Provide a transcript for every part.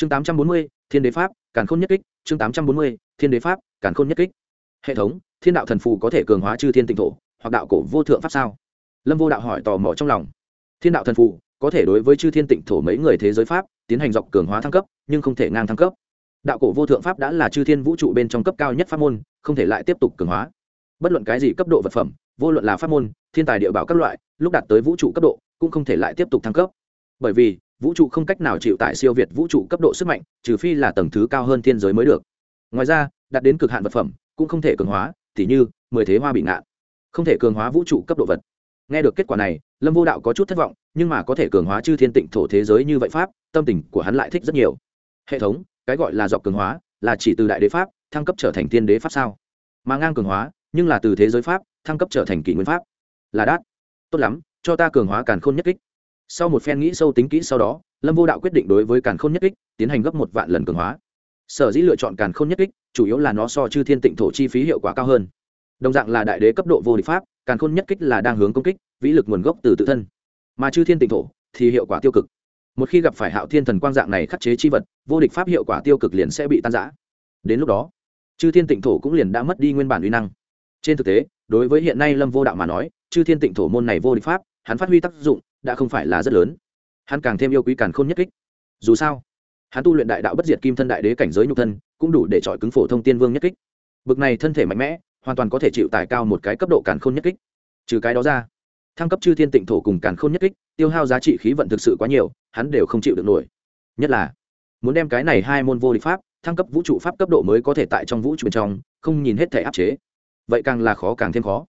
chương tám trăm bốn mươi, thiên đế pháp, càn khôn nhất kích, chương tám trăm bốn mươi, thiên đế pháp, càn khôn nhất kích. Hệ thống, thiên đạo thần phù có thể cường hóa chư thiên tịnh thổ, hoặc đạo cổ vô thượng pháp sao? Lâm vô đạo hỏi tò mò trong lòng. Thiên đạo thần phù có thể đối với chư thiên tịnh thổ mấy người thế giới pháp tiến hành dọc cường hóa thăng cấp, nhưng không thể ngang thăng cấp. Đạo cổ vô thượng pháp đã là chư thiên vũ trụ bên trong cấp cao nhất pháp môn, không thể lại tiếp tục cường hóa. Bất luận cái gì cấp độ vật phẩm, vô luận là pháp môn, thiên tài địa bảo các loại, lúc đạt tới vũ trụ cấp độ, cũng không thể lại tiếp tục thăng cấp bởi vì vũ trụ không cách nào chịu tại siêu việt vũ trụ cấp độ sức mạnh, trừ phi là tầng thứ cao hơn thiên giới mới được. Ngoài ra, đạt đến cực hạn vật phẩm cũng không thể cường hóa t h như mười thế hoa bị ngạn. Không thể cường hóa vũ trụ cấp độ vật. Nghe được kết quả này, lâm vô đạo có chút thất vọng, nhưng mà có thể cường hóa chư thiên tịnh thổ thế giới như vậy pháp, tâm tình của hắn lại thích rất nhiều. Hệ thống, cái gọi là dọc cường hóa, là chỉ từ đại đế pháp, thăng cấp trở thành tiên đế pháp sao? Mà ngang cường hóa, nhưng là từ thế giới pháp, thăng cấp trở thành kỷ nguyên pháp. Là đát. Tốt lắm, cho ta cường hóa càn khôn nhất kích sau một phen nghĩ sâu tính kỹ sau đó, lâm vô đạo quyết định đối với càn khôn nhất kích tiến hành gấp một vạn lần cường hóa. Sở dĩ lựa chọn càn khôn nhất kích, chủ yếu là nó so chư thiên tịnh thổ chi phí hiệu quả cao hơn. Đồng dạng là đại đế cấp độ vô địch pháp, càn khôn nhất kích là đang hướng công kích, vĩ lực nguồn gốc từ tự thân. Mà chư thiên tịnh thổ thì hiệu quả tiêu cực. Một khi gặp phải hạo thiên thần quang dạng này khắc chế chi vật, vô địch pháp hiệu quả tiêu cực liền sẽ bị tan giã đến lúc đó, chư thiên tịnh thổ cũng liền đã mất đi nguyên bản uy năng. Trên thực tế, đối với hiện nay lâm vô đạo mà nói, chư thiên tịnh thổ môn này vô địch pháp, hắn phát huy tác dụng đã không phải là rất lớn. Hắn càng thêm yêu quý càn khôn nhất kích. Dù sao, hắn tu luyện đại đạo bất diệt kim thân đại đế cảnh giới nhục thân, cũng đủ để chọi cứng phổ thông tiên vương nhất kích. Bực này thân thể mạnh mẽ, hoàn toàn có thể chịu tải cao một cái cấp độ càn khôn nhất kích. Trừ cái đó ra, thăng cấp chư thiên tịnh thổ cùng càn khôn nhất kích, tiêu hao giá trị khí vận thực sự quá nhiều, hắn đều không chịu được nổi. Nhất là, muốn đem cái này hai môn vô địch pháp, thăng cấp vũ trụ pháp cấp độ mới có thể tại trong vũ trụ bên trong, không nhìn hết thể áp chế. Vậy càng là khó càng thêm khó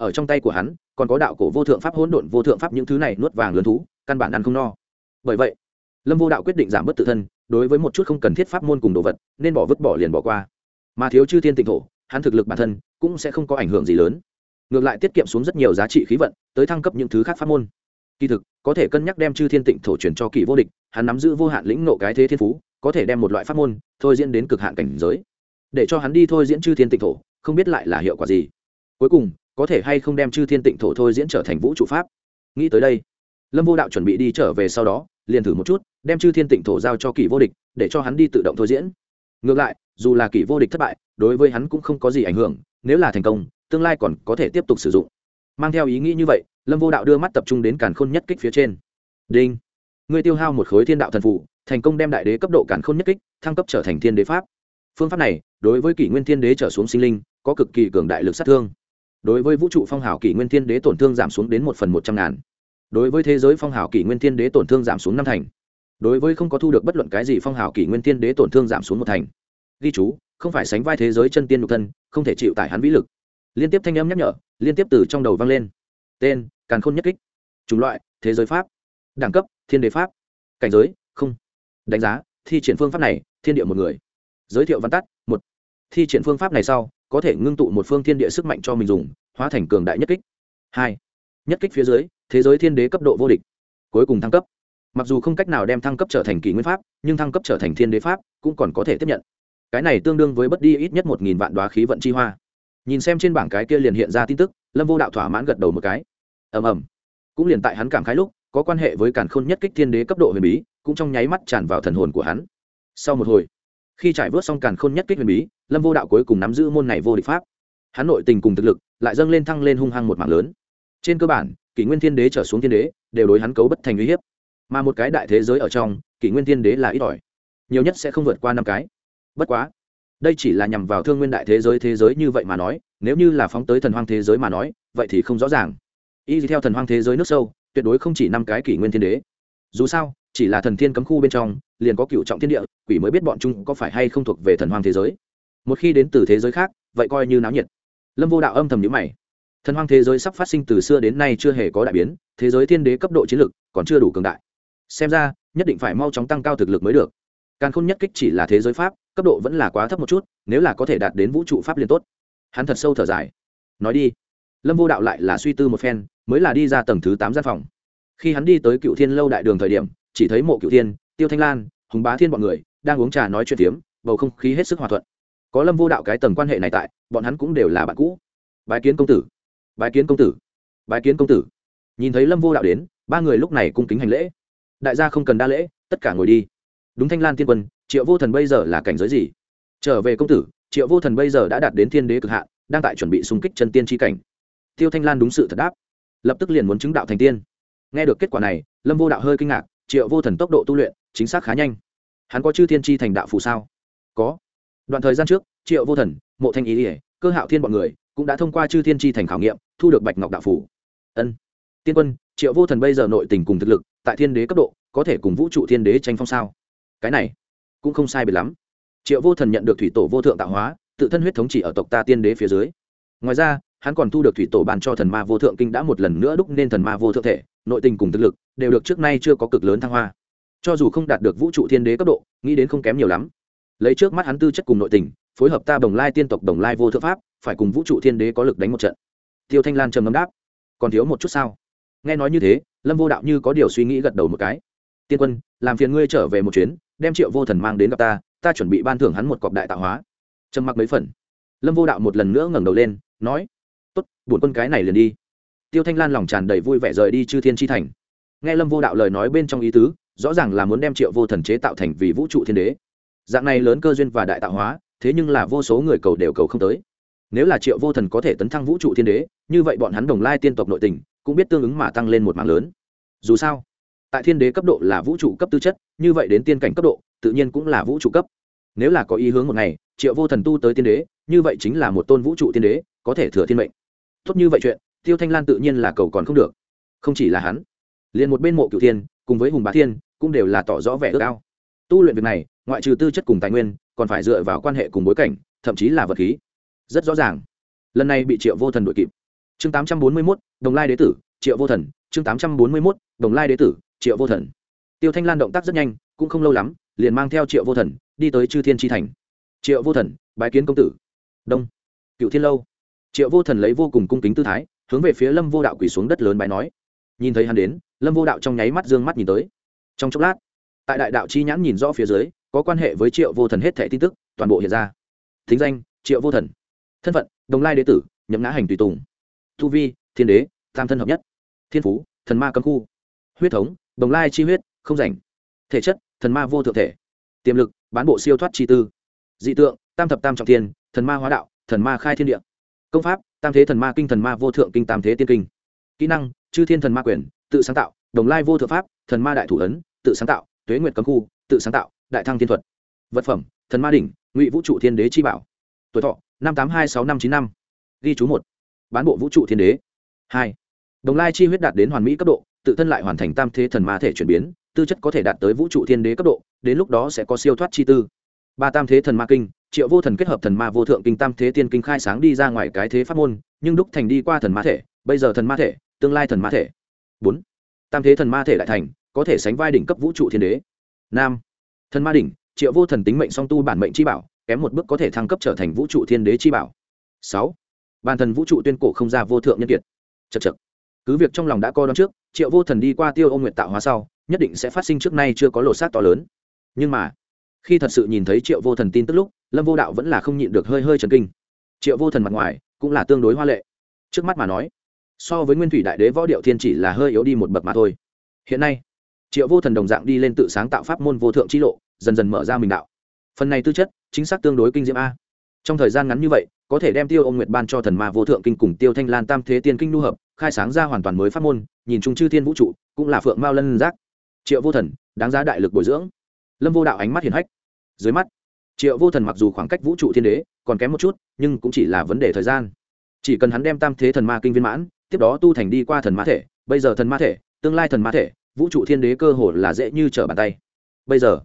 ở trong tay của hắn, còn có đạo cổ vô thượng pháp hỗn độn vô thượng pháp những thứ này nuốt vàng lớn thú, căn bản ăn không no. Bởi vậy, lâm vô đạo quyết định giảm bớt tự thân, đối với một chút không cần thiết pháp môn cùng đồ vật, nên bỏ vứt bỏ liền bỏ qua. Mà thiếu chư thiên tịnh thổ, hắn thực lực bản thân cũng sẽ không có ảnh hưởng gì lớn. Ngược lại tiết kiệm xuống rất nhiều giá trị khí vận, tới thăng cấp những thứ khác pháp môn. Kỳ thực, có thể cân nhắc đem chư thiên tịnh thổ chuyển cho kỳ vô địch, hắn nắm giữ vô hạn lĩnh nộ cái thế thiên phú, có thể đem một loại pháp môn thôi diễn đến cực hạn cảnh giới. Để cho hắn đi thôi diễn chư thiên tịnh thổ, không biết lại là hiệu quả gì. Cuối cùng có thể hay không đem chư thiên tịnh thổ thôi diễn trở thành vũ trụ pháp? Nghĩ tới đây, lâm vô đạo chuẩn bị đi trở về sau đó, liền thử một chút, đem chư thiên tịnh thổ giao cho kỷ vô địch, để cho hắn đi tự động thôi diễn. Ngược lại, dù là kỷ vô địch thất bại, đối với hắn cũng không có gì ảnh hưởng, nếu là thành công, tương lai còn có thể tiếp tục sử dụng. Mang theo ý nghĩ như vậy, lâm vô đạo đưa mắt tập trung đến càn khôn nhất kích phía trên. Đinh! Người tiêu hao một khối thiên đạo thần phụ thành công đem đại đế cấp độ càn khôn nhất kích, thăng cấp trở thành thiên đế pháp. Phương pháp này, đối với kỷ nguyên thiên đế trở xuống sinh linh, có cực kỳ cường đại lực sát thương đối với vũ trụ phong hào kỷ nguyên thiên đế tổn thương giảm xuống đến một phần một trăm ngàn. Đối với thế giới phong hào kỷ nguyên thiên đế tổn thương giảm xuống năm thành. Đối với không có thu được bất luận cái gì phong hào kỷ nguyên thiên đế tổn thương giảm xuống một thành. Ghi chú, không phải sánh vai thế giới chân tiên nhục thân, không thể chịu tải hắn vĩ lực. Liên tiếp thanh âm nhắc nhở, liên tiếp từ trong đầu vang lên. Tên, càn khôn nhất kích. Chủng loại, thế giới pháp. Đẳng cấp, thiên đế pháp. Cảnh giới, không. Đánh giá, thi triển phương pháp này, thiên địa một người. Giới thiệu văn tắt, một. Thi triển phương pháp này sau có thể ngưng tụ một phương thiên địa sức mạnh cho mình dùng, hóa thành cường đại nhất kích. Hai, nhất kích phía dưới, thế giới thiên đế cấp độ vô địch, cuối cùng thăng cấp. Mặc dù không cách nào đem thăng cấp trở thành kỷ nguyên pháp, nhưng thăng cấp trở thành thiên đế pháp cũng còn có thể tiếp nhận. Cái này tương đương với bất đi ít nhất một nghìn vạn đoá khí vận chi hoa. Nhìn xem trên bảng cái kia liền hiện ra tin tức, lâm vô đạo thỏa mãn gật đầu một cái. Ầm ầm. Cũng liền tại hắn cảm khái lúc, có quan hệ với càn khôn nhất kích thiên đế cấp độ huyền bí, cũng trong nháy mắt tràn vào thần hồn của hắn. Sau một hồi khi trải vớt xong càn khôn nhất kích huyền bí, lâm vô đạo cuối cùng nắm giữ môn này vô địch pháp. Hắn nội tình cùng thực lực lại dâng lên thăng lên hung hăng một mạng lớn. Trên cơ bản, kỷ nguyên thiên đế trở xuống thiên đế, đều đối hắn cấu bất thành uy hiếp. Mà một cái đại thế giới ở trong, kỷ nguyên thiên đế là ít ỏi. Nhiều nhất sẽ không vượt qua năm cái. Bất quá, đây chỉ là nhằm vào thương nguyên đại thế giới thế giới như vậy mà nói, nếu như là phóng tới thần hoang thế giới mà nói, vậy thì không rõ ràng. Y theo thần hoang thế giới nước sâu, tuyệt đối không chỉ năm cái kỷ nguyên thiên đế. Dù sao, chỉ là thần thiên cấm khu bên trong liền có cựu trọng thiên địa, quỷ mới biết bọn chúng có phải hay không thuộc về thần hoang thế giới. Một khi đến từ thế giới khác, vậy coi như náo nhiệt. Lâm vô đạo âm thầm nhữ mày. Thần hoang thế giới sắp phát sinh từ xưa đến nay chưa hề có đại biến, thế giới thiên đế cấp độ chiến lực còn chưa đủ cường đại. Xem ra, nhất định phải mau chóng tăng cao thực lực mới được. Càng khôn nhất kích chỉ là thế giới pháp, cấp độ vẫn là quá thấp một chút, nếu là có thể đạt đến vũ trụ pháp liền tốt. Hắn thật sâu thở dài. Nói đi. Lâm vô đạo lại là suy tư một phen, mới là đi ra tầng thứ tám gian phòng. Khi hắn đi tới cựu thiên lâu đại đường thời điểm, chỉ thấy mộ cựu thiên tiêu thanh lan, hùng bá thiên b ọ n người, đang uống trà nói chuyện tiếm bầu không khí hết sức hòa thuận. Có lâm vô đạo cái tầng quan hệ này tại, bọn hắn cũng đều là bạn cũ. Bái kiến công tử. Bái kiến công tử. Bái kiến công tử. Nhìn thấy lâm vô đạo đến, ba người lúc này cung kính hành lễ. Đại gia không cần đa lễ, tất cả ngồi đi. Đúng thanh lan tiên quân, triệu vô thần bây giờ là cảnh giới gì? Trở về công tử, triệu vô thần bây giờ đã đạt đến thiên đế cực hạn, đang tại chuẩn bị xung kích chân tiên tri cảnh. Tiêu thanh lan đúng sự thật đáp. Lập tức liền muốn chứng đạo thành tiên. Nghe được kết quả này, lâm vô đạo hơi kinh ngạc triệu vô thần tốc độ tu luyện, chính xác khá nhanh. Hắn có chư thiên tri thành đạo phù sao? Có. Đoạn thời gian trước, triệu vô thần, mộ thanh ý ỉa, cơ hạo thiên b ọ n người, cũng đã thông qua chư thiên tri thành khảo nghiệm, thu được bạch ngọc đạo phù. Ân. Tiên quân, triệu vô thần bây giờ nội tình cùng thực lực, tại thiên đế cấp độ, có thể cùng vũ trụ thiên đế tranh phong sao? Cái này, cũng không sai biệt lắm. Triệu vô thần nhận được thủy tổ vô thượng tạo hóa, tự thân huyết thống chỉ ở tộc ta tiên đế phía dưới. Ngoài ra, hắn còn thu được thủy tổ bàn cho thần ma vô thượng kinh đã một lần nữa đúc nên thần ma vô thượng thể nội tình cùng thực lực đều được trước nay chưa có cực lớn thăng hoa. Cho dù không đạt được vũ trụ thiên đế cấp độ, nghĩ đến không kém nhiều lắm. Lấy trước mắt hắn tư chất cùng nội tình, phối hợp ta đồng lai tiên tộc đồng lai vô thượng pháp, phải cùng vũ trụ thiên đế có lực đánh một trận. Tiêu thanh lan trầm ngâm đáp. Còn thiếu một chút sao? Nghe nói như thế, lâm vô đạo như có điều suy nghĩ gật đầu một cái. Tiên quân, làm phiền ngươi trở về một chuyến, đem triệu vô thần mang đến gặp ta ta chuẩn bị ban thưởng hắn một cọc đại tạo hóa. Trầm mặc mấy phần. Lâm vô đạo một lần nữa ngẩng đầu lên, nói, tốt buồn quân cái này liền đi tiêu thanh lan lòng tràn đầy vui vẻ rời đi chư thiên tri thành. Nghe lâm vô đạo lời nói bên trong ý tứ, rõ ràng là muốn đem triệu vô thần chế tạo thành vì vũ trụ thiên đế. Dạng này lớn cơ duyên và đại tạo hóa, thế nhưng là vô số người cầu đều cầu không tới. Nếu là triệu vô thần có thể tấn thăng vũ trụ thiên đế, như vậy bọn hắn đồng lai tiên tộc nội tình, cũng biết tương ứng mà tăng lên một mạng lớn. Dù sao, tại thiên đế cấp độ là vũ trụ cấp tư chất, như vậy đến tiên cảnh cấp độ, tự nhiên cũng là vũ trụ cấp. Nếu là có ý hướng một ngày, triệu vô thần tu tới tiên đế, như vậy chính là một tôn vũ trụ tiên đế, có thể thừa thiên mệnh. Tốt như vậy chuyện tiêu thanh lan tự nhiên là cầu còn không được. Không chỉ là hắn, liền một bên mộ cựu thiên cùng với hùng bá thiên cũng đều là tỏ rõ vẻ ước ao. Tu luyện việc này, ngoại trừ tư chất cùng tài nguyên, còn phải dựa vào quan hệ cùng bối cảnh, thậm chí là vật khí. Rất rõ ràng. Lần này bị triệu vô thần đội kịp. Chương tám trăm bốn mươi mốt, đồng lai đế tử, triệu vô thần. Chương tám trăm bốn mươi mốt, đồng lai đế tử, triệu vô thần. Tiêu thanh lan động tác rất nhanh, cũng không lâu lắm, liền mang theo triệu vô thần đi tới chư thiên tri thành. Triệu vô thần, bái kiến công tử. Đông. Cựu thiên lâu. Triệu vô thần lấy vô cùng cung kính tư thái hướng về phía lâm vô đạo quỳ xuống đất lớn bái nói. Nhìn thấy hắn đến, lâm vô đạo trong nháy mắt d ư ơ n g mắt nhìn tới. Trong chốc lát, tại đại đạo chi nhãn nhìn rõ phía dưới, có quan hệ với triệu vô thần hết thẻ tin tức, toàn bộ hiện ra. Thính danh, triệu vô thần. Thân phận, đồng lai đế tử, nhậm ngã hành tùy tùng. Thu vi, thiên đế, tam thân hợp nhất. Thiên phú, thần ma cấm khu. Huyết thống, đồng lai chi huyết, không rảnh. Thể chất, thần ma vô thượng thể. Tiềm lực, bán bộ siêu thoát chi tư. Dị tượng, tam thập tam trọng thiên, thần ma hóa đạo, thần ma khai thiên địa. Công pháp tam thế thần ma kinh thần ma vô thượng kinh tam thế tiên kinh. Kỹ năng, chư thiên thần ma quyền, tự sáng tạo, đồng lai vô thượng pháp, thần ma đại thủ ấn, tự sáng tạo, tuế nguyệt cấm khu, tự sáng tạo, đại thăng thiên thuật. Vật phẩm, thần ma đỉnh, ngụy vũ trụ thiên đế chi bảo. Tuổi thọ, năm tám hai sáu năm chín năm. Ghi chú một. Bán bộ vũ trụ thiên đế. Hai. Đồng lai chi huyết đạt đến hoàn mỹ cấp độ, tự thân lại hoàn thành tam thế thần ma thể chuyển biến, tư chất có thể đạt tới vũ trụ thiên đế cấp độ, đến lúc đó sẽ có siêu thoát chi tư ba tam thế thần ma kinh, triệu vô thần kết hợp thần ma vô thượng kinh tam thế tiên kinh khai sáng đi ra ngoài cái thế pháp môn, nhưng đúc thành đi qua thần ma thể, bây giờ thần ma thể, tương lai thần ma thể. Bốn, tam thế thần ma thể đại thành, có thể sánh vai đỉnh cấp vũ trụ thiên đế. Năm thần ma đỉnh, triệu vô thần tính mệnh song tu bản mệnh chi bảo, kém một bước có thể thăng cấp trở thành vũ trụ thiên đế chi bảo. Sáu bàn thần vũ trụ tuyên cổ không ra vô thượng nhân kiệt. Chật chật cứ việc trong lòng đã co đón trước, triệu vô thần đi qua tiêu ô nguyện tạo hóa sau, nhất định sẽ phát sinh trước nay chưa có lột xác to lớn. Nhưng mà khi thật sự nhìn thấy triệu vô thần tin tức lúc, lâm vô đạo vẫn là không nhịn được hơi hơi trần kinh. Triệu vô thần mặt ngoài cũng là tương đối hoa lệ. Trước mắt mà nói, so với nguyên thủy đại đế võ điệu thiên chỉ là hơi yếu đi một bậc mà thôi. Hiện nay, triệu vô thần đồng dạng đi lên tự sáng tạo pháp môn vô thượng chi lộ, dần dần mở ra mình đạo. Phần này tư chất, chính xác tương đối kinh diễm a. Trong thời gian ngắn như vậy, có thể đem tiêu ông nguyệt ban cho thần ma vô thượng kinh cùng tiêu thanh lan tam thế tiên kinh nu hợp, khai sáng ra hoàn toàn mới pháp môn, nhìn chung chư thiên vũ trụ, cũng là phượng mao lân giác. Triệu vô thần, đáng giá đại lực bồi dưỡng lâm vô đạo ánh mắt hiền hách. Dưới mắt, triệu vô thần mặc dù khoảng cách vũ trụ thiên đế còn kém một chút, nhưng cũng chỉ là vấn đề thời gian. Chỉ cần hắn đem tam thế thần ma kinh viên mãn, tiếp đó tu thành đi qua thần ma thể, bây giờ thần ma thể, tương lai thần ma thể, vũ trụ thiên đế cơ hồ là dễ như trở bàn tay. Bây giờ,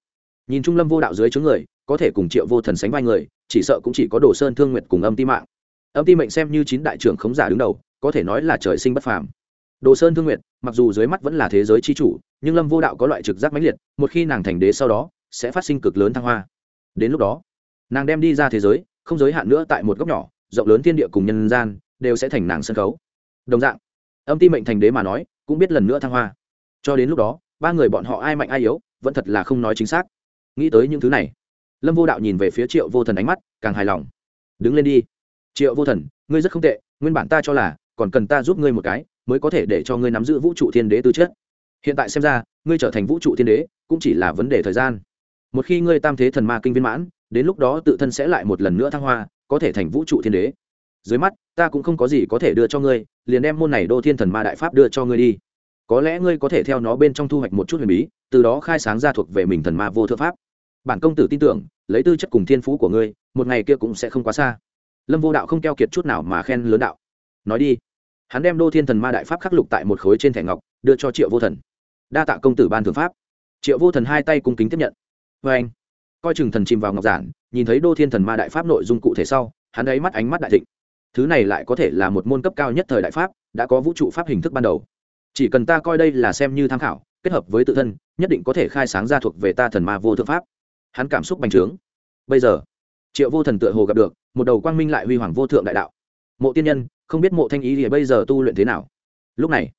nhìn trung lâm vô đạo dưới chướng người, có thể cùng triệu vô thần sánh vai người, chỉ sợ cũng chỉ có đồ sơn thương nguyện cùng âm ti mạng. Âm ti mệnh xem như chín đại trưởng khống giả đứng đầu, có thể nói là trời sinh bất phàm đồ sơn thương nguyệt, mặc dù dưới mắt vẫn là thế giới c h i chủ, nhưng lâm vô đạo có loại trực giác mãnh liệt, một khi nàng thành đế sau đó, sẽ phát sinh cực lớn thăng hoa. Đến lúc đó, nàng đem đi ra thế giới, không giới hạn nữa tại một góc nhỏ, rộng lớn thiên địa cùng nhân gian, đều sẽ thành nàng sân khấu. Đồng dạng, âm ti mệnh thành đế mà nói, cũng biết lần nữa thăng hoa. Cho đến lúc đó, ba người bọn họ ai mạnh ai yếu, vẫn thật là không nói chính xác. Nghĩ tới những thứ này, lâm vô đạo nhìn về phía triệu vô thần ánh mắt càng hài lòng. Đứng lên đi. Triệu vô thần, ngươi rất không tệ, nguyên bản ta cho là, còn cần ta giúp ngươi một cái mới có thể để cho ngươi nắm giữ vũ trụ thiên đế tư chất. Hiện tại xem ra, ngươi trở thành vũ trụ thiên đế cũng chỉ là vấn đề thời gian. Một khi ngươi tam thế thần ma kinh viên mãn, đến lúc đó tự thân sẽ lại một lần nữa thăng hoa, có thể thành vũ trụ thiên đế. Dưới mắt, ta cũng không có gì có thể đưa cho ngươi, liền đem môn này đô thiên thần ma đại pháp đưa cho ngươi đi. Có lẽ ngươi có thể theo nó bên trong thu hoạch một chút huyền bí, từ đó khai sáng ra thuộc về mình thần ma vô thượng pháp. Bản công tử tin tưởng, lấy tư chất cùng thiên phú của ngươi, một ngày kia cũng sẽ không quá xa. Lâm vô đạo không keo kiệt chút nào mà khen lớn đạo. Nói đi hắn đem đô thiên thần ma đại pháp khắc lục tại một khối trên thẻ ngọc, đưa cho triệu vô thần. Đa tạ công tử ban thượng pháp. Triệu vô thần hai tay cung kính tiếp nhận. Vê anh, coi chừng thần chìm vào ngọc giản, nhìn thấy đô thiên thần ma đại pháp nội dung cụ thể sau, hắn ấy mắt ánh mắt đại thịnh. Thứ này lại có thể là một môn cấp cao nhất thời đại pháp, đã có vũ trụ pháp hình thức ban đầu. Chỉ cần ta coi đây là xem như tham khảo, kết hợp với tự thân, nhất định có thể khai sáng ra thuộc về ta thần ma vô thượng pháp. Hắn cảm xúc bành trướng. Bây giờ, triệu vô thần tựa hồ gặp được, một đầu quang minh lại huy hoàng vô thượng đại đạo. Mộ tiên nhân không biết mộ thanh ý thì bây giờ tu luyện thế nào. Lúc này,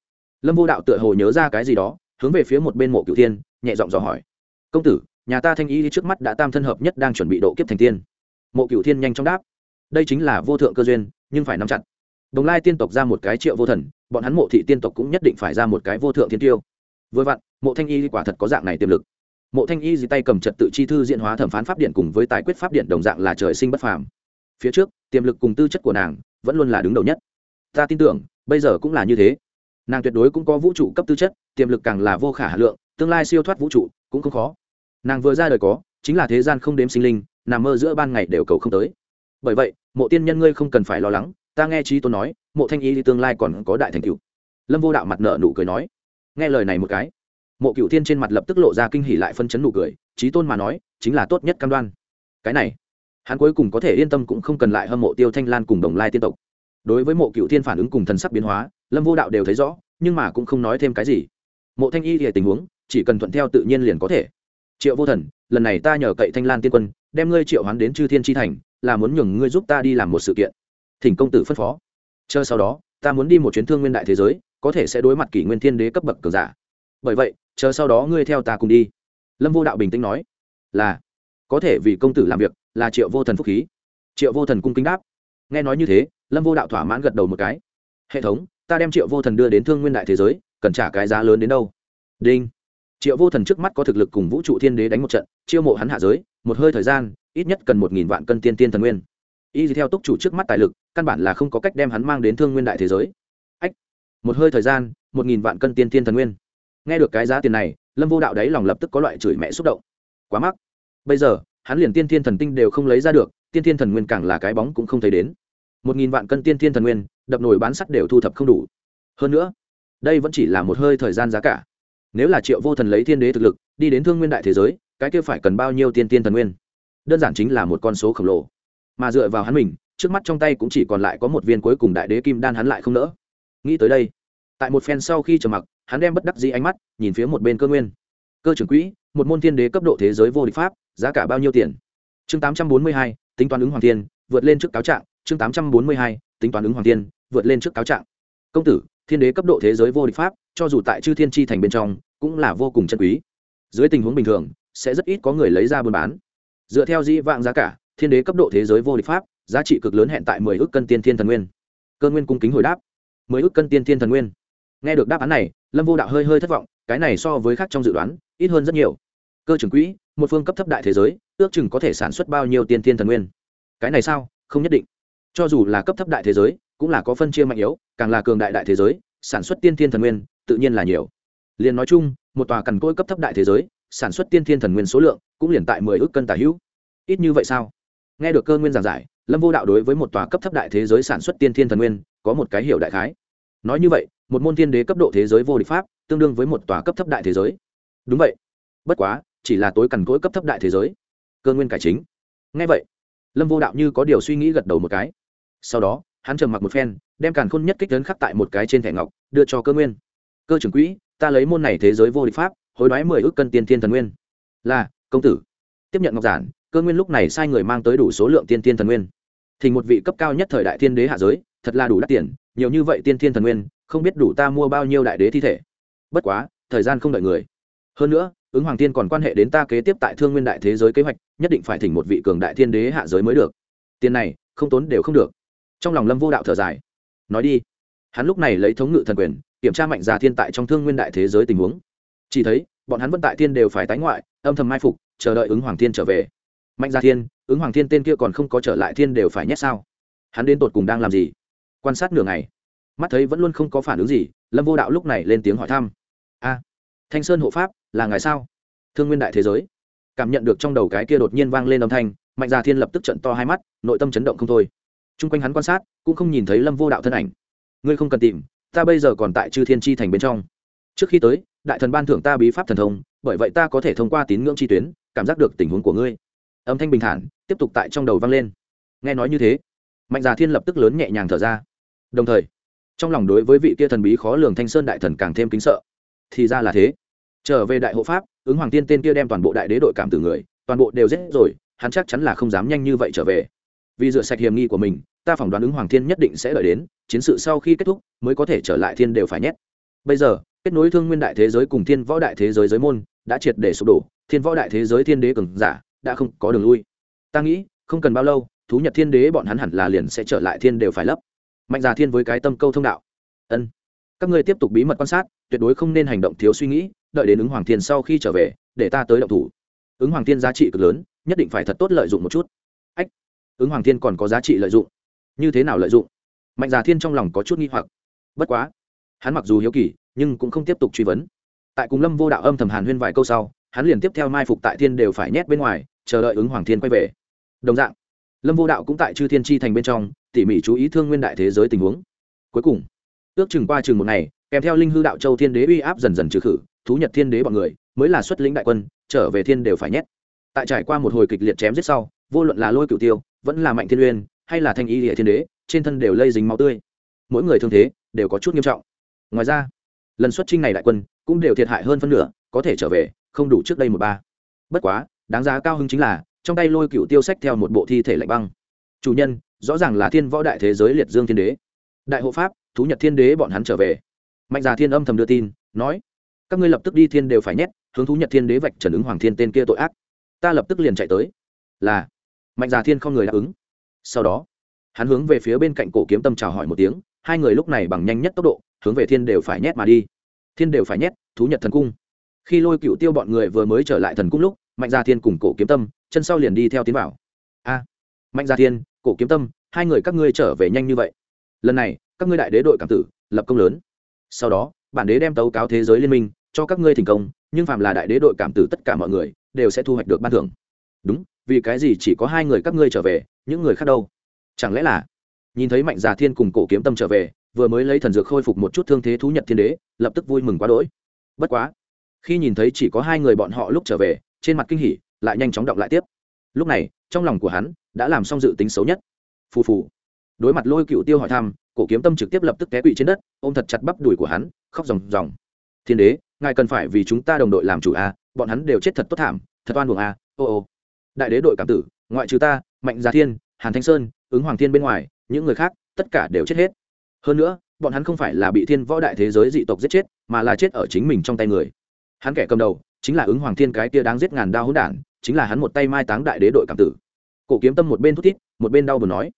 lâm vô đạo tựa hồ nhớ ra cái gì đó, hướng về phía một bên mộ cựu tiên nhẹ giọng dò hỏi. Công tử, nhà ta thanh ý trước mắt đã tam thân hợp nhất đang chuẩn bị độ kiếp thành tiên. Mộ cựu thiên nhanh chóng đáp. Đây chính là vô thượng cơ duyên, nhưng phải nắm chặt. Đồng lai tiên tộc ra một cái triệu vô thần, bọn hắn mộ thị tiên tộc cũng nhất định phải ra một cái vô thượng thiên tiêu. Vừa vặn, mộ thanh y quả thật có dạng này tiềm lực. Mộ thanh y dì tay cầm trật tự chi thư diễn hóa thẩm phán pháp điện cùng với tài quyết pháp điện đồng dạng là trời sinh bất phàm. Phía trước, tiềm lực cùng tư chất của nàng vẫn luôn là đứng đầu nhất. Ta tin tưởng, bây giờ cũng là như thế. Nàng tuyệt đối cũng có vũ trụ cấp tư chất, tiềm lực càng là vô khả hà lượng, tương lai siêu thoát vũ trụ cũng không khó. Nàng vừa ra đời có, chính là thế gian không đếm sinh linh, nằm mơ giữa ban ngày đều cầu không tới. Bởi vậy, mộ tiên nhân ngươi không cần phải lo lắng, ta nghe trí tôn nói, mộ thanh y thì tương lai còn có đại thành cựu lâm vô đạo mặt nợ nụ cười nói. Nghe lời này một cái, mộ cựu thiên trên mặt lập tức lộ ra kinh hỉ lại phân chấn nụ cười trí tôn mà nói, chính là tốt nhất cam đoan. Cái này hắn cuối cùng có thể yên tâm cũng không cần lại hâm mộ tiêu thanh lan cùng đồng lai tiên tộc. Đối với mộ cựu thiên phản ứng cùng thần sắc biến hóa, lâm vô đạo đều thấy rõ, nhưng mà cũng không nói thêm cái gì. Mộ thanh y thì tình huống, chỉ cần thuận theo tự nhiên liền có thể. Triệu vô thần, lần này ta nhờ cậy thanh lan tiên quân, đem ngươi triệu hoán đến chư thiên tri thành, là muốn nhường ngươi giúp ta đi làm một sự kiện. Thỉnh công tử phân phó. Chờ sau đó, ta muốn đi một chuyến thương nguyên đại thế giới, có thể sẽ đối mặt kỷ nguyên thiên đế cấp bậc cường giả. Bởi vậy, chờ sau đó ngươi theo ta cùng đi. Lâm vô đạo bình tĩnh nói, là có thể vì công tử làm việc là triệu vô thần phúc khí. Triệu vô thần cung kính đáp. Nghe nói như thế, lâm vô đạo thỏa mãn gật đầu một cái. Hệ thống, ta đem triệu vô thần đưa đến thương nguyên đại thế giới, cần trả cái giá lớn đến đâu? Đinh. Triệu vô thần trước mắt có thực lực cùng vũ trụ thiên đế đánh một trận, chiêu mộ hắn hạ giới, một hơi thời gian, ít nhất cần một nghìn vạn cân tiên tiên thần nguyên. Y theo túc chủ trước mắt tài lực, căn bản là không có cách đem hắn mang đến thương nguyên đại thế giới. Ách. Một hơi thời gian, một nghìn vạn cân tiên tiên thần nguyên. Nghe được cái giá tiền này, lâm vô đạo đấy lòng lập tức có loại chửi mẹ xúc động. Quá mắc bây giờ, hắn liền tiên thiên thần tinh đều không lấy ra được, tiên thiên thần nguyên càng là cái bóng cũng không thấy đến. Một nghìn vạn cân tiên thiên thần nguyên, đập nổi bán sắt đều thu thập không đủ. Hơn nữa, đây vẫn chỉ là một hơi thời gian giá cả. Nếu là triệu vô thần lấy thiên đế thực lực, đi đến thương nguyên đại thế giới, cái kia phải cần bao nhiêu tiên tiên thần nguyên? Đơn giản chính là một con số khổng lồ. Mà dựa vào hắn mình, trước mắt trong tay cũng chỉ còn lại có một viên cuối cùng đại đế kim đan hắn lại không nỡ. Nghĩ tới đây, tại một phen sau khi trầm mặc, hắn đem bất đắc dĩ ánh mắt nhìn phía một bên cơ nguyên. Cơ trưởng quỹ, một môn thiên đế cấp độ thế giới vô địch pháp giá cả bao nhiêu tiền? Chương tám trăm bốn mươi hai, tính toán ứng hoàng tiên vượt lên trước cáo trạng. Chương tám trăm bốn mươi hai, tính toán ứng hoàng tiên vượt lên trước cáo trạng. Công tử, thiên đế cấp độ thế giới vô địch pháp, cho dù tại chư thiên tri thành bên trong, cũng là vô cùng chân quý. Dưới tình huống bình thường, sẽ rất ít có người lấy ra buôn bán. Dựa theo dĩ vạng giá cả, thiên đế cấp độ thế giới vô địch pháp, giá trị cực lớn hẹn tại mười ước cân tiên thiên thần nguyên. Cơ nguyên cung kính hồi đáp. mười ước cân tiên thiên thần nguyên. Nghe được đáp án này, lâm vô đạo hơi hơi thất vọng, cái này so với khác trong dự đoán, ít hơn rất nhiều cơ trưởng quỹ, một phương cấp thấp đại thế giới, ước chừng có thể sản xuất bao nhiêu tiên thiên thần nguyên. Cái này sao? Không nhất định. Cho dù là cấp thấp đại thế giới, cũng là có phân chia mạnh yếu, càng là cường đại đại thế giới, sản xuất tiên thiên thần nguyên, tự nhiên là nhiều. Liền nói chung, một tòa cằn cỗi cấp thấp đại thế giới, sản xuất tiên thiên thần nguyên số lượng, cũng liền tại mười ước cân tả hữu. Ít như vậy sao? Nghe được cơ nguyên giảng giải, lâm vô đạo đối với một tòa cấp thấp đại thế giới sản xuất tiên thiên thần nguyên, có một cái hiểu đại khái. Nói như vậy, một môn thiên đế cấp độ thế giới vô địch pháp, tương đương với một tòa cấp thấp đại thế giới. Đúng vậy. Bất quá chỉ là tối cằn cỗi cấp thấp đại thế giới. Cơ nguyên cải chính. Ngay vậy, lâm vô đạo như có điều suy nghĩ gật đầu một cái. Sau đó, hắn trầm mặc một phen, đem càn khôn nhất kích lớn khắc tại một cái trên thẻ ngọc, đưa cho cơ nguyên. Cơ trưởng quỹ, ta lấy môn này thế giới vô địch pháp, hối đoái mười ước cân tiên thiên thần nguyên. Là, công tử. Tiếp nhận ngọc giản, cơ nguyên lúc này sai người mang tới đủ số lượng tiên thiên thần nguyên. Thì một vị cấp cao nhất thời đại thiên đế hạ giới, thật là đủ đắt tiền, nhiều như vậy tiên thiên thần nguyên, không biết đủ ta mua bao nhiêu đại đế thi thể. Bất quá, thời gian không đợi người. Hơn nữa ứng hoàng tiên còn quan hệ đến ta kế tiếp tại thương nguyên đại thế giới kế hoạch, nhất định phải thỉnh một vị cường đại thiên đế hạ giới mới được. Tiền này, không tốn đều không được. Trong lòng lâm vô đạo thở dài. Nói đi. Hắn lúc này lấy thống ngự thần quyền, kiểm tra mạnh già thiên tại trong thương nguyên đại thế giới tình huống. Chỉ thấy, bọn hắn vẫn tại thiên đều phải tái ngoại, âm thầm mai phục, chờ đợi ứng hoàng thiên trở về. Mạnh gia thiên, ứng hoàng thiên tên kia còn không có trở lại thiên đều phải nhét sao? Hắn đến tột cùng đang làm gì? Quan sát nửa ngày. Mắt thấy vẫn luôn không có phản ứng gì, lâm vô đạo lúc này lên tiếng hỏi thăm. A, thanh sơn hộ pháp là ngài sao? Thương nguyên đại thế giới. Cảm nhận được trong đầu cái kia đột nhiên vang lên âm thanh, mạnh gia thiên lập tức trận to hai mắt, nội tâm chấn động không thôi. T r u n g quanh hắn quan sát, cũng không nhìn thấy lâm vô đạo thân ảnh. Ngươi không cần tìm, ta bây giờ còn tại chư thiên tri thành bên trong. Trước khi tới, đại thần ban thưởng ta bí pháp thần thông, bởi vậy ta có thể thông qua tín ngưỡng tri tuyến, cảm giác được tình huống của ngươi. Âm thanh bình thản, tiếp tục tại trong đầu vang lên. Nghe nói như thế, mạnh già thiên lập tức lớn nhẹ nhàng thở ra. Đồng thời, trong lòng đối với vị kia thần bí khó lường thanh sơn đại thần càng thêm kính sợ. Thì ra là thế trở về đại hộ pháp, ứng hoàng tiên tên kia đem toàn bộ đại đế đội cảm tử người, toàn bộ đều giết rồi, hắn chắc chắn là không dám nhanh như vậy trở về. Vì rửa sạch hiểm nghi của mình, ta phỏng đoán ứng hoàng thiên nhất định sẽ đợi đến, chiến sự sau khi kết thúc, mới có thể trở lại thiên đều phải nhét. Bây giờ, kết nối thương nguyên đại thế giới cùng thiên võ đại thế giới giới môn, đã triệt để sụp đổ, thiên võ đại thế giới thiên đế cường giả, đã không có đường lui. Ta nghĩ, không cần bao lâu, thú nhật thiên đế bọn hắn hẳn là liền sẽ trở lại thiên đều phải lấp. Mạnh già thiên với cái tâm câu thông đạo. Ân. Các ngươi tiếp tục bí mật quan sát, tuyệt đối không nên hành động thiếu suy nghĩ đợi đến ứng hoàng thiên sau khi trở về, để ta tới động thủ. Ứng hoàng thiên giá trị cực lớn, nhất định phải thật tốt lợi dụng một chút. Ách, ứng hoàng thiên còn có giá trị lợi dụng. Như thế nào lợi dụng? Mạnh già thiên trong lòng có chút nghi hoặc. Bất quá, hắn mặc dù hiếu kỳ, nhưng cũng không tiếp tục truy vấn. Tại cùng lâm vô đạo âm thầm hàn huyên vài câu sau, hắn liền tiếp theo mai phục tại thiên đều phải nhét bên ngoài, chờ đợi ứng hoàng thiên quay về. Đồng dạng, lâm vô đạo cũng tại chư thiên tri thành bên trong, tỉ mỉ chú ý thương nguyên đại thế giới tình huống. Cuối cùng, ước chừng qua chừng một ngày, kèm theo linh hư đạo châu thiên đế uy áp dần dần trừ khử thú nhật thiên đế bọn người, mới là xuất lĩnh đại quân, trở về thiên đều phải nhét. Tại trải qua một hồi kịch liệt chém giết sau, vô luận là lôi cửu tiêu, vẫn là mạnh thiên uyên, hay là thanh y địa thiên đế, trên thân đều lây dính máu tươi. Mỗi người thương thế đều có chút nghiêm trọng. Ngoài ra, lần xuất trinh này đại quân cũng đều thiệt hại hơn phân nửa, có thể trở về, không đủ trước đây một ba. Bất quá, đáng giá cao hứng chính là, trong tay lôi cửu tiêu sách theo một bộ thi thể lạnh băng. Chủ nhân, rõ ràng là thiên võ đại thế giới liệt dương thiên đế. Đại hộ pháp, thú nhật thiên đế bọn hắn trở về. Mạnh già thiên âm thầm đưa tin, nói các ngươi lập tức đi thiên đều phải nhét, hướng thú nhật thiên đế vạch trần ứng hoàng thiên tên kia tội ác. Ta lập tức liền chạy tới. Là, mạnh già thiên không người đáp ứng. Sau đó, hắn hướng về phía bên cạnh cổ kiếm tâm chào hỏi một tiếng, hai người lúc này bằng nhanh nhất tốc độ, hướng về thiên đều phải nhét mà đi. Thiên đều phải nhét, thú nhật thần cung. Khi lôi cựu tiêu bọn người vừa mới trở lại thần cung lúc, mạnh gia thiên cùng cổ kiếm tâm, chân sau liền đi theo tiến bảo. a, mạnh gia thiên, cổ kiếm tâm, hai người các ngươi trở về nhanh như vậy. Lần này, các ngươi đại đế đội cảm tử, lập công lớn. Sau đó, bản đế đem tấu cáo thế giới liên minh cho các ngươi thành công, nhưng phạm là đại đế đội cảm tử tất cả mọi người đều sẽ thu hoạch được ban thưởng. Đúng, vì cái gì chỉ có hai người các ngươi trở về, những người khác đâu? Chẳng lẽ là nhìn thấy mạnh già thiên cùng cổ kiếm tâm trở về, vừa mới lấy thần dược khôi phục một chút thương thế thú nhật thiên đế, lập tức vui mừng quá đỗi. Bất quá, khi nhìn thấy chỉ có hai người bọn họ lúc trở về, trên mặt kinh hỉ, lại nhanh chóng động lại tiếp. Lúc này, trong lòng của hắn đã làm xong dự tính xấu nhất. Phù phù. Đối mặt lôi cựu tiêu hỏi thăm, cổ kiếm tâm trực tiếp lập tức té quỵ trên đất, ôm thật chặt bắp đùi của hắn, khóc ròng ròng. Thiên đế ngài cần phải vì chúng ta đồng đội làm chủ a, bọn hắn đều chết thật tốt thảm, thật oan buồng a, ô ô. Đại đế đội cảm tử, ngoại trừ ta, mạnh gia thiên, hàn thanh sơn, ứng hoàng thiên bên ngoài, những người khác, tất cả đều chết hết. Hơn nữa, bọn hắn không phải là bị thiên võ đại thế giới dị tộc giết chết, mà là chết ở chính mình trong tay người. Hắn kẻ cầm đầu, chính là ứng hoàng thiên cái kia đáng giết ngàn đao hỗn đản, chính là hắn một tay mai táng đại đế đội cảm tử. Cổ kiếm tâm một bên thút thít, một bên đau buồn nói,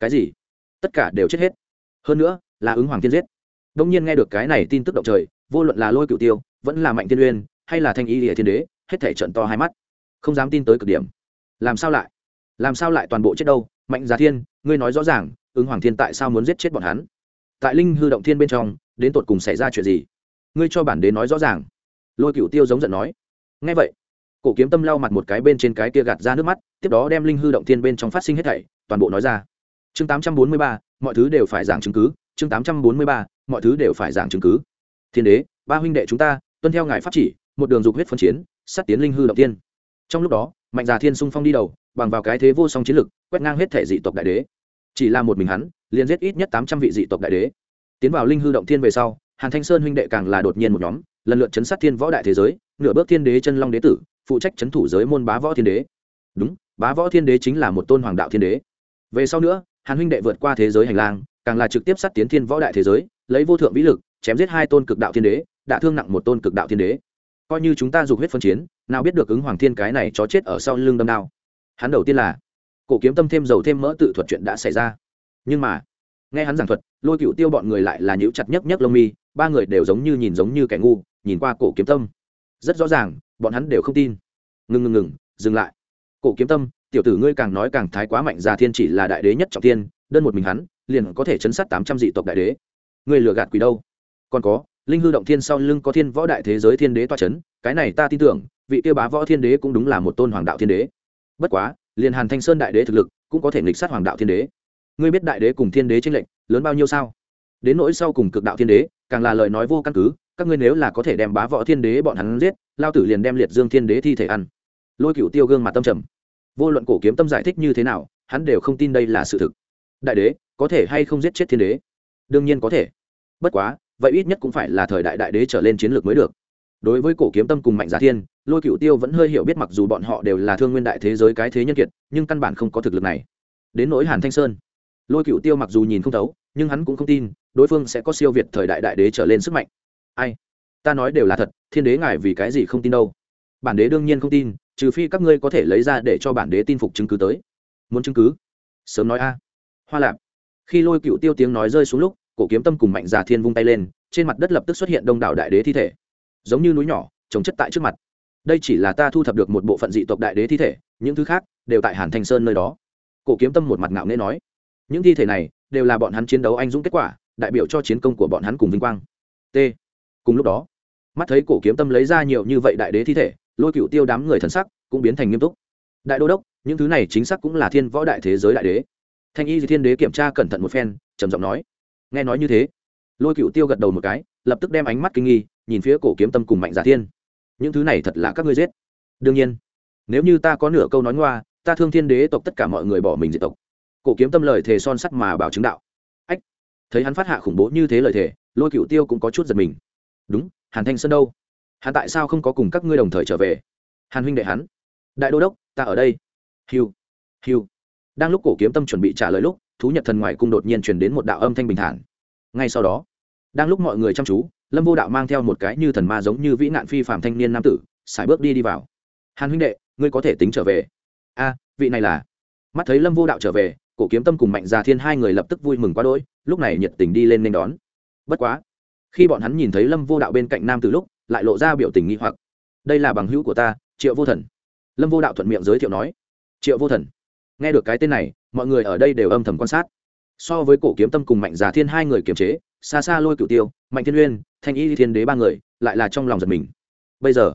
cái gì? Tất cả đều chết hết. Hơn nữa, là ứng hoàng thiên giết. Đông nhiên nghe được cái này tin tức động trời vô luận là lôi cựu tiêu, vẫn là mạnh thiên uyên, hay là thanh y địa thiên đế, hết thể trận to hai mắt. Không dám tin tới cực điểm. Làm sao lại? Làm sao lại toàn bộ chết đâu? Mạnh giá thiên, ngươi nói rõ ràng, ứng hoàng thiên tại sao muốn giết chết bọn hắn? Tại linh hư động thiên bên trong, đến tột cùng xảy ra chuyện gì? Ngươi cho bản đế nói rõ ràng. Lôi cựu tiêu giống giận nói. Ngay vậy, cổ kiếm tâm lau mặt một cái bên trên cái kia gạt ra nước mắt, tiếp đó đem linh hư động thiên bên trong phát sinh hết thảy, toàn bộ nói ra. Chương tám trăm bốn mươi ba, mọi thứ đều phải giảng chứng cứ. Chương tám trăm bốn mươi ba, mọi thứ đều phải giảng chứng cứ thiên đế, ba huynh đệ chúng ta, tuân theo ngài pháp chỉ, một đường dục huyết phân chiến, sát tiến linh hư động tiên. Trong lúc đó, mạnh già thiên sung phong đi đầu, bằng vào cái thế vô song chiến lực, quét ngang hết thể dị tộc đại đế. Chỉ là một mình hắn, liền giết ít nhất tám trăm vị dị tộc đại đế. Tiến vào linh hư động thiên về sau, hàn thanh sơn huynh đệ càng là đột nhiên một nhóm, lần lượt chấn sát thiên võ đại thế giới, nửa bước thiên đế chân long đế tử, phụ trách chấn thủ giới môn bá võ thiên đế. Đúng, bá võ thiên đế chính là một tôn hoàng đạo thiên đế. Về sau nữa, hàn huynh đệ vượt qua thế giới hành lang, càng là trực tiếp sát tiến thiên võ đại thế giới, lấy vô thượng vĩ lực chém giết hai tôn cực đạo thiên đế, đã thương nặng một tôn cực đạo thiên đế. Coi như chúng ta dục huyết phân chiến, nào biết được ứng hoàng thiên cái này chó chết ở sau lưng đâm đao. Hắn đầu tiên là, cổ kiếm tâm thêm dầu thêm mỡ tự thuật chuyện đã xảy ra. Nhưng mà, nghe hắn giảng thuật, lôi cựu tiêu bọn người lại là nhữ chặt nhấc nhấc lông mi, ba người đều giống như nhìn giống như kẻ ngu, nhìn qua cổ kiếm tâm. Rất rõ ràng, bọn hắn đều không tin. Ngừng ngừng ngừng, dừng lại. Cổ kiếm tâm, tiểu tử ngươi càng nói càng thái quá mạnh, già thiên chỉ là đại đế nhất trọng thiên, đơn một mình hắn, liền có thể chấn sát tám trăm dị tộc đại đế. Ngươi lừa gạt quỷ đâu? Còn có, linh hư động thiên sau lưng có thiên võ đại thế giới thiên đế toa c h ấ n cái này ta tin tưởng, vị tiêu bá võ thiên đế cũng đúng là một tôn hoàng đạo thiên đế. Bất quá, liền hàn thanh sơn đại đế thực lực cũng có thể nghịch sát hoàng đạo thiên đế. Ngươi biết đại đế cùng thiên đế tranh lệnh lớn bao nhiêu sao? Đến nỗi sau cùng cực đạo thiên đế, càng là lời nói vô căn cứ, các ngươi nếu là có thể đem bá võ thiên đế bọn hắn giết, lao tử liền đem liệt dương thiên đế thi thể ăn. Lôi cựu tiêu gương mặt tâm trầm. Vô luận cổ kiếm tâm giải thích như thế nào, hắn đều không tin đây là sự thực. Đại đế, có thể hay không giết chết thiên đế? Đương nhiên có thể. Bất quá vậy ít nhất cũng phải là thời đại đại đế trở lên chiến lược mới được. Đối với cổ kiếm tâm cùng mạnh giả thiên, lôi cựu tiêu vẫn hơi hiểu biết mặc dù bọn họ đều là thương nguyên đại thế giới cái thế nhân kiệt, nhưng căn bản không có thực lực này. Đến nỗi hàn thanh sơn, lôi cựu tiêu mặc dù nhìn không thấu, nhưng hắn cũng không tin, đối phương sẽ có siêu việt thời đại đại đế trở lên sức mạnh. Ai? Ta nói đều là thật, thiên đế ngài vì cái gì không tin đâu? Bản đế đương nhiên không tin, trừ phi các ngươi có thể lấy ra để cho bản đế tin phục chứng cứ tới. Muốn chứng cứ? Sớm nói a. Hoa lạp. Khi lôi cựu tiêu tiếng nói rơi xuống lúc cổ kiếm tâm cùng mạnh già thiên vung tay lên, trên mặt đất lập tức xuất hiện đông đảo đại đế thi thể. Giống như núi nhỏ, trồng chất tại trước mặt. Đây chỉ là ta thu thập được một bộ phận dị tộc đại đế thi thể, những thứ khác đều tại hàn thanh sơn nơi đó. Cổ kiếm tâm một mặt ngạo nghễ nói, những thi thể này đều là bọn hắn chiến đấu anh dũng kết quả, đại biểu cho chiến công của bọn hắn cùng vinh quang. T. Cùng lúc đó, mắt thấy cổ kiếm tâm lấy ra nhiều như vậy đại đế thi thể, lôi cựu tiêu đám người thần sắc cũng biến thành nghiêm túc. Đại đô đốc, những thứ này chính xác cũng là thiên võ đại thế giới đại đế. Thanh y thiên đế kiểm tra cẩn thận một phen, trầm giọng nói nghe nói như thế, lôi cựu tiêu gật đầu một cái, lập tức đem ánh mắt kinh nghi, nhìn phía cổ kiếm tâm cùng mạnh giả thiên. Những thứ này thật là các ngươi giết. Đương nhiên, nếu như ta có nửa câu nói ngoa, ta thương thiên đế tộc tất cả mọi người bỏ mình diệt tộc. Cổ kiếm tâm lời thề son sắt mà bảo chứng đạo. Ách, thấy hắn phát hạ khủng bố như thế lời thề, lôi cựu tiêu cũng có chút giật mình. Đúng, hàn thanh sơn đâu? Hắn tại sao không có cùng các ngươi đồng thời trở về? Hàn huynh đệ hắn. Đại đô đốc, ta ở đây. Hiu hiu đang lúc cổ kiếm tâm chuẩn bị trả lời lúc thú nhật thần ngoài cung đột nhiên truyền đến một đạo âm thanh bình thản. Ngay sau đó, đang lúc mọi người chăm chú, lâm vô đạo mang theo một cái như thần ma giống như vĩ nạn phi phạm thanh niên nam tử, sải bước đi đi vào. Hàn huynh đệ, ngươi có thể tính trở về. A, vị này là. Mắt thấy lâm vô đạo trở về, cổ kiếm tâm cùng mạnh già thiên hai người lập tức vui mừng quá đỗi, lúc này nhiệt tình đi lên nên đón. Bất quá, khi bọn hắn nhìn thấy lâm vô đạo bên cạnh nam từ lúc, lại lộ ra biểu tình nghi hoặc. Đây là bằng hữu của ta, triệu vô thần. Lâm vô đạo thuận miệng giới thiệu nói. Triệu vô thần nghe được cái tên này, mọi người ở đây đều âm thầm quan sát. So với cổ kiếm tâm cùng mạnh giả thiên hai người kiềm chế, xa xa lôi cửu tiêu, mạnh thiên uyên, thanh y thiên đế ba người, lại là trong lòng giật mình. Bây giờ,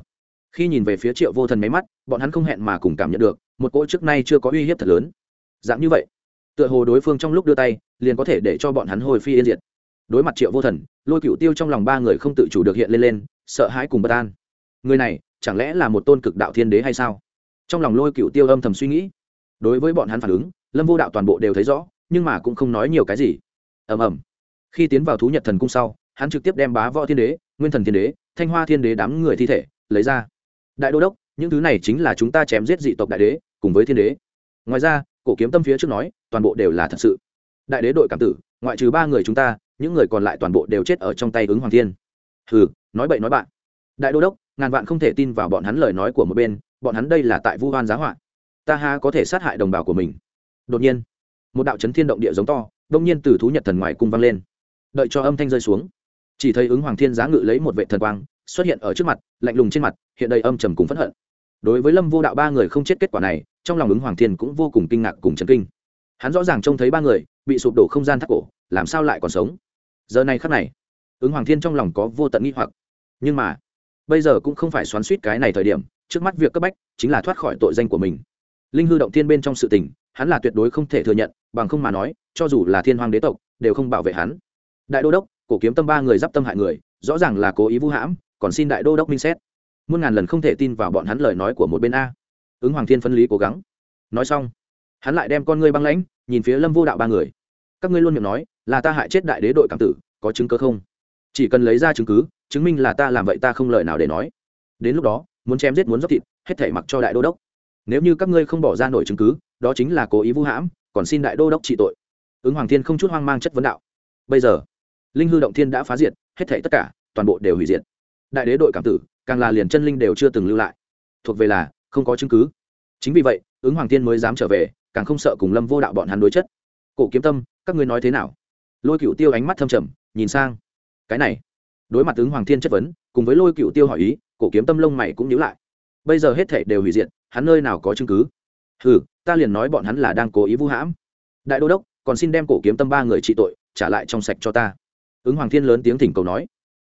khi nhìn về phía triệu vô thần máy mắt, bọn hắn không hẹn mà cùng cảm nhận được, một cỗ trước nay chưa có uy hiếp thật lớn. Dạng như vậy, tựa hồ đối phương trong lúc đưa tay, liền có thể để cho bọn hắn hồi phi yên diệt. Đối mặt triệu vô thần, lôi cựu tiêu trong lòng ba người không tự chủ được hiện lên lên, sợ hãi cùng bất an. Người này, chẳng lẽ là một tôn cực đạo thiên đế hay sao? Trong lòng lôi cựu tiêu âm thầm suy nghĩ đối với bọn hắn phản ứng, lâm vô đạo toàn bộ đều thấy rõ, nhưng mà cũng không nói nhiều cái gì. Ầm ầm. Khi tiến vào thú nhật thần cung sau, hắn trực tiếp đem bá võ thiên đế, nguyên thần thiên đế, thanh hoa thiên đế đám người thi thể, lấy ra. Đại đô đốc, những thứ này chính là chúng ta chém giết dị tộc đại đế, cùng với thiên đế. Ngoài ra, cổ kiếm tâm phía trước nói, toàn bộ đều là thật sự. Đại đế đội cảm tử, ngoại trừ ba người chúng ta, những người còn lại toàn bộ đều chết ở trong tay ứng hoàng thiên. Hừ, nói bậy nói bạn. Đại đô đốc, ngàn vạn không thể tin vào bọn hắn lời nói của một bên, bọn hắn đây là tại vu hoan giá hoạn ta há có thể sát hại đồng bào của mình. Đột nhiên, một đạo chấn thiên động địa giống to, đông nhiên từ thú nhật thần ngoài cung vang lên. Đợi cho âm thanh rơi xuống, chỉ thấy ứng hoàng thiên giá ngự lấy một vệ thần quang, xuất hiện ở trước mặt, lạnh lùng trên mặt, hiện đầy âm trầm cùng phẫn hận. Đối với lâm vô đạo ba người không chết kết quả này, trong lòng ứng hoàng thiên cũng vô cùng kinh ngạc cùng chấn kinh. Hắn rõ ràng trông thấy ba người, bị sụp đổ không gian thắt cổ, làm sao lại còn sống? Giờ này khắc này, ứng hoàng thiên trong lòng có vô tận nghi hoặc. Nhưng mà, bây giờ cũng không phải xoắn suýt cái này thời điểm, trước mắt việc cấp bách chính là thoát khỏi tội danh của mình linh hư động thiên bên trong sự tình, hắn là tuyệt đối không thể thừa nhận, bằng không mà nói, cho dù là thiên hoàng đế tộc, đều không bảo vệ hắn. Đại đô đốc, cổ kiếm tâm ba người d i p tâm hại người, rõ ràng là cố ý vũ hãm, còn xin đại đô đốc minh xét. Muôn ngàn lần không thể tin vào bọn hắn lời nói của một bên a. Ứng hoàng thiên phân lý cố gắng. Nói xong, hắn lại đem con ngươi băng lãnh, nhìn phía lâm vô đạo ba người. Các ngươi luôn miệng nói, là ta hại chết đại đế đội cảm tử, có chứng cứ không? Chỉ cần lấy ra chứng cứ, chứng minh là ta làm vậy ta không lời nào để nói. Đến lúc đó, muốn chém giết muốn dốc thịt, hết thể mặc cho đại đô đốc nếu như các ngươi không bỏ ra nổi chứng cứ, đó chính là cố ý vu hãm, còn xin đại đô đốc trị tội. Ứng hoàng thiên không chút hoang mang chất vấn đạo. Bây giờ, linh hư động thiên đã phá diệt, hết thể tất cả, toàn bộ đều hủy diệt. Đại đế đội cảm tử, càng là liền chân linh đều chưa từng lưu lại. Thuộc về là, không có chứng cứ. Chính vì vậy, ứng hoàng thiên mới dám trở về, càng không sợ cùng lâm vô đạo bọn hắn đối chất. Cổ kiếm tâm, các ngươi nói thế nào? Lôi cựu tiêu ánh mắt thâm trầm, nhìn sang. Cái này, đối mặt ứng hoàng thiên chất vấn, cùng với lôi cựu tiêu hỏi ý, cổ kiếm tâm lông mày cũng nhíu lại bây giờ hết thể đều hủy diệt, hắn nơi nào có chứng cứ? Ừ ta liền nói bọn hắn là đang cố ý vũ hãm. Đại đô đốc, còn xin đem cổ kiếm tâm ba người trị tội, trả lại trong sạch cho ta. Ứng hoàng thiên lớn tiếng thỉnh cầu nói.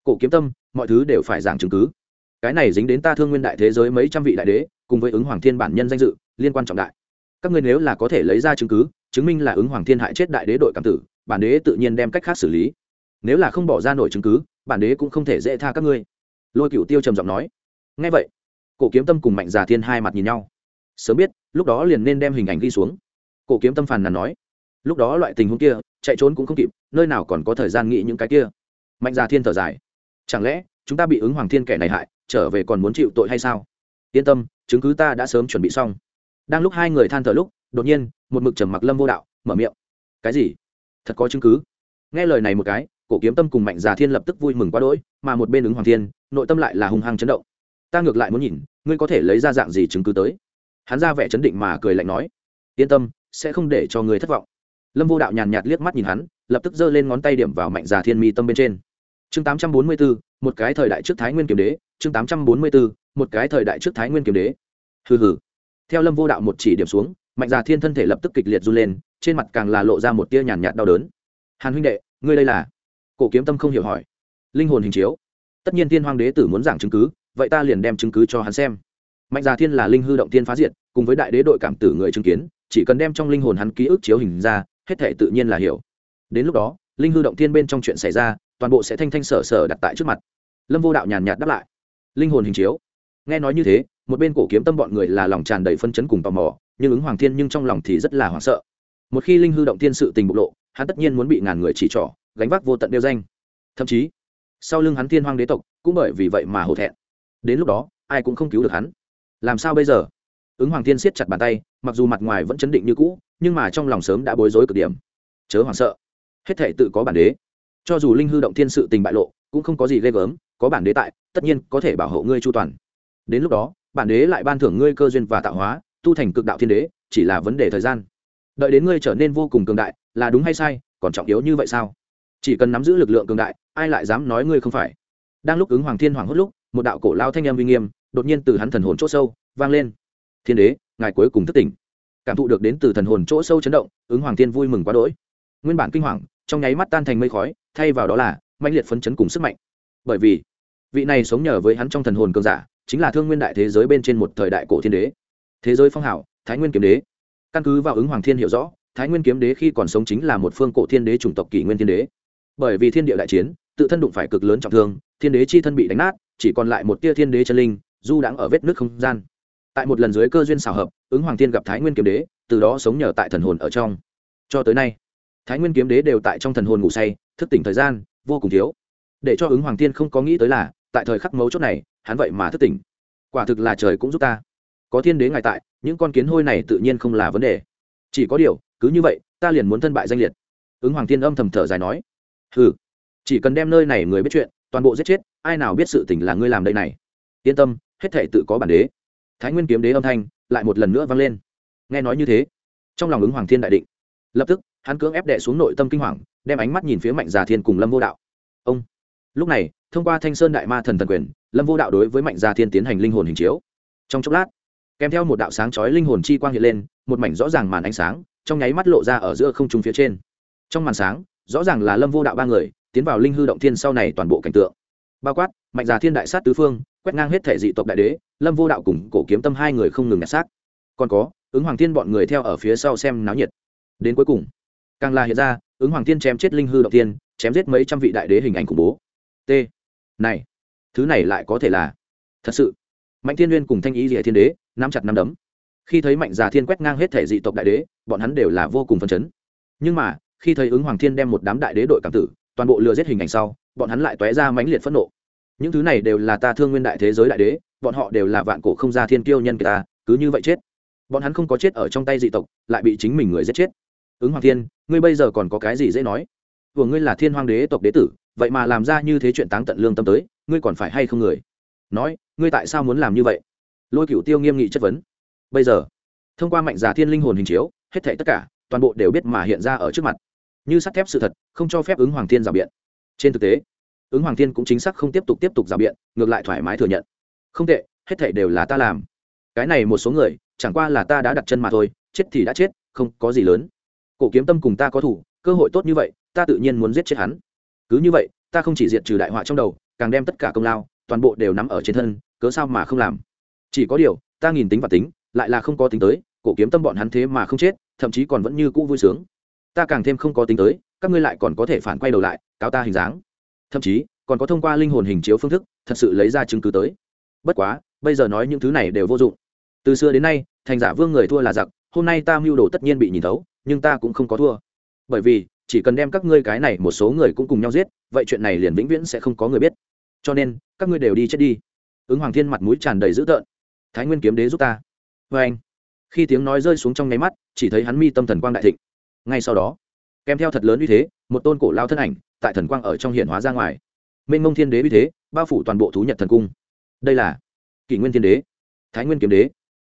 Cổ kiếm tâm, mọi thứ đều phải giảng chứng cứ. Cái này dính đến ta thương nguyên đại thế giới mấy trăm vị đại đế, cùng với ứng hoàng thiên bản nhân danh dự, liên quan trọng đại. Các ngươi nếu là có thể lấy ra chứng cứ, chứng minh là ứng hoàng thiên hại chết đại đế đội cảm tử, bản đế tự nhiên đem cách khác xử lý. Nếu là không bỏ ra nổi chứng cứ, bản đế cũng không thể dễ tha các ngươi. Lôi cựu tiêu trầm giọng nói. Ngay vậy cổ kiếm tâm cùng mạnh già thiên hai mặt nhìn nhau. Sớm biết, lúc đó liền nên đem hình ảnh ghi xuống. Cổ kiếm tâm phàn nàn nói. Lúc đó loại tình huống kia, chạy trốn cũng không kịp, nơi nào còn có thời gian nghĩ những cái kia. Mạnh già thiên thở dài. Chẳng lẽ, chúng ta bị ứng hoàng thiên kẻ này hại, trở về còn muốn chịu tội hay sao? Yên tâm, chứng cứ ta đã sớm chuẩn bị xong. Đang lúc hai người than thở lúc, đột nhiên, một mực trầm mặc lâm vô đạo, mở miệng. Cái gì? Thật có chứng cứ? Nghe lời này một cái, cổ kiếm tâm cùng mạnh già thiên lập tức vui mừng quá đỗi, mà một bên ứng hoàng thiên, nội tâm lại là hung hăng chấn động. Ta ngược lại muốn nhìn ngươi có thể lấy ra dạng gì chứng cứ tới? Hắn ra vẻ chấn định mà cười lạnh nói, yên tâm, sẽ không để cho ngươi thất vọng. Lâm vô đạo nhàn nhạt liếc mắt nhìn hắn, lập tức giơ lên ngón tay điểm vào mạnh già thiên mi tâm bên trên. Chương tám trăm bốn mươi bốn một cái thời đại trước thái nguyên kiếm đế. Chương tám trăm bốn mươi bốn một cái thời đại trước thái nguyên kiếm đế. Hừ hừ. Theo lâm vô đạo một chỉ điểm xuống, mạnh già thiên thân thể lập tức kịch liệt run lên, trên mặt càng là lộ ra một tia nhàn nhạt đau đớn. Hàn huynh đệ, ngươi đây là? Cổ kiếm tâm không hiểu hỏi. Linh hồn hình chiếu. Tất nhiên thiên hoàng đế tử muốn giảng chứng cứ vậy ta liền đem chứng cứ cho hắn xem. Mạnh già thiên là linh hư động thiên phá diệt, cùng với đại đế đội cảm tử người chứng kiến, chỉ cần đem trong linh hồn hắn ký ức chiếu hình ra, hết thể tự nhiên là hiểu. Đến lúc đó, linh hư động thiên bên trong chuyện xảy ra, toàn bộ sẽ thanh thanh sở sở đặt tại trước mặt. Lâm vô đạo nhàn nhạt đáp lại. Linh hồn hình chiếu. Nghe nói như thế, một bên cổ kiếm tâm bọn người là lòng tràn đầy phân chấn cùng tò mò, nhưng ứng hoàng thiên nhưng trong lòng thì rất là hoảng sợ. Một khi linh hư động thiên sự tình bộc lộ, hắn tất nhiên muốn bị ngàn người chỉ trỏ, gánh vác vô tận đeo danh. Thậm chí, sau lưng hắn thiên hoàng đế tộc, cũng bởi vì vậy mà hổ thẹn đến lúc đó, ai cũng không cứu được hắn. Làm sao bây giờ? Ứng hoàng thiên siết chặt bàn tay, mặc dù mặt ngoài vẫn chấn định như cũ, nhưng mà trong lòng sớm đã bối rối cực điểm. Chớ hoảng sợ. Hết thể tự có bản đế. Cho dù linh hư động thiên sự tình bại lộ, cũng không có gì ghê gớm, có bản đế tại, tất nhiên có thể bảo hộ ngươi chu toàn. Đến lúc đó, bản đế lại ban thưởng ngươi cơ duyên và tạo hóa, tu thành cực đạo thiên đế, chỉ là vấn đề thời gian. Đợi đến ngươi trở nên vô cùng cường đại, là đúng hay sai, còn trọng yếu như vậy sao? Chỉ cần nắm giữ lực lượng cường đại, ai lại dám nói ngươi không phải? Đang lúc ứng hoàng thiên hoàng hốt lúc một đạo cổ lao thanh âm uy nghiêm, đột nhiên từ hắn thần hồn chỗ sâu vang lên. Thiên đế, ngài cuối cùng thức tỉnh. Cảm thụ được đến từ thần hồn chỗ sâu chấn động, ứng hoàng thiên vui mừng quá đỗi. Nguyên bản kinh hoàng, trong nháy mắt tan thành mây khói, thay vào đó là mạnh liệt phấn chấn cùng sức mạnh. Bởi vì, vị này sống nhờ với hắn trong thần hồn cường giả, chính là thương nguyên đại thế giới bên trên một thời đại cổ thiên đế. Thế giới phong hảo, thái nguyên kiếm đế. Căn cứ vào ứng hoàng thiên hiểu rõ, thái nguyên kiếm đế khi còn sống chính là một phương cổ thiên đế chủng tộc kỷ nguyên thiên đế. Bởi vì thiên địa đại chiến, tự thân đụng phải cực lớn trọng thương, thiên đế chi thân bị đánh nát chỉ còn lại một tia thiên đế chân linh, du đãng ở vết nước không gian. Tại một lần dưới cơ duyên xảo hợp, ứng hoàng thiên gặp thái nguyên kiếm đế, từ đó sống nhờ tại thần hồn ở trong. Cho tới nay, thái nguyên kiếm đế đều tại trong thần hồn ngủ say, thức tỉnh thời gian, vô cùng thiếu. Để cho ứng hoàng thiên không có nghĩ tới là, tại thời khắc mấu chốt này, hắn vậy mà thức tỉnh. Quả thực là trời cũng giúp ta. Có thiên đế ngài tại, những con kiến hôi này tự nhiên không là vấn đề. Chỉ có điều, cứ như vậy, ta liền muốn thân bại danh liệt. Ứng hoàng thiên âm thầm thở dài nói. Ừ chỉ cần đem nơi này người biết chuyện, toàn bộ giết chết ai nào biết sự tình là ngươi làm đây này? Yên tâm, hết thể tự có bản đế. Thái nguyên kiếm đế âm thanh lại một lần nữa vang lên. Nghe nói như thế, trong lòng ứng hoàng thiên đại định. Lập tức, hắn cưỡng ép đệ xuống nội tâm kinh hoàng, đem ánh mắt nhìn phía mạnh già thiên cùng lâm vô đạo. Ông! Lúc này, thông qua thanh sơn đại ma thần thần quyền, lâm vô đạo đối với mạnh già thiên tiến hành linh hồn hình chiếu. Trong chốc lát, kèm theo một đạo sáng chói linh hồn chi quang hiện lên, một mảnh rõ ràng màn ánh sáng, trong nháy mắt lộ ra ở giữa không trung phía trên. Trong màn sáng, rõ ràng là lâm vô đạo ba người tiến vào linh hư động thiên sau này toàn bộ cảnh tượng bao quát, mạnh già thiên đại sát tứ phương, quét ngang hết thể dị tộc đại đế, lâm vô đạo cùng cổ kiếm tâm hai người không ngừng nhặt xác. Còn có, ứng hoàng thiên bọn người theo ở phía sau xem náo nhiệt. Đến cuối cùng, càng là hiện ra, ứng hoàng thiên chém chết linh hư động tiên chém giết mấy trăm vị đại đế hình ảnh khủng bố. T. Này, thứ này lại có thể là, thật sự. Mạnh thiên nguyên cùng thanh ý rỉa thiên đế, nắm chặt nắm đấm. Khi thấy mạnh già thiên quét ngang hết thể dị tộc đại đế, bọn hắn đều là vô cùng phấn chấn. Nhưng mà, khi thấy ứng hoàng thiên đem một đám đại đế đội cảm tử, toàn bộ lừa giết hình ảnh sau bọn hắn lại tóe ra mãnh liệt phẫn nộ. Những thứ này đều là ta thương nguyên đại thế giới đại đế, bọn họ đều là vạn cổ không ra thiên kiêu nhân của ta cứ như vậy chết. Bọn hắn không có chết ở trong tay dị tộc, lại bị chính mình người giết chết. Ứng hoàng thiên, ngươi bây giờ còn có cái gì dễ nói? Vừa ngươi là thiên hoàng đế tộc đế tử, vậy mà làm ra như thế chuyện táng tận lương tâm tới, ngươi còn phải hay không người? Nói, ngươi tại sao muốn làm như vậy? Lôi cựu tiêu nghiêm nghị chất vấn. Bây giờ, thông qua mạnh giả thiên linh hồn hình chiếu, hết thể tất cả, toàn bộ đều biết mà hiện ra ở trước mặt. Như sắt thép sự thật, không cho phép ứng hoàng thiên rào biện trên thực tế, ứng hoàng thiên cũng chính xác không tiếp tục tiếp tục rào biện, ngược lại thoải mái thừa nhận. Không tệ, hết thảy đều là ta làm. Cái này một số người, chẳng qua là ta đã đặt chân mà thôi, chết thì đã chết, không có gì lớn. Cổ kiếm tâm cùng ta có thủ, cơ hội tốt như vậy, ta tự nhiên muốn giết chết hắn. Cứ như vậy, ta không chỉ diệt trừ đại họa trong đầu, càng đem tất cả công lao, toàn bộ đều nắm ở trên thân, cớ sao mà không làm? Chỉ có điều, ta nhìn tính và tính, lại là không có tính tới, cổ kiếm tâm bọn hắn thế mà không chết, thậm chí còn vẫn như cũ vui sướng. Ta càng thêm không có tính tới, các ngươi lại còn có thể phản quay đầu lại cáo ta hình dáng. Thậm chí, còn có thông qua linh hồn hình chiếu phương thức, thật sự lấy ra chứng cứ tới. Bất quá, bây giờ nói những thứ này đều vô dụng. Từ xưa đến nay, thành giả vương người thua là giặc, hôm nay ta mưu đồ tất nhiên bị nhìn thấu, nhưng ta cũng không có thua. Bởi vì, chỉ cần đem các ngươi cái này một số người cũng cùng nhau giết, vậy chuyện này liền vĩnh viễn sẽ không có người biết. Cho nên, các ngươi đều đi chết đi. Ứng hoàng thiên mặt mũi tràn đầy dữ tợn. Thái nguyên kiếm đế giúp ta. Vê anh. Khi tiếng nói rơi xuống trong nháy mắt, chỉ thấy hắn mi tâm thần quang đại thịnh. Ngay sau đó, kèm theo thật lớn uy thế, một tôn cổ lao thân ảnh tại thần quang ở trong hiện hóa ra ngoài. Mênh mông thiên đế uy thế, bao phủ toàn bộ thú nhật thần cung. Đây là kỷ nguyên thiên đế, thái nguyên kiếm đế.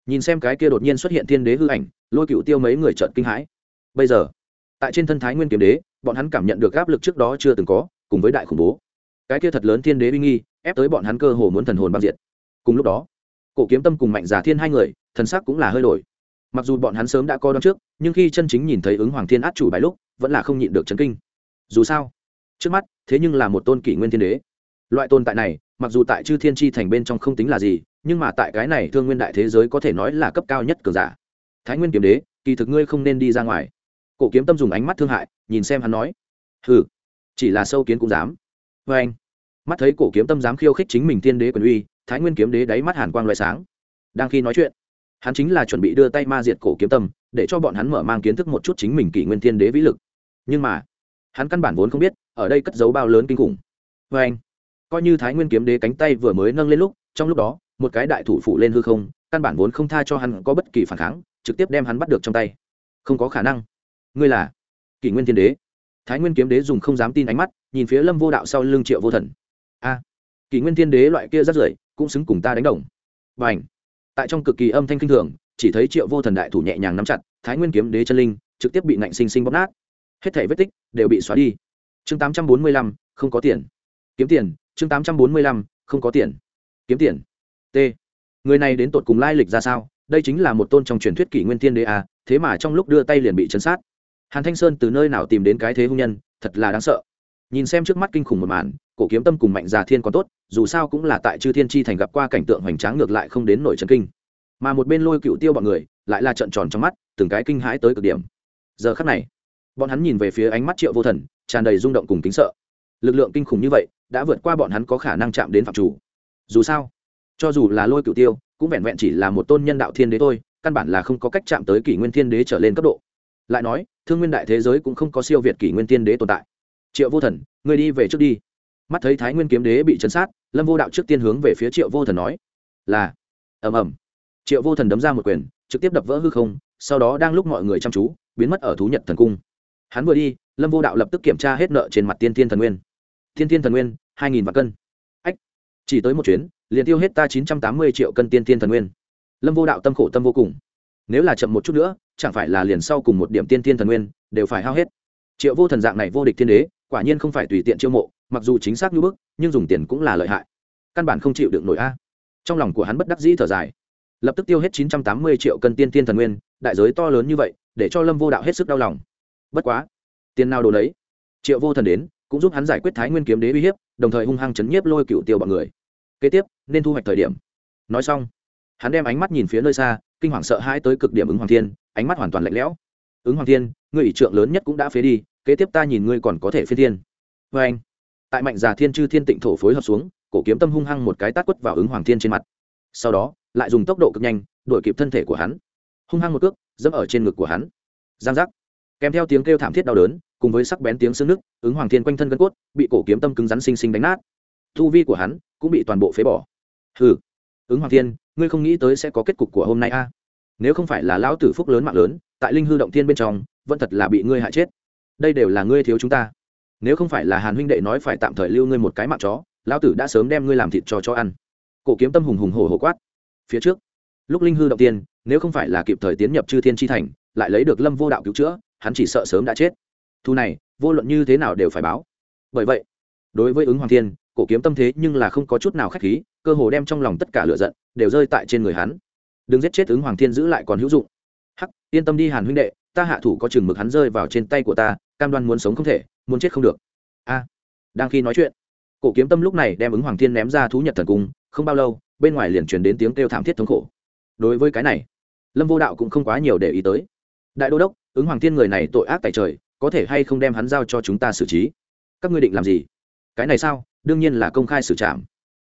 Nhìn xem cái kia đột nhiên xuất hiện thiên đế hư ảnh, lôi cựu tiêu mấy người trợn kinh hãi. Bây giờ, tại trên thân thái nguyên kiếm đế, bọn hắn cảm nhận được áp lực trước đó chưa từng có, cùng với đại khủng bố. Cái kia thật lớn thiên đế uy nghi, ép tới bọn hắn cơ hồ muốn thần hồn băng diệt. Cùng lúc đó, cổ kiếm tâm cùng mạnh giả thiên hai người, thần sắc cũng là hơi đổi. Mặc dù bọn hắn sớm đã coi đón trước, nhưng khi chân chính nhìn thấy ứng hoàng thiên át chủ bài lúc, vẫn là không nhịn được chấn kinh. Dù sao trước mắt, thế nhưng là một tôn kỷ nguyên thiên đế. Loại tồn tại này, mặc dù tại chư thiên tri thành bên trong không tính là gì, nhưng mà tại cái này thương nguyên đại thế giới có thể nói là cấp cao nhất cường giả. Thái nguyên kiếm đế, kỳ thực ngươi không nên đi ra ngoài. Cổ kiếm tâm dùng ánh mắt thương hại, nhìn xem hắn nói. Hừ, chỉ là sâu kiến cũng dám. Vê anh, mắt thấy cổ kiếm tâm dám khiêu khích chính mình thiên đế quyền uy, thái nguyên kiếm đế đáy mắt hàn quang loại sáng. Đang khi nói chuyện, hắn chính là chuẩn bị đưa tay ma diệt cổ kiếm tâm, để cho bọn hắn mở mang kiến thức một chút chính mình kỷ nguyên thiên đế vĩ lực. Nhưng mà hắn căn bản vốn không biết, ở đây cất giấu bao lớn kinh khủng. Vê anh, coi như thái nguyên kiếm đế cánh tay vừa mới nâng lên lúc, trong lúc đó, một cái đại thủ phụ lên hư không, căn bản vốn không tha cho hắn có bất kỳ phản kháng, trực tiếp đem hắn bắt được trong tay. Không có khả năng. Ngươi là kỷ nguyên thiên đế. Thái nguyên kiếm đế dùng không dám tin ánh mắt, nhìn phía lâm vô đạo sau lưng triệu vô thần. A, kỷ nguyên thiên đế loại kia rất rưởi, cũng xứng cùng ta đánh đồng. B à n h tại trong cực kỳ âm thanh kinh thường, chỉ thấy triệu vô thần đại thủ nhẹ nhàng nắm chặt, thái nguyên kiếm đế chân linh, trực tiếp bị nạnh sinh sinh bóp nát hết thảy vết tích đều bị xóa đi. Chương tám trăm bốn mươi lăm không có tiền. Kiếm tiền chương tám trăm bốn mươi lăm không có tiền. Kiếm tiền. T. Người này đến tột cùng lai lịch ra sao? Đây chính là một tôn trong truyền thuyết kỷ nguyên tiên đế a à, thế mà trong lúc đưa tay liền bị chấn sát. Hàn thanh sơn từ nơi nào tìm đến cái thế hung nhân thật là đáng sợ. Nhìn xem trước mắt kinh khủng một màn cổ kiếm tâm cùng mạnh già thiên còn tốt dù sao cũng là tại chư thiên tri thành gặp qua cảnh tượng hoành tráng ngược lại không đến nổi trần kinh. Mà một bên lôi cựu tiêu bọn người lại là trận tròn trong mắt từng cái kinh hãi tới cực điểm. Giờ khắc này bọn hắn nhìn về phía ánh mắt triệu vô thần, tràn đầy rung động cùng kính sợ. Lực lượng kinh khủng như vậy, đã vượt qua bọn hắn có khả năng chạm đến phạm chủ. Dù sao, cho dù là lôi cửu tiêu, cũng vẹn vẹn chỉ là một tôn nhân đạo thiên đế thôi, căn bản là không có cách chạm tới kỷ nguyên thiên đế trở lên cấp độ. Lại nói, thương nguyên đại thế giới cũng không có siêu việt kỷ nguyên thiên đế tồn tại. Triệu vô thần người đi về trước đi. Mắt thấy thái nguyên kiếm đế bị chấn sát, lâm vô đạo trước tiên hướng về phía triệu vô thần nói, là. Ầm ầm. Triệu vô thần đấm ra một quyền, trực tiếp đập vỡ hư không, sau đó đang lúc mọi người chăm chú, biến mất ở thú nhật thần cung hắn vừa đi, lâm vô đạo lập tức kiểm tra hết nợ trên mặt tiên thiên thần nguyên. Tiên thiên thần nguyên, hai nghìn vạn cân. Ách, chỉ tới một chuyến, liền tiêu hết ta chín trăm tám mươi triệu cân tiên thiên thần nguyên. Lâm vô đạo tâm khổ tâm vô cùng. Nếu là chậm một chút nữa, chẳng phải là liền sau cùng một điểm tiên thiên thần nguyên, đều phải hao hết. Triệu vô thần dạng này vô địch thiên đế, quả nhiên không phải tùy tiện chiêu mộ, mặc dù chính xác như bức, nhưng dùng tiền cũng là lợi hại. Căn bản không chịu được nổi a. Trong lòng của hắn bất đắc dĩ thở dài. Lập tức tiêu hết chín trăm tám mươi triệu cân tiên tiên thần nguyên, đại giới to lớn như vậy, để cho lâm vô đạo hết sức đau lòng bất quá, tiền nào đồ đấy triệu vô thần đến, cũng giúp hắn giải quyết thái nguyên kiếm đế uy hiếp, đồng thời hung hăng chấn nhiếp lôi cựu tiêu bọn người. Kế tiếp, nên thu hoạch thời điểm. Nói xong, hắn đem ánh mắt nhìn phía nơi xa, kinh hoàng sợ hãi tới cực điểm ứng hoàng thiên, ánh mắt hoàn toàn lạnh lẽo. Ứng hoàng thiên người ỷ trượng lớn nhất cũng đã phế đi, kế tiếp ta nhìn ngươi còn có thể phi thiên. Vê anh, tại mạnh già thiên chư thiên tịnh thổ phối hợp xuống, cổ kiếm tâm hung hăng một cái tát quất vào ứng hoàng thiên trên mặt. Sau đó, lại dùng tốc độ cực nhanh, đuổi kịp thân thể của hắn. Hung hăng một cước, dẫm ở trên ngực của hắn. Giang giác kèm theo tiếng kêu thảm thiết đau đớn, cùng với sắc bén tiếng xương nước, ứng hoàng thiên quanh thân gân cốt, bị cổ kiếm tâm cứng rắn xinh xinh đánh nát. Thu vi của hắn cũng bị toàn bộ phế bỏ. Hừ, ứng hoàng thiên, ngươi không nghĩ tới sẽ có kết cục của hôm nay a? Nếu không phải là lão tử phúc lớn mạng lớn, tại linh hư động thiên bên trong, vẫn thật là bị ngươi hại chết. Đây đều là ngươi thiếu chúng ta. Nếu không phải là hàn huynh đệ nói phải tạm thời lưu ngươi một cái mạng chó, lão tử đã sớm đem ngươi làm thịt cho chó ăn. Cổ kiếm tâm hùng hùng hổ hổ quát. Phía trước, lúc linh hư động tiên nếu không phải là kịp thời tiến nhập chư thiên tri thành, lại lấy được lâm vô đạo cứu chữa hắn chỉ sợ sớm đã chết. Thu này, vô luận như thế nào đều phải báo. Bởi vậy, đối với ứng hoàng thiên, cổ kiếm tâm thế nhưng là không có chút nào k h á c h khí, cơ hồ đem trong lòng tất cả lửa giận đều rơi tại trên người hắn. Đừng giết chết ứng hoàng thiên giữ lại còn hữu dụng. Hắc, yên tâm đi hàn huynh đệ, ta hạ thủ có chừng mực hắn rơi vào trên tay của ta, cam đoan muốn sống không thể, muốn chết không được. A. Đang khi nói chuyện, cổ kiếm tâm lúc này đem ứng hoàng thiên ném ra thú nhật thần cung, không bao lâu, bên ngoài liền truyền đến tiếng kêu thảm thiết thống khổ. Đối với cái này, lâm vô đạo cũng không quá nhiều để ý tới. Đại đô đốc ứng hoàng thiên người này tội ác tại trời, có thể hay không đem hắn giao cho chúng ta xử trí? Các ngươi định làm gì? Cái này sao? Đương nhiên là công khai xử trảm.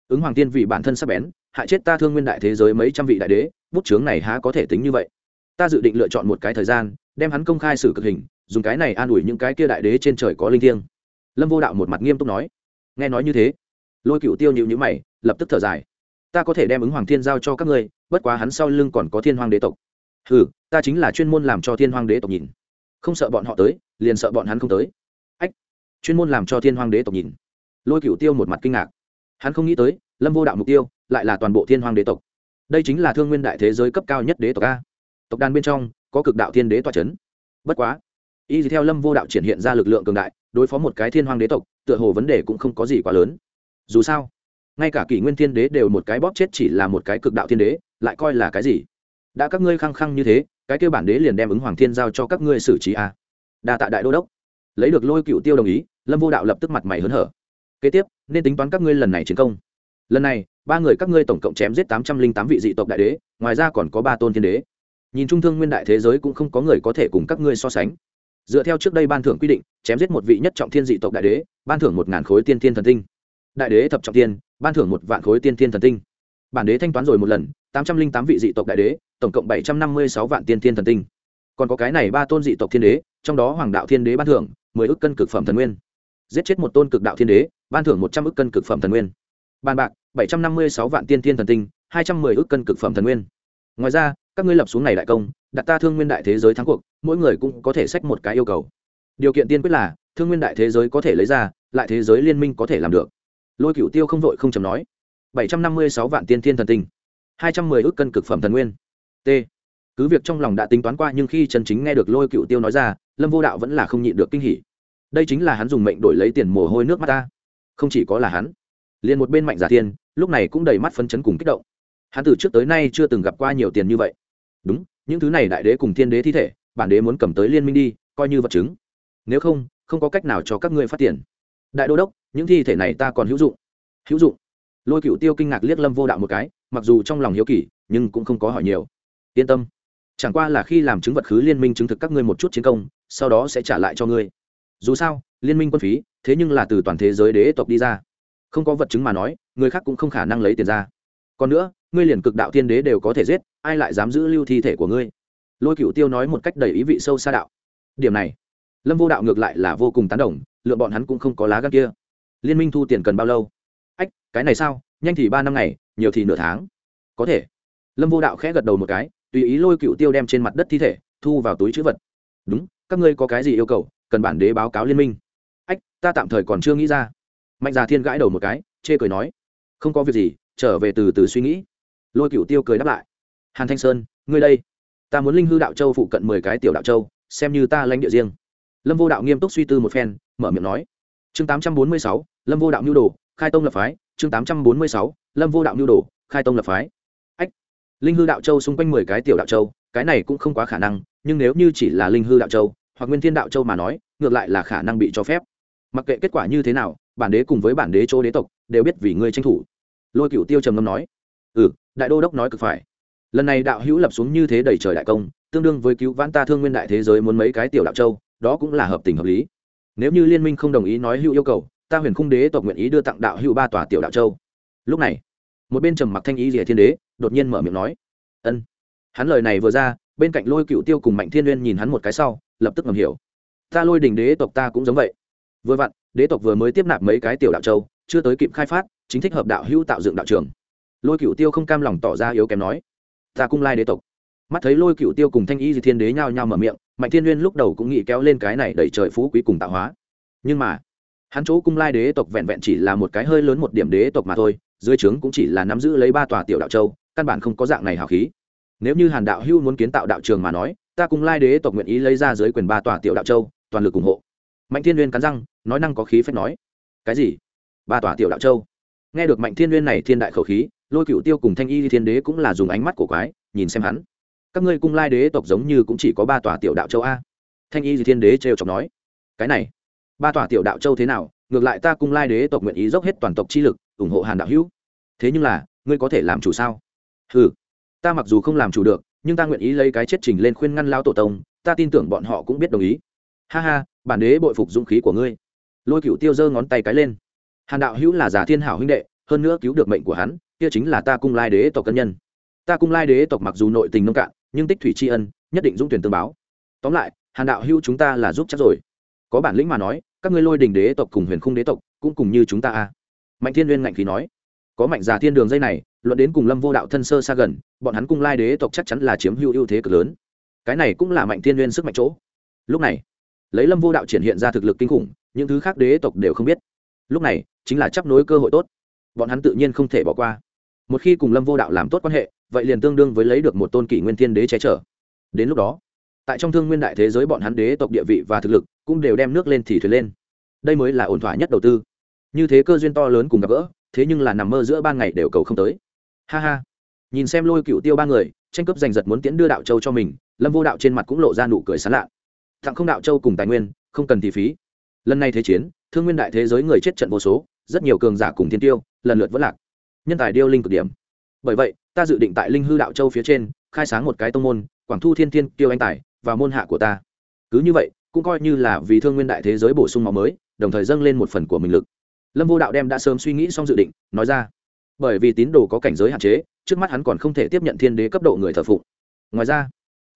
Ứng hoàng tiên vì bản thân sắp bén, hại chết ta thương nguyên đại thế giới mấy trăm vị đại đế, bút chướng này há có thể tính như vậy? Ta dự định lựa chọn một cái thời gian, đem hắn công khai xử cực hình, dùng cái này an ủi những cái kia đại đế trên trời có linh thiêng. Lâm vô đạo một mặt nghiêm túc nói. Nghe nói như thế, lôi cựu tiêu nhịu nhữ mày, lập tức thở dài. Ta có thể đem ứng hoàng thiên giao cho các ngươi, bất quá hắn sau lưng còn có thiên hoàng đế tộc ừ ta chính là chuyên môn làm cho thiên hoàng đế tộc nhìn. Không sợ bọn họ tới, liền sợ bọn hắn không tới. Ách, chuyên môn làm cho thiên hoàng đế tộc nhìn. Lôi cựu tiêu một mặt kinh ngạc. Hắn không nghĩ tới, lâm vô đạo mục tiêu, lại là toàn bộ thiên hoàng đế tộc. Đây chính là thương nguyên đại thế giới cấp cao nhất đế tộc a. Tộc đàn bên trong, có cực đạo thiên đế tọa c h ấ n bất quá, y theo lâm vô đạo triển hiện ra lực lượng cường đại, đối phó một cái thiên hoàng đế tộc, tựa hồ vấn đề cũng không có gì quá lớn. Dù sao, ngay cả kỷ nguyên thiên đế đều một cái bóp chết chỉ là một cái cực đạo thiên đế, lại coi là cái gì? Đã các ngươi khăng khăng như thế, cái kêu bản đế liền đem ứng hoàng thiên giao cho các ngươi xử trí a đa tạ đại đô đốc. Lấy được lôi cựu tiêu đồng ý, lâm vô đạo lập tức mặt mày hớn hở. Kế tiếp, nên tính toán các ngươi lần này chiến công. Lần này, ba người các ngươi tổng cộng chém giết tám trăm linh tám vị dị tộc đại đế, ngoài ra còn có ba tôn thiên đế. Nhìn trung thương nguyên đại thế giới cũng không có người có thể cùng các ngươi so sánh. Dựa theo trước đây ban thưởng quy định, chém giết một vị nhất trọng thiên dị tộc đại đế, ban thưởng một ngàn khối tiên thiên thần tinh. Đại đế thập trọng tiên ban thưởng một vạn khối tiên thiên thần tinh. Bản đế thanh toán rồi một lần, tám trăm linh tám vị dị tộc đại đế tổng cộng bảy trăm năm mươi sáu vạn tiên thiên thần tinh. Còn có cái này ba tôn dị tộc thiên đế, trong đó hoàng đạo thiên đế ban thưởng, mười ước cân cực phẩm thần nguyên. Giết chết một tôn cực đạo thiên đế, ban thưởng một trăm ước cân cực phẩm thần nguyên. Bàn bạc, bảy trăm năm mươi sáu vạn tiên thiên thần tinh, hai trăm mười ước cân cực phẩm thần nguyên. Ngoài ra, các ngươi lập xuống này đại công, đặt ta thương nguyên đại thế giới thắng cuộc, mỗi người cũng có thể sách một cái yêu cầu. Điều kiện tiên quyết là, thương nguyên đại thế giới có thể lấy ra, lại thế giới liên minh có thể làm được. Lôi cựu tiêu không vội không chầm nói, bảy trăm năm mươi sáu vạn tiên thiên thần tinh, hai trăm mười ước cân cực phẩm thần nguyên t. Cứ việc trong lòng đã tính toán qua nhưng khi chân chính nghe được lôi cựu tiêu nói ra, lâm vô đạo vẫn là không nhịn được kinh hỉ. Đây chính là hắn dùng mệnh đổi lấy tiền mồ hôi nước mắt ta. Không chỉ có là hắn, liền một bên mạnh giả tiên, lúc này cũng đầy mắt phân chấn cùng kích động. Hắn từ trước tới nay chưa từng gặp qua nhiều tiền như vậy. Đúng, những thứ này đại đế cùng thiên đế thi thể, bản đế muốn cầm tới liên minh đi, coi như vật chứng. Nếu không không có cách nào cho các ngươi phát tiền. Đại đô đốc, những thi thể này ta còn hữu dụng. Hữu dụng. Lôi cựu tiêu kinh ngạc liếc lâm vô đạo một cái, mặc dù trong lòng hiếu kỳ, nhưng cũng không có hỏi nhiều yên tâm. Chẳng qua là khi làm chứng vật khứ liên minh chứng thực các ngươi một chút chiến công, sau đó sẽ trả lại cho ngươi. Dù sao, liên minh quân phí, thế nhưng là từ toàn thế giới đế tộc đi ra. Không có vật chứng mà nói, người khác cũng không khả năng lấy tiền ra. Còn nữa, ngươi liền cực đạo thiên đế đều có thể giết, ai lại dám giữ lưu thi thể của ngươi? Lôi cựu tiêu nói một cách đầy ý vị sâu xa đạo. Điểm này, lâm vô đạo ngược lại là vô cùng tán đồng, lựa bọn hắn cũng không có lá gan kia. Liên minh thu tiền cần bao lâu? Ách, cái này sao? Nhanh thì ba năm ngày, nhiều thì nửa tháng. Có thể. Lâm vô đạo khẽ gật đầu một cái tùy ý lôi cựu tiêu đem trên mặt đất thi thể, thu vào túi chữ vật. Đúng, các ngươi có cái gì yêu cầu, cần bản đế báo cáo liên minh. Ách, ta tạm thời còn chưa nghĩ ra. Mạnh già thiên gãi đầu một cái, chê cười nói. Không có việc gì, trở về từ từ suy nghĩ. Lôi cựu tiêu cười đáp lại. Hàn thanh sơn, ngươi đây. Ta muốn linh hư đạo châu phụ cận mười cái tiểu đạo châu, xem như ta lãnh địa riêng. Lâm vô đạo nghiêm túc suy tư một phen, mở miệng nói. Chương tám trăm bốn mươi sáu, lâm vô đạo nhu đồ, khai tông lập phái. Chương tám trăm bốn mươi sáu, lâm vô đạo nhu đồ, khai tông lập phái linh hư đạo châu xung quanh mười cái tiểu đạo châu, cái này cũng không quá khả năng, nhưng nếu như chỉ là linh hư đạo châu, hoặc nguyên thiên đạo châu mà nói, ngược lại là khả năng bị cho phép. Mặc kệ kết quả như thế nào, bản đế cùng với bản đế chỗ đế tộc đều biết vì ngươi tranh thủ. Lôi cựu tiêu trầm ngâm nói ừ đại đô đốc nói cực phải. Lần này đạo hữu lập xuống như thế đầy trời đại công, tương đương với cứu vãn ta thương nguyên đại thế giới muốn mấy cái tiểu đạo châu, đó cũng là hợp tình hợp lý. Nếu như liên minh không đồng ý nói hữu yêu cầu, ta huyền khung đế tộc nguyện ý đưa tặng đạo hữu ba tòa tiểu đạo châu. Lúc này một bên trầm mặc thanh ý rỉa thiên đế, đột nhiên mở miệng nói, ân. Hắn lời này vừa ra, bên cạnh lôi cựu tiêu cùng mạnh thiên uyên nhìn hắn một cái sau, lập tức ngầm hiểu. Ta lôi đình đế tộc ta cũng giống vậy. Vừa vặn, đế tộc vừa mới tiếp nạp mấy cái tiểu đạo châu, chưa tới kịp khai phát, chính thích hợp đạo hữu tạo dựng đạo trường. Lôi cựu tiêu không cam lòng tỏ ra yếu kém nói, ta cung lai đế tộc. Mắt thấy lôi cựu tiêu cùng thanh y di thiên đế nhao nhao mở miệng, mạnh thiên uyên lúc đầu cũng nghĩ kéo lên cái này đẩy trời phú quý cùng tạo hóa. Nhưng mà, hắn chỗ cung lai đế tộc vẹn vẹn chỉ là một cái hơi lớn một điểm đế tộc mà thôi dưới trướng cũng chỉ là nắm giữ lấy ba tòa tiểu đạo châu, căn bản không có dạng này hào khí. Nếu như hàn đạo hưu muốn kiến tạo đạo trường mà nói, ta cùng lai đế tộc nguyện ý lấy ra dưới quyền ba tòa tiểu đạo châu, toàn lực ủng hộ. Mạnh thiên uyên cắn răng, nói năng có khí phép nói. Cái gì? Ba tòa tiểu đạo châu? Nghe được mạnh thiên n này thiên đại khẩu khí, lôi cựu tiêu cùng thanh y thiên đế cũng là dùng ánh mắt của quái, nhìn xem hắn. Các ngươi cung lai đế tộc giống như cũng chỉ có ba tòa tiểu đạo châu a. Thanh y thiên đế trêu chọc nói. Cái này, ba tòa tiểu đạo châu thế nào? Ngược lại ta cung lai đế tộc nguyện ý dốc hết toàn tộc chi lực ủng hộ hàn đạo hữu. Thế nhưng là, ngươi có thể làm chủ sao? Ừ ta mặc dù không làm chủ được, nhưng ta nguyện ý lấy cái chết trình lên khuyên ngăn lao tổ tông, ta tin tưởng bọn họ cũng biết đồng ý. Ha ha, bản đế bội phục dũng khí của ngươi. Lôi cựu tiêu giơ ngón tay cái lên. Hàn đạo hữu là giả thiên hảo huynh đệ, hơn nữa cứu được mệnh của hắn, kia chính là ta cung lai đế tộc cân nhân. Ta cung lai đế tộc mặc dù nội tình nông cạn, nhưng tích thủy tri ân, nhất định dũng tuyển tương báo. Tóm lại, hàn đạo hữu chúng ta là giúp chắc rồi. Có bản lĩnh mà nói, các ngươi lôi đình đế tộc cùng huyền khung đế tộc cũng cùng như chúng ta a mạnh thiên Uyên ngạnh khí nói, có mạnh già thiên đường dây này, luận đến cùng lâm vô đạo thân sơ xa gần, bọn hắn cung lai đế tộc chắc chắn là chiếm hữu ưu thế cực lớn. Cái này cũng là mạnh thiên Uyên sức mạnh chỗ. Lúc này, lấy lâm vô đạo triển hiện ra thực lực kinh khủng, những thứ khác đế tộc đều không biết. Lúc này, chính là chấp nối cơ hội tốt. Bọn hắn tự nhiên không thể bỏ qua. Một khi cùng lâm vô đạo làm tốt quan hệ, vậy liền tương đương với lấy được một tôn kỷ nguyên thiên đế che chở. Đến lúc đó, tại trong thương nguyên đại thế giới bọn hắn đế tộc địa vị và thực lực cũng đều đem nước lên thì thuyền lên. Đây mới là ổn thỏa nhất đầu tư như thế cơ duyên to lớn cùng gặp gỡ, thế nhưng là nằm mơ giữa ban ngày đều cầu không tới. Ha ha. Nhìn xem lôi cựu tiêu ba người, tranh cướp giành giật muốn tiễn đưa đạo châu cho mình, lâm vô đạo trên mặt cũng lộ ra nụ cười sán lạ. Thặng không đạo châu cùng tài nguyên, không cần thì phí. Lần này thế chiến, thương nguyên đại thế giới người chết trận vô số, rất nhiều cường giả cùng thiên tiêu, lần lượt vẫn lạc. Nhân tài điêu linh cực điểm. Bởi vậy, ta dự định tại linh hư đạo châu phía trên, khai sáng một cái tông môn, quảng thu thiên thiên, tiêu anh tài và môn hạ của ta. Cứ như vậy, cũng coi như là vì thương nguyên đại thế giới bổ sung máu mới, đồng thời dâng lên một phần của mình lực lâm vô đạo đem đã sớm suy nghĩ xong dự định, nói ra. Bởi vì tín đồ có cảnh giới hạn chế, trước mắt hắn còn không thể tiếp nhận thiên đế cấp độ người thờ phụng. Ngoài ra,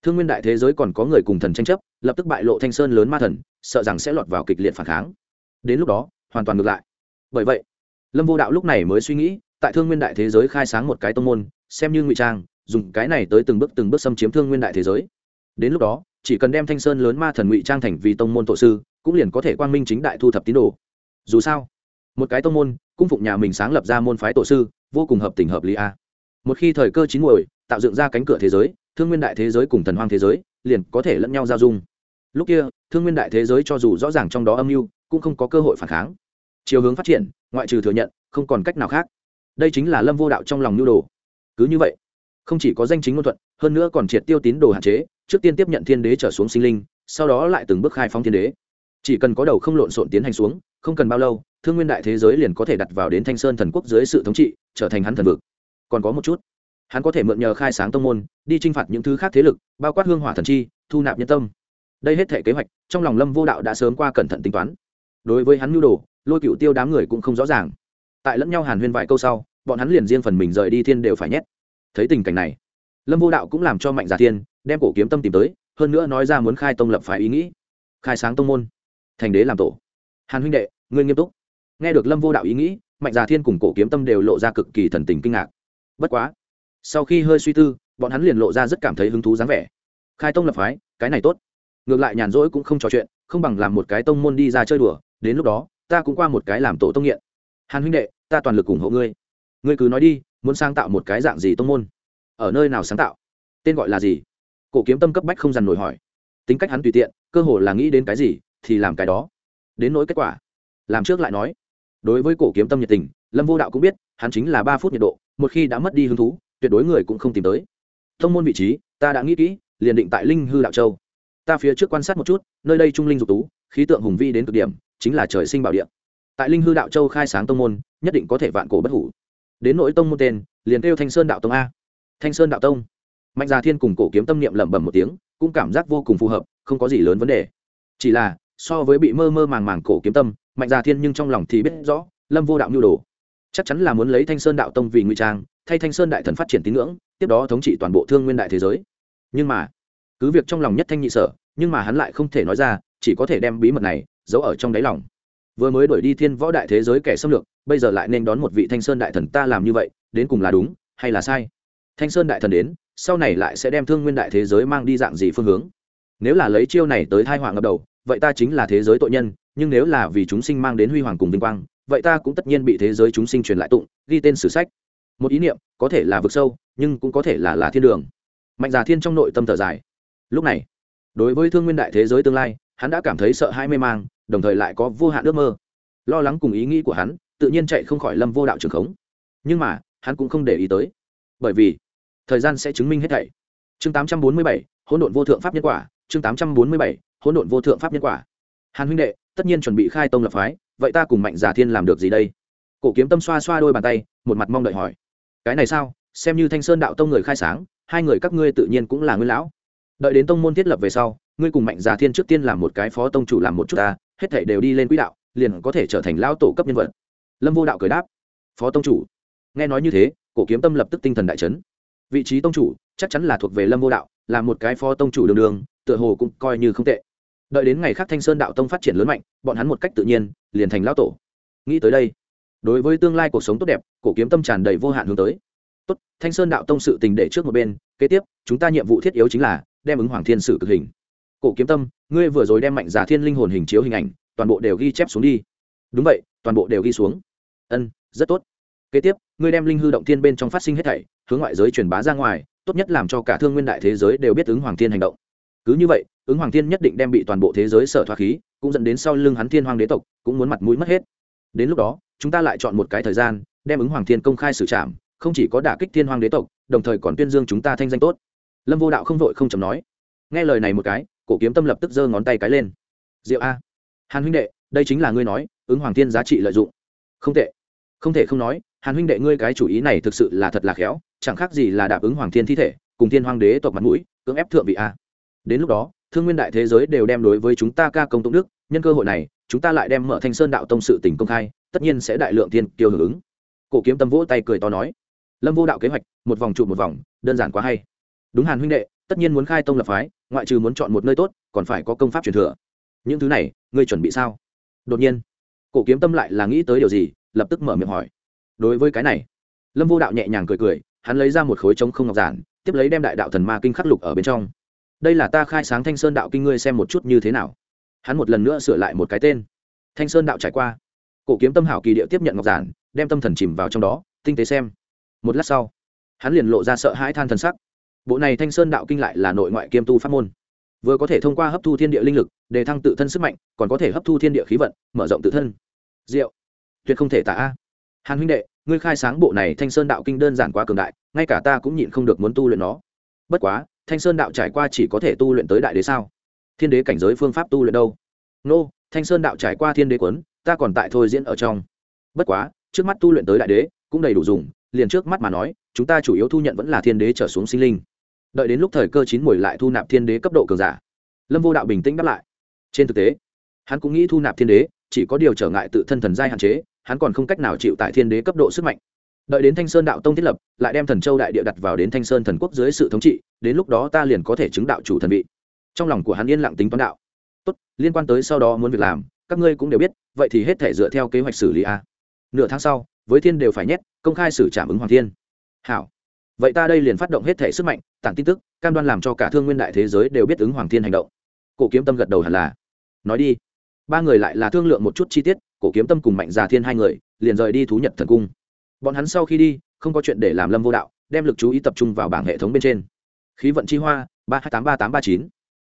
thương nguyên đại thế giới còn có người cùng thần tranh chấp, lập tức bại lộ thanh sơn lớn ma thần, sợ rằng sẽ lọt vào kịch liệt phản kháng. Đến lúc đó, hoàn toàn ngược lại. Bởi vậy, lâm vô đạo lúc này mới suy nghĩ, tại thương nguyên đại thế giới khai sáng một cái tông môn, xem như ngụy trang, dùng cái này tới từng bước từng bước xâm chiếm thương nguyên đại thế giới. Đến lúc đó, chỉ cần đem thanh sơn lớn ma thần ngụy trang thành vì tông môn tổ sư, cũng liền có thể quang minh chính đại thu thập tín đồ. Dù sao một cái tông môn, cung phụng nhà mình sáng lập ra môn phái tổ sư, vô cùng hợp tình hợp lý a. Một khi thời cơ chín muồi, tạo dựng ra cánh cửa thế giới, thương nguyên đại thế giới cùng thần hoang thế giới, liền có thể lẫn nhau giao dung. Lúc kia, thương nguyên đại thế giới cho dù rõ ràng trong đó âm mưu, cũng không có cơ hội phản kháng. Chiều hướng phát triển, ngoại trừ thừa nhận, không còn cách nào khác. Đây chính là lâm vô đạo trong lòng nhu đồ. Cứ như vậy, không chỉ có danh chính ngôn thuận, hơn nữa còn triệt tiêu tín đồ hạn chế, trước tiên tiếp nhận thiên đế trở xuống sinh linh, sau đó lại từng bước khai phóng thiên đế. Chỉ cần có đầu không lộn xộn tiến hành xuống, không cần bao lâu thương nguyên đại thế giới liền có thể đặt vào đến thanh sơn thần quốc dưới sự thống trị, trở thành hắn thần vực. Còn có một chút, hắn có thể mượn nhờ khai sáng tông môn, đi chinh phạt những thứ khác thế lực, bao quát hương hỏa thần chi, thu nạp nhân tâm. Đây hết thể kế hoạch, trong lòng lâm vô đạo đã sớm qua cẩn thận tính toán. Đối với hắn nhu đồ, lôi cựu tiêu đám người cũng không rõ ràng. Tại lẫn nhau hàn huyên vài câu sau, bọn hắn liền riêng phần mình rời đi thiên đều phải nhét. Thấy tình cảnh này, lâm vô đạo cũng làm cho mạnh giả thiên đem cổ kiếm tâm tìm tới, hơn nữa nói ra muốn khai tông lập phải ý nghĩ. Khai sáng tông môn, thành đế làm tổ. Hàn huynh đệ, ngươi nghiêm túc nghe được lâm vô đạo ý nghĩ, mạnh già thiên cùng cổ kiếm tâm đều lộ ra cực kỳ thần tình kinh ngạc. Bất quá, sau khi hơi suy tư, bọn hắn liền lộ ra rất cảm thấy hứng thú dáng vẻ. Khai tông lập phái, cái này tốt. Ngược lại nhàn rỗi cũng không trò chuyện, không bằng làm một cái tông môn đi ra chơi đùa, đến lúc đó, ta cũng qua một cái làm tổ tông nghiện. Hàn huynh đệ, ta toàn lực ủng hộ ngươi. Ngươi cứ nói đi, muốn sáng tạo một cái dạng gì tông môn? Ở nơi nào sáng tạo? Tên gọi là gì? Cổ kiếm tâm cấp bách không dằn nổi hỏi. Tính cách hắn tùy tiện, cơ hồ là nghĩ đến cái gì thì làm cái đó. Đến nỗi kết quả, làm trước lại nói đối với cổ kiếm tâm nhiệt tình, lâm vô đạo cũng biết, hắn chính là ba phút nhiệt độ, một khi đã mất đi hứng thú, tuyệt đối người cũng không tìm tới. Thông môn vị trí, ta đã nghĩ kỹ, liền định tại linh hư đạo châu. Ta phía trước quan sát một chút, nơi đây trung linh dục tú, khí tượng hùng vi đến cực điểm, chính là trời sinh bảo địa. Tại linh hư đạo châu khai sáng tông môn, nhất định có thể vạn cổ bất hủ. Đến nỗi tông môn tên, liền kêu thanh sơn đạo tông a. Thanh sơn đạo tông. Mạnh gia thiên cùng cổ kiếm tâm niệm lẩm bẩm một tiếng, cũng cảm giác vô cùng phù hợp, không có gì lớn vấn đề. Chỉ là so với bị mơ mơ màng màng cổ kiếm tâm, mạnh gia thiên nhưng trong lòng thì biết rõ, lâm vô đạo nhu đồ. Chắc chắn là muốn lấy thanh sơn đạo tông vì ngụy trang, thay thanh sơn đại thần phát triển tín ngưỡng, tiếp đó thống trị toàn bộ thương nguyên đại thế giới. Nhưng mà, cứ việc trong lòng nhất thanh nhị sở, nhưng mà hắn lại không thể nói ra, chỉ có thể đem bí mật này giấu ở trong đáy lòng. Vừa mới đuổi đi thiên võ đại thế giới kẻ xâm lược, bây giờ lại nên đón một vị thanh sơn đại thần ta làm như vậy, đến cùng là đúng hay là sai? Thanh sơn đại thần đến, sau này lại sẽ đem thương nguyên đại thế giới mang đi dạng gì phương hướng? Nếu là lấy chiêu này tới thai họa ngập đầu vậy ta chính là thế giới tội nhân nhưng nếu là vì chúng sinh mang đến huy hoàng cùng vinh quang vậy ta cũng tất nhiên bị thế giới chúng sinh truyền lại tụng ghi tên sử sách. Một ý niệm có thể là vực sâu nhưng cũng có thể là là thiên đường. Mạnh già thiên trong nội tâm thở dài. Lúc này đối với thương nguyên đại thế giới tương lai hắn đã cảm thấy sợ hãi mê mang đồng thời lại có vô hạn ước mơ. Lo lắng cùng ý nghĩ của hắn tự nhiên chạy không khỏi lâm vô đạo trường khống. Nhưng mà hắn cũng không để ý tới. Bởi vì thời gian sẽ chứng minh hết thảy. Chương 847, hỗn độn vô thượng pháp nhân quả. Chương 847, hỗn độn vô thượng pháp nhân quả. Hàn huynh đệ, tất nhiên chuẩn bị khai tông lập phái, vậy ta cùng mạnh giả thiên làm được gì đây? Cổ kiếm tâm xoa xoa đôi bàn tay, một mặt mong đợi hỏi. Cái này sao? Xem như thanh sơn đạo tông người khai sáng, hai người các ngươi tự nhiên cũng là nguyên lão. Đợi đến tông môn thiết lập về sau, ngươi cùng mạnh giả thiên trước tiên làm một cái phó tông chủ làm một chút ta, hết thảy đều đi lên quỹ đạo, liền có thể trở thành lão tổ cấp nhân vật. Lâm vô đạo cười đáp. Phó tông chủ. Nghe nói như thế, cổ kiếm tâm lập tức tinh thần đại chấn. Vị trí tông chủ chắc chắn là thuộc về lâm vô đạo, là một cái phó tông chủ đường đường, tựa hồ cũng coi như không tệ đợi đến ngày khác thanh sơn đạo tông phát triển lớn mạnh, bọn hắn một cách tự nhiên, liền thành lão tổ. Nghĩ tới đây, đối với tương lai cuộc sống tốt đẹp, cổ kiếm tâm tràn đầy vô hạn hướng tới. Tốt, thanh sơn đạo tông sự tình để trước một bên, kế tiếp, chúng ta nhiệm vụ thiết yếu chính là đem ứng hoàng thiên sử cực hình. Cổ kiếm tâm, ngươi vừa rồi đem mạnh giả thiên linh hồn hình chiếu hình ảnh, toàn bộ đều ghi chép xuống đi. Đúng vậy, toàn bộ đều ghi xuống. Ân, rất tốt. Kế tiếp, ngươi đem linh hư động thiên bên trong phát sinh hết thảy, hướng ngoại giới truyền bá ra ngoài, tốt nhất làm cho cả thương nguyên đại thế giới đều biết ứng hoàng thiên hành động cứ như vậy, ứng hoàng thiên nhất định đem bị toàn bộ thế giới sở thoát khí, cũng dẫn đến sau lưng hắn thiên hoàng đế tộc, cũng muốn mặt mũi mất hết. Đến lúc đó, chúng ta lại chọn một cái thời gian, đem ứng hoàng thiên công khai xử trảm, không chỉ có đả kích thiên hoàng đế tộc, đồng thời còn tuyên dương chúng ta thanh danh tốt. Lâm vô đạo không vội không chầm nói. Nghe lời này một cái, cổ kiếm tâm lập tức giơ ngón tay cái lên. Diệu a. Hàn huynh đệ, đây chính là ngươi nói, ứng hoàng thiên giá trị lợi dụng. Không tệ. Không thể không nói, hàn huynh đệ ngươi cái chủ ý này thực sự là thật là khéo, chẳng khác gì là đáp ứng hoàng thiên thi thể, cùng thiên hoàng đế tộc mặt mũi, cưỡng ép thượng vị a đến lúc đó, thương nguyên đại thế giới đều đem đối với chúng ta ca công tụng đức, nhân cơ hội này, chúng ta lại đem mở thanh sơn đạo tông sự tỉnh công khai, tất nhiên sẽ đại lượng thiên kiêu hưởng ứng. Cổ kiếm tâm vỗ tay cười to nói, lâm vô đạo kế hoạch, một vòng trụ một vòng, đơn giản quá hay. Đúng hàn huynh đệ, tất nhiên muốn khai tông lập phái, ngoại trừ muốn chọn một nơi tốt, còn phải có công pháp truyền thừa. Những thứ này, ngươi chuẩn bị sao? Đột nhiên, cổ kiếm tâm lại là nghĩ tới điều gì, lập tức mở miệng hỏi. Đối với cái này, lâm vô đạo nhẹ nhàng cười cười, hắn lấy ra một khối trống không ngọc giản, tiếp lấy đem đại đạo thần ma kinh khắc lục ở bên trong đây là ta khai sáng thanh sơn đạo kinh ngươi xem một chút như thế nào hắn một lần nữa sửa lại một cái tên thanh sơn đạo trải qua cổ kiếm tâm hảo kỳ địa tiếp nhận ngọc giản đem tâm thần chìm vào trong đó tinh tế xem một lát sau hắn liền lộ ra sợ hãi than thần sắc bộ này thanh sơn đạo kinh lại là nội ngoại kiêm tu pháp môn vừa có thể thông qua hấp thu thiên địa linh lực để thăng tự thân sức mạnh còn có thể hấp thu thiên địa khí vận mở rộng tự thân diệu tuyệt không thể tả hàn huynh đệ ngươi khai sáng bộ này thanh sơn đạo kinh đơn giản quá cường đại ngay cả ta cũng nhịn không được muốn tu luyện nó bất quá thanh sơn đạo trải qua chỉ có thể tu luyện tới đại đế sao? Thiên đế cảnh giới phương pháp tu luyện đâu? Nô, thanh sơn đạo trải qua thiên đế quấn, ta còn tại thôi diễn ở trong. Bất quá, trước mắt tu luyện tới đại đế cũng đầy đủ dùng, liền trước mắt mà nói, chúng ta chủ yếu thu nhận vẫn là thiên đế trở xuống sinh linh. Đợi đến lúc thời cơ chín mùi lại thu nạp thiên đế cấp độ cường giả. Lâm vô đạo bình tĩnh đáp lại. Trên thực tế, hắn cũng nghĩ thu nạp thiên đế, chỉ có điều trở ngại tự thân thần giai hạn chế, hắn còn không cách nào chịu tại thiên đế cấp độ sức mạnh đợi đến thanh sơn đạo tông thiết lập, lại đem thần châu đại địa đặt vào đến thanh sơn thần quốc dưới sự thống trị, đến lúc đó ta liền có thể chứng đạo chủ thần vị. Trong lòng của hắn yên lặng tính toán đạo. Tốt, liên quan tới sau đó muốn việc làm, các ngươi cũng đều biết, vậy thì hết thể dựa theo kế hoạch xử lý a. Nửa tháng sau, với thiên đều phải nhét, công khai xử trảm ứng hoàng thiên. Hảo. Vậy ta đây liền phát động hết thể sức mạnh tặng tin tức, cam đoan làm cho cả thương nguyên đại thế giới đều biết ứng hoàng thiên hành động. Cổ kiếm tâm gật đầu hẳn là. Nói đi. Ba người lại là thương lượng một chút chi tiết, cổ kiếm tâm cùng mạnh già thiên hai người, liền rời đi thú nhật thần cung bọn hắn sau khi đi, không có chuyện để làm lâm vô đạo, đem lực chú ý tập trung vào bảng hệ thống bên trên. Khí vận chi hoa, ba hai tám ba tám ba chín.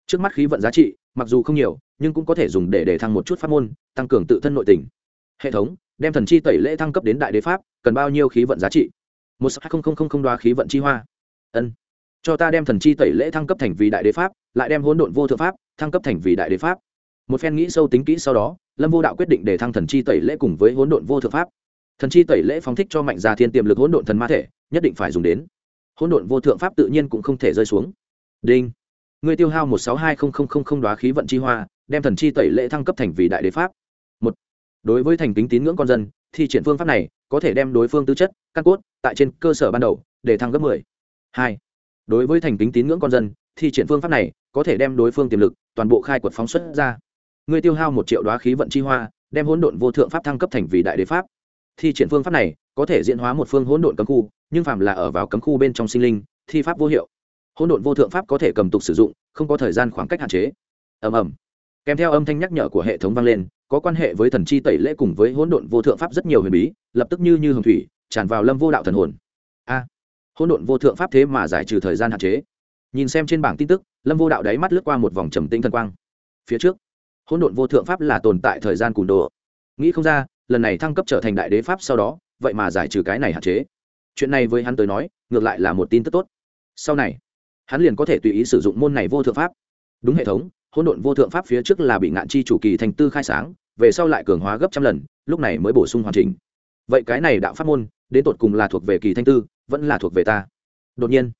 Trước mắt khí vận giá trị, mặc dù không nhiều, nhưng cũng có thể dùng để để thăng một chút pháp môn, tăng cường tự thân nội tình. Hệ thống, đem thần chi tẩy lễ thăng cấp đến đại đế pháp, cần bao nhiêu khí vận giá trị? Một hai không không đoá khí vận chi hoa. Ân. Cho ta đem thần chi tẩy lễ thăng cấp thành vì đại đế pháp, lại đem hỗn độn vô thượng pháp thăng cấp thành vì đại đế pháp. Một phen nghĩ sâu tính kỹ sau đó, lâm vô đạo quyết định để thăng thần chi tẩy lễ cùng với hỗn độn vô thượng pháp thần chi tẩy lễ phóng thích cho mạnh gia thiên tiềm lực hỗn độn thần ma thể, nhất định phải dùng đến. Hỗn độn vô thượng pháp tự nhiên cũng không thể rơi xuống. Đinh. Người tiêu hao một sáu hai không không không không đoá khí vận chi hoa, đem thần chi tẩy lễ thăng cấp thành vì đại đế pháp. Một. Đối với thành kính tín ngưỡng con dân thì triển phương pháp này có thể đem đối phương tư chất, căn cốt tại trên cơ sở ban đầu để thăng gấp mười. Hai. Đối với thành kính tín ngưỡng con dân thì triển phương pháp này có thể đem đối phương tiềm lực, toàn bộ khai quật phóng xuất ra. Người tiêu hao một triệu đoá khí vận chi hoa, đem hỗn độn vô thượng pháp thăng cấp thành vì đại đế pháp thi triển phương pháp này có thể diễn hóa một phương hỗn độn cấm khu, nhưng phạm là ở vào cấm khu bên trong sinh linh, thi pháp vô hiệu. Hỗn độn vô thượng pháp có thể cầm tục sử dụng, không có thời gian khoảng cách hạn chế. Ầm ầm. Kèm theo âm thanh nhắc nhở của hệ thống vang lên, có quan hệ với thần chi tẩy lễ cùng với hỗn độn vô thượng pháp rất nhiều huyền bí, lập tức như như hồng thủy, tràn vào lâm vô đạo thần hồn. A! Hỗn độn vô thượng pháp thế mà giải trừ thời gian hạn chế. Nhìn xem trên bảng tin tức, lâm vô đạo đáy mắt lướt qua một vòng trầm tinh thần quang. Phía trước, hỗn độn vô thượng pháp là tồn tại thời gian cùn đồ. Nghĩ không ra lần này thăng cấp trở thành đại đế pháp sau đó, vậy mà giải trừ cái này hạn chế. Chuyện này với hắn tới nói, ngược lại là một tin tức tốt. Sau này, hắn liền có thể tùy ý sử dụng môn này vô thượng pháp. Đúng hệ thống, hỗn độn vô thượng pháp phía trước là bị ngạn chi chủ kỳ thành tư khai sáng, về sau lại cường hóa gấp trăm lần, lúc này mới bổ sung hoàn chỉnh. Vậy cái này đạo pháp môn, đến tột cùng là thuộc về kỳ thanh tư, vẫn là thuộc về ta? Đột nhiên,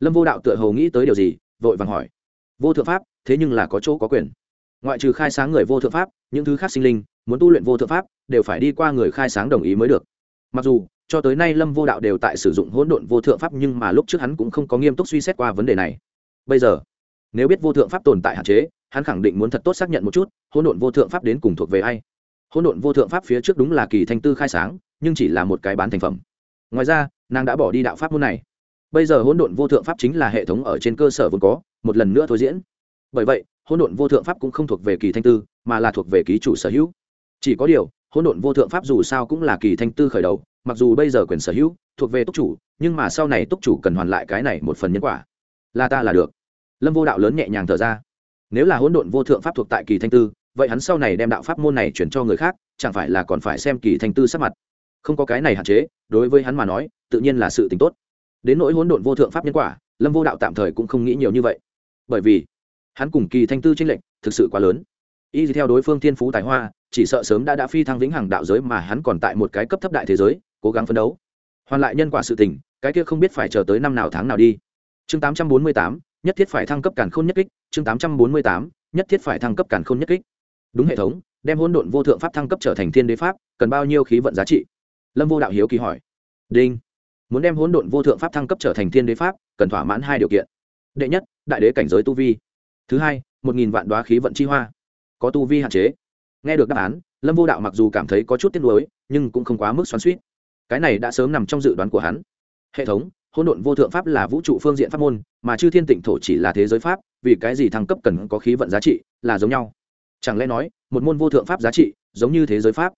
lâm vô đạo tựa hồ nghĩ tới điều gì, vội vàng hỏi. Vô thượng pháp, thế nhưng là có chỗ có quyền. Ngoại trừ khai sáng người vô thượng pháp, những thứ khác sinh linh muốn tu luyện vô thượng pháp, đều phải đi qua người khai sáng đồng ý mới được. Mặc dù, cho tới nay lâm vô đạo đều tại sử dụng hỗn độn vô thượng pháp nhưng mà lúc trước hắn cũng không có nghiêm túc suy xét qua vấn đề này. Bây giờ, nếu biết vô thượng pháp tồn tại hạn chế, hắn khẳng định muốn thật tốt xác nhận một chút, hỗn độn vô thượng pháp đến cùng thuộc về ai. Hỗn độn vô thượng pháp phía trước đúng là kỳ thanh tư khai sáng, nhưng chỉ là một cái bán thành phẩm. Ngoài ra, nàng đã bỏ đi đạo pháp môn này. Bây giờ hỗn độn vô thượng pháp chính là hệ thống ở trên cơ sở vốn có, một lần nữa thôi diễn. Bởi vậy, hỗn độn vô thượng pháp cũng không thuộc về kỳ thanh tư, mà là thuộc về ký chủ sở hữu chỉ có điều, hỗn độn vô thượng pháp dù sao cũng là kỳ thanh tư khởi đầu, mặc dù bây giờ quyền sở hữu, thuộc về túc chủ, nhưng mà sau này túc chủ cần hoàn lại cái này một phần nhân quả. Là ta là được. Lâm vô đạo lớn nhẹ nhàng thở ra. Nếu là hỗn độn vô thượng pháp thuộc tại kỳ thanh tư, vậy hắn sau này đem đạo pháp môn này chuyển cho người khác, chẳng phải là còn phải xem kỳ thanh tư sắc mặt. Không có cái này hạn chế, đối với hắn mà nói, tự nhiên là sự t tốt. Đến nỗi hỗn độn vô thượng pháp nhân quả, lâm vô đạo tạm thời cũng không nghĩ nhiều như vậy. Bởi vì, hắn cùng kỳ thanh tư tranh lệch thực sự quá lớn y theo đối phương thiên phú tài hoa, chỉ sợ sớm đã đã phi thăng vĩnh hằng đạo giới mà hắn còn tại một cái cấp thấp đại thế giới, cố gắng phấn đấu. Hoàn lại nhân quả sự tình, cái kia không biết phải chờ tới năm nào tháng nào đi. Chương tám trăm bốn mươi tám, nhất thiết phải thăng cấp cản khôn nhất kích. Chương tám trăm bốn mươi tám, nhất thiết phải thăng cấp cản khôn nhất kích. Đúng hệ thống, đem hỗn độn vô thượng pháp thăng cấp trở thành thiên đế pháp, cần bao nhiêu khí vận giá trị? Lâm vô đạo hiếu kỳ hỏi. Đinh. Muốn đem hỗn độn vô thượng pháp thăng cấp trở thành thiên đế pháp, cần thỏa mãn hai điều kiện. Đệ nhất, đại đế cảnh giới tu vi. Thứ hai, một nghìn vạn đoá khí vận chi hoa có tu vi hạn chế. Nghe được đáp án, lâm vô đạo mặc dù cảm thấy có chút tiếc nuối, nhưng cũng không quá mức xoắn suýt cái này đã sớm nằm trong dự đoán của hắn. Hệ thống, hỗn độn vô thượng pháp là vũ trụ phương diện pháp môn, mà chư thiên tịnh thổ chỉ là thế giới pháp, vì cái gì thăng cấp cần có khí vận giá trị, là giống nhau. Chẳng lẽ nói, một môn vô thượng pháp giá trị, giống như thế giới pháp?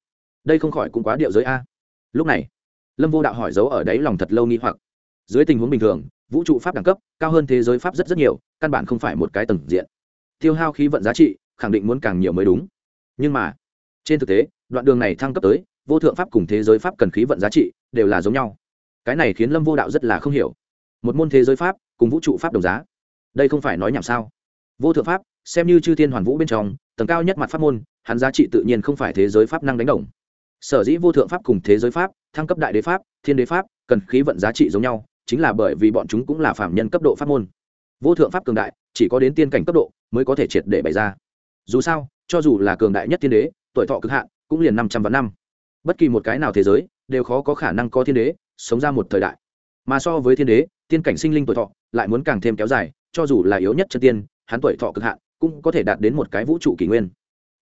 Đây không khỏi cũng quá điệu giới a. Lúc này, lâm vô đạo hỏi dấu ở đấy lòng thật lâu nghi hoặc. Dưới tình huống bình thường, vũ trụ pháp đẳng cấp, cao hơn thế giới pháp rất rất nhiều, căn bản không phải một cái tầng diện. Tiêu hao khí vận giá trị khẳng định muốn càng nhiều mới đúng. Nhưng mà, trên thực tế, đoạn đường này thăng cấp tới, vô thượng pháp cùng thế giới pháp cần khí vận giá trị đều là giống nhau. Cái này khiến lâm vô đạo rất là không hiểu. Một môn thế giới pháp cùng vũ trụ pháp đồng giá, đây không phải nói nhảm sao? Vô thượng pháp, xem như chư thiên hoàn vũ bên trong, tầng cao nhất mặt pháp môn, hắn giá trị tự nhiên không phải thế giới pháp năng đánh đồng. Sở dĩ vô thượng pháp cùng thế giới pháp, thăng cấp đại đế pháp, thiên đế pháp, cần khí vận giá trị giống nhau, chính là bởi vì bọn chúng cũng là phạm nhân cấp độ pháp môn. Vô thượng pháp cường đại, chỉ có đến tiên cảnh cấp độ mới có thể triệt để bày ra dù sao, cho dù là cường đại nhất thiên đế, tuổi thọ cực hạn, cũng liền năm trăm vạn năm. Bất kỳ một cái nào thế giới, đều khó có khả năng có thiên đế, sống ra một thời đại. Mà so với thiên đế, tiên cảnh sinh linh tuổi thọ lại muốn càng thêm kéo dài, cho dù là yếu nhất chân tiên, hắn tuổi thọ cực hạn cũng có thể đạt đến một cái vũ trụ kỷ nguyên.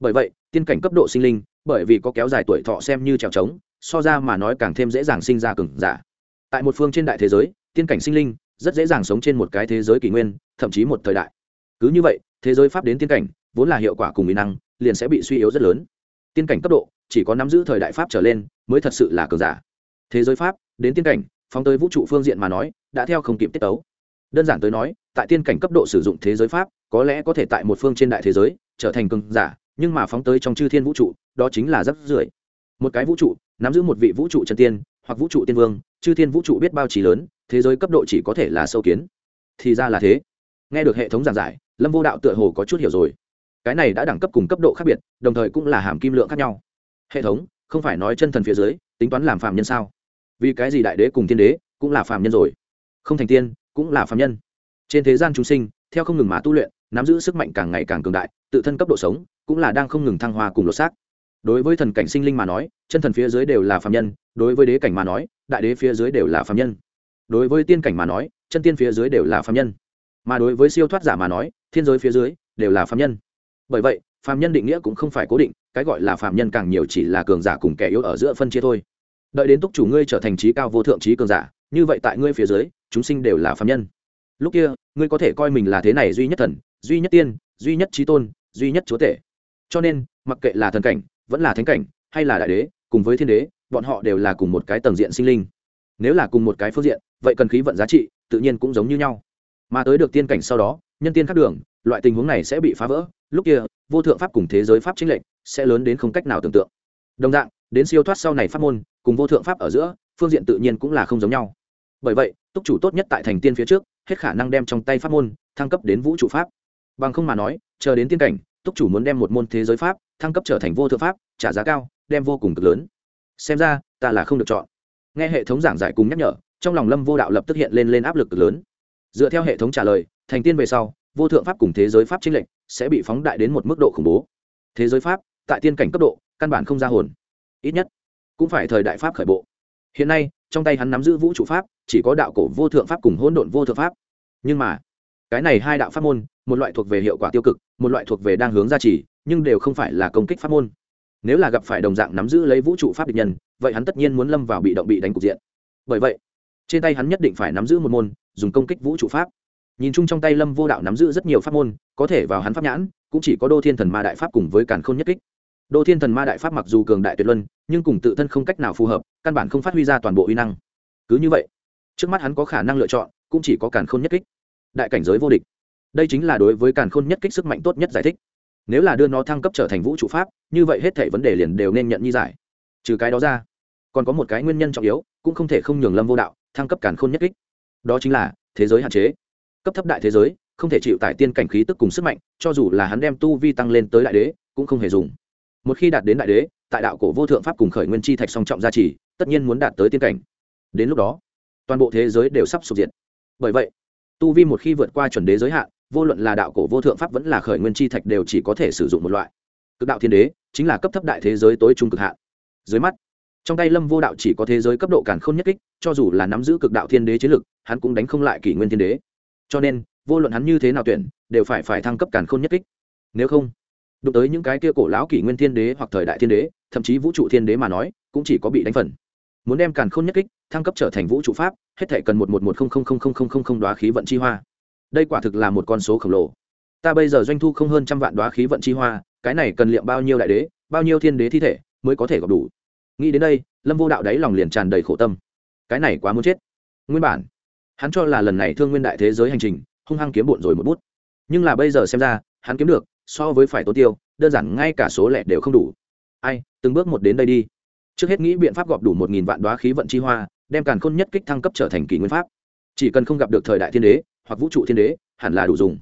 Bởi vậy, tiên cảnh cấp độ sinh linh, bởi vì có kéo dài tuổi thọ xem như trèo trống, so ra mà nói càng thêm dễ dàng sinh ra cường giả. Tại một phương trên đại thế giới, tiên cảnh sinh linh rất dễ dàng sống trên một cái thế giới kỷ nguyên, thậm chí một thời đại. Cứ như vậy, thế giới pháp đến tiên cảnh vốn là hiệu quả cùng mỹ năng, liền sẽ bị suy yếu rất lớn. Tiên cảnh cấp độ, chỉ có nắm giữ thời đại pháp trở lên, mới thật sự là cường giả. Thế giới pháp, đến tiên cảnh, phóng tới vũ trụ phương diện mà nói, đã theo không kịp tiết tấu. Đơn giản tới nói, tại tiên cảnh cấp độ sử dụng thế giới pháp, có lẽ có thể tại một phương trên đại thế giới, trở thành cường giả, nhưng mà phóng tới trong chư thiên vũ trụ, đó chính là rất rưởi một cái vũ trụ, nắm giữ một vị vũ trụ chân tiên, hoặc vũ trụ tiên vương, chư thiên vũ trụ biết bao trí lớn, thế giới cấp độ chỉ có thể là sâu kiến. Thì ra là thế. Nghe được hệ thống giảng giải, lâm vô đạo tựa hồ có chút hiểu rồi cái này đã đẳng cấp cùng cấp độ khác biệt, đồng thời cũng là hàm kim lượng khác nhau. Hệ thống, không phải nói chân thần phía dưới, tính toán làm phạm nhân sao? Vì cái gì đại đế cùng thiên đế cũng là phạm nhân rồi? Không thành tiên, cũng là phạm nhân. Trên thế gian chúng sinh, theo không ngừng mã tu luyện, nắm giữ sức mạnh càng ngày càng cường đại, tự thân cấp độ sống cũng là đang không ngừng thăng hoa cùng lột xác. Đối với thần cảnh sinh linh mà nói, chân thần phía dưới đều là phạm nhân, đối với đế cảnh mà nói, đại đế phía dưới đều là phạm nhân. Đối với tiên cảnh mà nói, chân tiên phía dưới đều là phạm nhân. Mà đối với siêu thoát giả mà nói, thiên giới phía dưới đều là phạm nhân bởi vậy phạm nhân định nghĩa cũng không phải cố định, cái gọi là phạm nhân càng nhiều chỉ là cường giả cùng kẻ yếu ở giữa phân chia thôi. Đợi đến túc chủ ngươi trở thành trí cao vô thượng trí cường giả, như vậy tại ngươi phía dưới, chúng sinh đều là phạm nhân. Lúc kia, ngươi có thể coi mình là thế này duy nhất thần, duy nhất tiên, duy nhất trí tôn, duy nhất chúa tể. Cho nên, mặc kệ là thần cảnh, vẫn là thánh cảnh, hay là đại đế, cùng với thiên đế, bọn họ đều là cùng một cái tầng diện sinh linh. Nếu là cùng một cái phương diện, vậy cần khí vận giá trị, tự nhiên cũng giống như nhau. Mà tới được tiên cảnh sau đó, nhân tiên khác đường, loại tình huống này sẽ bị phá vỡ lúc kia, vô thượng pháp cùng thế giới pháp chính lệnh sẽ lớn đến không cách nào tưởng tượng. Đồng dạng, đến siêu thoát sau này pháp môn, cùng vô thượng pháp ở giữa, phương diện tự nhiên cũng là không giống nhau. Bởi vậy, túc chủ tốt nhất tại thành tiên phía trước, hết khả năng đem trong tay pháp môn, thăng cấp đến vũ trụ pháp. Bằng không mà nói, chờ đến tiên cảnh, túc chủ muốn đem một môn thế giới pháp, thăng cấp trở thành vô thượng pháp, trả giá cao, đem vô cùng cực lớn. Xem ra, ta là không được chọn. Nghe hệ thống giảng giải cùng nhắc nhở, trong lòng lâm vô đạo lập tức hiện lên lên áp lực cực lớn. Dựa theo hệ thống trả lời, thành tiên về sau vô thượng pháp cùng thế giới pháp chính lệnh sẽ bị phóng đại đến một mức độ khủng bố. Thế giới pháp, tại tiên cảnh cấp độ, căn bản không ra hồn. Ít nhất, cũng phải thời đại pháp khởi bộ. Hiện nay, trong tay hắn nắm giữ vũ trụ pháp, chỉ có đạo cổ vô thượng pháp cùng hỗn độn vô thượng pháp. Nhưng mà, cái này hai đạo pháp môn, một loại thuộc về hiệu quả tiêu cực, một loại thuộc về đang hướng gia trì, nhưng đều không phải là công kích pháp môn. Nếu là gặp phải đồng dạng nắm giữ lấy vũ trụ pháp địch nhân, vậy hắn tất nhiên muốn lâm vào bị động bị đánh cục diện. Bởi vậy, trên tay hắn nhất định phải nắm giữ một môn, dùng công kích vũ trụ pháp nhìn chung trong tay lâm vô đạo nắm giữ rất nhiều pháp môn, có thể vào hắn pháp nhãn, cũng chỉ có đô thiên thần ma đại pháp cùng với càn khôn nhất kích. Đô thiên thần ma đại pháp mặc dù cường đại tuyệt luân, nhưng cùng tự thân không cách nào phù hợp, căn bản không phát huy ra toàn bộ uy năng. Cứ như vậy, trước mắt hắn có khả năng lựa chọn, cũng chỉ có càn khôn nhất kích. Đại cảnh giới vô địch. Đây chính là đối với càn khôn nhất kích sức mạnh tốt nhất giải thích. Nếu là đưa nó thăng cấp trở thành vũ trụ pháp, như vậy hết thể vấn đề liền đều nên nhận như giải. Trừ cái đó ra, còn có một cái nguyên nhân trọng yếu, cũng không thể không nhường lâm vô đạo thăng cấp càn khôn nhất kích. Đó chính là thế giới hạn chế cấp thấp đại thế giới, không thể chịu tải tiên cảnh khí tức cùng sức mạnh, cho dù là hắn đem tu vi tăng lên tới đại đế, cũng không hề dùng. Một khi đạt đến đại đế, tại đạo cổ vô thượng pháp cùng khởi nguyên chi thạch song trọng gia trì, tất nhiên muốn đạt tới tiên cảnh. Đến lúc đó, toàn bộ thế giới đều sắp sụp diệt. Bởi vậy, tu vi một khi vượt qua chuẩn đế giới hạn, vô luận là đạo cổ vô thượng pháp vẫn là khởi nguyên chi thạch đều chỉ có thể sử dụng một loại. Cực đạo thiên đế chính là cấp thấp đại thế giới tối trung cực hạn. Dưới mắt, trong tay lâm vô đạo chỉ có thế giới cấp độ càn k h ô n nhất kích, cho dù là nắm giữ cực đạo thiên đế chiến lực, hắn cũng đánh không lại kỷ nguyên thiên đế cho nên, vô luận hắn như thế nào tuyển, đều phải phải thăng cấp càn khôn nhất kích. Nếu không, đụng tới những cái kia cổ lão kỷ nguyên thiên đế hoặc thời đại thiên đế, thậm chí vũ trụ thiên đế mà nói, cũng chỉ có bị đánh phần. Muốn đem càn khôn nhất kích thăng cấp trở thành vũ trụ pháp, hết thể cần một một một không không không không không không đoá khí vận chi hoa. Đây quả thực là một con số khổng lồ. Ta bây giờ doanh thu không hơn trăm vạn đoá khí vận chi hoa, cái này cần liệm bao nhiêu đại đế, bao nhiêu thiên đế thi thể mới có thể gặp đủ? Nghĩ đến đây, lâm vô đạo đáy lòng liền tràn đầy khổ tâm. Cái này quá muốn chết. Nguyên bản hắn cho là lần này thương nguyên đại thế giới hành trình, hung hăng kiếm bộn rồi một bút. Nhưng là bây giờ xem ra, hắn kiếm được, so với phải tốn tiêu, đơn giản ngay cả số lẻ đều không đủ. Ai, từng bước một đến đây đi. Trước hết nghĩ biện pháp gọp đủ một nghìn vạn đoá khí vận chi hoa, đem càn khôn nhất kích thăng cấp trở thành kỷ nguyên pháp. Chỉ cần không gặp được thời đại thiên đế, hoặc vũ trụ thiên đế, hẳn là đủ dùng.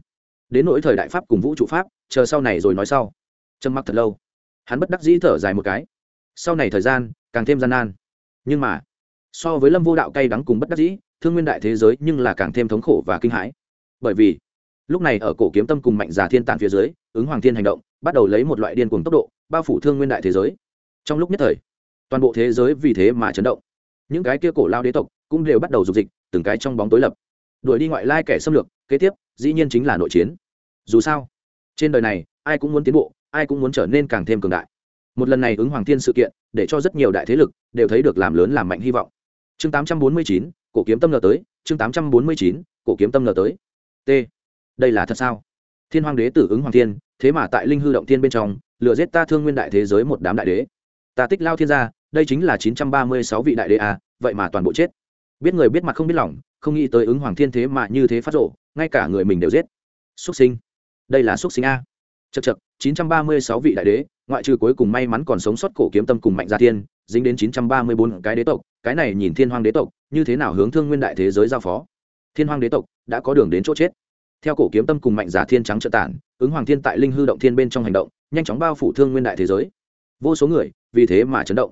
Đến nỗi thời đại pháp cùng vũ trụ pháp, chờ sau này rồi nói sau. Trầm mặc thật lâu. Hắn bất đắc dĩ thở dài một cái. Sau này thời gian, càng thêm gian nan. Nhưng mà, so với lâm vô đạo cay đắng cùng bất đắc dĩ thương nguyên đại thế giới nhưng là càng thêm thống khổ và kinh hãi. Bởi vì lúc này ở cổ kiếm tâm cùng mạnh giả thiên tàn phía dưới ứng hoàng thiên hành động bắt đầu lấy một loại điên cuồng tốc độ bao phủ thương nguyên đại thế giới. Trong lúc nhất thời toàn bộ thế giới vì thế mà chấn động. Những cái kia cổ lao đế tộc cũng đều bắt đầu dục dịch từng cái trong bóng tối lập. Đuổi đi ngoại lai kẻ xâm lược kế tiếp dĩ nhiên chính là nội chiến. Dù sao trên đời này ai cũng muốn tiến bộ ai cũng muốn trở nên càng thêm cường đại. Một lần này ứng hoàng thiên sự kiện để cho rất nhiều đại thế lực đều thấy được làm lớn làm mạnh hy vọng. Chương 849, cổ kiếm tâm lờ tới chương 849, cổ kiếm tâm lờ tới. T. Đây là thật sao? Thiên hoàng đế tử ứng hoàng thiên thế mà tại linh hư động thiên bên trong lựa giết ta thương nguyên đại thế giới một đám đại đế. Ta tích lao thiên gia đây chính là chín trăm ba mươi sáu vị đại đế à vậy mà toàn bộ chết. Biết người biết mặt không biết lòng không nghĩ tới ứng hoàng thiên thế mà như thế phát rộ ngay cả người mình đều giết. Xuất sinh. Đây là xuất sinh a. Chật chật chín trăm ba mươi sáu vị đại đế ngoại trừ cuối cùng may mắn còn sống sót cổ kiếm tâm cùng mạnh gia thiên dính đến chín trăm ba mươi bốn cái đế tộc, cái này nhìn thiên Hoang đế tộc, như thế nào hướng thương nguyên đại thế giới giao phó? Thiên Hoang đế tộc đã có đường đến chỗ chết. Theo cổ kiếm tâm cùng mạnh giả thiên trắng trợ tản, ứng hoàng thiên tại linh hư động thiên bên trong hành động, nhanh chóng bao phủ thương nguyên đại thế giới. Vô số người vì thế mà chấn động.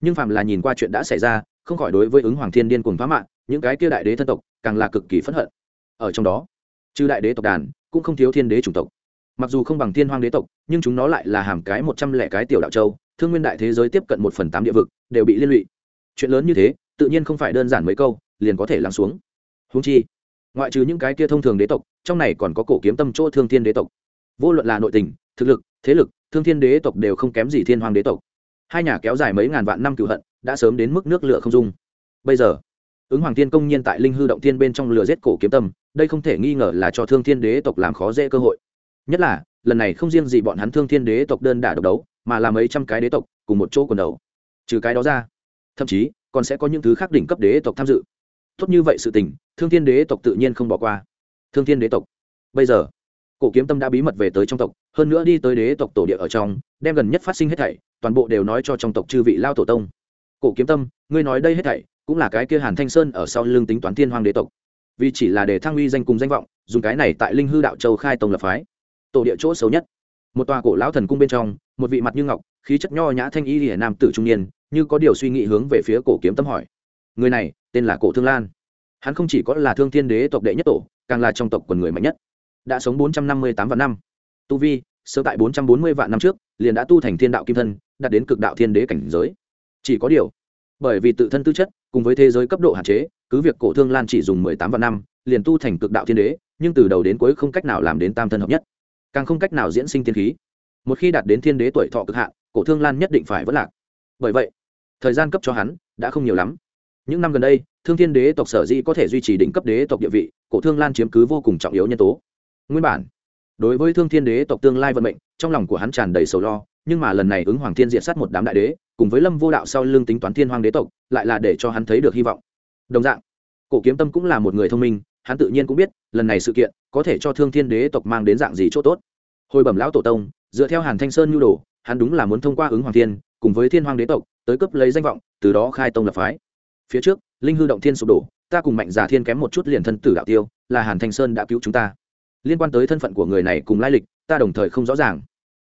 Nhưng phàm là nhìn qua chuyện đã xảy ra, không khỏi đối với ứng hoàng thiên điên cuồng phá mạng, những cái kia đại đế thân tộc càng là cực kỳ phẫn hận. Ở trong đó, trừ đại đế tộc đàn, cũng không thiếu thiên đế chủng tộc. Mặc dù không bằng thiên hoang đế tộc, nhưng chúng nó lại là hàm cái một trăm lẻ cái tiểu đạo châu thương nguyên đại thế giới tiếp cận một phần tám địa vực, đều bị liên lụy. Chuyện lớn như thế, tự nhiên không phải đơn giản mấy câu, liền có thể lắng xuống. Húng chi, ngoại trừ những cái kia thông thường đế tộc, trong này còn có cổ kiếm tâm chỗ thương thiên đế tộc. Vô luận là nội tình, thực lực, thế lực, thương thiên đế tộc đều không kém gì thiên hoàng đế tộc. Hai nhà kéo dài mấy ngàn vạn năm cựu hận, đã sớm đến mức nước lửa không dung. Bây giờ, ứng hoàng thiên công nhiên tại linh hư động thiên bên trong lửa giết cổ kiếm tâm, đây không thể nghi ngờ là cho thương thiên đế tộc làm khó dễ cơ hội. Nhất là, lần này không riêng gì bọn hắn thương thiên đế tộc đơn đả độc đấu mà là mấy trăm cái đế tộc cùng một chỗ quần đầu. Trừ cái đó ra, thậm chí còn sẽ có những thứ khác đỉnh cấp đế tộc tham dự. Tốt như vậy sự tình, thương thiên đế tộc tự nhiên không bỏ qua. Thương thiên đế tộc. Bây giờ, cổ kiếm tâm đã bí mật về tới trong tộc, hơn nữa đi tới đế tộc tổ địa ở trong, đem gần nhất phát sinh hết thảy, toàn bộ đều nói cho trong tộc chư vị lao tổ tông. Cổ kiếm tâm, ngươi nói đây hết thảy, cũng là cái kia hàn thanh sơn ở sau lưng tính toán thiên hoàng đế tộc. Vì chỉ là để thăng uy danh cùng danh vọng, dùng cái này tại linh hư đạo châu khai tông lập phái. Tổ địa chỗ xấu nhất một tòa cổ lão thần cung bên trong, một vị mặt như ngọc, khí chất nho nhã thanh y hiển nam tử trung niên, như có điều suy nghĩ hướng về phía cổ kiếm tâm hỏi. Người này, tên là cổ thương lan. Hắn không chỉ có là thương thiên đế tộc đệ nhất tổ, càng là trong tộc quần người mạnh nhất. Đã sống bốn trăm năm mươi tám vạn năm. Tu vi, sớm tại bốn trăm bốn mươi vạn năm trước, liền đã tu thành thiên đạo kim thân, đạt đến cực đạo thiên đế cảnh giới. Chỉ có điều, bởi vì tự thân tư chất, cùng với thế giới cấp độ hạn chế, cứ việc cổ thương lan chỉ dùng mười tám vạn năm, liền tu thành cực đạo thiên đế, nhưng từ đầu đến cuối không cách nào làm đến tam thân hợp nhất càng không cách nào diễn sinh tiên khí. Một khi đạt đến thiên đế tuổi thọ cực hạn, cổ thương lan nhất định phải vất lạc. Bởi vậy, thời gian cấp cho hắn đã không nhiều lắm. Những năm gần đây, thương thiên đế tộc sở dĩ có thể duy trì đỉnh cấp đế tộc địa vị, cổ thương lan chiếm cứ vô cùng trọng yếu nhân tố. Nguyên bản, đối với thương thiên đế tộc tương lai vận mệnh, trong lòng của hắn tràn đầy sầu lo, nhưng mà lần này ứng hoàng thiên diện sát một đám đại đế, cùng với lâm vô đạo sau lưng tính toán thiên hoàng đế tộc, lại là để cho hắn thấy được hy vọng. Đồng dạng, cổ kiếm tâm cũng là một người thông minh hắn tự nhiên cũng biết, lần này sự kiện có thể cho thương thiên đế tộc mang đến dạng gì chỗ tốt. Hồi bẩm lão tổ tông, dựa theo hàn thanh sơn nhu đồ, hắn đúng là muốn thông qua ứng hoàng thiên, cùng với thiên hoàng đế tộc, tới cấp lấy danh vọng, từ đó khai tông lập phái. Phía trước, linh hư động thiên sụp đổ, ta cùng mạnh giả thiên kém một chút liền thân tử đạo tiêu, là hàn thanh sơn đã cứu chúng ta. Liên quan tới thân phận của người này cùng lai lịch, ta đồng thời không rõ ràng.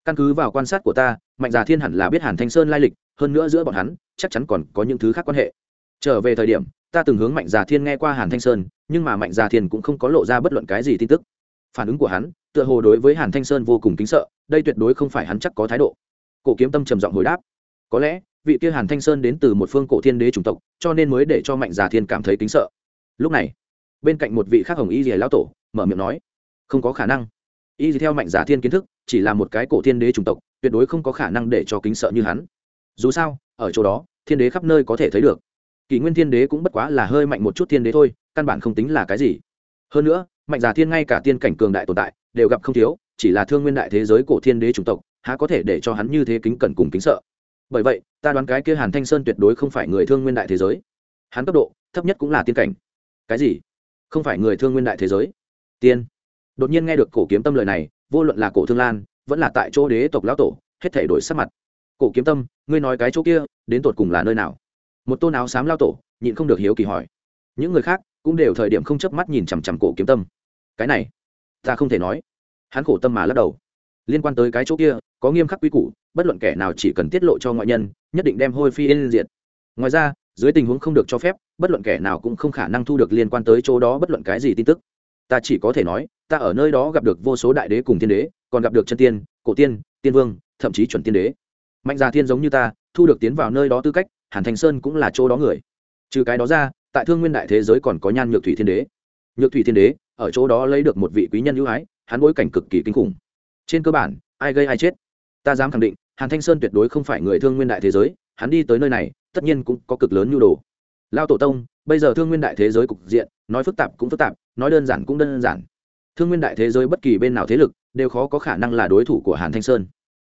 Căn cứ vào quan sát của ta, mạnh giả thiên hẳn là biết hàn thanh sơn lai lịch, hơn nữa giữa bọn hắn, chắc chắn còn có những thứ khác quan hệ. Trở về thời điểm ta từng hướng mạnh giả thiên nghe qua hàn thanh sơn nhưng mà mạnh giả thiên cũng không có lộ ra bất luận cái gì tin tức phản ứng của hắn tựa hồ đối với hàn thanh sơn vô cùng kính sợ đây tuyệt đối không phải hắn chắc có thái độ cổ kiếm tâm trầm giọng hồi đáp có lẽ vị kia hàn thanh sơn đến từ một phương cổ thiên đế chủng tộc cho nên mới để cho mạnh giả thiên cảm thấy kính sợ lúc này bên cạnh một vị khác hồng y rìa lão tổ mở miệng nói không có khả năng y theo mạnh giả thiên kiến thức chỉ là một cái cổ thiên đế chủng tộc tuyệt đối không có khả năng để cho kính sợ như hắn dù sao ở chỗ đó thiên đế khắp nơi có thể thấy được kỷ nguyên thiên đế cũng bất quá là hơi mạnh một chút thiên đế thôi, căn bản không tính là cái gì. Hơn nữa, mạnh giả thiên ngay cả tiên cảnh cường đại tồn tại đều gặp không thiếu, chỉ là thương nguyên đại thế giới cổ thiên đế chủng tộc, há có thể để cho hắn như thế kính cẩn cùng kính sợ. Bởi vậy, ta đoán cái kia hàn thanh sơn tuyệt đối không phải người thương nguyên đại thế giới. Hắn cấp độ thấp nhất cũng là tiên cảnh. Cái gì? Không phải người thương nguyên đại thế giới? Tiên. Đột nhiên nghe được cổ kiếm tâm lời này, vô luận là cổ thương lan, vẫn là tại chỗ đế tộc lão tổ, hết thể đổi sắc mặt. Cổ kiếm tâm, ngươi nói cái chỗ kia, đến tột cùng là nơi nào? Một tôn áo xám lao tổ, nhịn không được hiếu kỳ hỏi. Những người khác cũng đều thời điểm không chớp mắt nhìn chằm chằm cổ kiếm tâm. Cái này, ta không thể nói. Hắn khổ tâm mà lắc đầu. Liên quan tới cái chỗ kia, có nghiêm khắc quy củ, bất luận kẻ nào chỉ cần tiết lộ cho ngoại nhân, nhất định đem hôi phi yên diện ngoài ra, dưới tình huống không được cho phép, bất luận kẻ nào cũng không khả năng thu được liên quan tới chỗ đó bất luận cái gì tin tức. Ta chỉ có thể nói, ta ở nơi đó gặp được vô số đại đế cùng thiên đế, còn gặp được chân tiên, cổ tiên tiên vương, thậm chí chuẩn tiên đế. Mạnh gia thiên giống như ta thu được tiến vào nơi đó tư cách, hàn thành sơn cũng là chỗ đó người. Trừ cái đó ra, tại thương nguyên đại thế giới còn có nhan nhược thủy thiên đế. Nhược thủy thiên đế, ở chỗ đó lấy được một vị quý nhân ưu ái, hắn bối cảnh cực kỳ kinh khủng. Trên cơ bản, ai gây ai chết? Ta dám khẳng định, hàn thanh sơn tuyệt đối không phải người thương nguyên đại thế giới, hắn đi tới nơi này, tất nhiên cũng có cực lớn nhu đồ. Lao tổ tông, bây giờ thương nguyên đại thế giới cục diện, nói phức tạp cũng phức tạp, nói đơn giản cũng đơn giản. Thương nguyên đại thế giới bất kỳ bên nào thế lực, đều khó có khả năng là đối thủ của hàn thanh sơn.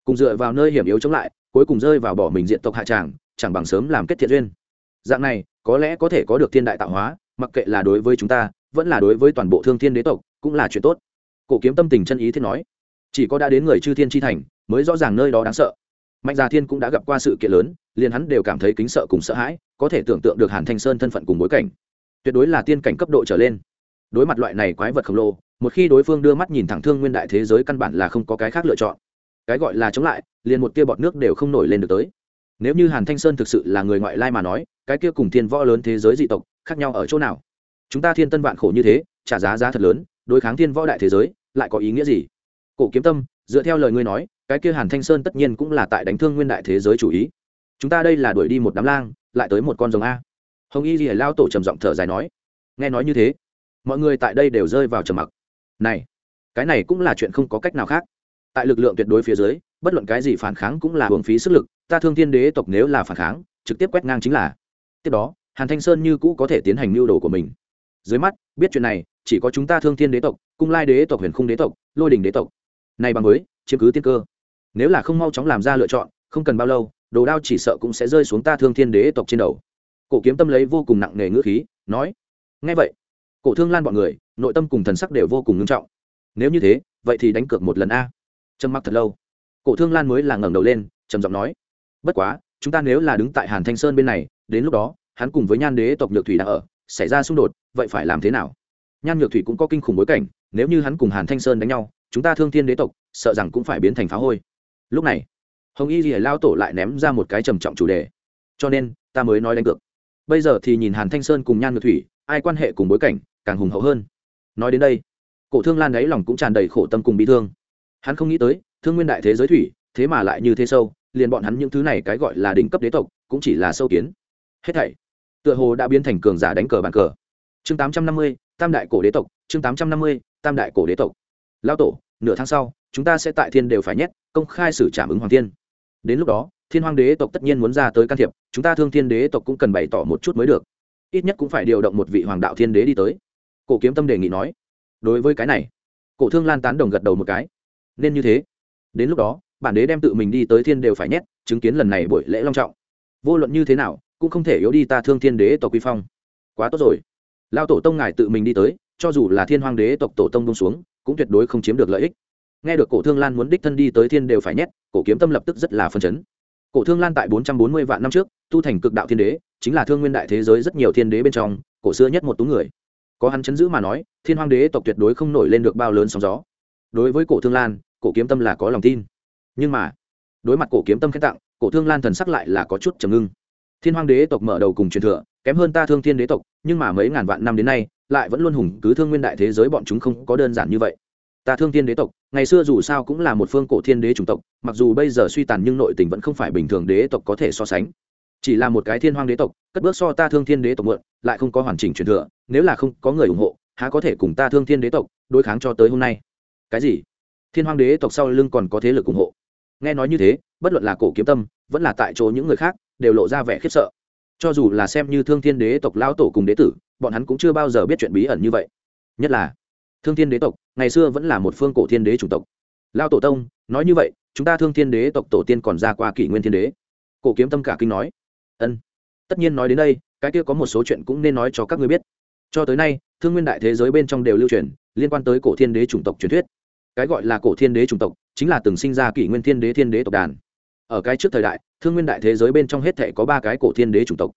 Cùng dựa vào nơi hiểm yếu chống lại cuối cùng rơi vào bỏ mình diện tộc hạ tràng, chẳng bằng sớm làm kết thiện duyên. Dạng này, có lẽ có thể có được thiên đại tạo hóa, mặc kệ là đối với chúng ta, vẫn là đối với toàn bộ thương thiên đế tộc, cũng là chuyện tốt. Cổ kiếm tâm tình chân ý thiên nói, chỉ có đã đến người chư thiên tri thành, mới rõ ràng nơi đó đáng sợ. Mạnh gia thiên cũng đã gặp qua sự kiện lớn, liền hắn đều cảm thấy kính sợ cùng sợ hãi, có thể tưởng tượng được hàn thanh sơn thân phận cùng bối cảnh. Tuyệt đối là tiên cảnh cấp độ trở lên. Đối mặt loại này quái vật khổng lồ, một khi đối phương đưa mắt nhìn thẳng thương nguyên đại thế giới căn bản là không có cái khác lựa chọn cái gọi là chống lại, liền một tia bọt nước đều không nổi lên được tới. Nếu như hàn thanh sơn thực sự là người ngoại lai mà nói, cái kia cùng thiên võ lớn thế giới dị tộc, khác nhau ở chỗ nào? Chúng ta thiên tân vạn khổ như thế, trả giá giá thật lớn, đối kháng thiên võ đại thế giới, lại có ý nghĩa gì? Cổ kiếm tâm, dựa theo lời ngươi nói, cái kia hàn thanh sơn tất nhiên cũng là tại đánh thương nguyên đại thế giới chủ ý. Chúng ta đây là đuổi đi một đám lang, lại tới một con rồng a. Hồng y gì lao tổ trầm giọng thở dài nói. Nghe nói như thế, mọi người tại đây đều rơi vào trầm mặc. Này, cái này cũng là chuyện không có cách nào khác tại lực lượng tuyệt đối phía dưới, bất luận cái gì phản kháng cũng là hưởng phí sức lực, ta thương thiên đế tộc nếu là phản kháng, trực tiếp quét ngang chính là. Tiếp đó, hàn thanh sơn như cũ có thể tiến hành mưu đồ của mình. Dưới mắt, biết chuyện này, chỉ có chúng ta thương thiên đế tộc, cung lai đế tộc, huyền khung đế tộc, lôi đình đế tộc. Này bằng mới chiếm cứ tiên cơ. Nếu là không mau chóng làm ra lựa chọn, không cần bao lâu, đồ đao chỉ sợ cũng sẽ rơi xuống ta thương thiên đế tộc trên đầu. Cổ kiếm tâm lấy vô cùng nặng nề ngữ khí, nói ngay vậy. Cổ thương lan bọn người, nội tâm cùng thần sắc đều vô cùng ngưng trọng. Nếu như thế, vậy thì đánh cược một lần a trầm mặc thật lâu. Cổ thương lan mới là ngẩng đầu lên, trầm giọng nói, bất quá, chúng ta nếu là đứng tại hàn thanh sơn bên này, đến lúc đó, hắn cùng với nhan đế tộc nhược thủy đang ở, xảy ra xung đột, vậy phải làm thế nào? Nhan nhược thủy cũng có kinh khủng bối cảnh, nếu như hắn cùng hàn thanh sơn đánh nhau, chúng ta thương thiên đế tộc, sợ rằng cũng phải biến thành phá hôi. Lúc này, hồng y rìa lao tổ lại ném ra một cái trầm trọng chủ đề. Cho nên, ta mới nói đánh cược. Bây giờ thì nhìn hàn thanh sơn cùng nhan nhược thủy, ai quan hệ cùng bối cảnh, càng hùng hậu hơn. Nói đến đây, cổ thương lan đáy lòng cũng tràn đầy khổ tâm cùng bị thương hắn không nghĩ tới, thương nguyên đại thế giới thủy, thế mà lại như thế sâu, liền bọn hắn những thứ này cái gọi là đỉnh cấp đế tộc, cũng chỉ là sâu kiến. Hết thảy, tựa hồ đã biến thành cường giả đánh cờ bàn cờ. Chương tám trăm năm mươi, tam đại cổ đế tộc, chương tám trăm năm mươi, tam đại cổ đế tộc. Lao tổ, nửa tháng sau, chúng ta sẽ tại thiên đều phải nhét, công khai xử trảm ứng hoàng thiên. Đến lúc đó, thiên hoàng đế tộc tất nhiên muốn ra tới can thiệp, chúng ta thương thiên đế tộc cũng cần bày tỏ một chút mới được. Ít nhất cũng phải điều động một vị hoàng đạo thiên đế đi tới. Cổ kiếm tâm đề nghị nói. Đối với cái này, cổ thương lan tán đồng gật đầu một cái nên như thế. Đến lúc đó, bản đế đem tự mình đi tới thiên đều phải nhét, chứng kiến lần này buổi lễ long trọng. Vô luận như thế nào, cũng không thể yếu đi ta thương thiên đế tộc quy phong. Quá tốt rồi. Lao tổ tông ngài tự mình đi tới, cho dù là thiên hoàng đế tộc tổ tông bông xuống, cũng tuyệt đối không chiếm được lợi ích. Nghe được cổ thương lan muốn đích thân đi tới thiên đều phải nhét, cổ kiếm tâm lập tức rất là phân chấn. Cổ thương lan tại bốn trăm bốn mươi vạn năm trước, tu thành cực đạo thiên đế, chính là thương nguyên đại thế giới rất nhiều thiên đế bên trong, cổ xưa nhất một tú người. Có hắn chấn giữ mà nói, thiên hoàng đế tộc tuyệt đối không nổi lên được bao lớn sóng gió đối với cổ thương lan, cổ kiếm tâm là có lòng tin. Nhưng mà, đối mặt cổ kiếm tâm khen tặng, cổ thương lan thần sắc lại là có chút trầm ngưng. Thiên hoàng đế tộc mở đầu cùng truyền thừa, kém hơn ta thương thiên đế tộc, nhưng mà mấy ngàn vạn năm đến nay, lại vẫn luôn hùng cứ thương nguyên đại thế giới bọn chúng không có đơn giản như vậy. Ta thương thiên đế tộc, ngày xưa dù sao cũng là một phương cổ thiên đế chủng tộc, mặc dù bây giờ suy tàn nhưng nội tình vẫn không phải bình thường đế tộc có thể so sánh. Chỉ là một cái thiên hoàng đế tộc, cất bước so ta thương thiên đế tộc mượn lại không có hoàn chỉnh truyền thừa, nếu là không có người ủng hộ, há có thể cùng ta thương thiên đế tộc đối kháng cho tới hôm nay? Cái gì? Thiên hoàng đế tộc sau lưng còn có thế lực ủng hộ. Nghe nói như thế, bất luận là cổ kiếm tâm, vẫn là tại chỗ những người khác, đều lộ ra vẻ khiếp sợ. Cho dù là xem như thương thiên đế tộc lão tổ cùng đế tử, bọn hắn cũng chưa bao giờ biết chuyện bí ẩn như vậy. Nhất là, thương thiên đế tộc, ngày xưa vẫn là một phương cổ thiên đế chủng tộc. Lao tổ tông, nói như vậy, chúng ta thương thiên đế tộc tổ tiên còn ra qua kỷ nguyên thiên đế. Cổ kiếm tâm cả kinh nói. Ân. Tất nhiên nói đến đây, cái kia có một số chuyện cũng nên nói cho các ngươi biết. Cho tới nay, thương nguyên đại thế giới bên trong đều lưu truyền, liên quan tới cổ thiên đế chủng tộc truyền thuyết cái gọi là cổ thiên đế chủng tộc chính là từng sinh ra kỷ nguyên thiên đế thiên đế tộc đàn ở cái trước thời đại thương nguyên đại thế giới bên trong hết thể có ba cái cổ thiên đế chủng tộc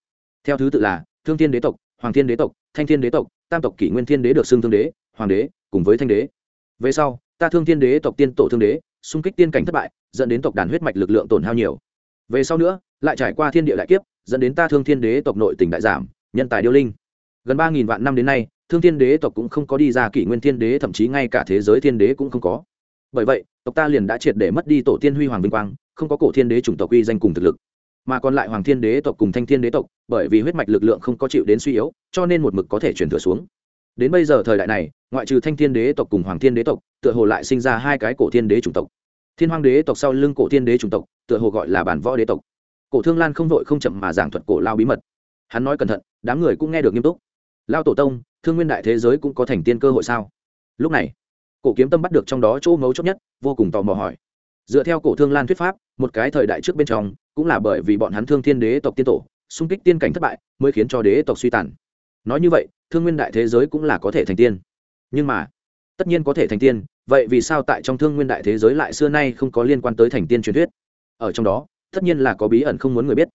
theo thứ tự là thương thiên đế tộc hoàng thiên đế tộc thanh thiên đế tộc tam tộc kỷ nguyên thiên đế được xưng thương đế hoàng đế cùng với thanh đế về sau ta thương thiên đế tộc tiên tổ thương đế xung kích tiên cảnh thất bại dẫn đến tộc đàn huyết mạch lực lượng tổn hao nhiều về sau nữa lại trải qua thiên địa đại kiếp dẫn đến ta thương thiên đế tộc nội tỉnh đại giảm nhân tài điêu linh gần ba nghìn vạn năm đến nay thương thiên đế tộc cũng không có đi ra kỷ nguyên thiên đế, thậm chí ngay cả thế giới thiên đế cũng không có. Bởi vậy, tộc ta liền đã triệt để mất đi tổ tiên huy hoàng vinh quang, không có cổ thiên đế chủng tộc uy danh cùng thực lực. Mà còn lại hoàng thiên đế tộc cùng thanh thiên đế tộc, bởi vì huyết mạch lực lượng không có chịu đến suy yếu, cho nên một mực có thể chuyển thừa xuống. Đến bây giờ thời đại này, ngoại trừ thanh thiên đế tộc cùng hoàng thiên đế tộc, tựa hồ lại sinh ra hai cái cổ thiên đế chủng tộc. Thiên hoàng đế tộc sau lưng cổ thiên đế chủng tộc, tựa hồ gọi là bản võ đế tộc. Cổ thương lan không vội không chậm mà giảng thuật cổ lao bí mật. Hắn nói cẩn thận, đám người cũng nghe được nghiêm túc. Lao tổ tông thương nguyên đại thế giới cũng có thành tiên cơ hội sao? Lúc này, cổ kiếm tâm bắt được trong đó chỗ ngấu chốt nhất, vô cùng tò mò hỏi. Dựa theo cổ thương lan thuyết pháp, một cái thời đại trước bên trong, cũng là bởi vì bọn hắn thương thiên đế tộc tiên tổ, xung kích tiên cảnh thất bại, mới khiến cho đế tộc suy tàn. Nói như vậy, thương nguyên đại thế giới cũng là có thể thành tiên. Nhưng mà, tất nhiên có thể thành tiên, vậy vì sao tại trong thương nguyên đại thế giới lại xưa nay không có liên quan tới thành tiên truyền thuyết? Ở trong đó, tất nhiên là có bí ẩn không muốn người biết.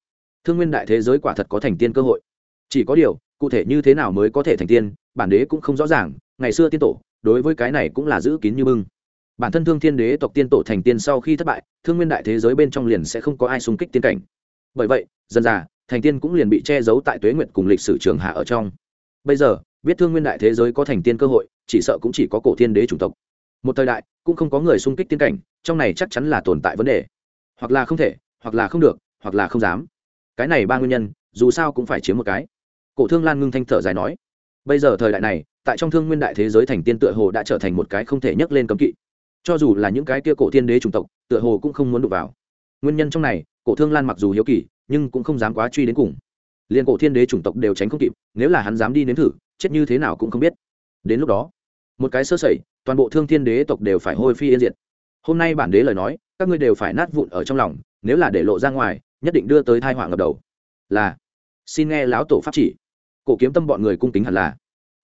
Thương nguyên đại thế giới quả thật có thành tiên cơ hội. Chỉ có điều cụ thể như thế nào mới có thể thành tiên, bản đế cũng không rõ ràng, ngày xưa tiên tổ, đối với cái này cũng là giữ kín như bưng. Bản thân thương thiên đế tộc tiên tổ thành tiên sau khi thất bại, thương nguyên đại thế giới bên trong liền sẽ không có ai xung kích tiên cảnh. Bởi vậy, dần dà, thành tiên cũng liền bị che giấu tại tuế nguyệt cùng lịch sử trường hạ ở trong. Bây giờ, biết thương nguyên đại thế giới có thành tiên cơ hội, chỉ sợ cũng chỉ có cổ thiên đế chủng tộc. Một thời đại, cũng không có người xung kích tiên cảnh, trong này chắc chắn là tồn tại vấn đề. Hoặc là không thể, hoặc là không được, hoặc là không dám. Cái này ba nguyên nhân, dù sao cũng phải chiếm một cái cổ thương lan ngưng thanh thở dài nói, bây giờ thời đại này, tại trong thương nguyên đại thế giới thành tiên tựa hồ đã trở thành một cái không thể nhấc lên cấm kỵ. Cho dù là những cái kia cổ thiên đế chủng tộc, tựa hồ cũng không muốn đụng vào. Nguyên nhân trong này, cổ thương lan mặc dù hiếu kỳ, nhưng cũng không dám quá truy đến cùng. Liền cổ thiên đế chủng tộc đều tránh không kịp, nếu là hắn dám đi nếm thử, chết như thế nào cũng không biết. Đến lúc đó, một cái sơ sẩy, toàn bộ thương thiên đế tộc đều phải hôi phi yên diệt. Hôm nay bản đế lời nói, các ngươi đều phải nát vụn ở trong lòng, nếu là để lộ ra ngoài, nhất định đưa tới thai họa ngập đầu. Là xin nghe lão tổ pháp chỉ. Cổ kiếm tâm bọn người cung kính hẳn là.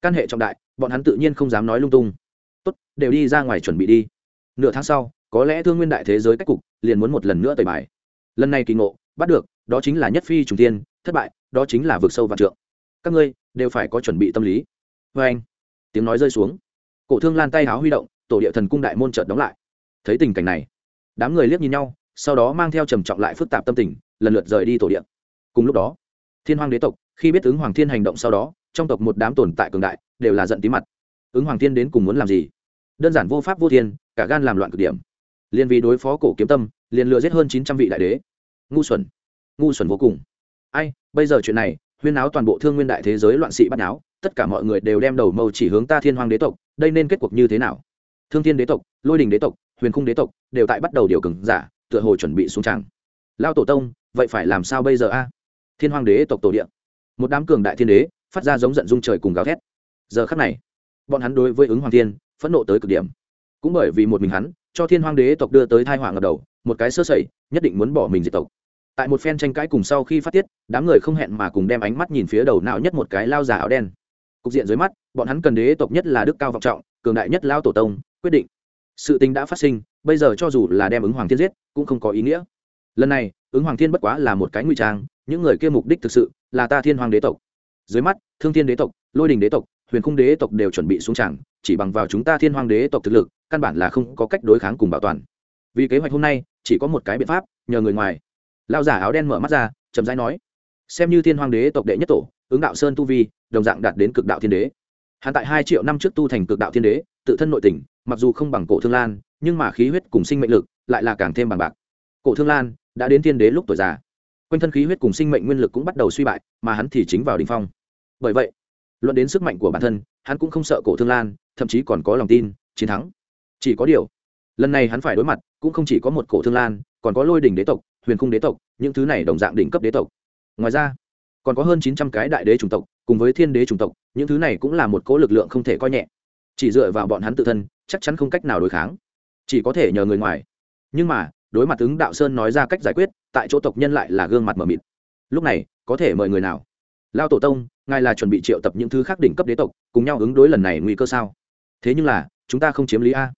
Căn hệ trọng đại, bọn hắn tự nhiên không dám nói lung tung. Tốt, đều đi ra ngoài chuẩn bị đi. Nửa tháng sau, có lẽ thương nguyên đại thế giới cách cục, liền muốn một lần nữa tẩy bài. Lần này kỳ ngộ, bắt được, đó chính là nhất phi trùng tiên, thất bại, đó chính là vượt sâu vạn trượng. Các ngươi, đều phải có chuẩn bị tâm lý. Vê anh, tiếng nói rơi xuống. Cổ thương lan tay háo huy động, tổ địa thần cung đại môn chợt đóng lại. Thấy tình cảnh này, đám người liếc nhìn nhau, sau đó mang theo trầm trọng lại phức tạp tâm tình, lần lượt rời đi tổ địa. Cùng lúc đó thiên hoàng đế tộc, khi biết ứng hoàng thiên hành động sau đó, trong tộc một đám tồn tại cường đại, đều là giận tí mặt. Ứng hoàng thiên đến cùng muốn làm gì? Đơn giản vô pháp vô thiên, cả gan làm loạn cực điểm. Liền vì đối phó cổ kiếm tâm, liền lừa giết hơn chín trăm vị đại đế. Ngu xuẩn. Ngu xuẩn vô cùng. Ai, bây giờ chuyện này, huyên áo toàn bộ thương nguyên đại thế giới loạn sĩ bắt áo tất cả mọi người đều đem đầu mâu chỉ hướng ta thiên hoàng đế tộc, đây nên kết cuộc như thế nào? Thương thiên đế tộc, lôi đình đế tộc, huyền khung đế tộc, đều tại bắt đầu điều cường giả, tựa hồ chuẩn bị xuống tràng. Lao tổ tông, vậy phải làm sao bây giờ a? Thiên hoàng đế tộc tổ điện một đám cường đại thiên đế phát ra giống giận dung trời cùng gào thét. Giờ khắc này, bọn hắn đối với ứng hoàng thiên phẫn nộ tới cực điểm. Cũng bởi vì một mình hắn, cho thiên hoàng đế tộc đưa tới thai hoàng ở đầu, một cái sơ sẩy, nhất định muốn bỏ mình diệt tộc. Tại một phen tranh cãi cùng sau khi phát tiết, đám người không hẹn mà cùng đem ánh mắt nhìn phía đầu não nhất một cái lao giả áo đen. Cục diện dưới mắt, bọn hắn cần đế tộc nhất là đức cao vọng trọng, cường đại nhất lao tổ tông, quyết định. Sự tình đã phát sinh, bây giờ cho dù là đem ứng hoàng thiên giết, cũng không có ý nghĩa. Lần này, ứng hoàng thiên bất quá là một cái nguy trang những người kia mục đích thực sự là ta thiên hoàng đế tộc. Dưới mắt, thương thiên đế tộc, lôi đình đế tộc, huyền khung đế tộc đều chuẩn bị xuống tràng, chỉ bằng vào chúng ta thiên hoàng đế tộc thực lực, căn bản là không có cách đối kháng cùng bảo toàn. Vì kế hoạch hôm nay, chỉ có một cái biện pháp, nhờ người ngoài. Lao giả áo đen mở mắt ra, chậm rãi nói, xem như thiên hoàng đế tộc đệ nhất tổ, ứng đạo sơn tu vi, đồng dạng đạt đến cực đạo thiên đế. Hạn tại hai triệu năm trước tu thành cực đạo thiên đế, tự thân nội tình, mặc dù không bằng cổ thương lan, nhưng mà khí huyết cùng sinh mệnh lực lại là càng thêm bằng bạc. Cổ thương lan đã đến thiên đế lúc tuổi già quanh thân khí huyết cùng sinh mệnh nguyên lực cũng bắt đầu suy bại, mà hắn thì chính vào đ ỉ n h phong. Bởi vậy, luận đến sức mạnh của bản thân, hắn cũng không sợ cổ thương lan, thậm chí còn có lòng tin, chiến thắng. Chỉ có điều, lần này hắn phải đối mặt, cũng không chỉ có một cổ thương lan, còn có lôi đỉnh đế tộc, huyền khung đế tộc, những thứ này đồng dạng đỉnh cấp đế tộc. Ngoài ra, còn có hơn chín trăm cái đại đế chủng tộc, cùng với thiên đế chủng tộc, những thứ này cũng là một cỗ lực lượng không thể coi nhẹ. Chỉ dựa vào bọn hắn tự thân, chắc chắn không cách nào đối kháng. Chỉ có thể nhờ người ngoài. Nhưng mà đối mặt ứng đạo sơn nói ra cách giải quyết, tại chỗ tộc nhân lại là gương mặt mờ mịt. Lúc này, có thể mời người nào? Lao tổ tông, ngài là chuẩn bị triệu tập những thứ khác đỉnh cấp đế tộc, cùng nhau ứng đối lần này nguy cơ sao? Thế nhưng là, chúng ta không chiếm lý a.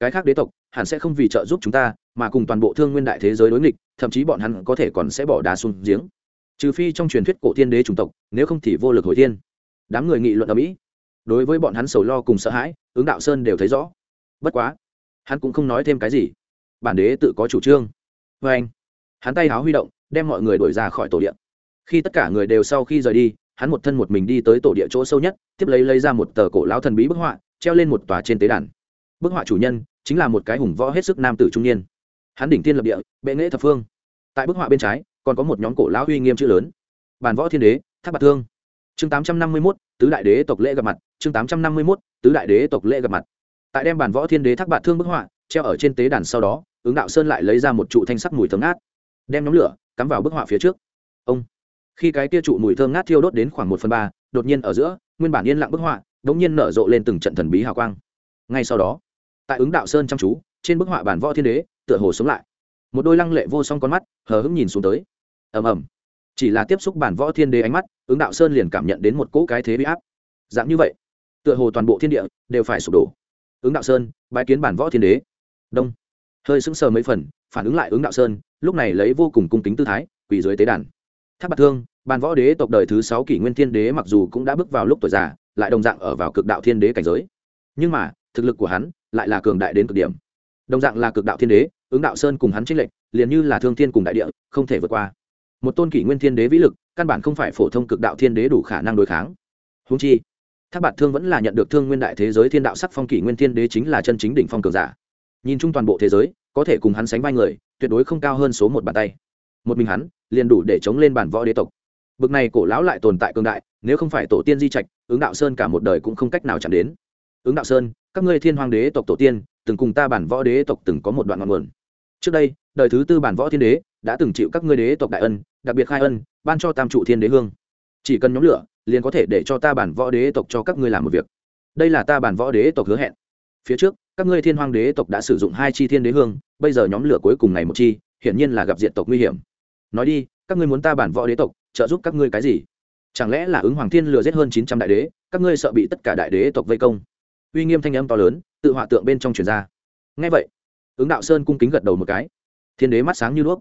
Cái khác đế tộc, hẳn sẽ không vì trợ giúp chúng ta, mà cùng toàn bộ thương nguyên đại thế giới đối nghịch, thậm chí bọn hắn có thể còn sẽ bỏ đá xuống giếng. Trừ phi trong truyền thuyết cổ tiên đế chủng tộc, nếu không thì vô lực hồi tiên. đám người nghị luận ở mỹ. Đối với bọn hắn sầu lo cùng sợ hãi, ứng đạo sơn đều thấy rõ. Bất quá, hắn cũng không nói thêm cái gì bản đế tự có chủ trương. Vê anh, hắn tay háo huy động, đem mọi người đuổi ra khỏi tổ điện khi tất cả người đều sau khi rời đi, hắn một thân một mình đi tới tổ địa chỗ sâu nhất, tiếp lấy lấy ra một tờ cổ lão thần bí bức họa, treo lên một tòa trên tế đàn. Bức họa chủ nhân chính là một cái hùng võ hết sức nam tử trung niên. Hắn đỉnh tiên lập địa, bệ nghệ thập phương. Tại bức họa bên trái, còn có một nhóm cổ lão uy nghiêm chữ lớn. Bàn võ thiên đế tháp bạc thương. Chương tám trăm năm mươi mốt, tứ đại đế tộc lễ gặp mặt. Chương tám trăm năm mươi mốt, tứ đại đế tộc lễ gặp mặt. Tại đem bàn võ thiên đế thác bạt thương bức họa treo ở trên tế đàn sau đó ứng đạo sơn lại lấy ra một trụ thanh sắc mùi thơm ngát, đem nhóm lửa cắm vào bức họa phía trước. Ông, khi cái kia trụ mùi thơm ngát thiêu đốt đến khoảng một phần ba, đột nhiên ở giữa, nguyên bản yên lặng bức họa đ ỗ n g nhiên nở rộ lên từng trận thần bí hào quang. Ngay sau đó, tại ứng đạo sơn chăm chú, trên bức họa bản võ thiên đế tựa hồ sống lại. Một đôi lăng lệ vô song con mắt hờ hững nhìn xuống tới. Ầm ầm. Chỉ là tiếp xúc bản võ thiên đế ánh mắt, ứng đạo sơn liền cảm nhận đến một cỗ cái thế bị áp. Dạng như vậy, tựa hồ toàn bộ thiên địa đều phải sụp đổ. Ứng đạo sơn bãi kiến bản võ thiên đế. Đông hơi sững sờ mấy phần, phản ứng lại ứng đạo sơn, lúc này lấy vô cùng cung kính tư thái, quỳ dưới tế đàn. Tháp bạc thương, bàn võ đế tộc đời thứ sáu kỷ nguyên thiên đế mặc dù cũng đã bước vào lúc tuổi già, lại đồng dạng ở vào cực đạo thiên đế cảnh giới. Nhưng mà, thực lực của hắn lại là cường đại đến cực điểm. Đồng dạng là cực đạo thiên đế, ứng đạo sơn cùng hắn trích lệnh liền như là thương thiên cùng đại địa, không thể vượt qua. Một tôn kỷ nguyên thiên đế vĩ lực, căn bản không phải phổ thông cực đạo thiên đế đủ khả năng đối kháng. Húng chi, tháp bạc thương vẫn là nhận được thương nguyên đại thế giới thiên đạo sắc phong kỷ nguyên thiên đế chính là chân chính đỉnh phong cường giả nhìn chung toàn bộ thế giới, có thể cùng hắn sánh vai người, tuyệt đối không cao hơn số một bàn tay. Một mình hắn, liền đủ để chống lên bản võ đế tộc. Bực này cổ lão lại tồn tại cường đại, nếu không phải tổ tiên di trạch, ứng đạo sơn cả một đời cũng không cách nào chạm đến. Ứng đạo sơn, các ngươi thiên hoàng đế tộc tổ tiên, từng cùng ta bản võ đế tộc từng có một đoạn ngọn nguồn. Trước đây, đời thứ tư bản võ thiên đế đã từng chịu các ngươi đế tộc đại ân, đặc biệt khai ân, ban cho tam trụ thiên đế hương. Chỉ cần nhóm lửa, liền có thể để cho ta bản võ đế tộc cho các ngươi làm một việc. Đây là ta bản võ đế tộc hứa hẹn. Phía trước các ngươi thiên hoàng đế tộc đã sử dụng hai chi thiên đế hương, bây giờ nhóm lửa cuối cùng này một chi, hiển nhiên là gặp diện tộc nguy hiểm. Nói đi, các ngươi muốn ta bản võ đế tộc, trợ giúp các ngươi cái gì? Chẳng lẽ là ứng hoàng thiên lừa giết hơn chín trăm đại đế, các ngươi sợ bị tất cả đại đế tộc vây công? Uy nghiêm thanh âm to lớn, tự họa tượng bên trong truyền ra. Ngay vậy, ứng đạo sơn cung kính gật đầu một cái. Thiên đế mắt sáng như đuốc.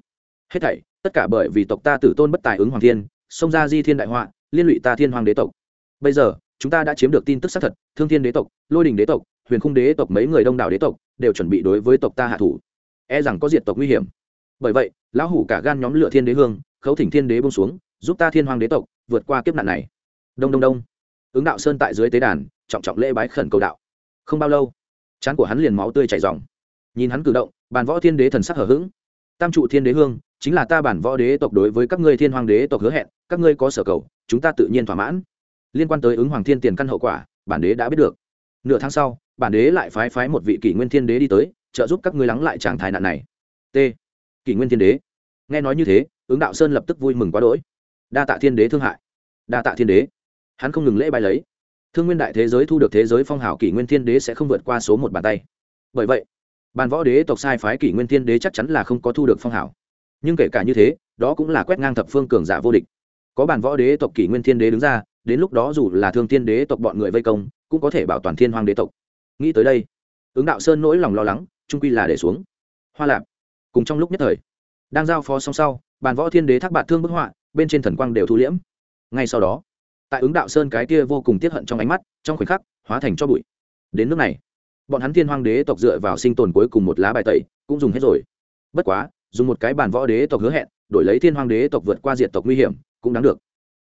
Hết thảy, tất cả bởi vì tộc ta tử tôn bất tài ứng hoàng thiên, xông ra di thiên đại họa, liên lụy ta thiên hoàng đế tộc. Bây giờ, chúng ta đã chiếm được tin tức xác thật, thương thiên đế tộc, lôi đình đế tộc huyền khung đế tộc mấy người đông đảo đế tộc đều chuẩn bị đối với tộc ta hạ thủ. E rằng có diệt tộc nguy hiểm. Bởi vậy, lão hủ cả gan nhóm lựa thiên đế hương, khấu thỉnh thiên đế bông xuống, giúp ta thiên hoàng đế tộc vượt qua kiếp nạn này. Đông đông đông. Ứng đạo sơn tại dưới tế đàn, trọng trọng lễ bái khẩn cầu đạo. Không bao lâu chán của hắn liền máu tươi chảy dòng nhìn hắn cử động, bàn võ thiên đế thần sắc hở h ữ g tam trụ thiên đế hương, chính là ta bản võ đế tộc đối với các ngươi thiên hoàng đế tộc hứa hẹn, các ngươi có sở cầu, chúng ta tự nhiên thỏa mãn. Liên quan tới ứng hoàng thiên tiền căn hậu quả, bản đế đã biết được. Nửa tháng sau bản đế lại phái phái một vị kỷ nguyên thiên đế đi tới, trợ giúp các ngươi lắng lại trạng thái nạn này. T. Kỷ nguyên thiên đế. Nghe nói như thế, ứng đạo sơn lập tức vui mừng quá đỗi. Đa tạ thiên đế thương hại. Đa tạ thiên đế. Hắn không ngừng lễ bài lấy. Thương nguyên đại thế giới thu được thế giới phong hào kỷ nguyên thiên đế sẽ không vượt qua số một bàn tay. Bởi vậy, bàn võ đế tộc sai phái kỷ nguyên thiên đế chắc chắn là không có thu được phong hào. Nhưng kể cả như thế, đó cũng là quét ngang thập phương cường giả vô địch. Có bàn võ đế tộc kỷ nguyên thiên đế đứng ra, đến lúc đó dù là thương thiên đế tộc bọn người vây công, cũng có thể bảo toàn thiên hoàng đế tộc nghĩ tới đây, ứng đạo sơn nỗi lòng lo lắng, trung quy là để xuống. Hoa lạp, cùng trong lúc nhất thời, đang giao phó song sau, bàn võ thiên đế thác bạt thương bức họa, bên trên thần quang đều thu liễm. Ngay sau đó, tại ứng đạo sơn cái kia vô cùng tiết hận trong ánh mắt, trong khoảnh khắc, hóa thành cho bụi. Đến nước này, bọn hắn thiên hoàng đế tộc dựa vào sinh tồn cuối cùng một lá bài tẩy, cũng dùng hết rồi. Bất quá, dùng một cái bàn võ đế tộc hứa hẹn, đổi lấy thiên hoàng đế tộc vượt qua diện tộc nguy hiểm, cũng đáng được.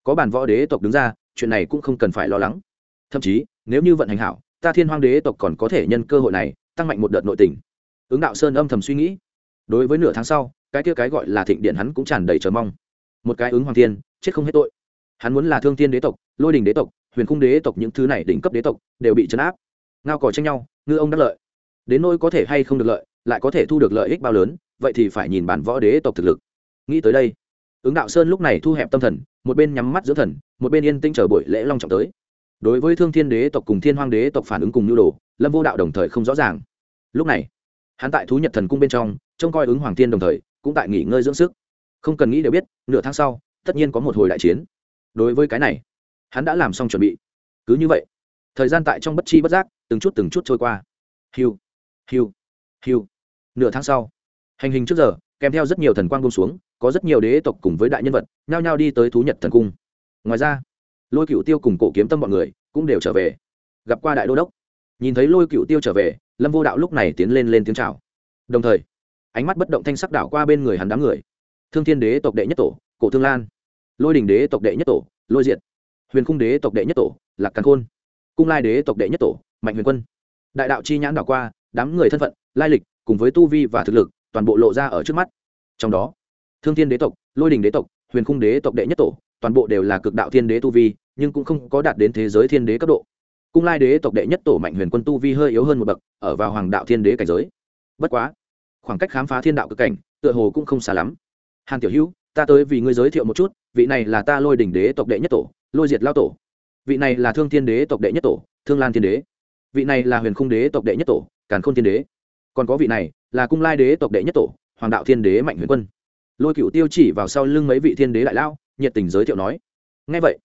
Có bàn võ đế tộc đứng ra, chuyện này cũng không cần phải lo lắng. Thậm chí, nếu như vận hành hảo ta thiên Hoang đế tộc còn có thể nhân cơ hội này, tăng mạnh một đợt nội tình. Ứng đạo sơn âm thầm suy nghĩ. Đối với nửa tháng sau, cái kia cái gọi là thịnh điện hắn cũng tràn đầy chờ mong. Một cái ứng hoàng thiên, chết không hết tội. Hắn muốn là thương thiên đế tộc, lôi đình đế tộc, huyền khung đế tộc những thứ này đỉnh cấp đế tộc đều bị chấn áp. Ngao cò tranh nhau, ngư ông đắc lợi. Đến nôi có thể hay không được lợi, lại có thể thu được lợi ích bao lớn, vậy thì phải nhìn bản võ đế tộc thực lực. Nghĩ tới đây, ứng đạo sơn lúc này thu hẹp tâm thần, một bên nhắm mắt dưỡng thần, một bên yên tinh chờ buổi lễ long trọng tới đối với thương thiên đế tộc cùng thiên hoàng đế tộc phản ứng cùng nhu đồ, lâm vô đạo đồng thời không rõ ràng. Lúc này, hắn tại thú nhật thần cung bên trong, trông coi ứng hoàng thiên đồng thời, cũng tại nghỉ ngơi dưỡng sức. Không cần nghĩ đều biết, nửa tháng sau, tất nhiên có một hồi đại chiến. Đối với cái này, hắn đã làm xong chuẩn bị. Cứ như vậy, thời gian tại trong bất chi bất giác, từng chút từng chút trôi qua. Hiu hiu hiu. Nửa tháng sau, hành hình trước giờ, kèm theo rất nhiều thần quang bông xuống, có rất nhiều đế tộc cùng với đại nhân vật, nhao nhao đi tới thú nhật thần cung. Ngoài ra lôi cựu tiêu cùng cổ kiếm tâm bọn người cũng đều trở về. Gặp qua đại đô đốc. Nhìn thấy lôi cựu tiêu trở về, lâm vô đạo lúc này tiến lên lên tiếng chào. Đồng thời, ánh mắt bất động thanh sắc đảo qua bên người hắn đám người. Thương thiên đế tộc đệ nhất tổ, cổ thương lan. Lôi đình đế tộc đệ nhất tổ, lôi diệt. Huyền cung đế tộc đệ nhất tổ, lạc càn khôn. Cung lai đế tộc đệ nhất tổ, mạnh huyền quân. Đại đạo chi nhãn đảo qua, đám người thân phận, lai lịch cùng với tu vi và thực lực toàn bộ lộ ra ở trước mắt. Trong đó, thương thiên đế tộc, lôi đình đế tộc, huyền cung đế tộc đệ nhất tổ toàn bộ đều là cực đạo thiên đế tu vi, nhưng cũng không có đạt đến thế giới thiên đế cấp độ. Cung lai đế tộc đệ nhất tổ mạnh huyền quân tu vi hơi yếu hơn một bậc, ở vào hoàng đạo thiên đế cảnh giới. Bất quá, khoảng cách khám phá thiên đạo cực cảnh, tựa hồ cũng không xa lắm. Hàn tiểu hữu, ta tới vì ngươi giới thiệu một chút, vị này là ta lôi đỉnh đế tộc đệ nhất tổ, lôi diệt lao tổ. Vị này là thương thiên đế tộc đệ nhất tổ, thương lan thiên đế. Vị này là huyền khung đế tộc đệ nhất tổ, càn khôn thiên đế. Còn có vị này là cung lai đế tộc đệ nhất tổ, hoàng đạo thiên đế mạnh huyền quân. Lôi cựu tiêu chỉ vào sau lưng mấy vị thiên đế đại lao nhiệt tình giới thiệu nói. Ngay vậy,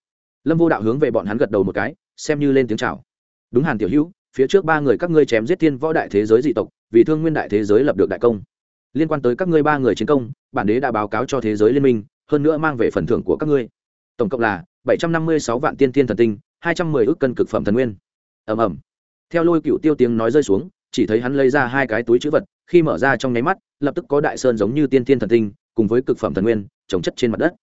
lâm vô đạo hướng về bọn hắn gật đầu một cái, xem như lên tiếng chào. Đúng hàn tiểu hữu, phía trước ba người các ngươi chém giết thiên võ đại thế giới dị tộc, vì thương nguyên đại thế giới lập được đại công. Liên quan tới các ngươi ba người chiến công, bản đế đã báo cáo cho thế giới liên minh, hơn nữa mang về phần thưởng của các ngươi. Tổng cộng là bảy trăm năm mươi sáu vạn tiên tiên thần tinh, hai trăm mười ước cân cực phẩm thần nguyên. Ầm ầm. Theo lôi cựu tiêu tiếng nói rơi xuống, chỉ thấy hắn lấy ra hai cái túi chữ vật, khi mở ra trong nháy mắt, lập tức có đại sơn giống như tiên tiên thần tinh, cùng với cực phẩm thần nguyên trồng chất trên mặt đất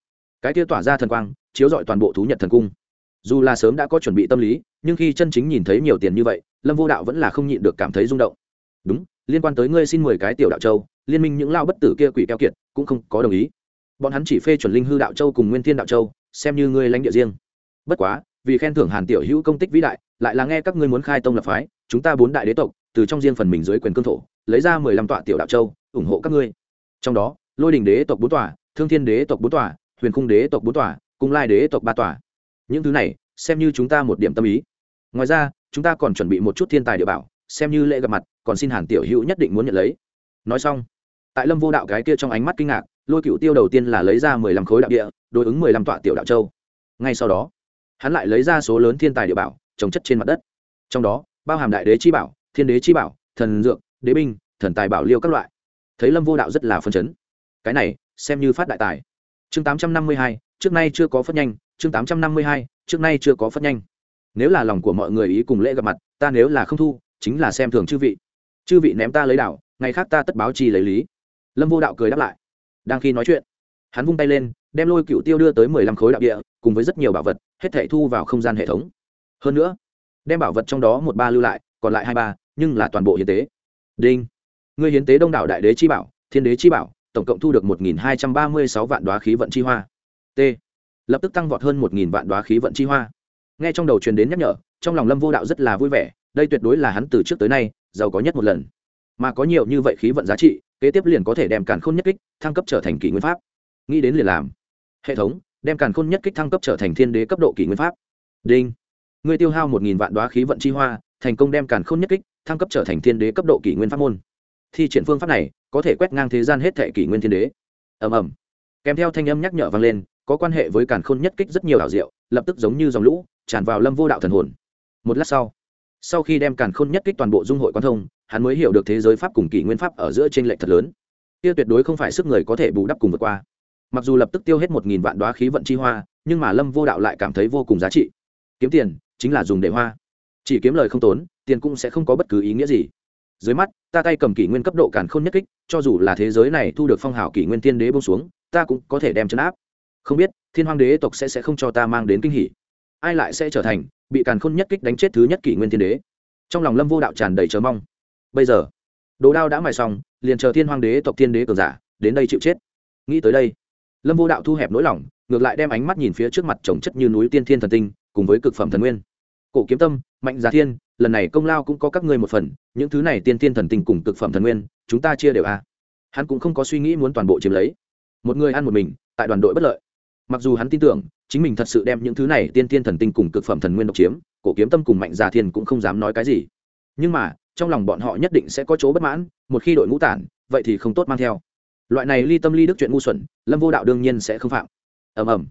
cái kia tỏa ra thần quang, chiếu rọi toàn bộ thú nhật thần cung. Dù là sớm đã có chuẩn bị tâm lý, nhưng khi chân chính nhìn thấy nhiều tiền như vậy, lâm vô đạo vẫn là không nhịn được cảm thấy rung động. Đúng, liên quan tới ngươi xin mười cái tiểu đạo châu, liên minh những lao bất tử kia quỷ keo kiệt cũng không có đồng ý. Bọn hắn chỉ phê chuẩn linh hư đạo châu cùng nguyên thiên đạo châu, xem như ngươi lãnh địa riêng. Bất quá, vì khen thưởng hàn tiểu hữu công tích vĩ đại, lại là nghe các ngươi muốn khai tông lập phái, chúng ta bốn đại đế tộc, từ trong riêng phần mình dưới quyền cương thổ, lấy ra mười lăm tọa tiểu đạo châu, ủng hộ các ngươi. Trong đó, lôi đình đế tộc bốn tòa, thương thiên đế tộc bốn tòa huyền khung đế tộc bốn tòa, cung lai đế tộc ba tòa. Những thứ này, xem như chúng ta một điểm tâm ý. Ngoài ra, chúng ta còn chuẩn bị một chút thiên tài địa bảo, xem như lễ gặp mặt, còn xin hàn tiểu hữu nhất định muốn nhận lấy. Nói xong, tại lâm vô đạo cái kia trong ánh mắt kinh ngạc, lôi cựu tiêu đầu tiên là lấy ra mười lăm khối đạo địa, đối ứng mười lăm tọa tiểu đạo châu. Ngay sau đó, hắn lại lấy ra số lớn thiên tài địa bảo, trồng chất trên mặt đất. Trong đó, bao hàm đại đế chi bảo, thiên đế chi bảo, thần dược, đế binh, thần tài bảo liêu các loại. Thấy lâm vô đạo rất là phân chấn. Cái này, xem như phát đại tài chương tám trăm năm mươi hai, trước nay chưa có phất nhanh. Chương tám trăm năm mươi hai, trước nay chưa có phất nhanh. Nếu là lòng của mọi người ý cùng lễ gặp mặt, ta nếu là không thu, chính là xem thường chư vị. Chư vị ném ta lấy đảo, ngày khác ta tất báo chi lấy lý. Lâm vô đạo cười đáp lại. Đang khi nói chuyện, hắn vung tay lên, đem lôi cựu tiêu đưa tới mười lăm khối đạo địa, cùng với rất nhiều bảo vật, hết thể thu vào không gian hệ thống. Hơn nữa, đem bảo vật trong đó một ba lưu lại, còn lại hai ba, nhưng là toàn bộ hiến tế. Đinh. Người hiến tế đông đảo đại đế chi bảo, thiên đế chi bảo tổng cộng thu được một nghìn hai trăm ba mươi sáu vạn đoá khí vận chi hoa. T. Lập tức tăng vọt hơn một nghìn vạn đoá khí vận chi hoa. Nghe trong đầu truyền đến nhắc nhở, trong lòng lâm vô đạo rất là vui vẻ, đây tuyệt đối là hắn từ trước tới nay, giàu có nhất một lần. Mà có nhiều như vậy khí vận giá trị, kế tiếp liền có thể đem càn khôn nhất kích, thăng cấp trở thành kỷ nguyên pháp. Nghĩ đến liền làm. Hệ thống, đem càn khôn nhất kích thăng cấp trở thành thiên đế cấp độ kỷ nguyên pháp. Đinh. Người tiêu hao một nghìn vạn đoá khí vận chi hoa, thành công đem càn khôn nhất kích, thăng cấp trở thành thiên đế cấp độ kỷ nguyên pháp môn. Thi triển phương pháp này có thể quét ngang thế gian hết thệ kỷ nguyên thiên đế. Ầm ầm. Kèm theo thanh âm nhắc nhở vang lên, có quan hệ với càn khôn nhất kích rất nhiều ảo diệu, lập tức giống như dòng lũ, tràn vào lâm vô đạo thần hồn. Một lát sau sau khi đem càn khôn nhất kích toàn bộ dung hội quan thông, hắn mới hiểu được thế giới pháp cùng kỷ nguyên pháp ở giữa tranh lệch thật lớn. Kia tuyệt đối không phải sức người có thể bù đắp cùng vượt qua. Mặc dù lập tức tiêu hết một nghìn vạn đoá khí vận chi hoa, nhưng mà lâm vô đạo lại cảm thấy vô cùng giá trị. Kiếm tiền chính là dùng để hoa. Chỉ kiếm lời không tốn, tiền cũng sẽ không có bất cứ ý nghĩa gì dưới mắt, ta tay cầm kỷ nguyên cấp độ càn khôn nhất kích, cho dù là thế giới này thu được phong hào kỷ nguyên tiên đế bông xuống, ta cũng có thể đem chấn áp. Không biết, thiên hoàng đế tộc sẽ sẽ không cho ta mang đến kinh hỉ. Ai lại sẽ trở thành bị càn khôn nhất kích đánh chết thứ nhất kỷ nguyên tiên đế? Trong lòng lâm vô đạo tràn đầy chờ mong. Bây giờ, đồ đao đã mài xong, liền chờ thiên hoàng đế tộc tiên đế cường giả đến đây chịu chết. Nghĩ tới đây, lâm vô đạo thu hẹp nỗi lòng, ngược lại đem ánh mắt nhìn phía trước mặt trồng chất như núi tiên thiên thần tinh, cùng với cực phẩm thần nguyên. Cổ kiếm tâm, mạnh giá thiên lần này công lao cũng có các ngươi một phần, những thứ này tiên tiên thần tinh cùng cực phẩm thần nguyên, chúng ta chia đều a à. hắn cũng không có suy nghĩ muốn toàn bộ chiếm lấy. Một người ăn một mình, tại đoàn đội bất lợi. Mặc dù hắn tin tưởng, chính mình thật sự đem những thứ này tiên tiên thần tinh cùng cực phẩm thần nguyên độc chiếm, cổ kiếm tâm cùng mạnh già thiên cũng không dám nói cái gì. Nhưng mà, trong lòng bọn họ nhất định sẽ có chỗ bất mãn, một khi đội ngũ tản, vậy thì không tốt mang theo. Loại này ly tâm ly đức chuyện ngu xuẩn, lâm vô đạo đương nhiên sẽ không phạm. Ầm ầm.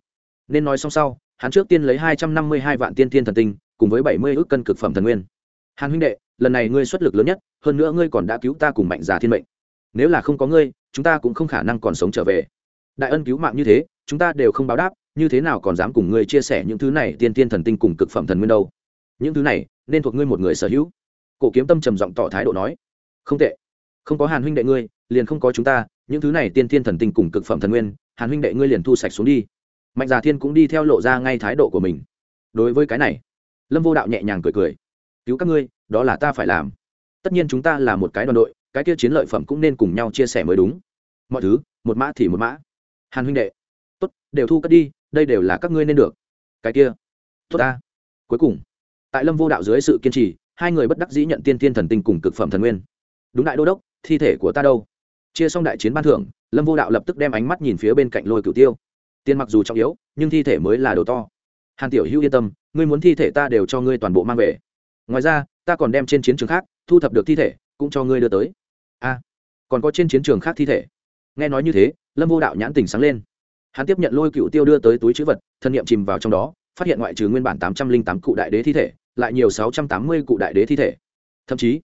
Nên nói xong sau, hắn trước tiên lấy hai trăm năm mươi hai vạn tiên tiên thần tinh, cùng với bảy mươi ước cân cực phẩm thần nguyên hàn huynh đệ, lần này ngươi xuất lực lớn nhất, hơn nữa ngươi còn đã cứu ta cùng mạnh già thiên mệnh. Nếu là không có ngươi, chúng ta cũng không khả năng còn sống trở về. Đại ân cứu mạng như thế, chúng ta đều không báo đáp, như thế nào còn dám cùng ngươi chia sẻ những thứ này, tiên tiên thần tinh cùng cực phẩm thần nguyên đâu? Những thứ này, nên thuộc ngươi một người sở hữu. Cổ kiếm tâm trầm giọng tỏ thái độ nói. Không tệ. Không có hàn huynh đệ ngươi, liền không có chúng ta, những thứ này tiên tiên thần tinh cùng cực phẩm thần nguyên, hàn huynh đệ ngươi liền thu sạch xuống đi. Mạnh già thiên cũng đi theo lộ ra ngay thái độ của mình. Đối với cái này, lâm vô đạo nhẹ nhàng cười cười cứu các ngươi, đó là ta phải làm. Tất nhiên chúng ta là một cái đoàn đội, cái kia chiến lợi phẩm cũng nên cùng nhau chia sẻ mới đúng. Mọi thứ, một mã thì một mã. Hàn huynh đệ, tốt, đều thu cất đi, đây đều là các ngươi nên được. Cái kia, tốt ta. Cuối cùng, tại lâm vô đạo dưới sự kiên trì, hai người bất đắc dĩ nhận tiên tiên thần tinh cùng cực phẩm thần nguyên. Đúng đại đô đốc, thi thể của ta đâu? Chia xong đại chiến ban thưởng, lâm vô đạo lập tức đem ánh mắt nhìn phía bên cạnh lôi cửu tiêu. Tiền mặc dù trọng yếu, nhưng thi thể mới là đồ to. Hàn tiểu hữu yên tâm, ngươi muốn thi thể ta đều cho ngươi toàn bộ mang về ngoài ra, ta còn đem trên chiến trường khác thu thập được thi thể cũng cho ngươi đưa tới. A, còn có trên chiến trường khác thi thể. Nghe nói như thế, lâm vô đạo nhãn tình sáng lên. Hắn tiếp nhận lôi cựu tiêu đưa tới túi chữ vật, thân nhiệm chìm vào trong đó, phát hiện ngoại trừ nguyên bản tám trăm linh tám cụ đại đế thi thể, lại nhiều sáu trăm tám mươi cụ đại đế thi thể. Thậm chí,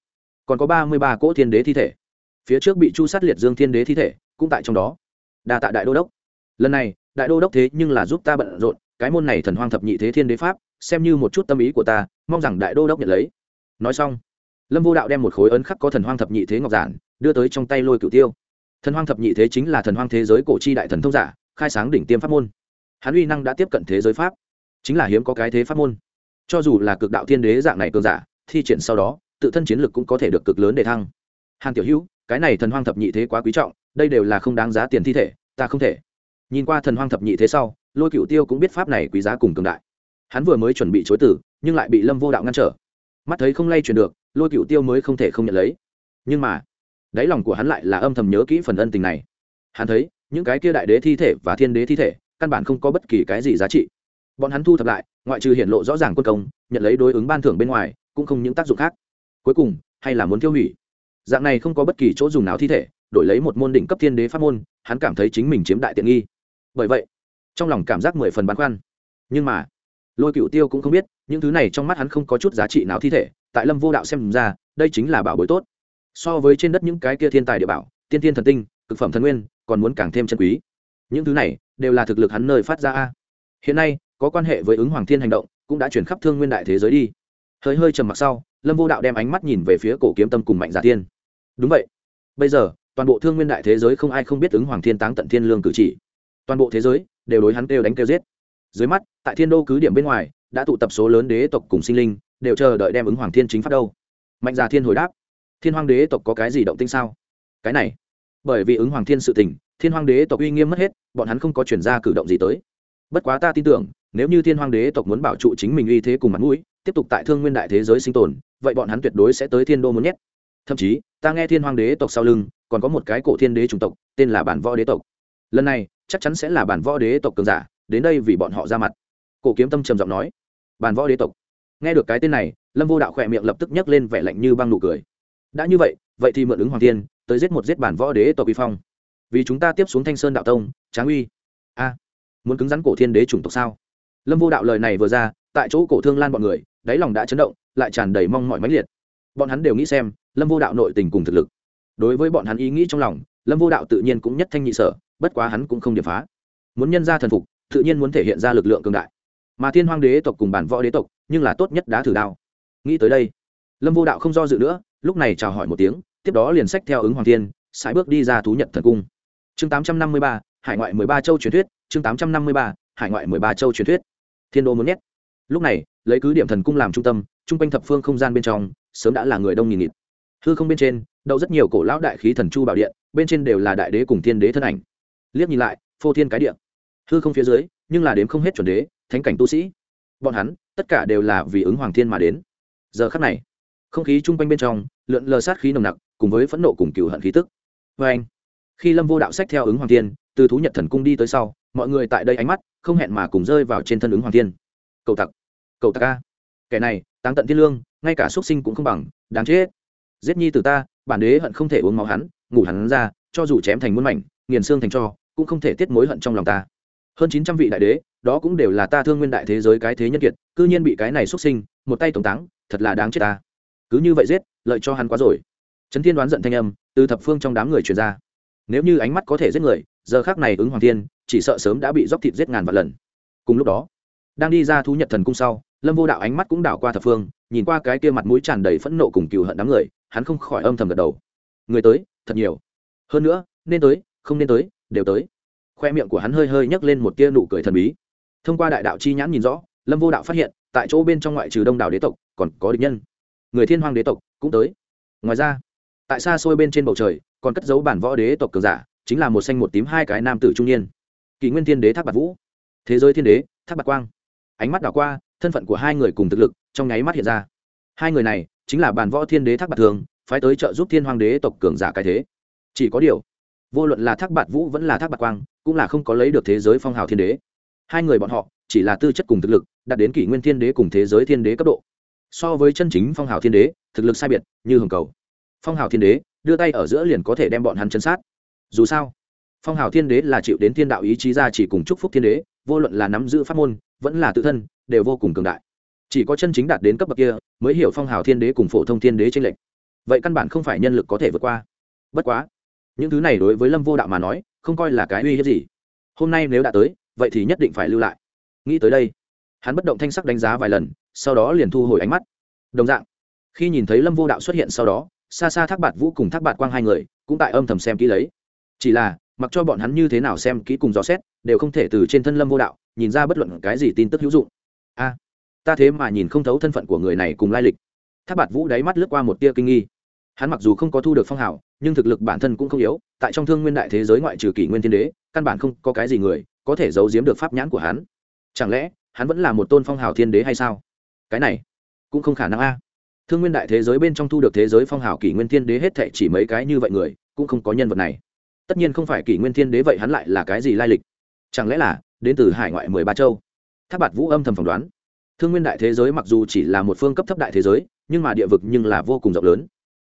còn có ba mươi ba cỗ thiên đế thi thể. Phía trước bị chu sát liệt dương thiên đế thi thể, cũng tại trong đó. Đa tạ đại đô đốc. Lần này, đại đô đốc thế nhưng là giúp ta bận rộn, cái môn này thần hoang thập nhị thế thiên đế pháp, xem như một chút tâm ý của ta mong rằng đại đô đốc nhận lấy. Nói xong, lâm vô đạo đem một khối ấn khắc có thần hoang thập nhị thế ngọc giản, đưa tới trong tay lôi cửu tiêu. Thần hoang thập nhị thế chính là thần hoang thế giới cổ chi đại thần thông giả, khai sáng đỉnh tiêm pháp môn. Hắn uy năng đã tiếp cận thế giới pháp, chính là hiếm có cái thế pháp môn. Cho dù là cực đạo thiên đế dạng này cường giả, thi triển sau đó, tự thân chiến lực cũng có thể được cực lớn để thăng. Hàn tiểu hữu, cái này thần hoang thập nhị thế quá quý trọng, đây đều là không đáng giá tiền thi thể, ta không thể. Nhìn qua thần hoang thập nhị thế sau, lôi cựu tiêu cũng biết pháp này quý giá cùng cường đại hắn vừa mới chuẩn bị chối tử nhưng lại bị lâm vô đạo ngăn trở. Mắt thấy không lay chuyển được, lôi cựu tiêu mới không thể không nhận lấy. Nhưng mà, đáy lòng của hắn lại là âm thầm nhớ kỹ phần ân tình này. Hắn thấy, những cái kia đại đế thi thể và thiên đế thi thể, căn bản không có bất kỳ cái gì giá trị. Bọn hắn thu thập lại, ngoại trừ hiện lộ rõ ràng quân công, nhận lấy đối ứng ban thưởng bên ngoài, cũng không những tác dụng khác. Cuối cùng, hay là muốn tiêu hủy. Dạng này không có bất kỳ chỗ dùng nào thi thể, đổi lấy một môn đỉnh cấp thiên đế pháp môn, hắn cảm thấy chính mình chiếm đại tiện nghi. Bởi vậy, trong lòng cảm giác mười phần băn khoăn. Nhưng mà lôi cựu tiêu cũng không biết, những thứ này trong mắt hắn không có chút giá trị nào thi thể, tại lâm vô đạo xem ra, đây chính là bảo bối tốt. So với trên đất những cái kia thiên tài địa bảo, tiên tiên thần tinh, cực phẩm thần nguyên, còn muốn càng thêm chân quý. Những thứ này, đều là thực lực hắn nơi phát ra a. Hiện nay, có quan hệ với ứng hoàng thiên hành động, cũng đã chuyển khắp thương nguyên đại thế giới đi. Hơi hơi trầm mặc sau, lâm vô đạo đem ánh mắt nhìn về phía cổ kiếm tâm cùng mạnh giả thiên đúng vậy. Bây giờ, toàn bộ thương nguyên đại thế giới không ai không biết ứng hoàng thiên táng tận thiên lương cử chỉ. Toàn bộ thế giới, đều đối hắn kêu đánh kêu giết dưới mắt, tại thiên đô cứ điểm bên ngoài, đã tụ tập số lớn đế tộc cùng sinh linh, đều chờ đợi đem ứng hoàng thiên chính phát đâu. Mạnh già thiên hồi đáp, thiên hoàng đế tộc có cái gì động tinh sao? Cái này, bởi vì ứng hoàng thiên sự tình, thiên hoàng đế tộc uy nghiêm mất hết, bọn hắn không có chuyển ra cử động gì tới. Bất quá ta tin tưởng, nếu như thiên hoàng đế tộc muốn bảo trụ chính mình uy thế cùng mặt mũi, tiếp tục tại thương nguyên đại thế giới sinh tồn, vậy bọn hắn tuyệt đối sẽ tới thiên đô muốn nhét thậm chí, ta nghe thiên hoàng đế tộc sau lưng, còn có một cái cổ thiên đế chủng tộc, tên là bản võ đế tộc. Lần này, chắc chắn sẽ là bản võ đế tộc cường giả đến đây vì bọn họ ra mặt. Cổ kiếm tâm trầm giọng nói, Bàn võ đế tộc. Nghe được cái tên này, lâm vô đạo khỏe miệng lập tức nhấc lên vẻ lạnh như băng nụ cười. Đã như vậy vậy thì mượn ứng hoàng thiên, tới giết một giết bản võ đế tộc uy phong. Vì chúng ta tiếp xuống thanh sơn đạo tông, tráng uy. A, muốn cứng rắn cổ thiên đế chủng tộc sao? Lâm vô đạo lời này vừa ra, tại chỗ cổ thương lan bọn người, đáy lòng đã chấn động, lại tràn đầy mong mỏi mãnh liệt. Bọn hắn đều nghĩ xem, lâm vô đạo nội tình cùng thực lực. Đối với bọn hắn ý nghĩ trong lòng, lâm vô đạo tự nhiên cũng nhất thanh nhị sở, bất quá hắn cũng không điệp phá. Muốn nhân ra thần phục tự nhiên muốn thể hiện ra lực lượng cường đại. Mà thiên hoàng đế tộc cùng bản võ đế tộc, nhưng là tốt nhất đá thử đao. Nghĩ tới đây, lâm vô đạo không do dự nữa, lúc này chào hỏi một tiếng, tiếp đó liền sách theo ứng hoàng thiên, sải bước đi ra thú nhật thần cung. Chương tám trăm năm mươi ba, hải ngoại mười ba châu truyền thuyết, chương tám trăm năm mươi ba, hải ngoại mười ba châu truyền thuyết. Thiên đô muốn nhét. Lúc này, lấy cứ điểm thần cung làm trung tâm chung quanh thập phương không gian bên trong, sớm đã là người đông nghìn nghịt. Hư không bên trên, đậu rất nhiều cổ lão đại khí thần chu bảo điện, bên trên đều là đại đế cùng thiên đế thân ảnh. Liếc nhìn lại, phô thiên cái điện hư không phía dưới, nhưng là đếm không hết chuẩn đế, thánh cảnh tu sĩ. Bọn hắn, tất cả đều là vì ứng hoàng thiên mà đến. Giờ khắc này, không khí chung quanh bên trong, lượn lờ sát khí nồng nặc, cùng với phẫn nộ cùng cựu hận khí tức. Vê anh, khi lâm vô đạo sách theo ứng hoàng thiên, từ thú nhật thần cung đi tới sau, mọi người tại đây ánh mắt, không hẹn mà cùng rơi vào trên thân ứng hoàng thiên. Cầu tặc cầu tặc a. Kẻ này, táng tận thiên lương, ngay cả xuất sinh cũng không bằng, đáng chết. Giết nhi từ ta, bản đế hận không thể uống máu hắn, ngủ hắn ra, cho dù chém thành muôn mảnh, nghiền xương thành cho, cũng không thể tiết mối hận trong lòng ta hơn chín trăm vị đại đế, đó cũng đều là ta thương nguyên đại thế giới cái thế nhân kiệt, cư nhiên bị cái này xuất sinh, một tay tổng táng, thật là đáng chết ta. Cứ như vậy giết, lợi cho hắn quá rồi. Trấn thiên đoán giận thanh âm, từ thập phương trong đám người truyền ra. Nếu như ánh mắt có thể giết người, giờ khác này ứng hoàng thiên, chỉ sợ sớm đã bị dóc thịt giết ngàn vạn lần. Cùng lúc đó, đang đi ra thú nhật thần cung sau, lâm vô đạo ánh mắt cũng đảo qua thập phương, nhìn qua cái kia mặt mũi tràn đầy phẫn nộ cùng cừu hận đám người, hắn không khỏi âm thầm gật đầu. Người tới, thật nhiều. Hơn nữa, nên tới, không nên tới, đều tới khoe miệng của hắn hơi hơi nhấc lên một tia nụ cười thần bí. Thông qua đại đạo chi nhãn nhìn rõ, lâm vô đạo phát hiện, tại chỗ bên trong ngoại trừ đông đảo đế tộc, còn có địch nhân. Người thiên hoàng đế tộc cũng tới. Ngoài ra, tại xa xôi bên trên bầu trời, còn cất giấu bản võ đế tộc cường giả, chính là một xanh một tím hai cái nam tử trung niên. Kỷ nguyên thiên đế thác bạc vũ. Thế giới thiên đế thác bạc quang. Ánh mắt đảo qua, thân phận của hai người cùng thực lực trong nháy mắt hiện ra. Hai người này chính là bản võ thiên đế thác bạc thường, phái tới trợ giúp thiên hoàng đế tộc cường giả cái thế. Chỉ có điều vô luận là thác bạt vũ vẫn là thác bạt quang, cũng là không có lấy được thế giới phong hào thiên đế. Hai người bọn họ chỉ là tư chất cùng thực lực, đạt đến kỷ nguyên thiên đế cùng thế giới thiên đế cấp độ. So với chân chính phong hào thiên đế, thực lực sai biệt, như hồng cầu. Phong hào thiên đế, đưa tay ở giữa liền có thể đem bọn hắn chân sát. Dù sao, phong hào thiên đế là chịu đến thiên đạo ý chí ra chỉ cùng chúc phúc thiên đế, vô luận là nắm giữ pháp môn, vẫn là tự thân, đều vô cùng cường đại. Chỉ có chân chính đạt đến cấp bậc kia, mới hiểu phong hào thiên đế cùng phổ thông thiên đế tranh lệch. Vậy căn bản không phải nhân lực có thể vượt qua. Bất quá những thứ này đối với lâm vô đạo mà nói, không coi là cái uy hiếp gì. Hôm nay nếu đã tới, vậy thì nhất định phải lưu lại. Nghĩ tới đây, hắn bất động thanh sắc đánh giá vài lần, sau đó liền thu hồi ánh mắt. Đồng dạng, khi nhìn thấy lâm vô đạo xuất hiện sau đó xa xa thác bạt vũ cùng thác bạt quang hai người cũng tại âm thầm xem kỹ lấy. Chỉ là, mặc cho bọn hắn như thế nào xem kỹ cùng dò xét, đều không thể từ trên thân lâm vô đạo nhìn ra bất luận cái gì tin tức hữu dụng. A, ta thế mà nhìn không thấu thân phận của người này cùng lai lịch. Thác bạt vũ đáy mắt lướt qua một tia kinh nghi. Hắn mặc dù không có thu được phong hào nhưng thực lực bản thân cũng không yếu, tại trong thương nguyên đại thế giới ngoại trừ kỷ nguyên thiên đế, căn bản không có cái gì người có thể giấu giếm được pháp nhãn của hắn. Chẳng lẽ, hắn vẫn là một tôn phong hào thiên đế hay sao? Cái này, cũng không khả năng a. Thương nguyên đại thế giới bên trong thu được thế giới phong hào kỷ nguyên thiên đế hết thệ chỉ mấy cái như vậy người, cũng không có nhân vật này. Tất nhiên không phải kỷ nguyên thiên đế vậy hắn lại là cái gì lai lịch? Chẳng lẽ là, đến từ hải ngoại mười ba châu? Tháp bạt vũ âm thầm phỏng đoán. Thương nguyên đại thế giới mặc dù chỉ là một phương cấp thấp đại thế giới, nhưng mà địa vực nhưng là vô cùng rộng lớn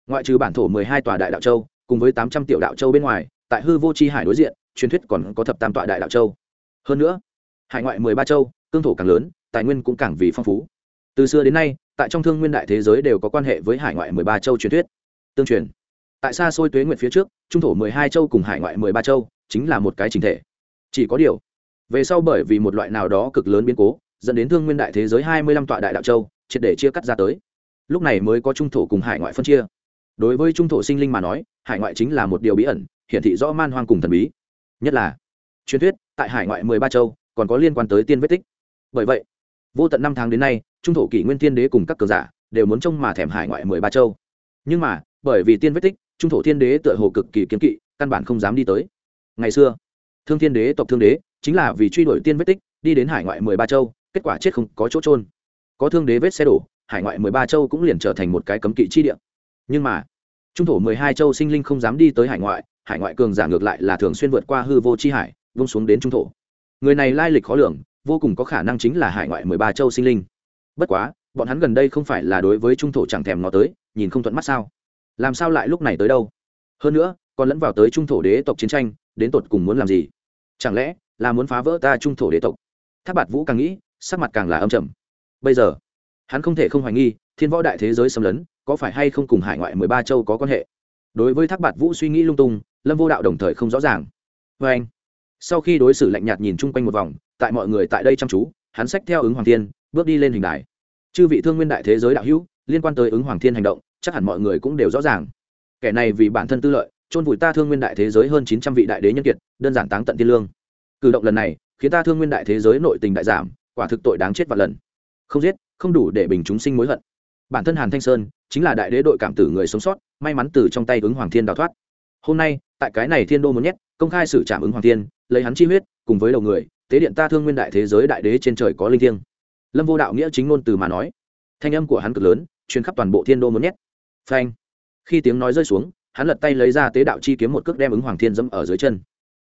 ngoại trừ bản thổ mười hai tòa đại đạo châu, cùng với tám trăm tiểu đạo châu bên ngoài, tại hư vô c h i hải đối diện, truyền thuyết còn có thập tam tọa đại đạo châu. Hơn nữa, hải ngoại mười ba châu, cương thổ càng lớn, tài nguyên cũng càng vì phong phú. Từ xưa đến nay, tại trong thương nguyên đại thế giới đều có quan hệ với hải ngoại mười ba châu truyền thuyết. Tương truyền, tại xa xôi tuế nguyện phía trước, trung thổ mười hai châu cùng hải ngoại mười ba châu chính là một cái trình thể. Chỉ có điều, về sau bởi vì một loại nào đó cực lớn biến cố, dẫn đến thương nguyên đại thế giới hai mươi lăm tọa đại đạo châu, triệt để chia cắt ra tới. Lúc này mới có trung thổ cùng hải ngoại phân chia đối với trung thổ sinh linh mà nói, hải ngoại chính là một điều bí ẩn, hiển thị rõ man hoang cùng thần bí. Nhất là, truyền thuyết, tại hải ngoại mười ba châu, còn có liên quan tới tiên vết tích. Bởi vậy, vô tận năm tháng đến nay, trung thổ kỷ nguyên tiên đế cùng các cờ giả đều muốn trông mà thèm hải ngoại mười ba châu. Nhưng mà, bởi vì tiên vết tích, trung thổ thiên đế tựa hồ cực kỳ kiếm kỵ, căn bản không dám đi tới. Ngày xưa, thương thiên đế, tộc thương đế, chính là vì truy đuổi tiên vết tích, đi đến hải ngoại mười ba châu, kết quả chết không có chỗ trôn có thương đế vết xe đổ, hải ngoại mười ba châu cũng liền trở thành một cái cấm kỵ chi địa. Nhưng mà trung thổ mười hai châu sinh linh không dám đi tới hải ngoại hải ngoại cường giả ngược lại là thường xuyên vượt qua hư vô chi hải, vung xuống đến trung thổ. Người này lai lịch khó lường, vô cùng có khả năng chính là hải ngoại mười ba châu sinh linh. Bất quá, bọn hắn gần đây không phải là đối với trung thổ chẳng thèm ngó tới, nhìn không thuận mắt sao? Làm sao lại lúc này tới đâu? Hơn nữa, còn lẫn vào tới trung thổ đế tộc chiến tranh, đến tột cùng muốn làm gì? Chẳng lẽ là muốn phá vỡ ta trung thổ đế tộc? Tháp bạt vũ càng nghĩ, sắc mặt càng là âm trầm. Bây giờ, hắn không thể không hoài nghi thiên võ đại thế giới xâm lấn, có phải hay không cùng hải ngoại mười ba châu có quan hệ? Đối với thác bạt vũ suy nghĩ lung tung, lâm vô đạo đồng thời không rõ ràng. Vê anh, sau khi đối xử lạnh nhạt nhìn chung quanh một vòng, tại mọi người tại đây chăm chú, hắn sách theo ứng hoàng thiên, bước đi lên hình đài. Chư vị thương nguyên đại thế giới đạo hữu, liên quan tới ứng hoàng thiên hành động, chắc hẳn mọi người cũng đều rõ ràng. Kẻ này vì bản thân tư lợi, chôn vùi ta thương nguyên đại thế giới hơn chín trăm vị đại đế nhân kiệt, đơn giản táng tận thiên lương. Cử động lần này, khiến ta thương nguyên đại thế giới nội tình đại giảm, quả thực tội đáng chết vạn lần. Không giết, không đủ để bình chúng sinh mối hận bản thân hàn thanh sơn chính là đại đế đội cảm tử người sống sót, may mắn từ trong tay ứng hoàng thiên đào thoát. Hôm nay, tại cái này thiên đô muốn nhét công khai xử trảm ứng hoàng thiên, lấy hắn chi huyết, cùng với đầu người, tế điện ta thương nguyên đại thế giới đại đế trên trời có linh thiêng. Lâm vô đạo nghĩa chính ngôn từ mà nói, thanh âm của hắn cực lớn, truyền khắp toàn bộ thiên đô muốn nhét phanh. Khi tiếng nói rơi xuống, hắn lật tay lấy ra tế đạo chi kiếm một cước đem ứng hoàng thiên dẫm ở dưới chân.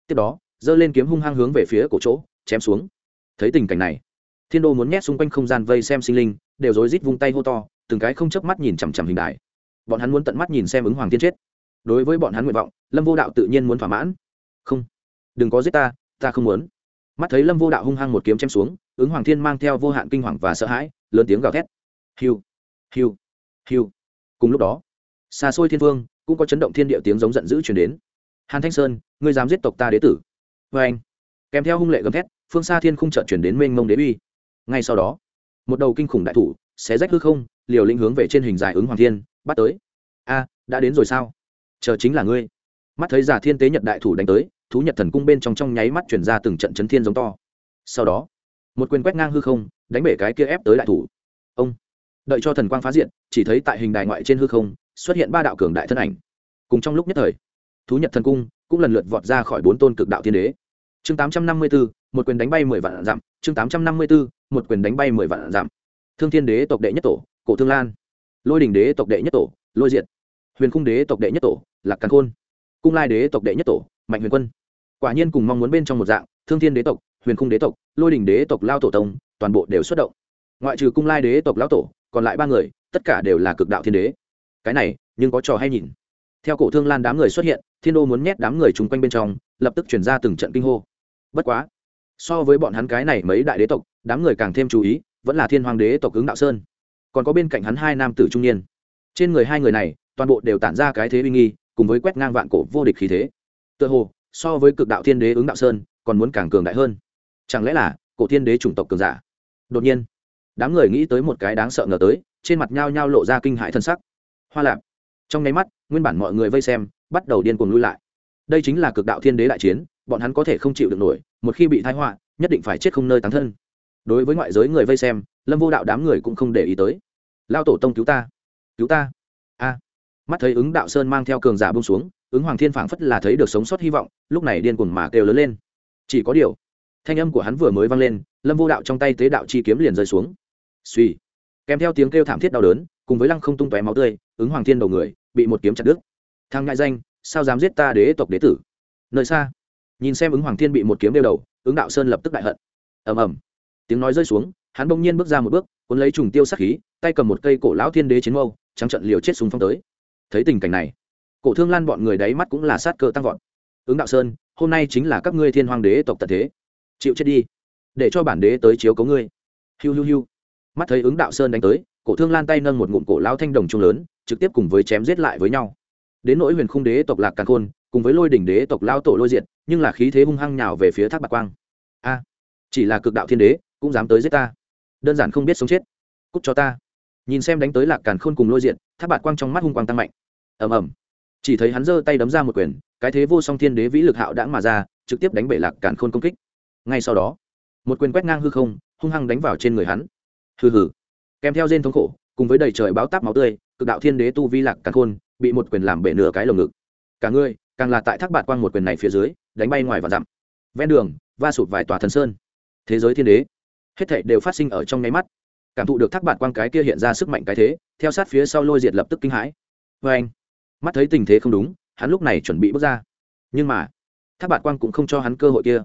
Tiếp đó, giơ lên kiếm hung hăng hướng về phía cổ chỗ, chém xuống. Thấy tình cảnh này, thiên đô muốn nhét xung quanh không gian vây xem sinh linh, đều rối rít vung tay hô to từng cái không chớp mắt nhìn chằm chằm hình đài. Bọn hắn muốn tận mắt nhìn xem ứng hoàng thiên chết. Đối với bọn hắn nguyện vọng, lâm vô đạo tự nhiên muốn thỏa mãn. Không, đừng có giết ta ta không muốn. Mắt thấy lâm vô đạo hung hăng một kiếm chém xuống, ứng hoàng thiên mang theo vô hạn kinh hoàng và sợ hãi, lớn tiếng gào thét. Hiu hiu hiu. Cùng lúc đó, xa xôi thiên vương cũng có chấn động thiên địa tiếng giống giận dữ chuyển đến. Hàn thanh sơn, ngươi dám giết tộc ta đế tử? Vê anh, kèm theo hung lệ gầm thét, phương xa thiên khung chợt chuyển đến mênh mông đế uy. Ngay sau đó, một đầu kinh khủng đại thủ xé rách hư không, liều lĩnh hướng về trên hình dài ứng hoàng thiên, bắt tới. A, đã đến rồi sao? Chờ chính là ngươi. Mắt thấy giả thiên tế nhật đại thủ đánh tới, thú nhật thần cung bên trong trong nháy mắt chuyển ra từng trận chấn thiên giống to. Sau đó, một quyền quét ngang hư không, đánh bể cái kia ép tới đại thủ. Ông, đợi cho thần quang phá diện, chỉ thấy tại hình đài ngoại trên hư không, xuất hiện ba đạo cường đại thân ảnh. Cùng trong lúc nhất thời, thú nhật thần cung cũng lần lượt vọt ra khỏi bốn tôn cực đạo thiên đế. Chương tám trăm năm mươi bốn một quyền đánh bay mười vạn dặm. Chương tám trăm năm mươi bốn một quyền đánh bay mười vạn dặm thương thiên đế tộc đệ nhất tổ, cổ thương lan. Lôi đình đế tộc đệ nhất tổ, lôi diệt. Huyền cung đế tộc đệ nhất tổ, lạc càn khôn. Cung lai đế tộc đệ nhất tổ, mạnh huyền quân. Quả nhiên cùng mong muốn bên trong một dạng, thương thiên đế tộc, huyền cung đế tộc, lôi đình đế tộc, lao tổ tông, toàn bộ đều xuất động. Ngoại trừ cung lai đế tộc lão tổ, còn lại ba người, tất cả đều là cực đạo thiên đế. Cái này, nhưng có trò hay nhìn. Theo cổ thương lan đám người xuất hiện, thiên đô muốn nhét đám người chung quanh bên trong, lập tức chuyển ra từng trận kinh hô. Bất quá, so với bọn hắn cái này mấy đại đế tộc, đám người càng thêm chú ý vẫn là thiên hoàng đế tộc ứng đạo sơn. Còn có bên cạnh hắn hai nam tử trung niên. Trên người hai người này, toàn bộ đều tản ra cái thế uy nghi, cùng với quét ngang vạn cổ vô địch khí thế. Tựa hồ, so với cực đạo thiên đế ứng đạo sơn, còn muốn càng cường đại hơn. Chẳng lẽ là, cổ thiên đế chủng tộc cường giả? Đột nhiên, đám người nghĩ tới một cái đáng sợ ngờ tới, trên mặt nhao nhao lộ ra kinh hãi thân sắc. Hoa lạp, trong nháy mắt, nguyên bản mọi người vây xem, bắt đầu điên cuồng lui lại. Đây chính là cực đạo thiên đế đại chiến, bọn hắn có thể không chịu được nổi, một khi bị thái họa, nhất định phải chết không nơi tán thân đối với ngoại giới người vây xem, lâm vô đạo đám người cũng không để ý tới. Lao tổ tông cứu ta cứu ta. A. Mắt thấy ứng đạo sơn mang theo cường giả bông xuống, ứng hoàng thiên phảng phất là thấy được sống sót hy vọng, lúc này điên cuồng mà kêu lớn lên. Chỉ có điều, thanh âm của hắn vừa mới vang lên, lâm vô đạo trong tay tế đạo chi kiếm liền rơi xuống. Suy kèm theo tiếng kêu thảm thiết đau đớn, cùng với lăng không tung tóe máu tươi, ứng hoàng thiên đầu người bị một kiếm chặt đứt. Thang ngại danh, sao dám giết ta đế tộc đế tử? Nơi xa, nhìn xem ứng hoàng thiên bị một kiếm đeo đầu, ứng đạo sơn lập tức đại hận. Ầm ầm tiếng nói rơi xuống, hắn bỗng nhiên bước ra một bước, cuốn lấy trùng tiêu sắc khí, tay cầm một cây cổ lão thiên đế chiến mâu, trắng trận liều chết súng phong tới. Thấy tình cảnh này, cổ thương lan bọn người đáy mắt cũng là sát cơ tăng vọt. Ứng đạo sơn, hôm nay chính là các ngươi thiên hoàng đế tộc tật thế. Chịu chết đi, để cho bản đế tới chiếu cấu ngươi. Hiu hiu hiu. Mắt thấy ứng đạo sơn đánh tới, cổ thương lan tay nâng một ngụm cổ lao thanh đồng trung lớn, trực tiếp cùng với chém giết lại với nhau. Đến nỗi huyền khung đế tộc lạc càn khôn, cùng với lôi đỉnh đế tộc lao tổ lôi diệt, nhưng là khí thế hung hăng nhào về phía thác bạc quang. A! Chỉ là cực đạo thiên đế, cũng dám tới giết ta. Đơn giản không biết sống chết. Cút cho ta. Nhìn xem đánh tới lạc càn khôn cùng lôi diện thác bạt quang trong mắt hung quang tăng mạnh. Ầm ầm. Chỉ thấy hắn giơ tay đấm ra một quyền, cái thế vô song thiên đế vĩ lực hạo đãng mà ra, trực tiếp đánh bể lạc càn khôn công kích. Ngay sau đó, một quyền quét ngang hư không, hung hăng đánh vào trên người hắn. Hừ hừ. Kèm theo rên thống khổ, cùng với đầy trời báo táp máu tươi, cực đạo thiên đế tu vi lạc càn khôn bị một quyền làm bể nửa cái lồng ngực. Cả người, càng là tại thác bạt quang một quyền này phía dưới, đánh bay ngoài và dặm. Ven đường, va sụt vài tòa thần sơn thế giới thiên đế. Hết thảy đều phát sinh ở trong nháy mắt. Cảm thụ được thác bạt quang cái kia hiện ra sức mạnh cái thế, theo sát phía sau lôi diệt lập tức kinh hãi. Vê anh, mắt thấy tình thế không đúng, hắn lúc này chuẩn bị bước ra. Nhưng mà, thác bạt quang cũng không cho hắn cơ hội kia.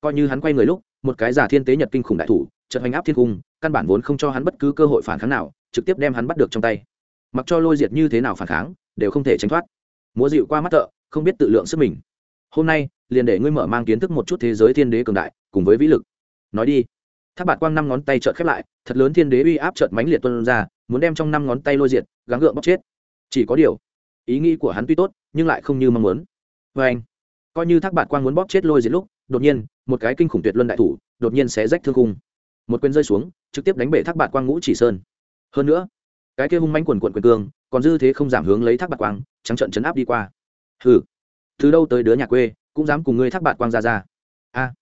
Coi như hắn quay người lúc, một cái giả thiên tế nhật kinh khủng đại thủ trận hoành áp thiên cung, căn bản vốn không cho hắn bất cứ cơ hội phản kháng nào, trực tiếp đem hắn bắt được trong tay. Mặc cho lôi diệt như thế nào phản kháng, đều không thể tránh thoát. Múa dịu qua mắt thợ, không biết tự lượng sức mình. Hôm nay, liền để ngươi mở mang kiến thức một chút thế giới thiên đế cường đại, cùng với vĩ lực nói đi. Tháp bạt quang năm ngón tay trợt khép lại, thật lớn thiên đế uy áp trợt mánh liệt tuân ra, muốn đem trong năm ngón tay lôi diệt, gắng gượng bóc chết. Chỉ có điều, ý nghĩ của hắn tuy tốt, nhưng lại không như mong muốn. Vê anh, coi như thác bạt quang muốn bóp chết lôi diệt lúc, đột nhiên, một cái kinh khủng tuyệt luân đại thủ, đột nhiên sẽ rách thương khung. Một quyền rơi xuống, trực tiếp đánh bể thác bạt quang ngũ chỉ sơn. Hơn nữa, cái kia hung mánh quần quận quyền cương, còn dư thế không giảm hướng lấy thác bạt quang, trắng trận chấn áp đi qua. Hừ, từ đâu tới đứa nhà quê, cũng dám cùng ngươi thác bạt quang ra ra. A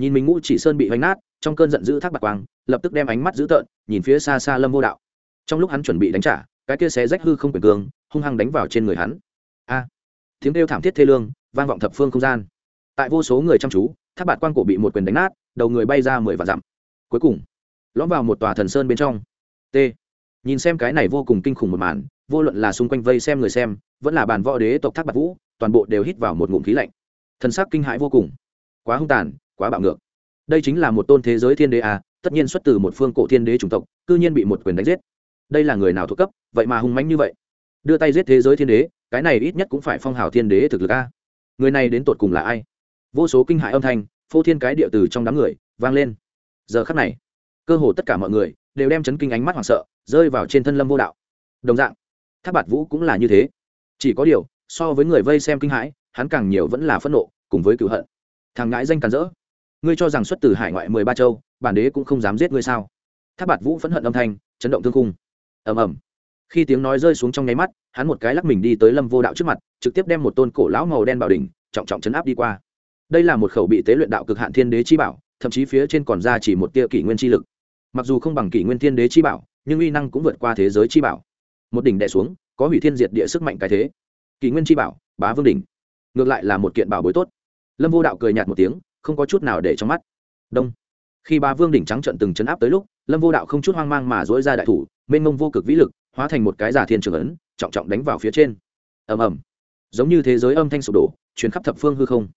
nhìn mình ngũ chỉ sơn bị hoành nát, trong cơn giận dữ thác bạc quang, lập tức đem ánh mắt dữ tợn, nhìn phía xa xa lâm vô đạo. Trong lúc hắn chuẩn bị đánh trả, cái kia xé rách hư không quyền cường, hung hăng đánh vào trên người hắn. A! Tiếng kêu thảm thiết thê lương, vang vọng thập phương không gian. Tại vô số người chăm chú, thác bạc quang cổ bị một quyền đánh nát, đầu người bay ra mười vạn dặm. Cuối cùng, lõm vào một tòa thần sơn bên trong. T. Nhìn xem cái này vô cùng kinh khủng một màn, vô luận là xung quanh vây xem người xem, vẫn là bàn võ đế tộc thác bạc vũ, toàn bộ đều hít vào một ngụm khí lạnh. Thân sắc kinh hãi vô cùng. Quá hung tàn quá bạo ngược. Đây chính là một tôn thế giới thiên đế à tất nhiên xuất từ một phương cổ thiên đế chủng tộc, cư nhiên bị một quyền đánh giết. Đây là người nào thuộc cấp, vậy mà hung mãnh như vậy. Đưa tay giết thế giới thiên đế, cái này ít nhất cũng phải phong hào thiên đế thực lực a người này đến tột cùng là ai? Vô số kinh hại âm thanh, phô thiên cái địa từ trong đám người, vang lên. Giờ khắc này, cơ hồ tất cả mọi người đều đem chấn kinh ánh mắt hoảng sợ, rơi vào trên thân lâm vô đạo. Đồng dạng, tháp bạt vũ cũng là như thế. Chỉ có điều, so với người vây xem kinh hãi, hắn càng nhiều vẫn là phẫn nộ, cùng với cựu hận. Thằng ngãi danh càn rỡ ngươi cho rằng xuất từ hải ngoại mười ba châu, bản đế cũng không dám giết ngươi sao? Tháp bạt vũ phẫn hận âm thanh, chấn động thương cung ầm ầm. Khi tiếng nói rơi xuống trong nháy mắt, hắn một cái lắc mình đi tới lâm vô đạo trước mặt, trực tiếp đem một tôn cổ lão màu đen bảo đỉnh, trọng trọng chấn áp đi qua. Đây là một khẩu bị tế luyện đạo cực hạn thiên đế chi bảo, thậm chí phía trên còn ra chỉ một tia kỷ nguyên chi lực. Mặc dù không bằng kỷ nguyên thiên đế chi bảo, nhưng uy năng cũng vượt qua thế giới chi bảo. Một đỉnh đẻ xuống, có hủy thiên diệt địa sức mạnh cái thế. Kỷ nguyên chi bảo, bá vương đỉnh. Ngược lại là một kiện bảo bối tốt. Lâm vô đạo cười nhạt một tiếng không có chút nào để trong mắt. Đông. Khi ba vương đỉnh trắng trận từng chấn áp tới lúc, lâm vô đạo không chút hoang mang mà dỗi ra đại thủ, mênh mông vô cực vĩ lực, hóa thành một cái giả thiên trường ấn, trọng trọng đánh vào phía trên. Ầm ầm. Giống như thế giới âm thanh sụp đổ chuyến khắp thập phương hư không.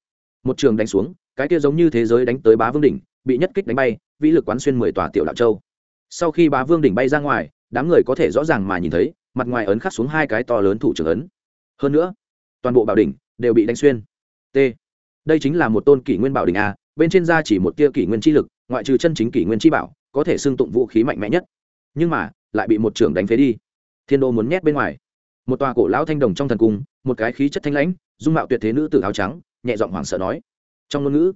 Một trường đánh xuống, cái kia giống như thế giới đánh tới bá vương đỉnh, bị nhất kích đánh bay, vĩ lực quán xuyên mười tòa tiểu đạo châu. Sau khi bá vương đỉnh bay ra ngoài, đám người có thể rõ ràng mà nhìn thấy, mặt ngoài ấn khắc xuống hai cái to lớn thủ trưởng ấn. Hơn nữa, toàn bộ bảo đỉnh đều bị đánh xuyên. T đây chính là một tôn kỷ nguyên bảo đỉnh a, bên trên da chỉ một tia kỷ nguyên chi lực, ngoại trừ chân chính kỷ nguyên chi bảo, có thể xưng tụng vũ khí mạnh mẽ nhất. Nhưng mà, lại bị một trưởng đánh phế đi. Thiên đô muốn nhét bên ngoài. Một tòa cổ lão thanh đồng trong thần cung, một cái khí chất thanh lãnh, dung mạo tuyệt thế nữ tử áo trắng, nhẹ giọng hoảng sợ nói. Trong ngôn ngữ,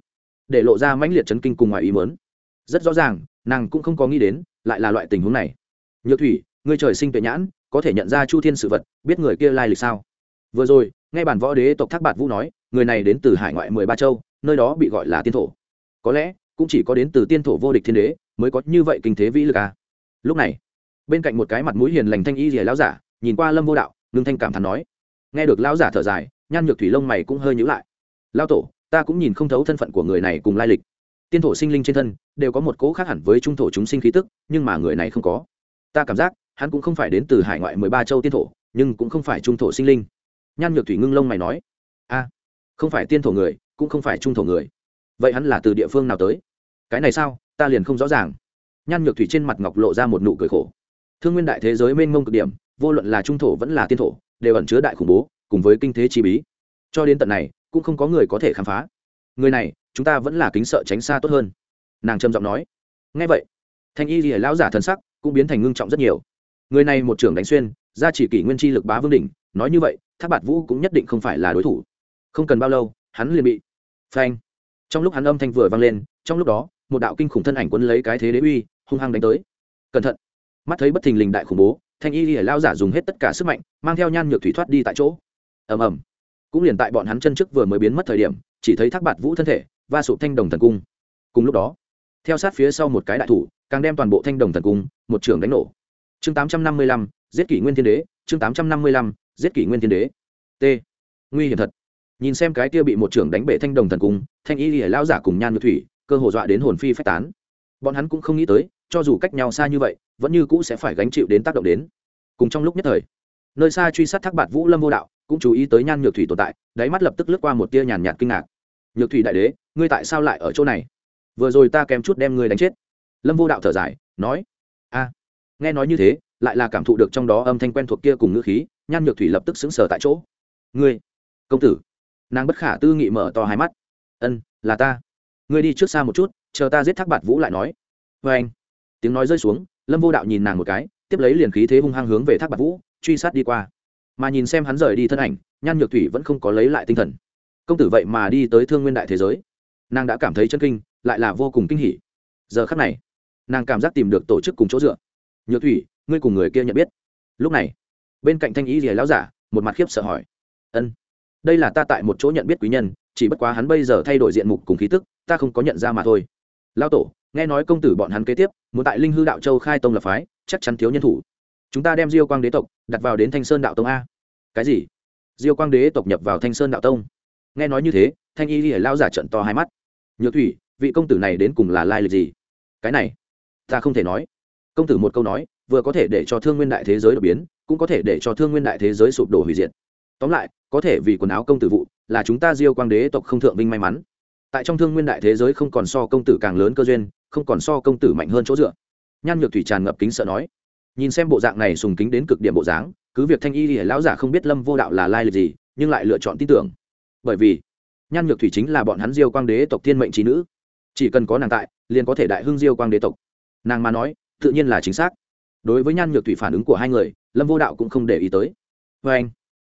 để lộ ra mãnh liệt chấn kinh cùng ngoài ý mớn rất rõ ràng, nàng cũng không có nghĩ đến, lại là loại tình huống này. Nhược thủy, ngươi trời sinh tuệ nhãn, có thể nhận ra chu thiên sự vật, biết người kia lai lịch sao? Vừa rồi ngay bản võ đế tộc thác bạt vũ nói người này đến từ hải ngoại mười ba châu, nơi đó bị gọi là tiên thổ. Có lẽ, cũng chỉ có đến từ tiên thổ vô địch thiên đế mới có như vậy kinh thế vĩ lực à. lúc này, bên cạnh một cái mặt mũi hiền lành thanh y rìa lão giả, nhìn qua lâm vô đạo, ngưng thanh cảm thán nói. Nghe được lão giả thở dài, nhan nhược thủy lông mày cũng hơi nhữ lại. Lao tổ, ta cũng nhìn không thấu thân phận của người này cùng lai lịch. Tiên thổ sinh linh trên thân, đều có một cỗ khác hẳn với trung thổ chúng sinh khí tức, nhưng mà người này không có. Ta cảm giác, hắn cũng không phải đến từ hải ngoại mười ba châu tiên thổ, nhưng cũng không phải trung thổ sinh linh. Nhan nhược thủy ngưng lông mày nói. A không phải tiên thổ người, cũng không phải trung thổ người. Vậy hắn là từ địa phương nào tới? Cái này sao? Ta liền không rõ ràng. Nhan nhược thủy trên mặt ngọc lộ ra một nụ cười khổ. Thương nguyên đại thế giới mênh mông cực điểm, vô luận là trung thổ vẫn là tiên thổ, đều ẩn chứa đại khủng bố, cùng với kinh thế chi bí. Cho đến tận này, cũng không có người có thể khám phá. Người này, chúng ta vẫn là kính sợ tránh xa tốt hơn. Nàng trầm giọng nói. Ngay vậy, thanh y thì lão giả thần sắc cũng biến thành ngưng trọng rất nhiều. Người này một trưởng đánh xuyên ra chỉ kỷ nguyên chi lực bá vương đỉnh, nói như vậy tháp bạt vũ cũng nhất định không phải là đối thủ không cần bao lâu, hắn liền bị phanh. Trong lúc hắn âm thanh vừa vang lên, trong lúc đó, một đạo kinh khủng thân ảnh quấn lấy cái thế đế uy, hung hăng đánh tới. Cẩn thận. Mắt thấy bất thình lình đại khủng bố, thanh y lìa lao giả dùng hết tất cả sức mạnh, mang theo nhan nhược thủy thoát đi tại chỗ. Ầm ầm. Cũng liền tại bọn hắn chân trước vừa mới biến mất thời điểm, chỉ thấy thác bạt vũ thân thể và sụp thanh đồng thần cung. Cùng lúc đó, theo sát phía sau một cái đại thủ, càng đem toàn bộ thanh đồng thần cung, một trường đánh nổ. Chương tám trăm năm mươi lăm, giết kỷ nguyên thiên đế, chương tám trăm năm mươi lăm, giết kỷ nguyên thiên đế. T. Nguy hiểm thật nhìn xem cái kia bị một trưởng đánh bể thanh đồng thần cung, thanh y lìa lao giả cùng nhan nhược thủy, cơ hồ dọa đến hồn phi phách tán. Bọn hắn cũng không nghĩ tới, cho dù cách nhau xa như vậy, vẫn như cũ sẽ phải gánh chịu đến tác động đến. Cùng trong lúc nhất thời, nơi xa truy sát thác bạt vũ lâm vô đạo, cũng chú ý tới nhan nhược thủy tồn tại, đáy mắt lập tức lướt qua một tia nhàn nhạt kinh ngạc. Nhược thủy đại đế, ngươi tại sao lại ở chỗ này? Vừa rồi ta kém chút đem ngươi đánh chết. Lâm vô đạo thở dài, nói, a, nghe nói như thế, lại là cảm thụ được trong đó âm thanh quen thuộc kia cùng ngữ khí, nhan nhược thủy lập tức xứng sở tại chỗ. Ngươi, công tử nàng bất khả tư nghị mở to hai mắt. Ân, là ta. Ngươi đi trước xa một chút, chờ ta giết thác bạt vũ lại nói. Vê anh. Tiếng nói rơi xuống, lâm vô đạo nhìn nàng một cái, tiếp lấy liền khí thế hung hăng hướng về thác bạt vũ, truy sát đi qua. Mà nhìn xem hắn rời đi thân ảnh, nhan nhược thủy vẫn không có lấy lại tinh thần. Công tử vậy mà đi tới thương nguyên đại thế giới. Nàng đã cảm thấy chân kinh, lại là vô cùng kinh hỉ. Giờ khắc này, nàng cảm giác tìm được tổ chức cùng chỗ dựa. Nhược thủy, ngươi cùng người kia nhận biết. Lúc này, bên cạnh thanh ý rìa láo giả, một mặt khiếp sợ hỏi. Ân đây là ta tại một chỗ nhận biết quý nhân, chỉ bất quá hắn bây giờ thay đổi diện mục cùng khí tức, ta không có nhận ra mà thôi. Lao tổ, nghe nói công tử bọn hắn kế tiếp, muốn tại linh hư đạo châu khai tông lập phái, chắc chắn thiếu nhân thủ. Chúng ta đem diêu quang đế tộc đặt vào đến thanh sơn đạo tông a. Cái gì? Diêu quang đế tộc nhập vào thanh sơn đạo tông? Nghe nói như thế, thanh y ghi lao giả trận to hai mắt. Nhược thủy, vị công tử này đến cùng là lai lịch gì? Cái này, ta không thể nói. Công tử một câu nói, vừa có thể để cho thương nguyên đại thế giới đột biến, cũng có thể để cho thương nguyên đại thế giới sụp đổ hủy diệt tóm lại, có thể vì quần áo công tử vụ, là chúng ta diêu quang đế tộc không thượng vinh may mắn. Tại trong thương nguyên đại thế giới không còn so công tử càng lớn cơ duyên, không còn so công tử mạnh hơn chỗ dựa. Nhan nhược thủy tràn ngập kính sợ nói, nhìn xem bộ dạng này sùng kính đến cực điểm bộ dáng, cứ việc thanh y lìa lão giả không biết lâm vô đạo là lai lịch gì, nhưng lại lựa chọn tin tưởng. Bởi vì, nhan nhược thủy chính là bọn hắn diêu quang đế tộc thiên mệnh trí nữ. Chỉ cần có nàng tại, liền có thể đại hưng diêu quang đế tộc. Nàng mà nói, tự nhiên là chính xác. Đối với nhan nhược thủy phản ứng của hai người, lâm vô đạo cũng không để ý tới. Vê anh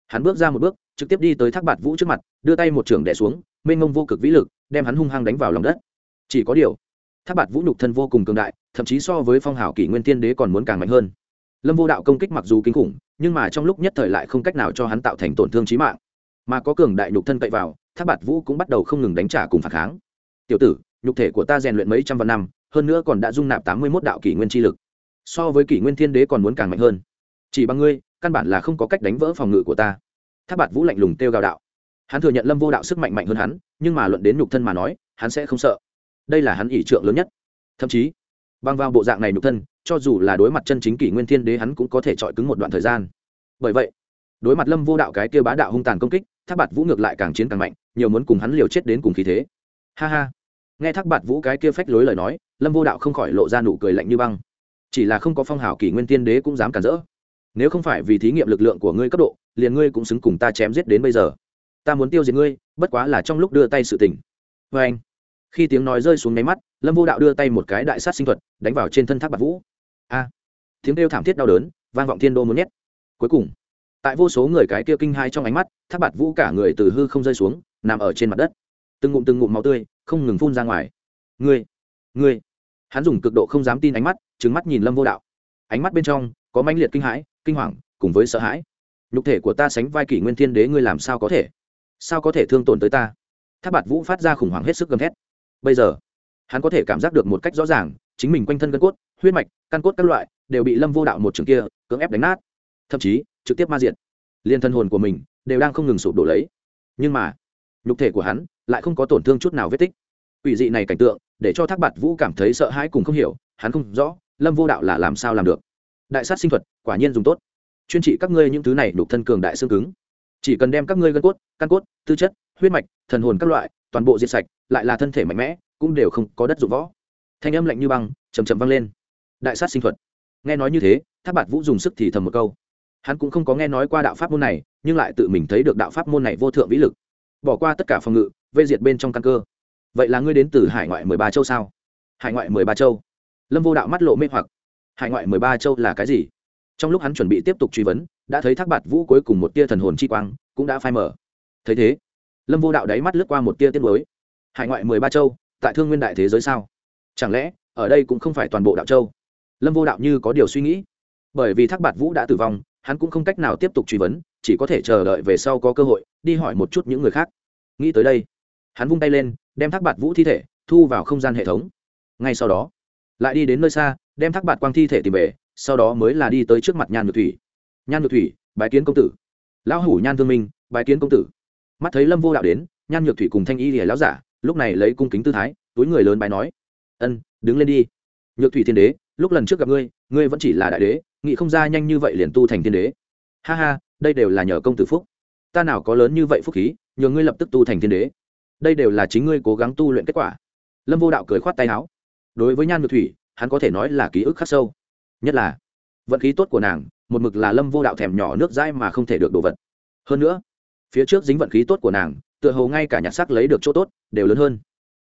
hắn bước ra một bước, trực tiếp đi tới thác bạt vũ trước mặt, đưa tay một trưởng đẻ xuống, mênh mông vô cực vĩ lực, đem hắn hung hăng đánh vào lòng đất. Chỉ có điều, thác bạt vũ nhục thân vô cùng cường đại, thậm chí so với phong hào kỷ nguyên tiên đế còn muốn càng mạnh hơn. Lâm vô đạo công kích mặc dù kinh khủng, nhưng mà trong lúc nhất thời lại không cách nào cho hắn tạo thành tổn thương trí mạng. Mà có cường đại nhục thân cậy vào, thác bạt vũ cũng bắt đầu không ngừng đánh trả cùng phản kháng. Tiểu tử, nhục thể của ta rèn luyện mấy trăm vạn năm, hơn nữa còn đã dung nạp tám mươi mốt đạo kỷ nguyên chi lực. So với kỷ nguyên thiên đế còn muốn càng mạnh hơn. Chỉ bằng ngươi căn bản là không có cách đánh vỡ phòng ngự của ta. Tháp bạt vũ lạnh lùng têu gào đạo. Hắn thừa nhận lâm vô đạo sức mạnh mạnh hơn hắn, nhưng mà luận đến nhục thân mà nói, hắn sẽ không sợ. Đây là hắn ỷ trượng lớn nhất. Thậm chí băng vào bộ dạng này nhục thân, cho dù là đối mặt chân chính kỷ nguyên thiên đế hắn cũng có thể chọi cứng một đoạn thời gian. Bởi vậy, đối mặt lâm vô đạo cái kia bá đạo hung tàn công kích, tháp bạt vũ ngược lại càng chiến càng mạnh, nhiều muốn cùng hắn liều chết đến cùng khí thế. Ha ha. Nghe thác bạt vũ cái kia phách lối lời nói, lâm vô đạo không khỏi lộ ra nụ cười lạnh như băng. Chỉ là không có phong hào kỷ nguyên tiên đế cũng dám cản rỡ nếu không phải vì thí nghiệm lực lượng của ngươi cấp độ, liền ngươi cũng xứng cùng ta chém giết đến bây giờ. Ta muốn tiêu diệt ngươi, bất quá là trong lúc đưa tay sự tỉnh vê anh, khi tiếng nói rơi xuống máy mắt, lâm vô đạo đưa tay một cái đại sát sinh thuật, đánh vào trên thân thác bạc vũ. A! Tiếng kêu thảm thiết đau đớn, vang vọng thiên đô muốn nhét. Cuối cùng, tại vô số người cái kia kinh hai trong ánh mắt, thác bạt vũ cả người từ hư không rơi xuống, nằm ở trên mặt đất. Từng ngụm từng ngụm máu tươi, không ngừng phun ra ngoài. Ngươi ngươi! Hắn dùng cực độ không dám tin ánh mắt trứng mắt nhìn lâm vô đạo. Ánh mắt bên trong có mãnh liệt kinh hãi kinh hoàng, cùng với sợ hãi. Nhục thể của ta sánh vai kỷ nguyên thiên đế ngươi làm sao có thể? Sao có thể thương tổn tới ta? Tháp bạt vũ phát ra khủng hoảng hết sức gầm thét. Bây giờ, hắn có thể cảm giác được một cách rõ ràng, chính mình quanh thân gân cốt, huyết mạch, căn cốt các loại đều bị lâm vô đạo một trường kia cưỡng ép đánh nát. Thậm chí, trực tiếp ma diện liên thân hồn của mình đều đang không ngừng sụp đổ lấy. Nhưng mà, nhục thể của hắn lại không có tổn thương chút nào vết tích. Ủy dị này cảnh tượng để cho thác bạt vũ cảm thấy sợ hãi cùng không hiểu, hắn không rõ lâm vô đạo là làm sao làm được đại sát sinh thuật, quả nhiên dùng tốt. Chuyên trị các ngươi những thứ này đục thân cường đại xương cứng. Chỉ cần đem các ngươi gân cốt, căn cốt, tư chất, huyết mạch, thần hồn các loại, toàn bộ diệt sạch, lại là thân thể mạnh mẽ, cũng đều không có đất dụng võ. Thanh âm lạnh như băng chầm chầm vang lên. Đại sát sinh thuật. Nghe nói như thế, tháp bạt vũ dùng sức thì thầm một câu. Hắn cũng không có nghe nói qua đạo pháp môn này, nhưng lại tự mình thấy được đạo pháp môn này vô thượng vĩ lực. Bỏ qua tất cả phòng ngự vây diệt bên trong căn cơ. Vậy là ngươi đến từ hải ngoại mười ba châu sao? Hải ngoại mười ba châu. Lâm vô đạo mắt lộ mê hoặc hải ngoại mười ba châu là cái gì? Trong lúc hắn chuẩn bị tiếp tục truy vấn, đã thấy thác bạt vũ cuối cùng một tia thần hồn chi quang, cũng đã phai mở thấy thế, lâm vô đạo đáy mắt lướt qua một tia tiết mới hải ngoại mười ba châu, tại thương nguyên đại thế giới sao? Chẳng lẽ, ở đây cũng không phải toàn bộ đạo châu? Lâm vô đạo như có điều suy nghĩ. Bởi vì thác bạt vũ đã tử vong, hắn cũng không cách nào tiếp tục truy vấn, chỉ có thể chờ đợi về sau có cơ hội, đi hỏi một chút những người khác. Nghĩ tới đây, hắn vung tay lên, đem thác bạt vũ thi thể thu vào không gian hệ thống. Ngay sau đó lại đi đến nơi xa, đem thác bạt quang thi thể tìm về, sau đó mới là đi tới trước mặt nhan nhược thủy. Nhan nhược thủy, bái kiến công tử. Lão hủ nhan thương minh, bái kiến công tử. Mắt thấy lâm vô đạo đến, nhan nhược thủy cùng thanh y lìa lão giả, lúc này lấy cung kính tư thái, túi người lớn bài nói, ân, đứng lên đi. Nhược thủy thiên đế, lúc lần trước gặp ngươi ngươi vẫn chỉ là đại đế nghị không ra nhanh như vậy liền tu thành thiên đế. Ha ha, đây đều là nhờ công tử phúc. Ta nào có lớn như vậy phúc khí, nhờ ngươi lập tức tu thành thiên đế. Đây đều là chính ngươi cố gắng tu luyện kết quả. Lâm vô đạo cười khoát tay áo đối với nhan nhược thủy, hắn có thể nói là ký ức khắc sâu. Nhất là, vận khí tốt của nàng, một mực là lâm vô đạo thèm nhỏ nước dãi mà không thể được đồ vật. Hơn nữa, phía trước dính vận khí tốt của nàng, tựa hồ ngay cả nhặt sắc lấy được chỗ tốt, đều lớn hơn.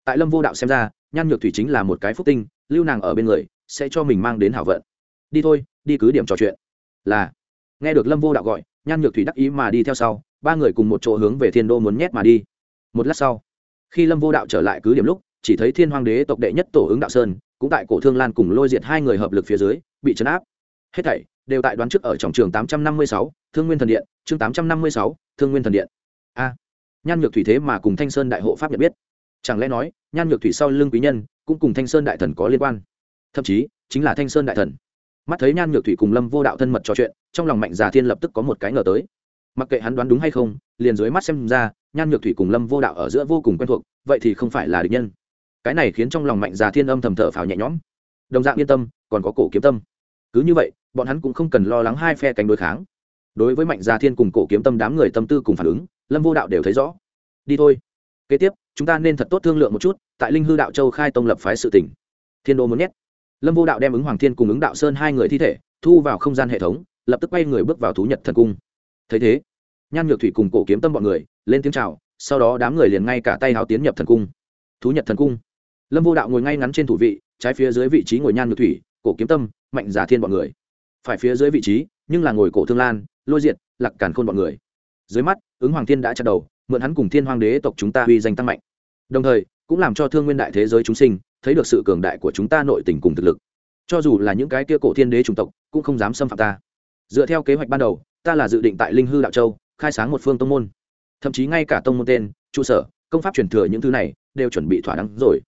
Tại lâm vô đạo xem ra, nhan nhược thủy chính là một cái phúc tinh, lưu nàng ở bên người, sẽ cho mình mang đến hảo vận. Đi thôi, đi cứ điểm trò chuyện. Là, nghe được lâm vô đạo gọi, nhan nhược thủy đắc ý mà đi theo sau, ba người cùng một chỗ hướng về thiên đô muốn nhét mà đi. Một lát sau, khi lâm vô đạo trở lại cứ điểm lúc chỉ thấy thiên hoàng đế tộc đệ nhất tổ ứng đạo sơn, cũng tại cổ thương lan cùng lôi diệt hai người hợp lực phía dưới, bị chấn áp. Hết thảy đều tại đoán trước ở trọng trường tám trăm năm mươi sáu, thương nguyên thần điện, chương tám trăm năm mươi sáu, thương nguyên thần điện. A. Nhan nhược thủy thế mà cùng thanh sơn đại hộ pháp nhận biết. Chẳng lẽ nói, nhan nhược thủy sau lưng quý nhân cũng cùng thanh sơn đại thần có liên quan? Thậm chí, chính là thanh sơn đại thần. Mắt thấy nhan nhược thủy cùng lâm vô đạo thân mật trò chuyện, trong lòng mạnh già thiên lập tức có một cái ngờ tới. Mặc kệ hắn đoán đúng hay không, liền dưới mắt xem ra, nhan nhược thủy cùng lâm vô đạo ở giữa vô cùng quen thuộc, vậy thì không phải là địch nhân cái này khiến trong lòng mạnh già thiên âm thầm thở phào nhẹ nhõm. Đồng dạng yên tâm, còn có cổ kiếm tâm. Cứ như vậy, bọn hắn cũng không cần lo lắng hai phe cánh đối kháng. Đối với mạnh già thiên cùng cổ kiếm tâm đám người tâm tư cùng phản ứng, lâm vô đạo đều thấy rõ. Đi thôi. Kế tiếp, chúng ta nên thật tốt thương lượng một chút, tại linh hư đạo châu khai tông lập phái sự tỉnh thiên đô muốn nhét. Lâm vô đạo đem ứng hoàng thiên cùng ứng đạo sơn hai người thi thể, thu vào không gian hệ thống, lập tức quay người bước vào thú nhật thần cung. Thấy thế, nhan nhược thủy cùng cổ kiếm tâm bọn người, lên tiếng c h à o sau đó đám người liền ngay cả tay háo tiến nhập thần cung. Thú nhật thần cung lâm vô đạo ngồi ngay ngắn trên thủ vị, trái phía dưới vị trí ngồi nhan ngược thủy, cổ kiếm tâm, mạnh giả thiên bọn người. Phải phía dưới vị trí, nhưng là ngồi cổ thương lan, lôi diệt, lạc càn khôn bọn người. Dưới mắt, ứng hoàng thiên đã chặt đầu, mượn hắn cùng thiên hoàng đế tộc chúng ta uy danh tăng mạnh. Đồng thời, cũng làm cho thương nguyên đại thế giới chúng sinh, thấy được sự cường đại của chúng ta nội tình cùng thực lực. Cho dù là những cái kia cổ thiên đế chủng tộc, cũng không dám xâm phạm ta. Dựa theo kế hoạch ban đầu, ta là dự định tại linh hư đạo châu, khai sáng một phương tông môn. Thậm chí ngay cả tông môn tên, trụ sở, công pháp truyền thừa những thứ này, đều chuẩn bị thỏa đáng rồi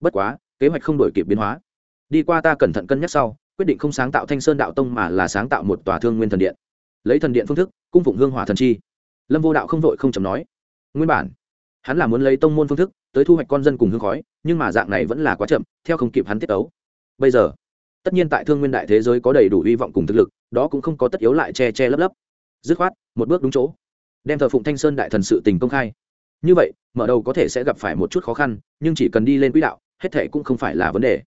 bất quá, kế hoạch không đổi kịp biến hóa. Đi qua ta cẩn thận cân nhắc sau, quyết định không sáng tạo thanh sơn đạo tông mà là sáng tạo một tòa thương nguyên thần điện. Lấy thần điện phương thức, cung phụng hương hỏa thần chi. Lâm vô đạo không vội không chầm nói. Nguyên bản, hắn là muốn lấy tông môn phương thức tới thu hoạch con dân cùng hương khói, nhưng mà dạng này vẫn là quá chậm, theo không kịp hắn tiết ấu. Bây giờ, tất nhiên tại thương nguyên đại thế giới có đầy đủ hy vọng cùng thực lực, đó cũng không có tất yếu lại che che lấp lấp. Dứt khoát, một bước đúng chỗ. Đem thờ phụng thanh sơn đại thần sự tình công khai. Như vậy, mở đầu có thể sẽ gặp phải một chút khó khăn, nhưng chỉ cần đi lên quỹ đạo hết thệ cũng không phải là vấn đề.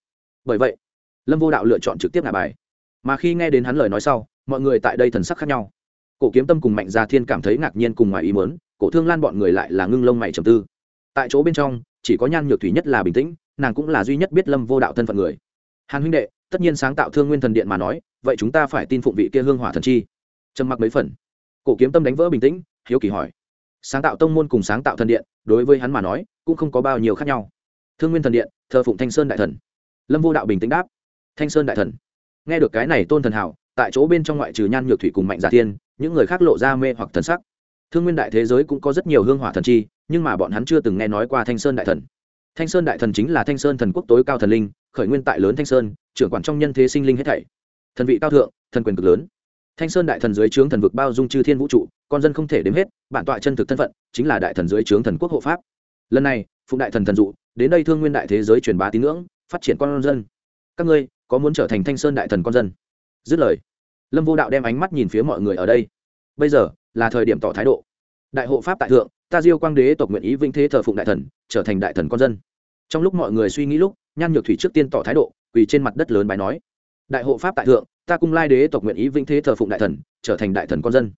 Bởi vậy, lâm vô đạo lựa chọn trực tiếp ngả bài. Mà khi nghe đến hắn lời nói sau, mọi người tại đây thần sắc khác nhau. Cổ kiếm tâm cùng mạnh gia thiên cảm thấy ngạc nhiên cùng ngoài ý mớn cổ thương lan bọn người lại là ngưng lông mày trầm tư. Tại chỗ bên trong, chỉ có nhan nhược thủy nhất là bình tĩnh, nàng cũng là duy nhất biết lâm vô đạo thân phận người. Hàn huynh đệ, tất nhiên sáng tạo thương nguyên thần điện mà nói, vậy chúng ta phải tin phụng vị kia hương hỏa thần chi. Trầm mặc mấy phần, cổ kiếm tâm đánh vỡ bình tĩnh, hiếu kỳ hỏi. Sáng tạo tông môn cùng sáng tạo thần điện, đối với hắn mà nói, cũng không có bao nhiêu khác nhau thương nguyên thần điện, thờ phụng thanh sơn đại thần. Lâm vô đạo bình tĩnh đáp. Thanh sơn đại thần. Nghe được cái này tôn thần hảo, tại chỗ bên trong ngoại trừ nhan nhược thủy cùng mạnh giả thiên, những người khác lộ ra mê hoặc thần sắc. Thương nguyên đại thế giới cũng có rất nhiều hương hỏa thần chi, nhưng mà bọn hắn chưa từng nghe nói qua thanh sơn đại thần. Thanh sơn đại thần chính là thanh sơn thần quốc tối cao thần linh, khởi nguyên tại lớn thanh sơn, trưởng quản trong nhân thế sinh linh hết thảy. Thần vị cao thượng, thần quyền cực lớn. Thanh sơn đại thần dưới trướng thần vực bao dung chư thiên vũ trụ, con dân không thể đếm hết, bản tọa chân thực thân phận, chính là đại thần dưới trướng thần quốc hộ pháp. Lần này phụng đại thần thần dụ, đến đây thương nguyên đại thế giới truyền bá tín ngưỡng, phát triển con dân. Các ngươi, có muốn trở thành thanh sơn đại thần con dân? Dứt lời, lâm vô đạo đem ánh mắt nhìn phía mọi người ở đây. Bây giờ, là thời điểm tỏ thái độ. Đại hộ pháp tại thượng, ta diêu quang đế tộc nguyện ý vinh thế thờ phụng đại thần, trở thành đại thần con dân. Trong lúc mọi người suy nghĩ lúc, nhan nhược thủy trước tiên tỏ thái độ, quỳ trên mặt đất lớn bài nói, đại hộ pháp tại thượng, ta cung lai đế tộc nguyện ý vinh thế thờ phụng đại thần, trở thành đại thần con dân.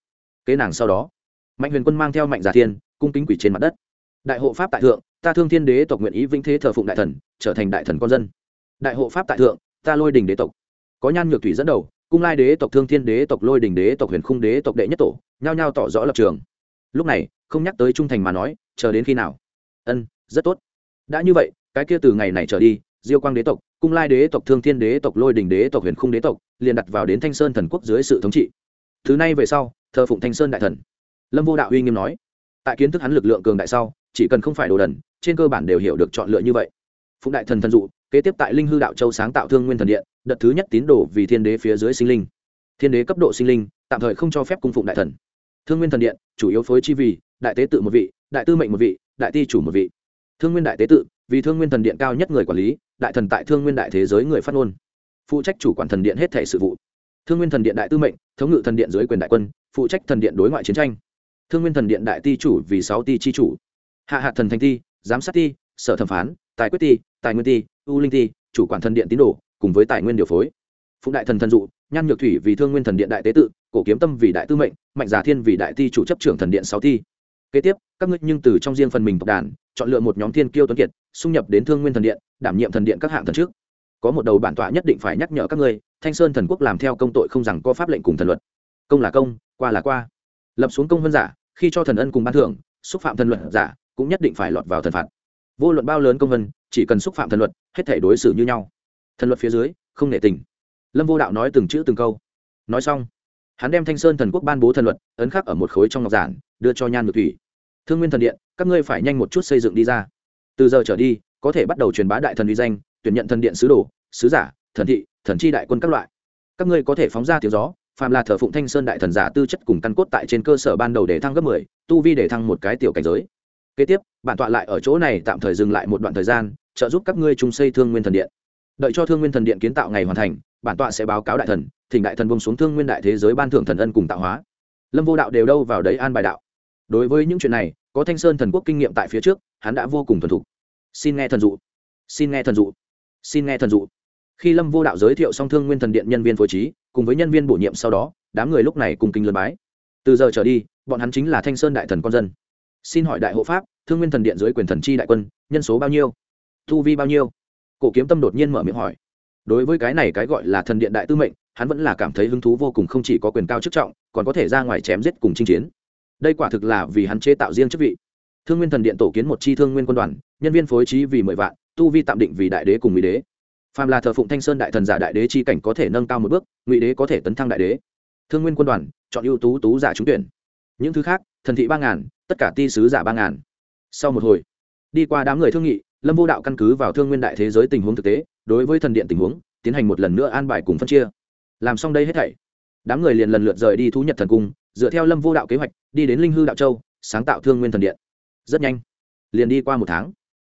Kế nàng sau đó, mạnh huyền quân mang theo mạnh giả thiên, cung kính quỷ trên mặt đất. Đại hộ pháp tại thượng ta thương thiên đế tộc nguyện ý vinh thế thờ phụng đại thần, trở thành đại thần con dân. Đại hộ pháp tại thượng, ta lôi đình đế tộc. Có nhan nhược thủy dẫn đầu, cung lai đế tộc, thương thiên đế tộc, lôi đình đế tộc, huyền khung đế tộc đệ nhất tổ, nhao nhao tỏ rõ lập trường. Lúc này, không nhắc tới trung thành mà nói, chờ đến khi nào? Ân, rất tốt. Đã như vậy, cái kia từ ngày này trở đi, diêu quang đế tộc, cung lai đế tộc, thương thiên đế tộc, lôi đình đế tộc, huyền khung đế tộc, liền đặt vào đến thanh sơn thần quốc dưới sự thống trị. Thứ này về sau, thờ phụng thanh sơn đại thần. Lâm vô đạo uy nghiêm nói tại kiến thức hắn lực lượng cường đại sau, chỉ cần không phải đồ đần, trên cơ bản đều hiểu được chọn lựa như vậy. Phụng đại thần thần dụ, kế tiếp tại linh hư đạo châu sáng tạo thương nguyên thần điện, đợt thứ nhất tín đồ vì thiên đế phía dưới sinh linh. Thiên đế cấp độ sinh linh, tạm thời không cho phép cung phụng đại thần. Thương nguyên thần điện, chủ yếu phối chi vì, đại tế tự một vị, đại tư mệnh một vị, đại ti chủ một vị. Thương nguyên đại tế tự, vì thương nguyên thần điện cao nhất người quản lý, đại thần tại thương nguyên đại thế giới người phát ngôn. Phụ trách chủ quản thần điện hết thể sự vụ. Thương nguyên thần điện đại tư mệnh, thống ngự thần điện dưới quyền đại quân, phụ trách thần điện đối ngoại chiến tranh thương nguyên thần điện đại ti chủ vì sáu ti chi chủ. Hạ hạt thần thành ti, giám sát ti, sở thẩm phán, tài quyết ti, tài nguyên ti, u linh ti, chủ quản thần điện tín đồ, cùng với tài nguyên điều phối. Phụ đại thần thần dụ, nhan nhược thủy vì thương nguyên thần điện đại tế tự, cổ kiếm tâm vì đại tư mệnh, mạnh giả thiên vì đại ti chủ chấp trưởng thần điện sáu ti. Kế tiếp, các ngươi nhưng từ trong riêng phần mình tộc đàn, chọn lựa một nhóm thiên kiêu tuấn kiệt, xung nhập đến thương nguyên thần điện, đảm nhiệm thần điện các hạng thần trước. Có một đầu bản tọa nhất định phải nhắc nhở các ngươi, thanh sơn thần quốc làm theo công tội không rằng có pháp lệnh cùng thần luật. Công là công, qua là qua lập xuống công vân giả, khi cho thần ân cùng ban thưởng, xúc phạm thần luật giả cũng nhất định phải lọt vào thần phạt. Vô luận bao lớn công vân chỉ cần xúc phạm thần luật, hết thể đối xử như nhau. Thần luật phía dưới, không nể tình. Lâm vô đạo nói từng chữ từng câu. Nói xong, hắn đem thanh sơn thần quốc ban bố thần luật, ấn khắc ở một khối trong ngọc giản, đưa cho nhan ngược thủy. Thương nguyên thần điện, các ngươi phải nhanh một chút xây dựng đi ra. Từ giờ trở đi, có thể bắt đầu truyền bá đại thần uy danh, tuyển nhận thần điện sứ đồ, sứ giả, thần thị, thần chi đại quân các loại. Các ngươi có thể phóng ra tiếng gió phàm là thờ phụng thanh sơn đại thần giả tư chất cùng căn cốt tại trên cơ sở ban đầu để thăng gấp mười, tu vi để thăng một cái tiểu cảnh giới. Kế tiếp, bản tọa lại ở chỗ này tạm thời dừng lại một đoạn thời gian, trợ giúp các ngươi chung xây thương nguyên thần điện. Đợi cho thương nguyên thần điện kiến tạo ngày hoàn thành, bản tọa sẽ báo cáo đại thần, thỉnh đại thần bông xuống thương nguyên đại thế giới ban thưởng thần ân cùng tạo hóa. Lâm vô đạo đều đâu vào đấy an bài đạo. Đối với những chuyện này, có thanh sơn thần quốc kinh nghiệm tại phía trước, hắn đã vô cùng thuần thục. Xin nghe thần dụ. Xin nghe thần dụ. Xin nghe thần dụ. Khi lâm vô đạo giới thiệu xong thương nguyên thần điện nhân viên phối trí cùng với nhân viên bổ nhiệm sau đó, đám người lúc này cùng kinh lân bái. Từ giờ trở đi, bọn hắn chính là thanh sơn đại thần con dân. Xin hỏi đại hộ pháp, thương nguyên thần điện dưới quyền thần chi đại quân, nhân số bao nhiêu? Thu vi bao nhiêu? Cổ kiếm tâm đột nhiên mở miệng hỏi. Đối với cái này cái gọi là thần điện đại tư mệnh, hắn vẫn là cảm thấy hứng thú vô cùng không chỉ có quyền cao chức trọng, còn có thể ra ngoài chém giết cùng chinh chiến. Đây quả thực là vì hắn chế tạo riêng chức vị. Thương nguyên thần điện tổ kiến một chi thương nguyên quân đoàn, nhân viên phối trí vì mười vạn, tu vi tạm định vì đại đế cùng mỹ đế phàm là thờ phụng thanh sơn đại thần giả đại đế chi cảnh có thể nâng cao một bước, ngụy đế có thể tấn thăng đại đế. Thương nguyên quân đoàn, chọn ưu tú tú giả trúng tuyển. Những thứ khác, thần thị ba ngàn, tất cả ti sứ giả ba ngàn. Sau một hồi, đi qua đám người thương nghị, lâm vô đạo căn cứ vào thương nguyên đại thế giới tình huống thực tế, đối với thần điện tình huống, tiến hành một lần nữa an bài cùng phân chia. Làm xong đây hết thảy, đám người liền lần lượt rời đi thú nhật thần cung, dựa theo lâm vô đạo kế hoạch, đi đến linh hư đạo châu, sáng tạo thương nguyên thần điện. Rất nhanh, liền đi qua một tháng.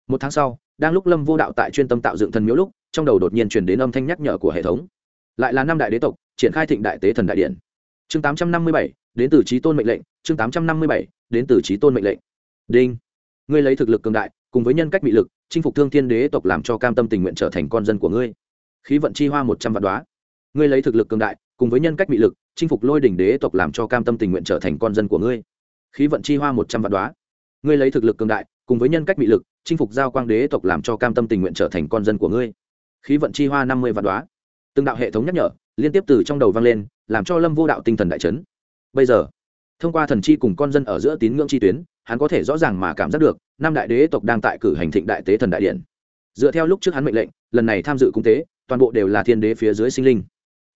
Một tháng sau đang lúc lâm vô đạo tại chuyên tâm tạo dựng thần miếu lúc, trong đầu đột nhiên chuyển đến âm thanh nhắc nhở của hệ thống. Lại là năm đại đế tộc, triển khai thịnh đại tế thần đại điện. Chương tám trăm năm mươi bảy, đến từ trí tôn mệnh lệnh, chương tám trăm năm mươi bảy, đến từ trí tôn mệnh lệnh. Đinh. Ngươi lấy thực lực cường đại, cùng với nhân cách bị lực, chinh phục thương thiên đế tộc làm cho cam tâm tình nguyện trở thành con dân của ngươi. Khí vận chi hoa một trăm vạn đoá ngươi lấy thực lực cường đại, cùng với nhân cách bị lực, chinh phục lôi đỉnh đế tộc làm cho cam tâm tình nguyện trở thành con dân của ngươi. Khí vận chi hoa một trăm vạn đoá ngươi lấy thực lực cường đại cùng với nhân cách bị lực, chinh phục giao quang đế tộc làm cho cam tâm tình nguyện trở thành con dân của ngươi. Khí vận chi hoa năm mươi vạn đoá từng đạo hệ thống nhắc nhở, liên tiếp từ trong đầu vang lên, làm cho lâm vô đạo tinh thần đại chấn. Bây giờ, thông qua thần chi cùng con dân ở giữa tín ngưỡng chi tuyến, hắn có thể rõ ràng mà cảm giác được, năm đại đế tộc đang tại cử hành thịnh đại tế thần đại điện. Dựa theo lúc trước hắn mệnh lệnh, lần này tham dự cung tế, toàn bộ đều là thiên đế phía dưới sinh linh.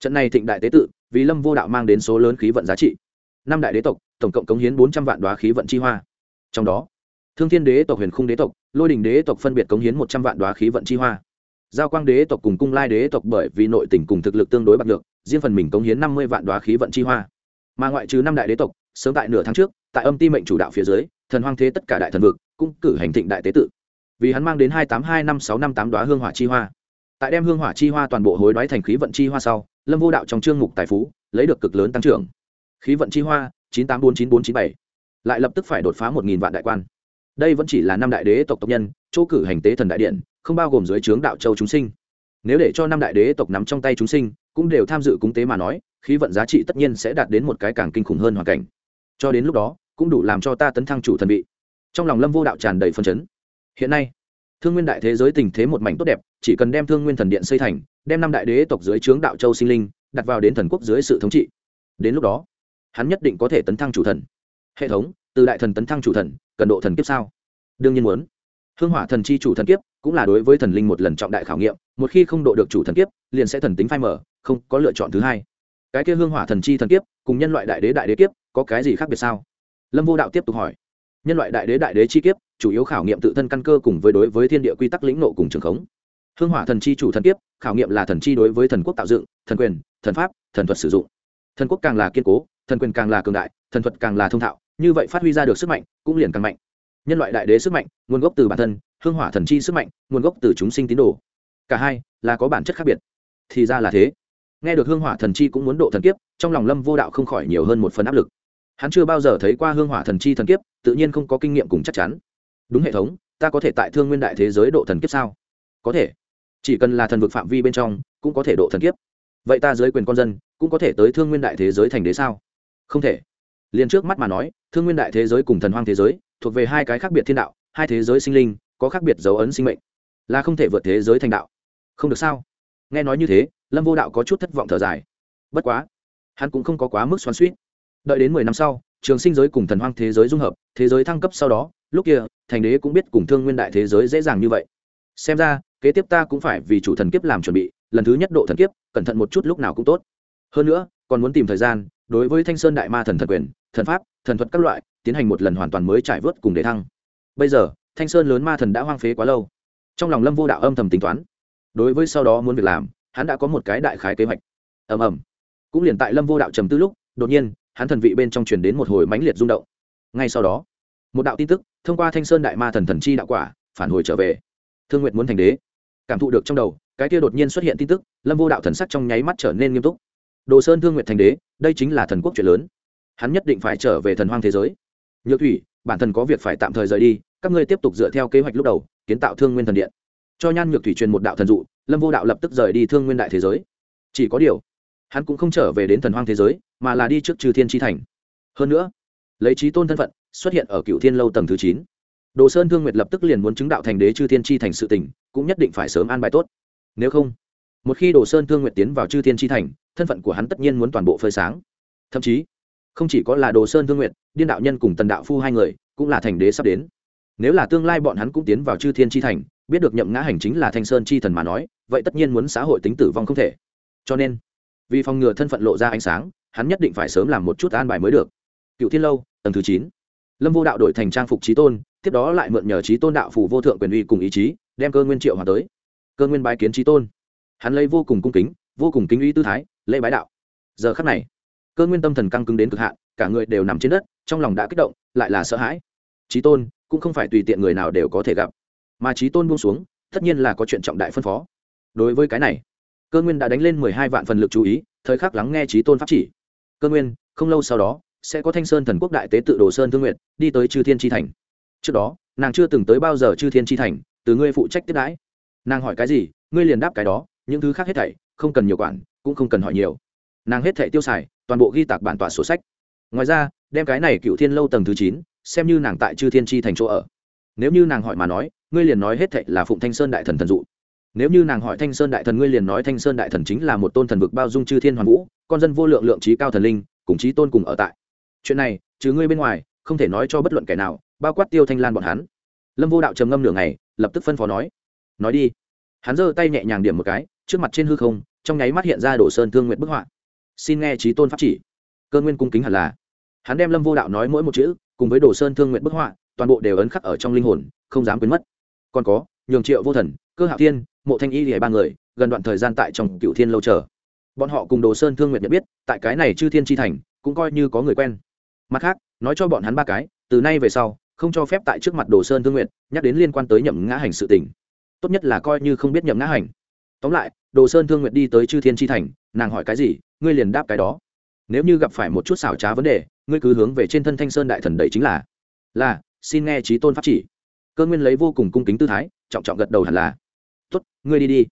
Trận này thịnh đại tế tự, vì lâm vô đạo mang đến số lớn khí vận giá trị. Năm đại đế tộc, tổng cộng cống hiến bốn trăm vạn đoá khí vận chi hoa. Trong đó thương thiên đế tộc, huyền khung đế tộc, lôi đình đế tộc phân biệt cống hiến một trăm vạn đoá khí vận chi hoa. Giao quang đế tộc cùng cung lai đế tộc bởi vì nội tình cùng thực lực tương đối bạc được riêng phần mình cống hiến năm mươi vạn đoá khí vận chi hoa. Mà ngoại trừ năm đại đế tộc, sớm tại nửa tháng trước, tại âm ti mệnh chủ đạo phía dưới, thần hoang thế tất cả đại thần vực cũng cử hành thịnh đại tế tự. Vì hắn mang đến hai tám hai năm sáu năm tám đoá hương hỏa chi hoa. Tại đem hương hỏa chi hoa toàn bộ hối đoái thành khí vận chi hoa sau, lâm vô đạo trong chương mục tài phú, lấy được cực lớn tăng trưởng. Khí vận chi hoa, chín tám bốn chín bốn chín bảy. Lại lập tức phải đột phá một nghìn vạn đại quan đây vẫn chỉ là năm đại đế tộc tộc nhân, chỗ cử hành tế thần đại điện, không bao gồm dưới trướng đạo châu chúng sinh. Nếu để cho năm đại đế tộc nắm trong tay chúng sinh, cũng đều tham dự cúng tế mà nói, khí vận giá trị tất nhiên sẽ đạt đến một cái càng kinh khủng hơn hoàn cảnh. Cho đến lúc đó, cũng đủ làm cho ta tấn thăng chủ thần vị. Trong lòng lâm vô đạo tràn đầy phân chấn. Hiện nay, thương nguyên đại thế giới tình thế một mảnh tốt đẹp, chỉ cần đem thương nguyên thần điện xây thành, đem năm đại đế tộc dưới trướng đạo châu sinh linh, đặt vào đến thần quốc dưới sự thống trị. Đến lúc đó, hắn nhất định có thể tấn thăng chủ thần. Hệ thống, từ đại thần tấn thăng chủ thần cần độ thần kiếp sao? Đương nhiên muốn. Hương hỏa thần chi chủ thần kiếp cũng là đối với thần linh một lần trọng đại khảo nghiệm, một khi không độ được chủ thần kiếp, liền sẽ thần tính phai mở không có lựa chọn thứ hai. Cái kia hương hỏa thần chi thần kiếp cùng nhân loại đại đế đại đế kiếp có cái gì khác biệt sao? Lâm vô đạo tiếp tục hỏi. Nhân loại đại đế đại đế chi kiếp chủ yếu khảo nghiệm tự thân căn cơ cùng với đối với thiên địa quy tắc lĩnh nộ cùng trường khống. Hương hỏa thần chi chủ thần kiếp khảo nghiệm là thần chi đối với thần quốc tạo dựng, thần quyền, thần pháp, thần thuật sử dụng. Thần quốc càng là kiên cố, thần quyền càng là cường đại, thần thuật càng là thông thạo như vậy phát huy ra được sức mạnh, cũng liền càng mạnh. Nhân loại đại đế sức mạnh, nguồn gốc từ bản thân, hương hỏa thần chi sức mạnh, nguồn gốc từ chúng sinh tín đồ. Cả hai là có bản chất khác biệt. Thì ra là thế. Nghe được hương hỏa thần chi cũng muốn độ thần kiếp, trong lòng lâm vô đạo không khỏi nhiều hơn một phần áp lực. Hắn chưa bao giờ thấy qua hương hỏa thần chi thần kiếp, tự nhiên không có kinh nghiệm cùng chắc chắn. Đúng hệ thống, ta có thể tại thương nguyên đại thế giới độ thần kiếp sao? Có thể. Chỉ cần là thần vực phạm vi bên trong, cũng có thể độ thần kiếp. Vậy ta dưới quyền con dân, cũng có thể tới thương nguyên đại thế giới thành đế sao? Không thể liền trước mắt mà nói, thương nguyên đại thế giới cùng thần hoang thế giới thuộc về hai cái khác biệt thiên đạo, hai thế giới sinh linh có khác biệt dấu ấn sinh mệnh, là không thể vượt thế giới thành đạo. Không được sao? Nghe nói như thế, lâm vô đạo có chút thất vọng thở dài. Bất quá, hắn cũng không có quá mức xoắn suýt đợi đến mười năm sau, trường sinh giới cùng thần hoang thế giới dung hợp, thế giới thăng cấp sau đó, lúc kia, thành đế cũng biết cùng thương nguyên đại thế giới dễ dàng như vậy. Xem ra, kế tiếp ta cũng phải vì chủ thần kiếp làm chuẩn bị, lần thứ nhất độ thần kiếp, cẩn thận một chút lúc nào cũng tốt. Hơn nữa, còn muốn tìm thời gian, đối với thanh sơn đại ma thần thần quyền thần pháp, thần thuật các loại, tiến hành một lần hoàn toàn mới trải vớt cùng để thăng. Bây giờ, thanh sơn lớn ma thần đã hoang phế quá lâu. Trong lòng lâm vô đạo âm thầm tính toán. Đối với sau đó muốn việc làm, hắn đã có một cái đại khái kế hoạch. Ầm ầm. Cũng liền tại lâm vô đạo trầm tư lúc, đột nhiên, hắn thần vị bên trong truyền đến một hồi mãnh liệt rung động. Ngay sau đó, một đạo tin tức thông qua thanh sơn đại ma thần thần chi đạo quả, phản hồi trở về. Thương nguyện muốn thành đế. Cảm thụ được trong đầu, cái kia đột nhiên xuất hiện tin tức, lâm vô đạo thần sắc trong nháy mắt trở nên nghiêm túc. Đồ sơn thương nguyện thành đế, đây chính là thần quốc chuyện lớn hắn nhất định phải trở về thần hoang thế giới. Nhược thủy, bản thân có việc phải tạm thời rời đi, các ngươi tiếp tục dựa theo kế hoạch lúc đầu, kiến tạo thương nguyên thần điện. Cho nhan nhược thủy truyền một đạo thần dụ, lâm vô đạo lập tức rời đi thương nguyên đại thế giới. Chỉ có điều, hắn cũng không trở về đến thần hoang thế giới, mà là đi trước trừ thiên tri thành. Hơn nữa, lấy trí tôn thân phận, xuất hiện ở cựu thiên lâu tầng thứ chín. Đồ sơn thương nguyệt lập tức liền muốn chứng đạo thành đế chư thiên tri thành sự tỉnh cũng nhất định phải sớm an bài tốt. Nếu không, một khi đồ sơn thương nguyệt tiến vào chư thiên tri thành, thân phận của hắn tất nhiên muốn toàn bộ phơi sáng. Thậm chí không chỉ có là đồ sơn thương nguyệt, điên đạo nhân cùng tần đạo phu hai người, cũng là thành đế sắp đến. Nếu là tương lai bọn hắn cũng tiến vào chư thiên tri thành, biết được nhậm ngã hành chính là thanh sơn chi thần mà nói, vậy tất nhiên muốn xã hội tính tử vong không thể. Cho nên, vì phòng ngừa thân phận lộ ra ánh sáng, hắn nhất định phải sớm làm một chút an bài mới được. Cựu thiên lâu, tầng thứ chín. Lâm vô đạo đổi thành trang phục trí tôn, tiếp đó lại mượn nhờ trí tôn đạo phủ vô thượng quyền uy cùng ý chí, đem cơ nguyên triệu hòa tới. Cơ nguyên bái kiến trí tôn. Hắn lấy vô cùng cung kính, vô cùng kính uy tư thái, lễ bái đạo. Giờ khắc này cơ nguyên tâm thần căng cứng đến cực hạn, cả người đều nằm trên đất, trong lòng đã kích động, lại là sợ hãi. Trí tôn, cũng không phải tùy tiện người nào đều có thể gặp. Mà trí tôn buông xuống, tất nhiên là có chuyện trọng đại phân phó. Đối với cái này, cơ nguyên đã đánh lên mười hai vạn phần lực chú ý, thời khắc lắng nghe trí tôn pháp chỉ. Cơ nguyên, không lâu sau đó, sẽ có thanh sơn thần quốc đại tế tự đồ sơn thương nguyện đi tới chư thiên tri thành. Trước đó, nàng chưa từng tới bao giờ chư thiên tri thành, từ ngươi phụ trách tiếp đãi. Nàng hỏi cái gì, ngươi liền đáp cái đó, những thứ khác hết thảy, không cần nhiều quản, cũng không cần hỏi nhiều. Nàng hết thảy tiêu xài toàn bộ ghi tạc bản tọa sổ sách. Ngoài ra, đem cái này cựu thiên lâu tầng thứ chín, xem như nàng tại chư thiên tri thành chỗ ở. Nếu như nàng hỏi mà nói, ngươi liền nói hết thệ là phụng thanh sơn đại thần thần dụ. Nếu như nàng hỏi thanh sơn đại thần, ngươi liền nói thanh sơn đại thần chính là một tôn thần vực bao dung chư thiên hoàn vũ, con dân vô lượng lượng trí cao thần linh, cùng trí tôn cùng ở tại. Chuyện này chứ ngươi bên ngoài, không thể nói cho bất luận kẻ nào, bao quát tiêu thanh lan bọn hắn. Lâm vô đạo trầm ngâm nửa ngày, lập tức phân phó nói. Nói đi. Hắn giơ tay nhẹ nhàng điểm một cái, trước mặt trên hư không, trong nháy mắt hiện ra đổ sơn thương nguyện bức họa xin nghe trí tôn pháp chỉ. Cơ nguyên cung kính hẳn là. Hắn đem lâm vô đạo nói mỗi một chữ, cùng với đồ sơn thương nguyện bức họa, toàn bộ đều ấn khắc ở trong linh hồn, không dám quên mất. Còn có, nhường triệu vô thần, cơ hạo thiên, mộ thanh y lìa ba người, gần đoạn thời gian tại trong cựu thiên lâu chờ. Bọn họ cùng đồ sơn thương nguyện nhận biết, tại cái này chư thiên tri thành, cũng coi như có người quen. Mặt khác, nói cho bọn hắn ba cái, từ nay về sau, không cho phép tại trước mặt đồ sơn thương nguyện, nhắc đến liên quan tới nhậm ngã hành sự tình. Tốt nhất là coi như không biết nhậm ngã hành. Tóm lại, đồ sơn thương nguyện đi tới chư thiên tri thành, nàng hỏi cái gì ngươi liền đáp cái đó. Nếu như gặp phải một chút xảo trá vấn đề ngươi cứ hướng về trên thân thanh sơn đại thần đấy chính là là xin nghe trí tôn pháp chỉ. Cơ nguyên lấy vô cùng cung kính tư thái trọng trọng gật đầu hẳn là. Tuất, ngươi đi đi.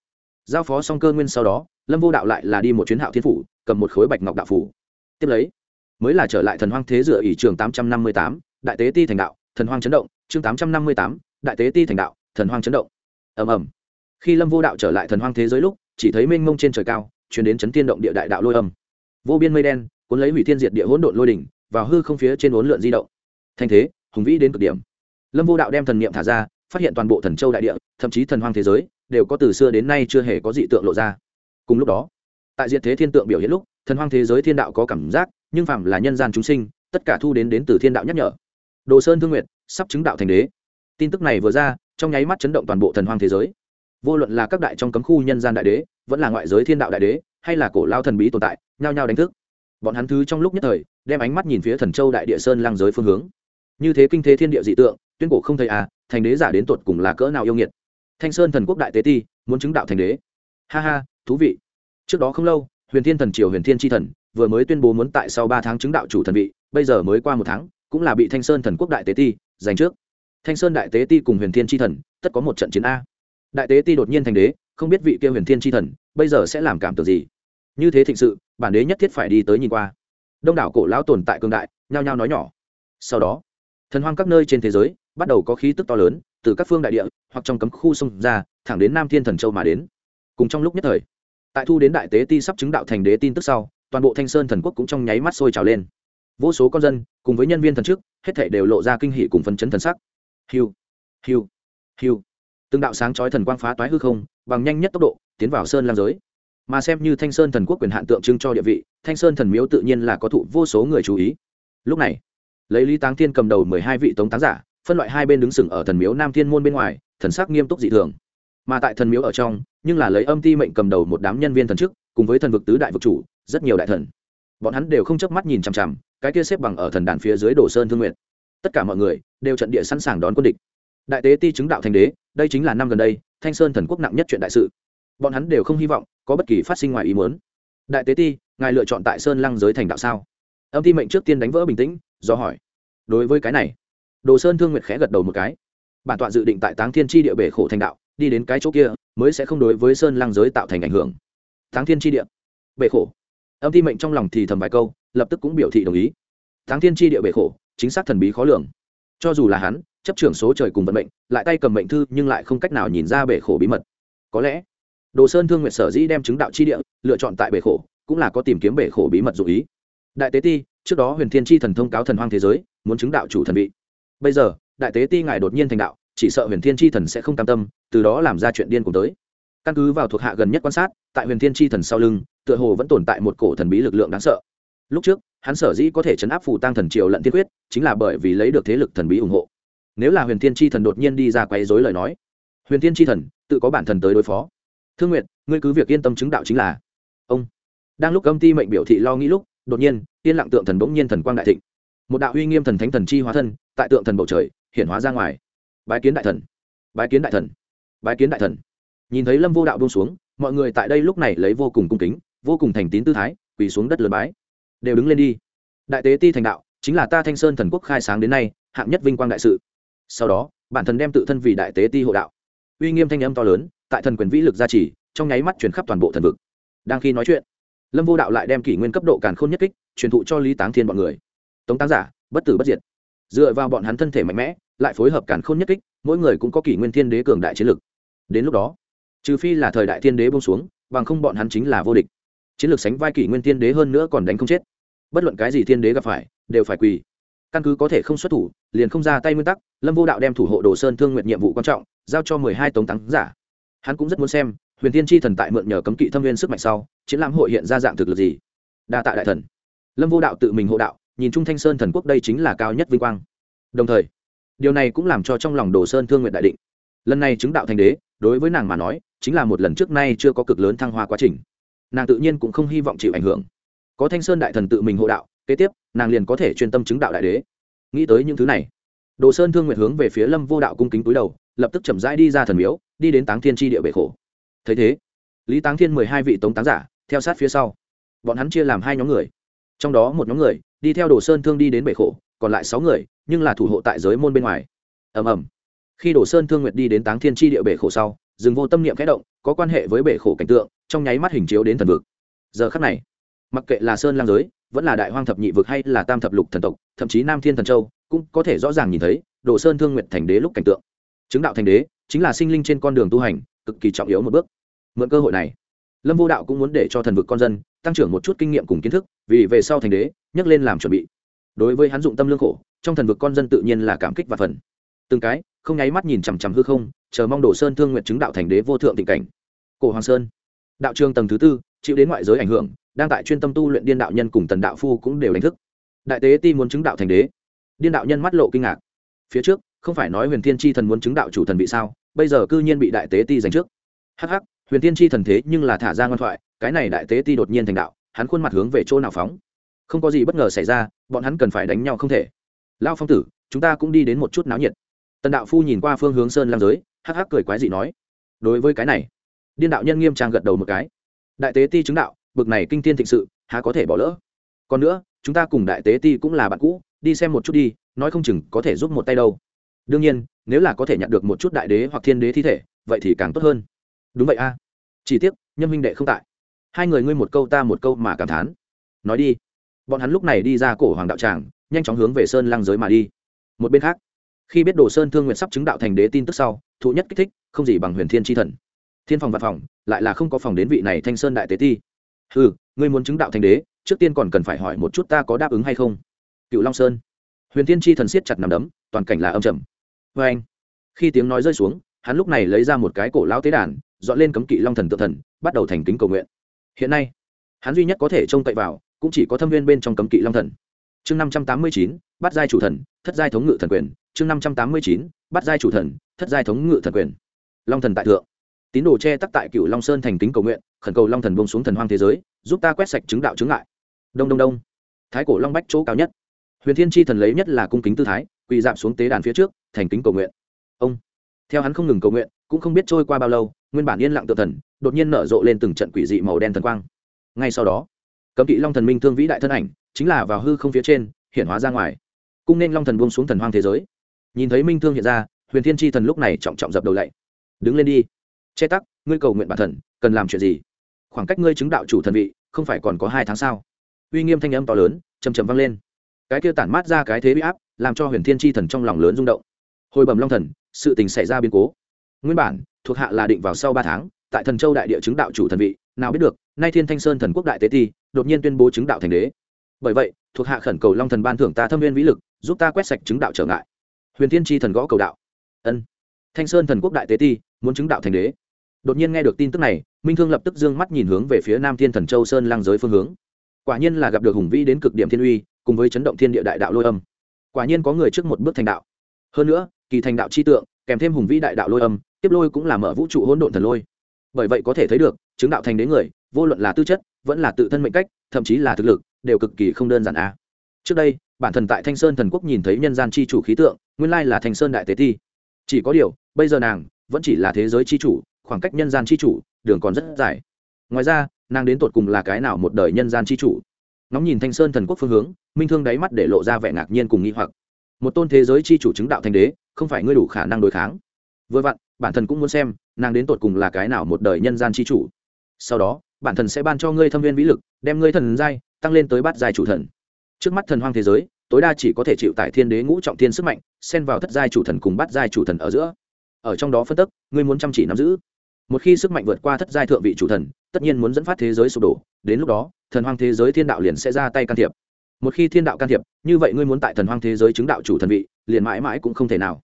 Giao phó xong cơ nguyên sau đó lâm vô đạo lại là đi một chuyến hạo thiên phủ cầm một khối bạch ngọc đạo phủ. Tiếp lấy mới là trở lại thần hoang thế dựa ỷ trường tám trăm năm mươi tám đại tế ti thành đạo thần hoang chấn động chương tám trăm năm mươi tám đại tế ti thành đạo thần hoang chấn động. Ầm ầm. Khi lâm vô đạo trở lại thần hoang thế giới lúc chỉ thấy mênh mông trên trời cao chuyển đến chấn thiên động địa đại đạo lôi âm. Vô biên mây đen, cuốn lấy hủy thiên diệt địa hỗn độn lôi đỉnh, vào hư không phía trên uốn lượn di động. Thanh thế, hùng vĩ đến cực điểm. Lâm vô đạo đem thần niệm thả ra, phát hiện toàn bộ thần châu đại địa, thậm chí thần hoang thế giới, đều có từ xưa đến nay chưa hề có dị tượng lộ ra. Cùng lúc đó, tại diện thế thiên tượng biểu hiện lúc, thần hoang thế giới thiên đạo có cảm giác, nhưng phạm là nhân gian chúng sinh, tất cả thu đến đến từ thiên đạo nhắc nhở. Đồ sơn thương nguyệt, sắp chứng đạo thành đế. Tin tức này vừa ra, trong nháy mắt chấn động toàn bộ thần hoang thế giới vô luận là các đại trong cấm khu nhân gian đại đế, vẫn là ngoại giới thiên đạo đại đế, hay là cổ lao thần bí tồn tại, nhao nhao đánh thức. Bọn hắn thứ trong lúc nhất thời, đem ánh mắt nhìn phía thần châu đại địa sơn lang giới phương hướng. Như thế kinh thế thiên địa dị tượng, tuyên cổ không thấy à thành đế giả đến tột cùng là cỡ nào yêu nghiệt. Thanh sơn thần quốc đại tế ti, muốn chứng đạo thành đế. Ha ha, thú vị. Trước đó không lâu, huyền thiên thần triều huyền thiên tri thần, vừa mới tuyên bố muốn tại sau ba tháng chứng đạo chủ thần vị, bây giờ mới qua một tháng, cũng là bị thanh sơn thần quốc đại tế ti giành trước. Thanh sơn đại tế ti cùng huyền thiên tri thần, tất có một trận chiến a đại tế ti đột nhiên thành đế, không biết vị kia huyền thiên tri thần, bây giờ sẽ làm cảm tưởng gì? Như thế thịnh sự, bản đế nhất thiết phải đi tới nhìn qua. Đông đảo cổ lão tồn tại cương đại, nhao nhao nói nhỏ. Sau đó, thần hoang các nơi trên thế giới bắt đầu có khí tức to lớn, từ các phương đại địa hoặc trong cấm khu sông ra, thẳng đến nam thiên thần châu mà đến. Cùng trong lúc nhất thời, tại thu đến đại tế ti sắp chứng đạo thành đế tin tức sau, toàn bộ thanh sơn thần quốc cũng trong nháy mắt sôi trào lên. Vô số con dân, cùng với nhân viên thần chức hết thể đều lộ ra kinh hỷ cùng phấn chấn thần sắc. Hiu hiu hiu từng đạo sáng chói thần quang phá toái hư không, bằng nhanh nhất tốc độ, tiến vào sơn lam giới. Mà xem như thanh sơn thần quốc quyền hạn tượng trưng cho địa vị, thanh sơn thần miếu tự nhiên là có thụ vô số người chú ý. Lúc này, lấy lý táng thiên cầm đầu mười hai vị tống táng giả, phân loại hai bên đứng sừng ở thần miếu nam thiên môn bên ngoài, thần sắc nghiêm túc dị thường. Mà tại thần miếu ở trong, nhưng là lấy âm ti mệnh cầm đầu một đám nhân viên thần chức, cùng với thần vực tứ đại vực chủ, rất nhiều đại thần. Bọn hắn đều không chớp mắt nhìn chằm chằm, cái kia xếp bằng ở thần đàn phía dưới đồ sơn thương nguyện. Tất cả mọi người đều trận địa sẵn sàng đón quân địch đại tế ti chứng đạo thành đế, đây chính là năm gần đây, thanh sơn thần quốc nặng nhất chuyện đại sự. Bọn hắn đều không hy vọng có bất kỳ phát sinh ngoài ý muốn. Đại tế ti, ngài lựa chọn tại sơn lăng giới thành đạo sao? Âm ti mệnh trước tiên đánh vỡ bình tĩnh, do hỏi. Đối với cái này, đồ sơn thương nguyệt khẽ gật đầu một cái. Bản tọa dự định tại táng thiên tri địa bể khổ thành đạo, đi đến cái chỗ kia, mới sẽ không đối với sơn lăng giới tạo thành ảnh hưởng. Táng thiên tri địa, bể khổ. Âm ti mệnh trong lòng thì thầm vài câu, lập tức cũng biểu thị đồng ý. Táng thiên tri địa bể khổ, chính xác thần bí khó lường. Cho dù là hắn chấp trưởng số trời cùng vận mệnh, lại tay cầm mệnh thư nhưng lại không cách nào nhìn ra bể khổ bí mật. Có lẽ, đồ sơn thương nguyệt sở dĩ đem chứng đạo chi địa lựa chọn tại bể khổ, cũng là có tìm kiếm bể khổ bí mật dụ ý. Đại tế ti, trước đó huyền thiên chi thần thông cáo thần hoang thế giới, muốn chứng đạo chủ thần vị. Bây giờ, đại tế ti ngài đột nhiên thành đạo, chỉ sợ huyền thiên chi thần sẽ không cam tâm, từ đó làm ra chuyện điên cùng tới. Căn cứ vào thuộc hạ gần nhất quan sát, tại huyền thiên chi thần sau lưng, tựa hồ vẫn tồn tại một cổ thần bí lực lượng đáng sợ. Lúc trước, hắn sở dĩ có thể chấn áp phù tăng thần triều lận tiên quyết, chính là bởi vì lấy được thế lực thần bí ủng hộ nếu là huyền thiên chi thần đột nhiên đi ra quấy dối lời nói, huyền thiên chi thần tự có bản thần tới đối phó. Thương nguyện ngươi cứ việc yên tâm chứng đạo chính là. Ông. Đang lúc âm ti mệnh biểu thị lo nghĩ lúc, đột nhiên, yên lặng tượng thần bỗng nhiên thần quang đại thịnh. Một đạo uy nghiêm thần thánh thần chi hóa thân, tại tượng thần bầu trời, hiện hóa ra ngoài. Bái kiến đại thần. Bái kiến đại thần. Bái kiến đại thần. Nhìn thấy lâm vô đạo buông xuống, mọi người tại đây lúc này lấy vô cùng cung kính, vô cùng thành tín tư thái, quỳ xuống đất lớn bái. Đều đứng lên đi. Đại tế ti thành đạo, chính là ta thanh sơn thần quốc khai sáng đến nay, hạng nhất vinh quang đại sự sau đó, bản thân đem tự thân vì đại tế ti hộ đạo. Uy nghiêm thanh âm to lớn, tại thần quyền vĩ lực gia trì, trong nháy mắt chuyển khắp toàn bộ thần vực. Đang khi nói chuyện, lâm vô đạo lại đem kỷ nguyên cấp độ càn khôn nhất kích, truyền thụ cho lý táng thiên bọn người. Tống táng giả, bất tử bất diệt. Dựa vào bọn hắn thân thể mạnh mẽ, lại phối hợp càn khôn nhất kích, mỗi người cũng có kỷ nguyên thiên đế cường đại chiến lực. Đến lúc đó, trừ phi là thời đại thiên đế bông xuống, bằng không bọn hắn chính là vô địch. Chiến lược sánh vai kỷ nguyên thiên đế hơn nữa còn đánh không chết. Bất luận cái gì thiên đế gặp phải, đều phải quỳ căn cứ có thể không xuất thủ, liền không ra tay nguyên tắc, lâm vô đạo đem thủ hộ đồ sơn thương nguyện nhiệm vụ quan trọng, giao cho mười hai tống tắng giả. Hắn cũng rất muốn xem, huyền tiên tri thần tại mượn nhờ cấm kỵ thâm viên sức mạnh sau chiến lãm hội hiện ra dạng thực lực gì? Đa tạ đại thần. Lâm vô đạo tự mình hộ đạo, nhìn trung thanh sơn thần quốc đây chính là cao nhất vinh quang. Đồng thời, điều này cũng làm cho trong lòng đồ sơn thương nguyện đại định. Lần này chứng đạo thành đế, đối với nàng mà nói, chính là một lần trước nay chưa có cực lớn thăng hoa quá trình. Nàng tự nhiên cũng không hy vọng chịu ảnh hưởng. Có thanh sơn đại thần tự mình hộ đạo kế tiếp, nàng liền có thể chuyên tâm chứng đạo đại đế. Nghĩ tới những thứ này, đồ sơn thương nguyện hướng về phía lâm vô đạo cung kính túi đầu, lập tức chậm rãi đi ra thần miếu, đi đến táng thiên tri địa bể khổ. Thấy thế, lý táng thiên mười hai vị tống táng giả, theo sát phía sau. Bọn hắn chia làm hai nhóm người. Trong đó một nhóm người, đi theo đồ sơn thương đi đến bể khổ, còn lại sáu người, nhưng là thủ hộ tại giới môn bên ngoài. Ầm ầm. Khi đồ sơn thương nguyệt đi đến táng thiên tri địa bể khổ sau dừng vô tâm niệm khẽ động, có quan hệ với bể khổ cảnh tượng, trong nháy mắt hình chiếu đến thần vực. Giờ khắc này, mặc kệ là sơn lang giới vẫn là đại hoang thập nhị vực hay là tam thập lục thần tộc, thậm chí nam thiên thần châu, cũng có thể rõ ràng nhìn thấy đồ sơn thương nguyện thành đế lúc cảnh tượng. Chứng đạo thành đế chính là sinh linh trên con đường tu hành, cực kỳ trọng yếu một bước. Mượn cơ hội này, lâm vô đạo cũng muốn để cho thần vực con dân tăng trưởng một chút kinh nghiệm cùng kiến thức, vì về sau thành đế, nhắc lên làm chuẩn bị. Đối với hắn dụng tâm lương khổ, trong thần vực con dân tự nhiên là cảm kích và phần. Từng cái, không nháy mắt nhìn chằm chằm hư không, chờ mong đồ sơn thương nguyện chứng đạo thành đế vô thượng tình cảnh. Cổ hoàng sơn, đạo trường tầng thứ tư, chịu đến ngoại giới ảnh hưởng đang tại chuyên tâm tu luyện điên đạo nhân cùng tần đạo phu cũng đều đánh thức. Đại tế ti muốn chứng đạo thành đế. Điên đạo nhân mắt lộ kinh ngạc. Phía trước, không phải nói huyền thiên tri thần muốn chứng đạo chủ thần vị sao? Bây giờ cư nhiên bị đại tế ti giành trước. Hh huyền thiên tri thần thế nhưng là thả ra ngoan thoại, cái này đại tế ti đột nhiên thành đạo, hắn khuôn mặt hướng về chỗ nào phóng? Không có gì bất ngờ xảy ra, bọn hắn cần phải đánh nhau không thể. Lao phong tử, chúng ta cũng đi đến một chút náo nhiệt. Tần đạo phu nhìn qua phương hướng sơn lam giới, hắc hắc cười quái dị nói, đối với cái này. Điên đạo nhân nghiêm trang gật đầu một cái. Đại tế ti chứng đạo bực này kinh thiên thịnh sự, há có thể bỏ lỡ. Còn nữa, chúng ta cùng đại tế ti cũng là bạn cũ, đi xem một chút đi, nói không chừng có thể giúp một tay đâu. Đương nhiên, nếu là có thể nhận được một chút đại đế hoặc thiên đế thi thể, vậy thì càng tốt hơn. Đúng vậy a. Chỉ tiếc nhân minh đệ không tại. Hai người ngươi một câu ta một câu mà cảm thán. Nói đi. Bọn hắn lúc này đi ra cổ hoàng đạo tràng, nhanh chóng hướng về sơn lang giới mà đi. Một bên khác, khi biết đồ sơn thương nguyện sắp chứng đạo thành đế tin tức sau, thụ nhất kích thích, không gì bằng huyền thiên tri thần. Thiên phòng văn phòng, lại là không có phòng đến vị này thanh sơn đại tế ti ừ ngươi muốn chứng đạo thành đế, trước tiên còn cần phải hỏi một chút ta có đáp ứng hay không? Cựu long sơn. Huyền thiên tri thần siết chặt nằm đấm, toàn cảnh là âm trầm. Vê anh, khi tiếng nói rơi xuống, hắn lúc này lấy ra một cái cổ lao tế đàn, dọn lên cấm kỵ long thần tự thần, bắt đầu thành kính cầu nguyện. Hiện nay, hắn duy nhất có thể trông cậy vào, cũng chỉ có thâm viên bên trong cấm kỵ long thần. Chương năm trăm tám mươi chín, bắt giai chủ thần, thất giai thống ngự thần quyền. Chương năm trăm tám mươi chín, bắt giai chủ thần, thất giai thống ngự thần quyền. Long thần tại thượng. Tín đồ che tắc tại cựu long sơn thành kính cầu nguyện khẩn cầu long thần bông xuống thần hoang thế giới, giúp ta quét sạch chứng đạo chứng lại đông đông đông. Thái cổ long bách chỗ cao nhất. Huyền thiên tri thần lấy nhất là cung kính tư thái, quỳ dạm xuống tế đàn phía trước, thành kính cầu nguyện. Ông. Theo hắn không ngừng cầu nguyện, cũng không biết trôi qua bao lâu, nguyên bản yên lặng tự thần, đột nhiên nở rộ lên từng trận quỷ dị màu đen thần quang. Ngay sau đó, cấm kỵ long thần minh thương vĩ đại thân ảnh, chính là vào hư không phía trên, hiện hóa ra ngoài. Cung nên long thần buông xuống thần hoang thế giới. Nhìn thấy minh thương hiện ra, huyền thiên tri thần lúc này trọng trọng dập đầu lạy đứng lên đi. Che tắc, ngươi cầu nguyện bản thần, cần làm chuyện gì? Khoảng cách ngươi chứng đạo chủ thần vị, không phải còn có hai tháng sao? Uy nghiêm thanh âm to lớn chầm chầm vang lên. Cái kia tản mát ra cái thế bị áp, làm cho huyền thiên tri thần trong lòng lớn rung động. Hồi bẩm long thần, sự tình xảy ra biến cố. Nguyên bản, thuộc hạ là định vào sau ba tháng, tại thần châu đại địa chứng đạo chủ thần vị, nào biết được, nay thiên thanh sơn thần quốc đại tế ti, đột nhiên tuyên bố chứng đạo thành đế. Bởi vậy, thuộc hạ khẩn cầu long thần ban thưởng ta thâm viên vĩ lực, giúp ta quét sạch chứng đạo trở ngại. Huyền thiên tri thần gõ cầu đạo. Ân. Thanh sơn thần quốc đại tế ti, muốn chứng đạo thành đế đột nhiên nghe được tin tức này, minh thương lập tức d ư ơ n g mắt nhìn hướng về phía nam thiên thần châu sơn lang giới phương hướng. Quả nhiên là gặp được hùng vĩ đến cực điểm thiên uy, cùng với chấn động thiên địa đại đạo lôi âm. Quả nhiên có người trước một bước thành đạo. Hơn nữa, kỳ thành đạo chi tượng, kèm thêm hùng vĩ đại đạo lôi âm, tiếp lôi cũng là mở vũ trụ hỗn độn thần lôi. Bởi vậy có thể thấy được, chứng đạo thành đế người, vô luận là tư chất, vẫn là tự thân mệnh cách, thậm chí là thực lực, đều cực kỳ không đơn giản á trước đây, bản thần tại thanh sơn thần quốc nhìn thấy nhân gian c h i chủ khí tượng, nguyên lai là thanh sơn đại tế Thi. chỉ có điều, bây giờ nàng vẫn chỉ là thế giới c h i chủ khoảng cách nhân gian chi chủ đường còn rất dài. Ngoài ra nàng đến tột cùng là cái nào một đời nhân gian chi chủ? Ngóng nhìn thanh sơn thần quốc phương hướng minh thương đáy mắt để lộ ra vẻ ngạc nhiên cùng nghi hoặc. Một tôn thế giới chi chủ chứng đạo thành đế không phải ngươi đủ khả năng đối kháng. Vừa vặn bản thân cũng muốn xem nàng đến tột cùng là cái nào một đời nhân gian chi chủ. Sau đó bản thân sẽ ban cho ngươi thâm viên vĩ lực đem ngươi thần giai tăng lên tới bát giai chủ thần. Trước mắt thần hoang thế giới tối đa chỉ có thể chịu tại thiên đế ngũ trọng thiên sức mạnh xen vào thất giai chủ thần cùng bát giai chủ thần ở giữa. Ở trong đó phân tức ngươi muốn chăm chỉ nắm giữ một khi sức mạnh vượt qua thất giai thượng vị chủ thần, tất nhiên muốn dẫn phát thế giới sụp đổ, đến lúc đó, thần hoang thế giới thiên đạo liền sẽ ra tay can thiệp. Một khi thiên đạo can thiệp, như vậy ngươi muốn tại thần hoang thế giới chứng đạo chủ thần vị, liền mãi mãi cũng không thể nào.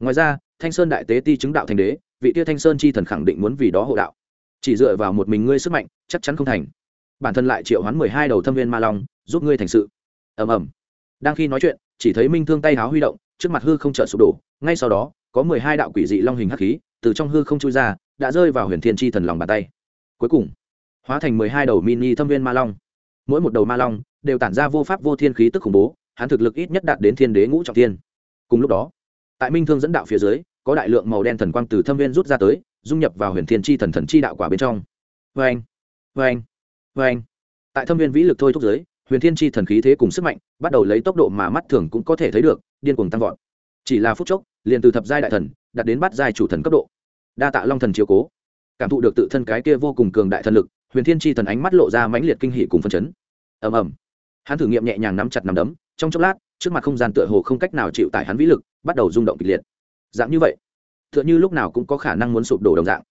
Ngoài ra, thanh sơn đại tế ti chứng đạo thành đế, vị tia thanh sơn chi thần khẳng định muốn vì đó hộ đạo. Chỉ dựa vào một mình ngươi sức mạnh, chắc chắn không thành. Bản thân lại triệu hoán mười hai đầu thâm viên ma long, giúp ngươi thành sự. Ầm ầm. Đang khi nói chuyện, chỉ thấy minh thương tay háo huy động, trước mặt hư không trợ sụp đổ, ngay sau đó, có mười hai đạo quỷ dị long hình hắc khí từ trong hư không chui ra, đã rơi vào huyền thiên tri thần lòng bàn tay. Cuối cùng, hóa thành mười hai đầu mini thâm viên ma long. Mỗi một đầu ma long đều tản ra vô pháp vô thiên khí tức khủng bố, hắn thực lực ít nhất đạt đến thiên đế ngũ trọng thiên. Cùng lúc đó, tại minh thương dẫn đạo phía dưới, có đại lượng màu đen thần quang từ thâm viên rút ra tới, dung nhập vào huyền thiên tri thần thần chi đạo quả bên trong. Vê anh vê anh vê anh tại thâm viên vĩ lực thôi thúc giới huyền thiên tri thần khí thế cùng sức mạnh, bắt đầu lấy tốc độ mà mắt thường cũng có thể thấy được, điên cuồng tăng vọt. Chỉ là phút chốc liền từ thập giai đại thần, đạt đến bát giai chủ thần cấp độ. Đa tạ long thần chiếu cố. Cảm thụ được tự thân cái kia vô cùng cường đại thần lực, huyền thiên tri thần ánh mắt lộ ra mãnh liệt kinh hỷ cùng phân chấn. Ầm ầm. Hắn thử nghiệm nhẹ nhàng nắm chặt nắm đấm, trong chốc lát, trước mặt không gian tựa hồ không cách nào chịu tải hắn vĩ lực, bắt đầu rung động kịch liệt. Dạng như vậy t h ư ợ n h ư lúc nào cũng có khả năng muốn sụp đổ đồng dạng.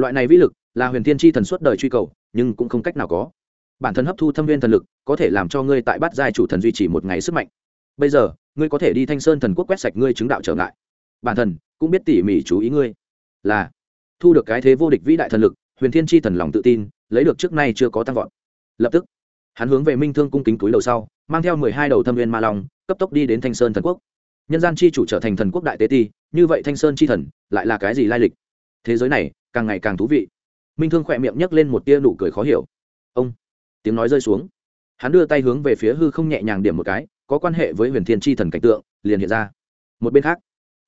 Loại này vĩ lực là huyền thiên tri thần suốt đời truy cầu, nhưng cũng không cách nào có. Bản thân hấp thu thâm viên thần lực, có thể làm cho ngươi tại bát giai chủ thần duy trì một ngày sức mạnh. Bây giờ, ngươi có thể đi thanh sơn thần quốc quét sạch ngươi chứng đạo trở ngại bản thần cũng biết tỉ mỉ chú ý ngươi. Là, thu được cái thế vô địch vĩ đại thần lực, huyền thiên chi thần lòng tự tin, lấy được trước nay chưa có tăng vọt. Lập tức, hắn hướng về minh thương cung kính túi đầu sau, mang theo mười hai đầu thâm viên ma long, cấp tốc đi đến thanh sơn thần quốc. Nhân gian chi chủ trở thành thần quốc đại tế ti, như vậy thanh sơn chi thần lại là cái gì lai lịch? Thế giới này càng ngày càng thú vị. Minh thương khỏe miệng nhấc lên một tia nụ cười khó hiểu. Ông, tiếng nói rơi xuống. Hắn đưa tay hướng về phía hư không nhẹ nhàng điểm một cái, có quan hệ với huyền thiên chi thần cảnh tượng, liền hiện ra. Một bên khác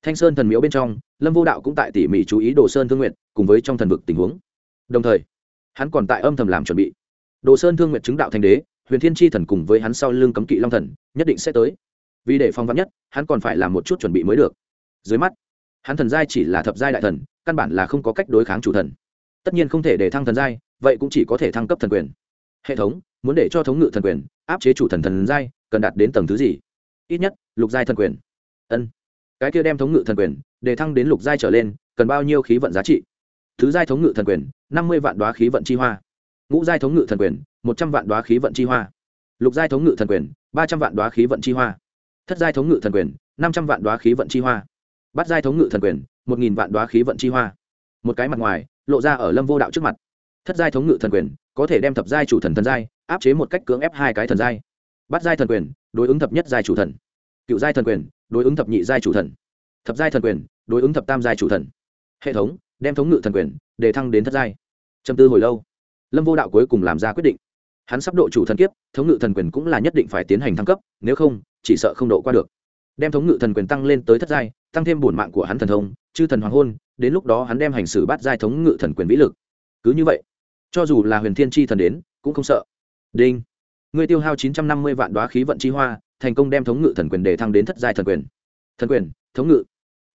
thanh sơn thần miếu bên trong, lâm vô đạo cũng tại tỉ mỉ chú ý đồ sơn thương nguyện cùng với trong thần vực tình huống. Đồng thời, hắn còn tại âm thầm làm chuẩn bị. Đồ sơn thương nguyện chứng đạo thành đế, huyền thiên chi thần cùng với hắn sau lưng cấm kỵ long thần, nhất định sẽ tới. Vì để phong vắn nhất, hắn còn phải làm một chút chuẩn bị mới được. Dưới mắt, hắn thần giai chỉ là thập giai đại thần, căn bản là không có cách đối kháng chủ thần. Tất nhiên không thể để thăng thần giai, vậy cũng chỉ có thể thăng cấp thần quyền. Hệ thống, muốn để cho thống ngự thần quyền, áp chế chủ thần thần giai, cần đạt đến tầng thứ gì? Ít nhất, lục giai thần quyền. Ân cái kia đem thống ngự thần quyền, để thăng đến lục giai trở lên, cần bao nhiêu khí vận giá trị? Thứ giai thống ngự thần quyền, năm mươi vạn đoá khí vận chi hoa. Ngũ giai thống ngự thần quyền, một trăm vạn đoá khí vận chi hoa. Lục giai thống ngự thần quyền, ba trăm vạn đoá khí vận chi hoa. Thất giai thống ngự thần quyền, năm trăm vạn đoá khí vận chi hoa. Bát giai thống ngự thần quyền, một nghìn vạn đoá khí vận chi hoa. Một cái mặt ngoài, lộ ra ở lâm vô đạo trước mặt. Thất giai thống ngự thần quyền, có thể đem thập giai chủ thần thần giai, áp chế một cách cưỡng ép hai cái thần giai. Bát giai thần quyền, đối ứng thập nhất giai chủ thần cựu giai thần quyền, đối ứng thập nhị giai chủ thần. Thập giai thần quyền, đối ứng thập tam giai chủ thần. Hệ thống, đem thống ngự thần quyền, để thăng đến thất giai. Châm tư hồi lâu. Lâm vô đạo cuối cùng làm ra quyết định. Hắn sắp độ chủ thần kiếp, thống ngự thần quyền cũng là nhất định phải tiến hành thăng cấp, nếu không, chỉ sợ không độ qua được. Đem thống ngự thần quyền tăng lên tới thất giai, tăng thêm bổn mạng của hắn thần thông, chư thần hoàng hôn, đến lúc đó hắn đem hành xử bắt giai thống ngự thần quyền vĩ lực. Cứ như vậy, cho dù là huyền thiên chi thần đến, cũng không sợ. Đinh. Người tiêu hao chín trăm năm mươi vạn đoá khí vận chi hoa thành công đem thống ngự thần quyền đề thăng đến thất giai thần quyền. Thần quyền, thống ngự.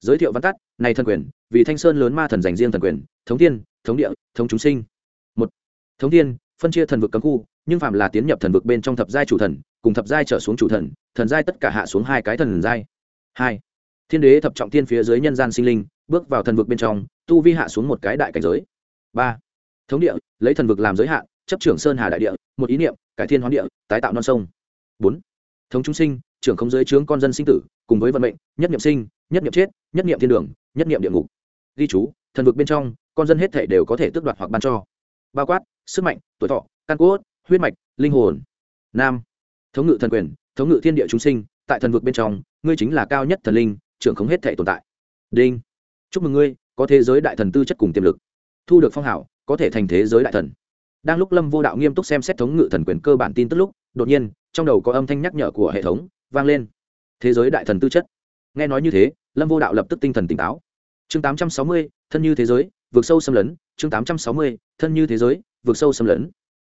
Giới thiệu văn tắt, này thần quyền, vì thanh sơn lớn ma thần dành riêng thần quyền, thống thiên, thống địa, thống chúng sinh. Một, thống thiên, phân chia thần vực cấm khu, nhưng phạm là tiến nhập thần vực bên trong thập giai chủ thần, cùng thập giai trở xuống chủ thần thần giai tất cả hạ xuống hai cái thần giai. Hai, thiên đế thập trọng thiên phía dưới nhân gian sinh linh, bước vào thần vực bên trong, tu vi hạ xuống một cái đại cảnh giới. Ba, thống địa, lấy thần vực làm giới hạn, chấp trưởng sơn hà đại địa, một ý niệm, cải thiên hoán địa, tái tạo non sông. Bốn thống chúng sinh, trưởng không giới trướng con dân sinh tử, cùng với vận mệnh, nhất niệm sinh, nhất niệm chết, nhất niệm thiên đường, nhất niệm địa ngục. Ghi chú, thần vực bên trong, con dân hết thể đều có thể tước đoạt hoặc ban cho. Bao quát, sức mạnh, tuổi thọ, căn cốt, huyết mạch, linh hồn. Nam. Thống ngự thần quyền, thống ngự thiên địa chúng sinh, tại thần vực bên trong, ngươi chính là cao nhất thần linh, trưởng không hết thể tồn tại. Đinh. Chúc mừng ngươi, có thế giới đại thần tư chất cùng tiềm lực. Thu được phong hảo, có thể thành thế giới đại thần. Đang lúc lâm vô đạo nghiêm túc xem xét thống ngự thần quyền cơ bản tin tức lúc, đột nhiên trong đầu có âm thanh nhắc nhở của hệ thống, vang lên. Thế giới đại thần tư chất. Nghe nói như thế, lâm vô đạo lập tức tinh thần tỉnh táo. Chương tám trăm sáu mươi, thân như thế giới, vượt sâu xâm lấn. Chương tám trăm sáu mươi, thân như thế giới, vượt sâu xâm lấn.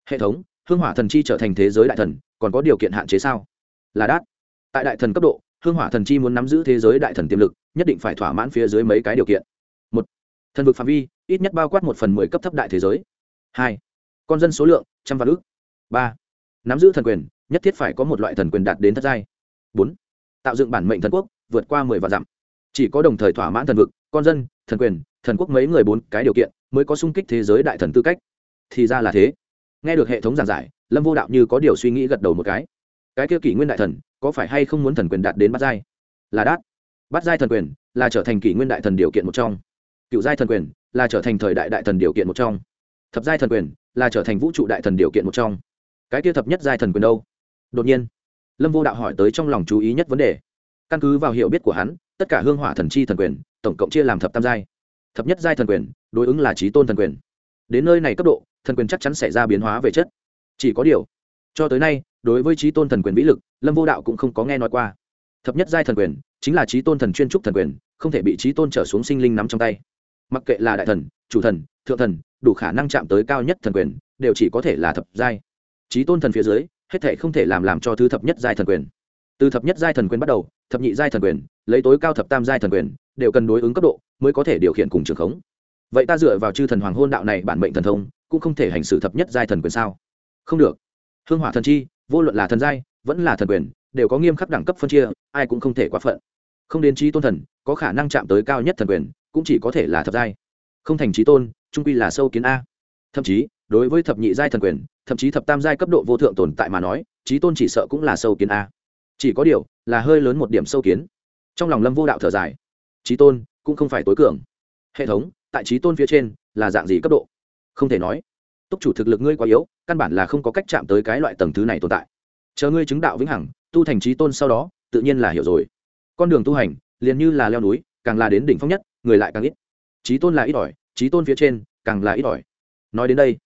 Hệ thống, hương hỏa thần chi trở thành thế giới đại thần, còn có điều kiện hạn chế sao? Là đát. Tại đại thần cấp độ, hương hỏa thần chi muốn nắm giữ thế giới đại thần tiềm lực, nhất định phải thỏa mãn phía dưới mấy cái điều kiện. Một, thần vực phạm vi, ít nhất bao quát một phần mười cấp thấp đại thế giới. Hai, con dân số lượng, trăm vạn ước. Ba, nắm giữ thần quyền nhất thiết phải có một loại thần quyền đạt đến thất giai. Bốn, tạo dựng bản mệnh thần quốc, vượt qua mười vạn dặm. Chỉ có đồng thời thỏa mãn thần vực, con dân, thần quyền, thần quốc mấy người bốn cái điều kiện mới có sung kích thế giới đại thần tư cách. Thì ra là thế. Nghe được hệ thống giảng giải, lâm vô đạo như có điều suy nghĩ gật đầu một cái. Cái kia kỷ nguyên đại thần, có phải hay không muốn thần quyền đạt đến bát giai? Là đát. Bát giai thần quyền là trở thành kỷ nguyên đại thần điều kiện một trong. Cựu giai thần quyền là trở thành thời đại đại thần điều kiện một trong. Thập giai thần quyền là trở thành vũ trụ đại thần điều kiện một trong. Cái kia thập nhất giai thần quyền đâu? Đột nhiên, lâm vô đạo hỏi tới trong lòng chú ý nhất vấn đề. Căn cứ vào hiểu biết của hắn, tất cả hương hỏa thần chi thần quyền, tổng cộng chia làm thập tam giai. Thập nhất giai thần quyền, đối ứng là trí tôn thần quyền. Đến nơi này cấp độ, thần quyền chắc chắn sẽ ra biến hóa về chất. Chỉ có điều, cho tới nay, đối với trí tôn thần quyền vĩ lực, lâm vô đạo cũng không có nghe nói qua. Thập nhất giai thần quyền, chính là trí tôn thần chuyên trúc thần quyền, không thể bị trí tôn trở xuống sinh linh nắm trong tay. Mặc kệ là đại thần, chủ thần, thượng thần, đủ khả năng chạm tới cao nhất thần quyền, đều chỉ có thể là thập giai. Trí tôn thần phía dưới hết thể không thể làm làm cho thứ thập nhất giai thần quyền. Từ thập nhất giai thần quyền bắt đầu, thập nhị giai thần quyền, lấy tối cao thập tam giai thần quyền, đều cần đối ứng cấp độ, mới có thể điều khiển cùng trường khống. Vậy ta dựa vào chư thần hoàng hôn đạo này bản mệnh thần thông, cũng không thể hành xử thập nhất giai thần quyền sao? Không được. Hương hỏa thần chi, vô luận là thần giai, vẫn là thần quyền, đều có nghiêm khắc đẳng cấp phân chia, ai cũng không thể quá phận. Không đến trí tôn thần, có khả năng chạm tới cao nhất thần quyền, cũng chỉ có thể là thập giai. Không thành trí tôn, trung quy là sâu kiến a. Thậm chí, đối với thập nhị giai thần quyền thậm chí thập tam giai cấp độ vô thượng tồn tại mà nói trí tôn chỉ sợ cũng là sâu kiến a. Chỉ có điều, là hơi lớn một điểm sâu kiến. Trong lòng lâm vô đạo thở dài. Trí tôn cũng không phải tối cường. Hệ thống, tại trí tôn phía trên, là dạng gì cấp độ? Không thể nói. Túc chủ thực lực ngươi quá yếu, căn bản là không có cách chạm tới cái loại tầng thứ này tồn tại. Chờ ngươi chứng đạo vĩnh hằng, tu thành trí tôn sau đó, tự nhiên là hiểu rồi. Con đường tu hành, liền như là leo núi, càng là đến đỉnh phong nhất, người lại càng ít. Trí tôn là ít ỏi trí tôn phía trên, càng là ít ỏi. Nói đến đây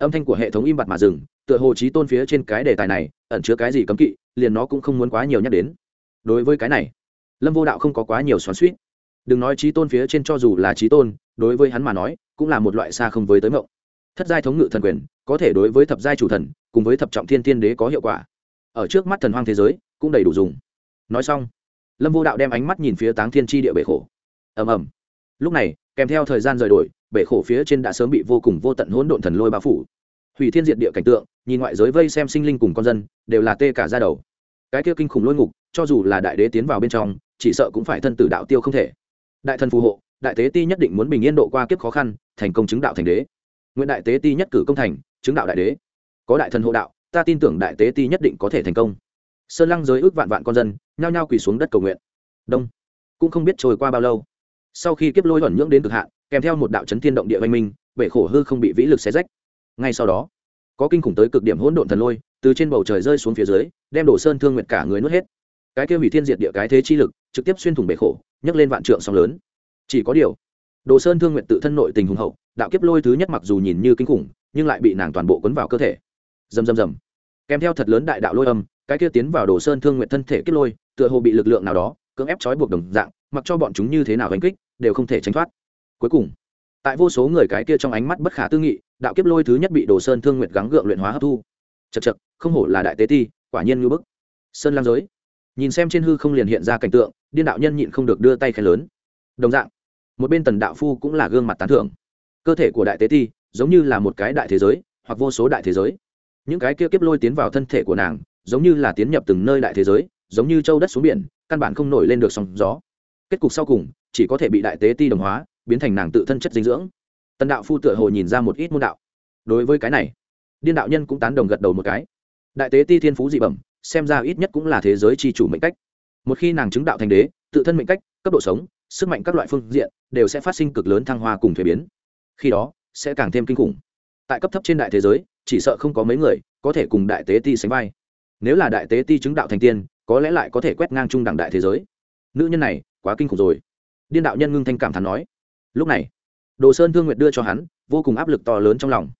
âm thanh của hệ thống im bặt mà dừng, tựa hồ trí tôn phía trên cái đề tài này, ẩn chứa cái gì cấm kỵ, liền nó cũng không muốn quá nhiều nhắc đến. Đối với cái này, lâm vô đạo không có quá nhiều xoắn suýt đừng nói trí tôn phía trên cho dù là trí tôn, đối với hắn mà nói, cũng là một loại xa không với tới mộng. Thất giai thống ngự thần quyền, có thể đối với thập giai chủ thần, cùng với thập trọng thiên tiên đế có hiệu quả. Ở trước mắt thần hoang thế giới, cũng đầy đủ dùng. Nói xong, lâm vô đạo đem ánh mắt nhìn phía táng thiên tri địa bể khổ. Ầm ầm lúc này, kèm theo thời gian rời đổi, bể khổ phía trên đã sớm bị vô cùng vô tận hỗn độn thần lôi bao phủ. Hủy thiên diệt địa cảnh tượng, nhìn ngoại giới vây xem sinh linh cùng con dân, đều là tê cả ra đầu. Cái kia kinh khủng lôi ngục, cho dù là đại đế tiến vào bên trong, chỉ sợ cũng phải thân tử đạo tiêu không thể. Đại thần phù hộ, đại tế ti nhất định muốn bình yên độ qua kiếp khó khăn, thành công chứng đạo thành đế. Nguyễn đại tế ti nhất cử công thành, chứng đạo đại đế. Có đại thần hộ đạo, ta tin tưởng đại tế ti nhất định có thể thành công. Sơn lăng giới ước vạn vạn con dân, nhao nhao quỳ xuống đất cầu nguyện. Đông. Cũng không biết trôi qua bao lâu sau khi kiếp lôi thuẩn nhưỡng đến cực hạn, kèm theo một đạo chấn thiên động địa văn minh, bể khổ hư không bị vĩ lực xé rách. Ngay sau đó, có kinh khủng tới cực điểm hỗn độn thần lôi từ trên bầu trời rơi xuống phía dưới, đem đổ sơn thương nguyện cả người nuốt hết. Cái kia hủy thiên diệt địa cái thế chi lực, trực tiếp xuyên thủng bể khổ, nhấc lên vạn trượng sóng lớn. Chỉ có điều đồ sơn thương nguyện tự thân nội tình hùng hậu, đạo kiếp lôi thứ nhất mặc dù nhìn như kinh khủng, nhưng lại bị nàng toàn bộ quấn vào cơ thể. Dầm dầm dầm kèm theo thật lớn đại đạo lôi âm, cái kia tiến vào đồ sơn thương nguyện thân thể kiếp lôi, tựa hồ bị lực lượng nào đó cưỡng ép trói buộc đồng dạng mặc cho bọn chúng như thế nào đánh kích, đều không thể tránh thoát. Cuối cùng, tại vô số người cái kia trong ánh mắt bất khả tư nghị, đạo kiếp lôi thứ nhất bị đồ sơn thương nguyện gắng gượng luyện hóa hấp thu. Chật chật không hổ là đại tế ti, quả nhiên ngư bức. Sơn lang giới, nhìn xem trên hư không liền hiện ra cảnh tượng, điên đạo nhân nhịn không được đưa tay khen lớn. Đồng dạng, một bên tần đạo phu cũng là gương mặt tán thưởng. Cơ thể của đại tế ti giống như là một cái đại thế giới, hoặc vô số đại thế giới. Những cái kia kiếp lôi tiến vào thân thể của nàng, giống như là tiến nhập từng nơi đại thế giới, giống như châu đất xuống biển, căn bản không nổi lên được sóng gió kết cục sau cùng, chỉ có thể bị đại tế ti đồng hóa, biến thành nàng tự thân chất dinh dưỡng. Tần đạo phu tựa hồ nhìn ra một ít môn đạo. Đối với cái này, điên đạo nhân cũng tán đồng gật đầu một cái. Đại tế ti thiên phú dị bẩm, xem ra ít nhất cũng là thế giới tri chủ mệnh cách. Một khi nàng chứng đạo thành đế, tự thân mệnh cách, cấp độ sống, sức mạnh các loại phương diện, đều sẽ phát sinh cực lớn thăng hoa cùng thuế biến. Khi đó, sẽ càng thêm kinh khủng. Tại cấp thấp trên đại thế giới, chỉ sợ không có mấy người có thể cùng đại tế ti sánh vai. Nếu là đại tế ti chứng đạo thành tiên, có lẽ lại có thể quét ngang trung đẳng đại thế giới. Nữ nhân này quá kinh khủng rồi. Điên đạo nhân ngưng thanh cảm thán nói. Lúc này, đồ sơn thương nguyệt đưa cho hắn vô cùng áp lực to lớn trong lòng.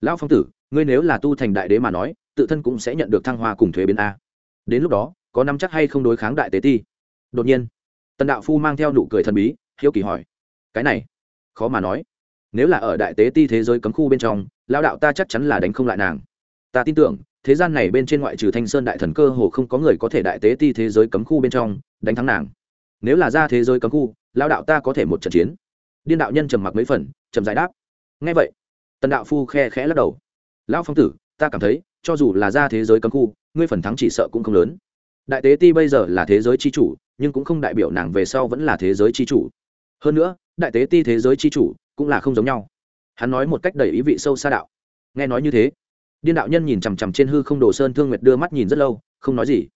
Lão phong tử, ngươi nếu là tu thành đại đế mà nói, tự thân cũng sẽ nhận được thăng hoa cùng thuế biến a. Đến lúc đó, có nắm chắc hay không đối kháng đại tế ti? Đột nhiên, tần đạo phu mang theo nụ cười thần bí, hiếu kỳ hỏi. Cái này, khó mà nói. Nếu là ở đại tế ti thế giới cấm khu bên trong lao đạo ta chắc chắn là đánh không lại nàng. Ta tin tưởng, thế gian này bên trên ngoại trừ thanh sơn đại thần cơ hồ không có người có thể đại tế ti thế giới cấm khu bên trong, đánh thắng nàng nếu là ra thế giới cấm khu lao đạo ta có thể một trận chiến. Điên đạo nhân trầm mặc mấy phần trầm giải đáp. Ngay vậy, tần đạo phu khe khẽ lắc đầu. Lão phong tử, ta cảm thấy, cho dù là ra thế giới cấm khu, ngươi phần thắng chỉ sợ cũng không lớn. Đại tế ti bây giờ là thế giới c h i chủ, nhưng cũng không đại biểu nàng về sau vẫn là thế giới c h i chủ. Hơn nữa, đại tế ti thế giới c h i chủ cũng là không giống nhau. Hắn nói một cách đầy ý vị sâu xa đạo. Nghe nói như thế, điên đạo nhân nhìn chằm chằm trên hư không đồ sơn thương nguyệt đưa mắt nhìn rất lâu, không nói gì.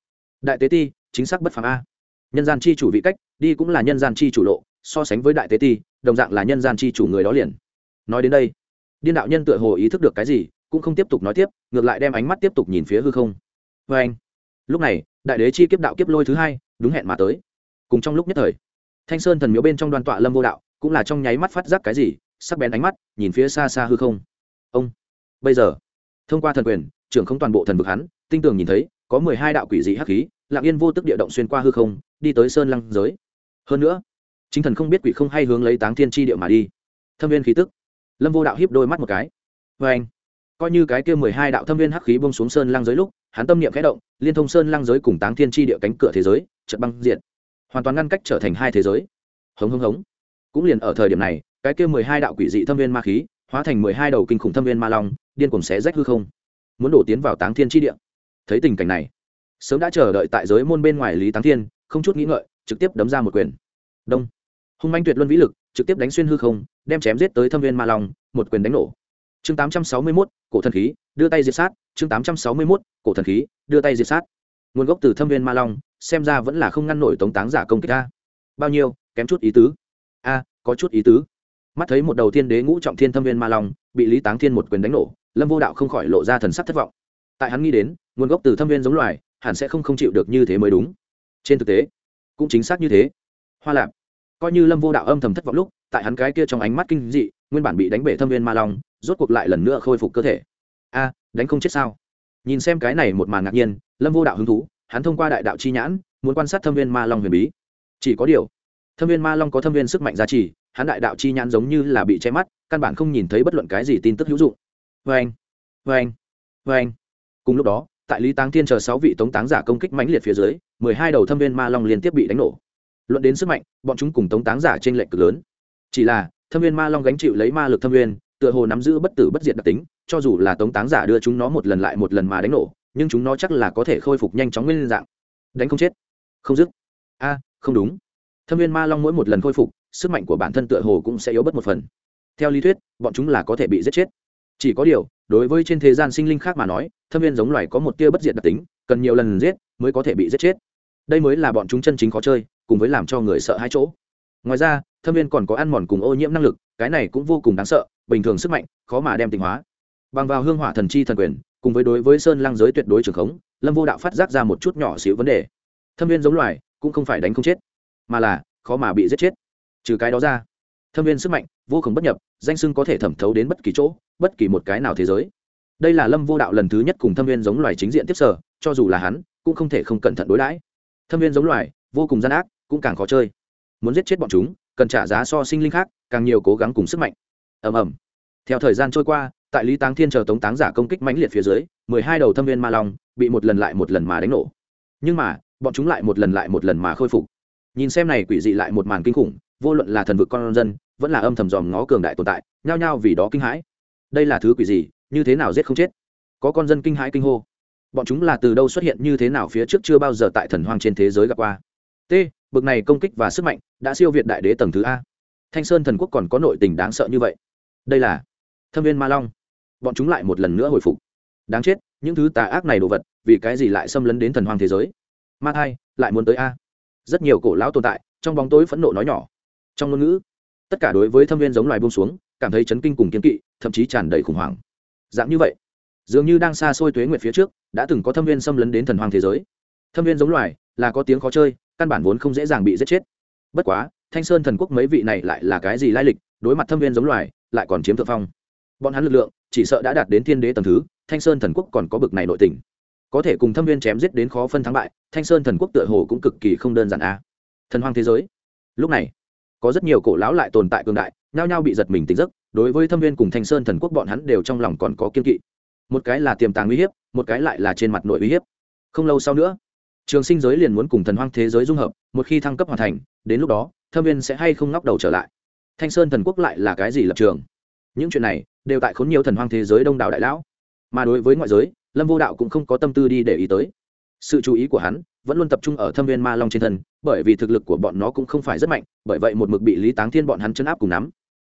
Đại tế ti, chính xác bất phàm a nhân gian chi chủ vị cách, đi cũng là nhân gian chi chủ lộ, so sánh với đại tế ti, đồng dạng là nhân gian chi chủ người đó liền. Nói đến đây, điên đạo nhân tựa hồ ý thức được cái gì, cũng không tiếp tục nói tiếp, ngược lại đem ánh mắt tiếp tục nhìn phía hư không. Vê anh, lúc này, đại đế chi kiếp đạo kiếp lôi thứ hai, đúng hẹn mà tới. Cùng trong lúc nhất thời, thanh sơn thần miếu bên trong đoàn tọa lâm vô đạo, cũng là trong nháy mắt phát giác cái gì, sắc bén ánh mắt, nhìn phía xa xa hư không. Ông, bây giờ, thông qua thần quyền, trưởng không toàn bộ thần vực hắn, tinh tường nhìn thấy, có mười hai đạo quỷ dị hắc khí lạng yên vô tức địa động xuyên qua hư không, đi tới sơn lăng giới. Hơn nữa, chính thần không biết quỷ không hay hướng lấy táng thiên tri địa mà đi. Thâm viên khí tức. Lâm vô đạo hiếp đôi mắt một cái. Vê anh, coi như cái kia mười hai đạo thâm viên hắc khí bông xuống sơn lăng giới lúc, hắn tâm niệm khẽ động, liên thông sơn lăng giới cùng táng thiên tri địa cánh cửa thế giới chật băng diện hoàn toàn ngăn cách trở thành hai thế giới. Hống hống hống. Cũng liền ở thời điểm này, cái kia mười hai đạo quỷ dị thâm viên ma khí, hóa thành mười hai đầu kinh khủng thâm viên ma long, điên cùng xé rách hư không. Muốn đổ tiến vào táng thiên tri địa. Thấy tình cảnh này sớm đã chờ đợi tại giới môn bên ngoài lý táng thiên, không chút nghĩ ngợi, trực tiếp đấm ra một quyền. Đông. Hung manh tuyệt luân vĩ lực, trực tiếp đánh xuyên hư không, đem chém giết tới thâm viên ma long, một quyền đánh nổ. Chương tám trăm sáu mươi mốt, cổ thần khí, đưa tay diệt sát. Chương tám trăm sáu mươi mốt, cổ thần khí, đưa tay diệt sát. Nguồn gốc từ thâm viên ma long, xem ra vẫn là không ngăn nổi tống táng giả công kích ta bao nhiêu, kém chút ý tứ. A, có chút ý tứ. Mắt thấy một đầu Thiên đế ngũ trọng thiên thâm viên ma long, bị lý táng thiên một quyền đánh nổ, lâm vô đạo không khỏi lộ ra thần sắc thất vọng. Tại hắn nghĩ đến, nguồn gốc từ thâm viên giống loài hẳn sẽ không không chịu được như thế mới đúng. Trên thực tế, cũng chính xác như thế. Hoa lạp, coi như lâm vô đạo âm thầm thất vọng lúc, tại hắn cái kia trong ánh mắt kinh dị, nguyên bản bị đánh bể thâm viên ma long, rốt cuộc lại lần nữa khôi phục cơ thể. A à, đánh không chết sao? Nhìn xem cái này một màn ngạc nhiên, lâm vô đạo hứng thú, hắn thông qua đại đạo chi nhãn, muốn quan sát thâm viên ma long huyền bí. Chỉ có điều, thâm viên ma long có thâm viên sức mạnh giá trị hắn đại đạo chi nhãn giống như là bị che mắt, căn bản không nhìn thấy bất luận cái gì tin tức hữu dụng. Vê anh vê anh vê anh cùng lúc đó tại lý táng thiên chờ sáu vị tống táng giả công kích mãnh liệt phía dưới, mười hai đầu thâm viên ma long liên tiếp bị đánh nổ. Luận đến sức mạnh, bọn chúng cùng tống táng giả trên lệnh cực lớn. Chỉ là, thâm viên ma long gánh chịu lấy ma lực thâm viên, tựa hồ nắm giữ bất tử bất diệt đặc tính, cho dù là tống táng giả đưa chúng nó một lần lại một lần mà đánh nổ, nhưng chúng nó chắc là có thể khôi phục nhanh chóng nguyên dạng. Đánh không chết. Không dứt. A, không đúng. Thâm viên ma long mỗi một lần khôi phục, sức mạnh của bản thân tựa hồ cũng sẽ yếu bớt một phần. Theo lý thuyết, bọn chúng là có thể bị giết chết. Chỉ có điều, đối với trên thế gian sinh linh khác mà nói thâm viên giống loài có một tia bất diệt đặc tính, cần nhiều lần giết mới có thể bị giết chết. Đây mới là bọn chúng chân chính khó chơi, cùng với làm cho người sợ hai chỗ. Ngoài ra, thâm viên còn có ăn mòn cùng ô nhiễm năng lực, cái này cũng vô cùng đáng sợ, bình thường sức mạnh, khó mà đem tinh hóa. Bằng vào hương hỏa thần chi thần quyền, cùng với đối với sơn lang giới tuyệt đối trường khống, lâm vô đạo phát giác ra một chút nhỏ xíu vấn đề. Thâm viên giống loài cũng không phải đánh không chết, mà là khó mà bị giết chết. Trừ cái đó ra, thâm viên sức mạnh vô cùng bất nhập, danh sưng có thể thẩm thấu đến bất kỳ chỗ, bất kỳ một cái nào thế giới đây là lâm vô đạo lần thứ nhất cùng thâm viên giống loài chính diện tiếp sở, cho dù là hắn, cũng không thể không cẩn thận đối đãi. Thâm viên giống loài, vô cùng gian ác, cũng càng khó chơi. Muốn giết chết bọn chúng, cần trả giá so sinh linh khác, càng nhiều cố gắng cùng sức mạnh. Ầm ầm. Theo thời gian trôi qua, tại lý táng thiên chờ tống táng giả công kích mãnh liệt phía dưới, mười hai đầu thâm viên ma long bị một lần lại một lần mà đánh nổ. Nhưng mà, bọn chúng lại một lần lại một lần mà khôi phục. Nhìn xem này quỷ dị lại một màn kinh khủng, vô luận là thần vực con dân, vẫn là âm thầm dòm ngó cường đại tồn tại, nhao nhao vì đó kinh hãi. Đây là thứ quỷ gì như thế nào giết không chết? Có con dân kinh hãi kinh hô. Bọn chúng là từ đâu xuất hiện như thế nào phía trước chưa bao giờ tại thần hoang trên thế giới gặp qua. T, bực này công kích và sức mạnh đã siêu việt đại đế tầng thứ a. Thanh sơn thần quốc còn có nội tình đáng sợ như vậy. Đây là thâm viên ma long. Bọn chúng lại một lần nữa hồi phục. Đáng chết, những thứ tà ác này đồ vật, vì cái gì lại xâm lấn đến thần hoang thế giới? Ma thai, lại muốn tới a. Rất nhiều cổ lão tồn tại, trong bóng tối phẫn nộ nói nhỏ. Trong ngôn ngữ, tất cả đối với thâm viên giống loài buông xuống, cảm thấy chấn kinh cùng kiến kỵ, thậm chí tràn đầy khủng hoảng dạng như vậy, dường như đang xa xôi tuế nguyệt phía trước, đã từng có thâm viên xâm lấn đến thần hoàng thế giới. Thâm viên giống loài, là có tiếng khó chơi, căn bản vốn không dễ dàng bị giết chết. Bất quá, thanh sơn thần quốc mấy vị này lại là cái gì lai lịch, đối mặt thâm viên giống loài, lại còn chiếm thượng phong. Bọn hắn lực lượng, chỉ sợ đã đạt đến thiên đế tầm thứ, thanh sơn thần quốc còn có bực này nội tình. Có thể cùng thâm viên chém giết đến khó phân thắng bại, thanh sơn thần quốc tựa hồ cũng cực kỳ không đơn giản a thần hoang thế giới. Lúc này, có rất nhiều cổ lão lại tồn tại cường đại, nhao nhao bị giật mình tỉnh giấc đối với thâm viên cùng thanh sơn thần quốc bọn hắn đều trong lòng còn có kiên kỵ. Một cái là tiềm tàng uy hiếp, một cái lại là trên mặt nội uy hiếp. Không lâu sau nữa, trường sinh giới liền muốn cùng thần hoang thế giới dung hợp, một khi thăng cấp hoàn thành, đến lúc đó, thâm viên sẽ hay không ngóc đầu trở lại. Thanh sơn thần quốc lại là cái gì lập trường? Những chuyện này đều tại khốn nhiều thần hoang thế giới đông đảo đại lão. Mà đối với ngoại giới, lâm vô đạo cũng không có tâm tư đi để ý tới. Sự chú ý của hắn vẫn luôn tập trung ở thâm viên ma long trên thân, bởi vì thực lực của bọn nó cũng không phải rất mạnh, bởi vậy một mực bị lý táng thiên bọn hắn chấn áp cùng nắm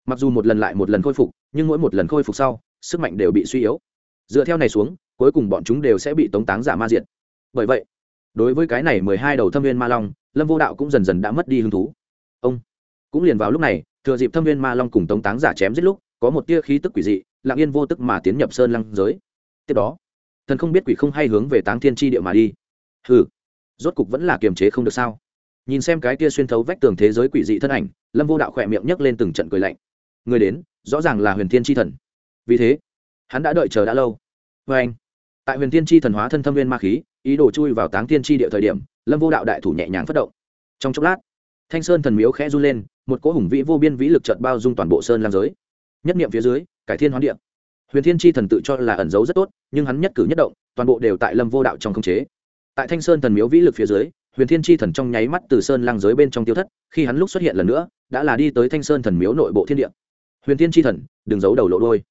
mặc dù một lần lại một lần khôi phục, nhưng mỗi một lần khôi phục sau, sức mạnh đều bị suy yếu. Dựa theo này xuống, cuối cùng bọn chúng đều sẽ bị tống táng giả ma diệt. Bởi vậy, đối với cái này mười hai đầu thâm viên ma long, lâm vô đạo cũng dần dần đã mất đi hứng thú. Ông cũng liền vào lúc này, thừa dịp thâm viên ma long cùng tống táng giả chém giết lúc, có một tia khí tức quỷ dị, lặng yên vô tức mà tiến nhập sơn lăng giới. Tiếp đó, thần không biết quỷ không hay hướng về táng thiên tri địa mà đi. Hừ, rốt cục vẫn là kiềm chế không được sao? Nhìn xem cái tia xuyên thấu vách tường thế giới quỷ dị thân ảnh, lâm vô đạo khỏe miệng nhấc lên từng trận cười lạnh người đến, rõ ràng là huyền thiên tri thần. Vì thế, hắn đã đợi chờ đã lâu. Vê anh, tại huyền thiên tri thần hóa thân thâm viên ma khí, ý đồ chui vào táng thiên tri địa thời điểm, lâm vô đạo đại thủ nhẹ nhàng phát động. Trong chốc lát, thanh sơn thần miếu khẽ run lên, một cỗ hùng vĩ vô biên vĩ lực trợt bao dung toàn bộ sơn lam giới. Nhất niệm phía dưới, cải thiên hoán địa. Huyền thiên tri thần tự cho là ẩn giấu rất tốt, nhưng hắn nhất cử nhất động, toàn bộ đều tại lâm vô đạo trong khống chế. Tại thanh sơn thần miếu vĩ lực phía dưới, huyền thiên tri thần trong nháy mắt từ sơn lang giới bên trong tiêu thất, khi hắn lúc xuất hiện lần nữa, đã là đi tới thanh sơn thần miếu nội bộ thiên địa huyền thiên tri thần, đừng giấu đầu lộ đôi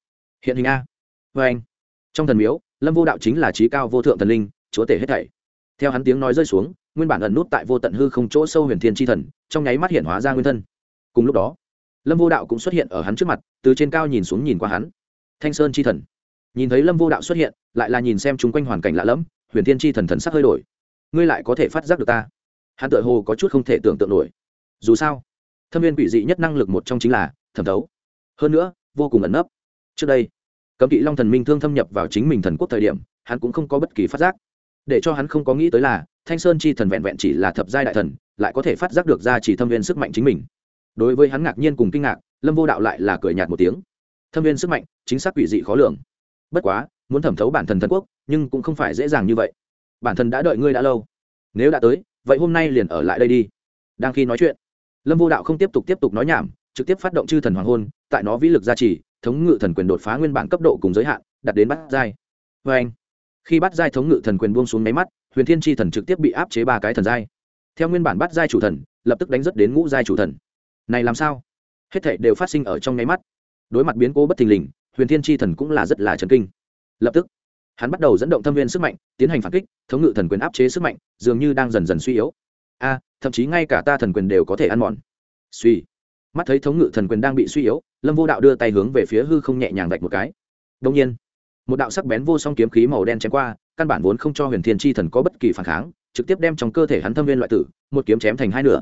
hiện hình a. Vê anh. Trong thần miếu, lâm vô đạo chính là trí cao vô thượng thần linh, chúa tể hết thảy. Theo hắn tiếng nói rơi xuống, nguyên bản ẩn nút tại vô tận hư không chỗ sâu huyền thiên tri thần, trong nháy mắt hiện hóa ra nguyên thân. Cùng lúc đó, lâm vô đạo cũng xuất hiện ở hắn trước mặt, từ trên cao nhìn xuống nhìn qua hắn. Thanh sơn tri thần. Nhìn thấy lâm vô đạo xuất hiện, lại là nhìn xem chung quanh hoàn cảnh lạ lẫm, huyền thiên tri thần thần sắc hơi đổi. Ngươi lại có thể phát giác được ta. Hắn tự hồ có chút không thể tưởng tượng nổi. Dù sao, thâm viên quỷ dị nhất năng lực một trong chính là thẩm thấu hơn nữa, vô cùng ẩn nấp. Trước đây, cấm kỵ long thần minh thương thâm nhập vào chính mình thần quốc thời điểm, hắn cũng không có bất kỳ phát giác. Để cho hắn không có nghĩ tới là, thanh sơn chi thần vẹn vẹn chỉ là thập giai đại thần, lại có thể phát giác được ra chỉ thâm viên sức mạnh chính mình. Đối với hắn ngạc nhiên cùng kinh ngạc, lâm vô đạo lại là cười nhạt một tiếng. Thâm viên sức mạnh, chính xác quỷ dị khó lường. Bất quá, muốn thẩm thấu bản thân thần quốc, nhưng cũng không phải dễ dàng như vậy. Bản thân đã đợi ngươi đã lâu. Nếu đã tới, vậy hôm nay liền ở lại đây đi. Đang khi nói chuyện, lâm vô đạo không tiếp tục tiếp tục nói nhảm trực tiếp phát động chư thần hoàng hôn, tại nó vĩ lực gia trì, thống ngự thần quyền đột phá nguyên bản cấp độ cùng giới hạn đặt đến bắt giai. Vê anh, khi bắt giai thống ngự thần quyền buông xuống máy mắt, huyền thiên tri thần trực tiếp bị áp chế ba cái thần giai. Theo nguyên bản bắt giai chủ thần, lập tức đánh rất đến ngũ giai chủ thần. Này làm sao? Hết thảy đều phát sinh ở trong nháy mắt. Đối mặt biến cố bất thình lình, huyền thiên tri thần cũng là rất là chấn kinh. Lập tức, hắn bắt đầu dẫn động thâm viên sức mạnh, tiến hành phản kích, thống ngự thần quyền áp chế sức mạnh, dường như đang dần dần suy yếu. A, thậm chí ngay cả ta thần quyền đều có thể ăn mòn. Suy mắt thấy thống ngự thần quyền đang bị suy yếu, lâm vô đạo đưa tay hướng về phía hư không nhẹ nhàng vạch một cái. Đông nhiên, một đạo sắc bén vô song kiếm khí màu đen chém qua, căn bản vốn không cho huyền thiên tri thần có bất kỳ phản kháng, trực tiếp đem trong cơ thể hắn thâm viên loại tử, một kiếm chém thành hai nửa.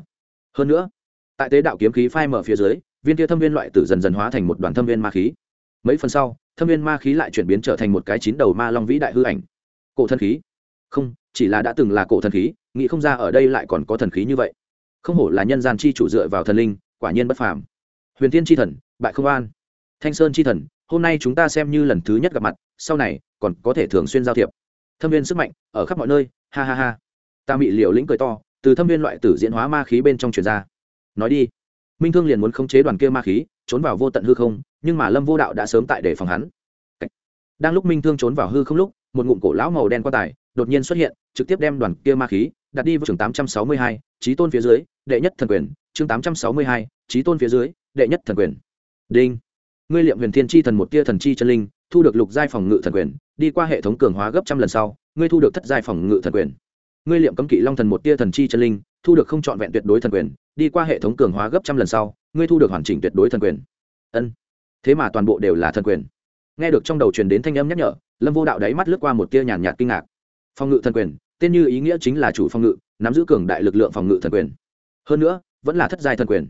Hơn nữa, tại tế đạo kiếm khí phai mở phía dưới, viên kia thâm viên loại tử dần dần hóa thành một đoàn thâm viên ma khí. Mấy phần sau, thâm viên ma khí lại chuyển biến trở thành một cái chín đầu ma long vĩ đại hư ảnh. Cổ thần khí? Không, chỉ là đã từng là cổ thần khí, nghĩ không ra ở đây lại còn có thần khí như vậy. Không hổ là nhân gian chi chủ dựa vào thần linh quả nhiên bất phàm. Huyền thiên chi thần, bại không an. Thanh sơn chi thần, hôm nay chúng ta xem như lần thứ nhất gặp mặt, sau này, còn có thể thường xuyên giao thiệp. Thâm viên sức mạnh, ở khắp mọi nơi, ha ha ha. Ta bị liều lĩnh cười to, từ thâm viên loại tử diễn hóa ma khí bên trong truyền ra. Nói đi. Minh thương liền muốn khống chế đoàn kia ma khí, trốn vào vô tận hư không, nhưng mà lâm vô đạo đã sớm tại để phòng hắn. Đang lúc minh thương trốn vào hư không lúc, một ngụm cổ lão màu đen qua tài đột nhiên xuất hiện, trực tiếp đem đoàn kia ma khí đặt đi vào trường tám trăm sáu mươi hai trí tôn phía dưới, đệ nhất thần quyền chương tám trăm sáu mươi hai, trí tôn phía dưới, đệ nhất thần quyền. Đinh. Ngươi liệm huyền thiên chi thần một tia thần chi chân linh, thu được lục giai phòng ngự thần quyền, đi qua hệ thống cường hóa gấp trăm lần sau, ngươi thu được thất giai phòng ngự thần quyền. Ngươi liệm cấm kỵ long thần một tia thần chi chân linh, thu được không trọn vẹn tuyệt đối thần quyền, đi qua hệ thống cường hóa gấp trăm lần sau, ngươi thu được hoàn chỉnh tuyệt đối thần quyền. Ân. Thế mà toàn bộ đều là thần quyền. Nghe được trong đầu truyền đến thanh âm nhắc nhở, lâm vô đạo đáy mắt lướt qua một tia nhàn nhạt kinh ngạc. Phòng ngự thần quyền, tên như ý nghĩa chính là chủ phòng ngự, nắm giữ cường đại lực lượng phòng ngự thần quyền. Hơn nữa vẫn là thất giai thần quyền.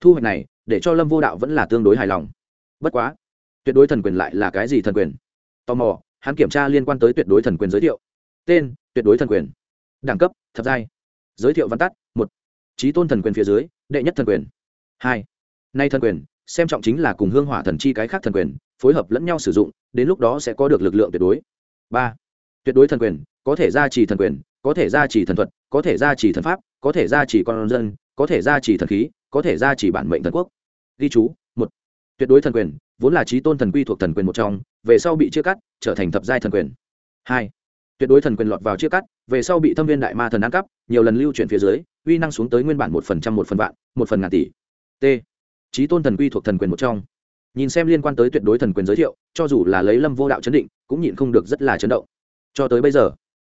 Thu hoạch này, để cho lâm vô đạo vẫn là tương đối hài lòng. Bất quá, tuyệt đối thần quyền lại là cái gì thần quyền? Tò mò, hắn kiểm tra liên quan tới tuyệt đối thần quyền giới thiệu. Tên, tuyệt đối thần quyền. Đẳng cấp, thập giai. Giới thiệu văn tắt, một. Trí tôn thần quyền phía dưới, đệ nhất thần quyền. Hai. Nay thần quyền, xem trọng chính là cùng hương hỏa thần chi cái khác thần quyền, phối hợp lẫn nhau sử dụng, đến lúc đó sẽ có được lực lượng tuyệt đối. Ba. Tuyệt đối thần quyền, có thể gia trì thần quyền, có thể gia trì thần thuật, có thể gia trì thần pháp, có thể gia trì con dân có thể gia trì thần khí, có thể gia trì bản mệnh thần quốc. Ghi chú, một. Tuyệt đối thần quyền, vốn là trí tôn thần quy thuộc thần quyền một trong, về sau bị chia cắt, trở thành thập giai thần quyền. Hai. Tuyệt đối thần quyền lọt vào chia cắt, về sau bị thâm viên đại ma thần ăn cắp, nhiều lần lưu chuyển phía dưới, uy năng xuống tới nguyên bản một phần trăm, một phần vạn, một phần ngàn tỷ. T. Trí tôn thần quy thuộc thần quyền một trong. Nhìn xem liên quan tới tuyệt đối thần quyền giới thiệu, cho dù là lấy lâm vô đạo chấn định, cũng nhịn không được rất là chấn động. Cho tới bây giờ,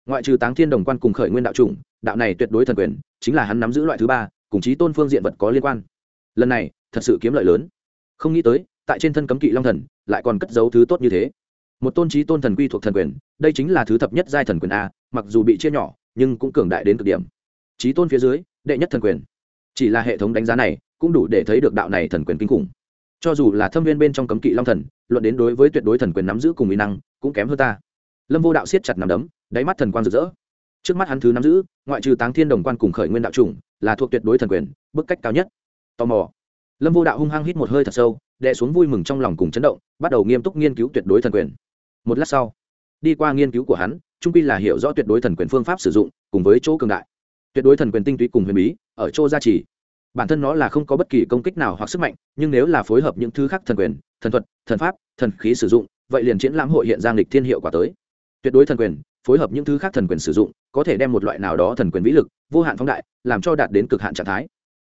ngoại trừ táng thiên đồng quan cùng khởi nguyên đạo chủng, đạo này tuyệt đối thần quyền, chính là hắn nắm giữ loại thứ ba cùng chí tôn phương diện vật có liên quan. Lần này, thật sự kiếm lợi lớn. Không nghĩ tới, tại trên thân cấm kỵ long thần, lại còn cất giấu thứ tốt như thế. Một tôn trí tôn thần quy thuộc thần quyền, đây chính là thứ thập nhất giai thần quyền a, mặc dù bị chia nhỏ, nhưng cũng cường đại đến cực điểm. Trí tôn phía dưới, đệ nhất thần quyền. Chỉ là hệ thống đánh giá này, cũng đủ để thấy được đạo này thần quyền kinh khủng. Cho dù là thâm viên bên trong cấm kỵ long thần, luận đến đối với tuyệt đối thần quyền nắm giữ cùng mỹ năng, cũng kém hơn ta. Lâm vô đạo siết chặt nằm đấm, đáy mắt thần quang rực rỡ. Trước mắt hắn thứ nắm giữ, ngoại trừ táng thiên đồng quan cùng khởi nguyên đạo chủng là thuộc tuyệt đối thần quyền, bức cách cao nhất. Tò mò. Lâm vô đạo hung hăng hít một hơi thật sâu, đè xuống vui mừng trong lòng cùng chấn động, bắt đầu nghiêm túc nghiên cứu tuyệt đối thần quyền. Một lát sau, đi qua nghiên cứu của hắn, trung pi là hiểu rõ tuyệt đối thần quyền phương pháp sử dụng, cùng với chỗ cường đại. Tuyệt đối thần quyền tinh túy cùng huyền bí, ở chỗ gia trì. Bản thân nó là không có bất kỳ công kích nào hoặc sức mạnh, nhưng nếu là phối hợp những thứ khác thần quyền, thần thuật, thần pháp, thần khí sử dụng, vậy liền triển lãm hội hiện giang lịch thiên hiệu quả tới. Tuyệt đối thần quyền phối hợp những thứ khác thần quyền sử dụng, có thể đem một loại nào đó thần quyền vĩ lực, vô hạn phóng đại, làm cho đạt đến cực hạn trạng thái.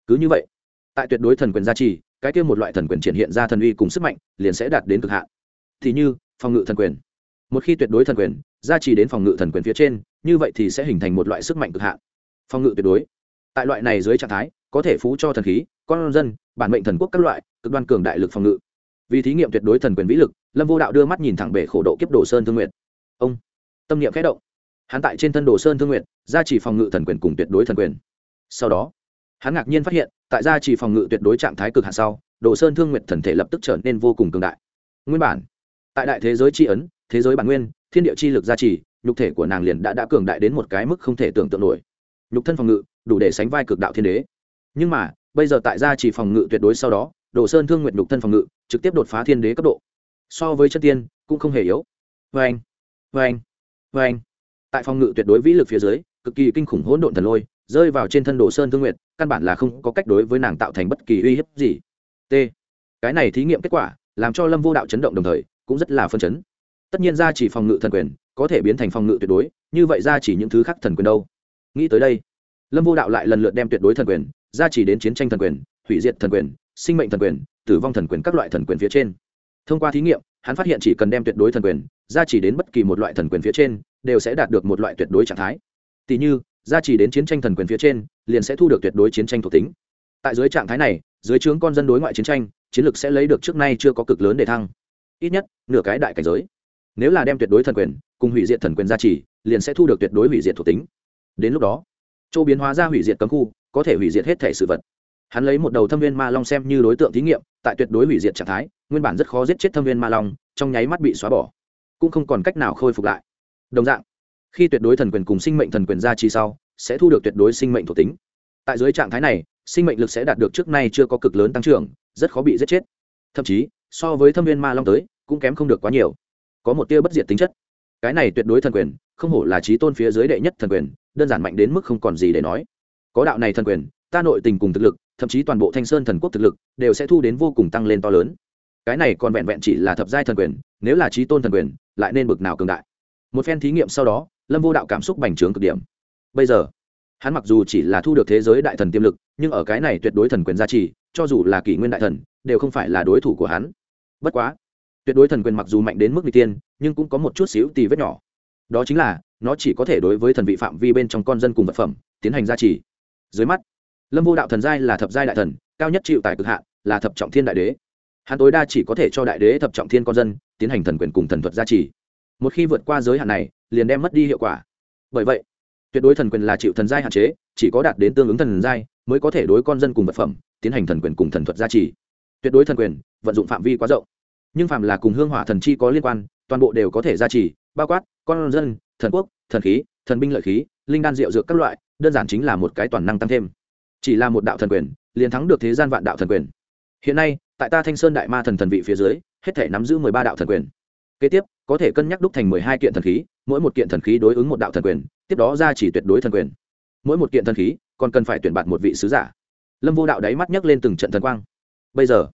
Cứ như vậy, tại tuyệt đối thần quyền gia trì, cái kia một loại thần quyền triển hiện ra thần uy cùng sức mạnh, liền sẽ đạt đến cực hạn. Thì như, phòng ngự thần quyền. Một khi tuyệt đối thần quyền gia trì đến phòng ngự thần quyền phía trên, như vậy thì sẽ hình thành một loại sức mạnh cực hạn. Phòng ngự tuyệt đối. Tại loại này dưới trạng thái, có thể phú cho thần khí, con dân, bản mệnh thần quốc các loại, cực đoan cường đại lực phòng ngự. Vì thí nghiệm tuyệt đối thần quyền vĩ lực, lâm vô đạo đưa mắt nhìn thẳng bể khổ độ kiếp đồ sơn thương nguyện ông tâm niệm khẽ động. Hắn tại trên thân đồ sơn thương nguyện gia trì phòng ngự thần quyền cùng tuyệt đối thần quyền. Sau đó, hắn ngạc nhiên phát hiện, tại gia trì phòng ngự tuyệt đối trạng thái cực hạn sau, đồ sơn thương nguyệt thần thể lập tức trở nên vô cùng cường đại. Nguyên bản, tại đại thế giới tri ấn, thế giới bản nguyên, thiên địa chi lực gia trì, nhục thể của nàng liền đã đã cường đại đến một cái mức không thể tưởng tượng nổi. Nhục thân phòng ngự, đủ để sánh vai cực đạo thiên đế. Nhưng mà, bây giờ tại gia trì phòng ngự tuyệt đối sau đó, đồ sơn thương nguyệt nhục thân phòng ngự, trực tiếp đột phá thiên đế cấp độ. So với chân tiên, cũng không hề yếu. Vê anh vê anh vê anh. Tại phòng ngự tuyệt đối vĩ lực phía dưới, cực kỳ kinh khủng hỗn độn thần lôi, rơi vào trên thân đồ sơn thương nguyệt, căn bản là không có cách đối với nàng tạo thành bất kỳ uy hiếp gì. T. Cái này thí nghiệm kết quả, làm cho lâm vô đạo chấn động đồng thời, cũng rất là phân chấn. Tất nhiên ra chỉ phòng ngự thần quyền, có thể biến thành phòng ngự tuyệt đối, như vậy ra chỉ những thứ khác thần quyền đâu? Nghĩ tới đây, lâm vô đạo lại lần lượt đem tuyệt đối thần quyền, ra chỉ đến chiến tranh thần quyền, hủy diệt thần quyền, sinh mệnh thần quyền, tử vong thần quyền các loại thần quyền phía trên. Thông qua thí nghiệm, hắn phát hiện chỉ cần đem tuyệt đối thần quyền gia chỉ đến bất kỳ một loại thần quyền phía trên, đều sẽ đạt được một loại tuyệt đối trạng thái. Tỷ như, gia chỉ đến chiến tranh thần quyền phía trên, liền sẽ thu được tuyệt đối chiến tranh thuộc tính. Tại dưới trạng thái này, dưới trướng con dân đối ngoại chiến tranh, chiến lược sẽ lấy được trước nay chưa có cực lớn để thăng. Ít nhất, nửa cái đại cảnh giới. Nếu là đem tuyệt đối thần quyền cùng hủy diệt thần quyền gia trì, liền sẽ thu được tuyệt đối hủy diệt thuộc tính. Đến lúc đó châu biến hóa ra hủy diệt cấm khu, có thể hủy diệt hết thể sự vật. Hắn lấy một đầu thâm viên ma long xem như đối tượng thí nghiệm, tại tuyệt đối hủy diệt trạng thái, nguyên bản rất khó giết chết thâm viên ma long, trong nháy mắt bị xóa bỏ cũng không còn cách nào khôi phục lại. Đồng dạng, khi tuyệt đối thần quyền cùng sinh mệnh thần quyền gia trì sau, sẽ thu được tuyệt đối sinh mệnh thuộc tính. Tại dưới trạng thái này, sinh mệnh lực sẽ đạt được trước nay chưa có cực lớn tăng trưởng, rất khó bị giết chết. Thậm chí, so với thâm viên ma long tới, cũng kém không được quá nhiều. Có một tia bất diệt tính chất. Cái này tuyệt đối thần quyền, không hổ là trí tôn phía dưới đệ nhất thần quyền, đơn giản mạnh đến mức không còn gì để nói. Có đạo này thần quyền, ta nội tình cùng thực lực, thậm chí toàn bộ thanh sơn thần quốc thực lực, đều sẽ thu đến vô cùng tăng lên to lớn. Cái này còn vẹn vẹn chỉ là thập giai thần quyền, nếu là trí tôn thần quyền lại nên bực nào cường đại. Một phen thí nghiệm sau đó, lâm vô đạo cảm xúc bành trướng cực điểm. Bây giờ, hắn mặc dù chỉ là thu được thế giới đại thần tiềm lực, nhưng ở cái này tuyệt đối thần quyền gia trì, cho dù là kỷ nguyên đại thần, đều không phải là đối thủ của hắn. Bất quá, tuyệt đối thần quyền mặc dù mạnh đến mức n g tiên nhưng cũng có một chút xíu tì vết nhỏ. Đó chính là, nó chỉ có thể đối với thần vị phạm vi bên trong con dân cùng vật phẩm, tiến hành gia trì. Dưới mắt, lâm vô đạo thần giai là thập giai đại thần, cao nhất chịu tại cực hạ là thập trọng thiên đại đế hắn tối đa chỉ có thể cho đại đế thập trọng thiên con dân tiến hành thần quyền cùng thần thuật gia trì. Một khi vượt qua giới hạn này, liền đem mất đi hiệu quả. Bởi vậy, tuyệt đối thần quyền là chịu thần giai hạn chế, chỉ có đạt đến tương ứng thần giai mới có thể đối con dân cùng vật phẩm tiến hành thần quyền cùng thần thuật gia trì. Tuyệt đối thần quyền vận dụng phạm vi quá rộng. Nhưng phạm là cùng hương hỏa thần chi có liên quan, toàn bộ đều có thể gia trì, bao quát con dân, thần quốc, thần khí, thần binh lợi khí, linh đan rượu dược các loại, đơn giản chính là một cái toàn năng tăng thêm. Chỉ là một đạo thần quyền, liền thắng được thế gian vạn đạo thần quyền. Hiện nay tại ta thanh sơn đại ma thần thần vị phía dưới, hết thể nắm giữ mười ba đạo thần quyền. Kế tiếp, có thể cân nhắc đúc thành mười hai kiện thần khí, mỗi một kiện thần khí đối ứng một đạo thần quyền, tiếp đó ra chỉ tuyệt đối thần quyền. Mỗi một kiện thần khí, còn cần phải tuyển bạn một vị sứ giả. Lâm vô đạo đáy mắt nhấc lên từng trận thần quang. Bây giờ,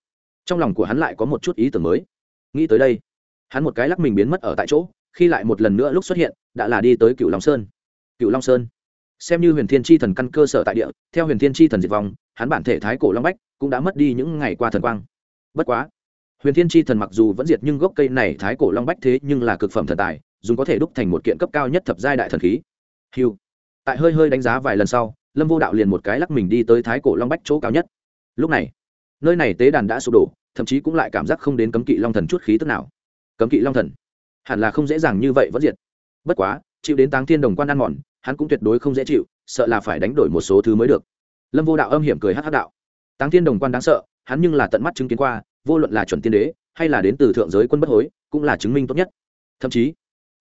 trong lòng của hắn lại có một chút ý tưởng mới. Nghĩ tới đây, hắn một cái lắc mình biến mất ở tại chỗ, khi lại một lần nữa lúc xuất hiện, đã là đi tới cựu long sơn. Cựu long sơn. Xem như huyền thiên tri thần căn cơ sở tại địa, theo huyền thiên tri thần diệt vong, hắn bản thể thái cổ long bách cũng đã mất đi những ngày qua thần quang bất quá, huyền thiên tri thần mặc dù vẫn diệt nhưng gốc cây này thái cổ long bách thế nhưng là cực phẩm thần tài, dùng có thể đúc thành một kiện cấp cao nhất thập giai đại thần khí. Hiu tại hơi hơi đánh giá vài lần sau, lâm vô đạo liền một cái lắc mình đi tới thái cổ long bách chỗ cao nhất. Lúc này, nơi này tế đàn đã sụp đổ, thậm chí cũng lại cảm giác không đến cấm kỵ long thần chút khí tức nào. Cấm kỵ long thần? Hẳn là không dễ dàng như vậy vẫn diệt. Bất quá, chịu đến táng thiên đồng quan ăn mòn, hắn cũng tuyệt đối không dễ chịu, sợ là phải đánh đổi một số thứ mới được. Lâm vô đạo âm hiểm cười hát hát đạo. Táng thiên đồng quan đáng sợ hắn nhưng là tận mắt chứng kiến qua, vô luận là chuẩn tiên đế, hay là đến từ thượng giới quân bất hối, cũng là chứng minh tốt nhất. Thậm chí,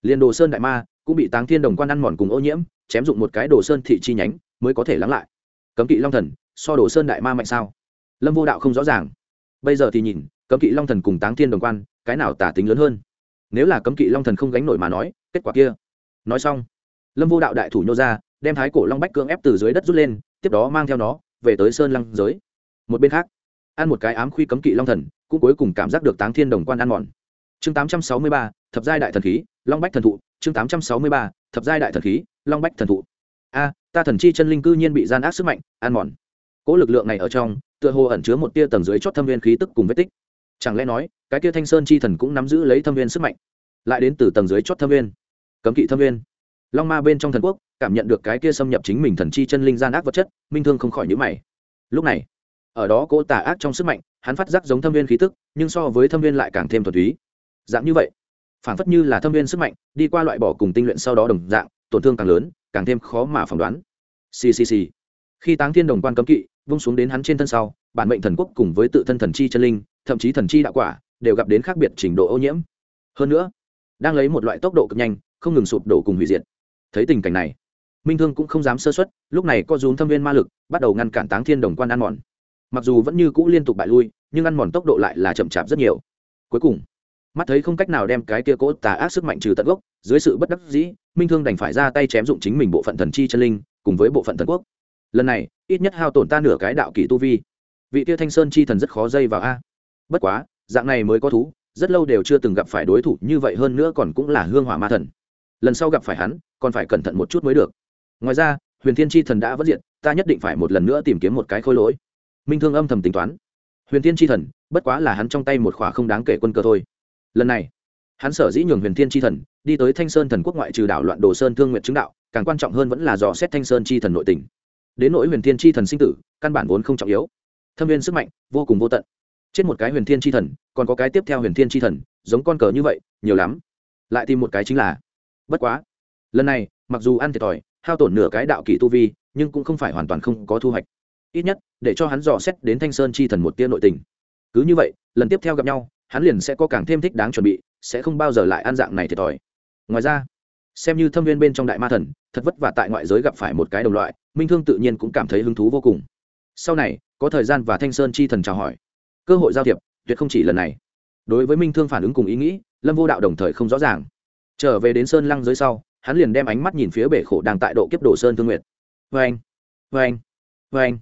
liền đồ sơn đại ma cũng bị táng thiên đồng quan ăn mòn cùng ô nhiễm, chém dụng một cái đồ sơn thị chi nhánh mới có thể lắng lại. Cấm kỵ long thần, so đồ sơn đại ma mạnh sao? Lâm vô đạo không rõ ràng. Bây giờ thì nhìn, cấm kỵ long thần cùng táng thiên đồng quan, cái nào tả tính lớn hơn? Nếu là cấm kỵ long thần không gánh nổi mà nói, kết quả kia. Nói xong, lâm vô đạo đại thủ nhô ra, đem thái cổ long bách cưỡng ép từ dưới đất rút lên, tiếp đó mang theo nó về tới sơn lăng giới. Một bên khác ăn một cái ám khuy cấm kỵ long thần, cũng cuối cùng cảm giác được táng thiên đồng quan ăn mòn. Chương tám trăm sáu mươi ba, thập giai đại thần khí, long bách thần thụ. Chương tám trăm sáu mươi ba, thập giai đại thần khí, long bách thần thụ. A, ta thần chi chân linh cư nhiên bị gian ác sức mạnh, ăn mòn. Cỗ lực lượng này ở trong, tựa hồ ẩn chứa một tia tầng dưới chót thâm viên khí tức cùng vết tích. Chẳng lẽ nói, cái tia thanh sơn chi thần cũng nắm giữ lấy thâm viên sức mạnh? Lại đến từ tầng dưới chót thâm viên. Cấm kỵ thâm viên. Long ma bên trong thần quốc, cảm nhận được cái kia xâm nhập chính mình thần chi chân linh gian ác vật chất, minh thương không khỏi nhữ mày. Lúc này ở đó cô tà ác trong sức mạnh, hắn phát giác giống thâm viên khí tức, nhưng so với thâm viên lại càng thêm thuần túy. Dạng như vậy phản phất như là thâm viên sức mạnh, đi qua loại bỏ cùng tinh luyện sau đó đồng dạng, tổn thương càng lớn, càng thêm khó mà phỏng đoán. Ccc khi táng thiên đồng quan cấm kỵ, vung xuống đến hắn trên thân sau, bản mệnh thần quốc cùng với tự thân thần chi chân linh, thậm chí thần chi đạo quả, đều gặp đến khác biệt trình độ ô nhiễm. Hơn nữa, đang lấy một loại tốc độ cực nhanh, không ngừng sụp đổ cùng hủy diệt. Thấy tình cảnh này, minh thương cũng không dám sơ xuất lúc này có dùm thâm viên ma lực bắt đầu ngăn cản táng thiên đồng quan ăn mòn mặc dù vẫn như cũ liên tục bại lui, nhưng ăn mòn tốc độ lại là chậm chạp rất nhiều. Cuối cùng, mắt thấy không cách nào đem cái kia cỗ tà ác sức mạnh trừ tận gốc, dưới sự bất đắc dĩ, minh thương đành phải ra tay chém dụng chính mình bộ phận thần chi chân linh, cùng với bộ phận thần quốc. Lần này, ít nhất hao tổn ta nửa cái đạo kỷ tu vi. Vị tia thanh sơn chi thần rất khó dây vào a. Bất quá, dạng này mới có thú, rất lâu đều chưa từng gặp phải đối thủ như vậy hơn nữa còn cũng là hương hỏa ma thần. Lần sau gặp phải hắn, còn phải cẩn thận một chút mới được. Ngoài ra, huyền thiên chi thần đã vất diện, ta nhất định phải một lần nữa tìm kiếm một cái khôi lỗi minh thương âm thầm tính toán. Huyền thiên chi thần, bất quá là hắn trong tay một khỏa không đáng kể quân cơ thôi. Lần này, hắn sở dĩ nhường huyền thiên chi thần đi tới thanh sơn thần quốc ngoại trừ đảo loạn đồ sơn thương nguyện chứng đạo, càng quan trọng hơn vẫn là dò xét thanh sơn chi thần nội tình. Đến nỗi huyền thiên chi thần sinh tử, căn bản vốn không trọng yếu. Thâm viên sức mạnh, vô cùng vô tận. Chết một cái huyền thiên chi thần, còn có cái tiếp theo huyền thiên chi thần, giống con cờ như vậy, nhiều lắm. Lại tìm một cái chính là. Bất quá, lần này, mặc dù ăn thiệt thòi, hao tổn nửa cái đạo kỷ tu vi, nhưng cũng không phải hoàn toàn không có thu hoạch ít nhất, để cho hắn dò xét đến thanh sơn chi thần một tia nội tình. Cứ như vậy, lần tiếp theo gặp nhau, hắn liền sẽ có càng thêm thích đáng chuẩn bị, sẽ không bao giờ lại ăn dạng này thiệt thòi. Ngoài ra, xem như thâm viên bên trong đại ma thần, thật vất vả tại ngoại giới gặp phải một cái đồng loại, minh thương tự nhiên cũng cảm thấy hứng thú vô cùng. Sau này, có thời gian và thanh sơn chi thần chào hỏi. Cơ hội giao thiệp, tuyệt không chỉ lần này. Đối với minh thương phản ứng cùng ý nghĩ, lâm vô đạo đồng thời không rõ ràng. Trở về đến sơn lăng dưới sau, hắn liền đem ánh mắt nhìn phía bể khổ đang tại độ kiếp đồ sơn thương nguyệt. Vê anh vê anh vê anh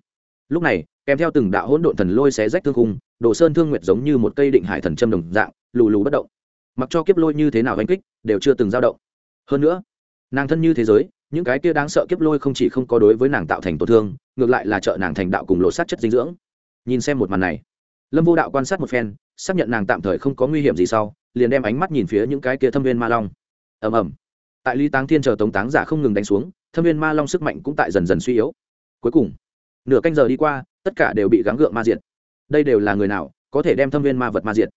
lúc này, kèm theo từng đạo hỗn độn thần lôi xé rách thương khung, đồ sơn thương nguyệt giống như một cây định hải thần châm đồng dạng, lù lù bất động. Mặc cho kiếp lôi như thế nào đánh kích, đều chưa từng dao động. Hơn nữa, nàng thân như thế giới, những cái kia đáng sợ kiếp lôi không chỉ không có đối với nàng tạo thành tổn thương, ngược lại là trợ nàng thành đạo cùng lộ sát chất dinh dưỡng. Nhìn xem một màn này, lâm vô đạo quan sát một phen, xác nhận nàng tạm thời không có nguy hiểm gì sau, liền đem ánh mắt nhìn phía những cái kia thâm viên ma long. Ầm ầm. Tại ly táng thiên chờ tống táng giả không ngừng đánh xuống, thâm viên ma long sức mạnh cũng tại dần dần suy yếu. Cuối cùng nửa canh giờ đi qua, tất cả đều bị gắng gượng ma diệt. Đây đều là người nào có thể đem thâm viên ma vật ma diệt?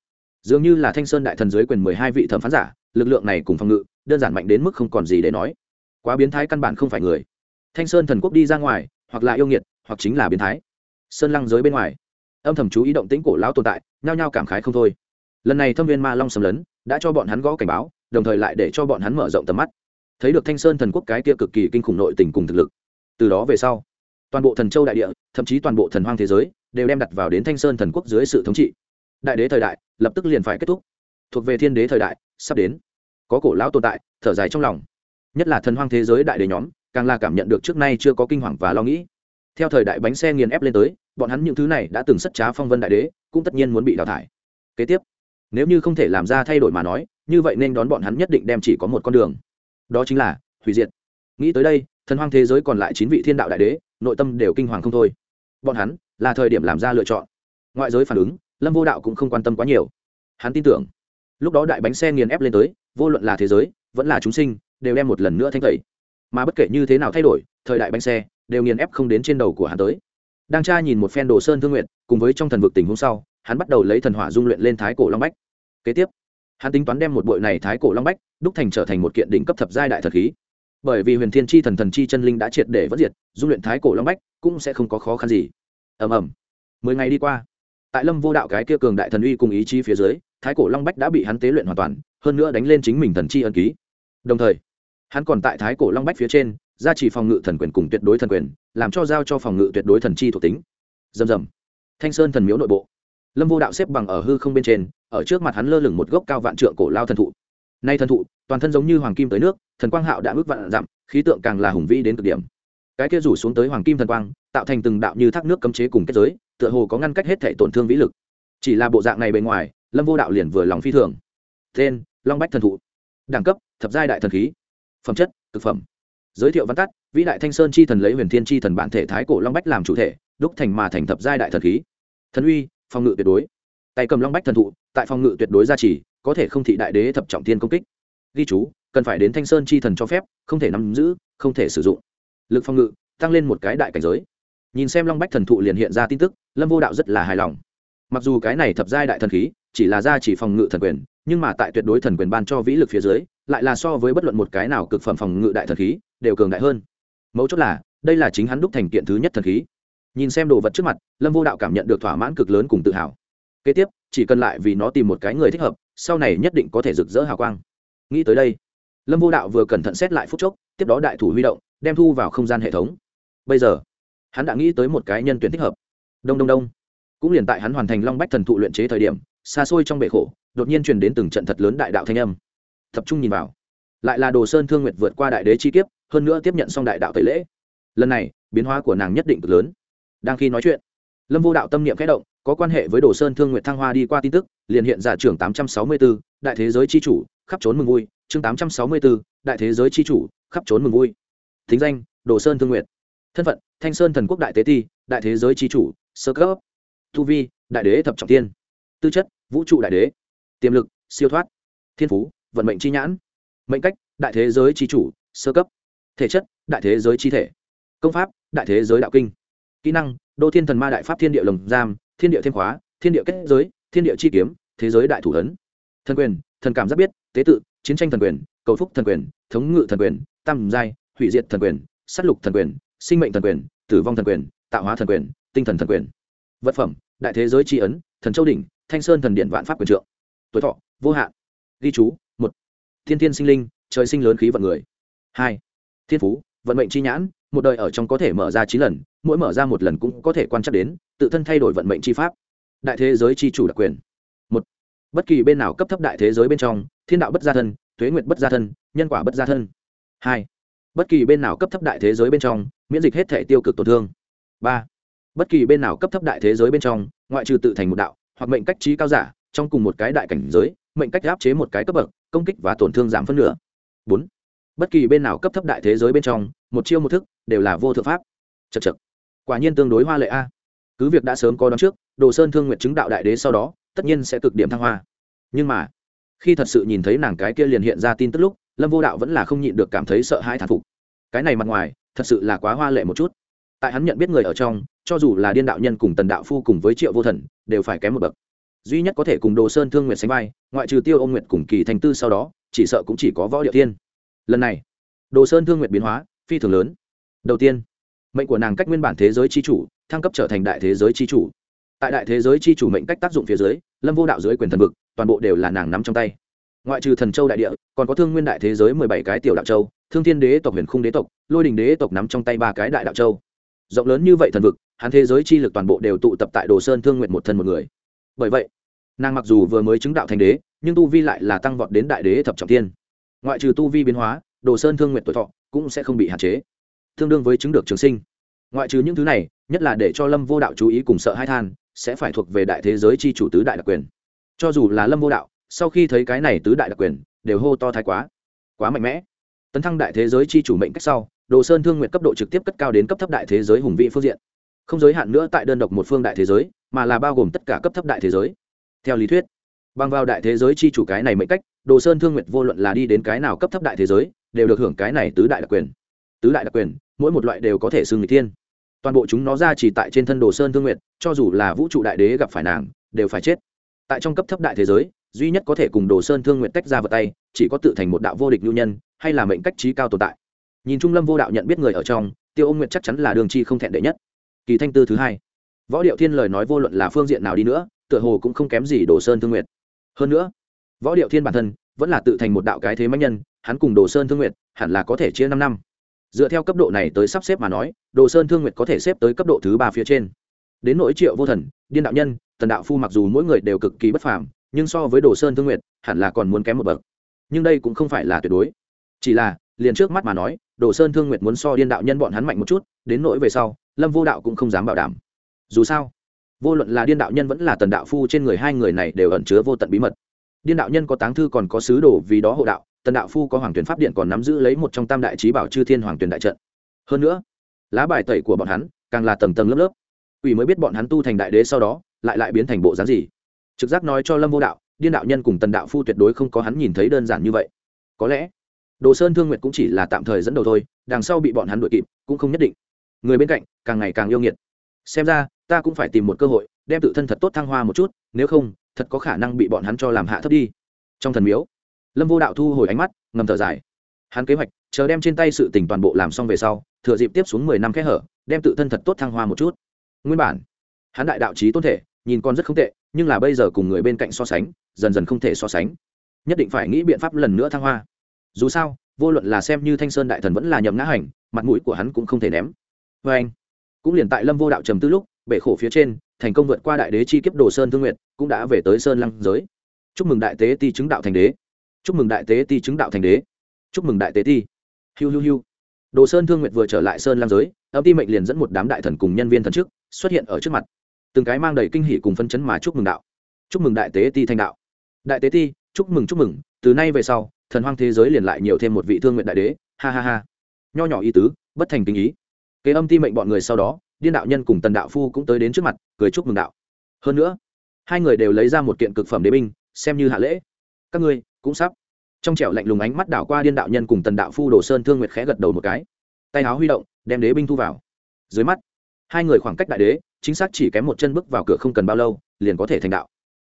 Dường như là thanh sơn đại thần dưới quyền mười hai vị thẩm phán giả, lực lượng này cùng phòng ngự, đơn giản mạnh đến mức không còn gì để nói. Quá biến thái căn bản không phải người. Thanh sơn thần quốc đi ra ngoài, hoặc là yêu nghiệt, hoặc chính là biến thái. Sơn lăng giới bên ngoài, âm thầm chú ý động tĩnh cổ lão tồn tại, nhao nhao cảm khái không thôi. Lần này thâm viên ma long sầm lấn, đã cho bọn hắn gõ cảnh báo, đồng thời lại để cho bọn hắn mở rộng tầm mắt. Thấy được thanh sơn thần quốc cái kia cực kỳ kinh khủng nội tình cùng thực lực. Từ đó về sau toàn bộ thần châu đại địa, thậm chí toàn bộ thần hoang thế giới, đều đem đặt vào đến thanh sơn thần quốc dưới sự thống trị. Đại đế thời đại, lập tức liền phải kết thúc. Thuộc về thiên đế thời đại, sắp đến. Có cổ lão tồn tại, thở dài trong lòng. Nhất là thần hoang thế giới đại đế nhóm, càng là cảm nhận được trước nay chưa có kinh hoàng và lo nghĩ. Theo thời đại bánh xe nghiền ép lên tới, bọn hắn những thứ này đã từng sất trá phong vân đại đế, cũng tất nhiên muốn bị đào thải. Kế tiếp, nếu như không thể làm ra thay đổi mà nói, như vậy nên đón bọn hắn nhất định đem chỉ có một con đường. Đó chính là hủy diệt. Nghĩ tới đây, thần hoang thế giới còn lại chín vị thiên đạo đại đế nội tâm đều kinh hoàng không thôi. Bọn hắn là thời điểm làm ra lựa chọn. Ngoại giới phản ứng, lâm vô đạo cũng không quan tâm quá nhiều. Hắn tin tưởng, lúc đó đại bánh xe nghiền ép lên tới, vô luận là thế giới, vẫn là chúng sinh, đều đem một lần nữa thanh tẩy. Mà bất kể như thế nào thay đổi, thời đại bánh xe đều nghiền ép không đến trên đầu của hắn tới. Đang tra nhìn một phen đồ sơn thương nguyện, cùng với trong thần vực tình hôm sau, hắn bắt đầu lấy thần hỏa dung luyện lên thái cổ long bách. Kế tiếp, hắn tính toán đem một bội này thái cổ long bách đúc thành trở thành một kiện đỉnh cấp thập giai đại thật khí bởi vì huyền thiên chi thần thần chi chân linh đã triệt để vất diệt dung luyện thái cổ long bách cũng sẽ không có khó khăn gì. Ầm ầm. Mười ngày đi qua, tại lâm vô đạo cái kia cường đại thần uy cùng ý chí phía dưới, thái cổ long bách đã bị hắn tế luyện hoàn toàn, hơn nữa đánh lên chính mình thần chi ân ký. Đồng thời, hắn còn tại thái cổ long bách phía trên, gia trì phòng ngự thần quyền cùng tuyệt đối thần quyền, làm cho giao cho phòng ngự tuyệt đối thần chi thuộc tính. Dầm dầm thanh sơn thần miếu nội bộ. Lâm vô đạo xếp bằng ở hư không bên trên, ở trước mặt hắn lơ lửng một gốc cao vạn trượng cổ lao thần thụ nay thần thụ, toàn thân giống như hoàng kim tới nước, thần quang hạo đã ước vạn dặm, khí tượng càng là hùng vĩ đến cực điểm. Cái kia rủ xuống tới hoàng kim thần quang, tạo thành từng đạo như thác nước cấm chế cùng kết giới, tựa hồ có ngăn cách hết thể tổn thương vĩ lực. Chỉ là bộ dạng này bề ngoài, lâm vô đạo liền vừa lòng phi thường. Tên, long bách thần thụ. Đẳng cấp, thập giai đại thần khí. Phẩm chất thực phẩm. Giới thiệu văn tắt, vĩ đại thanh sơn chi thần lấy huyền thiên chi thần bản thể thái cổ long bách làm chủ thể, đúc thành mà thành thập giai đại thần khí. Thần uy, phòng ngự tuyệt đối. Tay cầm long bách thần thụ, tại phòng ngự tuyệt đối gia trì có thể không thị đại đế thập trọng thiên công kích. Ghi chú, cần phải đến thanh sơn chi thần cho phép, không thể nắm giữ, không thể sử dụng. Lực phòng ngự, tăng lên một cái đại cảnh giới. Nhìn xem long bách thần thụ liền hiện ra tin tức, lâm vô đạo rất là hài lòng. Mặc dù cái này thập giai đại thần khí, chỉ là gia chỉ phòng ngự thần quyền, nhưng mà tại tuyệt đối thần quyền ban cho vĩ lực phía dưới, lại là so với bất luận một cái nào cực phẩm phòng ngự đại thần khí, đều cường đại hơn. Mấu chốt là, đây là chính hắn đúc thành kiện thứ nhất thần khí. Nhìn xem đồ vật trước mặt, lâm vô đạo cảm nhận được thỏa mãn cực lớn cùng tự hào. Kế tiếp, chỉ cần lại vì nó tìm một cái người thích hợp sau này nhất định có thể rực rỡ hào quang. Nghĩ tới đây, lâm vô đạo vừa cẩn thận xét lại phút chốc, tiếp đó đại thủ huy động, đem thu vào không gian hệ thống. Bây giờ, hắn đã nghĩ tới một cái nhân tuyển thích hợp. Đông đông đông. Cũng liền tại hắn hoàn thành long bách thần thụ luyện chế thời điểm, xa xôi trong bể khổ, đột nhiên truyền đến từng trận thật lớn đại đạo thanh âm. Tập trung nhìn vào. Lại là đồ sơn thương nguyệt vượt qua đại đế chi kiếp, hơn nữa tiếp nhận xong đại đạo tẩy lễ. Lần này, biến hóa của nàng nhất định cực lớn. Đang khi nói chuyện, lâm vô đạo tâm niệm khẽ động có quan hệ với đồ sơn thương nguyệt thăng hoa đi qua tin tức liền hiện giả trưởng tám trăm sáu mươi 864, đại thế giới chi chủ khắp trốn mừng vui. chương tám trăm sáu mươi 864, đại thế giới chi chủ khắp trốn mừng vui. thính danh đồ sơn thương nguyệt. thân phận thanh sơn thần quốc đại tế ti đại thế giới chi chủ sơ cấp. tu vi đại đế thập trọng tiên. tư chất vũ trụ đại đế. tiềm lực siêu thoát. thiên phú vận mệnh chi nhãn. mệnh cách đại thế giới chi chủ sơ cấp. thể chất đại thế giới chi thể. công pháp đại thế giới đạo kinh. kỹ năng đô thiên thần ma đại pháp thiên địa lồng giam thiên địa thiên khóa, thiên địa kết giới, thiên địa chi kiếm, thế giới đại thủ ấn. Thần quyền, thần cảm giác biết, tế tự, chiến tranh thần quyền, cầu phúc thần quyền, thống ngự thần quyền, tam giai, hủy diệt thần quyền s á t lục thần quyền, sinh mệnh thần quyền, tử vong thần quyền, tạo hóa thần quyền, tinh thần thần quyền. Vật phẩm, đại thế giới tri ấn, thần châu đỉnh, thanh sơn thần điện vạn pháp quyền trượng. Tuổi thọ, vô hạn. Ghi chú, một. Thiên thiên sinh linh, trời sinh lớn khí vận người. Hai. Thiên phú vận mệnh chi nhãn, một đời ở trong có thể mở ra chín lần, mỗi mở ra một lần cũng có thể quan trắc đến, tự thân thay đổi vận mệnh chi pháp. Đại thế giới chi chủ đặc quyền. Một, bất kỳ bên nào cấp thấp đại thế giới bên trong, thiên đạo bất gia thân thuế nguyệt bất gia thân, nhân quả bất gia thân. Hai, bất kỳ bên nào cấp thấp đại thế giới bên trong, miễn dịch hết thể tiêu cực tổn thương. Ba, bất kỳ bên nào cấp thấp đại thế giới bên trong, ngoại trừ tự thành một đạo, hoặc mệnh cách trí cao giả, trong cùng một cái đại cảnh giới, mệnh cách áp chế một cái cấp bậc, công kích và tổn thương giảm phân nửa. Bốn bất kỳ bên nào cấp thấp đại thế giới bên trong, một chiêu một thức, đều là vô thượng pháp. Chật chật quả nhiên tương đối hoa lệ a. Cứ việc đã sớm có đón trước, đồ sơn thương nguyện chứng đạo đại đế sau đó, tất nhiên sẽ cực điểm thăng hoa. Nhưng mà, khi thật sự nhìn thấy nàng cái kia liền hiện ra tin tức lúc, lâm vô đạo vẫn là không nhịn được cảm thấy sợ hãi thán phục. Cái này mặt ngoài, thật sự là quá hoa lệ một chút. Tại hắn nhận biết người ở trong, cho dù là điên đạo nhân cùng tần đạo phu cùng với triệu vô thần, đều phải kém một bậc. Duy nhất có thể cùng đồ sơn thương nguyệt sánh vai, ngoại trừ tiêu ông nguyệt cùng kỳ thành tư sau đó, chỉ sợ cũng chỉ có võ địa tiên lần này, đồ sơn thương nguyện biến hóa, phi thường lớn. Đầu tiên, mệnh của nàng cách nguyên bản thế giới c h i chủ, thăng cấp trở thành đại thế giới c h i chủ. Tại đại thế giới c h i chủ mệnh cách tác dụng phía dưới, lâm vô đạo dưới quyền thần vực, toàn bộ đều là nàng nắm trong tay. Ngoại trừ thần châu đại địa, còn có thương nguyên đại thế giới mười bảy cái tiểu đạo châu, thương thiên đế tộc, huyền khung đế tộc, lôi đình đế tộc nắm trong tay ba cái đại đạo châu. Rộng lớn như vậy thần vực, hắn thế giới chi lực toàn bộ đều tụ tập tại đồ sơn thương nguyện một thân một người. Bởi vậy, nàng mặc dù vừa mới chứng đạo thành đế, nhưng tu vi lại là tăng vọt đến đại đế thập trọng thiên ngoại trừ tu vi biến hóa, đồ sơn thương nguyện tuổi thọ cũng sẽ không bị hạn chế. Tương đương với chứng được trường sinh. Ngoại trừ những thứ này, nhất là để cho lâm vô đạo chú ý cùng sợ hai than, sẽ phải thuộc về đại thế giới chi chủ tứ đại đặc quyền. Cho dù là lâm vô đạo, sau khi thấy cái này tứ đại đặc quyền, đều hô to thái quá. Quá mạnh mẽ. Tấn thăng đại thế giới chi chủ mệnh cách sau, đồ sơn thương nguyện cấp độ trực tiếp cất cao đến cấp thấp đại thế giới hùng vị phương diện. Không giới hạn nữa tại đơn độc một phương đại thế giới, mà là bao gồm tất cả cấp thấp đại thế giới. Theo lý thuyết bằng vào đại thế giới chi chủ cái này mệnh cách, đồ sơn thương nguyện vô luận là đi đến cái nào cấp thấp đại thế giới, đều được hưởng cái này tứ đại đặc quyền. Tứ đại đặc quyền, mỗi một loại đều có thể xưng người thiên. Toàn bộ chúng nó ra chỉ tại trên thân đồ sơn thương nguyện cho dù là vũ trụ đại đế gặp phải nàng, đều phải chết. Tại trong cấp thấp đại thế giới, duy nhất có thể cùng đồ sơn thương nguyện tách ra vào tay, chỉ có tự thành một đạo vô địch nhu nhân, hay là mệnh cách trí cao tồn tại. Nhìn trung lâm vô đạo nhận biết người ở trong, tiêu ông nguyện chắc chắn là đường chi không thẹn đệ nhất. Kỳ thanh tư thứ hai. Võ điệu thiên lời nói vô luận là phương diện nào đi nữa, tựa hồ cũng không kém gì đồ sơn thương nguyện hơn nữa, võ điệu thiên bản thân vẫn là tự thành một đạo cái thế mạnh nhân, hắn cùng đồ sơn thương nguyện hẳn là có thể chia năm năm. Dựa theo cấp độ này tới sắp xếp mà nói, đồ sơn thương nguyện có thể xếp tới cấp độ thứ ba phía trên. Đến nỗi triệu vô thần, điên đạo nhân, tần đạo phu mặc dù mỗi người đều cực kỳ bất phàm, nhưng so với đồ sơn thương nguyện hẳn là còn muốn kém một bậc. Nhưng đây cũng không phải là tuyệt đối. Chỉ là, liền trước mắt mà nói, đồ sơn thương nguyện muốn so điên đạo nhân bọn hắn mạnh một chút, đến nỗi về sau, lâm vô đạo cũng không dám bảo đảm. Dù sao vô luận là điên đạo nhân vẫn là tần đạo phu trên người hai người này đều ẩn chứa vô tận bí mật. Điên đạo nhân có táng thư còn có sứ đồ vì đó hộ đạo, tần đạo phu có hoàng tuyển pháp điện còn nắm giữ lấy một trong tam đại trí bảo chư thiên hoàng tuyển đại trận. Hơn nữa, lá bài tẩy của bọn hắn càng là tầng tầng lớp lớp. Ủy mới biết bọn hắn tu thành đại đế sau đó, lại lại biến thành bộ dáng gì. Trực giác nói cho lâm vô đạo, điên đạo nhân cùng tần đạo phu tuyệt đối không có hắn nhìn thấy đơn giản như vậy. Có lẽ, đồ sơn thương nguyệt cũng chỉ là tạm thời dẫn đầu thôi, đằng sau bị bọn hắn đuổi kịp, cũng không nhất định. Người bên cạnh càng ngày càng yêu nghiệt. Xem ra ta cũng phải tìm một cơ hội, đem tự thân thật tốt thăng hoa một chút, nếu không, thật có khả năng bị bọn hắn cho làm hạ thấp đi. Trong thần miếu, lâm vô đạo thu hồi ánh mắt, ngầm thở dài. Hắn kế hoạch, chờ đem trên tay sự tình toàn bộ làm xong về sau, thừa dịp tiếp xuống mười năm kẽ hở, đem tự thân thật tốt thăng hoa một chút. Nguyên bản, hắn đại đạo trí tôn thể, nhìn con rất không tệ, nhưng là bây giờ cùng người bên cạnh so sánh, dần dần không thể so sánh. Nhất định phải nghĩ biện pháp lần nữa thăng hoa. Dù sao, vô luận là xem như thanh sơn đại thần vẫn là nhậm ngã hành, mặt mũi của hắn cũng không thể ném. Vê anh, cũng liền tại lâm vô đạo trầm tư lúc bể khổ phía trên, thành công vượt qua đại đế chi kiếp đồ sơn thương nguyện cũng đã về tới sơn lăng giới. Chúc mừng đại tế ti chứng đạo thành đế. Chúc mừng đại tế ti chứng đạo thành đế. Chúc mừng đại tế ti. Hiu hiu hiu. Đồ sơn thương nguyện vừa trở lại sơn lăng giới, âm ti mệnh liền dẫn một đám đại thần cùng nhân viên thần chức xuất hiện ở trước mặt. Từng cái mang đầy kinh hỷ cùng phân chấn mà chúc mừng đạo. Chúc mừng đại tế ti thành đạo. Đại tế ti, chúc mừng chúc mừng. Từ nay về sau, thần hoang thế giới liền lại nhiều thêm một vị thương nguyện đại đế. Ha ha ha. Nho nhỏ ý tứ, bất thành kinh ý. Kế âm ti mệnh bọn người sau đó điên đạo nhân cùng tần đạo phu cũng tới đến trước mặt, cười chúc mừng đạo. Hơn nữa, hai người đều lấy ra một kiện cực phẩm đế binh, xem như hạ lễ. Các ngươi, cũng sắp. Trong trẻo lạnh lùng ánh mắt đảo qua điên đạo nhân cùng tần đạo phu đồ sơn thương nguyệt khẽ gật đầu một cái. Tay áo huy động, đem đế binh thu vào. Dưới mắt, hai người khoảng cách đại đế, chính xác chỉ kém một chân bước vào cửa không cần bao lâu, liền có thể thành đạo.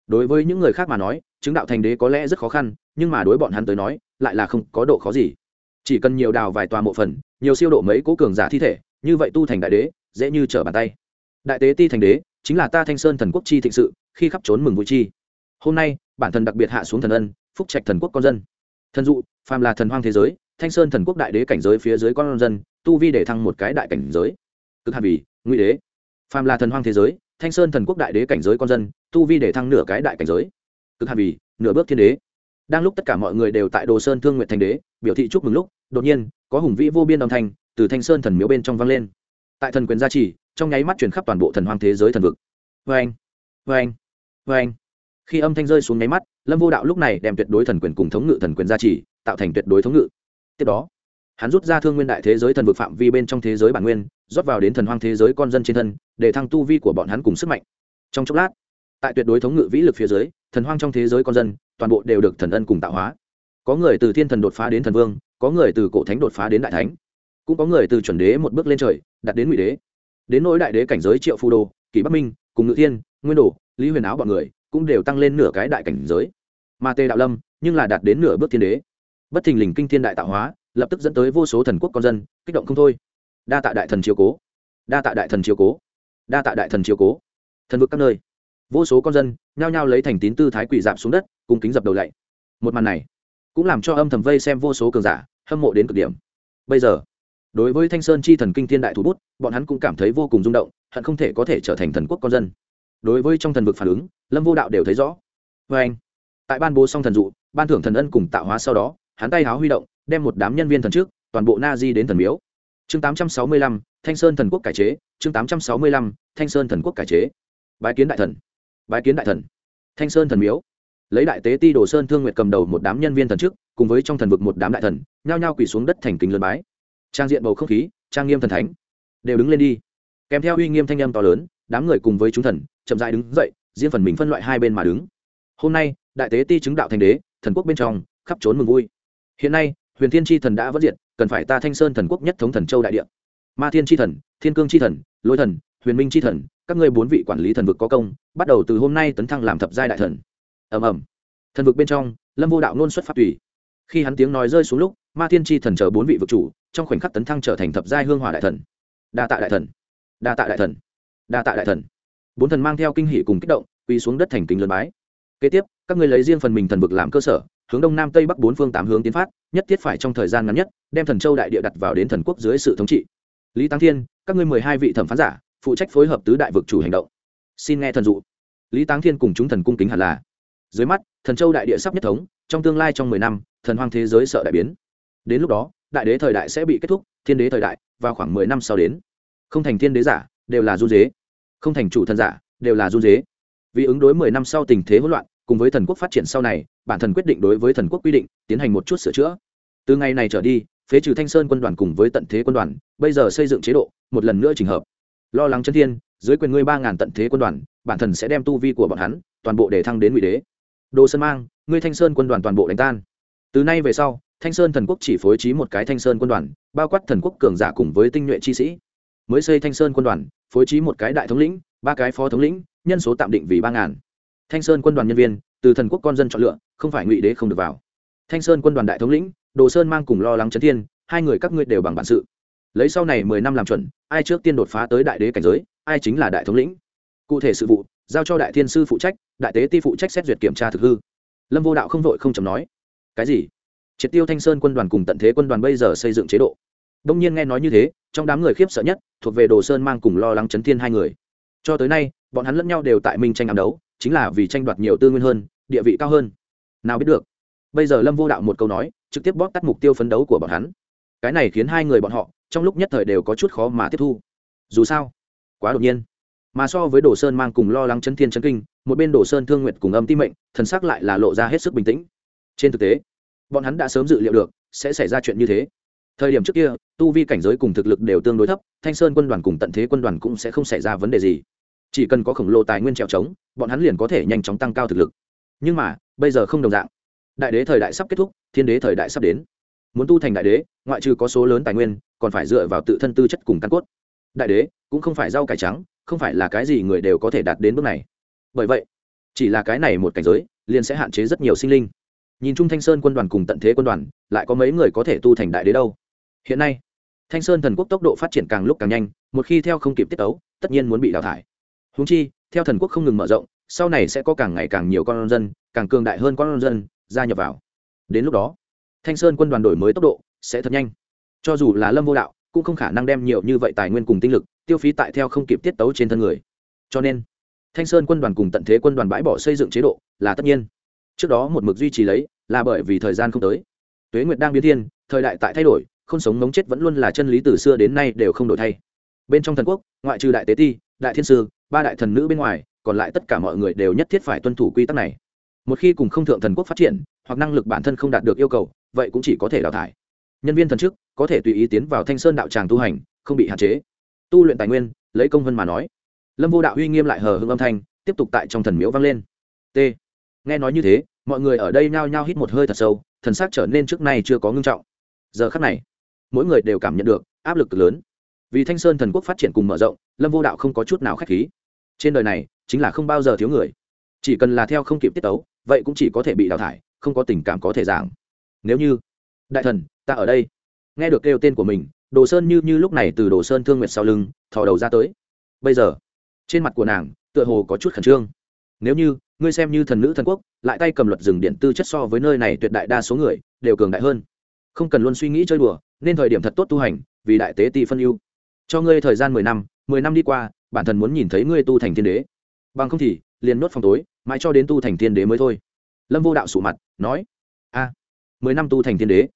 Đối với những người khác mà nói, chứng đạo thành đế có lẽ rất khó khăn, nhưng mà đối bọn hắn tới nói, lại là không có độ khó gì. Chỉ cần nhiều đào vài tòa mộ phần, nhiều siêu độ mấy cố cường giả thi thể như vậy tu thành đại đế, dễ như trở bàn tay. Đại tế ti thành đế, chính là ta thanh sơn thần quốc chi thịnh sự, khi khắp trốn mừng vui chi. Hôm nay, bản thần đặc biệt hạ xuống thần ân, phúc trạch thần quốc con dân. Thần dụ, phàm là thần hoang thế giới, thanh sơn thần quốc đại đế cảnh giới phía dưới con dân, tu vi để thăng một cái đại cảnh giới. Cực hạt vì, ngụy đế. Phàm là thần hoang thế giới, thanh sơn thần quốc đại đế cảnh giới con dân, tu vi để thăng nửa cái đại cảnh giới. Cực hạt vì, nửa bước thiên đế. Đang lúc tất cả mọi người đều tại đồ sơn thương nguyện thành đế, biểu thị chúc mừng lúc, đột nhiên, có hùng vĩ vô biên đồng thanh từ thanh sơn thần miếu bên trong vang lên. Tại thần quyền gia trì, trong nháy mắt chuyển khắp toàn bộ thần hoang thế giới thần vực. Vê anh vê anh vê anh khi âm thanh rơi xuống nháy mắt, lâm vô đạo lúc này đem tuyệt đối thần quyền cùng thống ngự thần quyền gia trì, tạo thành tuyệt đối thống ngự. Tiếp đó, hắn rút ra thương nguyên đại thế giới thần vực phạm vi bên trong thế giới bản nguyên, rót vào đến thần hoang thế giới con dân trên thân, để thăng tu vi của bọn hắn cùng sức mạnh. Trong chốc lát, tại tuyệt đối thống ngự vĩ lực phía dưới, thần hoang trong thế giới con dân, toàn bộ đều được thần ân cùng tạo hóa. Có người từ thiên thần đột phá đến thần vương, có người từ cổ thánh đột phá đến đại thánh cũng có người từ chuẩn đế một bước lên trời, đặt đến ngụy đế. Đến nỗi đại đế cảnh giới triệu phù đồ kỷ bắc minh, cùng ngự thiên, nguyên đồ, lý huyền áo bọn người cũng đều tăng lên nửa cái đại cảnh giới. Mà tề đạo lâm, nhưng là đạt đến nửa bước thiên đế. Bất thình lình kinh thiên đại tạo hóa, lập tức dẫn tới vô số thần quốc con dân, kích động không thôi. Đa tạ đại thần chiếu cố. Đa tạ đại thần chiếu cố. Đa tạ đại thần chiếu cố. Thần vực các nơi. Vô số con dân nhao nhao lấy thành tín tư thái quỷ dạp xuống đất, cùng kính dập đầu lạy. Một màn này cũng làm cho âm thầm vây xem vô số cường giả hâm mộ đến cực điểm. Bây giờ đối với thanh sơn chi thần kinh thiên đại thủ bút, bọn hắn cũng cảm thấy vô cùng rung động, hận không thể có thể trở thành thần quốc con dân. Đối với trong thần vực phản ứng, lâm vô đạo đều thấy rõ. Vê anh, tại ban bố xong thần dụ, ban thưởng thần ân cùng tạo hóa sau đó, hắn tay háo huy động, đem một đám nhân viên thần trước, toàn bộ na di đến thần miếu. Chương tám trăm sáu mươi lăm, thanh sơn thần quốc cải chế, chương tám trăm sáu mươi lăm, thanh sơn thần quốc cải chế. Bái kiến đại thần, bái kiến đại thần. Thanh sơn thần miếu. Lấy đại tế ti đồ sơn thương nguyệt cầm đầu một đám nhân viên thần trước, cùng với trong thần vực một đám đại thần, nhao nhao quỳ xuống đất thành kính lượt bái trang diện bầu không khí, trang nghiêm thần thánh, đều đứng lên đi. Kèm theo uy nghiêm thanh âm to lớn, đám người cùng với chúng thần, chậm dại đứng dậy, riêng phần mình phân loại hai bên mà đứng. Hôm nay, đại tế ti chứng đạo thành đế, thần quốc bên trong, khắp trốn mừng vui. Hiện nay, huyền thiên tri thần đã vất diệt, cần phải ta thanh sơn thần quốc nhất thống thần châu đại địa. Ma thiên tri thần, thiên cương tri thần, lôi thần, huyền minh tri thần, các ngươi bốn vị quản lý thần vực có công, bắt đầu từ hôm nay tấn thăng làm thập giai đại thần. Ầm ầm. Thần vực bên trong, lâm vô đạo nôn xuất phát tùy. Khi hắn tiếng nói rơi xuống lúc ma thiên tri thần chờ bốn vị vực chủ, trong khoảnh khắc tấn thăng trở thành thập giai hương hỏa đại thần. Đa tạ đại thần. Đa tạ đại thần. Đa tạ đại thần. Bốn thần mang theo kinh hỷ cùng kích động quy xuống đất thành kính lớn bái. Kế tiếp, các ngươi lấy riêng phần mình thần vực làm cơ sở, hướng đông nam tây bắc bốn phương tám hướng tiến phát, nhất thiết phải trong thời gian ngắn nhất, đem thần châu đại địa đặt vào đến thần quốc dưới sự thống trị. Lý tăng thiên, các ngươi mười hai vị thẩm phán giả, phụ trách phối hợp tứ đại vực chủ hành động. Xin nghe thần dụ. Lý Tăng thiên cùng chúng thần cung kính hẳn là. Dưới mắt, thần châu đại địa sắp nhất thống, trong tương lai trong mười năm, thần hoang thế giới sợ đại biến đến lúc đó, đại đế thời đại sẽ bị kết thúc, thiên đế thời đại vào khoảng mười năm sau đến. Không thành thiên đế giả, đều là du dế. Không thành chủ thần giả, đều là du dế. Vì ứng đối mười năm sau tình thế hỗn loạn, cùng với thần quốc phát triển sau này, bản thần quyết định đối với thần quốc quy định, tiến hành một chút sửa chữa. Từ ngày này trở đi, phế trừ thanh sơn quân đoàn cùng với tận thế quân đoàn, bây giờ xây dựng chế độ, một lần nữa trình hợp. Lo lắng chân thiên, dưới quyền ngươi ba ngàn tận thế quân đoàn, bản thần sẽ đem tu vi của bọn hắn, toàn bộ để thăng đến ngụy đế. Đồ sơn mang, ngươi thanh sơn quân đoàn toàn bộ đánh tan. Từ nay về sau thanh sơn thần quốc chỉ phối trí một cái thanh sơn quân đoàn, bao quát thần quốc cường giả cùng với tinh nhuệ chi sĩ. Mới xây thanh sơn quân đoàn, phối trí một cái đại thống lĩnh, ba cái phó thống lĩnh, nhân số tạm định vì ba ngàn. Thanh sơn quân đoàn nhân viên, từ thần quốc con dân chọn lựa, không phải ngụy đế không được vào. Thanh sơn quân đoàn đại thống lĩnh, đồ sơn mang cùng lo lắng trấn thiên, hai người các ngươi đều bằng bản sự. Lấy sau này mười năm làm chuẩn, ai trước tiên đột phá tới đại đế cảnh giới, ai chính là đại thống lĩnh. Cụ thể sự vụ, giao cho đại thiên sư phụ trách, đại tế ti phụ trách xét duyệt kiểm tra thực hư. Lâm vô đạo không vội không chầm nói. Cái gì? Triệt tiêu thanh sơn quân đoàn cùng tận thế quân đoàn bây giờ xây dựng chế độ. Đông nhiên nghe nói như thế, trong đám người khiếp sợ nhất, thuộc về đồ sơn mang cùng lo lắng chấn thiên hai người. Cho tới nay, bọn hắn lẫn nhau đều tại minh tranh ám đấu, chính là vì tranh đoạt nhiều tư nguyên hơn, địa vị cao hơn. Nào biết được, bây giờ lâm vô đạo một câu nói, trực tiếp bóp tắt mục tiêu phấn đấu của bọn hắn. Cái này khiến hai người bọn họ, trong lúc nhất thời đều có chút khó mà tiếp thu. Dù sao, quá đột nhiên. Mà so với đồ sơn mang cùng lo lắng chấn thiên chấn kinh, một bên đồ sơn thương nguyện cùng âm tim mệnh, thần sắc lại là lộ ra hết sức bình tĩnh. Trên thực tế bọn hắn đã sớm dự liệu được sẽ xảy ra chuyện như thế. Thời điểm trước kia, tu vi cảnh giới cùng thực lực đều tương đối thấp, thanh sơn quân đoàn cùng tận thế quân đoàn cũng sẽ không xảy ra vấn đề gì. Chỉ cần có khổng lồ tài nguyên trèo trống, bọn hắn liền có thể nhanh chóng tăng cao thực lực. Nhưng mà, bây giờ không đồng dạng. Đại đế thời đại sắp kết thúc, thiên đế thời đại sắp đến. Muốn tu thành đại đế, ngoại trừ có số lớn tài nguyên, còn phải dựa vào tự thân tư chất cùng căn cốt. Đại đế cũng không phải rau cải trắng, không phải là cái gì người đều có thể đạt đến bước này. Bởi vậy, chỉ là cái này một cảnh giới, liền sẽ hạn chế rất nhiều sinh linh nhìn chung thanh sơn quân đoàn cùng tận thế quân đoàn, lại có mấy người có thể tu thành đại đế đâu? Hiện nay, thanh sơn thần quốc tốc độ phát triển càng lúc càng nhanh, một khi theo không kịp tiết tấu, tất nhiên muốn bị đào thải. Húng chi, theo thần quốc không ngừng mở rộng, sau này sẽ có càng ngày càng nhiều con dân, càng cường đại hơn con dân, gia nhập vào. Đến lúc đó, thanh sơn quân đoàn đổi mới tốc độ sẽ thật nhanh. Cho dù là lâm vô đạo, cũng không khả năng đem nhiều như vậy tài nguyên cùng tinh lực tiêu phí tại theo không kịp tiết tấu trên thân người. Cho nên, thanh sơn quân đoàn cùng tận thế quân đoàn bãi bỏ xây dựng chế độ là tất nhiên. Trước đó một mực duy trì lấy là bởi vì thời gian không tới. Tuế nguyệt đang biến thiên, thời đại tại thay đổi, không sống ngóng chết vẫn luôn là chân lý từ xưa đến nay đều không đổi thay. Bên trong thần quốc, ngoại trừ đại tế ti, đại thiên sư, ba đại thần nữ bên ngoài, còn lại tất cả mọi người đều nhất thiết phải tuân thủ quy tắc này. Một khi cùng không thượng thần quốc phát triển, hoặc năng lực bản thân không đạt được yêu cầu, vậy cũng chỉ có thể đào thải. Nhân viên thần chức có thể tùy ý tiến vào thanh sơn đạo tràng tu hành, không bị hạn chế. Tu luyện tài nguyên, lấy công vân mà nói. Lâm vô đạo uy nghiêm lại hờ hưng âm thanh, tiếp tục tại trong thần miếu vang lên. T. Nghe nói như thế mọi người ở đây nhao nhao hít một hơi thật sâu, thần sắc trở nên trước nay chưa có ngưng trọng. Giờ khắc này, mỗi người đều cảm nhận được áp lực cực lớn. Vì thanh sơn thần quốc phát triển cùng mở rộng, lâm vô đạo không có chút nào k h á c h khí. Trên đời này, chính là không bao giờ thiếu người. Chỉ cần là theo không kịp tiết tấu, vậy cũng chỉ có thể bị đào thải, không có tình cảm có thể giảng. Nếu như, đại thần, ta ở đây. Nghe được kêu tên của mình, đồ sơn như như lúc này từ đồ sơn thương nguyệt sau lưng, thò đầu ra tới. Bây giờ, trên mặt của nàng, tựa hồ có chút khẩn trương. Nếu như ngươi xem như thần nữ thần quốc, lại tay cầm luật rừng điện tư chất so với nơi này tuyệt đại đa số người, đều cường đại hơn. Không cần luôn suy nghĩ chơi đùa, nên thời điểm thật tốt tu hành, vì đại tế ti phân ưu. Cho ngươi thời gian mười năm mười năm đi qua, bản thân muốn nhìn thấy ngươi tu thành thiên đế. Bằng không thì, liền nốt phòng tối, mãi cho đến tu thành thiên đế mới thôi. Lâm vô đạo sụ mặt, nói, a, mười năm tu thành thiên đế.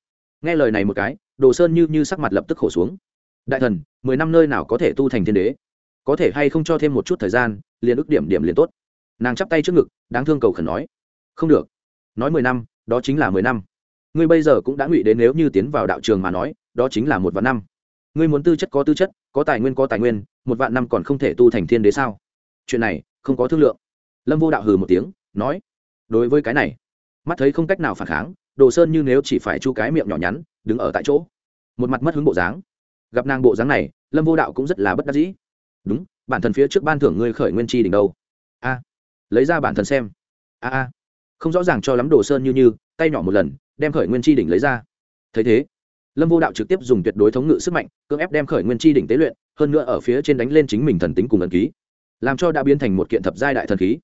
Nghe lời này một cái, đồ sơn như như sắc mặt lập tức khổ xuống. Đại thần, mười năm nơi nào có thể tu thành thiên đế? Có thể hay không cho thêm một chút thời gian, liền ức điểm điểm liền tốt nàng chắp tay trước ngực, đáng thương cầu khẩn nói, không được. Nói mười năm, đó chính là mười năm. Ngươi bây giờ cũng đã ngụy đến nếu như tiến vào đạo trường mà nói, đó chính là một vạn năm. Ngươi muốn tư chất có tư chất, có tài nguyên có tài nguyên, một vạn năm còn không thể tu thành thiên đế sao? Chuyện này, không có thương lượng. Lâm vô đạo hừ một tiếng, nói, đối với cái này, mắt thấy không cách nào phản kháng, đồ sơn như nếu chỉ phải chu cái miệng nhỏ nhắn, đứng ở tại chỗ. Một mặt mất hứng bộ dáng. Gặp nàng bộ dáng này, lâm vô đạo cũng rất là bất đắc dĩ. Đúng, bản thân phía trước ban thưởng ngươi khởi nguyên chi đỉnh đâu? A lấy ra bản thân xem. A a, không rõ ràng cho lắm đồ sơn như như, tay nhỏ một lần, đem khởi nguyên chi đỉnh lấy ra. Thấy thế, lâm vô đạo trực tiếp dùng tuyệt đối thống ngự sức mạnh, cưỡng ép đem khởi nguyên chi đỉnh tế luyện, hơn nữa ở phía trên đánh lên chính mình thần tính cùng ẩn ký. Làm cho đã biến thành một kiện thập giai đại thần khí.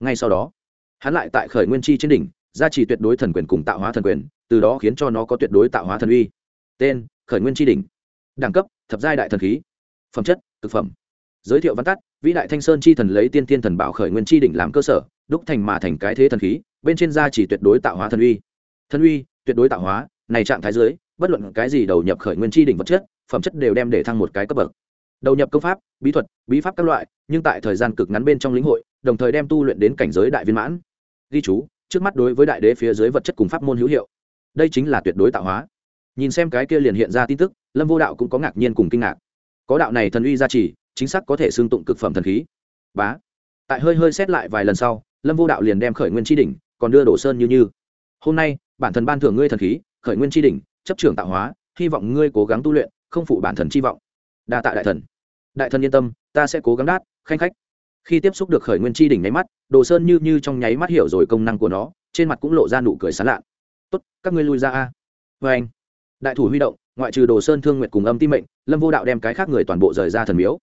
Ngay sau đó, hắn lại tại khởi nguyên chi trên đỉnh, gia trì tuyệt đối thần quyền cùng tạo hóa thần quyền, từ đó khiến cho nó có tuyệt đối tạo hóa thần uy. Tên, khởi nguyên chi đỉnh. Đẳng cấp, thập giai đại thần khí. Phẩm chất thực phẩm giới thiệu văn tắt, vĩ đại thanh sơn chi thần lấy tiên tiên thần bảo khởi nguyên chi đỉnh làm cơ sở, đúc thành mà thành cái thế thần khí, bên trên gia chỉ tuyệt đối tạo hóa thần uy. Thần uy, tuyệt đối tạo hóa, này trạng thái dưới, bất luận cái gì đầu nhập khởi nguyên chi đỉnh vật chất, phẩm chất đều đem để thăng một cái cấp bậc. Đầu nhập công pháp, bí thuật, bí pháp các loại, nhưng tại thời gian cực ngắn bên trong lĩnh hội, đồng thời đem tu luyện đến cảnh giới đại viên mãn. Ghi chú, trước mắt đối với đại đế phía dưới vật chất cùng pháp môn hữu hiệu. Đây chính là tuyệt đối tạo hóa. Nhìn xem cái kia liền hiện ra tin tức, lâm vô đạo cũng có ngạc nhiên cùng kinh ngạc. Có đạo này thần uy gia trì chính xác có thể xương tụng cực phẩm thần khí. Bá. Tại hơi hơi xét lại vài lần sau, lâm vô đạo liền đem khởi nguyên tri đỉnh, còn đưa đổ sơn như như. Hôm nay, bản thân ban thưởng ngươi thần khí, khởi nguyên tri đỉnh, chấp trưởng tạo hóa, hy vọng ngươi cố gắng tu luyện, không phụ bản thần chi vọng. Đa tạ đại thần. Đại thần yên tâm, ta sẽ cố gắng đát khanh khách. Khi tiếp xúc được khởi nguyên chi đỉnh nháy mắt đồ sơn như như trong nháy mắt hiểu rồi công năng của nó, trên mặt cũng lộ ra nụ cười sán lạ. Tốt, các ngươi lui ra a. Vê anh, đại thủ huy động, ngoại trừ đồ sơn thương nguyệt cùng âm ti mệnh, lâm vô đạo đem cái khác người toàn bộ rời ra thần miếu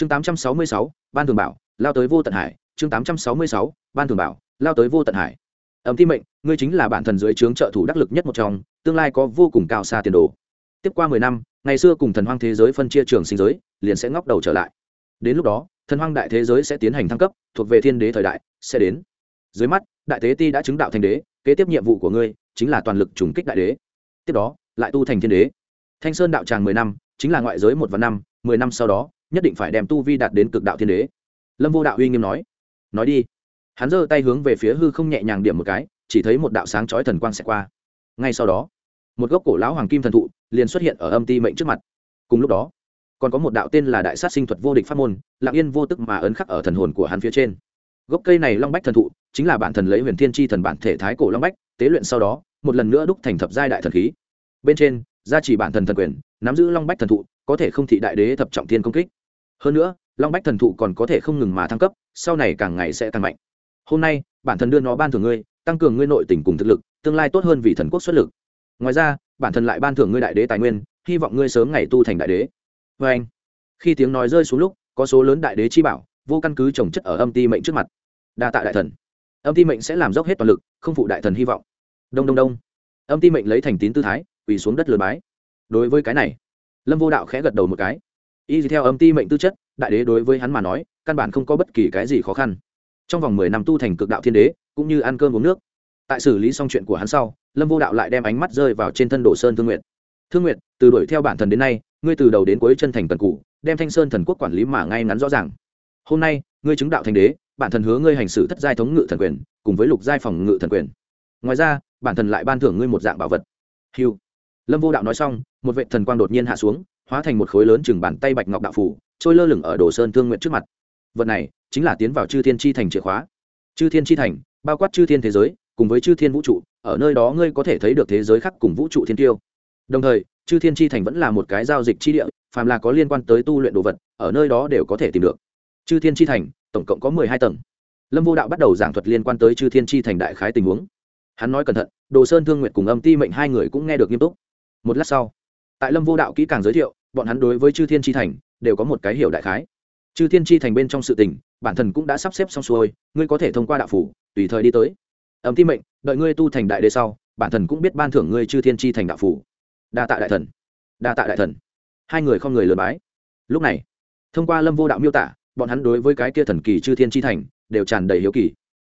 chương tám trăm sáu mươi sáu, ban thường bảo, lao tới vô tận hải, chương tám trăm sáu mươi sáu, ban thường bảo, lao tới vô tận hải. Ẩm Thi mệnh, ngươi chính là bản thần dưới trướng trợ thủ đắc lực nhất một trong, tương lai có vô cùng cao xa tiền đồ. Tiếp qua mười năm, ngày xưa cùng thần hoang thế giới phân chia trường sinh giới, liền sẽ ngóc đầu trở lại. Đến lúc đó, thần hoang đại thế giới sẽ tiến hành thăng cấp, thuộc về thiên đế thời đại, sẽ đến. Dưới mắt, đại tế ti đã chứng đạo thành đế, kế tiếp nhiệm vụ của ngươi chính là toàn lực trùng kích đại đế. Tiếp đó, lại tu thành thiên đế. Thanh sơn đạo tràng mười năm, chính là ngoại giới một và năm, mười năm sau đó nhất định phải đem tu vi đạt đến cực đạo thiên đế. Lâm vô đạo uy nghiêm nói nói đi. Hắn giơ tay hướng về phía hư không nhẹ nhàng điểm một cái, chỉ thấy một đạo sáng chói thần quang sẽ qua. Ngay sau đó, một gốc cổ lão hoàng kim thần thụ liền xuất hiện ở âm ti mệnh trước mặt. Cùng lúc đó, còn có một đạo tên là đại sát sinh thuật vô địch pháp môn, lặng yên vô tức mà ấn khắc ở thần hồn của hắn phía trên. Gốc cây này long bách thần thụ chính là bản thần lấy huyền thiên tri thần bản thể thái cổ long bách, tế luyện sau đó, một lần nữa đúc thành thập giai đại thần khí. Bên trên, gia trì bản thần thần quyền, nắm giữ long bách thần thụ, có thể không thị đại đế thập trọng thiên công kích hơn nữa, long bách thần thụ còn có thể không ngừng mà thăng cấp, sau này càng ngày sẽ càng mạnh. Hôm nay, bản thân đưa nó ban thưởng ngươi, tăng cường ngươi nội tình cùng thực lực, tương lai tốt hơn vì thần quốc xuất lực. Ngoài ra, bản thân lại ban thưởng ngươi đại đế tài nguyên, hy vọng ngươi sớm ngày tu thành đại đế. Vê anh, khi tiếng nói rơi xuống lúc, có số lớn đại đế chi bảo, vô căn cứ trồng chất ở âm ti mệnh trước mặt. Đa tạ đại thần. Âm ti mệnh sẽ làm dốc hết toàn lực, không phụ đại thần hy vọng. Đông đông đông. Âm ti mệnh lấy thành tín tư thái, quỳ xuống đất lừa bái. Đối với cái này, lâm vô đạo khẽ gật đầu một cái y theo âm ti mệnh tư chất, đại đế đối với hắn mà nói, căn bản không có bất kỳ cái gì khó khăn. Trong vòng mười năm tu thành cực đạo thiên đế, cũng như ăn cơm uống nước. Tại xử lý xong chuyện của hắn sau, lâm vô đạo lại đem ánh mắt rơi vào trên thân đồ sơn thương nguyện thương nguyện từ đuổi theo bản thần đến nay, ngươi từ đầu đến cuối chân thành tần cụ, đem thanh sơn thần quốc quản lý mà ngay ngắn rõ ràng. Hôm nay, ngươi chứng đạo thành đế, bản thần hứa ngươi hành xử thất giai thống ngự thần quyền, cùng với lục giai phòng ngự thần quyền. Ngoài ra, bản thần lại ban thưởng ngươi một dạng bảo vật. Hiu lâm vô đạo nói xong, một vệ thần quang đột nhiên hạ xuống hóa thành một khối lớn chừng bàn tay bạch ngọc đạo phủ, trôi lơ lửng ở đồ sơn thương nguyện trước mặt. Vật này chính là tiến vào chư thiên chi thành chìa khóa. Chư thiên chi thành, bao quát chư thiên thế giới, cùng với chư thiên vũ trụ, ở nơi đó ngươi có thể thấy được thế giới khác cùng vũ trụ thiên tiêu. Đồng thời, chư thiên chi thành vẫn là một cái giao dịch chi địa, phàm là có liên quan tới tu luyện đồ vật, ở nơi đó đều có thể tìm được. Chư thiên chi thành, tổng cộng có mười hai tầng. Lâm vô đạo bắt đầu giảng thuật liên quan tới chư thiên chi thành đại khái tình huống. Hắn nói cẩn thận, đồ sơn thương nguyện cùng âm ti mệnh hai người cũng nghe được nghiêm túc. Một lát sau, tại lâm vô đạo kỹ càng giới thiệu bọn hắn đối với chư thiên chi thành đều có một cái hiểu đại khái. Chư thiên chi thành bên trong sự tình, bản thân cũng đã sắp xếp xong xuôi, ngươi có thể thông qua đạo phủ, tùy thời đi tới. Ấm ti mệnh, đợi ngươi tu thành đại đế sau, bản thân cũng biết ban thưởng ngươi chư thiên chi thành đạo phủ. Đa tạ đại thần. Đa tạ đại thần. Hai người không người lừa bái. Lúc này, thông qua lâm vô đạo miêu tả, bọn hắn đối với cái kia thần kỳ chư thiên chi thành đều tràn đầy hiếu kỳ.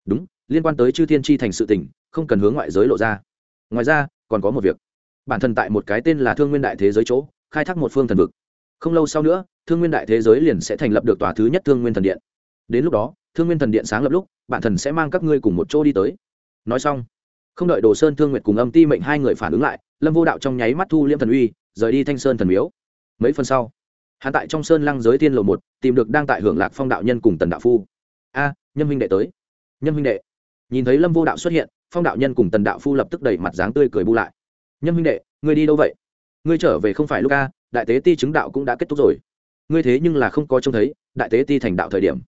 Đúng, liên quan tới chư thiên chi thành sự tình, không cần hướng ngoại giới lộ ra. Ngoài ra, còn có một việc. Bản thân tại một cái tên là thương nguyên đại thế giới chỗ khai thác một phương thần vực. Không lâu sau nữa thương nguyên đại thế giới liền sẽ thành lập được tòa thứ nhất thương nguyên thần điện. Đến lúc đó thương nguyên thần điện sáng lập lúc bản thần sẽ mang các ngươi cùng một chỗ đi tới. Nói xong không đợi đồ sơn thương nguyệt cùng âm ti mệnh hai người phản ứng lại lâm vô đạo trong nháy mắt thu liêm thần uy rời đi thanh sơn thần miếu. Mấy phần sau hạ tại trong sơn lăng giới tiên lộ một tìm được đang tại hưởng lạc phong đạo nhân cùng tần đạo phu. A à, nhâm huynh đệ tới. Nhâm huynh đệ. Nhìn thấy lâm vô đạo xuất hiện phong đạo nhân cùng tần đạo phu lập tức đẩy mặt dáng tươi cười bu lại. Nhâm huynh đệ ngươi đi đâu vậy? Ngươi trở về không phải lúc a, đại tế ti chứng đạo cũng đã kết thúc rồi. Ngươi thế nhưng là không có trông thấy, đại tế ti thành đạo thời điểm.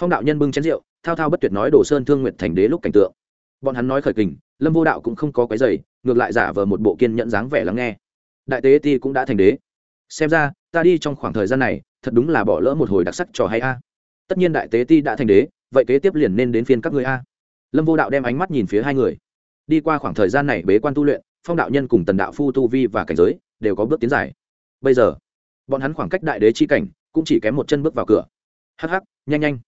Phong đạo nhân bưng chén rượu, thao thao bất tuyệt nói đồ sơn thương nguyện thành đế lúc cảnh tượng. Bọn hắn nói khởi kình, lâm vô đạo cũng không có cái giày ngược lại giả vờ một bộ kiên nhẫn dáng vẻ lắng nghe. Đại tế ti cũng đã thành đế. Xem ra, ta đi trong khoảng thời gian này, thật đúng là bỏ lỡ một hồi đặc sắc trò hay a. Tất nhiên đại tế ti đã thành đế, vậy kế tiếp liền nên đến phiên các người a. Lâm vô đạo đem ánh mắt nhìn phía hai người. Đi qua khoảng thời gian này bế quan tu luyện phong đạo nhân cùng tần đạo phu tu vi và cảnh giới đều có bước tiến dài. Bây giờ, bọn hắn khoảng cách đại đế chi cảnh cũng chỉ kém một chân bước vào cửa. Hh nhanh nhanh.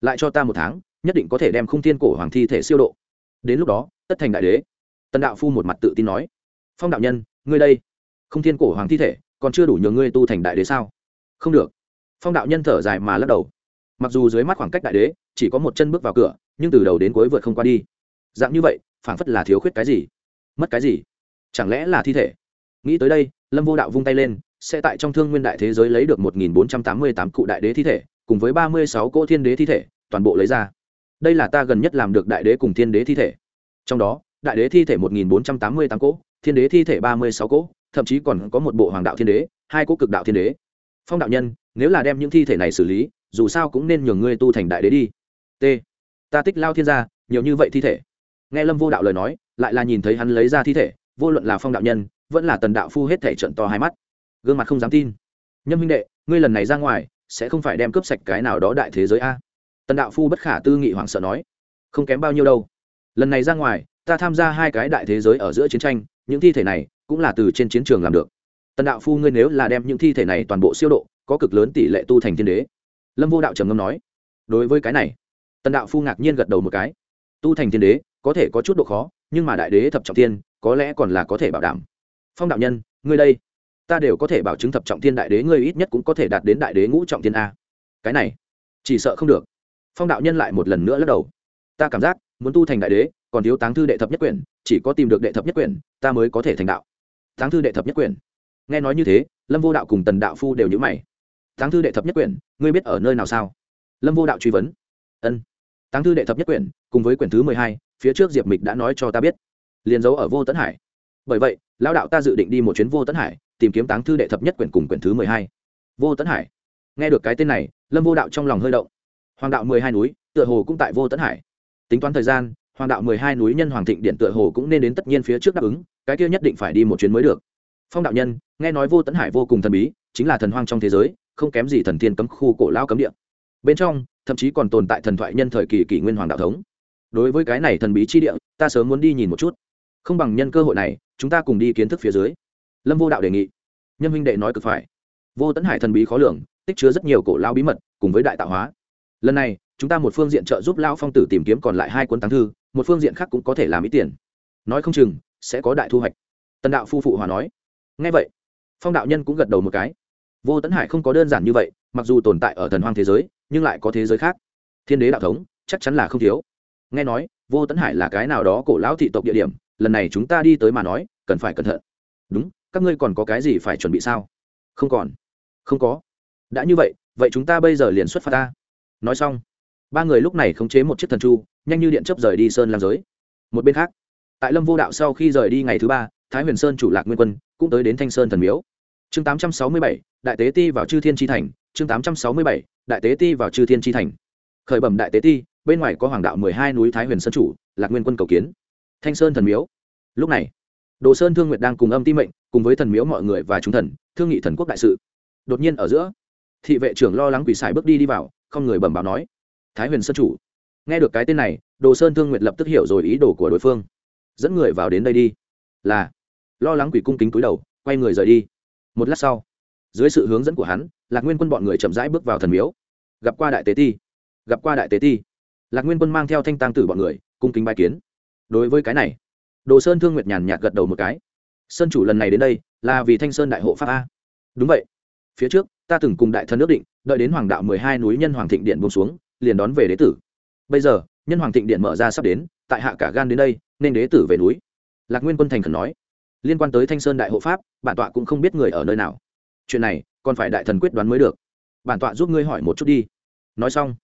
Lại cho ta một tháng, nhất định có thể đem khung thiên cổ hoàng thi thể siêu độ. Đến lúc đó, tất thành đại đế. Tần đạo phu một mặt tự tin nói. Phong đạo nhân, ngươi đây. Khung thiên cổ hoàng thi thể, còn chưa đủ nhờ ngươi tu thành đại đế sao? Không được. Phong đạo nhân thở dài mà lắc đầu. Mặc dù dưới mắt khoảng cách đại đế chỉ có một chân bước vào cửa, nhưng từ đầu đến cuối vượt không qua đi. Dạng như vậy, phảng phất là thiếu khuyết cái gì? Mất cái gì? Chẳng lẽ là thi thể? Nghĩ tới đây, lâm vô đạo vung tay lên, sẽ tại trong thương nguyên đại thế giới lấy được một nghìn bốn trăm tám mươi tám cụ đại đế thi thể, cùng với ba mươi sáu cỗ thiên đế thi thể, toàn bộ lấy ra. Đây là ta gần nhất làm được đại đế cùng thiên đế thi thể. Trong đó, đại đế thi thể một nghìn bốn trăm tám mươi tám cỗ, thiên đế thi thể ba mươi sáu cỗ, thậm chí còn có một bộ hoàng đạo thiên đế, hai cỗ cực đạo thiên đế. Phong đạo nhân, nếu là đem những thi thể này xử lý, dù sao cũng nên nhường ngươi tu thành đại đế đi. T. Ta tích lao thiên gia, nhiều như vậy thi thể. Nghe lâm vô đạo lời nói, lại là nhìn thấy hắn lấy ra thi thể vô luận là phong đạo nhân, vẫn là tần đạo phu hết thể trận to hai mắt. Gương mặt không dám tin. Nhâm huynh đệ, ngươi lần này ra ngoài, sẽ không phải đem cướp sạch cái nào đó đại thế giới a? Tần đạo phu bất khả tư nghị hoảng sợ nói. Không kém bao nhiêu đâu. Lần này ra ngoài, ta tham gia hai cái đại thế giới ở giữa chiến tranh, những thi thể này cũng là từ trên chiến trường làm được. Tần đạo phu ngươi nếu là đem những thi thể này toàn bộ siêu độ, có cực lớn tỷ lệ tu thành thiên đế. Lâm vô đạo trầm ngâm nói. Đối với cái này, tần đạo phu ngạc nhiên gật đầu một cái. Tu thành thiên đế, có thể có chút độ khó, nhưng mà đại đế thập trọng thiên có lẽ còn là có thể bảo đảm. Phong đạo nhân, ngươi đây, ta đều có thể bảo chứng thập trọng thiên đại đế ngươi ít nhất cũng có thể đạt đến đại đế ngũ trọng thiên a. Cái này, chỉ sợ không được. Phong đạo nhân lại một lần nữa lắc đầu. Ta cảm giác, muốn tu thành đại đế, còn thiếu táng thư đệ thập nhất quyển, chỉ có tìm được đệ thập nhất quyển, ta mới có thể thành đạo. Táng thư đệ thập nhất quyển. Nghe nói như thế, lâm vô đạo cùng tần đạo phu đều nhữ mày. Táng thư đệ thập nhất quyển, ngươi biết ở nơi nào sao? Lâm vô đạo truy vấn. Ân. Táng thư đệ thập nhất quyển, cùng với quyển thứ mười hai, phía trước diệp mịch đã nói cho ta biết liền giấu ở vô tấn hải. Bởi vậy, lão đạo ta dự định đi một chuyến vô tấn hải, tìm kiếm táng thư đệ thập nhất quyển cùng quyển thứ mười hai. Vô tấn hải. Nghe được cái tên này, lâm vô đạo trong lòng hơi động. Hoàng đạo mười hai núi, tựa hồ cũng tại vô tấn hải. Tính toán thời gian, hoàng đạo mười hai núi nhân hoàng thịnh điện tựa hồ cũng nên đến tất nhiên phía trước đáp ứng, cái kia nhất định phải đi một chuyến mới được. Phong đạo nhân, nghe nói vô tấn hải vô cùng thần bí, chính là thần hoang trong thế giới, không kém gì thần tiên cấm khu cổ lao cấm địa. Bên trong, thậm chí còn tồn tại thần thoại nhân thời kỳ kỷ nguyên hoàng đạo thống. Đối với cái này thần bí chi địa, ta sớm muốn đi nhìn một chút không bằng nhân cơ hội này, chúng ta cùng đi kiến thức phía dưới. Lâm vô đạo đề nghị. Nhân huynh đệ nói cực phải. Vô tấn hải thần bí khó lường, tích chứa rất nhiều cổ lao bí mật, cùng với đại tạo hóa. Lần này, chúng ta một phương diện trợ giúp lao phong tử tìm kiếm còn lại hai cuốn táng thư, một phương diện khác cũng có thể làm ít tiền. Nói không chừng, sẽ có đại thu hoạch. Tần đạo phu phụ hòa nói. Ngay vậy, phong đạo nhân cũng gật đầu một cái. Vô tấn hải không có đơn giản như vậy, mặc dù tồn tại ở thần hoang thế giới, nhưng lại có thế giới khác. Thiên đế đạo thống, chắc chắn là không thiếu. Nghe nói, vô tấn hải là cái nào đó cổ lão thị tộc địa điểm lần này chúng ta đi tới mà nói, cần phải cẩn thận. Đúng, các ngươi còn có cái gì phải chuẩn bị sao? Không còn. Không có. Đã như vậy vậy chúng ta bây giờ liền xuất phát ta. Nói xong, ba người lúc này khống chế một chiếc thần chu, nhanh như điện chấp rời đi sơn làm giới. Một bên khác, tại lâm vô đạo sau khi rời đi ngày thứ ba, thái huyền sơn chủ lạc nguyên quân cũng tới đến thanh sơn thần miếu. Chương tám trăm sáu mươi bảy, đại tế ti vào chư thiên tri thành. Chương tám trăm sáu mươi bảy, đại tế ti vào chư thiên tri thành. Khởi bẩm đại tế ti, bên ngoài có hoàng đạo mười hai núi thái huyền sơn chủ, lạc nguyên quân cầu kiến thanh sơn thần miếu. Lúc này, đồ sơn thương nguyệt đang cùng âm ti mệnh, cùng với thần miếu mọi người và chúng thần, thương nghị thần quốc đại sự. Đột nhiên ở giữa, thị vệ trưởng lo lắng quỷ sải bước đi đi vào, không người bẩm báo nói, thái huyền sơn chủ. Nghe được cái tên này, đồ sơn thương nguyệt lập tức hiểu rồi ý đồ của đối phương. Dẫn người vào đến đây đi. Là, lo lắng quỷ cung kính cúi đầu, quay người rời đi. Một lát sau, dưới sự hướng dẫn của hắn, lạc nguyên quân bọn người chậm rãi bước vào thần miếu. Gặp qua đại tế ti. Gặp qua đại tế ti. Lạc nguyên quân mang theo thanh tăng tử bọn người, cung kính bài kiến đối với cái này, đồ sơn thương nguyệt nhàn nhạt gật đầu một cái. Sơn chủ lần này đến đây, là vì thanh sơn đại hộ pháp a. Đúng vậy. Phía trước, ta từng cùng đại thần ước định, đợi đến hoàng đạo mười hai núi nhân hoàng thịnh điện buông xuống, liền đón về đế tử. Bây giờ, nhân hoàng thịnh điện mở ra sắp đến, tại hạ cả gan đến đây, nên đế tử về núi. Lạc nguyên quân thành khẩn nói. Liên quan tới thanh sơn đại hộ pháp, bản tọa cũng không biết người ở nơi nào. Chuyện này, còn phải đại thần quyết đoán mới được. Bản tọa giúp ngươi hỏi một chút đi. Nói xong,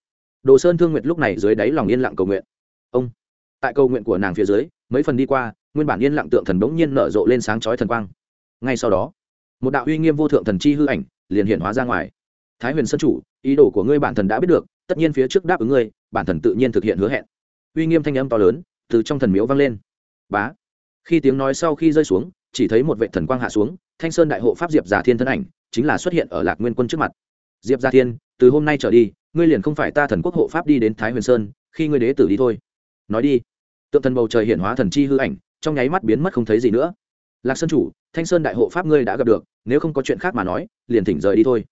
đồ sơn thương nguyệt lúc này dưới đáy lòng yên lặng cầu nguyện. Ông tại cầu nguyện của nàng phía dưới, mấy phần đi qua, nguyên bản yên lặng tượng thần bỗng nhiên nở rộ lên sáng chói thần quang. Ngay sau đó, một đạo uy nghiêm vô thượng thần chi hư ảnh liền hiện hóa ra ngoài. Thái huyền sân chủ, ý đồ của ngươi bản thần đã biết được, tất nhiên phía trước đáp ứng ngươi, bản thần tự nhiên thực hiện hứa hẹn. Uy nghiêm thanh âm to lớn từ trong thần miếu vang lên. Bá. Khi tiếng nói sau khi rơi xuống, chỉ thấy một vệ thần quang hạ xuống, thanh sơn đại hộ pháp diệp già thiên thân ảnh chính là xuất hiện ở lạc nguyên quân trước mặt. Diệp gia thiên, từ hôm nay trở đi, ngươi liền không phải ta thần quốc hộ pháp đi đến thái huyền sơn, khi ngươi đế tử đi thôi nói đi. Tượng thần bầu trời hiện hóa thần chi hư ảnh, trong nháy mắt biến mất không thấy gì nữa. Lạc sơn chủ, thanh sơn đại hộ pháp ngươi đã gặp được, nếu không có chuyện khác mà nói, liền thỉnh rời đi thôi.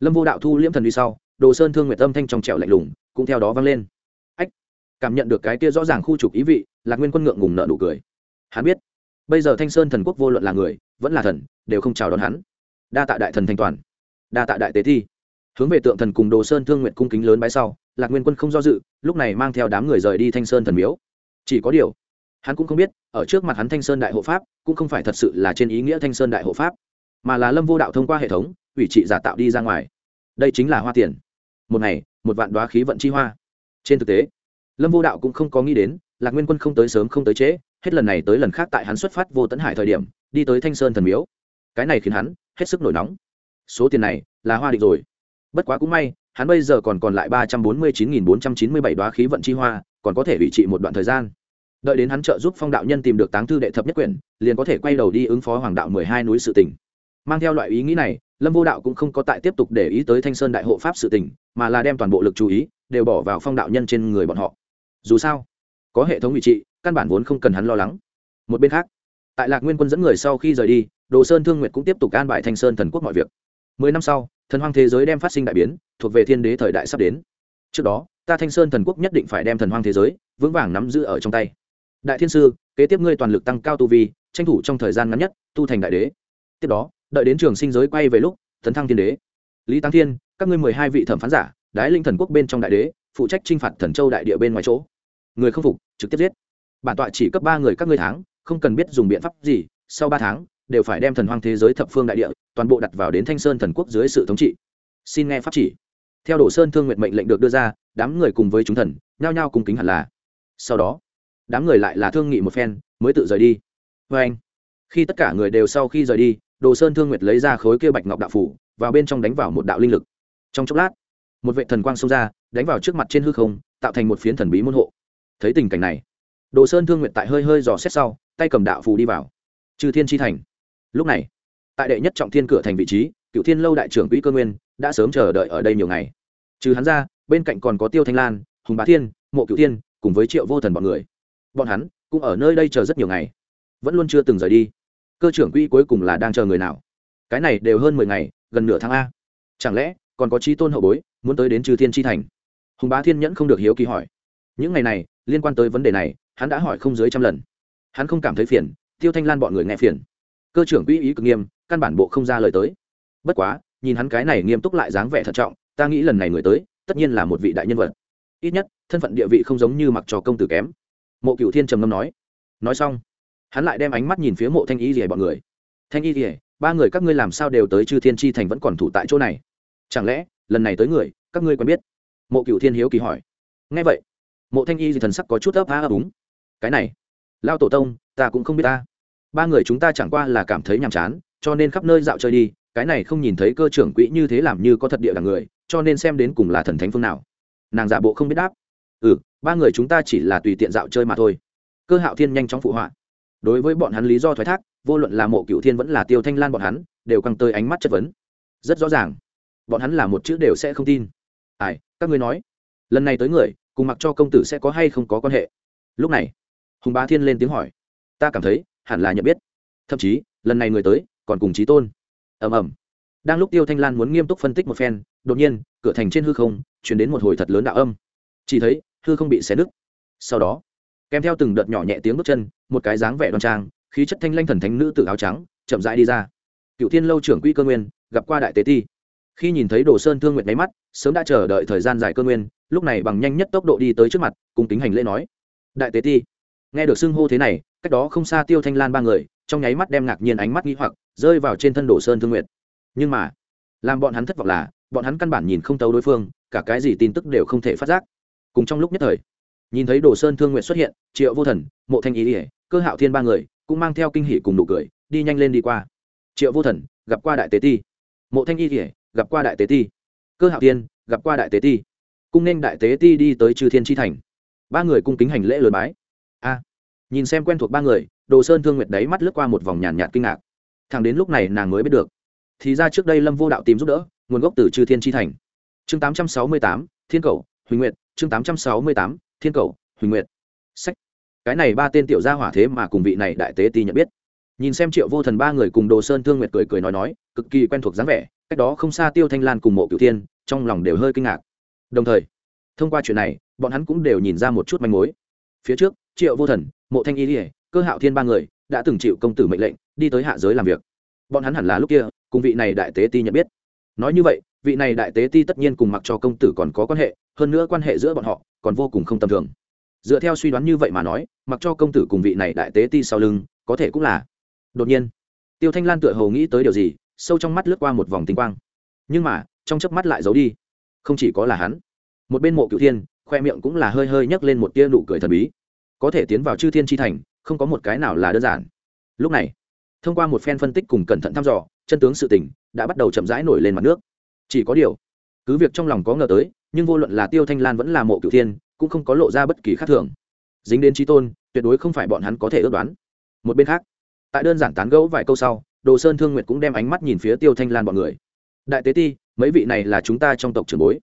Lâm vô đạo thu liễm thần đi sau, đồ sơn thương nguyệt tâm thanh trong trẻo lạnh lùng, cũng theo đó vang lên. Ách, cảm nhận được cái kia rõ ràng khu trục ý vị, lạc nguyên quân ngượng ngùng nợ nụ cười. Hắn biết, bây giờ thanh sơn thần quốc vô luận là người, vẫn là thần, đều không chào đón hắn. Đa tạ đại thần thanh toàn. Đa tạ đại tế thi. Hướng về tượng thần cùng đồ sơn thương nguyện cung kính lớn bái sau lạc nguyên quân không do dự lúc này mang theo đám người rời đi thanh sơn thần miếu chỉ có điều hắn cũng không biết ở trước mặt hắn thanh sơn đại hộ pháp cũng không phải thật sự là trên ý nghĩa thanh sơn đại hộ pháp mà là lâm vô đạo thông qua hệ thống ủy trị giả tạo đi ra ngoài đây chính là hoa tiền một ngày một vạn đoá khí vận chi hoa trên thực tế lâm vô đạo cũng không có nghĩ đến lạc nguyên quân không tới sớm không tới trễ hết lần này tới lần khác tại hắn xuất phát vô tấn hải thời điểm đi tới thanh sơn thần miếu cái này khiến hắn hết sức nổi nóng số tiền này là hoa định rồi bất quá cũng may hắn bây giờ còn còn lại ba trăm bốn mươi chín nghìn bốn trăm chín mươi bảy đoá khí vận chi hoa, còn có thể ủy trị một đoạn thời gian. Đợi đến hắn trợ giúp phong đạo nhân tìm được táng thư đệ thập nhất quyển, liền có thể quay đầu đi ứng phó hoàng đạo mười hai núi sự tỉnh mang theo loại ý nghĩ này, lâm vô đạo cũng không có tại tiếp tục để ý tới thanh sơn đại hộ pháp sự tỉnh mà là đem toàn bộ lực chú ý đều bỏ vào phong đạo nhân trên người bọn họ. Dù sao, có hệ thống ủy trị, căn bản vốn không cần hắn lo lắng. Một bên khác, tại lạc nguyên quân dẫn người sau khi rời đi, đồ sơn thương nguyệt cũng tiếp tục an bài thanh sơn thần quốc mọi việc. Mười năm sau thần hoang thế giới đem phát sinh đại biến, thuộc về thiên đế thời đại sắp đến. Trước đó, ta thanh sơn thần quốc nhất định phải đem thần hoang thế giới, vững vàng nắm giữ ở trong tay. Đại thiên sư, kế tiếp ngươi toàn lực tăng cao tu vi, tranh thủ trong thời gian ngắn nhất, tu thành đại đế. Tiếp đó, đợi đến trường sinh giới quay về lúc, thần thăng thiên đế. Lý tăng thiên, các ngươi mười hai vị thẩm phán giả, đái linh thần quốc bên trong đại đế, phụ trách t r i n h phạt thần châu đại địa bên ngoài chỗ. Người không phục, trực tiếp giết. Bản tọa chỉ cấp ba người các ngươi tháng, không cần biết dùng biện pháp gì, sau ba tháng, đều phải đem thần hoang thế giới thập phương đại địa toàn bộ đặt vào đến thanh sơn thần quốc dưới sự thống trị. Xin nghe pháp chỉ. Theo đồ sơn thương nguyện mệnh lệnh được đưa ra, đám người cùng với chúng thần, nhao nhao cùng kính hẳn là. Sau đó, đám người lại là thương nghị một phen, mới tự rời đi. Vê anh, khi tất cả người đều sau khi rời đi, đồ sơn thương nguyệt lấy ra khối kia bạch ngọc đạo phủ, vào bên trong đánh vào một đạo linh lực. Trong chốc lát, một vệ thần quang xông ra, đánh vào trước mặt trên hư không, tạo thành một phiến thần bí môn hộ. Thấy tình cảnh này, đồ sơn thương nguyện tại hơi hơi dò xét sau, tay cầm đạo phù đi vào. Trừ thiên tri thành. Lúc này tại đệ nhất trọng thiên cửa thành vị trí cựu thiên lâu đại trưởng quỹ cơ nguyên đã sớm chờ đợi ở đây nhiều ngày. Trừ hắn ra, bên cạnh còn có tiêu thanh lan, hùng bá thiên, mộ cựu thiên cùng với triệu vô thần bọn người. Bọn hắn cũng ở nơi đây chờ rất nhiều ngày, vẫn luôn chưa từng rời đi. Cơ trưởng quỹ cuối cùng là đang chờ người nào? Cái này đều hơn mười ngày, gần nửa tháng a. Chẳng lẽ còn có trí tôn hậu bối muốn tới đến trừ thiên tri thành? Hùng bá thiên nhẫn không được hiếu kỳ hỏi. Những ngày này, liên quan tới vấn đề này, hắn đã hỏi không dưới trăm lần. Hắn không cảm thấy phiền, tiêu thanh lan bọn người nghe phiền. Cơ trưởng quỹ ý cực nghiêm căn bản bộ không ra lời tới. Bất quá, nhìn hắn cái này nghiêm túc lại dáng vẻ thận trọng, ta nghĩ lần này người tới, tất nhiên là một vị đại nhân vật. Ít nhất, thân phận địa vị không giống như mặc trò công tử kém. Mộ cựu thiên trầm ngâm nói. Nói xong, hắn lại đem ánh mắt nhìn phía mộ thanh y rỉa bọn người. Thanh y rỉa ba người các ngươi làm sao đều tới chư thiên tri thành vẫn còn thủ tại chỗ này? Chẳng lẽ, lần này tới người, các ngươi quen biết? Mộ cựu thiên hiếu kỳ hỏi. Ngay vậy. Mộ thanh y gì thần sắc có chút ấp á ấp úng. Cái này, lao tổ tông, ta cũng không biết ta. Ba người chúng ta chẳng qua là cảm thấy nhàm chán cho nên khắp nơi dạo chơi đi, cái này không nhìn thấy cơ trưởng quỹ như thế làm như có thật địa là người, cho nên xem đến cùng là thần thánh phương nào. Nàng giả bộ không biết đáp. Ừ ba người chúng ta chỉ là tùy tiện dạo chơi mà thôi. Cơ hạo thiên nhanh chóng phụ họa. Đối với bọn hắn lý do thoái thác, vô luận là mộ cựu thiên vẫn là tiêu thanh lan bọn hắn, đều căng tơi ánh mắt chất vấn. Rất rõ ràng, bọn hắn là một chữ đều sẽ không tin. Ai, các ngươi nói. Lần này tới người, cùng mặc cho công tử sẽ có hay không có quan hệ? Lúc này, hùng bá thiên lên tiếng hỏi. Ta cảm thấy, hẳn là nhận biết. Thậm chí, lần này người tới còn cùng trí tôn. Ầm ầm. Đang lúc tiêu thanh lan muốn nghiêm túc phân tích một phen, đột nhiên, cửa thành trên hư không chuyển đến một hồi thật lớn đạo âm. Chỉ thấy, hư không bị xé nứt. Sau đó, kèm theo từng đợt nhỏ nhẹ tiếng bước chân, một cái dáng vẻ đoan trang, khí chất thanh lanh thần thánh nữ tự áo trắng, chậm rãi đi ra. Cựu thiên lâu trưởng quỹ cơ nguyên, gặp qua đại tế ti. Khi nhìn thấy đồ sơn thương nguyện máy mắt, sớm đã chờ đợi thời gian dài cơ nguyên, lúc này bằng nhanh nhất tốc độ đi tới trước mặt cùng tính hành lễ nói, đại tế ti, nghe được xưng hô thế này cách đó không xa tiêu thanh lan ba người, trong nháy mắt đem ngạc nhiên ánh mắt nghĩ hoặc rơi vào trên thân đồ sơn thương nguyện nhưng mà, làm bọn hắn thất vọng là, bọn hắn căn bản nhìn không tấu đối phương, cả cái gì tin tức đều không thể phát giác. Cùng trong lúc nhất thời, nhìn thấy đồ sơn thương nguyện xuất hiện, triệu vô thần, mộ thanh ý ỉa cơ hạo thiên ba người cũng mang theo kinh hỷ cùng nụ cười, đi nhanh lên đi qua. Triệu vô thần, gặp qua đại tế ti. Mộ thanh y ỉa gặp qua đại tế ti. Cơ hạo thiên, gặp qua đại tế ti. Cung nên đại tế ti đi tới chư thiên tri thành. Ba người cung kính hành lễ lớn bái nhìn xem quen thuộc ba người, đồ sơn thương nguyệt đấy mắt lướt qua một vòng nhàn nhạt kinh ngạc. Thằng đến lúc này nàng mới biết được. Thì ra trước đây lâm vô đạo tìm giúp đỡ, nguồn gốc từ chư thiên tri thành. Chương tám trăm sáu mươi tám, thiên cầu, huỳnh nguyệt. Chương tám trăm sáu mươi tám, thiên cầu, huỳnh nguyệt. Sách. Cái này ba tên tiểu gia hỏa thế mà cùng vị này đại tế ti nhận biết. Nhìn xem triệu vô thần ba người cùng đồ sơn thương nguyệt cười cười nói nói, cực kỳ quen thuộc dáng vẻ, cách đó không xa tiêu thanh lan cùng mộ cửu thiên, trong lòng đều hơi kinh ngạc. Đồng thời, thông qua chuyện này, bọn hắn cũng đều nhìn ra một chút manh mối. Phía trước, triệu vô thần mộ thanh y ỉa cơ hạo thiên ba người, đã từng chịu công tử mệnh lệnh, đi tới hạ giới làm việc. Bọn hắn hẳn là lúc kia, cùng vị này đại tế ti nhận biết. Nói như vậy, vị này đại tế ti tất nhiên cùng mặc cho công tử còn có quan hệ, hơn nữa quan hệ giữa bọn họ còn vô cùng không tầm thường. Dựa theo suy đoán như vậy mà nói, mặc cho công tử cùng vị này đại tế ti sau lưng, có thể cũng là. Đột nhiên, tiêu thanh lan tựa hồ nghĩ tới điều gì, sâu trong mắt lướt qua một vòng tinh quang. Nhưng mà, trong chớp mắt lại giấu đi. Không chỉ có là hắn, một bên mộ cựu thiên, khoe miệng cũng là hơi hơi nhấc lên một tia nụ cười thần bí có thể tiến vào chư thiên tri thành, không có một cái nào là đơn giản. Lúc này, thông qua một phen phân tích cùng cẩn thận thăm dò, chân tướng sự tình đã bắt đầu chậm rãi nổi lên mặt nước. Chỉ có điều, cứ việc trong lòng có ngờ tới, nhưng vô luận là tiêu thanh lan vẫn là mộ cựu thiên, cũng không có lộ ra bất kỳ khác thường. Dính đến trí tôn, tuyệt đối không phải bọn hắn có thể ước đoán. Một bên khác, tại đơn giản tán gẫu vài câu sau, đồ sơn thương nguyệt cũng đem ánh mắt nhìn phía tiêu thanh lan bọn người. Đại tế ti, mấy vị này là chúng ta trong tộc trưởng bối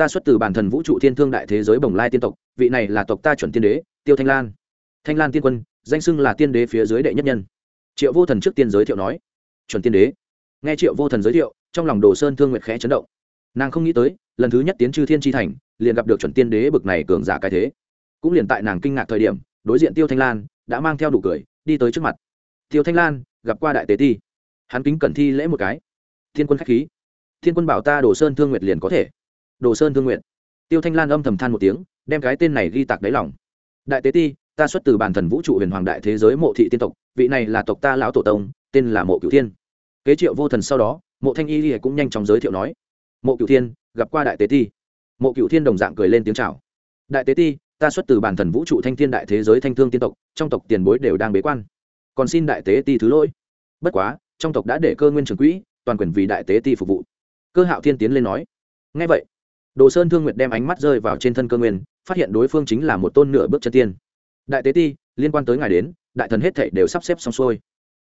ta xuất từ bản thần vũ trụ thiên thương đại thế giới bồng lai tiên tộc, vị này là tộc ta chuẩn tiên đế, tiêu thanh lan. Thanh lan tiên quân, danh xưng là tiên đế phía dưới đệ nhất nhân. Triệu vô thần trước tiên giới thiệu nói, chuẩn tiên đế. Nghe triệu vô thần giới thiệu, trong lòng đồ sơn thương nguyệt khẽ chấn động. Nàng không nghĩ tới, lần thứ nhất tiến chư thiên tri thành, liền gặp được chuẩn tiên đế bực này cường giả cái thế. Cũng liền tại nàng kinh ngạc thời điểm, đối diện tiêu thanh lan, đã mang theo đủ cười, đi tới trước mặt. Tiêu thanh lan, gặp qua đại tế ti. Hắn kính cẩn thi lễ một cái. Thiên quân k h á c h khí. Thiên quân bảo ta đồ sơn thương nguyệt liền có thể đồ sơn thương nguyện tiêu thanh lan âm thầm than một tiếng, đem cái tên này ghi tạc đáy lòng. Đại tế ti, ta xuất từ bản thần vũ trụ huyền hoàng đại thế giới mộ thị tiên tộc, vị này là tộc ta lão tổ tông, tên là mộ cửu thiên. Kế triệu vô thần sau đó, mộ thanh y cũng nhanh chóng giới thiệu nói, mộ cửu thiên, gặp qua đại tế ti. Mộ cửu thiên đồng dạng cười lên tiếng chào. Đại tế ti, ta xuất từ bản thần vũ trụ thanh thiên đại thế giới thanh thương tiên tộc, trong tộc tiền bối đều đang bế quan. Còn xin đại tế ti thứ lỗi. Bất quá, trong tộc đã để cơ nguyên trường quỹ, toàn quyền vì đại tế ti phục vụ. Cơ hạo thiên tiến lên nói ngay vậy đồ sơn thương nguyệt đem ánh mắt rơi vào trên thân cơ nguyên, phát hiện đối phương chính là một tôn nửa bước chân tiên. Đại tế ti, liên quan tới ngài đến, đại thần hết thảy đều sắp xếp xong xuôi.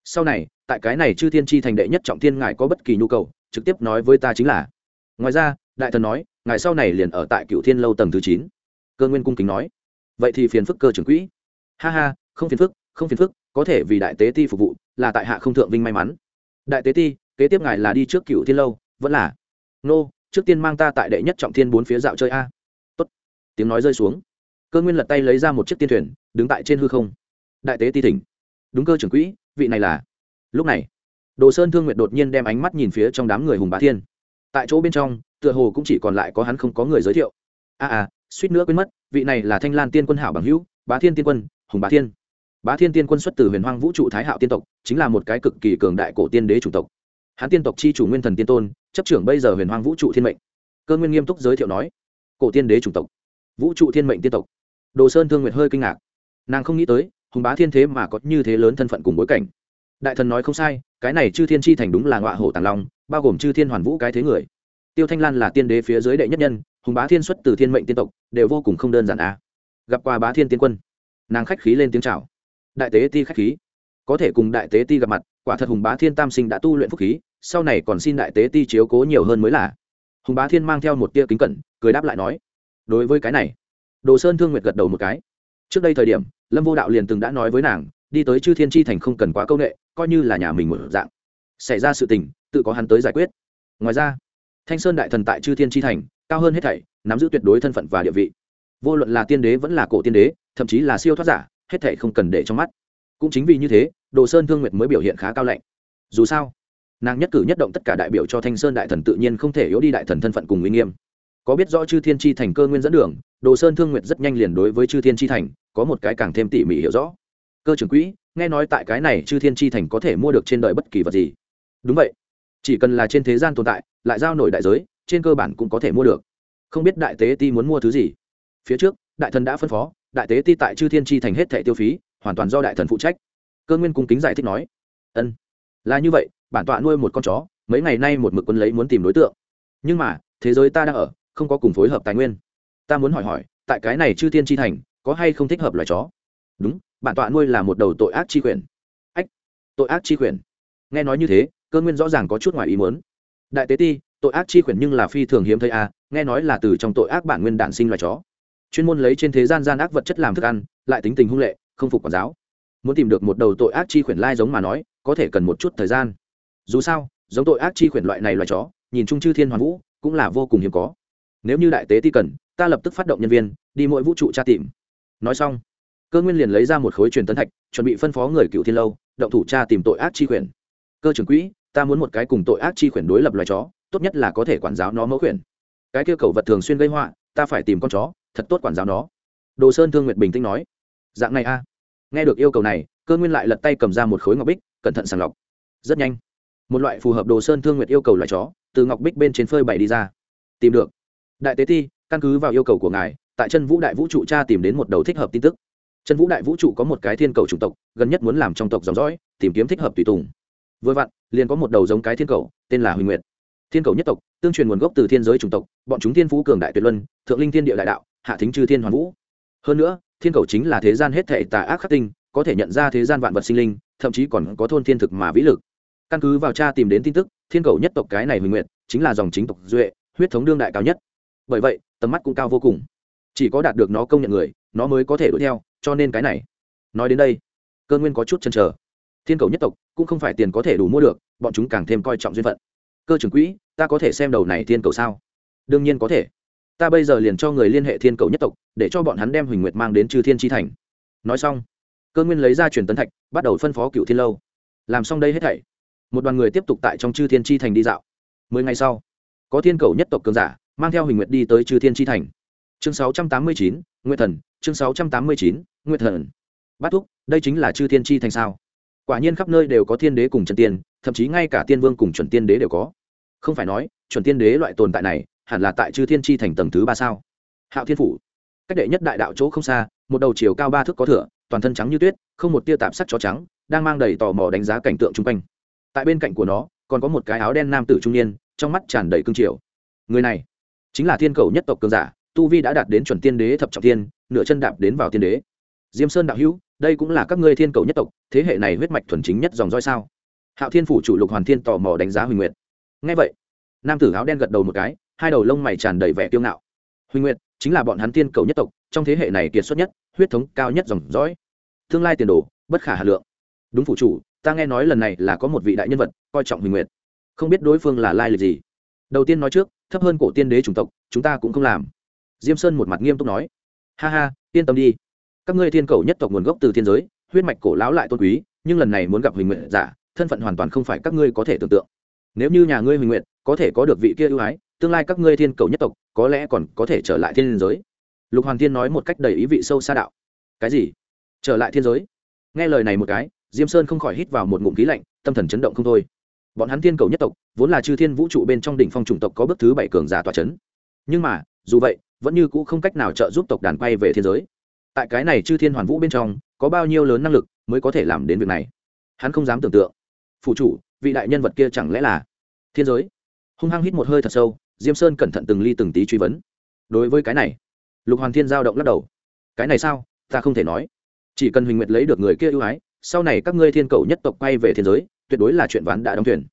Sau này, tại cái này chư thiên chi thành đệ nhất trọng thiên ngài có bất kỳ nhu cầu, trực tiếp nói với ta chính là. Ngoài ra, đại thần nói, ngài sau này liền ở tại cựu thiên lâu tầng thứ chín. Cơ nguyên cung kính nói. Vậy thì phiền phức cơ trưởng quỹ. Ha ha, không phiền phức, không phiền phức, có thể vì đại tế ti phục vụ, là tại hạ không thượng vinh may mắn. Đại tế ti, kế tiếp ngài là đi trước cựu thiên lâu, vẫn là. Nô trước tiên mang ta tại đệ nhất trọng thiên bốn phía dạo chơi a. Tốt. tiếng nói rơi xuống. Cơ nguyên lật tay lấy ra một chiếc tiên thuyền đứng tại trên hư không. Đại tế ti thỉnh. Đúng cơ trưởng quỹ vị này là. Lúc này đồ sơn thương nguyệt đột nhiên đem ánh mắt nhìn phía trong đám người hùng bá thiên. Tại chỗ bên trong tựa hồ cũng chỉ còn lại có hắn không có người giới thiệu. A à, à suýt nữa quên mất vị này là thanh lan tiên quân hảo bằng hữu bá thiên tiên quân hùng bá thiên. Bá thiên tiên quân xuất từ huyền hoang vũ trụ thái hạo tiên tộc chính là một cái cực kỳ cường đại cổ tiên đế chủng tộc. Hắn tiên tộc chi chủ nguyên thần tiên tôn chấp trưởng bây giờ huyền hoang vũ trụ thiên mệnh. Cơ nguyên nghiêm túc giới thiệu nói, cổ tiên đế chủng tộc, vũ trụ thiên mệnh tiên tộc. Đồ sơn thương nguyệt hơi kinh ngạc. Nàng không nghĩ tới, hùng bá thiên thế mà có như thế lớn thân phận cùng bối cảnh. Đại thần nói không sai, cái này chư thiên chi thành đúng là ngọa hổ tàng long, bao gồm chư thiên hoàn vũ cái thế người. Tiêu thanh lan là tiên đế phía dưới đệ nhất nhân, hùng bá thiên xuất từ thiên mệnh tiên tộc, đều vô cùng không đơn giản a gặp qua bá thiên tiên quân, nàng khách khí lên tiếng chào. Đại tế ti khách khí, có thể cùng đại tế ti gặp mặt quả thật hùng bá thiên tam sinh đã tu luyện phúc khí, sau này còn xin đại tế ti chiếu cố nhiều hơn mới là. Hùng bá thiên mang theo một tia kính cẩn, cười đáp lại nói, đối với cái này. Đồ sơn thương nguyệt gật đầu một cái. Trước đây thời điểm, lâm vô đạo liền từng đã nói với nàng, đi tới chư thiên tri thành không cần quá công nghệ coi như là nhà mình một dạng. Xảy ra sự tình, tự có hắn tới giải quyết. Ngoài ra, thanh sơn đại thần tại chư thiên tri thành, cao hơn hết thảy, nắm giữ tuyệt đối thân phận và địa vị. Vô luận là tiên đế vẫn là cổ tiên đế, thậm chí là siêu thoát giả, hết thảy không cần để trong mắt. Cũng chính vì như thế đồ sơn thương nguyệt mới biểu hiện khá cao lạnh. Dù sao, nàng nhất cử nhất động tất cả đại biểu cho thanh sơn đại thần tự nhiên không thể yếu đi đại thần thân phận cùng uy nghiêm. Có biết rõ chư thiên tri thành cơ nguyên dẫn đường, đồ sơn thương nguyệt rất nhanh liền đối với chư thiên tri thành có một cái càng thêm tỉ mỉ hiểu rõ. Cơ trưởng quỹ, nghe nói tại cái này chư thiên tri thành có thể mua được trên đời bất kỳ vật gì? Đúng vậy. Chỉ cần là trên thế gian tồn tại, lại giao nổi đại giới, trên cơ bản cũng có thể mua được. Không biết đại tế ti muốn mua thứ gì? Phía trước, đại thần đã phân phó, đại tế ti tại chư thiên tri thành hết thẻ tiêu phí, hoàn toàn do đại thần phụ trách cơ nguyên cung kính giải thích nói ân là như vậy bản tọa nuôi một con chó mấy ngày nay một mực quân lấy muốn tìm đối tượng. Nhưng mà thế giới ta đang ở không có cùng phối hợp tài nguyên. Ta muốn hỏi hỏi tại cái này chư thiên tri thành có hay không thích hợp loài chó? Đúng bản tọa nuôi là một đầu tội ác chi quyền. Ách tội ác chi quyền? Nghe nói như thế cơ nguyên rõ ràng có chút ngoài ý muốn. Đại tế ti tội ác chi quyền nhưng là phi thường hiếm thấy a à, nghe nói là từ trong tội ác bản nguyên đản sinh loài chó. Chuyên môn lấy trên thế gian gian ác vật chất làm thức ăn lại tính tình hung lệ không phục quản giáo muốn tìm được một đầu tội ác chi khuyển lai giống mà nói, có thể cần một chút thời gian. Dù sao, giống tội ác chi khuyển loại này loài chó, nhìn chung chư thiên hoàn vũ, cũng là vô cùng hiếm có. Nếu như đại tế ti cần, ta lập tức phát động nhân viên, đi mỗi vũ trụ tra tìm. Nói xong, cơ nguyên liền lấy ra một khối truyền tấn thạch, chuẩn bị phân phó người cựu thiên lâu, động thủ tra tìm tội ác chi khuyển. Cơ trưởng quỹ, ta muốn một cái cùng tội ác chi khuyển đối lập loài chó, tốt nhất là có thể quản giáo nó mẫu khuyển. Cái kia cầu vật thường xuyên gây họa, ta phải tìm con chó, thật tốt quản giáo nó. Đồ sơn thương nguyệt bình tĩnh nói. Dạng này a nghe được yêu cầu này, cơ nguyên lại lật tay cầm ra một khối ngọc bích, cẩn thận sàng lọc. Rất nhanh, một loại phù hợp đồ sơn thương nguyệt yêu cầu loài chó, từ ngọc bích bên trên phơi bày đi ra. Tìm được. Đại tế ti, căn cứ vào yêu cầu của ngài, tại chân vũ đại vũ trụ cha tìm đến một đầu thích hợp tin tức. Chân vũ đại vũ trụ có một cái thiên cầu chủng tộc, gần nhất muốn làm trong tộc dòng dõi, tìm kiếm thích hợp tùy tùng. Vừa vặn, liền có một đầu giống cái thiên cầu, tên là huỳnh nguyệt. Thiên cầu nhất tộc, tương truyền nguồn gốc từ thiên giới chủng tộc, bọn chúng thiên phú cường đại tuyệt luân, thượng linh thiên địa đại đạo, hạ thính chư thiên hoàn vũ. Hơn nữa thiên cầu chính là thế gian hết thể tà ác khắc tinh, có thể nhận ra thế gian vạn vật sinh linh, thậm chí còn có thôn thiên thực mà vĩ lực. Căn cứ vào cha tìm đến tin tức, thiên cầu nhất tộc cái này huỳnh nguyện chính là dòng chính tộc duệ, huyết thống đương đại cao nhất. Bởi vậy, tầm mắt cũng cao vô cùng. Chỉ có đạt được nó công nhận người, nó mới có thể đuổi theo, cho nên cái này. Nói đến đây, cơ nguyên có chút chăn trở thiên cầu nhất tộc cũng không phải tiền có thể đủ mua được, bọn chúng càng thêm coi trọng duyên phận. Cơ trưởng quỹ, ta có thể xem đầu này thiên cầu sao? Đương nhiên có thể ta bây giờ liền cho người liên hệ thiên cầu nhất tộc, để cho bọn hắn đem huỳnh nguyệt mang đến chư thiên tri thành. Nói xong, cơ nguyên lấy ra truyền tấn thạch, bắt đầu phân phó cựu thiên lâu. Làm xong đây hết thảy, một đoàn người tiếp tục tại trong chư thiên tri thành đi dạo. Mười ngày sau, có thiên cầu nhất tộc cường giả mang theo huỳnh nguyệt đi tới chư thiên tri thành. Chương sáu trăm tám mươi chín, nguyệt thần, chương sáu trăm tám mươi chín, nguyệt thần. Bát thúc, đây chính là chư thiên tri thành sao? Quả nhiên khắp nơi đều có thiên đế cùng trần tiên, thậm chí ngay cả tiên vương cùng chuẩn tiên đế đều có. Không phải nói, chuẩn tiên đế loại tồn tại này hẳn là tại chư thiên tri thành tầng thứ ba sao? Hạo thiên phủ. Cách đệ nhất đại đạo chỗ không xa, một đầu chiều cao ba thước có thửa, toàn thân trắng như tuyết, không một tia tạp sắc chó trắng, đang mang đầy tò mò đánh giá cảnh tượng chung quanh. Tại bên cạnh của nó, còn có một cái áo đen nam tử trung niên, trong mắt tràn đầy cương triều. Người này, chính là thiên cầu nhất tộc cường giả, tu vi đã đạt đến chuẩn tiên đế thập trọng tiên, nửa chân đạp đến vào tiên đế. Diêm sơn đạo hữu, đây cũng là các ngươi thiên cầu nhất tộc, thế hệ này huyết mạch thuần chính nhất dòng roi sao? Hạo thiên phủ chủ lục hoàn thiên tò mò đánh giá huỳnh nguyệt. Ngay vậy, nam tử áo đen gật đầu một cái hai đầu lông mày tràn đầy vẻ kiêu ngạo. Huỳnh nguyệt, chính là bọn hắn thiên cầu nhất tộc, trong thế hệ này kiệt xuất nhất, huyết thống cao nhất dòng dõi. Tương lai tiền đồ, bất khả hà lượng. Đúng phụ chủ, ta nghe nói lần này là có một vị đại nhân vật, coi trọng huỳnh nguyệt. Không biết đối phương là lai lịch gì. Đầu tiên nói trước, thấp hơn cổ tiên đế chủng tộc, chúng ta cũng không làm. Diêm sơn một mặt nghiêm túc nói. Ha ha, yên tâm đi. Các ngươi thiên cầu nhất tộc nguồn gốc từ thiên giới, huyết mạch cổ lão lại tôn quý, nhưng lần này muốn gặp huỳnh nguyện giả, thân phận hoàn toàn không phải các ngươi có thể tưởng tượng. Nếu như nhà ngươi huỳnh nguyện có thể có được vị kia ưu ái tương lai các ngươi thiên cầu nhất tộc, có lẽ còn có thể trở lại thiên giới. Lục hoàng thiên nói một cách đầy ý vị sâu xa đạo. Cái gì? Trở lại thiên giới? Nghe lời này một cái, diêm sơn không khỏi hít vào một ngụm khí lạnh, tâm thần chấn động không thôi. Bọn hắn thiên cầu nhất tộc, vốn là chư thiên vũ trụ bên trong đỉnh phong chủng tộc có bước thứ bảy cường giả tòa c h ấ n nhưng mà, dù vậy, vẫn như cũ không cách nào trợ giúp tộc đàn quay về thiên giới. Tại cái này chư thiên hoàn vũ bên trong, có bao nhiêu lớn năng lực mới có thể làm đến việc này? Hắn không dám tưởng tượng. Phụ chủ, vị đại nhân vật kia chẳng lẽ là thiên giới? Hung hăng hít một hơi thật sâu diêm sơn cẩn thận từng ly từng tí truy vấn. Đối với cái này, lục hoàn thiên giao động lắc đầu. Cái này sao? Ta không thể nói. Chỉ cần huỳnh nguyệt lấy được người kia ưu ái, sau này các ngươi thiên cầu nhất tộc quay về thiên giới, tuyệt đối là chuyện ván đã đóng thuyền.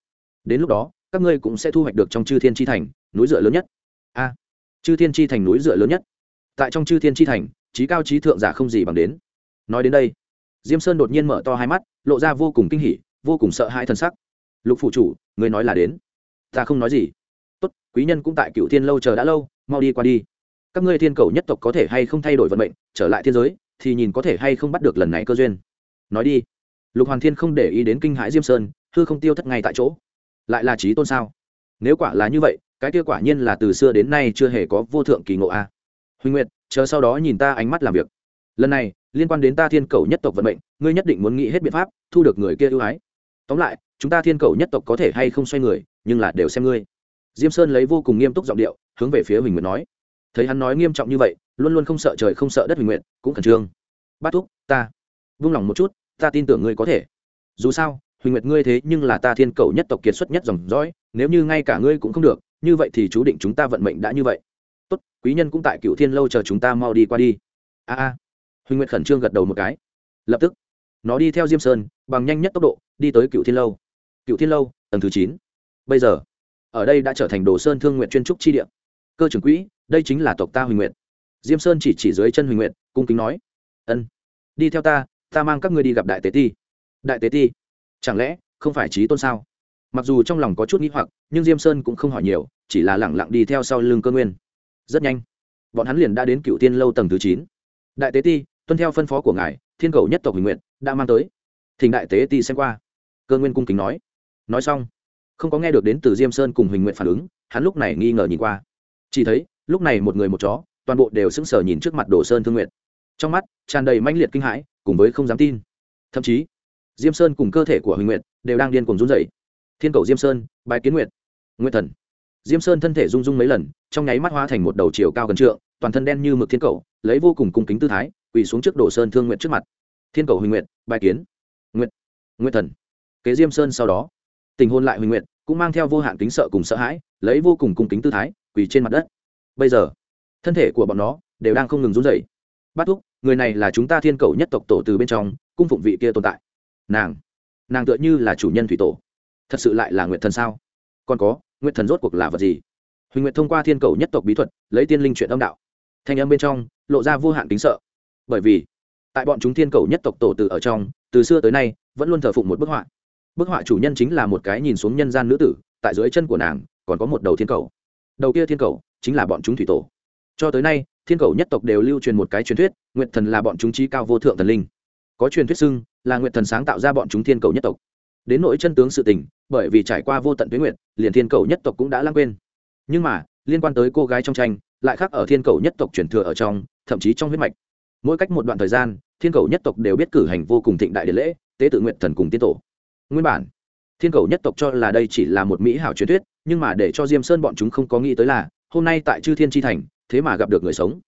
Đến lúc đó, các ngươi cũng sẽ thu hoạch được trong chư thiên tri thành, núi dựa lớn nhất. A, chư thiên tri thành núi dựa lớn nhất. Tại trong chư thiên tri thành, trí cao trí thượng giả không gì bằng đến. Nói đến đây, diêm sơn đột nhiên mở to hai mắt, lộ ra vô cùng kinh hỉ, vô cùng sợ hãi t sắc. Lục phụ chủ người nói là đến. Ta không nói gì quý nhân cũng tại cựu thiên lâu chờ đã lâu, mau đi qua đi. Các ngươi thiên cầu nhất tộc có thể hay không thay đổi vận mệnh, trở lại thiên giới, thì nhìn có thể hay không bắt được lần này cơ duyên. Nói đi. Lục hoàn thiên không để ý đến kinh hãi diêm sơn, hư không tiêu thất ngay tại chỗ. Lại là trí tôn sao? Nếu quả là như vậy, cái kia quả nhiên là từ xưa đến nay chưa hề có vô thượng kỳ ngộ a. À. huỳnh nguyệt, chờ sau đó nhìn ta ánh mắt làm việc. Lần này, liên quan đến ta thiên cầu nhất tộc vận mệnh, ngươi nhất định muốn nghĩ hết biện pháp, thu được người kia ưu ái. Tóm lại, chúng ta thiên cầu nhất tộc có thể hay không xoay người, nhưng là đều xem ngươi diêm sơn lấy vô cùng nghiêm túc giọng điệu, hướng về phía huỳnh nguyệt nói. Thấy hắn nói nghiêm trọng như vậy, luôn luôn không sợ trời không sợ đất huỳnh nguyện cũng khẩn trương. Bát thúc, ta vung lòng một chút, ta tin tưởng ngươi có thể. Dù sao, huỳnh nguyệt ngươi thế nhưng là ta thiên cầu nhất tộc kiệt xuất nhất dòng dõi, nếu như ngay cả ngươi cũng không được, như vậy thì chú định chúng ta vận mệnh đã như vậy. Tốt, quý nhân cũng tại cựu thiên lâu chờ chúng ta mau đi qua đi. A a. Huỳnh nguyệt khẩn trương gật đầu một cái. Lập tức, nó đi theo diêm sơn, bằng nhanh nhất tốc độ, đi tới cựu thiên lâu. Cựu thiên lâu, tầng thứ chín. Bây giờ ở đây đã trở thành đồ sơn thương nguyện chuyên trúc chi địa. Cơ trưởng quỹ, đây chính là tộc ta huỳnh nguyện diêm sơn chỉ chỉ dưới chân huỳnh nguyện cung kính nói. Ân, đi theo ta ta mang các ngươi đi gặp đại tế ti. Đại tế ti? Chẳng lẽ không phải trí tôn sao? Mặc dù trong lòng có chút nghĩ hoặc, nhưng diêm sơn cũng không hỏi nhiều, chỉ là lẳng lặng đi theo sau lưng cơ nguyên. Rất nhanh, bọn hắn liền đã đến cựu tiên lâu tầng thứ chín. Đại tế ti, tuân theo phân phó của ngài, thiên cầu nhất tộc huỳnh nguyện đã mang tới. Thỉnh đại tế ti xem qua. Cơ nguyên cung kính nói. Nói xong không có nghe được đến từ diêm sơn cùng huỳnh nguyện phản ứng, hắn lúc này nghi ngờ nhìn qua. Chỉ thấy, lúc này một người một chó, toàn bộ đều sững sờ nhìn trước mặt đồ sơn thương nguyện trong mắt, tràn đầy manh liệt kinh hãi, cùng với không dám tin. Thậm chí, diêm sơn cùng cơ thể của huỳnh nguyện đều đang điên cùng run rẩy. thiên cầu diêm sơn bài kiến nguyện nguyện thần. Diêm sơn thân thể rung rung mấy lần, trong nháy mắt hóa thành một đầu chiều cao gần trượng, toàn thân đen như mực thiên cầu, lấy vô cùng cung kính tư thái, quỳ xuống trước đồ sơn thương nguyện trước mặt. Thiên cầu huỳnh nguyện bài kiến. Nguyện nguyện thần. Kế diêm sơn sau đó tình hôn lại huỳnh nguyện cũng mang theo vô hạn kính sợ cùng sợ hãi, lấy vô cùng cung kính tư thái, quỳ trên mặt đất. Bây giờ, thân thể của bọn nó đều đang không ngừng run rẩy. Bát thúc, người này là chúng ta thiên cầu nhất tộc tổ từ bên trong, cung phụng vị kia tồn tại. Nàng nàng tựa như là chủ nhân thủy tổ. Thật sự lại là nguyện thần sao? Còn có nguyện thần rốt cuộc là vật gì? Huỳnh nguyện thông qua thiên cầu nhất tộc bí thuật, lấy tiên linh chuyện âm đạo. Thanh âm bên trong, lộ ra vô hạn kính sợ. Bởi vì, tại bọn chúng thiên cầu nhất tộc tổ từ ở trong, từ xưa tới nay, vẫn luôn thờ phụng một bức họa bức họa chủ nhân chính là một cái nhìn xuống nhân gian nữ tử, tại dưới chân của nàng, còn có một đầu thiên cầu. Đầu kia thiên cầu chính là bọn chúng thủy tổ. Cho tới nay, thiên cầu nhất tộc đều lưu truyền một cái truyền thuyết nguyện thần là bọn chúng trí cao vô thượng thần linh. Có truyền thuyết xưng là nguyện thần sáng tạo ra bọn chúng thiên cầu nhất tộc. Đến nỗi chân tướng sự tình, bởi vì trải qua vô tận tuyến nguyện, liền thiên cầu nhất tộc cũng đã lãng quên. Nhưng mà, liên quan tới cô gái trong tranh, lại khác ở thiên cầu nhất tộc truyền thừa ở trong, thậm chí trong huyết mạch. Mỗi cách một đoạn thời gian, thiên cầu nhất tộc đều biết cử hành vô cùng thịnh đại điện lễ, tế tự nguyện thần cùng tiên tổ nguyên bản. Thiên cầu nhất tộc cho là đây chỉ là một mỹ hảo truyền thuyết, nhưng mà để cho diêm sơn bọn chúng không có nghĩ tới là, hôm nay tại chư thiên tri thành, thế mà gặp được người sống.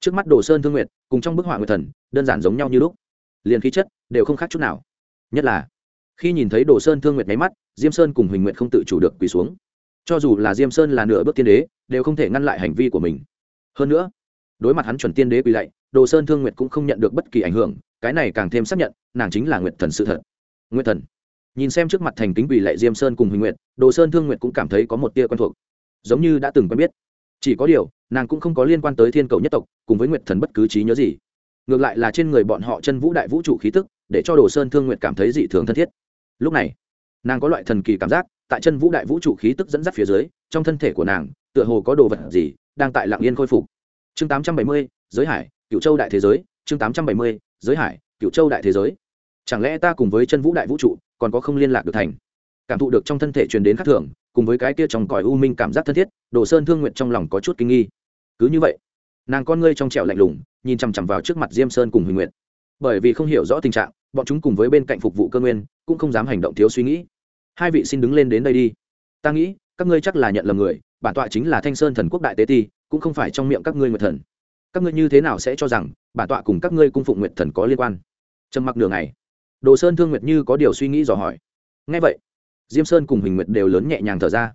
Trước mắt đồ sơn thương nguyệt, cùng trong bức họa nguyệt thần, đơn giản giống nhau như lúc. Liền khí chất đều không khác chút nào. Nhất là, khi nhìn thấy đồ sơn thương nguyệt nháy mắt, diêm sơn cùng huỳnh nguyệt không tự chủ được quỳ xuống. Cho dù là diêm sơn là nửa bước tiên đế, đều không thể ngăn lại hành vi của mình. Hơn nữa, đối mặt hắn chuẩn tiên đế quỳ lạy, đồ sơn thương nguyệt cũng không nhận được bất kỳ ảnh hưởng, cái này càng thêm xác nhận, nàng chính là nguyệt thần sự thật. Nguyệt thần nhìn xem trước mặt thành kính quỳ lạy diêm sơn cùng huỳnh nguyệt, đồ sơn thương nguyệt cũng cảm thấy có một tia quen thuộc. Giống như đã từng quen biết. Chỉ có điều, nàng cũng không có liên quan tới thiên cầu nhất tộc, cùng với nguyệt thần bất cứ trí nhớ gì. Ngược lại là trên người bọn họ chân vũ đại vũ trụ khí tức, để cho đồ sơn thương nguyệt cảm thấy dị thường thân thiết. Lúc này, nàng có loại thần kỳ cảm giác, tại chân vũ đại vũ trụ khí tức dẫn dắt phía dưới, trong thân thể của nàng, tựa hồ có đồ vật gì đang tại lạng yên khôi phục. Chương tám trăm bảy mươi, giới hải cựu châu đại thế giới. Chương tám trăm bảy mươi, giới hải cựu châu đại thế giới. Chẳng lẽ ta cùng với chân vũ đại vũ trụ còn có không liên lạc được thành. Cảm thụ được trong thân thể truyền đến khắc thường, cùng với cái kia trong còi u minh cảm giác thân thiết, đồ sơn thương nguyện trong lòng có chút kinh nghi. Cứ như vậy, nàng con ngươi trong trẻo lạnh lùng, nhìn chằm chằm vào trước mặt diêm sơn cùng huỳnh nguyện bởi vì không hiểu rõ tình trạng, bọn chúng cùng với bên cạnh phục vụ cơ nguyên, cũng không dám hành động thiếu suy nghĩ. Hai vị xin đứng lên đến đây đi. Ta nghĩ, các ngươi chắc là nhận lầm người, bản tọa chính là thanh sơn thần quốc đại tế ti, cũng không phải trong miệng các ngươi nguyệt thần. Các ngươi như thế nào sẽ cho rằng bản tọa cùng các ngươi cung phụng nguyệt thần có liên quan? Trầm mặc nửa ngày đồ sơn thương nguyệt như có điều suy nghĩ dò hỏi. Ngay vậy, diêm sơn cùng huỳnh nguyệt đều lớn nhẹ nhàng thở ra.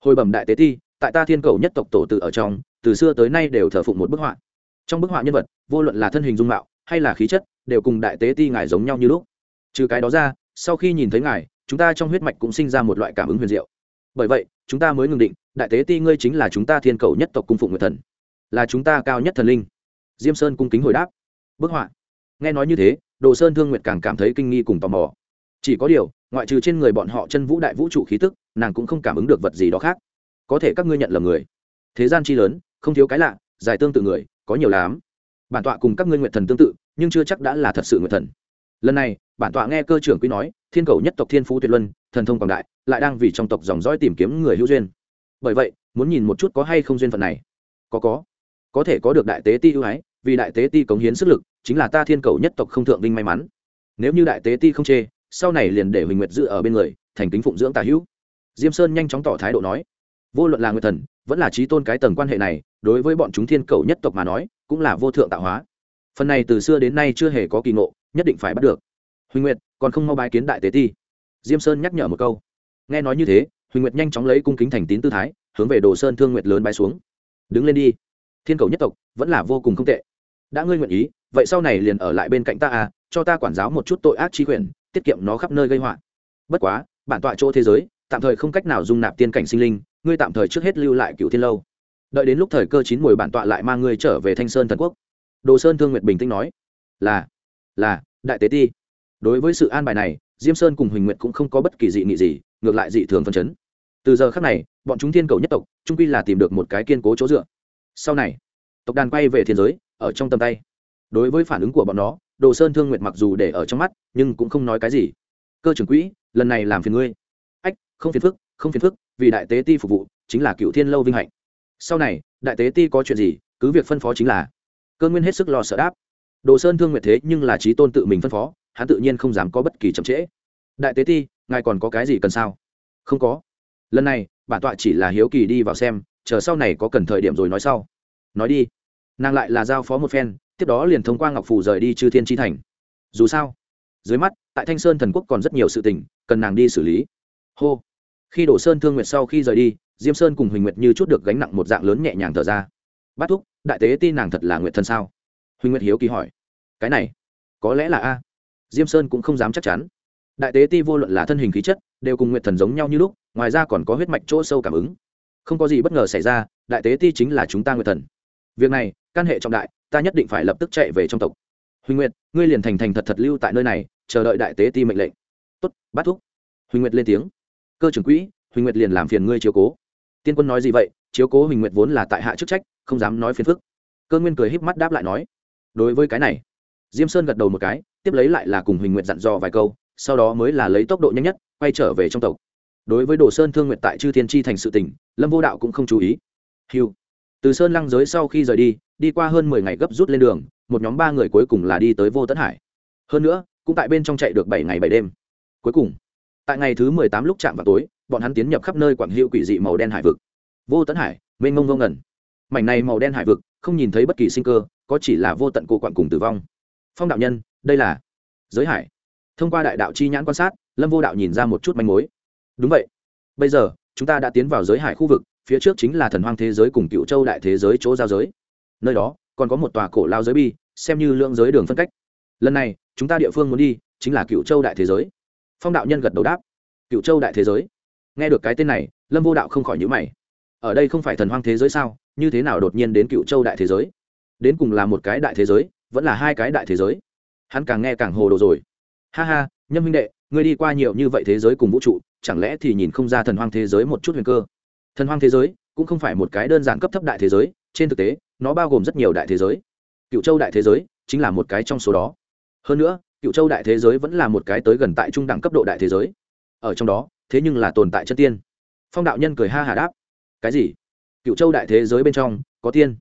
Hồi bẩm đại tế ti, tại ta thiên cầu nhất tộc tổ tự ở trong, từ xưa tới nay đều thờ phụng một bức họa. Trong bức họa nhân vật, vô luận là thân hình dung mạo hay là khí chất, đều cùng đại tế ti ngài giống nhau như lúc. Trừ cái đó ra, sau khi nhìn thấy ngài, chúng ta trong huyết mạch cũng sinh ra một loại cảm ứng huyền diệu. Bởi vậy, chúng ta mới ngừng định, đại tế ti ngươi chính là chúng ta thiên cầu nhất tộc cung phụng nguyệt thần. Là chúng ta cao nhất thần linh. Diêm sơn cung kính hồi đáp. Bức họa. Nghe nói như thế đồ sơn thương nguyệt càng cảm thấy kinh nghi cùng tò mò. Chỉ có điều, ngoại trừ trên người bọn họ chân vũ đại vũ trụ khí tức, nàng cũng không cảm ứng được vật gì đó khác. Có thể các ngươi nhận lầm người. Thế gian chi lớn, không thiếu cái lạ giải tương tự người, có nhiều lắm. Bản tọa cùng các ngươi nguyện thần tương tự, nhưng chưa chắc đã là thật sự nguyện thần. Lần này, bản tọa nghe cơ trưởng quý nói, thiên cầu nhất tộc thiên phú tuyệt luân, thần thông quảng đại, lại đang vì trong tộc dòng dõi tìm kiếm người hữu duyên. Bởi vậy, muốn nhìn một chút có hay không duyên phận này. Có có. Có thể có được đại tế ti ưu ái vì đại tế ti cống hiến sức lực, chính là ta thiên cầu nhất tộc không thượng vinh may mắn. Nếu như đại tế ti không chê, sau này liền để huỳnh nguyệt dự ở bên người, thành kính phụng dưỡng tà hữu. Diêm sơn nhanh chóng tỏ thái độ nói. Vô luận là nguyệt thần, vẫn là trí tôn cái tầng quan hệ này, đối với bọn chúng thiên cầu nhất tộc mà nói, cũng là vô thượng tạo hóa. Phần này từ xưa đến nay chưa hề có kỳ ngộ, nhất định phải bắt được. Huỳnh nguyệt, còn không mau bái kiến đại tế ti. Diêm sơn nhắc nhở một câu. Nghe nói như thế, huỳnh nguyệt nhanh chóng lấy cung kính thành tín tư thái, hướng về đồ sơn thương nguyệt lớn bái xuống. Đứng lên đi. Thiên cầu nhất tộc vẫn là vô cùng không tệ đã ngươi nguyện ý, vậy sau này liền ở lại bên cạnh ta à cho ta quản giáo một chút tội ác chi quyền, tiết kiệm nó khắp nơi gây họa. Bất quá, bản tọa chỗ thế giới, tạm thời không cách nào dung nạp tiên cảnh sinh linh, ngươi tạm thời trước hết lưu lại cựu thiên lâu. Đợi đến lúc thời cơ chín mùi bản tọa lại mang ngươi trở về thanh sơn thần quốc. Đồ sơn thương nguyệt bình tĩnh nói, là là, đại tế ti. Đối với sự an bài này, diêm sơn cùng huỳnh nguyệt cũng không có bất kỳ dị nghị gì, ngược lại dị thường phân chấn. Từ giờ khác này, bọn chúng thiên cầu nhất tộc, trung quy là tìm được một cái kiên cố chỗ dựa. Sau này, tộc đàn quay về thiên giới ở trong tầm tay. Đối với phản ứng của bọn nó, đồ sơn thương nguyệt mặc dù để ở trong mắt, nhưng cũng không nói cái gì. Cơ trưởng quỹ, lần này làm phiền ngươi. Ách, không phiền phức, không phiền phức, vì đại tế ti phục vụ, chính là cựu thiên lâu vinh hạnh. Sau này, đại tế ti có chuyện gì, cứ việc phân phó chính là. Cơ nguyên hết sức lo sợ đáp. Đồ sơn thương nguyệt thế nhưng là trí tôn tự mình phân phó, hắn tự nhiên không dám có bất kỳ chậm trễ. Đại tế ti, ngài còn có cái gì cần sao? Không có. Lần này, bản tọa chỉ là hiếu kỳ đi vào xem, chờ sau này có cần thời điểm rồi nói sau. Nói đi nàng lại là giao phó một phen, tiếp đó liền thông qua ngọc phủ rời đi chư thiên tri thành. Dù sao, dưới mắt, tại thanh sơn thần quốc còn rất nhiều sự tình, cần nàng đi xử lý. Hô. Khi đổ sơn thương nguyệt sau khi rời đi, diêm sơn cùng huỳnh nguyệt như chút được gánh nặng một dạng lớn nhẹ nhàng thở ra. Bát thúc, đại tế tin nàng thật là nguyệt thần sao? Huỳnh nguyệt hiếu kỳ hỏi. Cái này, có lẽ là a. Diêm sơn cũng không dám chắc chắn. Đại tế ti vô luận là thân hình khí chất, đều cùng nguyệt thần giống nhau như lúc, ngoài ra còn có huyết mạch chỗ sâu cảm ứng. Không có gì bất ngờ xảy ra, đại tế ti chính là chúng ta nguyệt thần việc này căn hệ trọng đại, ta nhất định phải lập tức chạy về trong tộc. Huỳnh nguyệt, ngươi liền thành thành thật thật lưu tại nơi này, chờ đợi đại tế ti mệnh lệnh. Tốt, bắt thúc. Huỳnh nguyệt lên tiếng. Cơ trưởng quỹ, huỳnh nguyệt liền làm phiền ngươi chiếu cố. Tiên quân nói gì vậy? Chiếu cố huỳnh nguyệt vốn là tại hạ chức trách, không dám nói phiền phức. Cơ nguyên cười híp mắt đáp lại nói. Đối với cái này, diêm sơn gật đầu một cái, tiếp lấy lại là cùng huỳnh nguyệt dặn dò vài câu, sau đó mới là lấy tốc độ nhanh nhất, quay trở về trong tộc. Đối với đồ sơn thương nguyện tại chư thiên tri thành sự tỉnh lâm vô đạo cũng không chú ý. Hiu từ sơn lăng giới sau khi rời đi đi qua hơn mười ngày gấp rút lên đường, một nhóm ba người cuối cùng là đi tới vô tấn hải. Hơn nữa, cũng tại bên trong chạy được bảy ngày bảy đêm. Cuối cùng, tại ngày thứ mười tám lúc chạm vào tối, bọn hắn tiến nhập khắp nơi quảng hiệu quỷ dị màu đen hải vực. Vô tấn hải, mênh mông vô ngẩn mảnh này màu đen hải vực, không nhìn thấy bất kỳ sinh cơ, có chỉ là vô tận cô quặn cùng tử vong. Phong đạo nhân, đây là giới hải. Thông qua đại đạo chi nhãn quan sát, lâm vô đạo nhìn ra một chút manh mối. Đúng vậy. Bây giờ, chúng ta đã tiến vào giới hải khu vực phía trước chính là thần hoang thế giới cùng cựu châu đại thế giới chỗ giao giới. Nơi đó, còn có một tòa cổ lao giới bi, xem như lượng giới đường phân cách. Lần này, chúng ta địa phương muốn đi, chính là cựu châu đại thế giới. Phong đạo nhân gật đầu đáp. Cựu châu đại thế giới? Nghe được cái tên này, lâm vô đạo không khỏi nhữ mày. Ở đây không phải thần hoang thế giới sao? Như thế nào đột nhiên đến cựu châu đại thế giới? Đến cùng là một cái đại thế giới, vẫn là hai cái đại thế giới? Hắn càng nghe càng hồ đồ rồi. Ha ha, nhâm huynh đệ, ngươi đi qua nhiều như vậy thế giới cùng vũ trụ, chẳng lẽ thì nhìn không ra thần hoang thế giới một chút huyền cơ? Thần hoang thế giới cũng không phải một cái đơn giản cấp thấp đại thế giới, trên thực tế, nó bao gồm rất nhiều đại thế giới. Cựu châu đại thế giới chính là một cái trong số đó. Hơn nữa, cựu châu đại thế giới vẫn là một cái tới gần tại trung đẳng cấp độ đại thế giới. Ở trong đó, thế nhưng là tồn tại chân tiên. Phong đạo nhân cười ha hà đáp. Cái gì? Cựu châu đại thế giới bên trong có tiên.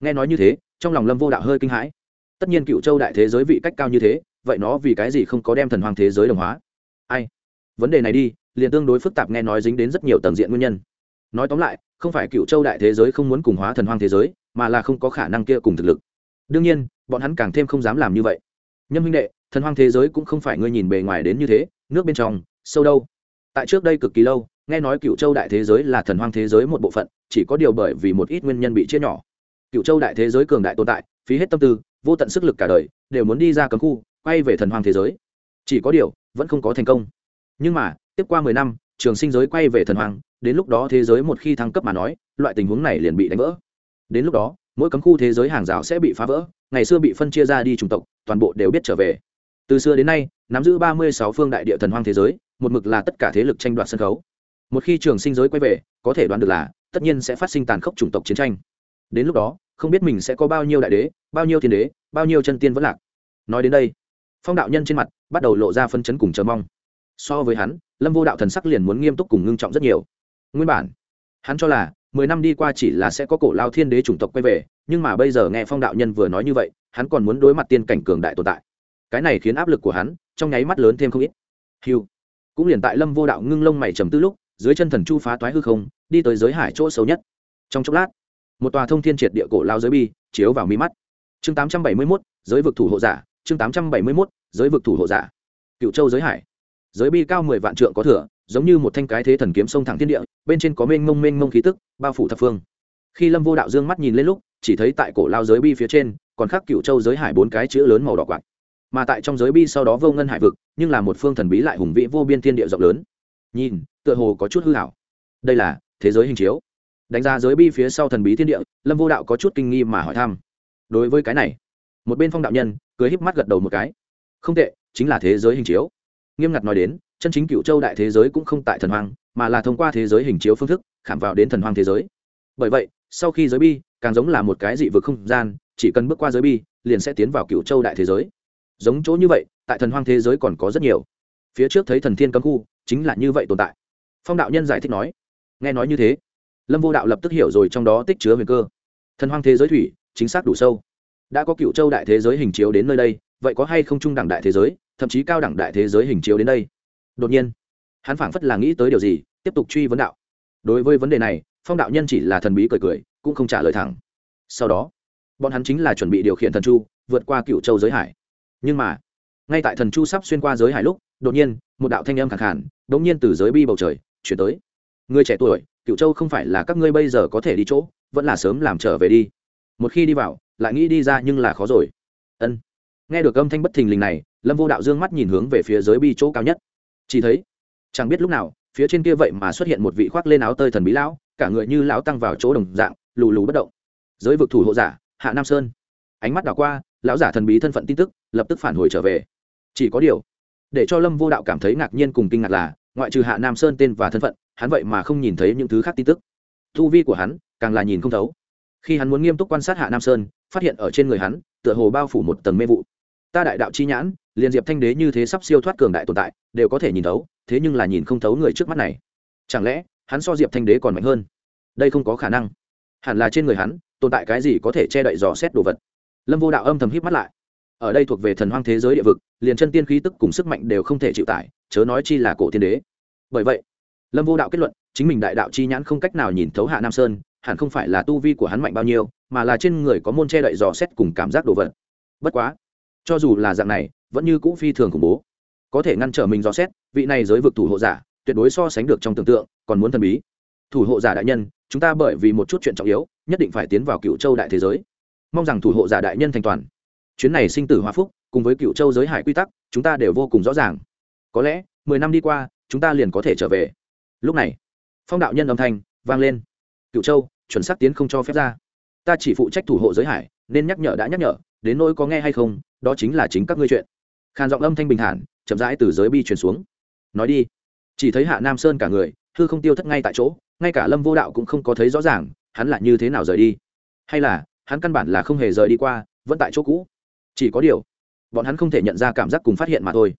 Nghe nói như thế, trong lòng lâm vô đạo hơi kinh hãi. Tất nhiên cựu châu đại thế giới vị cách cao như thế, vậy nó vì cái gì không có đem thần hoàng thế giới đồng hóa? Ai? Vấn đề này đi, liền tương đối phức tạp nghe nói dính đến rất nhiều tầng diện nguyên nhân nói tóm lại, không phải cựu châu đại thế giới không muốn cùng hóa thần hoang thế giới, mà là không có khả năng kia cùng thực lực. Đương nhiên, bọn hắn càng thêm không dám làm như vậy. Nhâm huynh đệ, thần hoang thế giới cũng không phải ngươi nhìn bề ngoài đến như thế, nước bên trong, sâu đâu. Tại trước đây cực kỳ lâu, nghe nói cựu châu đại thế giới là thần hoang thế giới một bộ phận, chỉ có điều bởi vì một ít nguyên nhân bị chia nhỏ. Cựu châu đại thế giới cường đại tồn tại, phí hết tâm tư, vô tận sức lực cả đời, đều muốn đi ra cấm khu, quay về thần hoang thế giới. Chỉ có điều, vẫn không có thành công. Nhưng mà, tiếp qua mười năm trường sinh giới quay về thần hoàng, đến lúc đó thế giới một khi thăng cấp mà nói, loại tình huống này liền bị đánh vỡ. Đến lúc đó, mỗi cấm khu thế giới hàng rào sẽ bị phá vỡ, ngày xưa bị phân chia ra đi chủng tộc, toàn bộ đều biết trở về. Từ xưa đến nay, nắm giữ ba mươi sáu phương đại địa thần hoang thế giới, một mực là tất cả thế lực tranh đoạt sân khấu. Một khi trường sinh giới quay về, có thể đoán được là, tất nhiên sẽ phát sinh tàn khốc chủng tộc chiến tranh. Đến lúc đó, không biết mình sẽ có bao nhiêu đại đế, bao nhiêu thiên đế, bao nhiêu chân tiên vẫn lạc. Nói đến đây, phong đạo nhân trên mặt bắt đầu lộ ra phân chấn cùng chờ mong so với hắn, lâm vô đạo thần sắc liền muốn nghiêm túc cùng ngưng trọng rất nhiều. Nguyên bản, hắn cho là mười năm đi qua chỉ là sẽ có cổ lao thiên đế chủng tộc quay về, nhưng mà bây giờ nghe phong đạo nhân vừa nói như vậy, hắn còn muốn đối mặt tiên cảnh cường đại tồn tại. Cái này khiến áp lực của hắn trong nháy mắt lớn thêm không ít. Hiu cũng liền tại lâm vô đạo ngưng lông mày trầm tư lúc, dưới chân thần chu phá toái hư không, đi tới giới hải chỗ xấu nhất. Trong chốc lát, một tòa thông thiên triệt địa cổ lao giới bi chiếu vào mi mắt. Chương tám trăm bảy mươi mốt, giới vực thủ hộ giả, chương tám trăm bảy mươi mốt, giới vực thủ hộ giả. Cựu châu giới hải giới bi cao mười vạn trượng có thừa, giống như một thanh cái thế thần kiếm sông thẳng thiên địa, bên trên có mênh mông mênh mông khí tức, bao phủ thập phương. Khi lâm vô đạo dương mắt nhìn lên lúc, chỉ thấy tại cổ lao giới bi phía trên, còn khắc cựu châu giới hải bốn cái chữ lớn màu đỏ quạt. Mà tại trong giới bi sau đó vô ngân hải vực, nhưng là một phương thần bí lại hùng vĩ vô biên thiên địa rộng lớn. Nhìn, tựa hồ có chút hư hảo đây là thế giới hình chiếu. Đánh giá giới bi phía sau thần bí thiên địa, lâm vô đạo có chút kinh nghi mà hỏi thăm. Đối với cái này, một bên phong đạo nhân, cười híp mắt gật đầu một cái. Không tệ, chính là thế giới hình chiếu nghiêm ngặt nói đến chân chính cựu châu đại thế giới cũng không tại thần hoang, mà là thông qua thế giới hình chiếu phương thức khảm vào đến thần hoang thế giới. Bởi vậy sau khi giới bi càng giống là một cái dị vực không gian chỉ cần bước qua giới bi liền sẽ tiến vào cựu châu đại thế giới. Giống chỗ như vậy tại thần hoang thế giới còn có rất nhiều. Phía trước thấy thần thiên cấm khu chính là như vậy tồn tại. Phong đạo nhân giải thích nói nghe nói như thế lâm vô đạo lập tức hiểu rồi trong đó tích chứa nguy cơ. Thần hoang thế giới thủy chính xác đủ sâu. Đã có cựu châu đại thế giới hình chiếu đến nơi đây vậy có hay không trung đẳng đại thế giới? Thậm chí cao đẳng đại thế giới hình chiếu đến đây. Đột nhiên, hắn phảng phất là nghĩ tới điều gì, tiếp tục truy vấn đạo. Đối với vấn đề này, phong đạo nhân chỉ là thần bí cười cười, cũng không trả lời thẳng. Sau đó, bọn hắn chính là chuẩn bị điều khiển thần chu, vượt qua cựu châu giới hải. Nhưng mà, ngay tại thần chu sắp xuyên qua giới hải lúc, đột nhiên, một đạo thanh âm khẳng khản đ ỗ n g nhiên từ giới bi bầu trời, chuyển tới. Người trẻ tuổi cựu châu không phải là các ngươi bây giờ có thể đi chỗ, vẫn là sớm làm trở về đi. Một khi đi vào, lại nghĩ đi ra nhưng là khó rồi. Ân. Nghe được âm thanh bất thình lình này lâm vô đạo dương mắt nhìn hướng về phía giới bi chỗ cao nhất. Chỉ thấy, chẳng biết lúc nào, phía trên kia vậy mà xuất hiện một vị khoác lên áo tơi thần bí lão, cả người như lão tăng vào chỗ đồng dạng, lù lù bất động. Giới vực thủ hộ giả, hạ nam sơn. Ánh mắt đảo qua, lão giả thần bí thân phận tin tức, lập tức phản hồi trở về. Chỉ có điều, để cho lâm vô đạo cảm thấy ngạc nhiên cùng kinh ngạc là, ngoại trừ hạ nam sơn tên và thân phận, hắn vậy mà không nhìn thấy những thứ khác tin tức. Thu vi của hắn, càng là nhìn không thấu. Khi hắn muốn nghiêm túc quan sát hạ nam sơn, phát hiện ở trên người hắn, tựa hồ bao phủ một tầng mê vụ. Ta đại đạo chi nhãn liền diệp thanh đế như thế sắp siêu thoát cường đại tồn tại, đều có thể nhìn thấu, thế nhưng là nhìn không thấu người trước mắt này. Chẳng lẽ, hắn so diệp thanh đế còn mạnh hơn? Đây không có khả năng. Hẳn là trên người hắn, tồn tại cái gì có thể che đậy dò xét đồ vật? Lâm vô đạo âm thầm hít mắt lại. Ở đây thuộc về thần hoang thế giới địa vực, liền chân tiên khí tức cùng sức mạnh đều không thể chịu tải, chớ nói chi là cổ tiên đế. Bởi vậy, lâm vô đạo kết luận, chính mình đại đạo chi nhãn không cách nào nhìn thấu hạ nam sơn, hẳn không phải là tu vi của hắn mạnh bao nhiêu, mà là trên người có môn che đậy dò xét cùng cảm giác đồ vật. Bất quá, cho dù là dạng này vẫn như cũ phi thường khủng bố. Có thể ngăn trở mình dò xét, vị này giới vực thủ hộ giả, tuyệt đối so sánh được trong tưởng tượng, còn muốn thần bí. Thủ hộ giả đại nhân, chúng ta bởi vì một chút chuyện trọng yếu, nhất định phải tiến vào cựu châu đại thế giới. Mong rằng thủ hộ giả đại nhân thành toàn. Chuyến này sinh tử hòa phúc, cùng với cựu châu giới hải quy tắc, chúng ta đều vô cùng rõ ràng. Có lẽ, mười năm đi qua, chúng ta liền có thể trở về. Lúc này, phong đạo nhân âm thanh vang lên. Cựu châu, chuẩn xác tiến không cho phép ra. Ta chỉ phụ trách thủ hộ giới hải, nên nhắc nhở đã nhắc nhở, đến nỗi có nghe hay không, đó chính là chính các ngươi chuyện khàn giọng âm thanh bình thản, chậm rãi từ giới bi truyền xuống. Nói đi. Chỉ thấy hạ nam sơn cả người, hư không tiêu thất ngay tại chỗ, ngay cả lâm vô đạo cũng không có thấy rõ ràng, hắn là như thế nào rời đi. Hay là, hắn căn bản là không hề rời đi qua, vẫn tại chỗ cũ. Chỉ có điều, bọn hắn không thể nhận ra cảm giác cùng phát hiện mà thôi.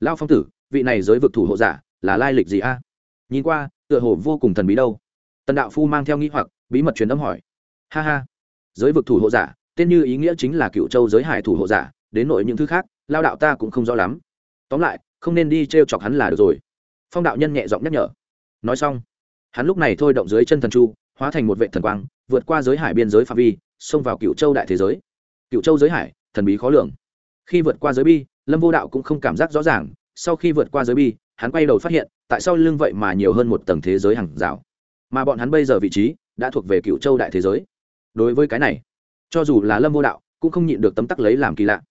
Lao phong tử, vị này giới vực thủ hộ giả, là lai lịch gì a? Nhìn qua, tựa hồ vô cùng thần bí đâu. Tần đạo phu mang theo nghĩ hoặc, bí mật truyền âm hỏi. Ha ha. Giới vực thủ hộ giả, tên như ý nghĩa chính là cựu châu giới hải thủ hộ giả, đến nội những thứ khác lao đạo ta cũng không rõ lắm. Tóm lại, không nên đi t r e o chọc hắn là được rồi. Phong đạo nhân nhẹ giọng nhắc nhở. Nói xong, hắn lúc này thôi động dưới chân thần chu, hóa thành một vệ thần quang, vượt qua giới hải biên giới phạm vi, xông vào cựu châu đại thế giới. Cựu châu giới hải, thần bí khó lường. Khi vượt qua giới bi, lâm vô đạo cũng không cảm giác rõ ràng, sau khi vượt qua giới bi, hắn quay đầu phát hiện, tại sao lưng vậy mà nhiều hơn một tầng thế giới hàng rào. Mà bọn hắn bây giờ vị trí, đã thuộc về cựu châu đại thế giới. Đối với cái này, cho dù là lâm vô đạo, cũng không nhịn được tấm tắc lấy làm kỳ lạ.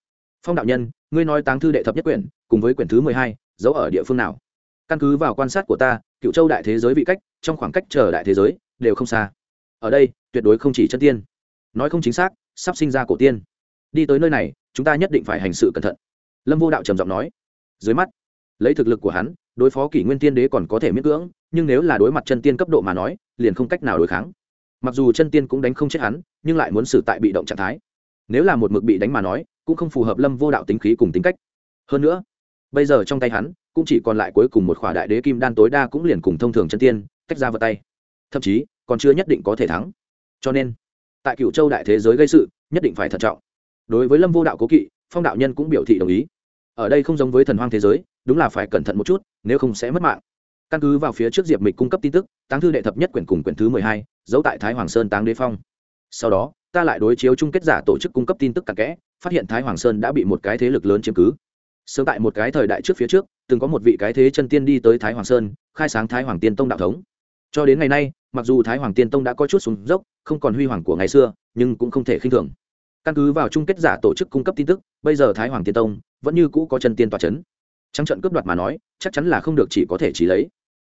Phong đạo nhân ngươi nói táng thư đệ thập nhất quyển, cùng với quyển thứ mười hai, giấu ở địa phương nào? Căn cứ vào quan sát của ta, cựu châu đại thế giới vị cách, trong khoảng cách chờ đại thế giới, đều không xa. Ở đây, tuyệt đối không chỉ chân tiên. Nói không chính xác, sắp sinh ra cổ tiên. Đi tới nơi này, chúng ta nhất định phải hành sự cẩn thận. Lâm vô đạo trầm giọng nói. Dưới mắt, lấy thực lực của hắn, đối phó kỷ nguyên tiên đế còn có thể miễn cưỡng, nhưng nếu là đối mặt chân tiên cấp độ mà nói, liền không cách nào đối kháng. Mặc dù chân tiên cũng đánh không chết hắn, nhưng lại muốn xử tại bị động trạng thái nếu là một mực bị đánh mà nói, cũng không phù hợp lâm vô đạo tính khí cùng tính cách. Hơn nữa, bây giờ trong tay hắn, cũng chỉ còn lại cuối cùng một khỏa đại đế kim đan tối đa cũng liền cùng thông thường chân tiên, tách ra vào tay. Thậm chí, còn chưa nhất định có thể thắng. Cho nên, tại cựu châu đại thế giới gây sự, nhất định phải thận trọng. Đối với lâm vô đạo cố kỵ, phong đạo nhân cũng biểu thị đồng ý. Ở đây không giống với thần hoang thế giới, đúng là phải cẩn thận một chút, nếu không sẽ mất mạng. Căn cứ vào phía trước diệp mịch cung cấp tin tức, táng thư đệ thập nhất quyển cùng quyển thứ mười hai, giấu tại thái hoàng sơn táng đế phong. Sau đó ta lại đối chiếu chung kết giả tổ chức cung cấp tin tức cặn kẽ, phát hiện thái hoàng sơn đã bị một cái thế lực lớn chiếm cứ. Sớm tại một cái thời đại trước phía trước, từng có một vị cái thế chân tiên đi tới thái hoàng sơn, khai sáng thái hoàng tiên tông đạo thống. Cho đến ngày nay, mặc dù thái hoàng tiên tông đã có chút xuống dốc, không còn huy hoàng của ngày xưa, nhưng cũng không thể khinh thường. Căn cứ vào chung kết giả tổ chức cung cấp tin tức, bây giờ thái hoàng tiên tông vẫn như cũ có chân tiên tòa c h ấ n trắng trận cướp đoạt mà nói, chắc chắn là không được chỉ có thể chỉ lấy.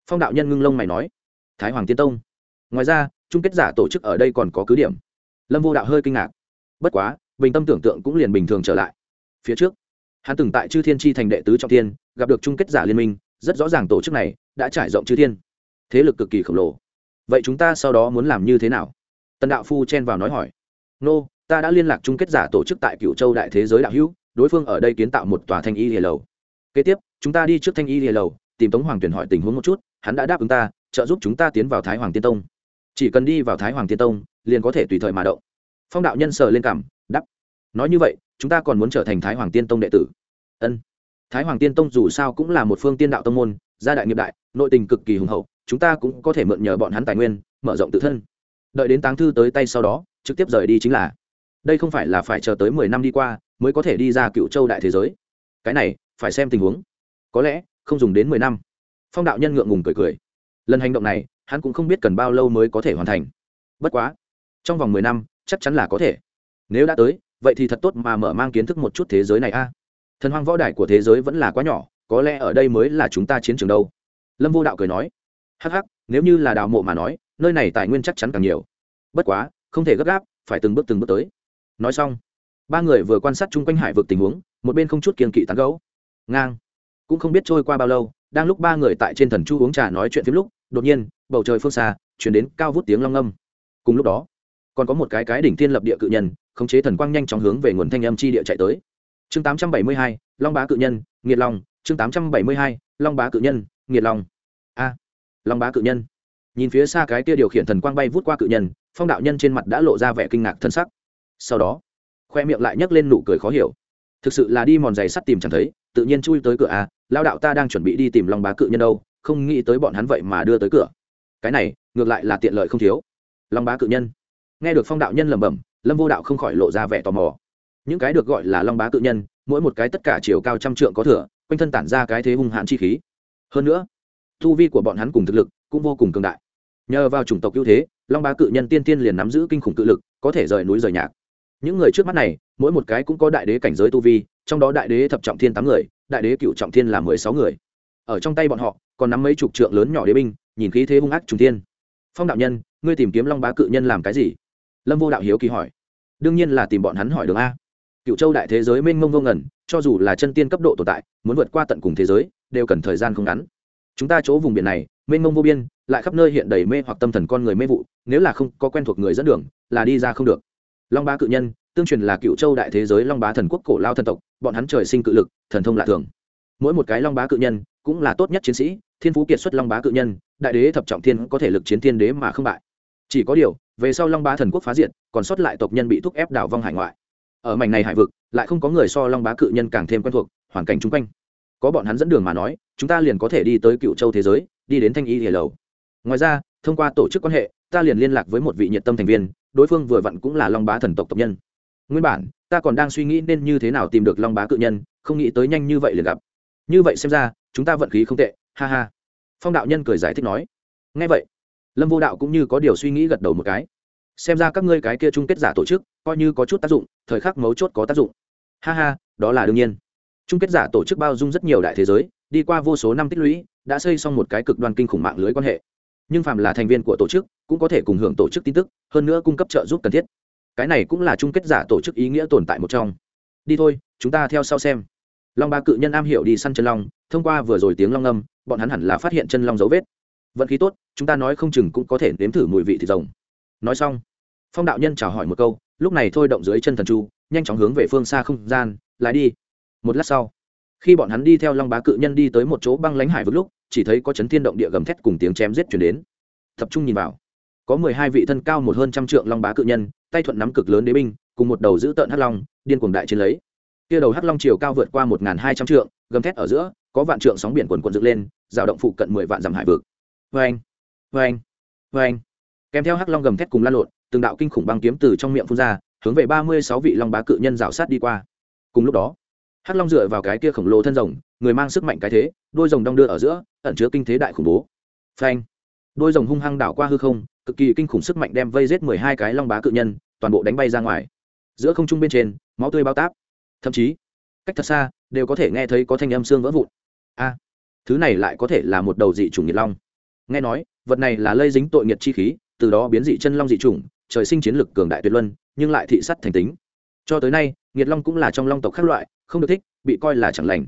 Phong đạo nhân ngưng lông mày nói, thái hoàng tiên tông, ngoài ra, chung kết giả tổ chức ở đây còn có cứ điểm lâm vô đạo hơi kinh ngạc. Bất quá, bình tâm tưởng tượng cũng liền bình thường trở lại. Phía trước, hắn từng tại chư thiên tri thành đệ tứ trọng tiên gặp được chung kết giả liên minh, rất rõ ràng tổ chức này đã trải rộng chư thiên. Thế lực cực kỳ khổng lồ. Vậy chúng ta sau đó muốn làm như thế nào? Tần đạo phu chen vào nói hỏi. Nô, ta đã liên lạc chung kết giả tổ chức tại cựu châu đại thế giới đạo hữu, đối phương ở đây kiến tạo một tòa thanh y hề lầu. Kế tiếp, chúng ta đi trước thanh y hề lầu, tìm tống hoàng tuyển hỏi tình huống một chút, hắn đã đáp ứng ta, trợ giúp chúng ta tiến vào thái hoàng tiên tông chỉ cần đi vào thái hoàng tiên tông, liền có thể tùy thời mà động. Phong đạo nhân sờ lên cảm đắp nói như vậy, chúng ta còn muốn trở thành thái hoàng tiên tông đệ tử. Ân. Thái hoàng tiên tông dù sao cũng là một phương tiên đạo tông môn, gia đại nghiệp đại, nội tình cực kỳ hùng hậu, chúng ta cũng có thể mượn nhờ bọn hắn tài nguyên, mở rộng tự thân. Đợi đến táng thư tới tay sau đó, trực tiếp rời đi chính là, đây không phải là phải chờ tới mười năm đi qua, mới có thể đi ra cựu châu đại thế giới. Cái này, phải xem tình huống. Có lẽ, không dùng đến mười năm. Phong đạo nhân ngượng ngùng cười cười. Lần hành động này hắn cũng không biết cần bao lâu mới có thể hoàn thành. Bất quá, trong vòng mười năm, chắc chắn là có thể. Nếu đã tới, vậy thì thật tốt mà mở mang kiến thức một chút thế giới này a. Thần hoang võ đài của thế giới vẫn là quá nhỏ, có lẽ ở đây mới là chúng ta chiến trường đâu. Lâm vô đạo cười nói, hắc hắc, nếu như là đào mộ mà nói, nơi này tài nguyên chắc chắn càng nhiều. Bất quá, không thể gấp gáp, phải từng bước từng bước tới. Nói xong, ba người vừa quan sát chung quanh hải vực tình huống, một bên không chút kiên kỵ tán gấu ngang, cũng không biết trôi qua bao lâu, đang lúc ba người tại trên thần chu uống trà nói chuyện phim lúc đột nhiên bầu trời phương xa chuyển đến cao vút tiếng long âm cùng lúc đó còn có một cái cái đỉnh thiên lập địa cự nhân khống chế thần quang nhanh chóng hướng về nguồn thanh âm chi địa chạy tới. Chương 872, long bá cự nhân nghiệt long. Chương 872, long bá cự nhân nghiệt long. A long bá cự nhân. Nhìn phía xa cái kia điều khiển thần quang bay vút qua cự nhân phong đạo nhân trên mặt đã lộ ra vẻ kinh ngạc thân sắc. Sau đó khoe miệng lại nhấc lên nụ cười khó hiểu. Thực sự là đi mòn giày sắt tìm chẳng thấy tự nhiên chui tới cửa à, a lao đạo ta đang chuẩn bị đi tìm long bá cự nhân đâu không nghĩ tới bọn hắn vậy mà đưa tới cửa. Cái này, ngược lại là tiện lợi không thiếu. Long bá cự nhân. Nghe được phong đạo nhân lẩm bẩm, lâm vô đạo không khỏi lộ ra vẻ tò mò. Những cái được gọi là long bá cự nhân, mỗi một cái tất cả chiều cao trăm trượng có thừa, quanh thân tản ra cái thế hung hãn chi khí. Hơn nữa thu vi của bọn hắn cùng thực lực cũng vô cùng cường đại. Nhờ vào chủng tộc ưu thế, long bá cự nhân tiên tiên liền nắm giữ kinh khủng cự lực, có thể rời núi rời nhạc. Những người trước mắt này, mỗi một cái cũng có đại đế cảnh giới tu vi, trong đó đại đế thập trọng thiên tám người, đại đế cựu trọng thiên là mười sáu người ở trong tay bọn họ, còn nắm mấy chục trượng lớn nhỏ đế binh, nhìn khí thế hung ác trùng thiên. Phong đạo nhân, ngươi tìm kiếm long bá cự nhân làm cái gì? Lâm vô đạo hiếu kỳ hỏi. Đương nhiên là tìm bọn hắn hỏi đường a. Cựu châu đại thế giới mênh mông vô ngẩn cho dù là chân tiên cấp độ tồn tại, muốn vượt qua tận cùng thế giới, đều cần thời gian không ngắn. Chúng ta chỗ vùng biển này, mênh mông vô biên, lại khắp nơi hiện đầy mê hoặc tâm thần con người mê vụ, nếu là không có quen thuộc người dẫn đường, là đi ra không được. Long bá cự nhân, tương truyền là cựu châu đại thế giới long bá thần quốc cổ lao thần tộc, bọn hắn trời sinh cự lực, thần thông lạ thường. Mỗi một cái long bá cự nhân cũng là tốt nhất chiến sĩ thiên phú kiệt xuất long bá cự nhân đại đế thập trọng thiên có thể lực chiến thiên đế mà không bại. Chỉ có điều về sau long bá thần quốc phá diện, còn sót lại tộc nhân bị thúc ép đảo vong hải ngoại. Ở mảnh này hải vực lại không có người so long bá cự nhân càng thêm quen thuộc hoàn cảnh chung quanh. Có bọn hắn dẫn đường mà nói chúng ta liền có thể đi tới cựu châu thế giới đi đến thanh y hề lầu. Ngoài ra thông qua tổ chức quan hệ ta liền liên lạc với một vị nhiệt tâm thành viên đối phương vừa vặn cũng là long bá thần tộc tộc nhân. Nguyên bản ta còn đang suy nghĩ nên như thế nào tìm được long bá cự nhân không nghĩ tới nhanh như vậy liền gặp. Như vậy xem ra chúng ta vận khí không tệ, ha ha. Phong đạo nhân cười giải thích nói. Ngay vậy, lâm vô đạo cũng như có điều suy nghĩ gật đầu một cái. Xem ra các ngươi cái kia chung kết giả tổ chức, coi như có chút tác dụng, thời khắc mấu chốt có tác dụng. Ha ha, đó là đương nhiên. Chung kết giả tổ chức bao dung rất nhiều đại thế giới, đi qua vô số năm tích lũy, đã xây xong một cái cực đoan kinh khủng mạng lưới quan hệ. Nhưng phàm là thành viên của tổ chức, cũng có thể cùng hưởng tổ chức tin tức, hơn nữa cung cấp trợ giúp cần thiết. Cái này cũng là chung kết giả tổ chức ý nghĩa tồn tại một trong. Đi thôi, chúng ta theo sau xem. Long ba cự nhân am hiểu đi săn chân long thông qua vừa rồi tiếng long âm bọn hắn hẳn là phát hiện chân long dấu vết. Vận khí tốt, chúng ta nói không chừng cũng có thể nếm thử mùi vị thịt rồng. Nói xong, phong đạo nhân chào hỏi một câu, lúc này thôi động dưới chân thần chu, nhanh chóng hướng về phương xa không gian, lái đi. Một lát sau, khi bọn hắn đi theo long bá cự nhân đi tới một chỗ băng lánh hải vực lúc, chỉ thấy có chấn thiên động địa gầm thét cùng tiếng chém giết chuyển đến. Tập trung nhìn vào, có mười hai vị thân cao một hơn trăm trượng long bá cự nhân, tay thuận nắm cực lớn đế binh, cùng một đầu giữ tợn hắc long, điên cuồng đại chiến lấy. Kia đầu hắc long chiều cao vượt qua một hai trăm trượng gầm thét ở giữa, có vạn trượng sóng biển quần quần dựng lên, rào động phụ cận mười vạn dặm hải vực. Vê anh vê anh vê anh kèm theo hắc long gầm thét cùng lan lộn, từng đạo kinh khủng băng kiếm từ trong miệng phun ra, hướng về ba mươi sáu vị long bá cự nhân rào sát đi qua. Cùng lúc đó, hắc long dựa vào cái kia khổng lồ thân rồng, người mang sức mạnh cái thế, đôi rồng đong đưa ở giữa, ẩn chứa kinh thế đại khủng bố. Phanh. Đôi rồng hung hăng đảo qua hư không, cực kỳ kinh khủng sức mạnh đem vây giết mười hai cái long bá cự nhân, toàn bộ đánh bay ra ngoài. Giữa không trung bên trên, máu tươi bao táp. Thậm chí, cách thật xa đều có thể nghe thấy có thanh âm xương vỡ vụn. A, thứ này lại có thể là một đầu dị chủng nhiệt long. Nghe nói, vật này là lây dính tội nghiệt chi khí, từ đó biến dị chân long dị chủng, trời sinh chiến lực cường đại tuyệt luân, nhưng lại thị sắt thành tính. Cho tới nay nghiệt long cũng là trong long tộc khác loại, không được thích, bị coi là chẳng lành.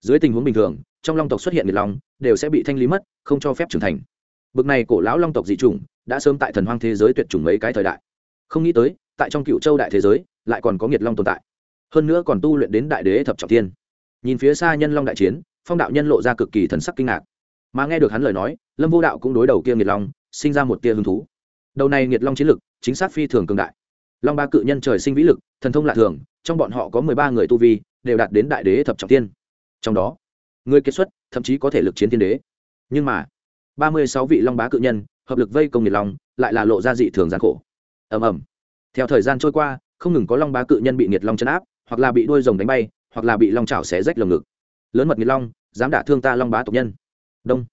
Dưới tình huống bình thường, trong long tộc xuất hiện nghiệt long, đều sẽ bị thanh lý mất, không cho phép trưởng thành. Bực này cổ lão long tộc dị chủng, đã sớm tại thần hoang thế giới tuyệt chủng mấy cái thời đại. Không nghĩ tới, tại trong cựu châu đại thế giới, lại còn có nghiệt long tồn tại hơn nữa còn tu luyện đến đại đế thập trọng tiên nhìn phía xa nhân long đại chiến, phong đạo nhân lộ ra cực kỳ thần sắc kinh ngạc. Mà nghe được hắn lời nói, lâm vô đạo cũng đối đầu kia nghiệt long, sinh ra một tia hứng thú. Đầu này nghiệt long chiến lực, chính xác phi thường cường đại. Long ba cự nhân trời sinh vĩ lực, thần thông lạ thường, trong bọn họ có mười ba người tu vi, đều đạt đến đại đế thập trọng tiên trong đó, người kết xuất, thậm chí có thể lực chiến thiên đế. Nhưng mà, ba mươi sáu vị long bá cự nhân, hợp lực vây công nghiệt long, lại là lộ ra dị thường gian khổ. Ầm ầm. Theo thời gian trôi qua, không ngừng có long bá cự nhân bị nghiệt long chấn áp hoặc là bị đuôi rồng đánh bay, hoặc là bị long chảo xé rách lồng ngực. Lớn mật nghiệt long, dám đả thương ta long bá tộc nhân. Đông.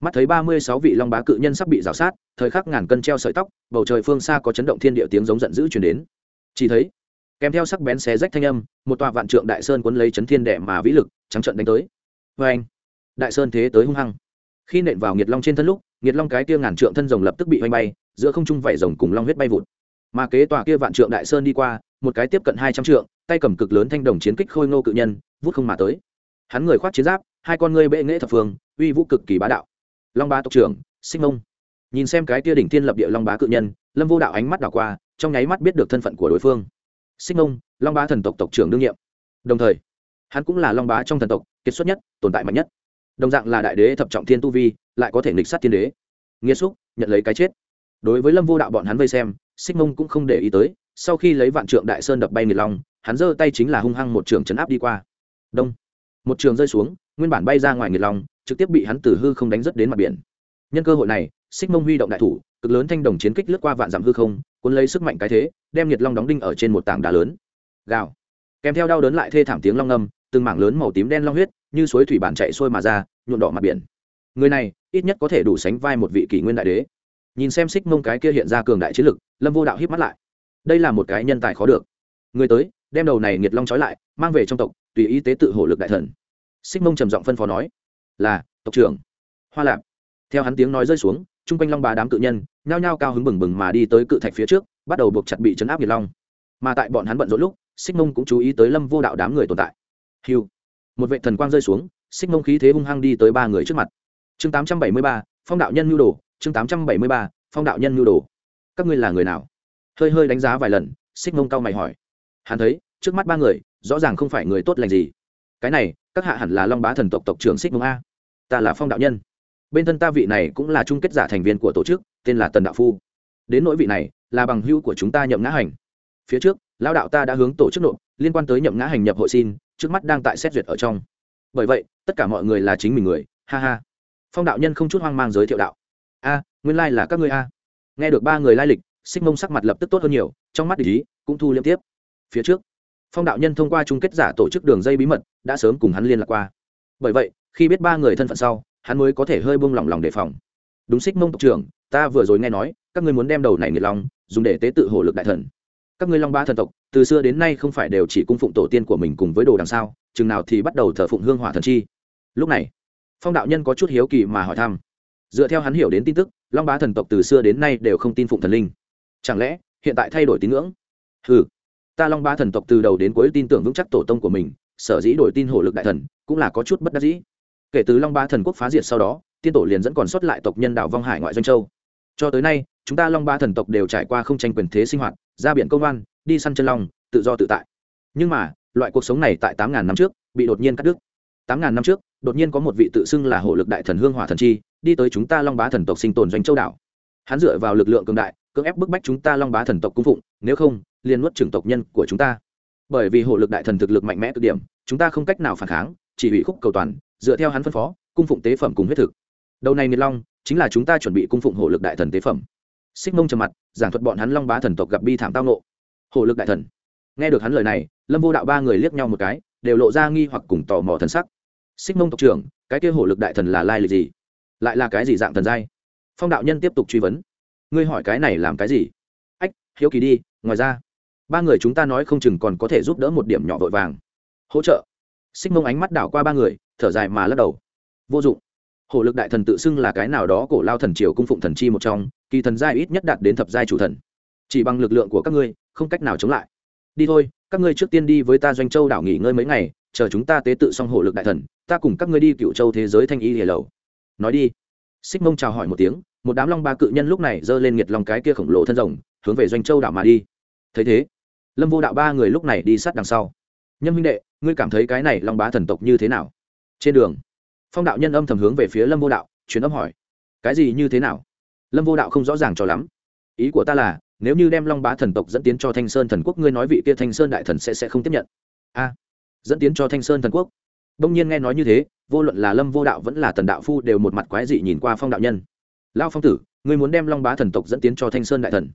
Mắt thấy ba mươi sáu vị long bá cự nhân sắp bị rào sát, thời khắc ngàn cân treo sợi tóc, bầu trời phương xa có chấn động thiên địa tiếng giống giận dữ chuyển đến. Chỉ thấy, kèm theo sắc bén xé rách thanh âm, một tòa vạn trượng đại sơn quấn lấy chấn thiên đệ mà vĩ lực, trắng trận đánh tới. Vê anh, đại sơn thế tới hung hăng. Khi nện vào nghiệt long trên thân lúc, nghiệt long cái kia ngàn trượng thân rồng lập tức bị oanh bay, giữa không trung vảy rồng cùng long huyết bay vụt. Mà kế tòa kia vạn trượng đại sơn đi qua, một cái tiếp cận hai trăm trượng tay cầm cực lớn thanh đồng chiến kích khôi ngô cự nhân, vút không mà tới. Hắn người khoác chiến giáp, hai con ngươi bệ nghệ thập phương, uy vũ cực kỳ bá đạo. Long bá tộc trưởng xích mông. Nhìn xem cái tia đỉnh thiên lập địa long bá cự nhân, lâm vô đạo ánh mắt đảo qua, trong nháy mắt biết được thân phận của đối phương. Xích mông, long bá thần tộc tộc trưởng đương nhiệm. Đồng thời, hắn cũng là long bá trong thần tộc, kiệt xuất nhất, tồn tại mạnh nhất. Đồng dạng là đại đế thập trọng thiên tu vi, lại có thể nghịch sát thiên đế. Nghĩa xúc, nhận lấy cái chết. Đối với lâm vô đạo bọn hắn vây xem xích mông cũng không để ý tới, sau khi lấy vạn trượng đại sơn đập bay nghiệt long hắn giơ tay chính là hung hăng một trường chấn áp đi qua. Đông. Một trường rơi xuống, nguyên bản bay ra ngoài nghiệt long, trực tiếp bị hắn từ hư không đánh rất đến mặt biển. Nhân cơ hội này, xích mông huy động đại thủ, cực lớn thanh đồng chiến kích lướt qua vạn dặm hư không, cuốn lấy sức mạnh cái thế, đem nhiệt long đóng đinh ở trên một tảng đá lớn. Gào. Kèm theo đau đớn lại thê thảm tiếng long ngâm, từng mảng lớn màu tím đen long huyết, như suối thủy bản chạy sôi mà ra nhuộn đỏ mặt biển. Người này, ít nhất có thể đủ sánh vai một vị kỷ nguyên đại đế. Nhìn xem xích mông cái kia hiện ra cường đại chiến lực, lâm vô đạo hít mắt lại. Đây là một cái nhân tài khó được. Người tới đem đầu này nghiệt long trói lại, mang về trong tộc, tùy y tế tự hổ lực đại thần. Xích mông trầm giọng phân phó nói, là, tộc trưởng. Hoa lạp, theo hắn tiếng nói rơi xuống, chung quanh long bà đám cự nhân, nhao nhao cao hứng bừng bừng mà đi tới cự thạch phía trước, bắt đầu buộc chặt bị chấn áp nghiệt long. Mà tại bọn hắn bận rộn lúc, xích mông cũng chú ý tới lâm vô đạo đám người tồn tại. Hiu một vệ thần quang rơi xuống, xích mông khí thế hung hăng đi tới ba người trước mặt. Chương tám trăm bảy mươi ba, phong đạo nhân nhu đồ, chương tám trăm bảy mươi ba, phong đạo nhân nhu đồ. Các ngươi là người nào? Hơi hơi đánh giá vài lần, xích mông cao mày hỏi hắn thấy, trước mắt ba người, rõ ràng không phải người tốt lành gì. Cái này, các hạ hẳn là long bá thần tộc tộc trưởng xích mông a. Ta là phong đạo nhân. Bên thân ta vị này cũng là chung kết giả thành viên của tổ chức, tên là tần đạo phu. Đến nỗi vị này, là bằng hữu của chúng ta nhậm ngã hành. Phía trước lao đạo ta đã hướng tổ chức nộp, liên quan tới nhậm ngã hành nhập hội xin, trước mắt đang tại xét duyệt ở trong. Bởi vậy, tất cả mọi người là chính mình người, ha ha. Phong đạo nhân không chút hoang mang giới thiệu đạo. A, nguyên lai là các ngươi a. Nghe được ba người lai lịch xích mông sắc mặt lập tức tốt hơn nhiều, trong mắt ý, cũng thu liêm tiếp phía trước. Phong đạo nhân thông qua chung kết giả tổ chức đường dây bí mật, đã sớm cùng hắn liên lạc qua. Bởi vậy, khi biết ba người thân phận sau, hắn mới có thể hơi buông lỏng lòng đề phòng. Đúng xích mông tộc trưởng, ta vừa rồi nghe nói, các ngươi muốn đem đầu này nghiệt long, dùng để tế tự hổ lực đại thần. Các ngươi long ba thần tộc, từ xưa đến nay không phải đều chỉ cung phụng tổ tiên của mình cùng với đồ đằng sau, chừng nào thì bắt đầu thờ phụng hương hỏa thần chi. Lúc này, phong đạo nhân có chút hiếu kỳ mà hỏi thăm. Dựa theo hắn hiểu đến tin tức, long bá thần tộc từ xưa đến nay đều không tin phụng thần linh. Chẳng lẽ, hiện tại thay đổi tín ngưỡng? Ừ ta long Ba thần tộc từ đầu đến cuối tin tưởng vững chắc tổ tông của mình, sở dĩ đổi tin hổ lực đại thần, cũng là có chút bất đắc dĩ. Kể từ long Ba thần quốc phá diệt sau đó, tiên tổ liền dẫn còn sót lại tộc nhân đảo vong hải ngoại doanh châu. Cho tới nay, chúng ta long ba thần tộc đều trải qua không tranh quyền thế sinh hoạt, ra biển công an đi săn chân long, tự do tự tại. Nhưng mà, loại cuộc sống này tại tám ngàn năm trước, bị đột nhiên cắt đứt. Tám ngàn năm trước, đột nhiên có một vị tự xưng là hộ lực đại thần hương hỏa thần chi, đi tới chúng ta long bá thần tộc sinh tồn doanh châu đảo. Hắn dựa vào lực lượng cường đại, cưỡng ép bức bách chúng ta long bá thần tộc cung phụng, nếu không liền nuốt trưởng tộc nhân của chúng ta. Bởi vì hộ lực đại thần thực lực mạnh mẽ cực điểm, chúng ta không cách nào phản kháng, chỉ ủy khúc cầu toàn, dựa theo hắn phân phó, cung phụng tế phẩm cùng huyết thực. Đầu này nghiệt long chính là chúng ta chuẩn bị cung phụng hộ lực đại thần tế phẩm. Xích mông trầm mặt, giảng thuật bọn hắn long bá thần tộc gặp bi thảm tao nộ. Hộ lực đại thần. Nghe được hắn lời này, lâm vô đạo ba người liếc nhau một cái, đều lộ ra nghi hoặc cùng tò mò thần sắc. Xích mông tộc trưởng, cái kia hộ lực đại thần là lai lịch gì? Lại là cái gì dạng thần giai? Phong đạo nhân tiếp tục truy vấn. Ngươi hỏi cái này làm cái gì? Ách, hiếu kỳ đi, ngoài ra ba người chúng ta nói không chừng còn có thể giúp đỡ một điểm nhỏ vội vàng. Hỗ trợ. Xích mông ánh mắt đảo qua ba người, thở dài mà lắc đầu. Vô dụng. Hổ lực đại thần tự xưng là cái nào đó cổ lao thần triều cung phụng thần chi một trong, kỳ thần giai ít nhất đạt đến thập giai chủ thần. Chỉ bằng lực lượng của các ngươi, không cách nào chống lại. Đi thôi, các ngươi trước tiên đi với ta doanh châu đảo nghỉ ngơi mấy ngày, chờ chúng ta tế tự xong hổ lực đại thần, ta cùng các ngươi đi cựu châu thế giới thanh y hề lầu. Nói đi. Xích mông chào hỏi một tiếng, một đám long ba cự nhân lúc này giơ lên nghiệt lòng cái kia khổng lồ thân rồng, hướng về doanh châu đảo mà đi. Thấy thế lâm vô đạo ba người lúc này đi sát đằng sau. Nhâm huynh đệ, ngươi cảm thấy cái này long bá thần tộc như thế nào? Trên đường. Phong đạo nhân âm thầm hướng về phía lâm vô đạo chuyến âm hỏi. Cái gì như thế nào? Lâm vô đạo không rõ ràng cho lắm. Ý của ta là, nếu như đem long bá thần tộc dẫn tiến cho thanh sơn thần quốc, ngươi nói vị kia thanh sơn đại thần sẽ sẽ không tiếp nhận. A, dẫn tiến cho thanh sơn thần quốc? Đông nhiên nghe nói như thế, vô luận là lâm vô đạo vẫn là tần đạo phu đều một mặt quái dị nhìn qua phong đạo nhân. Lao phong tử, ngươi muốn đem long bá thần tộc dẫn tiến cho thanh sơn đại thần,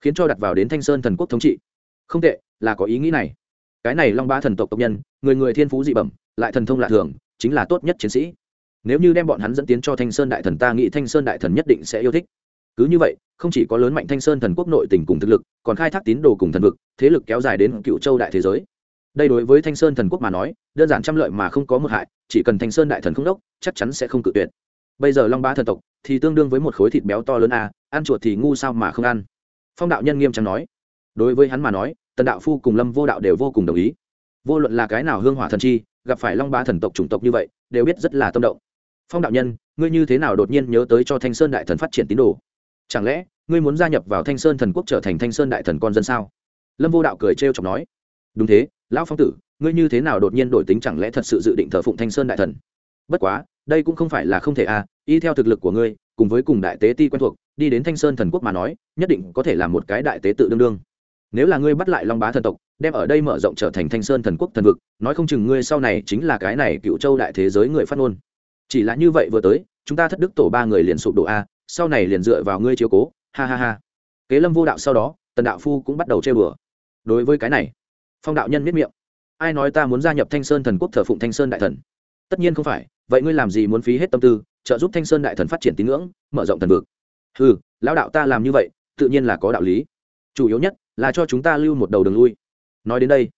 khiến cho đặt vào đến thanh sơn thần quốc thống trị không tệ, là có ý nghĩ này. Cái này long Ba thần tộc tộc nhân, người người thiên phú dị bẩm, lại thần thông lạ thường, chính là tốt nhất chiến sĩ. Nếu như đem bọn hắn dẫn tiến cho thanh sơn đại thần, ta nghĩ thanh sơn đại thần nhất định sẽ yêu thích. Cứ như vậy, không chỉ có lớn mạnh thanh sơn thần quốc nội tình cùng thực lực, còn khai thác tín đồ cùng thần vực, thế lực kéo dài đến cựu châu đại thế giới. Đây đối với thanh sơn thần quốc mà nói, đơn giản trăm lợi mà không có một hại, chỉ cần thanh sơn đại thần không đốc, chắc chắn sẽ không cự tuyệt. Bây giờ long Ba thần tộc thì tương đương với một khối thịt béo to lớn à ăn chuột thì ngu sao mà không ăn. Phong đạo nhân nghiêm trọng nói đối với hắn mà nói, tần đạo phu cùng lâm vô đạo đều vô cùng đồng ý. Vô luận là cái nào hương hỏa thần chi, gặp phải long ba thần tộc chủng tộc như vậy, đều biết rất là tâm động. Phong đạo nhân, ngươi như thế nào đột nhiên nhớ tới cho thanh sơn đại thần phát triển tín đồ? Chẳng lẽ, ngươi muốn gia nhập vào thanh sơn thần quốc trở thành thanh sơn đại thần con dân sao? Lâm vô đạo cười trêu chọc nói. Đúng thế, lão phong tử, ngươi như thế nào đột nhiên đổi tính chẳng lẽ thật sự dự định thờ phụng thanh sơn đại thần? Bất quá, đây cũng không phải là không thể à y theo thực lực của ngươi, cùng với cùng đại tế ti quen thuộc, đi đến thanh sơn thần quốc mà nói, nhất định có thể là một cái đại tế tự đương đương nếu là ngươi bắt lại long bá thần tộc, đem ở đây mở rộng trở thành thanh sơn thần quốc thần vực, nói không chừng ngươi sau này chính là cái này cựu châu đại thế giới người phát ngôn. Chỉ là như vậy vừa tới, chúng ta thất đức tổ ba người liền sụp đổ a, sau này liền dựa vào ngươi chiếu cố, ha ha ha. Kế lâm vô đạo sau đó, tần đạo phu cũng bắt đầu chơi bừa. Đối với cái này, phong đạo nhân miết miệng. Ai nói ta muốn gia nhập thanh sơn thần quốc thờ phụng thanh sơn đại thần? Tất nhiên không phải, vậy ngươi làm gì muốn phí hết tâm tư, trợ giúp thanh sơn đại thần phát triển tín ngưỡng, mở rộng thần vực? Ừ lão đạo ta làm như vậy, tự nhiên là có đạo lý. Chủ yếu nhất là cho chúng ta lưu một đầu đường lui. Nói đến đây,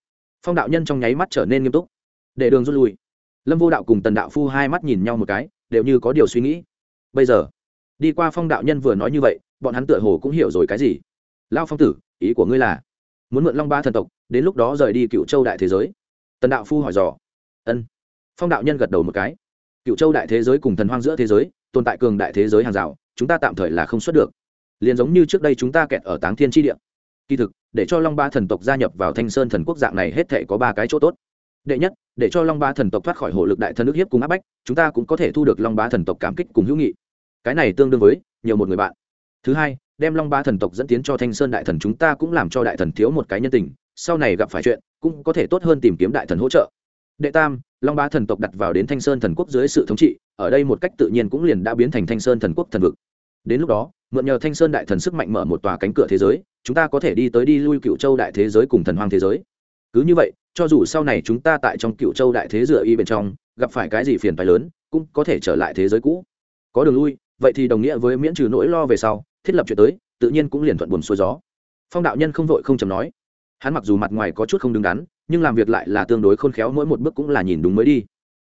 phong đạo nhân trong nháy mắt trở nên nghiêm túc. Để đường rút lui. Lâm vô đạo cùng tần đạo phu hai mắt nhìn nhau một cái, đều như có điều suy nghĩ. Bây giờ, đi qua phong đạo nhân vừa nói như vậy, bọn hắn tựa hồ cũng hiểu rồi cái gì. Lao phong tử, ý của ngươi là, muốn mượn long ba thần tộc, đến lúc đó rời đi cựu châu đại thế giới. Tần đạo phu hỏi dò. Ân. Phong đạo nhân gật đầu một cái. Cựu châu đại thế giới cùng thần hoang giữa thế giới, tồn tại cường đại thế giới hàng rào, chúng ta tạm thời là không xuất được. Liền giống như trước đây chúng ta kẹt ở táng thiên tri địa kỳ thực, để cho long ba thần tộc gia nhập vào thanh sơn thần quốc dạng này hết thể có ba cái chỗ tốt. Đệ nhất, để cho long ba thần tộc thoát khỏi hộ lực đại thần nước hiếp cùng áp bách, chúng ta cũng có thể thu được long ba thần tộc cảm kích cùng hữu nghị. Cái này tương đương với nhiều một người bạn. Thứ hai, đem long ba thần tộc dẫn tiến cho thanh sơn đại thần chúng ta cũng làm cho đại thần thiếu một cái nhân tình, sau này gặp phải chuyện, cũng có thể tốt hơn tìm kiếm đại thần hỗ trợ. Đệ tam, long ba thần tộc đặt vào đến thanh sơn thần quốc dưới sự thống trị, ở đây một cách tự nhiên cũng liền đã biến thành thanh sơn thần quốc thần vực. Đến lúc đó, mượn nhờ thanh sơn đại thần sức mạnh mở một tòa cánh cửa thế giới chúng ta có thể đi tới đi lui cựu châu đại thế giới cùng thần hoang thế giới. Cứ như vậy, cho dù sau này chúng ta tại trong cựu châu đại thế dựa y bên trong, gặp phải cái gì phiền phái lớn, cũng có thể trở lại thế giới cũ. Có đường lui, vậy thì đồng nghĩa với miễn trừ nỗi lo về sau, thiết lập chuyện tới, tự nhiên cũng liền thuận buồn xuôi gió. Phong đạo nhân không vội không chầm nói. Hắn mặc dù mặt ngoài có chút không đứng đắn, nhưng làm việc lại là tương đối khôn khéo, mỗi một bước cũng là nhìn đúng mới đi.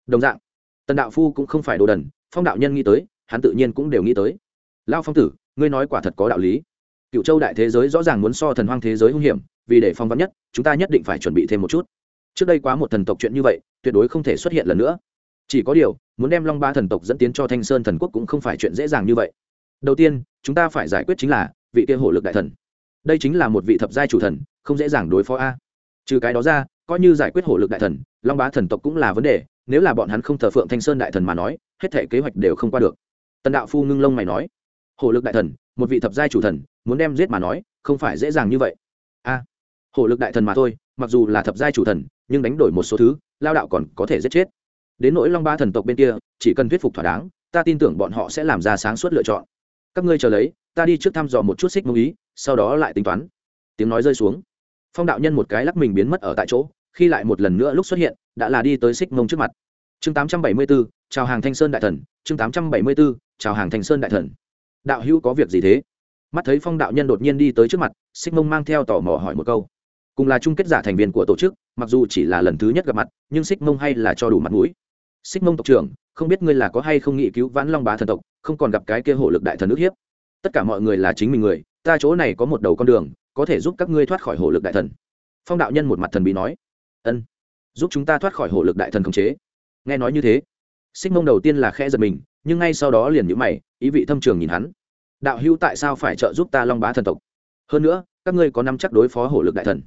Đồng dạng, tần đạo phu cũng không phải đồ đần, phong đạo nhân nghĩ tới, hắn tự nhiên cũng đều nghĩ tới. Lao phong tử, ngươi nói quả thật có đạo lý cựu châu đại thế giới rõ ràng muốn so thần hoang thế giới hung hiểm, vì để phong vắn nhất, chúng ta nhất định phải chuẩn bị thêm một chút. Trước đây quá một thần tộc chuyện như vậy, tuyệt đối không thể xuất hiện lần nữa. Chỉ có điều, muốn đem long ba thần tộc dẫn tiến cho thanh sơn thần quốc cũng không phải chuyện dễ dàng như vậy. Đầu tiên, chúng ta phải giải quyết chính là vị kia hổ lực đại thần. Đây chính là một vị thập giai chủ thần, không dễ dàng đối phó a. Trừ cái đó ra, coi như giải quyết hổ lực đại thần, long bá thần tộc cũng là vấn đề, nếu là bọn hắn không thờ phượng thanh sơn đại thần mà nói, hết thể kế hoạch đều không qua được. Tần đạo phu ngưng lông mày nói, hổ lực đại thần, một vị thập giai chủ thần muốn đem giết mà nói không phải dễ dàng như vậy. A hổ lực đại thần mà thôi mặc dù là thập giai chủ thần nhưng đánh đổi một số thứ lao đạo còn có thể giết chết. Đến nỗi long ba thần tộc bên kia chỉ cần thuyết phục thỏa đáng ta tin tưởng bọn họ sẽ làm ra sáng suốt lựa chọn. Các ngươi chờ lấy ta đi trước thăm dò một chút xích mông ý sau đó lại tính toán. Tiếng nói rơi xuống. Phong đạo nhân một cái lắc mình biến mất ở tại chỗ khi lại một lần nữa lúc xuất hiện đã là đi tới xích mông trước mặt. Chương tám trăm bảy mươi 874, chào hàng thanh sơn đại thần chương tám trăm bảy mươi 874, chào hàng thanh sơn đại thần. Đạo hữu có việc gì thế? Mắt thấy phong đạo nhân đột nhiên đi tới trước mặt, xích mông mang theo tò mò hỏi một câu. Cùng là chung kết giả thành viên của tổ chức, mặc dù chỉ là lần thứ nhất gặp mặt, nhưng xích mông hay là cho đủ mặt mũi. Xích mông tộc trưởng, không biết ngươi là có hay không nghĩ cứu vãn long bá thần tộc, không còn gặp cái kia hổ lực đại thần ước hiếp. Tất cả mọi người là chính mình người, ta chỗ này có một đầu con đường, có thể giúp các ngươi thoát khỏi hổ lực đại thần. Phong đạo nhân một mặt thần bí nói. Ân, giúp chúng ta thoát khỏi hổ lực đại thần khống chế. Nghe nói như thế, xích mông đầu tiên là khe giật mình, nhưng ngay sau đó liền nhữ mày, ý vị thâm trường nhìn hắn đạo hữu tại sao phải trợ giúp ta long bá thần tộc? Hơn nữa, các ngươi có năm chắc đối phó hổ lực đại thần?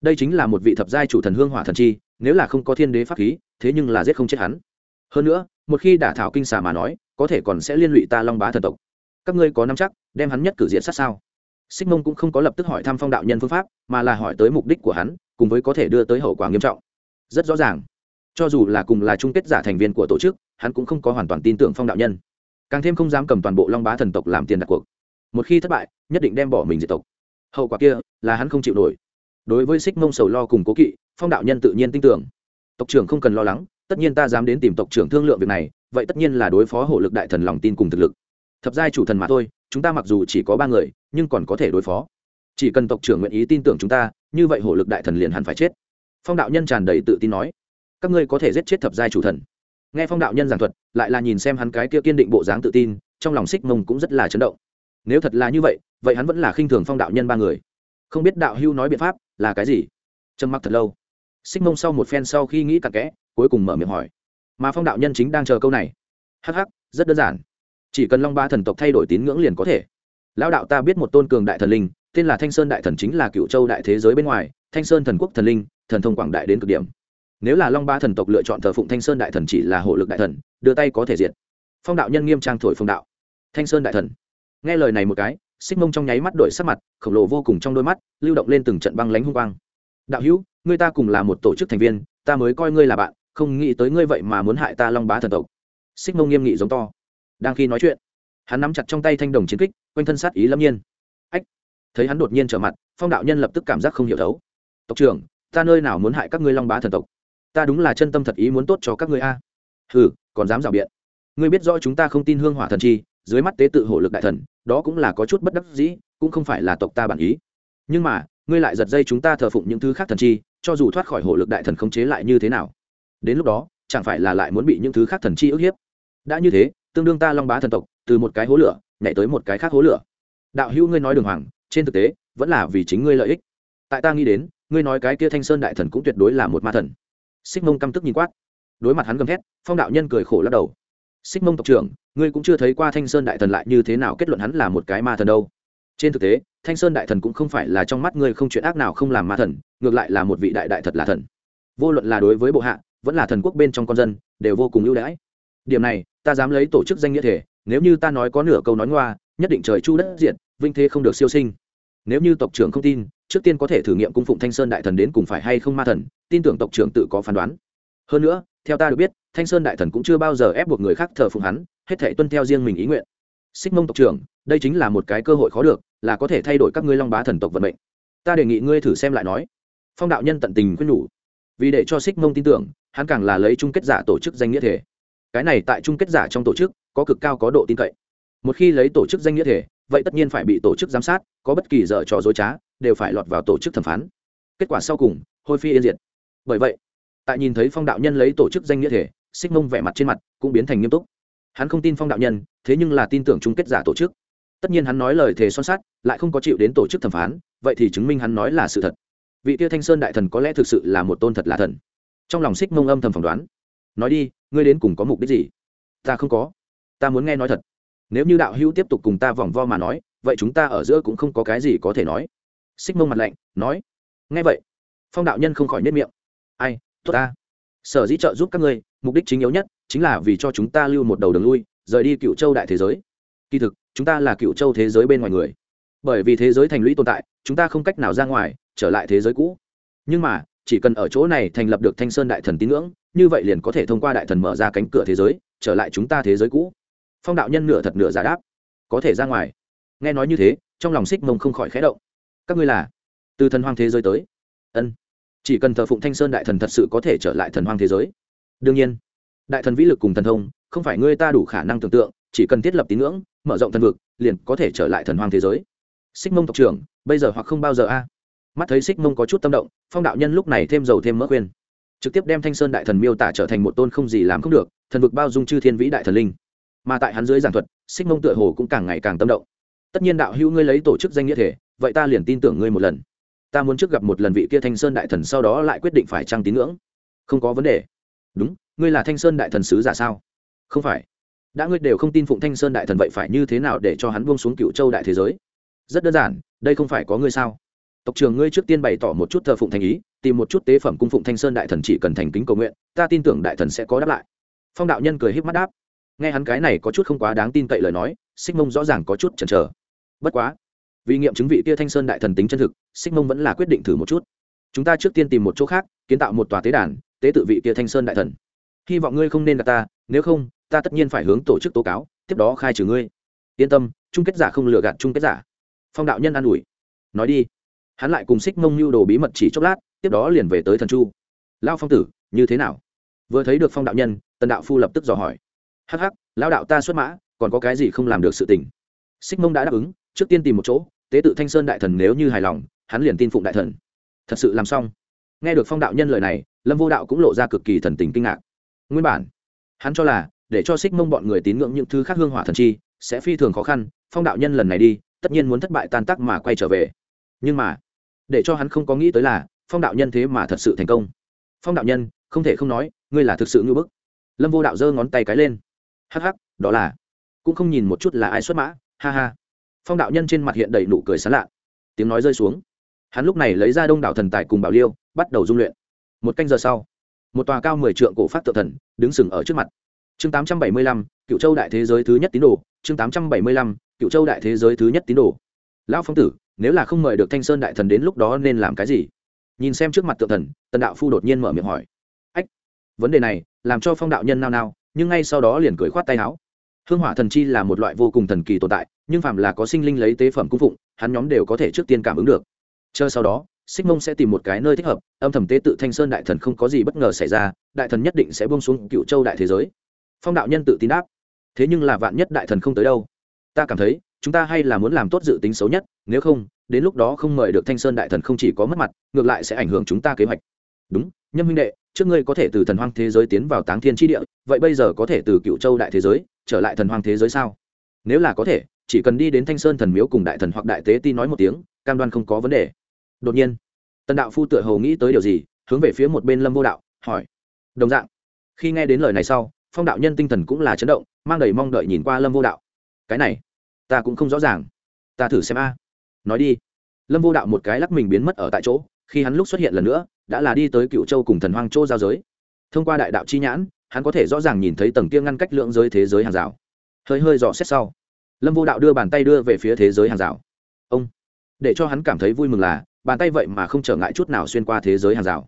Đây chính là một vị thập giai chủ thần hương hỏa thần chi, nếu là không có thiên đế pháp khí, thế nhưng là giết không chết hắn. Hơn nữa, một khi đả thảo kinh xà mà nói, có thể còn sẽ liên lụy ta long bá thần tộc. Các ngươi có năm chắc, đem hắn nhất cử diện sát sao? Xích mông cũng không có lập tức hỏi thăm phong đạo nhân phương pháp, mà là hỏi tới mục đích của hắn, cùng với có thể đưa tới hậu quả nghiêm trọng. Rất rõ ràng. Cho dù là cùng là chung kết giả thành viên của tổ chức, hắn cũng không có hoàn toàn tin tưởng phong đạo nhân càng thêm không dám cầm toàn bộ long bá thần tộc làm tiền đặt cuộc một khi thất bại nhất định đem bỏ mình diệt tộc hậu quả kia là hắn không chịu nổi đối với xích mông sầu lo cùng cố kỵ phong đạo nhân tự nhiên tin tưởng tộc trưởng không cần lo lắng tất nhiên ta dám đến tìm tộc trưởng thương lượng việc này vậy tất nhiên là đối phó hộ lực đại thần lòng tin cùng thực lực thập giai chủ thần mà thôi chúng ta mặc dù chỉ có ba người nhưng còn có thể đối phó chỉ cần tộc trưởng nguyện ý tin tưởng chúng ta như vậy hổ lực đại thần liền hẳn phải chết phong đạo nhân tràn đầy tự tin nói các ngươi có thể giết chết thập giai chủ thần nghe phong đạo nhân giảng thuật, lại là nhìn xem hắn cái kia kiên định bộ dáng tự tin, trong lòng xích mông cũng rất là chấn động. Nếu thật là như vậy vậy hắn vẫn là khinh thường phong đạo nhân ba người. Không biết đạo hưu nói biện pháp là cái gì? Trầm mặc thật lâu. Xích mông sau một phen sau khi nghĩ cặn kẽ, cuối cùng mở miệng hỏi. Mà phong đạo nhân chính đang chờ câu này. Hắc hắc, rất đơn giản. Chỉ cần long ba thần tộc thay đổi tín ngưỡng liền có thể. Lão đạo ta biết một tôn cường đại thần linh, tên là thanh sơn đại thần chính là cựu châu đại thế giới bên ngoài, thanh sơn thần quốc thần linh, thần thông quảng đại đến cực điểm nếu là long ba thần tộc lựa chọn thờ phụng thanh sơn đại thần chỉ là hộ lực đại thần, đưa tay có thể diệt. Phong đạo nhân nghiêm trang thổi phong đạo. Thanh sơn đại thần. Nghe lời này một cái, xích mông trong nháy mắt đổi sắc mặt, khổng lồ vô cùng trong đôi mắt, lưu động lên từng trận băng lánh hung quang. Đạo hữu, ngươi ta cùng là một tổ chức thành viên, ta mới coi ngươi là bạn, không nghĩ tới ngươi vậy mà muốn hại ta long bá thần tộc. Xích mông nghiêm nghị giống to. Đang khi nói chuyện, hắn nắm chặt trong tay thanh đồng chiến kích, quanh thân sát ý lâm nhiên. Ách! Thấy hắn đột nhiên trở mặt, phong đạo nhân lập tức cảm giác không hiểu thấu. Tộc trưởng, ta nơi nào muốn hại các ngươi long bá thần tộc? Ta đúng là chân tâm thật ý muốn tốt cho các ngươi a. Hừ, còn dám rào biện. Ngươi biết rõ chúng ta không tin hương hỏa thần chi, dưới mắt tế tự hổ lực đại thần, đó cũng là có chút bất đắc dĩ, cũng không phải là tộc ta bản ý. Nhưng mà, ngươi lại giật dây chúng ta thờ phụng những thứ khác thần chi, cho dù thoát khỏi hổ lực đại thần khống chế lại như thế nào? Đến lúc đó, chẳng phải là lại muốn bị những thứ khác thần chi ức hiếp? Đã như thế, tương đương ta long bá thần tộc, từ một cái hố lửa, nhảy tới một cái khác hố lửa. Đạo hữu ngươi nói đường hoàng, trên thực tế, vẫn là vì chính ngươi lợi ích. Tại ta nghĩ đến, ngươi nói cái kia thanh sơn đại thần cũng tuyệt đối là một ma thần xích mông căm tức nhìn quát. Đối mặt hắn gầm thét, phong đạo nhân cười khổ lắc đầu. Xích mông tộc trưởng, ngươi cũng chưa thấy qua thanh sơn đại thần lại như thế nào kết luận hắn là một cái ma thần đâu. Trên thực tế, thanh sơn đại thần cũng không phải là trong mắt ngươi không chuyện ác nào không làm ma thần, ngược lại là một vị đại đại thật là thần. Vô luận là đối với bộ hạ, vẫn là thần quốc bên trong con dân, đều vô cùng ưu đãi. Điểm này, ta dám lấy tổ chức danh nghĩa thể, nếu như ta nói có nửa câu nói ngoa, nhất định trời chu đất diện vinh thế không được siêu sinh. Nếu như tộc trưởng không tin trước tiên có thể thử nghiệm cung phụng thanh sơn đại thần đến cùng phải hay không ma thần, tin tưởng tộc trưởng tự có phán đoán. Hơn nữa, theo ta được biết, thanh sơn đại thần cũng chưa bao giờ ép buộc người khác thờ phụng hắn, hết thể tuân theo riêng mình ý nguyện. Xích mông tộc trưởng, đây chính là một cái cơ hội khó được, là có thể thay đổi các ngươi long bá thần tộc vận mệnh. Ta đề nghị ngươi thử xem lại nói. Phong đạo nhân tận tình khuyên nhủ. Vì để cho xích mông tin tưởng, hắn càng là lấy chung kết giả tổ chức danh nghĩa thể. Cái này tại chung kết giả trong tổ chức, có cực cao có độ tin cậy. Một khi lấy tổ chức danh nghĩa thể, vậy tất nhiên phải bị tổ chức giám sát, có bất kỳ dở trò dối trá đều phải lọt vào tổ chức thẩm phán. Kết quả sau cùng, hôi phi yên diệt. Bởi vậy, tại nhìn thấy phong đạo nhân lấy tổ chức danh nghĩa thể, xích mông vẻ mặt trên mặt cũng biến thành nghiêm túc. Hắn không tin phong đạo nhân, thế nhưng là tin tưởng chung kết giả tổ chức. Tất nhiên hắn nói lời thề son sát lại không có chịu đến tổ chức thẩm phán, vậy thì chứng minh hắn nói là sự thật. Vị Tiêu thanh sơn đại thần có lẽ thực sự là một tôn thật là thần. Trong lòng xích mông âm thầm phỏng đoán. Nói đi, ngươi đến cùng có mục đích gì? Ta không có. Ta muốn nghe nói thật. Nếu như đạo hữu tiếp tục cùng ta vòng vo mà nói, vậy chúng ta ở giữa cũng không có cái gì có thể nói xích mông mặt lạnh, nói, nghe vậy, phong đạo nhân không khỏi nếp miệng. Ai, tốt ta. Sở dĩ trợ giúp các ngươi, mục đích chính yếu nhất chính là vì cho chúng ta lưu một đầu đường lui, rời đi cựu châu đại thế giới. Kỳ thực, chúng ta là cựu châu thế giới bên ngoài người. Bởi vì thế giới thành lũy tồn tại, chúng ta không cách nào ra ngoài, trở lại thế giới cũ. Nhưng mà, chỉ cần ở chỗ này thành lập được thanh sơn đại thần tín ngưỡng, như vậy liền có thể thông qua đại thần mở ra cánh cửa thế giới, trở lại chúng ta thế giới cũ. Phong đạo nhân nửa thật nửa giả đáp, có thể ra ngoài. Nghe nói như thế, trong lòng xích mông không khỏi khẽ động các ngươi là từ thần hoang thế giới tới. Ân, chỉ cần thờ phụng thanh sơn đại thần thật sự có thể trở lại thần hoang thế giới. Đương nhiên, đại thần vĩ lực cùng thần thông, không phải ngươi ta đủ khả năng tưởng tượng, chỉ cần thiết lập tín ngưỡng, mở rộng thần vực, liền có thể trở lại thần hoang thế giới. Xích mông tộc trưởng, bây giờ hoặc không bao giờ a. Mắt thấy xích mông có chút tâm động, phong đạo nhân lúc này thêm dầu thêm mỡ khuyên. Trực tiếp đem thanh sơn đại thần miêu tả trở thành một tôn không gì làm không được, thần vực bao dung chư thiên vĩ đại thần linh. Mà tại hắn dưới giảng thuật, xích mông tựa hồ cũng càng ngày càng tâm động. Tất nhiên đạo hữu ngươi lấy tổ chức danh nghĩa thể vậy ta liền tin tưởng ngươi một lần. Ta muốn trước gặp một lần vị kia thanh sơn đại thần, sau đó lại quyết định phải trăng tín ngưỡng. Không có vấn đề. Đúng, ngươi là thanh sơn đại thần sứ giả sao? Không phải. Đã ngươi đều không tin phụng thanh sơn đại thần vậy phải như thế nào để cho hắn buông xuống cựu châu đại thế giới? Rất đơn giản, đây không phải có ngươi sao? Tộc trường ngươi trước tiên bày tỏ một chút thờ phụng thành ý, tìm một chút tế phẩm cung phụng thanh sơn đại thần chỉ cần thành kính cầu nguyện, ta tin tưởng đại thần sẽ có đáp lại. Phong đạo nhân cười híp mắt đáp. Nghe hắn cái này có chút không quá đáng tin cậy lời nói, xích mông rõ ràng có chút chần chờ. Bất quá vì nghiệm chứng vị kia thanh sơn đại thần tính chân thực, xích mông vẫn là quyết định thử một chút. Chúng ta trước tiên tìm một chỗ khác, kiến tạo một tòa tế đàn, tế tự vị kia thanh sơn đại thần. Hy vọng ngươi không nên gặp ta, nếu không, ta tất nhiên phải hướng tổ chức tố cáo, tiếp đó khai trừ ngươi. Yên tâm, chung kết giả không lừa gạt chung kết giả. Phong đạo nhân an ủi. Nói đi. Hắn lại cùng xích mông mưu đồ bí mật chỉ chốc lát, tiếp đó liền về tới thần chu. Lao phong tử, như thế nào? Vừa thấy được phong đạo nhân, tần đạo phu lập tức dò hỏi. Hắc hắc lao đạo ta xuất mã, còn có cái gì không làm được sự tình? Xích mông đã đáp ứng trước tiên tìm một chỗ, tế tự thanh sơn đại thần nếu như hài lòng, hắn liền tin phụng đại thần. Thật sự làm xong. Nghe được phong đạo nhân lời này, lâm vô đạo cũng lộ ra cực kỳ thần tình kinh ngạc. Nguyên bản, hắn cho là, để cho xích mông bọn người tín ngưỡng những thứ khác hương hỏa thần chi, sẽ phi thường khó khăn, phong đạo nhân lần này đi, tất nhiên muốn thất bại tan tác mà quay trở về. Nhưng mà, để cho hắn không có nghĩ tới là, phong đạo nhân thế mà thật sự thành công. Phong đạo nhân, không thể không nói, ngươi là thực sự ngưỡng bức. Lâm vô đạo giơ ngón tay cái lên. Hắc hắc, đó là, cũng không nhìn một chút là ai xuất mã, ha ha phong đạo nhân trên mặt hiện đầy nụ cười sán lạ. Tiếng nói rơi xuống. Hắn lúc này lấy ra đông đảo thần tài cùng bảo liêu, bắt đầu dung luyện. Một canh giờ sau, một tòa cao mười trượng cổ phát tự thần đứng sừng ở trước mặt. Chương tám trăm bảy mươi lăm, cựu châu đại thế giới thứ nhất tín đồ. Chương tám trăm bảy mươi lăm, cựu châu đại thế giới thứ nhất tín đồ. Lão phong tử, nếu là không mời được thanh sơn đại thần đến lúc đó nên làm cái gì? Nhìn xem trước mặt tự thần, tần đạo phu đột nhiên mở miệng hỏi. Ách, vấn đề này, làm cho phong đạo nhân nao nao, nhưng ngay sau đó liền cười khoát tay áo hương hỏa thần chi là một loại vô cùng thần kỳ tồn tại, nhưng phàm là có sinh linh lấy tế phẩm cung phụng, hắn nhóm đều có thể trước tiên cảm ứng được. Chờ sau đó, xích mông sẽ tìm một cái nơi thích hợp, âm thầm tế tự thanh sơn đại thần không có gì bất ngờ xảy ra, đại thần nhất định sẽ buông xuống cựu châu đại thế giới. Phong đạo nhân tự tin đáp. Thế nhưng là vạn nhất đại thần không tới đâu? Ta cảm thấy, chúng ta hay là muốn làm tốt dự tính xấu nhất, nếu không, đến lúc đó không mời được thanh sơn đại thần không chỉ có mất mặt, ngược lại sẽ ảnh hưởng chúng ta kế hoạch. Đúng, nhâm huynh đệ, trước ngươi có thể từ thần hoang thế giới tiến vào táng thiên tri địa, vậy bây giờ có thể từ cựu châu đại thế giới trở lại thần hoang thế giới sao? Nếu là có thể, chỉ cần đi đến thanh sơn thần miếu cùng đại thần hoặc đại tế ti nói một tiếng, cam đoan không có vấn đề. Đột nhiên, tần đạo phu tựa hồ nghĩ tới điều gì, hướng về phía một bên lâm vô đạo, hỏi. Đồng dạng, khi nghe đến lời này sau, phong đạo nhân tinh thần cũng là chấn động, mang đầy mong đợi nhìn qua lâm vô đạo. Cái này, ta cũng không rõ ràng. Ta thử xem a. Nói đi. Lâm vô đạo một cái lắc mình biến mất ở tại chỗ, khi hắn lúc xuất hiện lần nữa, đã là đi tới cựu châu cùng thần hoang châu giao giới. Thông qua đại đạo chi nhãn hắn có thể rõ ràng nhìn thấy tầng kia ngăn cách lượng giới thế giới hàng rào. Hơi hơi dò xét sau, lâm vô đạo đưa bàn tay đưa về phía thế giới hàng rào. Ông, để cho hắn cảm thấy vui mừng là, bàn tay vậy mà không trở ngại chút nào xuyên qua thế giới hàng rào.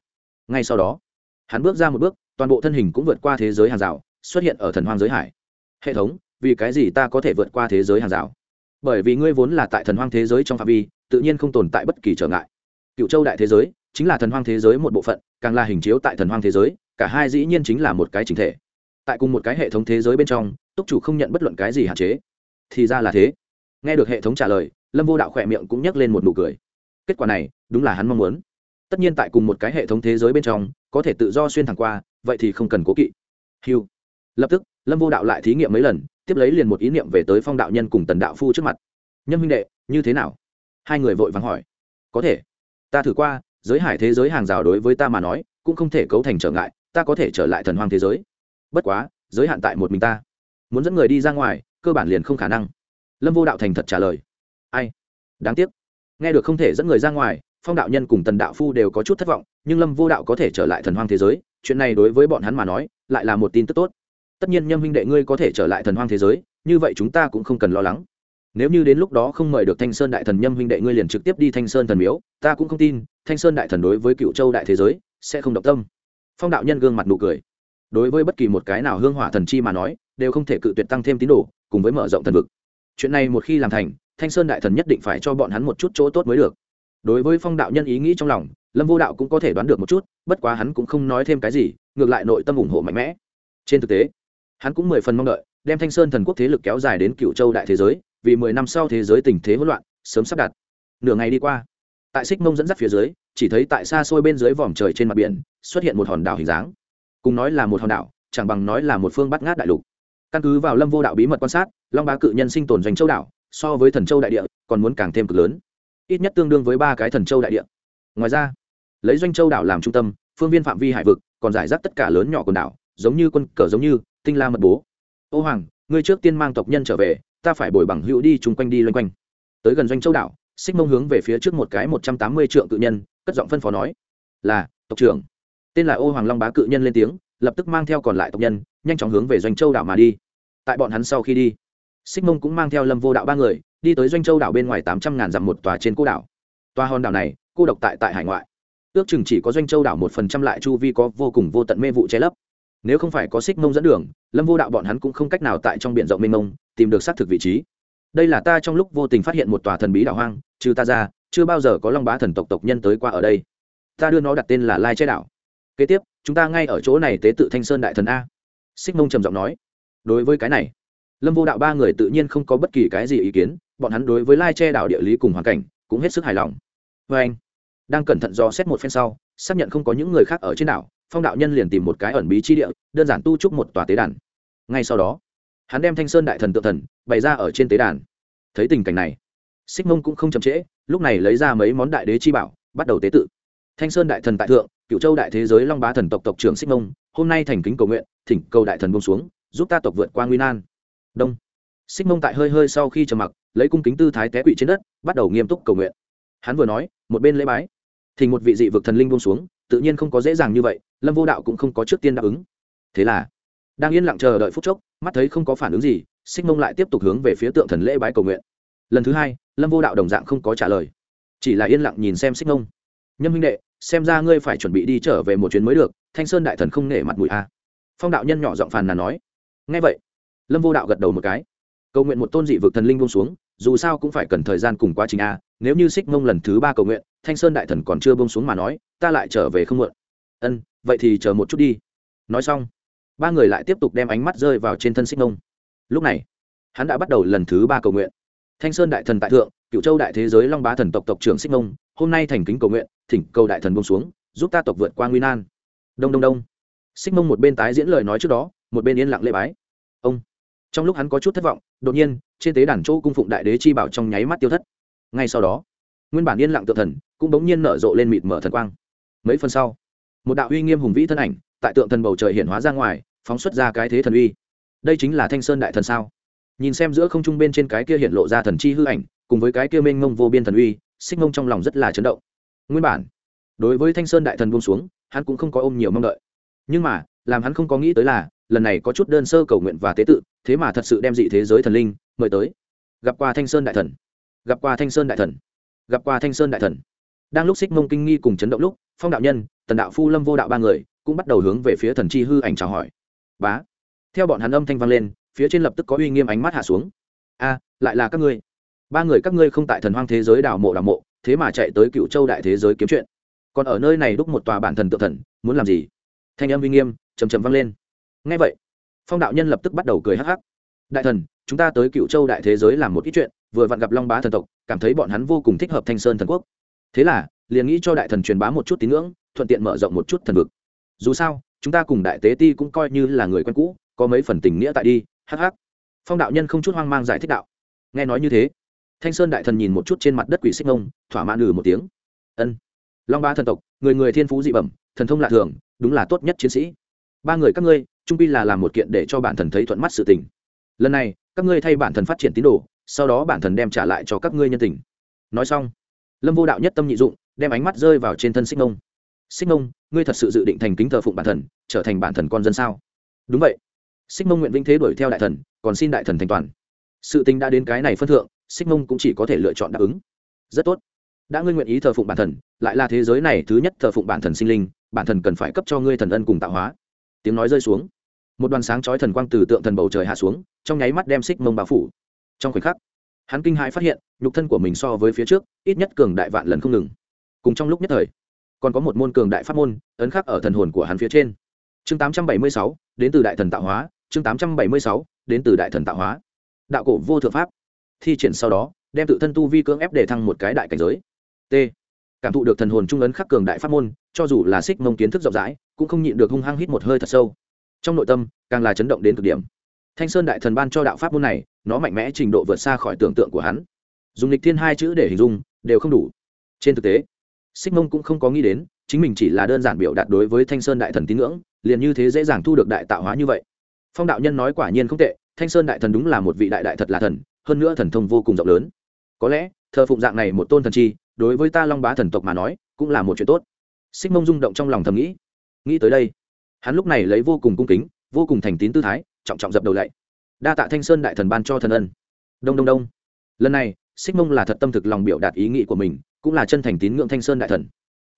Ngay sau đó, hắn bước ra một bước, toàn bộ thân hình cũng vượt qua thế giới hàng rào, xuất hiện ở thần hoang giới hải. Hệ thống, vì cái gì ta có thể vượt qua thế giới hàng rào? Bởi vì ngươi vốn là tại thần hoang thế giới trong phạm vi, tự nhiên không tồn tại bất kỳ trở ngại. Cựu châu đại thế giới chính là thần hoang thế giới một bộ phận, càng là hình chiếu tại thần hoang thế giới cả hai dĩ nhiên chính là một cái chính thể. Tại cùng một cái hệ thống thế giới bên trong, túc chủ không nhận bất luận cái gì hạn chế. Thì ra là thế. Nghe được hệ thống trả lời, lâm vô đạo khỏe miệng cũng nhắc lên một nụ cười. Kết quả này, đúng là hắn mong muốn. Tất nhiên tại cùng một cái hệ thống thế giới bên trong, có thể tự do xuyên thẳng qua, vậy thì không cần cố kỵ. Hiu lập tức, lâm vô đạo lại thí nghiệm mấy lần, tiếp lấy liền một ý niệm về tới phong đạo nhân cùng tần đạo phu trước mặt. Nhân minh đệ, như thế nào? Hai người vội vắng hỏi. Có thể. Ta thử qua, giới hải thế giới hàng rào đối với ta mà nói, cũng không thể cấu thành trở ngại ta có thể trở lại thần hoang thế giới. Bất quá, giới hạn tại một mình ta. Muốn dẫn người đi ra ngoài, cơ bản liền không khả năng. Lâm vô đạo thành thật trả lời. Ai? Đáng tiếc. Nghe được không thể dẫn người ra ngoài, phong đạo nhân cùng tần đạo phu đều có chút thất vọng, nhưng lâm vô đạo có thể trở lại thần hoang thế giới, chuyện này đối với bọn hắn mà nói, lại là một tin tức tốt. Tất nhiên nhâm huynh đệ ngươi có thể trở lại thần hoang thế giới, như vậy chúng ta cũng không cần lo lắng. Nếu như đến lúc đó không mời được thanh sơn đại thần nhâm huynh đệ ngươi liền trực tiếp đi thanh sơn thần miếu, ta cũng không tin, thanh sơn đại thần đối với cựu châu đại thế giới sẽ không động tâm phong đạo nhân gương mặt nụ cười. Đối với bất kỳ một cái nào hương hỏa thần chi mà nói, đều không thể cự tuyệt tăng thêm tín đồ, cùng với mở rộng thần vực. Chuyện này một khi làm thành, thanh sơn đại thần nhất định phải cho bọn hắn một chút chỗ tốt mới được. Đối với phong đạo nhân ý nghĩ trong lòng, lâm vô đạo cũng có thể đoán được một chút, bất quá hắn cũng không nói thêm cái gì, ngược lại nội tâm ủng hộ mạnh mẽ. Trên thực tế, hắn cũng mười phần mong đợi, đem thanh sơn thần quốc thế lực kéo dài đến cựu châu đại thế giới, vì mười năm sau thế giới tình thế hỗn loạn, sớm sắp đặt. Nửa ngày đi qua, tại xích mông dẫn dắt phía dưới chỉ thấy tại xa xôi bên dưới vòm trời trên mặt biển, xuất hiện một hòn đảo hình dáng. Cùng nói là một hòn đảo, chẳng bằng nói là một phương bắt ngát đại lục. Căn cứ vào lâm vô đạo bí mật quan sát, long bá cự nhân sinh tồn doanh châu đảo, so với thần châu đại địa, còn muốn càng thêm cực lớn. Ít nhất tương đương với ba cái thần châu đại địa. Ngoài ra, lấy doanh châu đảo làm trung tâm, phương viên phạm vi hải vực, còn giải rác tất cả lớn nhỏ quần đảo, giống như quân cờ giống như, tinh la mật bố. Ô hoàng, ngươi trước tiên mang tộc nhân trở về, ta phải bồi bằng hữu đi chung quanh đi loanh quanh. Tới gần doanh châu đảo xích mông hướng về phía trước một cái một trăm tám mươi trượng cự nhân, cất giọng phân phó nói, là, tộc trưởng. Tên là ô hoàng long bá cự nhân lên tiếng, lập tức mang theo còn lại tộc nhân, nhanh chóng hướng về doanh châu đảo mà đi. Tại bọn hắn sau khi đi, xích mông cũng mang theo lâm vô đạo ba người, đi tới doanh châu đảo bên ngoài tám trăm ngàn dặm một tòa trên cô đảo. Tòa hòn đảo này, cô độc tại tại hải ngoại. Ước chừng chỉ có doanh châu đảo một phần trăm lại chu vi có vô cùng vô tận mê vụ che lấp. Nếu không phải có xích mông dẫn đường, lâm vô đạo bọn hắn cũng không cách nào tại trong b i ể n rộng mênh mông, tìm được xác thực vị trí. Đây là ta trong lúc vô tình phát hiện một tòa thần bí đảo hoang trừ ta ra, chưa bao giờ có long bá thần tộc tộc nhân tới qua ở đây. Ta đưa nó đặt tên là lai che đảo. Kế tiếp, chúng ta ngay ở chỗ này tế tự thanh sơn đại thần a. Xích mông trầm giọng nói. Đối với cái này, lâm vô đạo ba người tự nhiên không có bất kỳ cái gì ý kiến, bọn hắn đối với lai che đảo địa lý cùng hoàn cảnh cũng hết sức hài lòng. Vê anh, đang cẩn thận do xét một phen sau, xác nhận không có những người khác ở trên đảo, phong đạo nhân liền tìm một cái ẩn bí chi địa, đơn giản tu trúc một tòa tế đàn. Ngay sau đó, hắn đem thanh sơn đại thần tự thần bày ra ở trên tế đàn. Thấy tình cảnh này xích mông cũng không chậm trễ, lúc này lấy ra mấy món đại đế chi bảo, bắt đầu tế tự. Thanh sơn đại thần tại thượng cựu châu đại thế giới long bá thần tộc tộc trưởng xích mông, hôm nay thành kính cầu nguyện, thỉnh cầu đại thần bông xuống, giúp ta tộc vượt qua nguy nan. Đông. Xích mông tại hơi hơi sau khi trầm mặc, lấy cung kính tư thái té quỵ trên đất, bắt đầu nghiêm túc cầu nguyện. Hắn vừa nói, một bên lễ bái. Thì một vị dị vực thần linh bông xuống, tự nhiên không có dễ dàng như vậy, lâm vô đạo cũng không có trước tiên đáp ứng. Thế là, đang yên lặng chờ đợi phút chốc, mắt thấy không có phản ứng gì, xích mông lại tiếp tục hướng về phía tượng thần lễ bái cầu nguyện lần thứ hai, lâm vô đạo đồng dạng không có trả lời. Chỉ là yên lặng nhìn xem xích ngông. nhâm huynh đệ, xem ra ngươi phải chuẩn bị đi trở về một chuyến mới được, thanh sơn đại thần không nể mặt mũi a. Phong đạo nhân nhỏ giọng phàn nàn nói. Ngay vậy. Lâm vô đạo gật đầu một cái. Cầu nguyện một tôn dị vực thần linh buông xuống, dù sao cũng phải cần thời gian cùng quá trình a, nếu như xích mông lần thứ ba cầu nguyện, thanh sơn đại thần còn chưa buông xuống mà nói, ta lại trở về không muộn. Ân, vậy thì chờ một chút đi. Nói xong, ba người lại tiếp tục đem ánh mắt rơi vào trên thân xích mông lúc này, hắn đã bắt đầu lần thứ ba cầu nguyện thanh sơn đại thần tại thượng cựu châu đại thế giới long bá thần tộc tộc trưởng xích mông, hôm nay thành kính cầu nguyện, thỉnh cầu đại thần bông xuống, giúp ta tộc vượt qua nguy nan. Đông đông đông. Xích mông một bên tái diễn lời nói trước đó, một bên yên lặng lễ bái. Ông. Trong lúc hắn có chút thất vọng, đột nhiên, trên tế đàn chỗ cung phụng đại đế chi bảo trong nháy mắt tiêu thất. Ngay sau đó, nguyên bản yên lặng tự thần, cũng bỗng nhiên nở rộ lên mịt mở thần quang. Mấy phần sau, một đạo uy nghiêm hùng vĩ thân ảnh, tại tượng thần bầu trời hiện hóa ra ngoài, phóng xuất ra cái thế thần uy. Đây chính là thanh sơn đại thần sao? Nhìn xem giữa không trung bên trên cái kia hiện lộ ra thần chi hư ảnh, cùng với cái kia mênh mông vô biên thần uy, xích mông trong lòng rất là chấn động. Nguyên bản, đối với thanh sơn đại thần buông xuống, hắn cũng không có ôm nhiều mong đợi. Nhưng mà, làm hắn không có nghĩ tới là, lần này có chút đơn sơ cầu nguyện và tế tự, thế mà thật sự đem dị thế giới thần linh mời tới. Gặp qua thanh sơn đại thần. Gặp qua thanh sơn đại thần. Gặp qua thanh sơn đại thần. Đang lúc xích mông kinh nghi cùng chấn động lúc, phong đạo nhân, tần đạo phu lâm vô đạo ba người cũng bắt đầu hướng về phía thần chi hư ảnh chào hỏi. Bá. Theo bọn hắn âm thanh vang lên phía trên lập tức có uy nghiêm ánh mắt hạ xuống. A, lại là các ngươi. Ba người các ngươi không tại thần hoang thế giới đào mộ đào mộ, thế mà chạy tới cựu châu đại thế giới kiếm chuyện. Còn ở nơi này đúc một tòa bản thần tự thần, muốn làm gì? Thanh âm uy nghiêm trầm trầm vang lên. Ngay vậy, phong đạo nhân lập tức bắt đầu cười hắc hắc. Đại thần, chúng ta tới cựu châu đại thế giới làm một ít chuyện, vừa vặn gặp long bá thần tộc, cảm thấy bọn hắn vô cùng thích hợp thanh sơn thần quốc. Thế là, liền nghĩ cho đại thần truyền bá một chút tín ngưỡng, thuận tiện mở rộng một chút thần vực. Dù sao, chúng ta cùng đại tế ti cũng coi như là người quen cũ, có mấy phần tình nghĩa tại đi hh phong đạo nhân không chút hoang mang giải thích đạo. Nghe nói như thế, thanh sơn đại thần nhìn một chút trên mặt đất quỷ xích ngông, thỏa mãn ừ một tiếng. Ân. Long ba thần tộc, người người thiên phú dị bẩm, thần thông lạ thường, đúng là tốt nhất chiến sĩ. Ba người các ngươi, trung pi là làm một kiện để cho bản thần thấy thuận mắt sự tình. Lần này, các ngươi thay bản thần phát triển tín đồ, sau đó bản thần đem trả lại cho các ngươi nhân tình. Nói xong, lâm vô đạo nhất tâm nhị dụng, đem ánh mắt rơi vào trên thân xích ngông. Xích ngông, ngươi thật sự dự định thành kính thờ phụng bản thần, trở thành bản thần con dân sao? Đúng vậy xích mông nguyện vĩnh thế đuổi theo đại thần còn xin đại thần thành toàn. Sự tình đã đến cái này phân thượng xích mông cũng chỉ có thể lựa chọn đáp ứng. Rất tốt. Đã ngươi nguyện ý thờ phụng bản thần lại là thế giới này thứ nhất thờ phụng bản thần sinh linh bản thần cần phải cấp cho ngươi thần ân cùng tạo hóa. Tiếng nói rơi xuống. Một đoàn sáng chói thần quang từ tượng thần bầu trời hạ xuống trong nháy mắt đem xích mông bao phủ. Trong khoảnh khắc hắn kinh hãi phát hiện nhục thân của mình so với phía trước ít nhất cường đại vạn lần không ngừng. Cùng trong lúc nhất thời còn có một môn cường đại pháp môn ấn khắc ở thần hồn của hắn phía trên. Chương 876, đến từ đại thần tạo hóa chương 876, đến từ đại thần tạo hóa. Đạo cổ vô thượng pháp. Thi triển sau đó đem tự thân tu vi cưỡng ép để thăng một cái đại cảnh giới. T. Cảm thụ được thần hồn trung ấn khắc cường đại pháp môn cho dù là xích mông kiến thức rộng rãi cũng không nhịn được hung hăng hít một hơi thật sâu. Trong nội tâm càng là chấn động đến cực điểm. Thanh sơn đại thần ban cho đạo pháp môn này nó mạnh mẽ trình độ vượt xa khỏi tưởng tượng của hắn. Dùng lịch thiên hai chữ để hình dung đều không đủ. Trên thực tế xích mông cũng không có nghĩ đến chính mình chỉ là đơn giản biểu đạt đối với thanh sơn đại thần tín ngưỡng liền như thế dễ dàng thu được đại tạo hóa như vậy phong đạo nhân nói quả nhiên không tệ, thanh sơn đại thần đúng là một vị đại đại thật là thần, hơn nữa thần thông vô cùng rộng lớn. Có lẽ, thờ phụng dạng này một tôn thần chi, đối với ta long bá thần tộc mà nói, cũng là một chuyện tốt. Xích mông rung động trong lòng thầm nghĩ. Nghĩ tới đây, hắn lúc này lấy vô cùng cung kính, vô cùng thành tín tư thái, trọng trọng dập đầu lạy đa tạ thanh sơn đại thần ban cho thần ân. Đông đông đông. Lần này, xích mông là thật tâm thực lòng biểu đạt ý nghĩ của mình, cũng là chân thành tín ngưỡng thanh sơn đại thần.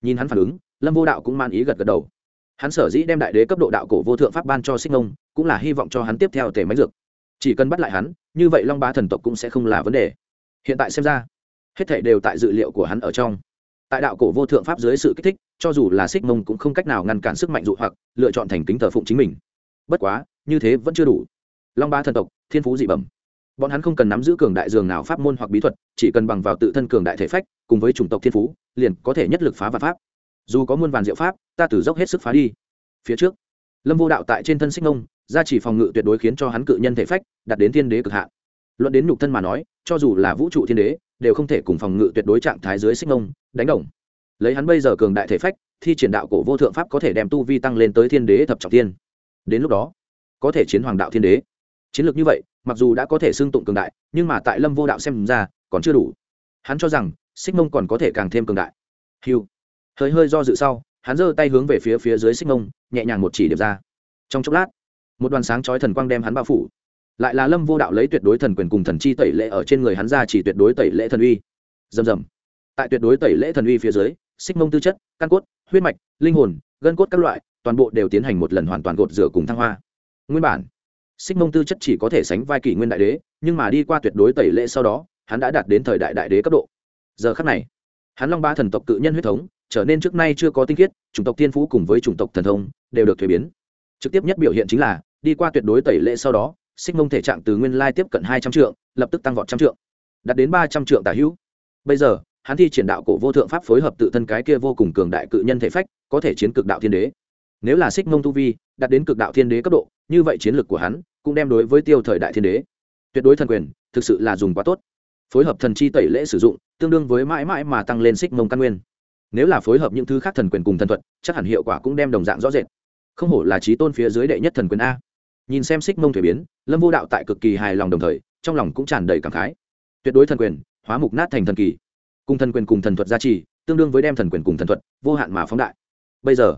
Nhìn hắn phản ứng, lâm vô đạo cũng man ý gật gật đầu hắn sở dĩ đem đại đế cấp độ đạo cổ vô thượng pháp ban cho xích Ngông, cũng là hy vọng cho hắn tiếp theo tề máy dược. Chỉ cần bắt lại hắn như vậy long Bá thần tộc cũng sẽ không là vấn đề. Hiện tại xem ra hết thảy đều tại dự liệu của hắn ở trong. Tại đạo cổ vô thượng pháp dưới sự kích thích cho dù là xích mông cũng không cách nào ngăn cản sức mạnh dụ hoặc lựa chọn thành kính thờ phụng chính mình. Bất quá như thế vẫn chưa đủ. Long ba thần tộc thiên phú dị bẩm. Bọn hắn không cần nắm giữ cường đại dường nào pháp môn hoặc bí thuật chỉ cần bằng vào tự thân cường đại thể phách cùng với chủng tộc thiên phú liền có thể nhất lực phá và pháp dù có muôn vàn diệu pháp, ta tử dốc hết sức phá đi. Phía trước, lâm vô đạo tại trên thân xích ngông gia chỉ phòng ngự tuyệt đối khiến cho hắn cự nhân thể phách, đạt đến thiên đế cực hạn. Luận đến nhục thân mà nói, cho dù là vũ trụ thiên đế, đều không thể cùng phòng ngự tuyệt đối trạng thái dưới xích ngông đánh đồng. Lấy hắn bây giờ cường đại thể phách, thi triển đạo cổ vô thượng pháp có thể đem tu vi tăng lên tới thiên đế thập trọng tiên. Đến lúc đó, có thể chiến hoàng đạo thiên đế. Chiến lược như vậy, mặc dù đã có thể xưng tụng cường đại, nhưng mà tại lâm vô đạo xem ra, còn chưa đủ. Hắn cho rằng xích mông còn có thể càng thêm cường đại. Hiu hơi hơi do dự sau, hắn giơ tay hướng về phía phía dưới xích mông, nhẹ nhàng một chỉ điểm ra. Trong chốc lát, một đoàn sáng chói thần quang đem hắn bao phủ. Lại là lâm vô đạo lấy tuyệt đối thần quyền cùng thần chi tẩy lệ ở trên người hắn ra chỉ tuyệt đối tẩy lệ thần uy. Rầm rầm. Tại tuyệt đối tẩy lễ thần uy phía dưới, xích mông tư chất, căn cốt, huyết mạch, linh hồn, gân cốt các loại, toàn bộ đều tiến hành một lần hoàn toàn gột rửa cùng thăng hoa. Nguyên bản, xích mông tư chất chỉ có thể sánh vai kỷ nguyên đại đế, nhưng mà đi qua tuyệt đối tẩy lễ sau đó, hắn đã đạt đến thời đại đại đế cấp độ. Giờ khắc này, hắn long ba thần tộc cự nhân huyết thống trở nên trước nay chưa có tinh khiết, chủng tộc tiên phú cùng với chủng tộc thần thông đều được thuế biến. Trực tiếp nhất biểu hiện chính là, đi qua tuyệt đối tẩy lệ sau đó, xích mông thể trạng từ nguyên lai tiếp cận hai trăm trượng, lập tức tăng vọt trăm trượng, đạt đến ba trăm trượng tả hữu. Bây giờ, hắn thi triển đạo cổ vô thượng pháp phối hợp tự thân cái kia vô cùng cường đại cự nhân thể phách, có thể chiến cực đạo thiên đế. Nếu là xích mông tu vi đạt đến cực đạo thiên đế cấp độ, như vậy chiến lược của hắn cũng đem đối với tiêu thời đại thiên đế, tuyệt đối thần quyền, thực sự là dùng quá tốt. Phối hợp thần chi tẩy lễ sử dụng, tương đương với mãi mãi mà tăng lên xích mông căn nguyên nếu là phối hợp những thứ khác thần quyền cùng thần thuật, chắc hẳn hiệu quả cũng đem đồng dạng rõ rệt. Không hổ là trí tôn phía dưới đệ nhất thần quyền a. Nhìn xem xích mông thuế biến, lâm vô đạo tại cực kỳ hài lòng đồng thời, trong lòng cũng tràn đầy cảm khái. Tuyệt đối thần quyền, hóa mục nát thành thần kỳ. Cùng thần quyền cùng thần thuật gia trì, tương đương với đem thần quyền cùng thần thuật vô hạn mà phóng đại. Bây giờ,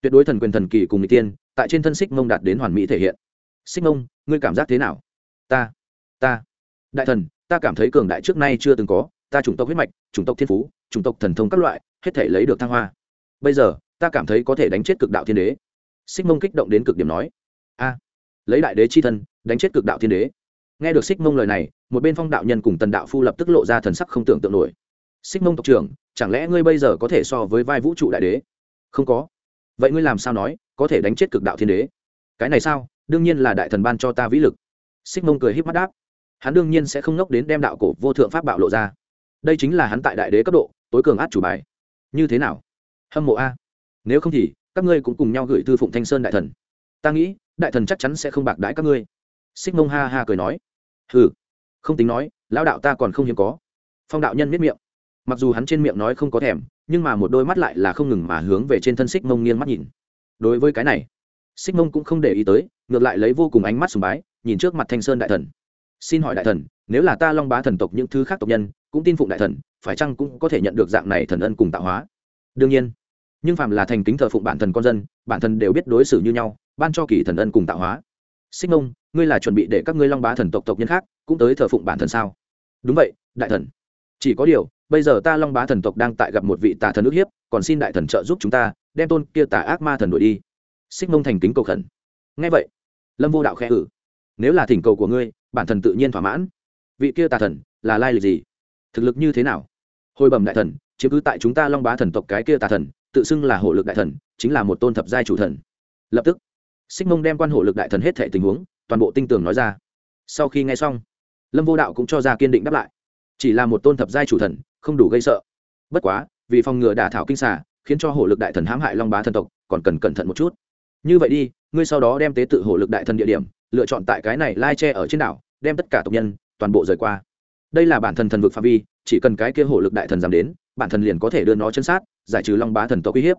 tuyệt đối thần quyền thần kỳ cùng n tiên, tại trên thân xích mông đạt đến hoàn mỹ thể hiện. Xích mông, ngươi cảm giác thế nào? Ta ta. Đại thần, ta cảm thấy cường đại trước nay chưa từng có ta chủng tộc huyết mạch, chủng tộc thiên phú, chủng tộc thần thông các loại, hết thể lấy được thăng hoa. Bây giờ, ta cảm thấy có thể đánh chết cực đạo thiên đế. Xích mông kích động đến cực điểm nói. A, lấy đại đế chi thân, đánh chết cực đạo thiên đế. Nghe được xích mông lời này, một bên phong đạo nhân cùng tần đạo phu lập tức lộ ra thần sắc không tưởng tượng nổi. Xích mông tộc trưởng, chẳng lẽ ngươi bây giờ có thể so với vai vũ trụ đại đế? Không có. Vậy ngươi làm sao nói, có thể đánh chết cực đạo thiên đế? Cái này sao? Đương nhiên là đại thần ban cho ta vĩ lực. Xích mông cười h í p mắt đáp. Hắn đương nhiên sẽ không ngốc đến đem đạo cổ vô thượng pháp bạo lộ ra đây chính là hắn tại đại đế cấp độ, tối cường át chủ bài. Như thế nào? Hâm mộ a. Nếu không thì, các ngươi cũng cùng nhau gửi thư phụng thanh sơn đại thần. Ta nghĩ, đại thần chắc chắn sẽ không bạc đãi các ngươi. Xích mông ha ha cười nói. Hừ, không tính nói, lão đạo ta còn không hiếm có. Phong đạo nhân miết miệng. Mặc dù hắn trên miệng nói không có thèm, nhưng mà một đôi mắt lại là không ngừng mà hướng về trên thân xích mông nghiêng mắt nhìn. Đối với cái này, xích mông cũng không để ý tới, ngược lại lấy vô cùng ánh mắt sùng bái, nhìn trước mặt thanh sơn đại thần. Xin hỏi đại thần, nếu là ta long bá thần tộc những thứ khác tộc nhân cũng tin phụng đại thần, phải chăng cũng có thể nhận được dạng này thần ân cùng tạo hóa? Đương nhiên. Nhưng phàm là thành kính thờ phụng bản thần con dân, bản thần đều biết đối xử như nhau, ban cho kỳ thần ân cùng tạo hóa. Xích mông, ngươi là chuẩn bị để các ngươi long bá thần tộc tộc nhân khác cũng tới thờ phụng bản thần sao? Đúng vậy, đại thần. Chỉ có điều, bây giờ ta long bá thần tộc đang tại gặp một vị tà thần ước hiếp, còn xin đại thần trợ giúp chúng ta, đem tôn kia tà ác ma thần đuổi đi. Xích mông thành kính cầu khẩn. Ngay vậy, lâm vô đạo khẽ ử nếu là thỉnh cầu của ngươi, bản thần tự nhiên thỏa mãn. Vị kia tà thần, là lai lịch gì? Thực lực như thế nào? Hồi bẩm đại thần chứ cứ tại chúng ta long bá thần tộc cái kia tà thần, tự xưng là hộ lực đại thần, chính là một tôn thập giai chủ thần. Lập tức, xích mông đem quan hộ lực đại thần hết thệ tình huống, toàn bộ tinh tường nói ra. Sau khi nghe xong, lâm vô đạo cũng cho ra kiên định đáp lại. Chỉ là một tôn thập giai chủ thần, không đủ gây sợ. Bất quá, vì phòng ngừa đả thảo kinh xà, khiến cho hổ lực đại thần hãm hại long bá thần tộc, còn cần cẩn thận một chút. Như vậy đi, ngươi sau đó đem tế tự hổ lực đại thần địa điểm, lựa chọn tại cái này lai tre ở trên đảo, đem tất cả tộc nhân, toàn bộ rời qua đây là bản thần thần vực phạm vi, chỉ cần cái kia hổ lực đại thần dám đến, bản thần liền có thể đưa nó chân sát, giải trừ long bá thần tộc uy hiếp.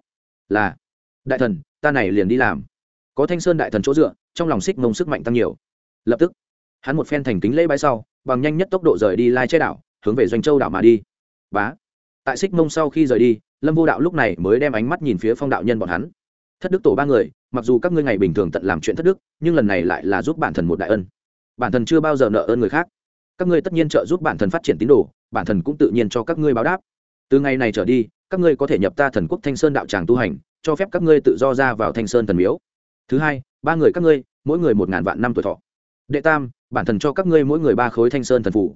Là, đại thần, ta này liền đi làm. Có thanh sơn đại thần chỗ dựa, trong lòng xích mông sức mạnh tăng nhiều. Lập tức, hắn một phen thành kính lễ bái sau, bằng nhanh nhất tốc độ rời đi lai che đảo, hướng về doanh châu đảo mà đi. Bá, tại xích mông sau khi rời đi, lâm vô đạo lúc này mới đem ánh mắt nhìn phía phong đạo nhân bọn hắn. Thất đức tổ ba người, mặc dù các ngươi ngày bình thường tận làm chuyện thất đức, nhưng lần này lại là giúp bản thần một đại ân. Bản thần chưa bao giờ nợ ơn người khác các ngươi tất nhiên trợ giúp bản thần phát triển tín đồ, bản thần cũng tự nhiên cho các ngươi báo đáp. Từ ngày này trở đi, các ngươi có thể nhập ta thần quốc thanh sơn đạo tràng tu hành, cho phép các ngươi tự do ra vào thanh sơn thần miếu. Thứ hai, ba người các ngươi, mỗi người một ngàn vạn năm tuổi thọ. Đệ tam, bản thần cho các ngươi mỗi người ba khối thanh sơn thần phủ.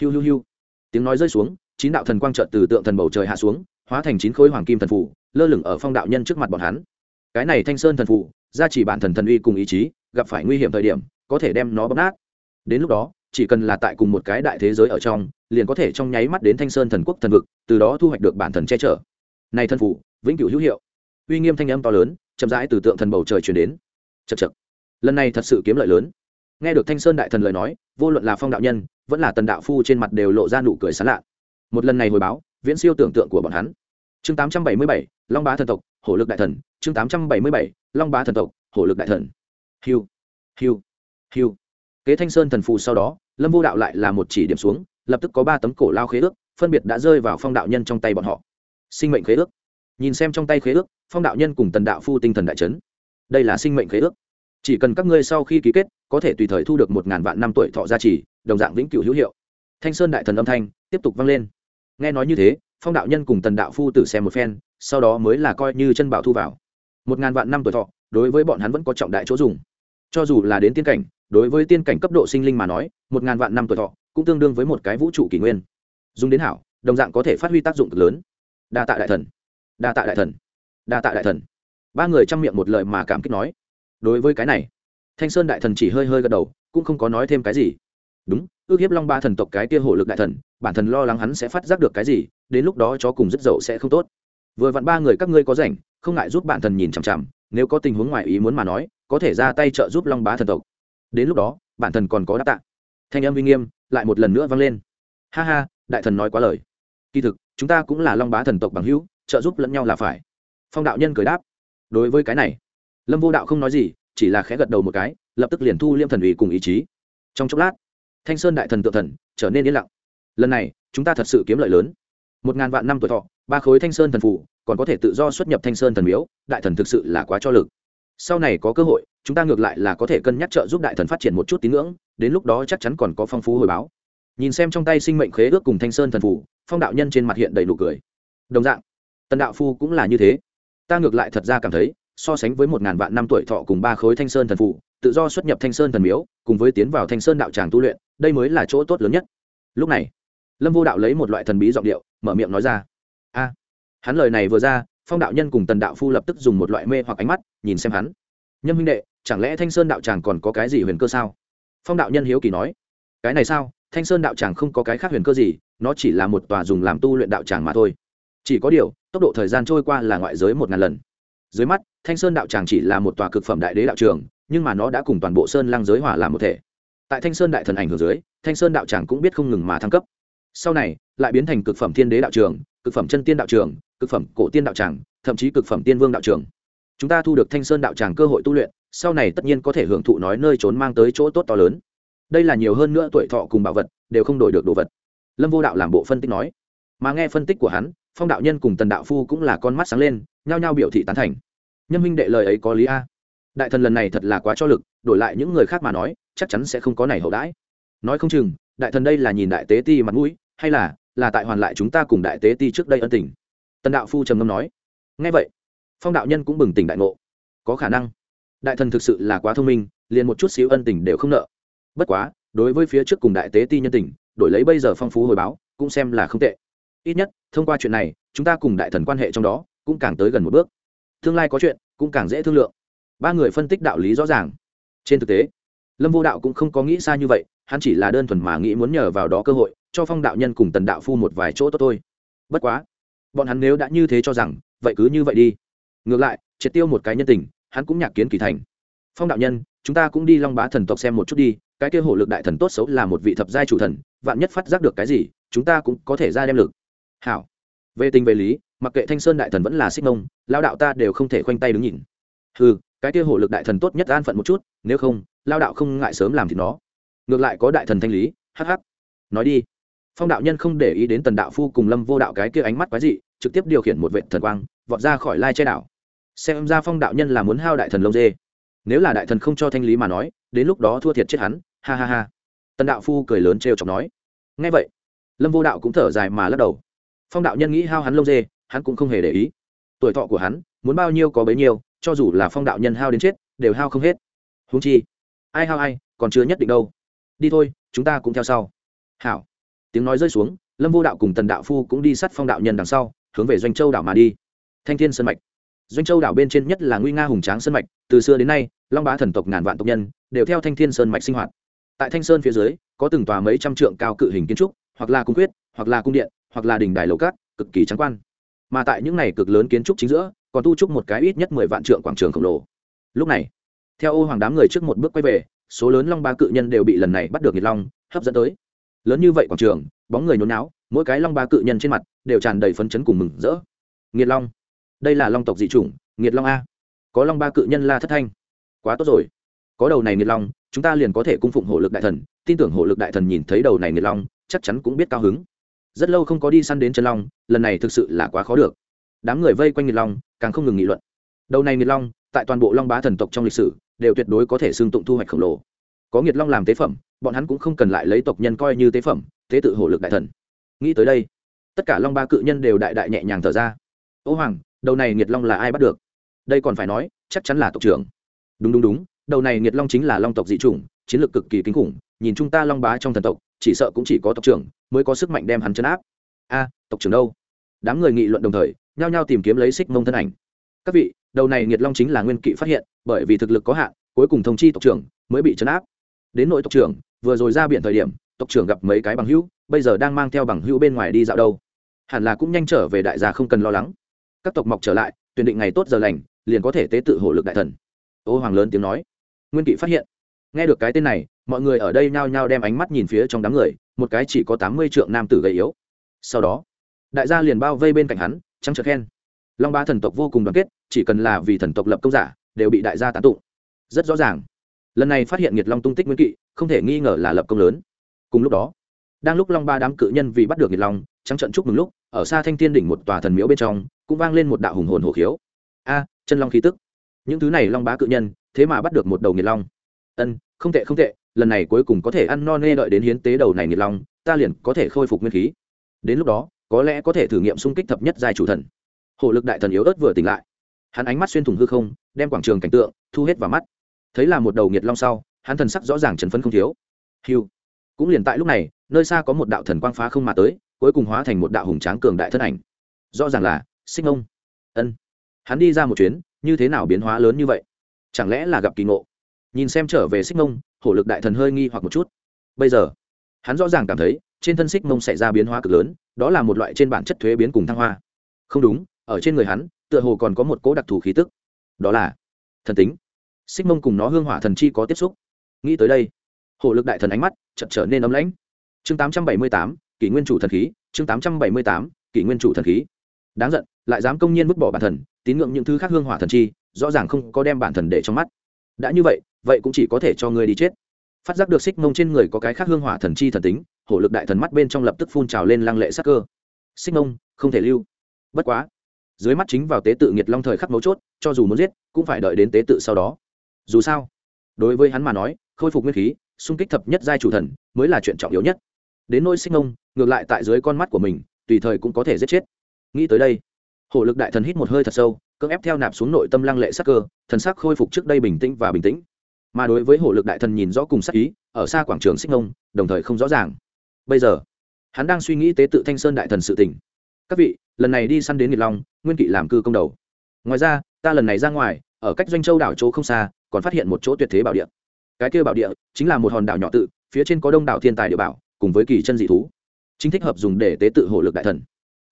Hiu hiu hiu. Tiếng nói rơi xuống, chín đạo thần quang trợt từ tượng thần bầu trời hạ xuống, hóa thành chín khối hoàng kim thần phủ, lơ lửng ở phong đạo nhân trước mặt bọn hắn. Cái này thanh sơn thần phủ ra chỉ bản thần thần uy cùng ý chí, gặp phải nguy hiểm thời điểm, có thể đem nó bóp nát. Đến lúc đó chỉ cần là tại cùng một cái đại thế giới ở trong, liền có thể trong nháy mắt đến thanh sơn thần quốc thần vực, từ đó thu hoạch được bản thần che chở. Này thân phủ, vĩnh cửu hữu hiệu. Uy nghiêm thanh âm to lớn, chậm rãi từ tượng thần bầu trời chuyển đến. Chật chật lần này thật sự kiếm lợi lớn. Nghe được thanh sơn đại thần lời nói, vô luận là phong đạo nhân, vẫn là tần đạo phu trên mặt đều lộ ra nụ cười sán lạ. Một lần này hồi báo, viễn siêu tưởng tượng của bọn hắn. Chương tám trăm bảy mươi bảy, long bá thần tộc, hổ lực đại thần. Chương tám trăm bảy mươi bảy, long bá thần tộc, hổ lực đại thần. Hiu hiu hiu kế thanh sơn thần phù sau đó, lâm vô đạo lại là một chỉ điểm xuống, lập tức có ba tấm cổ lao khế ước, phân biệt đã rơi vào phong đạo nhân trong tay bọn họ. Sinh mệnh khế ước. Nhìn xem trong tay khế ước, phong đạo nhân cùng tần đạo phu tinh thần đại trấn đây là sinh mệnh khế ước. Chỉ cần các ngươi sau khi ký kết, có thể tùy thời thu được một ngàn vạn năm tuổi thọ gia trì, đồng dạng vĩnh cửu hữu hiệu. Thanh sơn đại thần âm thanh tiếp tục vang lên. Nghe nói như thế, phong đạo nhân cùng tần đạo phu tử xem một phen, sau đó mới là coi như chân bảo thu vào. Một ngàn vạn năm tuổi thọ, đối với bọn hắn vẫn có trọng đại chỗ dùng. Cho dù là đến tiên cảnh đối với tiên cảnh cấp độ sinh linh mà nói, một ngàn vạn năm tuổi thọ cũng tương đương với một cái vũ trụ kỷ nguyên. Dùng đến hảo, đồng dạng có thể phát huy tác dụng cực lớn. Đa tạ đại thần. Đa tạ đại thần. Đa tạ đại thần. Ba người chăm miệng một lời mà cảm kích nói. Đối với cái này, thanh sơn đại thần chỉ hơi hơi gật đầu, cũng không có nói thêm cái gì. Đúng, ước hiếp long ba thần tộc cái kia hổ lực đại thần, bản thần lo lắng hắn sẽ phát giác được cái gì, đến lúc đó cho cùng rất dậu sẽ không tốt. Vừa vặn ba người các ngươi có rảnh, không ngại giúp bản thần nhìn chằm chằm, nếu có tình huống ngoài ý muốn mà nói, có thể ra tay trợ giúp long bá thần tộc đến lúc đó, bản thần còn có đáp tạ. Thanh âm uy nghiêm lại một lần nữa vang lên. Ha ha, đại thần nói quá lời. Kỳ thực, chúng ta cũng là long bá thần tộc bằng hữu, trợ giúp lẫn nhau là phải. Phong đạo nhân cười đáp. Đối với cái này, lâm vô đạo không nói gì, chỉ là khẽ gật đầu một cái, lập tức liền thu liêm thần ủy cùng ý chí. Trong chốc lát, thanh sơn đại thần tự thần trở nên yên lặng. Lần này, chúng ta thật sự kiếm lợi lớn. Một ngàn vạn năm tuổi thọ, ba khối thanh sơn thần phủ còn có thể tự do xuất nhập thanh sơn thần miếu, đại thần thực sự là quá cho lực sau này có cơ hội, chúng ta ngược lại là có thể cân nhắc trợ giúp đại thần phát triển một chút tín ngưỡng, đến lúc đó chắc chắn còn có phong phú hồi báo. Nhìn xem trong tay sinh mệnh khế ước cùng thanh sơn thần phủ phong đạo nhân trên mặt hiện đầy nụ cười. Đồng dạng, tần đạo phu cũng là như thế. Ta ngược lại thật ra cảm thấy, so sánh với một ngàn vạn năm tuổi thọ cùng ba khối thanh sơn thần phủ tự do xuất nhập thanh sơn thần miếu, cùng với tiến vào thanh sơn đạo tràng tu luyện, đây mới là chỗ tốt lớn nhất. Lúc này, lâm vô đạo lấy một loại thần bí giọng điệu, mở miệng nói ra. A. Hắn lời này vừa ra, phong đạo nhân cùng tần đạo phu lập tức dùng một loại mê hoặc ánh mắt nhìn xem hắn. Nhâm huynh đệ, chẳng lẽ thanh sơn đạo tràng còn có cái gì huyền cơ sao? Phong đạo nhân hiếu kỳ nói. Cái này sao? Thanh sơn đạo tràng không có cái khác huyền cơ gì, nó chỉ là một tòa dùng làm tu luyện đạo tràng mà thôi. Chỉ có điều, tốc độ thời gian trôi qua là ngoại giới một ngàn lần. Dưới mắt, thanh sơn đạo tràng chỉ là một tòa cực phẩm đại đế đạo trường, nhưng mà nó đã cùng toàn bộ sơn lang giới hỏa làm một thể. Tại thanh sơn đại thần ảnh hưởng dưới, thanh sơn đạo tràng cũng biết không ngừng mà thăng cấp. Sau này, lại biến thành cực phẩm thiên đế đạo trường, cực phẩm chân tiên đạo trường, cực phẩm cổ tiên đạo tràng, thậm chí cực phẩm tiên vương đạo trường chúng ta thu được thanh sơn đạo tràng cơ hội tu luyện, sau này tất nhiên có thể hưởng thụ nói nơi trốn mang tới chỗ tốt to lớn. Đây là nhiều hơn nữa tuổi thọ cùng bảo vật, đều không đổi được đồ vật. Lâm vô đạo làm bộ phân tích nói. Mà nghe phân tích của hắn, phong đạo nhân cùng tần đạo phu cũng là con mắt sáng lên, nhao nhao biểu thị tán thành. Nhân huynh đệ lời ấy có lý a. Đại thần lần này thật là quá cho lực, đổi lại những người khác mà nói, chắc chắn sẽ không có này hậu đãi. Nói không chừng, đại thần đây là nhìn đại tế ti mặt mũi, hay là là tại hoàn lại chúng ta cùng đại tế ti trước đây ân tình. Tần đạo phu trầm ngâm nói. Ngay vậy phong đạo nhân cũng bừng tỉnh đại ngộ. Có khả năng. Đại thần thực sự là quá thông minh, liền một chút xíu ân tình đều không nợ. Bất quá, đối với phía trước cùng đại tế ti nhân tình, đổi lấy bây giờ phong phú hồi báo, cũng xem là không tệ. Ít nhất, thông qua chuyện này, chúng ta cùng đại thần quan hệ trong đó, cũng càng tới gần một bước. Tương lai có chuyện, cũng càng dễ thương lượng. Ba người phân tích đạo lý rõ ràng. Trên thực tế, lâm vô đạo cũng không có nghĩ xa như vậy, hắn chỉ là đơn thuần mà nghĩ muốn nhờ vào đó cơ hội, cho phong đạo nhân cùng tần đạo phu một vài chỗ tốt thôi. Bất quá, bọn hắn nếu đã như thế cho rằng, vậy cứ như vậy đi ngược lại, triệt tiêu một cái nhân tình, hắn cũng nhạc kiến kỳ thành. Phong đạo nhân, chúng ta cũng đi long bá thần tộc xem một chút đi, cái kia hổ lực đại thần tốt xấu là một vị thập giai chủ thần, vạn nhất phát giác được cái gì, chúng ta cũng có thể ra đem lực. Hảo. Về tình về lý, mặc kệ thanh sơn đại thần vẫn là xích mông lao đạo ta đều không thể khoanh tay đứng nhìn. Ừ cái kia hổ lực đại thần tốt nhất an phận một chút, nếu không lao đạo không ngại sớm làm thì nó. Ngược lại có đại thần thanh lý hh nói đi. Phong đạo nhân không để ý đến tần đạo phu cùng lâm vô đạo cái kia ánh mắt quái dị, trực tiếp điều khiển một vệ thần quang vọt ra khỏi lai che đảo. Xem ra phong đạo nhân là muốn hao đại thần lông dê. Nếu là đại thần không cho thanh lý mà nói, đến lúc đó thua thiệt chết hắn, ha ha ha. Tần đạo phu cười lớn trêu chọc nói. Ngay vậy, lâm vô đạo cũng thở dài mà lắc đầu. Phong đạo nhân nghĩ hao hắn lông dê, hắn cũng không hề để ý. Tuổi thọ của hắn, muốn bao nhiêu có bấy nhiêu, cho dù là phong đạo nhân hao đến chết, đều hao không hết. Húng chi, ai hao ai, còn chưa nhất định đâu. Đi thôi, chúng ta cũng theo sau. Hảo. Tiếng nói rơi xuống, lâm vô đạo cùng tần đạo phu cũng đi sát phong đạo nhân đằng sau, hướng về doanh châu đảo mà đi thanh thiên sơn mạch. Doanh châu đảo bên trên nhất là nguy nga hùng tráng sơn mạch, từ xưa đến nay, long bá thần tộc ngàn vạn tộc nhân đều theo thanh thiên sơn mạch sinh hoạt. Tại thanh sơn phía dưới, có từng tòa mấy trăm trượng cao cự hình kiến trúc, hoặc là cung quyết, hoặc là cung điện, hoặc là đình đài lầu cát, cực kỳ trắng quan. Mà tại những này cực lớn kiến trúc chính giữa, còn tu trúc một cái ít nhất mười vạn trượng quảng trường khổng lồ. Lúc này, theo ô hoàng đám người trước một bước quay về, số lớn long ba cự nhân đều bị lần này bắt được nhiệt long, hấp dẫn tới. Lớn như vậy quảng trường, bóng người nhốn náo mỗi cái long ba cự nhân trên mặt đều tràn đầy phấn chấn cùng mừng rỡ. Nghiệt long đây là long tộc dị chủng, nghiệt long a. Có long ba cự nhân la thất thanh. Quá tốt rồi. Có đầu này nghiệt long, chúng ta liền có thể cung phụng Hổ lực đại thần. Tin tưởng Hổ lực đại thần nhìn thấy đầu này nghiệt long, chắc chắn cũng biết cao hứng. Rất lâu không có đi săn đến chân long, lần này thực sự là quá khó được. Đám người vây quanh nghiệt long, càng không ngừng nghị luận. Đầu này nghiệt long, tại toàn bộ long bá thần tộc trong lịch sử, đều tuyệt đối có thể xương tụng thu hoạch khổng lồ. Có nghiệt long làm tế phẩm, bọn hắn cũng không cần lại lấy tộc nhân coi như tế phẩm, tế tự Hổ lực đại thần. Nghĩ tới đây, tất cả long ba cự nhân đều đại đại nhẹ nhàng thở ra. Ô hoàng đầu này nghiệt long là ai bắt được? Đây còn phải nói, chắc chắn là tộc trưởng. Đúng đúng đúng, đầu này nghiệt long chính là long tộc dị chủng, chiến lược cực kỳ kinh khủng, nhìn chúng ta long bá trong thần tộc, chỉ sợ cũng chỉ có tộc trưởng mới có sức mạnh đem hắn chấn áp. A, tộc trưởng đâu? Đám người nghị luận đồng thời, nhao nhao tìm kiếm lấy xích mông thân ảnh. Các vị, đầu này nghiệt long chính là nguyên kỵ phát hiện, bởi vì thực lực có hạn, cuối cùng thông chi tộc trưởng mới bị chấn áp. Đến nội tộc trưởng, vừa rồi ra biển thời điểm, tộc trưởng gặp mấy cái bằng hữu, bây giờ đang mang theo bằng hữu bên ngoài đi dạo đâu? Hẳn là cũng nhanh trở về đại gia không cần lo lắng các tộc mọc trở lại, tuyển định ngày tốt giờ lành, liền có thể tế tự hổ lực đại thần. Ô hoàng lớn tiếng nói. Nguyên kỵ phát hiện. Nghe được cái tên này, mọi người ở đây nhao nhao đem ánh mắt nhìn phía trong đám người, một cái chỉ có tám mươi trượng nam tử gầy yếu. Sau đó, đại gia liền bao vây bên cạnh hắn, trắng trợ khen. Long ba thần tộc vô cùng đoàn kết, chỉ cần là vì thần tộc lập công giả, đều bị đại gia tán tụng. Rất rõ ràng. Lần này phát hiện nhiệt long tung tích nguyên kỵ, không thể nghi ngờ là lập công lớn. Cùng lúc đó, đang lúc long ba đám cự nhân vì bắt được nhiệt long, trắng trận chúc mừng lúc, ở xa thanh thiên đỉnh một tòa thần miếu bên trong cũng vang lên một đạo hùng hồn hổ khiếu. A, chân long khí tức. Những thứ này long bá cự nhân, thế mà bắt được một đầu nghiệt long. Ân, không tệ không tệ, lần này cuối cùng có thể ăn no nê đợi đến hiến tế đầu này nghiệt long, ta liền có thể khôi phục nguyên khí. Đến lúc đó, có lẽ có thể thử nghiệm xung kích thập nhất giai chủ thần. Hộ lực đại thần yếu ớt vừa tỉnh lại. Hắn ánh mắt xuyên thủng hư không, đem quảng trường cảnh tượng thu hết vào mắt. Thấy là một đầu nghiệt long sau, hắn thần sắc rõ ràng chấn phấn không thiếu. Hiu cũng liền tại lúc này, nơi xa có một đạo thần quang phá không mà tới, cuối cùng hóa thành một đạo hùng tráng cường đại thân ảnh. Rõ ràng là xích ông. Ân. Hắn đi ra một chuyến, như thế nào biến hóa lớn như vậy? Chẳng lẽ là gặp kỳ ngộ? Nhìn xem trở về xích mông hổ lực đại thần hơi nghi hoặc một chút. Bây giờ, hắn rõ ràng cảm thấy, trên thân xích mông xảy ra biến hóa cực lớn, đó là một loại trên bản chất thuế biến cùng thăng hoa. Không đúng, ở trên người hắn, tựa hồ còn có một cố đặc thù khí tức. Đó là thần tính. Xích mông cùng nó hương hỏa thần chi có tiếp xúc. Nghĩ tới đây, hổ lực đại thần ánh mắt chậm trở nên ấm lãnh. Chương tám trăm bảy mươi tám, kỷ nguyên chủ thần khí, chương tám trăm bảy mươi tám, kỷ nguyên chủ thần khí. Đáng giận lại dám công nhiên vứt bỏ bản thần, tín ngưỡng những thứ khác hương hỏa thần chi, rõ ràng không có đem bản thần để trong mắt. Đã như vậy vậy cũng chỉ có thể cho ngươi đi chết. Phát giác được xích mông trên người có cái khác hương hỏa thần chi thần tính, hổ lực đại thần mắt bên trong lập tức phun trào lên lăng lệ sắc cơ. Xích mông, không thể lưu. Bất quá. Dưới mắt chính vào tế tự nghiệt long thời khắc mấu chốt, cho dù muốn giết, cũng phải đợi đến tế tự sau đó. Dù sao, đối với hắn mà nói, khôi phục nguyên khí, xung kích thập nhất giai chủ thần, mới là chuyện trọng yếu nhất. Đến nỗi xích mông, ngược lại tại dưới con mắt của mình, tùy thời cũng có thể giết chết. Nghĩ tới đây hổ lực đại thần hít một hơi thật sâu, cưỡng ép theo nạp xuống nội tâm lăng lệ sắc cơ, thần sắc khôi phục trước đây bình tĩnh và bình tĩnh. Mà đối với hổ lực đại thần nhìn rõ cùng sắc ý, ở xa quảng trường xích ngông đồng thời không rõ ràng. Bây giờ, hắn đang suy nghĩ tế tự thanh sơn đại thần sự tỉnh các vị, lần này đi săn đến nghiệt long, nguyên kỵ làm cư công đầu. Ngoài ra, ta lần này ra ngoài, ở cách doanh châu đảo chỗ không xa, còn phát hiện một chỗ tuyệt thế bảo địa. Cái kia bảo địa chính là một hòn đảo nhỏ tự, phía trên có đông đảo thiên tài địa bảo, cùng với kỳ chân dị thú. Chính thích hợp dùng để tế tự hổ lực đại thần.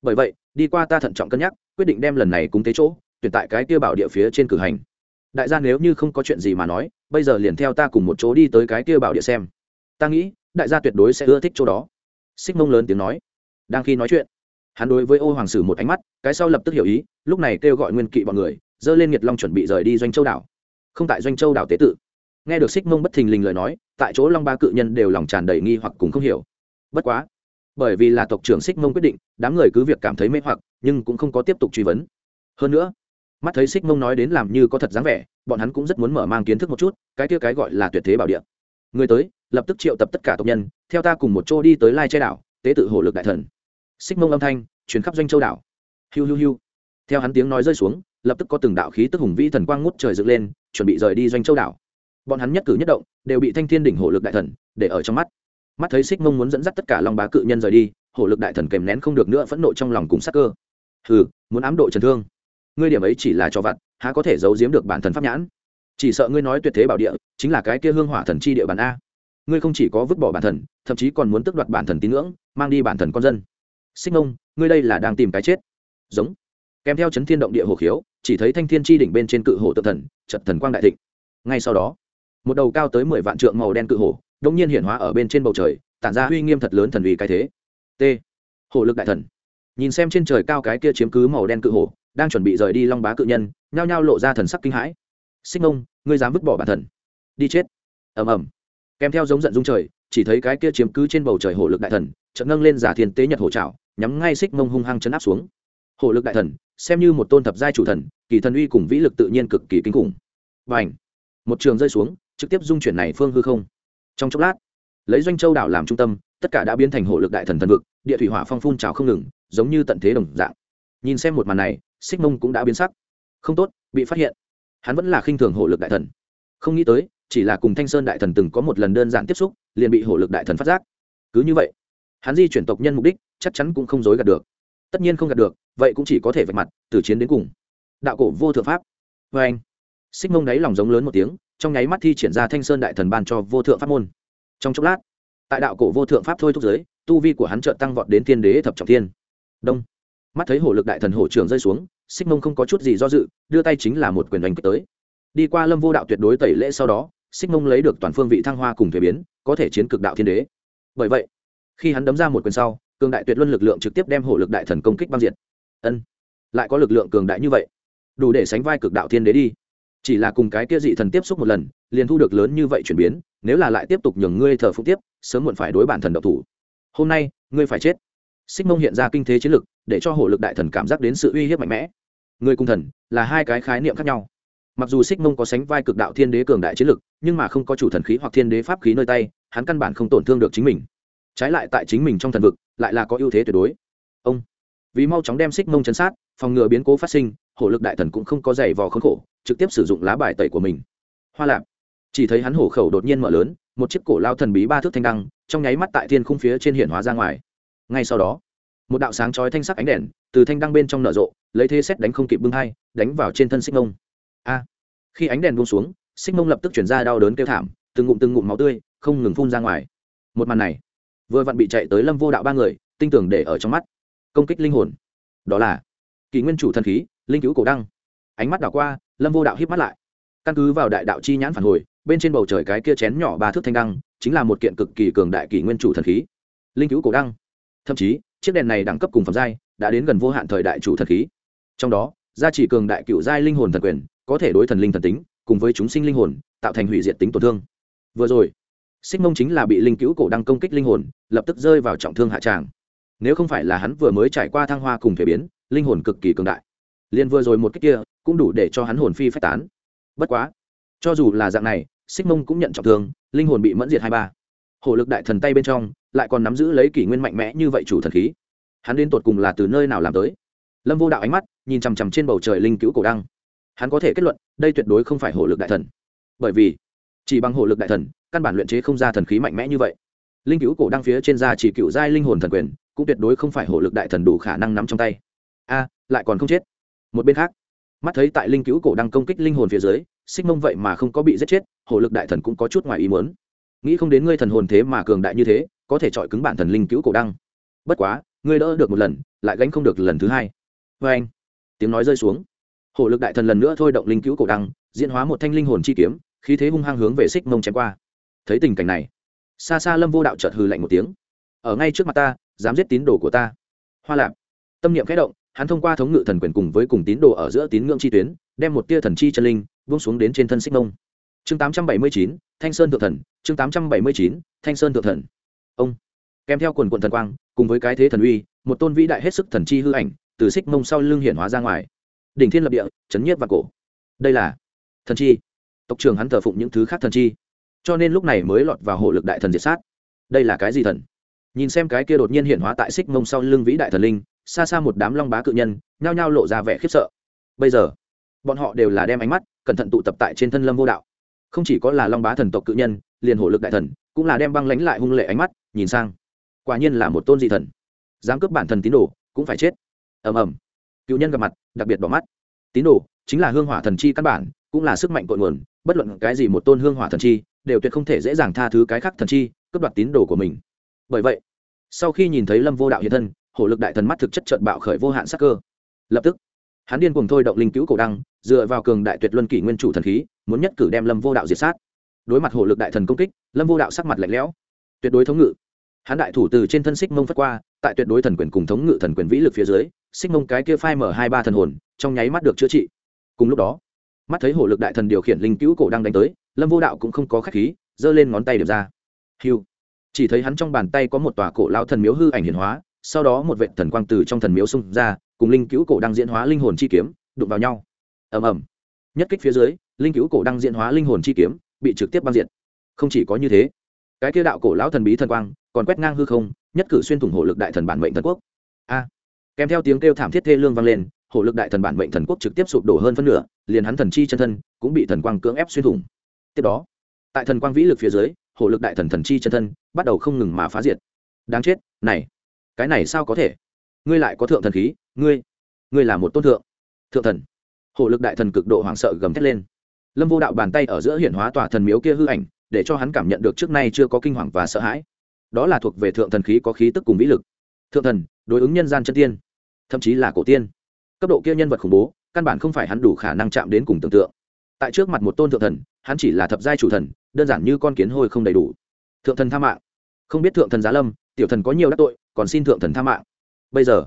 Bởi vậy, đi qua ta thận trọng cân nhắc quyết định đem lần này cúng tế chỗ, tuyển tại cái kia bảo địa phía trên cử hành. Đại gia nếu như không có chuyện gì mà nói, bây giờ liền theo ta cùng một chỗ đi tới cái kia bảo địa xem. Ta nghĩ, đại gia tuyệt đối sẽ ưa thích chỗ đó. Xích mông lớn tiếng nói. Đang khi nói chuyện, hắn đối với ô hoàng sử một ánh mắt, cái sau lập tức hiểu ý, lúc này kêu gọi nguyên kỵ bọn người, dơ lên nhiệt long chuẩn bị rời đi doanh châu đảo. Không tại doanh châu đảo tế tự. Nghe được xích mông bất thình lình lời nói, tại chỗ long ba cự nhân đều lòng tràn đầy nghi hoặc cùng không hiểu. Bất quá bởi vì là tộc trưởng xích mông quyết định, đám người cứ việc cảm thấy mê hoặc, nhưng cũng không có tiếp tục truy vấn. Hơn nữa, mắt thấy xích mông nói đến làm như có thật dáng vẻ, bọn hắn cũng rất muốn mở mang kiến thức một chút, cái kia cái gọi là tuyệt thế bảo địa. Người tới, lập tức triệu tập tất cả tộc nhân, theo ta cùng một chỗ đi tới lai che đảo, tế tự hổ lực đại thần. Xích mông âm thanh chuyến khắp doanh châu đảo. Hiu hiu hiu. Theo hắn tiếng nói rơi xuống, lập tức có từng đạo khí tức hùng vĩ thần quang ngút trời dựng lên, chuẩn bị rời đi doanh châu đảo. Bọn hắn nhất cử nhất động, đều bị thanh thiên đỉnh hổ lực đại thần để ở trong mắt mắt thấy xích mông muốn dẫn dắt tất cả long bá cự nhân rời đi, hổ lực đại thần kèm nén không được nữa phẫn nộ trong lòng cùng sắc cơ. Hừ, muốn ám độ trần thương. Ngươi điểm ấy chỉ là cho vặt, há có thể giấu giếm được bản thần pháp nhãn? Chỉ sợ ngươi nói tuyệt thế bảo địa, chính là cái kia hương hỏa thần chi địa bàn a. Ngươi không chỉ có vứt bỏ bản thần thậm chí còn muốn tước đoạt bản thần tín ngưỡng, mang đi bản thần con dân. Xích mông, ngươi đây là đang tìm cái chết. Giống. Kèm theo chấn thiên động địa hồ khiếu, chỉ thấy thanh thiên Chi đỉnh bên trên cự hồ tự thần trận thần quang đại thịnh. Ngay sau đó, một đầu cao tới mười vạn trượng màu đen cự hồ đông nhiên hiển hóa ở bên trên bầu trời, tản ra uy nghiêm thật lớn thần uy cái thế. T. Hổ lực đại thần. Nhìn xem trên trời cao cái kia chiếm cứ màu đen cự hồ đang chuẩn bị rời đi long bá cự nhân, nhao nhao lộ ra thần sắc kinh hãi. Xích mông, ngươi dám vứt bỏ bản thần? Đi chết. Ầm ầm. Kèm theo giống giận dung trời, chỉ thấy cái kia chiếm cứ trên bầu trời hổ lực đại thần, chợt nâng lên giả thiên tế nhật hổ trảo, nhắm ngay xích mông hung hăng chấn áp xuống. Hổ lực đại thần, xem như một tôn thập giai chủ thần, kỳ thần uy cùng vĩ lực tự nhiên cực kỳ kinh khủng. Và ảnh một trường rơi xuống, trực tiếp dung chuyển này phương hư không trong chốc lát, lấy doanh châu đảo làm trung tâm, tất cả đã biến thành hổ lực đại thần thần vực, địa thủy hỏa phong phun trào không ngừng, giống như tận thế đồng dạng. Nhìn xem một màn này, xích mông cũng đã biến sắc. Không tốt, bị phát hiện. Hắn vẫn là khinh thường hổ lực đại thần. Không nghĩ tới, chỉ là cùng thanh sơn đại thần từng có một lần đơn giản tiếp xúc, liền bị hổ lực đại thần phát giác. Cứ như vậy, hắn di chuyển tộc nhân mục đích, chắc chắn cũng không dối gạt được. Tất nhiên không gạt được, vậy cũng chỉ có thể vạch mặt, từ chiến đến cùng. Đạo cổ vô thượng pháp. Vê anh xích mông đáy lòng giống lớn một tiếng trong nháy mắt thi triển ra thanh sơn đại thần ban cho vô thượng pháp môn. Trong chốc lát, tại đạo cổ vô thượng pháp thôi thúc giới, tu vi của hắn trợn tăng vọt đến thiên đế thập trọng thiên. Đông. Mắt thấy hổ lực đại thần hổ trưởng rơi xuống, xích mông không có chút gì do dự, đưa tay chính là một quyền đánh tới. Đi qua lâm vô đạo tuyệt đối tẩy lễ sau đó, xích mông lấy được toàn phương vị thăng hoa cùng thuế biến, có thể chiến cực đạo thiên đế. Bởi vậy, khi hắn đấm ra một quyền sau, cường đại tuyệt luân lực lượng trực tiếp đem hổ lực đại thần công kích băng diệt. Ân, lại có lực lượng cường đại như vậy, đủ để sánh vai cực đạo thiên đế đi chỉ là cùng cái kia dị thần tiếp xúc một lần, liền thu được lớn như vậy chuyển biến, nếu là lại tiếp tục nhường ngươi thờ phúc tiếp, sớm muộn phải đối bản thần độc thủ. Hôm nay, ngươi phải chết. Xích mông hiện ra kinh thế chiến lực, để cho hổ lực đại thần cảm giác đến sự uy hiếp mạnh mẽ. Người cùng thần, là hai cái khái niệm khác nhau. Mặc dù xích mông có sánh vai cực đạo thiên đế cường đại chiến lực, nhưng mà không có chủ thần khí hoặc thiên đế pháp khí nơi tay, hắn căn bản không tổn thương được chính mình. Trái lại tại chính mình trong thần vực, lại là có ưu thế tuyệt đối. Ông vì mau chóng đem xích mông chấn sát, phòng ngừa biến cố phát sinh, hổ lực đại thần cũng không có giày vò khốn khổ, trực tiếp sử dụng lá bài tẩy của mình. Hoa lạp. Chỉ thấy hắn hổ khẩu đột nhiên mở lớn, một chiếc cổ lao thần bí ba thước thanh đăng, trong nháy mắt tại thiên khung phía trên hiển hóa ra ngoài. Ngay sau đó, một đạo sáng chói thanh sắc ánh đèn từ thanh đăng bên trong nở rộ, lấy thế xét đánh không kịp bưng hai, đánh vào trên thân xích mông. A! Khi ánh đèn buông xuống, xích mông lập tức chuyển ra đau đớn kêu thảm, từng ngụm từng ngụm máu tươi, không ngừng phun ra ngoài. Một màn này, vừa vặn bị chạy tới lâm vô đạo ba người tinh tưởng để ở trong mắt công kích linh hồn. Đó là kỷ nguyên chủ thần khí, linh cứu cổ đăng. Ánh mắt đảo qua, lâm vô đạo híp mắt lại. Căn cứ vào đại đạo chi nhãn phản hồi, bên trên bầu trời cái kia chén nhỏ ba thước thanh đăng, chính là một kiện cực kỳ cường đại kỷ nguyên chủ thần khí. Linh cứu cổ đăng. Thậm chí, chiếc đèn này đẳng cấp cùng phẩm giai đã đến gần vô hạn thời đại chủ thần khí. Trong đó, gia trì cường đại cựu giai linh hồn thần quyền, có thể đối thần linh thần tính, cùng với chúng sinh linh hồn, tạo thành hủy diệt tính tổn thương. Vừa rồi, xích mông chính là bị linh cứu cổ đăng công kích linh hồn, lập tức rơi vào trọng thương hạ tràng nếu không phải là hắn vừa mới trải qua thăng hoa cùng thể biến, linh hồn cực kỳ cường đại. Liền vừa rồi một cách kia, cũng đủ để cho hắn hồn phi phách tán. Bất quá, cho dù là dạng này, xích mông cũng nhận trọng thương, linh hồn bị mẫn diệt hai ba. Hổ lực đại thần tay bên trong, lại còn nắm giữ lấy kỷ nguyên mạnh mẽ như vậy chủ thần khí. Hắn đến tột cùng là từ nơi nào làm tới? Lâm vô đạo ánh mắt, nhìn chằm chằm trên bầu trời linh cứu cổ đăng. Hắn có thể kết luận, đây tuyệt đối không phải hổ lực đại thần. Bởi vì, chỉ bằng hổ lực đại thần, căn bản luyện chế không ra thần khí mạnh mẽ như vậy. Linh cứu cổ đăng phía trên da chỉ cựu giai linh hồn thần quyền cũng tuyệt đối không phải hổ lực đại thần đủ khả năng nắm trong tay. A, lại còn không chết. Một bên khác, mắt thấy tại linh cứu cổ đăng công kích linh hồn phía dưới, xích mông vậy mà không có bị giết chết, hổ lực đại thần cũng có chút ngoài ý muốn. Nghĩ không đến ngươi thần hồn thế mà cường đại như thế, có thể chọi cứng bản thần linh cứu cổ đăng. Bất quá, ngươi đỡ được một lần, lại gánh không được lần thứ hai. Vê anh, tiếng nói rơi xuống. Hổ lực đại thần lần nữa thôi động linh cứu cổ đăng, diễn hóa một thanh linh hồn chi kiếm, khí thế hung hăng hướng về xích mông chém qua. Thấy tình cảnh này, xa xa lâm vô đạo chợt hừ lạnh một tiếng. Ở ngay trước mặt ta dám giết tín đồ của ta. Hoa lạp. Tâm niệm khẽ động, hắn thông qua thống ngự thần quyền cùng với cùng tín đồ ở giữa tín ngưỡng chi tuyến, đem một tia thần chi chân linh buông xuống đến trên thân xích mông. Chương tám trăm bảy mươi chín, thanh sơn thượng thần, chương tám trăm bảy mươi chín, thanh sơn thượng thần. Ông. Kèm theo quần quận thần quang, cùng với cái thế thần uy, một tôn vĩ đại hết sức thần chi hư ảnh từ xích mông sau lưng hiển hóa ra ngoài. Đỉnh thiên lập địa, chấn nhiếp và cổ. Đây là thần chi. Tộc trưởng hắn thờ phụng những thứ khác thần chi. Cho nên lúc này mới lọt vào hộ lực đại thần diệt sát. Đây là cái gì thần? Nhìn xem cái kia đột nhiên hiện hóa tại xích mông sau lưng vĩ đại thần linh, xa xa một đám long bá cự nhân, nhao nhao lộ ra vẻ khiếp sợ. Bây giờ, bọn họ đều là đem ánh mắt cẩn thận tụ tập tại trên thân lâm vô đạo. Không chỉ có là long bá thần tộc cự nhân, liền hổ lực đại thần, cũng là đem băng lánh lại hung lệ ánh mắt nhìn sang. Quả nhiên là một tôn dị thần. Dám cướp bản thần tín đồ, cũng phải chết. Ầm ầm. Cựu nhân gặp mặt, đặc biệt bỏ mắt. Tín đồ, chính là hương hỏa thần chi căn bản, cũng là sức mạnh cội nguồn, bất luận cái gì một tôn hương hỏa thần chi, đều tuyệt không thể dễ dàng tha thứ cái khác thần chi, cướp đoạt tín đồ của mình bởi vậy, sau khi nhìn thấy lâm vô đạo hiện thân, hổ lực đại thần mắt thực chất trợn bạo khởi vô hạn sắc cơ. Lập tức, hắn điên cùng thôi động linh cứu cổ đăng, dựa vào cường đại tuyệt luân kỷ nguyên chủ thần khí, muốn nhất cử đem lâm vô đạo diệt sát. Đối mặt hổ lực đại thần công kích, lâm vô đạo sắc mặt lạnh lẽo. Tuyệt đối thống ngự. Hắn đại thủ từ trên thân xích mông phất qua, tại tuyệt đối thần quyền cùng thống ngự thần quyền vĩ lực phía dưới, xích mông cái kia phai mở hai ba thần hồn, trong nháy mắt được chữa trị. Cùng lúc đó, mắt thấy hổ lực đại thần điều khiển linh cứu cổ đang đánh tới, lâm vô đạo cũng không có khách khí, giơ lên ngón tay điểm ra. Hiu chỉ thấy hắn trong bàn tay có một tòa cổ lao thần miếu hư ảnh hiển hóa, sau đó một vệ thần quang từ trong thần miếu xung ra, cùng linh cứu cổ đang diễn hóa linh hồn chi kiếm, đụng vào nhau. Ầm ầm. Nhất kích phía dưới, linh cứu cổ đang diễn hóa linh hồn chi kiếm, bị trực tiếp băng diện không chỉ có như thế, cái kia đạo cổ lão thần bí thần quang còn quét ngang hư không, nhất cử xuyên thủng hộ lực đại thần bản mệnh thần quốc. A. Kèm theo tiếng kêu thảm thiết thê lương vang lên hộ lực đại thần bản mệnh thần quốc trực tiếp sụp đổ hơn phân nửa, liền hắn thần chi chân thân cũng bị thần quang cưỡng ép xuyên thủng. Tiếp đó, tại thần quang vĩ lực phía dưới Hổ lực đại thần thần chi chân thân, bắt đầu không ngừng mà phá diệt. Đáng chết, này, cái này sao có thể? Ngươi lại có thượng thần khí, ngươi ngươi là một tôn thượng thượng thần. Hổ lực đại thần cực độ hoảng sợ gầm thét lên. Lâm vô đạo bàn tay ở giữa hiển hóa tòa thần miếu kia hư ảnh, để cho hắn cảm nhận được trước nay chưa có kinh hoàng và sợ hãi. Đó là thuộc về thượng thần khí có khí tức cùng vĩ lực. Thượng thần, đối ứng nhân gian chân tiên, thậm chí là cổ tiên. Cấp độ kia nhân vật khủng bố, căn bản không phải hắn đủ khả năng chạm đến cùng tưởng tượng. Tại trước mặt một tôn thượng thần, hắn chỉ là thập giai chủ thần đơn giản như con kiến hôi không đầy đủ. Thượng thần tha mạng. Không biết thượng thần giá lâm, tiểu thần có nhiều đắc tội, còn xin thượng thần tha mạng. Bây giờ,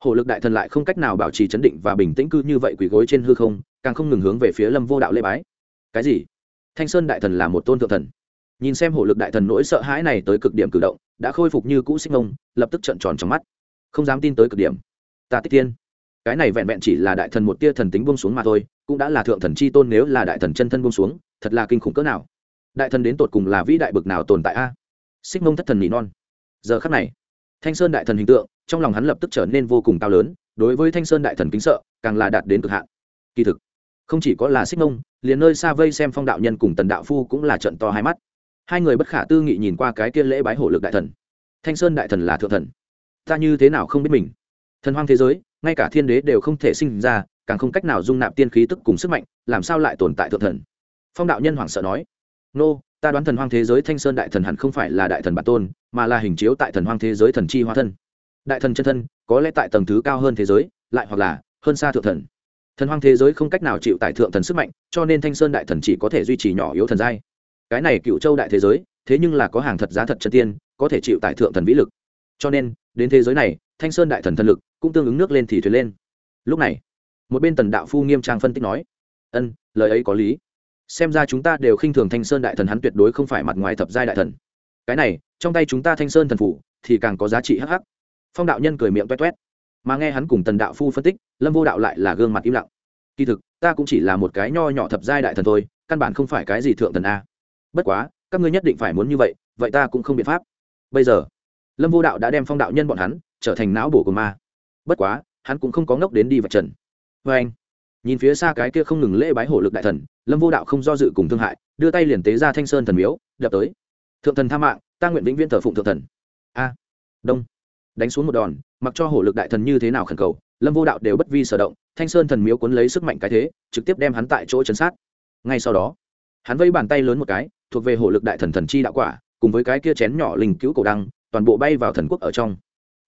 hổ lực đại thần lại không cách nào bảo trì chấn định và bình tĩnh cư như vậy quỳ gối trên hư không, càng không ngừng hướng về phía lâm vô đạo lê bái. Cái gì? Thanh sơn đại thần là một tôn thượng thần. Nhìn xem hổ lực đại thần nỗi sợ hãi này tới cực điểm cử động, đã khôi phục như cũ xích mông, lập tức trợn tròn trong mắt. Không dám tin tới cực điểm. Ta tích tiên cái này vẹn vẹn chỉ là đại thần một tia thần tính buông xuống mà thôi, cũng đã là thượng thần chi tôn nếu là đại thần chân thân buông xuống, thật là kinh khủng cỡ nào đại thần đến tột cùng là vĩ đại bực nào tồn tại a? Xích mông thất thần nỉ non. Giờ khắc này, thanh sơn đại thần hình tượng, trong lòng hắn lập tức trở nên vô cùng cao lớn, đối với thanh sơn đại thần kính sợ, càng là đạt đến cực hạn. Kỳ thực, không chỉ có là xích mông, liền nơi xa vây xem phong đạo nhân cùng tần đạo phu cũng là trận to hai mắt. Hai người bất khả tư nghị nhìn qua cái kia lễ bái hổ lực đại thần. Thanh sơn đại thần là thượng thần. Ta như thế nào không biết mình? Thần hoang thế giới, ngay cả thiên đế đều không thể sinh ra, càng không cách nào dung nạp tiên khí tức cùng sức mạnh, làm sao lại tồn tại thượng thần? Phong đạo nhân hoảng sợ nói nô, ta đoán thần hoang thế giới thanh sơn đại thần hẳn không phải là đại thần bản tôn, mà là hình chiếu tại thần hoang thế giới thần chi hóa thân. Đại thần chân thân, có lẽ tại tầng thứ cao hơn thế giới, lại hoặc là hơn xa thượng thần. Thần hoang thế giới không cách nào chịu tại thượng thần sức mạnh, cho nên thanh sơn đại thần chỉ có thể duy trì nhỏ yếu thần giai. Cái này cựu châu đại thế giới, thế nhưng là có hàng thật giá thật chân tiên, có thể chịu tại thượng thần vĩ lực. Cho nên, đến thế giới này, thanh sơn đại thần thần lực cũng tương ứng nước lên thì thuyền lên. Lúc này, một bên tần đạo phu nghiêm trang phân tích nói, ân, lời ấy có lý xem ra chúng ta đều khinh thường thanh sơn đại thần, hắn tuyệt đối không phải mặt ngoài thập giai đại thần. Cái này, trong tay chúng ta thanh sơn thần phủ thì càng có giá trị hắc hắc. Phong đạo nhân cười miệng toét toét mà nghe hắn cùng tần đạo phu phân tích, lâm vô đạo lại là gương mặt im lặng. Kỳ thực, ta cũng chỉ là một cái nho nhỏ thập giai đại thần thôi, căn bản không phải cái gì thượng thần a. Bất quá, các ngươi nhất định phải muốn như vậy vậy ta cũng không biện pháp. Bây giờ, lâm vô đạo đã đem phong đạo nhân bọn hắn trở thành não bổ của ma. Bất quá, hắn cũng không có ngốc đến đi vật trần. Vê anh. Nhìn phía xa cái kia không ngừng lễ bái hổ lực đại thần lâm vô đạo không do dự cùng thương hại, đưa tay liền tế ra thanh sơn thần miếu, đập tới. Thượng thần tha mạng, ta nguyện vĩnh viễn thờ phụng thượng thần. A. Đông. Đánh xuống một đòn, mặc cho hổ lực đại thần như thế nào khẩn cầu, lâm vô đạo đều bất vi sở động, thanh sơn thần miếu cuốn lấy sức mạnh cái thế, trực tiếp đem hắn tại chỗ chấn sát. Ngay sau đó, hắn vây bàn tay lớn một cái, thuộc về hổ lực đại thần thần chi đạo quả, cùng với cái kia chén nhỏ linh cứu cổ đăng, toàn bộ bay vào thần quốc ở trong.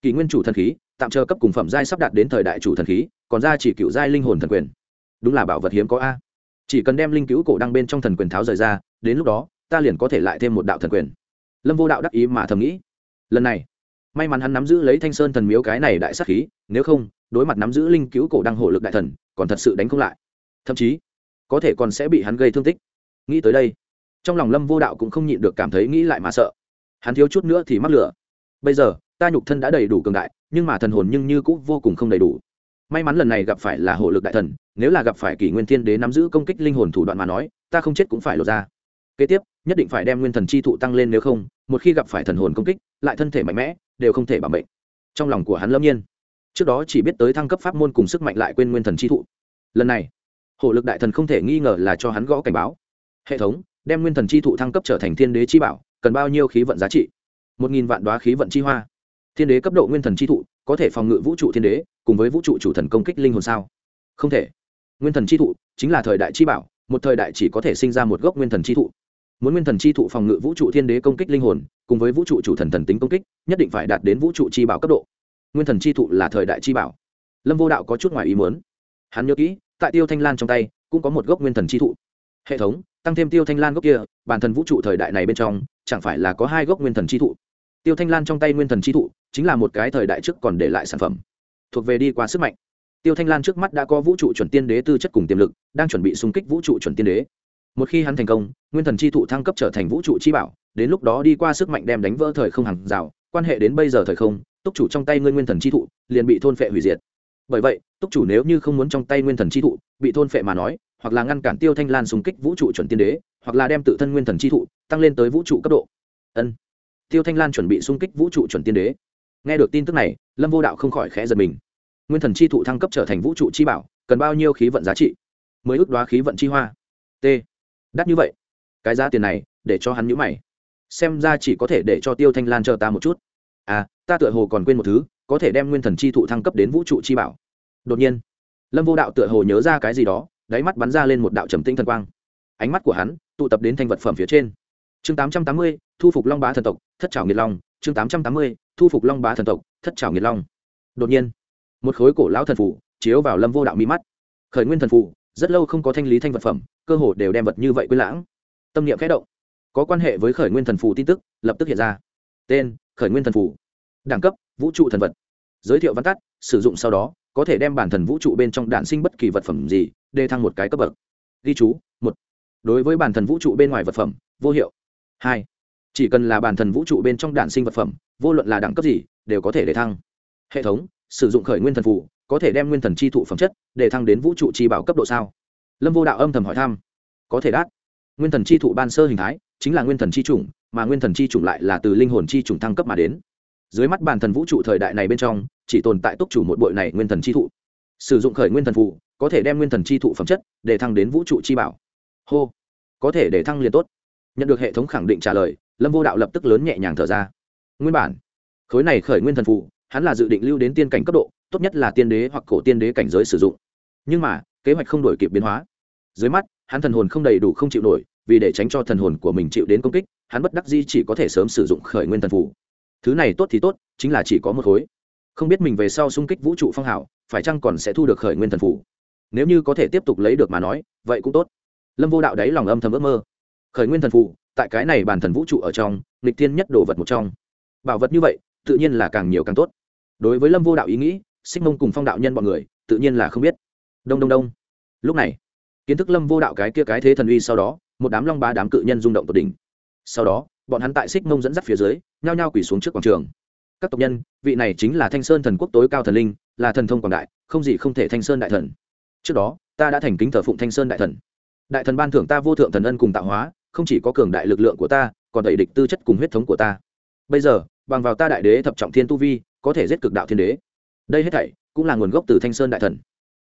Kỷ nguyên chủ thần khí, tạm chờ cấp cùng phẩm giai sắp đạt đến thời đại chủ thần khí, còn ra chỉ cựu giai linh hồn thần quyền. Đúng là bảo vật hiếm có a chỉ cần đem linh cứu cổ đăng bên trong thần quyền tháo rời ra, đến lúc đó, ta liền có thể lại thêm một đạo thần quyền. Lâm vô đạo đắc ý mà thầm nghĩ. Lần này, may mắn hắn nắm giữ lấy thanh sơn thần miếu cái này đại sắc khí, nếu không, đối mặt nắm giữ linh cứu cổ đăng hộ lực đại thần, còn thật sự đánh không lại. Thậm chí, có thể còn sẽ bị hắn gây thương tích. Nghĩ tới đây, trong lòng lâm vô đạo cũng không nhịn được cảm thấy nghĩ lại mà sợ. Hắn thiếu chút nữa thì mắc lửa. Bây giờ, ta nhục thân đã đầy đủ cường đại, nhưng mà thần hồn nhưng như cũng vô cùng không đầy đủ may mắn lần này gặp phải là hộ lực đại thần, nếu là gặp phải kỷ nguyên thiên đế nắm giữ công kích linh hồn thủ đoạn mà nói, ta không chết cũng phải lột ra. Kế tiếp, nhất định phải đem nguyên thần chi thụ tăng lên nếu không, một khi gặp phải thần hồn công kích, lại thân thể mạnh mẽ, đều không thể bảo mệnh. Trong lòng của hắn lâm nhiên. Trước đó chỉ biết tới thăng cấp pháp môn cùng sức mạnh lại quên nguyên thần chi thụ. Lần này hộ lực đại thần không thể nghi ngờ là cho hắn gõ cảnh báo. Hệ thống, đem nguyên thần chi thụ thăng cấp trở thành thiên đế chi bảo, cần bao nhiêu khí vận giá trị? Một nghìn vạn đoá khí vận chi hoa. Thiên đế cấp độ nguyên thần chi thụ có thể phòng ngự vũ trụ thiên đế, cùng với vũ trụ chủ thần công kích linh hồn sao? Không thể. Nguyên thần chi thụ chính là thời đại chi bảo, một thời đại chỉ có thể sinh ra một gốc nguyên thần chi thụ. Muốn nguyên thần chi thụ phòng ngự vũ trụ thiên đế công kích linh hồn, cùng với vũ trụ chủ thần thần tính công kích, nhất định phải đạt đến vũ trụ chi bảo cấp độ. Nguyên thần chi thụ là thời đại chi bảo. Lâm vô đạo có chút ngoài ý muốn. Hắn nhớ kỹ, tại tiêu thanh lan trong tay, cũng có một gốc nguyên thần chi thụ. Hệ thống, tăng thêm tiêu thanh lan gốc kia, bản thân vũ trụ thời đại này bên trong, chẳng phải là có hai gốc nguyên thần chi thụ? Tiêu thanh lan trong tay nguyên thần chi thụ, chính là một cái thời đại trước còn để lại sản phẩm. Thuộc về đi qua sức mạnh. Tiêu thanh lan trước mắt đã có vũ trụ chuẩn tiên đế tư chất cùng tiềm lực, đang chuẩn bị xung kích vũ trụ chuẩn tiên đế. Một khi hắn thành công, nguyên thần chi thụ thăng cấp trở thành vũ trụ chi bảo, đến lúc đó đi qua sức mạnh đem đánh vỡ thời không hàng rào, quan hệ đến bây giờ thời không, túc chủ trong tay ngươi nguyên thần chi thụ, liền bị thôn phệ hủy diệt. Bởi vậy, túc chủ nếu như không muốn trong tay nguyên thần chi thụ, bị thôn phệ mà nói, hoặc là ngăn cản tiêu thanh lan xung kích vũ trụ chuẩn tiên đế, hoặc là đem tự thân nguyên thần chi thụ, tăng lên tới vũ trụ cấp độ. Ân tiêu thanh lan chuẩn bị xung kích vũ trụ chuẩn tiên đế. Nghe được tin tức này, lâm vô đạo không khỏi khẽ giật mình. Nguyên thần chi thụ thăng cấp trở thành vũ trụ chi bảo, cần bao nhiêu khí vận giá trị? Mới ước đoá khí vận chi hoa. T. Đắt như vậy. Cái giá tiền này, để cho hắn nhũ mày. Xem ra chỉ có thể để cho tiêu thanh lan chờ ta một chút. À ta tựa hồ còn quên một thứ, có thể đem nguyên thần chi thụ thăng cấp đến vũ trụ chi bảo. Đột nhiên, lâm vô đạo tựa hồ nhớ ra cái gì đó, đáy mắt bắn ra lên một đạo trầm tinh thần quang. Ánh mắt của hắn tụ tập đến thanh vật phẩm phía trên chương tám trăm tám mươi, thu phục long bá thần tộc, thất trào nghiệt long. Chương tám trăm tám mươi, thu phục long bá thần tộc, thất trào nghiệt long. Đột nhiên, một khối cổ lão thần phủ chiếu vào lâm vô đạo mi mắt. Khởi nguyên thần phủ, rất lâu không có thanh lý thanh vật phẩm, cơ hồ đều đem vật như vậy quên lãng. Tâm niệm khẽ động, có quan hệ với khởi nguyên thần phủ tin tức lập tức hiện ra. Tên, khởi nguyên thần phủ. Đẳng cấp, vũ trụ thần vật. Giới thiệu văn tắt, sử dụng sau đó, có thể đem bản thần vũ trụ bên trong đạn sinh bất kỳ vật phẩm gì, đề thăng một cái cấp bậc. Ghi chú, một. Đối với bản thần vũ trụ bên ngoài vật phẩm, vô hiệu hai, chỉ cần là bản thần vũ trụ bên trong đạn sinh vật phẩm, vô luận là đẳng cấp gì, đều có thể để thăng. Hệ thống, sử dụng khởi nguyên thần phù, có thể đem nguyên thần chi thụ phẩm chất để thăng đến vũ trụ chi bảo cấp độ sao? Lâm vô đạo âm thầm hỏi thăm. Có thể đát nguyên thần chi thụ ban sơ hình thái chính là nguyên thần chi chủng, mà nguyên thần chi chủng lại là từ linh hồn chi chủng thăng cấp mà đến. Dưới mắt bản thần vũ trụ thời đại này bên trong, chỉ tồn tại túc chủ một bội này nguyên thần chi thụ. Sử dụng khởi nguyên thần phụ có thể đem nguyên thần chi thụ phẩm chất để thăng đến vũ trụ chi bảo. Hô. Có thể để thăng liền tốt nhận được hệ thống khẳng định trả lời, lâm vô đạo lập tức lớn nhẹ nhàng thở ra. Nguyên bản, khối này khởi nguyên thần phụ hắn là dự định lưu đến tiên cảnh cấp độ, tốt nhất là tiên đế hoặc cổ tiên đế cảnh giới sử dụng. Nhưng mà, kế hoạch không đổi kịp biến hóa. Dưới mắt, hắn thần hồn không đầy đủ không chịu nổi, vì để tránh cho thần hồn của mình chịu đến công kích, hắn bất đắc di chỉ có thể sớm sử dụng khởi nguyên thần phủ thứ này tốt thì tốt, chính là chỉ có một khối. Không biết mình về sau xung kích vũ trụ phong hảo phải chăng còn sẽ thu được khởi nguyên thần phủ nếu như có thể tiếp tục lấy được mà nói, vậy cũng tốt. Lâm vô đạo đáy lòng âm thầm ước mơ khởi nguyên thần phụ tại cái này bản thần vũ trụ ở trong, nghịch tiên nhất đồ vật một trong. Bảo vật như vậy, tự nhiên là càng nhiều càng tốt. Đối với lâm vô đạo ý nghĩ, xích mông cùng phong đạo nhân b ọ n người, tự nhiên là không biết. Đông đông đông. Lúc này, kiến thức lâm vô đạo cái kia cái thế thần uy sau đó, một đám long ba đám cự nhân rung động tột đỉnh. Sau đó, bọn hắn tại xích mông dẫn dắt phía dưới, nhao nhao quỳ xuống trước quảng trường. Các tộc nhân, vị này chính là thanh sơn thần quốc tối cao thần linh, là thần thông quảng đại, không gì không thể thanh sơn đại thần. Trước đó, ta đã thành kính thờ phụng thanh sơn đại thần. Đại thần ban thưởng ta vô thượng thần ân cùng tạo hóa không chỉ có cường đại lực lượng của ta, còn đẩy địch tư chất cùng huyết thống của ta. Bây giờ, bằng vào ta đại đế thập trọng thiên tu vi, có thể giết cực đạo thiên đế. Đây hết thảy cũng là nguồn gốc từ thanh sơn đại thần.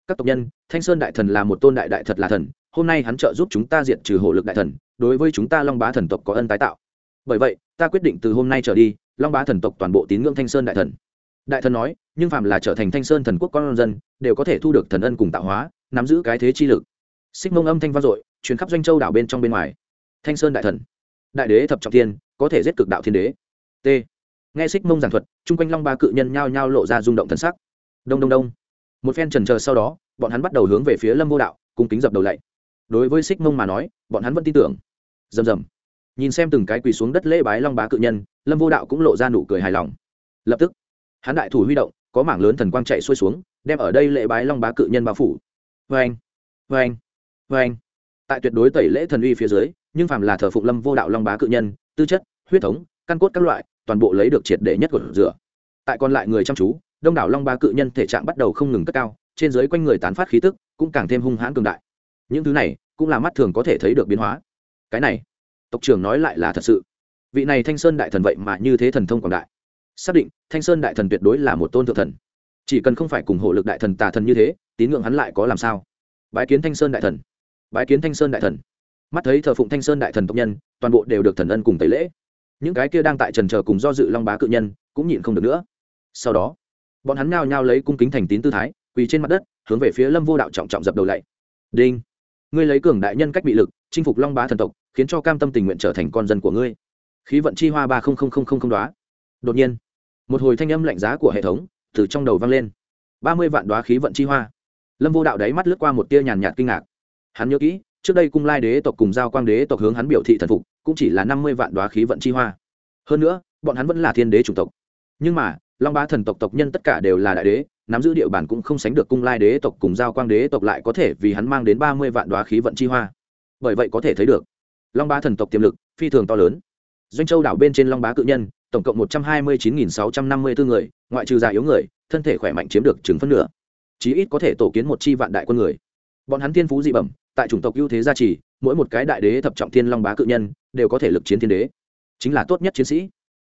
Các tộc nhân, thanh sơn đại thần là một tôn đại đại thật là thần, hôm nay hắn trợ giúp chúng ta diệt trừ Hổ lực đại thần, đối với chúng ta long bá thần tộc có ân tái tạo. Bởi vậy, ta quyết định từ hôm nay trở đi, long bá thần tộc toàn bộ tín ngưỡng thanh sơn đại thần. Đại thần nói, nhưng phạm là trở thành thanh sơn thần quốc con dân, đều có thể thu được thần ân cùng tạo hóa, nắm giữ cái thế chi lực. Xích mông âm thanh vang dội chuyến khắp doanh châu đảo bên trong bên ngoài thanh sơn đại thần. Đại đế thập trọng thiên, có thể giết cực đạo thiên đế. T. Nghe xích mông giảng thuật, chung quanh long ba cự nhân nhao nhao lộ ra rung động thần sắc. Đông đông đông. Một phen trần chờ sau đó, bọn hắn bắt đầu hướng về phía lâm vô đạo, cùng kính dập đầu lạy. Đối với xích mông mà nói, bọn hắn vẫn tin tưởng. Rầm rầm. Nhìn xem từng cái quỳ xuống đất lễ bái long bá cự nhân, lâm vô đạo cũng lộ ra nụ cười hài lòng. Lập tức, hắn đại thủ huy động, có mảng lớn thần quang chạy xuôi xuống, đem ở đây lễ bái long bá cự nhân bao phủ. Vê anh vê anh vê anh tại tuyệt đối tẩy lễ thần uy phía dưới, nhưng phàm là thờ phụng lâm vô đạo long bá cự nhân, tư chất, huyết thống, căn cốt các loại, toàn bộ lấy được triệt để nhất của rửa. Tại còn lại người chăm chú, đông đảo long bá cự nhân thể trạng bắt đầu không ngừng cất cao, trên dưới quanh người tán phát khí tức, cũng càng thêm hung hãn cường đại. Những thứ này, cũng là mắt thường có thể thấy được biến hóa. Cái này, tộc trưởng nói lại là thật sự. Vị này thanh sơn đại thần vậy mà như thế thần thông quảng đại. Xác định, thanh sơn đại thần tuyệt đối là một tôn thượng thần. Chỉ cần không phải cùng hộ lực đại thần tà thần như thế, tín ngưỡng hắn lại có làm sao? Bái kiến thanh sơn đại thần bái kiến thanh sơn đại thần. Mắt thấy thờ phụng thanh sơn đại thần tộc nhân, toàn bộ đều được thần ân cùng tẩy lễ. Những cái kia đang tại trần chờ cùng do dự long bá cự nhân, cũng nhịn không được nữa. Sau đó, bọn hắn nhao nhao lấy cung kính thành tín tư thái, quỳ trên mặt đất, hướng về phía lâm vô đạo trọng trọng dập đầu lạy. Đinh, ngươi lấy cường đại nhân cách bị lực, chinh phục long bá thần tộc, khiến cho cam tâm tình nguyện trở thành con dân của ngươi. Khí vận chi hoa ba không không không không không đoá đột nhiên, một hồi thanh âm lạnh giá của hệ thống từ trong đầu vang lên. Ba mươi vạn đoá khí vận chi hoa. Lâm vô đạo đáy mắt lướt qua một tia nhàn nhạt kinh ngạc hắn nhớ kỹ, trước đây cung lai đế tộc cùng giao quang đế tộc hướng hắn biểu thị thần phục, cũng chỉ là năm mươi vạn đoá khí vận chi hoa. Hơn nữa, bọn hắn vẫn là thiên đế chủng tộc. Nhưng mà, long bá thần tộc tộc nhân tất cả đều là đại đế, nắm giữ địa bàn cũng không sánh được cung lai đế tộc cùng giao quang đế tộc lại có thể vì hắn mang đến ba mươi vạn đoá khí vận chi hoa. Bởi vậy có thể thấy được, long bá thần tộc tiềm lực phi thường to lớn. Doanh châu đảo bên trên long bá cự nhân, tổng cộng một trăm hai mươi chín sáu trăm năm mươi bốn người, ngoại trừ già yếu người, thân thể khỏe mạnh chiếm được chừng phân nửa. Chí ít có thể tổ kiến một chi vạn đại quân người. Bọn hắn thiên phú dị bẩm tại chủng tộc ưu thế gia trì, mỗi một cái đại đế thập trọng thiên long bá cự nhân đều có thể lực chiến thiên đế. Chính là tốt nhất chiến sĩ.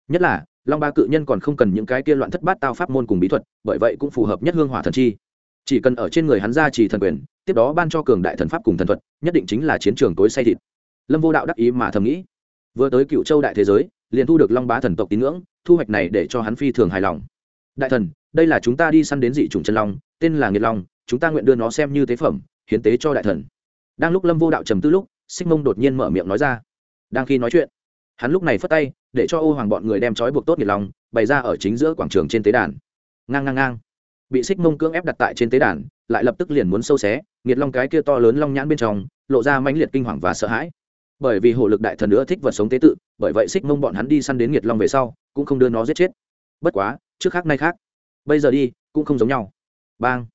Nhất là, long bá cự nhân còn không cần những cái kia loạn thất bát tao pháp môn cùng bí thuật, bởi vậy cũng phù hợp nhất hương hỏa thần chi. Chỉ cần ở trên người hắn gia trì thần quyền, tiếp đó ban cho cường đại thần pháp cùng thần thuật, nhất định chính là chiến trường tối say thịt. Lâm vô đạo đắc ý mà thầm nghĩ. Vừa tới cựu châu đại thế giới, liền thu được long bá thần tộc tín ngưỡng, thu hoạch này để cho hắn phi thường hài lòng. Đại thần, đây là chúng ta đi săn đến dị chủng chân long, tên là nghiệt long, chúng ta nguyện đưa nó xem như tế phẩm, hiến tế cho đại thần đang lúc lâm vô đạo trầm tư lúc, xích mông đột nhiên mở miệng nói ra. Đang khi nói chuyện, hắn lúc này phất tay, để cho ô hoàng bọn người đem trói buộc tốt nhiệt long bày ra ở chính giữa quảng trường trên tế đàn. Ngang ngang ngang. Bị xích mông cưỡng ép đặt tại trên tế đàn, lại lập tức liền muốn sâu xé nghiệt long cái kia to lớn long nhãn bên trong, lộ ra mãnh liệt kinh hoàng và sợ hãi. Bởi vì hổ lực đại thần nữa thích vật sống tế tự, bởi vậy xích mông bọn hắn đi săn đến nghiệt long về sau, cũng không đưa nó giết chết. Bất quá, trước khác nay khác. Bây giờ đi, cũng không giống nhau. Bang.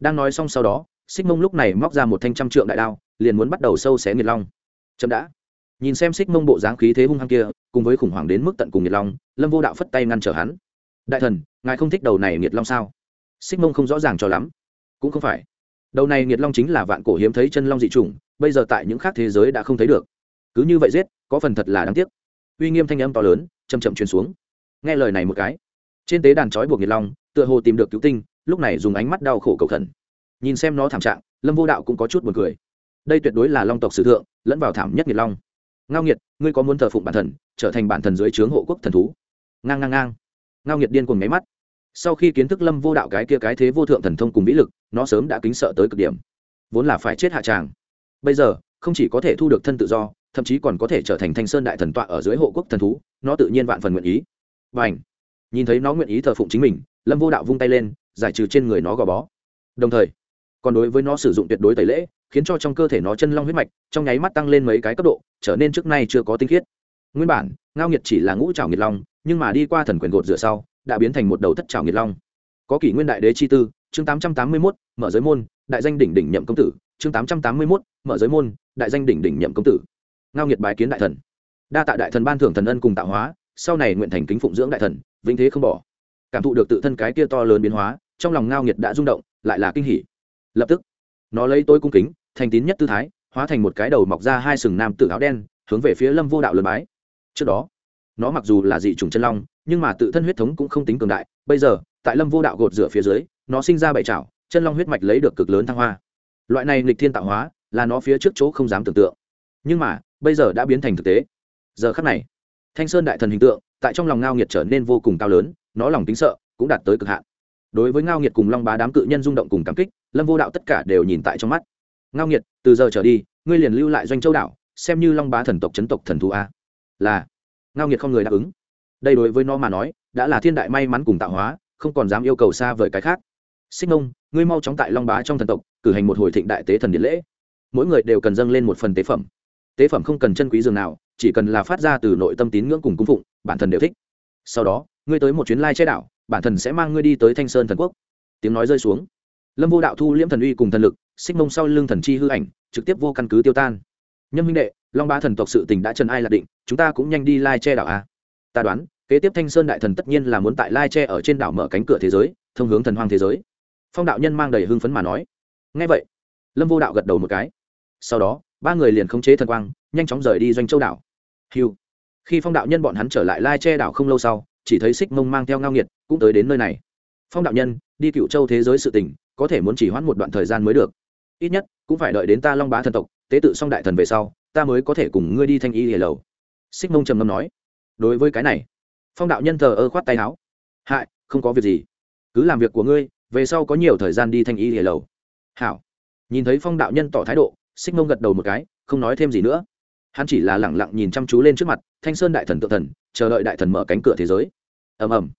Đang nói xong sau đó, xích mông lúc này móc ra một thanh trăm trượng đại đao liền muốn bắt đầu sâu xé nghiệt long. Chậm đã. Nhìn xem xích mông bộ dáng khí thế hung hăng kia, cùng với khủng hoảng đến mức tận cùng nghiệt long, lâm vô đạo phất tay ngăn trở hắn. Đại thần, ngài không thích đầu này nghiệt long sao? Xích mông không rõ ràng cho lắm. Cũng không phải. Đầu này nghiệt long chính là vạn cổ hiếm thấy chân long dị chủng, bây giờ tại những khác thế giới đã không thấy được. Cứ như vậy giết, có phần thật là đáng tiếc. Uy nghiêm thanh âm to lớn chầm chậm truyền xuống. Nghe lời này một cái, trên tế đàn trói buộc nghiệt long, tựa hồ tìm được cứu tinh, lúc này dùng ánh mắt đau khổ cầu khẩn. Nhìn xem nó thảm trạng, lâm vô đạo cũng có chút b u ồ n cười đây tuyệt đối là long tộc sử thượng, lẫn vào thảm nhất nghiệt long. Ngao nghiệt, ngươi có muốn thờ phụng bản thần, trở thành bản thần dưới trướng hộ quốc thần thú? Ngang ngang ngang. Ngao nghiệt điên cuồng nháy mắt. Sau khi kiến thức lâm vô đạo cái kia cái thế vô thượng thần thông cùng vĩ lực, nó sớm đã kính sợ tới cực điểm. Vốn là phải chết hạ tràng. Bây giờ, không chỉ có thể thu được thân tự do, thậm chí còn có thể trở thành thanh sơn đại thần tọa ở dưới hộ quốc thần thú, nó tự nhiên vạn phần nguyện ý. Và ảnh nhìn thấy nó nguyện ý thờ phụng chính mình, lâm vô đạo vung tay lên, giải trừ trên người nó gò bó. Đồng thời, còn đối với nó sử dụng tuyệt đối tẩy lễ khiến cho trong cơ thể nó chân long huyết mạch trong nháy mắt tăng lên mấy cái cấp độ, trở nên trước nay chưa có tinh khiết. Nguyên bản, ngao nghiệt chỉ là ngũ trào nghiệt long, nhưng mà đi qua thần quyền gột rửa sau, đã biến thành một đầu thất trào nghiệt long. Có kỷ nguyên đại đế chi tư, chương tám trăm tám mươi mốt, mở giới môn, đại danh đỉnh đỉnh nhậm công tử, chương tám trăm tám mươi mốt, mở giới môn, đại danh đỉnh đỉnh nhậm công tử. Ngao nghiệt bái kiến đại thần. Đa tạ đại thần ban thưởng thần ân cùng tạo hóa, sau này nguyện thành kính phụng dưỡng đại thần, vĩnh thế không bỏ. Cảm thụ được tự thân cái kia to lớn biến hóa, trong lòng ngao nghiệt đã rung động, lại là kinh hỉ. Lập tức, nó lấy tôi cung kính thành tín nhất tư thái, hóa thành một cái đầu mọc ra hai sừng nam tự áo đen, hướng về phía lâm vô đạo lượt bái. Trước đó, nó mặc dù là dị trùng chân long, nhưng mà tự thân huyết thống cũng không tính cường đại. Bây giờ, tại lâm vô đạo gột rửa phía dưới, nó sinh ra bảy chảo chân long huyết mạch lấy được cực lớn thăng hoa. Loại này nghịch thiên tạo hóa, là nó phía trước chỗ không dám tưởng tượng. Nhưng mà, bây giờ đã biến thành thực tế. Giờ khắc này, thanh sơn đại thần hình tượng, tại trong lòng ngao nghiệt trở nên vô cùng cao lớn, nó lòng tính sợ, cũng đạt tới cực hạn. Đối với ngao nghiệt cùng long bá đám cự nhân rung động cùng cảm kích, lâm vô đạo tất cả đều nhìn tại trong mắt ngao nghiệt, từ giờ trở đi, ngươi liền lưu lại doanh châu đảo, xem như long bá thần tộc chấn tộc thần thú a. Là. Ngao nghiệt không người đáp ứng. Đây đối với nó mà nói, đã là thiên đại may mắn cùng tạo hóa, không còn dám yêu cầu xa vời cái khác. Xích mông, ngươi mau chóng tại long bá trong thần tộc, cử hành một hồi thịnh đại tế thần điện lễ. Mỗi người đều cần dâng lên một phần tế phẩm. Tế phẩm không cần chân quý dường nào, chỉ cần là phát ra từ nội tâm tín ngưỡng cùng cung phụng, bản thân đều thích. Sau đó, ngươi tới một chuyến lai che đảo, bản thân sẽ mang ngươi đi tới thanh sơn thần quốc. Tiếng nói rơi xuống. Lâm vô đạo thu liễm thần uy cùng thần lực xích mông sau lưng thần chi hư ảnh, trực tiếp vô căn cứ tiêu tan. Nhân minh đệ, long ba thần tộc sự tình đã trần ai lạc định, chúng ta cũng nhanh đi lai che đảo a. Ta đoán, kế tiếp thanh sơn đại thần tất nhiên là muốn tại lai che ở trên đảo mở cánh cửa thế giới, thông hướng thần hoang thế giới. Phong đạo nhân mang đầy hưng phấn mà nói. Ngay vậy, lâm vô đạo gật đầu một cái. Sau đó, ba người liền khống chế thần quang, nhanh chóng rời đi doanh châu đảo. Hiu khi phong đạo nhân bọn hắn trở lại lai che đảo không lâu sau, chỉ thấy xích mông mang theo ngao nghiệt, cũng tới đến nơi này. Phong đạo nhân, đi cựu châu thế giới sự tình, có thể muốn chỉ hoãn một đoạn thời gian mới được ít nhất, cũng phải đợi đến ta long bá thần tộc, tế tự xong đại thần về sau, ta mới có thể cùng ngươi đi thanh y hề lầu. Xích mông trầm ngâm nói. Đối với cái này. Phong đạo nhân thờ ơ khoát tay áo. Hại, không có việc gì. Cứ làm việc của ngươi, về sau có nhiều thời gian đi thanh y hề lầu. Hảo. Nhìn thấy phong đạo nhân tỏ thái độ, xích mông gật đầu một cái, không nói thêm gì nữa. Hắn chỉ là lẳng lặng nhìn chăm chú lên trước mặt, thanh sơn đại thần tự thần, chờ đợi đại thần mở cánh cửa thế giới. Ầm ầm.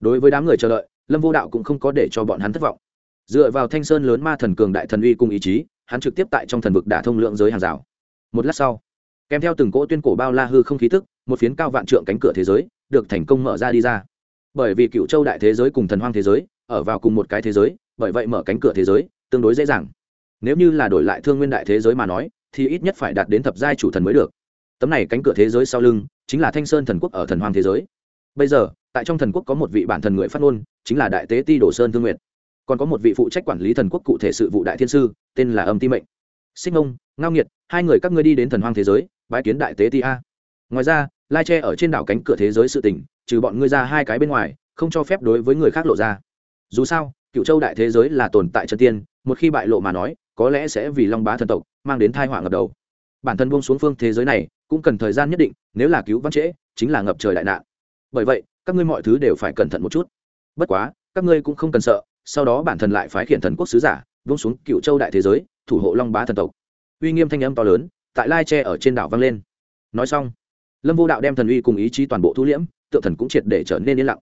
Đối với đám người chờ đợi, lâm vô đạo cũng không có để cho bọn hắn thất vọng dựa vào thanh sơn lớn ma thần cường đại thần uy cùng ý chí, hắn trực tiếp tại trong thần vực đả thông lượng giới hàng rào. Một lát sau, kèm theo từng cỗ tuyên cổ bao la hư không khí tức, một phiến cao vạn trượng cánh cửa thế giới được thành công mở ra đi ra. Bởi vì cựu châu đại thế giới cùng thần hoang thế giới ở vào cùng một cái thế giới, bởi vậy mở cánh cửa thế giới tương đối dễ dàng. Nếu như là đổi lại thương nguyên đại thế giới mà nói, thì ít nhất phải đạt đến thập giai chủ thần mới được. Tấm này cánh cửa thế giới sau lưng chính là thanh sơn thần quốc ở thần hoang thế giới. Bây giờ, tại trong thần quốc có một vị bản thần người phát ngôn, chính là đại tế ti đồ sơn thương nguyện còn có một vị phụ trách quản lý thần quốc cụ thể sự vụ đại thiên sư, tên là âm ti mệnh. Sinh ông ngao nghiệt, hai người các ngươi đi đến thần hoang thế giới bãi kiến đại tế ti a. Ngoài ra, lai tre ở trên đảo cánh cửa thế giới sự tỉnh trừ bọn ngươi ra hai cái bên ngoài, không cho phép đối với người khác lộ ra. Dù sao cựu châu đại thế giới là tồn tại chân tiên, một khi bại lộ mà nói, có lẽ sẽ vì long bá thần tộc mang đến thai họa ngập đầu. Bản thân buông xuống phương thế giới này, cũng cần thời gian nhất định, nếu là cứu văn trễ, chính là ngập trời đại nạn. Bởi vậy, các ngươi mọi thứ đều phải cẩn thận một chút. Bất quá, các ngươi cũng không cần sợ sau đó bản thân lại phái khiển thần quốc sứ giả, vung xuống cựu châu đại thế giới, thủ hộ long bá thần tộc. Uy nghiêm thanh âm to lớn, tại lai tre ở trên đảo vang lên. Nói xong, lâm vô đạo đem thần uy cùng ý chí toàn bộ thu liễm tượng thần cũng triệt để trở nên yên lặng.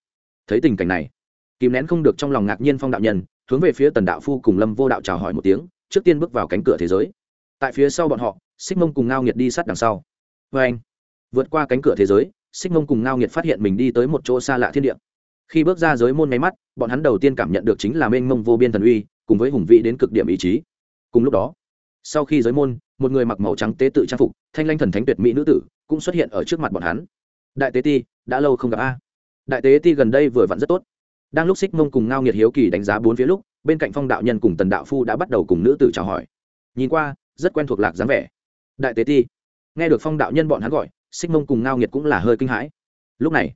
Thấy tình cảnh này, kìm nén không được trong lòng ngạc nhiên phong đạo nhân, hướng về phía tần đạo phu cùng lâm vô đạo chào hỏi một tiếng, trước tiên bước vào cánh cửa thế giới. Tại phía sau bọn họ, xích mông cùng ngao nghiệt đi sát đằng sau. Vê anh vượt qua cánh cửa thế giới, xích mông cùng ngao nghiệt phát hiện mình đi tới một chỗ xa lạ thiên địa khi bước ra giới môn máy mắt, bọn hắn đầu tiên cảm nhận được chính là mênh mông vô biên thần uy, cùng với hùng vị đến cực điểm ý chí. Cùng lúc đó, sau khi giới môn, một người mặc màu trắng tế tự trang phục, thanh lanh thần thánh tuyệt mỹ nữ tử, cũng xuất hiện ở trước mặt bọn hắn. Đại tế ti, đã lâu không gặp a. Đại tế ti gần đây vừa vặn rất tốt. Đang lúc xích mông cùng ngao nghiệt hiếu kỳ đánh giá bốn phía lúc, bên cạnh phong đạo nhân cùng tần đạo phu đã bắt đầu cùng nữ tử chào hỏi. Nhìn qua, rất quen thuộc lạc dáng vẻ. Đại tế ti, nghe được phong đạo nhân bọn hắn gọi, xích mông cùng ngao nghiệt cũng là hơi kinh hãi. Lúc này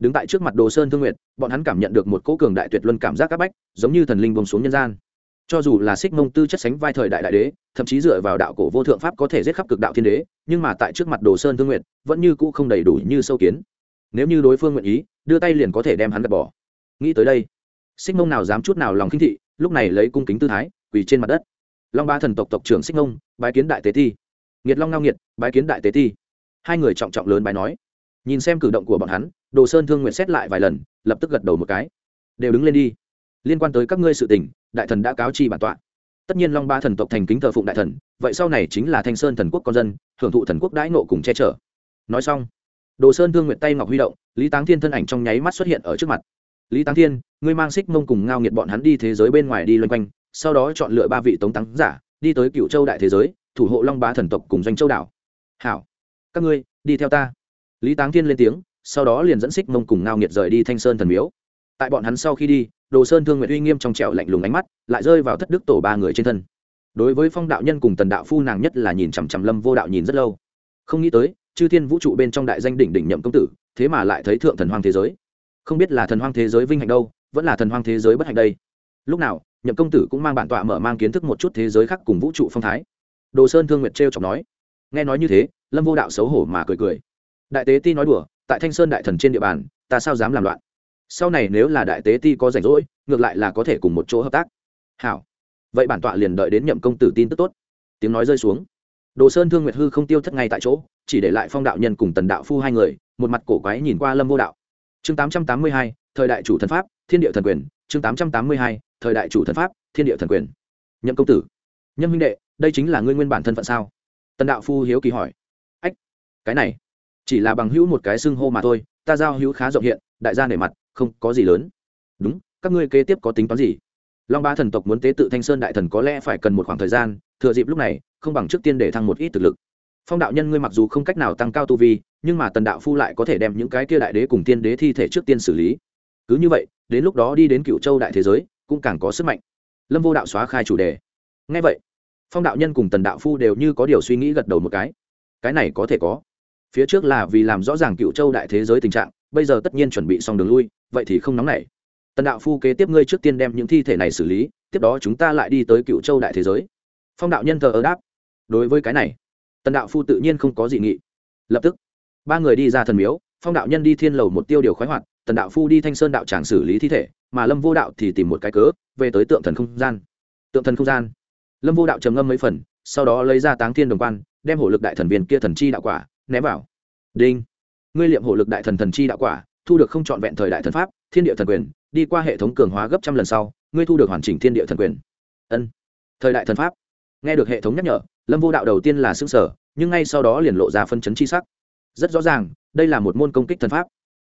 đứng tại trước mặt đồ sơn thương nguyệt bọn hắn cảm nhận được một cỗ cường đại tuyệt luân cảm giác áp bách giống như thần linh bông xuống nhân gian. Cho dù là xích mông tư chất sánh vai thời đại đại đế thậm chí dựa vào đạo cổ vô thượng pháp có thể giết khắp cực đạo thiên đế nhưng mà tại trước mặt đồ sơn thương nguyệt vẫn như cũ không đầy đủ như sâu kiến. Nếu như đối phương nguyện ý đưa tay liền có thể đem hắn gạt bỏ. Nghĩ tới đây xích mông nào dám chút nào lòng khinh thị lúc này lấy cung kính tư thái quỳ trên mặt đất. Long ba thần tộc tộc trưởng xích mông bái kiến đại tế thi, nghiệt long ngao nghiệt bái kiến đại tế thi. hai người trọng trọng lớn bái nói nhìn xem cử động của bọn hắn, đồ sơn thương nguyện xét lại vài lần, lập tức gật đầu một cái. Đều đứng lên đi. Liên quan tới các ngươi sự tình, đại thần đã cáo chi bản tọa. Tất nhiên long ba thần tộc thành kính thờ phụng đại thần, vậy sau này chính là thanh sơn thần quốc con dân hưởng thụ thần quốc đãi nộ cùng che chở. Nói xong, đồ sơn thương nguyện tay ngọc huy động, lý táng thiên thân ảnh trong nháy mắt xuất hiện ở trước mặt. Lý táng thiên, ngươi mang xích mông cùng ngao nghiệt bọn hắn đi thế giới bên ngoài đi loanh quanh, sau đó chọn lựa ba vị tống táng giả, đi tới cựu châu đại thế giới, thủ hộ long bá thần tộc cùng doanh châu đảo. Hảo. Các ngươi, đi theo ta lý táng thiên lên tiếng, sau đó liền dẫn xích mông cùng ngao nghiệt rời đi thanh sơn thần miếu. Tại bọn hắn sau khi đi, đồ sơn thương nguyện uy nghiêm trong trẻo lạnh lùng ánh mắt, lại rơi vào thất đức tổ ba người trên thân. Đối với phong đạo nhân cùng tần đạo phu nàng nhất là nhìn chằm chằm lâm vô đạo nhìn rất lâu. Không nghĩ tới, chư thiên vũ trụ bên trong đại danh đỉnh đỉnh nhậm công tử, thế mà lại thấy thượng thần hoang thế giới. Không biết là thần hoang thế giới vinh hạnh đâu, vẫn là thần hoang thế giới bất hạnh đây. Lúc nào, nhậm công tử cũng mang bản tọa mở mang kiến thức một chút thế giới khác cùng vũ trụ phong thái. Đồ sơn thương nguyệt trêu chọc nói. Nghe nói như thế, lâm vô đạo xấu hổ mà cười cười đại tế ti nói đùa, tại thanh sơn đại thần trên địa bàn, ta sao dám làm loạn? Sau này nếu là đại tế ti có rảnh rỗi, ngược lại là có thể cùng một chỗ hợp tác. Hảo. Vậy bản tọa liền đợi đến nhậm công tử tin tức tốt. Tiếng nói rơi xuống. Đồ sơn thương nguyệt hư không tiêu thất ngay tại chỗ, chỉ để lại phong đạo nhân cùng tần đạo phu hai người, một mặt cổ quái nhìn qua lâm vô đạo. Chương tám trăm tám mươi hai, thời đại chủ thần pháp, thiên địa thần quyền. Chương tám trăm tám mươi hai, thời đại chủ thần pháp, thiên địa thần quyền. Nhậm công tử. Nhâm huynh đệ, đây chính là ngươi nguyên bản thân phận sao? Tần đạo phu hiếu kỳ hỏi. Ách, cái này chỉ là bằng hữu một cái xưng hô mà thôi, ta giao hữu khá rộng hiện, đại gia nể mặt, không có gì lớn. Đúng, các ngươi kế tiếp có tính toán gì? Long ba thần tộc muốn tế tự thanh sơn đại thần có lẽ phải cần một khoảng thời gian, thừa dịp lúc này, không bằng trước tiên để thăng một ít thực lực. Phong đạo nhân ngươi mặc dù không cách nào tăng cao tu vi, nhưng mà tần đạo phu lại có thể đem những cái kia đại đế cùng tiên đế thi thể trước tiên xử lý. Cứ như vậy, đến lúc đó đi đến cựu châu đại thế giới, cũng càng có sức mạnh. Lâm vô đạo xóa khai chủ đề. Ngay vậy, phong đạo nhân cùng tần đạo phu đều như có điều suy nghĩ gật đầu một cái. Cái này có thể có phía trước là vì làm rõ ràng cựu châu đại thế giới tình trạng, bây giờ tất nhiên chuẩn bị xong đường lui, vậy thì không nóng nảy. Tần đạo phu kế tiếp ngươi trước tiên đem những thi thể này xử lý, tiếp đó chúng ta lại đi tới cựu châu đại thế giới. Phong đạo nhân thờ ơ đáp. Đối với cái này, tần đạo phu tự nhiên không có dị nghị. Lập tức, ba người đi ra thần miếu, phong đạo nhân đi thiên lầu một tiêu điều khoái hoạt, tần đạo phu đi thanh sơn đạo tràng xử lý thi thể, mà lâm vô đạo thì tìm một cái cớ, về tới tượng thần không gian. Tượng thần không gian. Lâm vô đạo trầm ngâm mấy phần, sau đó lấy ra táng thiên đồng quan, đem hổ lực đại thần viên kia thần chi đạo quả ném vào. Đinh. Ngươi liệm hổ lực đại thần thần chi đạo quả, thu được không trọn vẹn thời đại thần pháp, thiên địa thần quyền, đi qua hệ thống cường hóa gấp trăm lần sau, ngươi thu được hoàn chỉnh thiên địa thần quyền. Ân. Thời đại thần pháp. Nghe được hệ thống nhắc nhở, lâm vô đạo đầu tiên là xương sở nhưng ngay sau đó liền lộ ra phân chấn chi sắc. Rất rõ ràng, đây là một môn công kích thần pháp.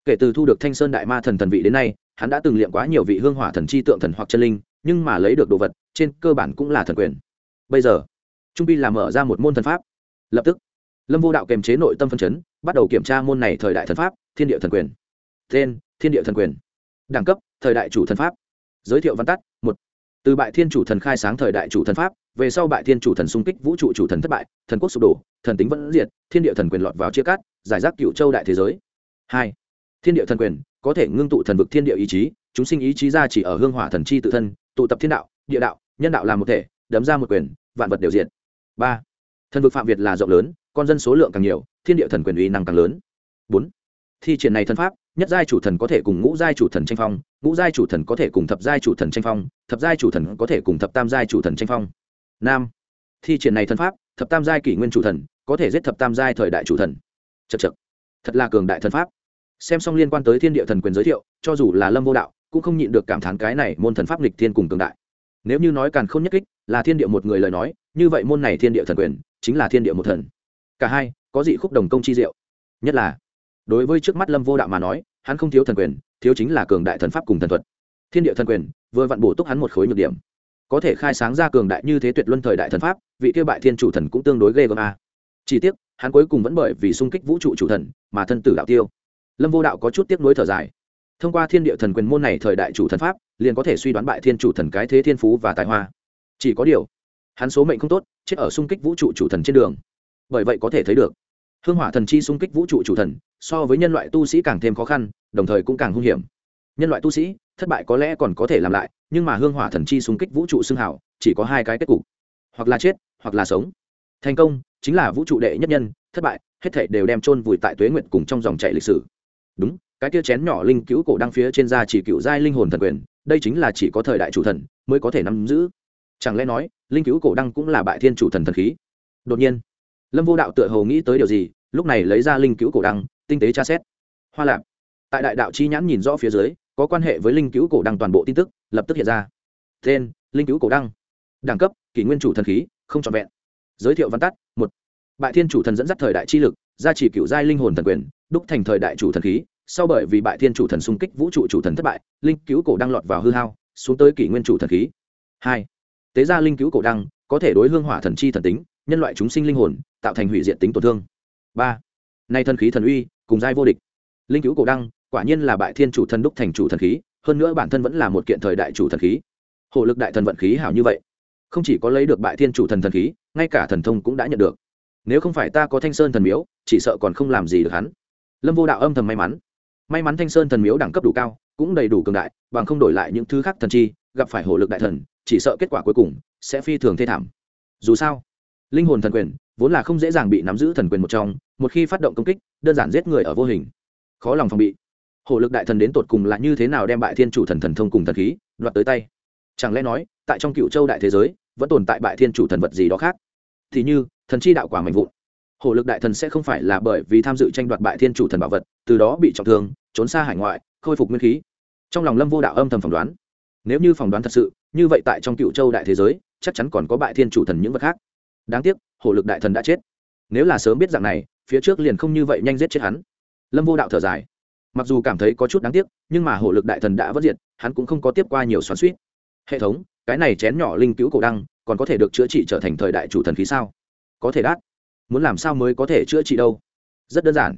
Kể từ thu được thanh sơn đại ma thần thần vị đến nay, hắn đã từng luyện quá nhiều vị hương hỏa thần chi tượng thần hoặc chân linh, nhưng mà lấy được đồ vật, trên cơ bản cũng là thần quyền. Bây giờ, trung pi làm mở ra một môn thần pháp. Lập tức lâm vô đạo kềm chế nội tâm phân chấn, bắt đầu kiểm tra môn này thời đại thần pháp, thiên địa thần quyền. Tên, thiên địa thần quyền. Đẳng cấp, thời đại chủ thần pháp. Giới thiệu văn tắt, một. Từ bại thiên chủ thần khai sáng thời đại chủ thần pháp, về sau bại thiên chủ thần xung kích vũ trụ chủ thần thất bại, thần quốc sụp đổ, thần tính vẫn diệt, thiên địa thần quyền lọt vào chia cắt, giải rác cựu châu đại thế giới. Hai. Thiên địa thần quyền, có thể ngưng tụ thần vực thiên địa ý chí, chúng sinh ý chí ra chỉ ở hương hỏa thần chi tự thân, tụ tập thiên đạo, địa đạo, nhân đạo làm một thể, đấm ra một quyền, vạn vật đều diện ba. Thần vực phạm việt là rộng lớn con dân số lượng càng nhiều, thiên địa thần quyền uy năng càng lớn. Bốn, thi triển này thần pháp, nhất giai chủ thần có thể cùng ngũ giai chủ thần tranh phong, ngũ giai chủ thần có thể cùng thập giai chủ thần tranh phong, thập giai chủ thần có thể cùng thập tam giai chủ thần tranh phong. Năm thi triển này thần pháp, thập tam giai kỷ nguyên chủ thần, có thể giết thập tam giai thời đại chủ thần. Chật chật thật là cường đại thần pháp. Xem xong liên quan tới thiên địa thần quyền giới thiệu, cho dù là lâm vô đạo, cũng không nhịn được cảm thán cái này môn thần pháp lịch thiên cùng cường đại. Nếu như nói càn không nhất kích là thiên địa một người lời nói, như vậy môn này thiên địa thần quyền chính là thiên địa một thần cả hai, có dị khúc đồng công chi diệu. Nhất là, đối với trước mắt lâm vô đạo mà nói, hắn không thiếu thần quyền, thiếu chính là cường đại thần pháp cùng thần thuật. Thiên địa thần quyền, vừa vặn bổ túc hắn một khối nhược điểm. Có thể khai sáng ra cường đại như thế tuyệt luân thời đại thần pháp, vị kia bại thiên chủ thần cũng tương đối ghê gớm a. Chỉ tiếc, hắn cuối cùng vẫn bởi vì xung kích vũ trụ chủ thần mà thân tử đạo tiêu. Lâm vô đạo có chút tiếc nuối thở dài. Thông qua thiên địa thần quyền môn này thời đại chủ thần pháp, liền có thể suy đoán bại thiên chủ thần cái thế thiên phú và tài hoa. Chỉ có điều, hắn số mệnh không tốt, chết ở xung kích vũ trụ chủ thần trên đường bởi vậy có thể thấy được. Hương hỏa thần chi xung kích vũ trụ chủ thần, so với nhân loại tu sĩ càng thêm khó khăn, đồng thời cũng càng hung hiểm. Nhân loại tu sĩ, thất bại có lẽ còn có thể làm lại, nhưng mà hương hỏa thần chi xung kích vũ trụ xưng hảo, chỉ có hai cái kết cục. Hoặc là chết, hoặc là sống. Thành công, chính là vũ trụ đệ nhất nhân, thất bại, hết thể đều đem chôn vùi tại tuế nguyện cùng trong dòng chảy lịch sử. Đúng, cái kia chén nhỏ linh cứu cổ đăng phía trên da chỉ cựu giai linh hồn thần quyền, đây chính là chỉ có thời đại chủ thần mới có thể nắm giữ. Chẳng lẽ nói, linh cứu cổ đăng cũng là bại thiên chủ thần thần khí? Đột nhiên lâm vô đạo tựa hồ nghĩ tới điều gì, lúc này lấy ra linh cứu cổ đăng, tinh tế tra xét. Hoa lạp. Tại đại đạo chi nhãn nhìn rõ phía dưới, có quan hệ với linh cứu cổ đăng toàn bộ tin tức, lập tức hiện ra. Tên, linh cứu cổ đăng. Đẳng cấp, kỷ nguyên chủ thần khí, không trọn vẹn. Giới thiệu văn tắt, một. Bại thiên chủ thần dẫn dắt thời đại chi lực, gia trì cựu giai linh hồn thần quyền, đúc thành thời đại chủ thần khí, sau bởi vì bại thiên chủ thần xung kích vũ trụ chủ thần thất bại, linh cứu cổ đăng lọt vào hư hao, xuống tới kỷ nguyên chủ thần khí. Hai. Tế gia linh cứu cổ đăng, có thể đối hương hỏa thần chi thần tính nhân loại chúng sinh linh hồn, tạo thành hủy diện tính tổn thương. Ba, nay thần khí thần uy, cùng giai vô địch. Linh cứu cổ đăng, quả nhiên là bại thiên chủ thần đúc thành chủ thần khí, hơn nữa bản thân vẫn là một kiện thời đại chủ thần khí. Hộ lực đại thần vận khí hảo như vậy. Không chỉ có lấy được bại thiên chủ thần thần khí, ngay cả thần thông cũng đã nhận được. Nếu không phải ta có thanh sơn thần miếu, chỉ sợ còn không làm gì được hắn. Lâm vô đạo âm thầm may mắn. May mắn thanh sơn thần miếu đẳng cấp đủ cao, cũng đầy đủ cường đại, bằng không đổi lại những thứ khác thần chi, gặp phải hộ lực đại thần, chỉ sợ kết quả cuối cùng sẽ phi thường thê thảm. Dù sao linh hồn thần quyền vốn là không dễ dàng bị nắm giữ thần quyền một trong, một khi phát động công kích, đơn giản giết người ở vô hình. Khó lòng phòng bị. Hổ lực đại thần đến tột cùng là như thế nào đem bại thiên chủ thần thần thông cùng thần khí đoạt tới tay? Chẳng lẽ nói, tại trong cựu châu đại thế giới, vẫn tồn tại bại thiên chủ thần vật gì đó khác? Thì như, thần chi đạo quả mạnh vụn. Hổ lực đại thần sẽ không phải là bởi vì tham dự tranh đoạt bại thiên chủ thần bảo vật, từ đó bị trọng thương, trốn xa hải ngoại, khôi phục nguyên khí. Trong lòng lâm vô đạo âm thầm phỏng đoán. Nếu như phỏng đoán thật sự, như vậy tại trong cựu châu đại thế giới, chắc chắn còn có bại thiên chủ thần những vật khác đáng tiếc, Hổ lực đại thần đã chết. Nếu là sớm biết dạng này, phía trước liền không như vậy nhanh giết chết hắn. Lâm vô đạo thở dài. Mặc dù cảm thấy có chút đáng tiếc, nhưng mà Hổ lực đại thần đã vất diệt, hắn cũng không có tiếp qua nhiều xoắn suýt hệ thống, cái này chén nhỏ linh cứu cổ đăng, còn có thể được chữa trị trở thành thời đại chủ thần khí sao? Có thể đắt muốn làm sao mới có thể chữa trị đâu? Rất đơn giản.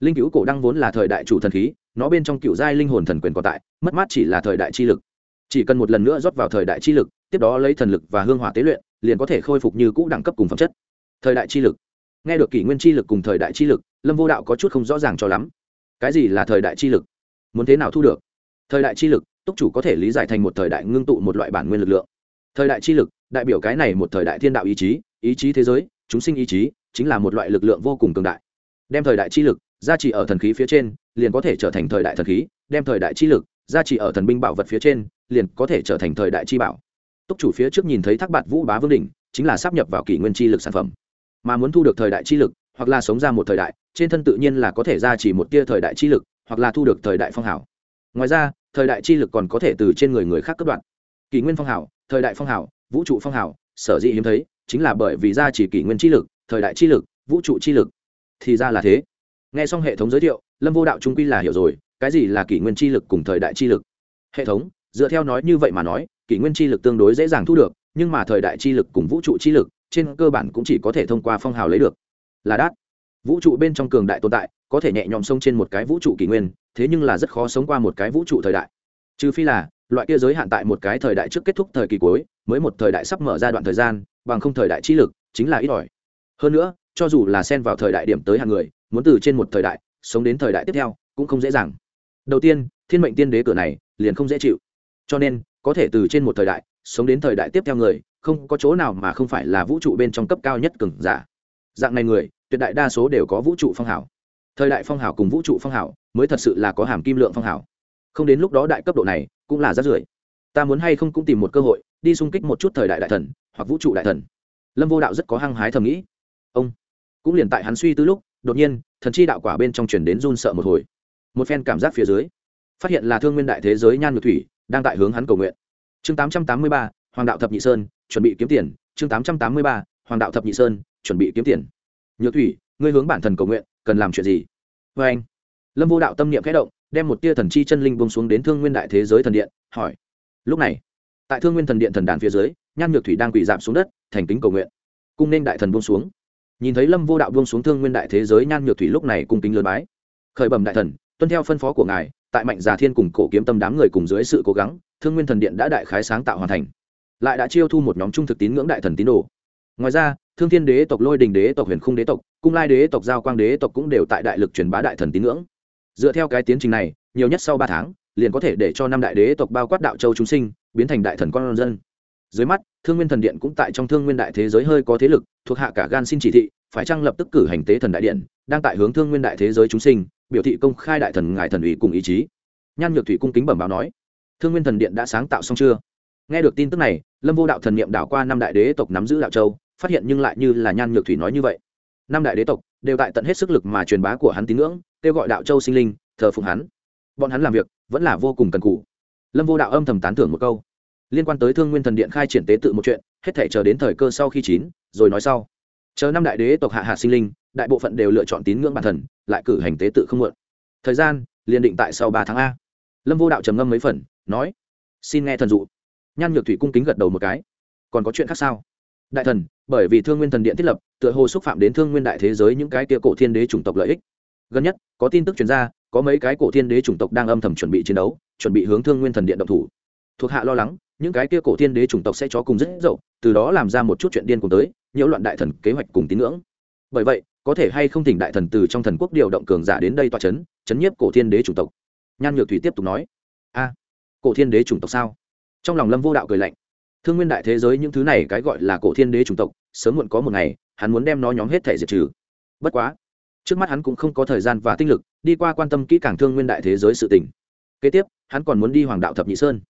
Linh cứu cổ đăng vốn là thời đại chủ thần khí, nó bên trong cựu giai linh hồn thần quyền còn tại, mất mát chỉ là thời đại chi lực. Chỉ cần một lần nữa rót vào thời đại chi lực, tiếp đó lấy thần lực và hương hỏa tế luyện liền có thể khôi phục như cũ đẳng cấp cùng phẩm chất. Thời đại chi lực. Nghe được kỷ nguyên chi lực cùng thời đại chi lực, lâm vô đạo có chút không rõ ràng cho lắm. Cái gì là thời đại chi lực? Muốn thế nào thu được? Thời đại chi lực, túc chủ có thể lý giải thành một thời đại ngưng tụ một loại bản nguyên lực lượng. Thời đại chi lực, đại biểu cái này một thời đại thiên đạo ý chí ý chí thế giới, chúng sinh ý chí, chính là một loại lực lượng vô cùng cường đại. Đem thời đại chi lực, gia trì ở thần khí phía trên, liền có thể trở thành thời đại thần khí. Đem thời đại chi lực, gia trì ở thần binh bảo vật phía trên, liền có thể trở thành thời đại chi bảo túc chủ phía trước nhìn thấy thác bạt vũ bá vương đỉnh, chính là sắp nhập vào kỷ nguyên chi lực sản phẩm. Mà muốn thu được thời đại chi lực, hoặc là sống ra một thời đại, trên thân tự nhiên là có thể ra chỉ một tia thời đại chi lực, hoặc là thu được thời đại phong hảo ngoài ra, thời đại chi lực còn có thể từ trên người người khác cấp đoạn kỷ nguyên phong hảo thời đại phong hảo vũ trụ phong hảo sở dĩ hiếm thấy, chính là bởi vì ra chỉ kỷ nguyên chi lực, thời đại chi lực, vũ trụ chi lực. Thì ra là thế. Nghe xong hệ thống giới thiệu, lâm vô đạo trung quy là hiểu rồi, cái gì là kỷ nguyên chi lực cùng thời đại chi lực? Hệ thống dựa theo nói như vậy mà nói, kỷ nguyên chi lực tương đối dễ dàng thu được, nhưng mà thời đại chi lực cùng vũ trụ chi lực, trên cơ bản cũng chỉ có thể thông qua phong hào lấy được. Là đắt vũ trụ bên trong cường đại tồn tại, có thể nhẹ nhõm sông trên một cái vũ trụ kỷ nguyên, thế nhưng là rất khó sống qua một cái vũ trụ thời đại. Trừ phi là, loại kia giới hạn tại một cái thời đại trước kết thúc thời kỳ cuối, mới một thời đại sắp mở ra đoạn thời gian, bằng không thời đại chi lực, chính là ít ỏi. Hơn nữa, cho dù là xen vào thời đại điểm tới hàng người, muốn từ trên một thời đại, sống đến thời đại tiếp theo, cũng không dễ dàng. Đầu tiên, thiên mệnh tiên đế cửa này, liền không dễ chịu cho nên, có thể từ trên một thời đại, sống đến thời đại tiếp theo người, không có chỗ nào mà không phải là vũ trụ bên trong cấp cao nhất cường giả. Dạng này người, tuyệt đại đa số đều có vũ trụ phong hảo. Thời đại phong hảo cùng vũ trụ phong hảo, mới thật sự là có hàm kim lượng phong hảo. Không đến lúc đó đại cấp độ này, cũng là rất rưởi. Ta muốn hay không cũng tìm một cơ hội, đi xung kích một chút thời đại đại thần, hoặc vũ trụ đại thần. Lâm vô đạo rất có hăng hái thầm nghĩ. Ông, cũng liền tại hắn suy tư lúc, đột nhiên, thần chi đạo quả bên trong chuyển đến run sợ một hồi. Một phen cảm giác phía dưới, phát hiện là thương nguyên đại thế giới nhan ngược thủy đang tại hướng hắn cầu nguyện. Chương tám trăm tám mươi ba, hoàng đạo thập nhị sơn, chuẩn bị kiếm tiền. Chương tám trăm tám mươi ba, hoàng đạo thập nhị sơn, chuẩn bị kiếm tiền. Nhược thủy, ngươi hướng bản thần cầu nguyện, cần làm chuyện gì? Vê anh, lâm vô đạo tâm niệm khẽ động, đem một tia thần chi chân linh bông xuống đến thương nguyên đại thế giới thần điện, hỏi. Lúc này, tại thương nguyên thần điện thần đàn phía dưới nhan nhược thủy đang quỳ giảm xuống đất, thành kính cầu nguyện. Cung nên đại thần buông xuống. Nhìn thấy lâm vô đạo buông xuống thương nguyên đại thế giới nhan nhược thủy lúc này cung kính lớn bái. Khởi bẩm đại thần, tuân theo phân phó của ngài tại mạnh già thiên cùng cổ kiếm tâm đám người cùng dưới sự cố gắng, thương nguyên thần điện đã đại khái sáng tạo hoàn thành, lại đã chiêu thu một nhóm trung thực tín ngưỡng đại thần tín đồ. Ngoài ra, thương thiên đế tộc, lôi đình đế tộc, huyền khung đế tộc, cung lai đế tộc, giao quang đế tộc cũng đều tại đại lực truyền bá đại thần tín ngưỡng. Dựa theo cái tiến trình này, nhiều nhất sau ba tháng, liền có thể để cho năm đại đế tộc bao quát đạo châu chúng sinh, biến thành đại thần con dân. Dưới mắt, thương nguyên thần điện cũng tại trong thương nguyên đại thế giới hơi có thế lực, thuộc hạ cả gan xin chỉ thị, phải chăng lập tức cử hành tế thần đại điện, đang tại hướng thương nguyên đại thế giới chúng sinh biểu thị công khai đại thần ngài thần ủy cùng ý chí. Nhan nhược thủy cung kính bẩm báo nói, thương nguyên thần điện đã sáng tạo xong chưa? Nghe được tin tức này, lâm vô đạo thần niệm đảo qua năm đại đế tộc nắm giữ đạo châu, phát hiện nhưng lại như là nhan nhược thủy nói như vậy. Năm đại đế tộc đều tại tận hết sức lực mà truyền bá của hắn tín ngưỡng, kêu gọi đạo châu sinh linh, thờ phụng hắn. Bọn hắn làm việc vẫn là vô cùng cần cụ lâm vô đạo âm thầm tán thưởng một câu. Liên quan tới thương nguyên thần điện khai triển tế tự một chuyện, hết thể chờ đến thời cơ sau khi chín, rồi nói sau. Chờ năm đại đế tộc hạ hạ sinh linh, đại bộ phận đều lựa chọn tín ngưỡng bản thần lại cử hành tế tự không muộn thời gian, liền định tại sau ba tháng a. Lâm vô đạo trầm ngâm mấy phần, nói, xin nghe thần dụ. Nhan nhược thủy cung kính gật đầu một cái. Còn có chuyện khác sao? Đại thần, bởi vì thương nguyên thần điện thiết lập, tựa hồ xúc phạm đến thương nguyên đại thế giới những cái kia cổ thiên đế chủng tộc lợi ích. Gần nhất, có tin tức chuyển ra, có mấy cái cổ thiên đế chủng tộc đang âm thầm chuẩn bị chiến đấu, chuẩn bị hướng thương nguyên thần điện động thủ. Thuộc hạ lo lắng, những cái kia cổ thiên đế chủng tộc sẽ cho cùng rất dậu, từ đó làm ra một chút chuyện điên cùng tới, nhiễu loạn đại thần kế hoạch cùng tín ngưỡng. Bởi vậy có thể hay không thỉnh đại thần từ trong thần quốc điều động cường giả đến đây toa chấn chấn nhiếp cổ thiên đế chủng tộc. Nhan nhược thủy tiếp tục nói, a, cổ thiên đế chủng tộc sao? Trong lòng lâm vô đạo cười lạnh, thương nguyên đại thế giới những thứ này cái gọi là cổ thiên đế chủng tộc, sớm muộn có một ngày, hắn muốn đem nó nhóm hết thể diệt trừ. Bất quá, trước mắt hắn cũng không có thời gian và tinh lực đi qua quan tâm kỹ càng thương nguyên đại thế giới sự tình. Kế tiếp, hắn còn muốn đi hoàng đạo thập nhị sơn.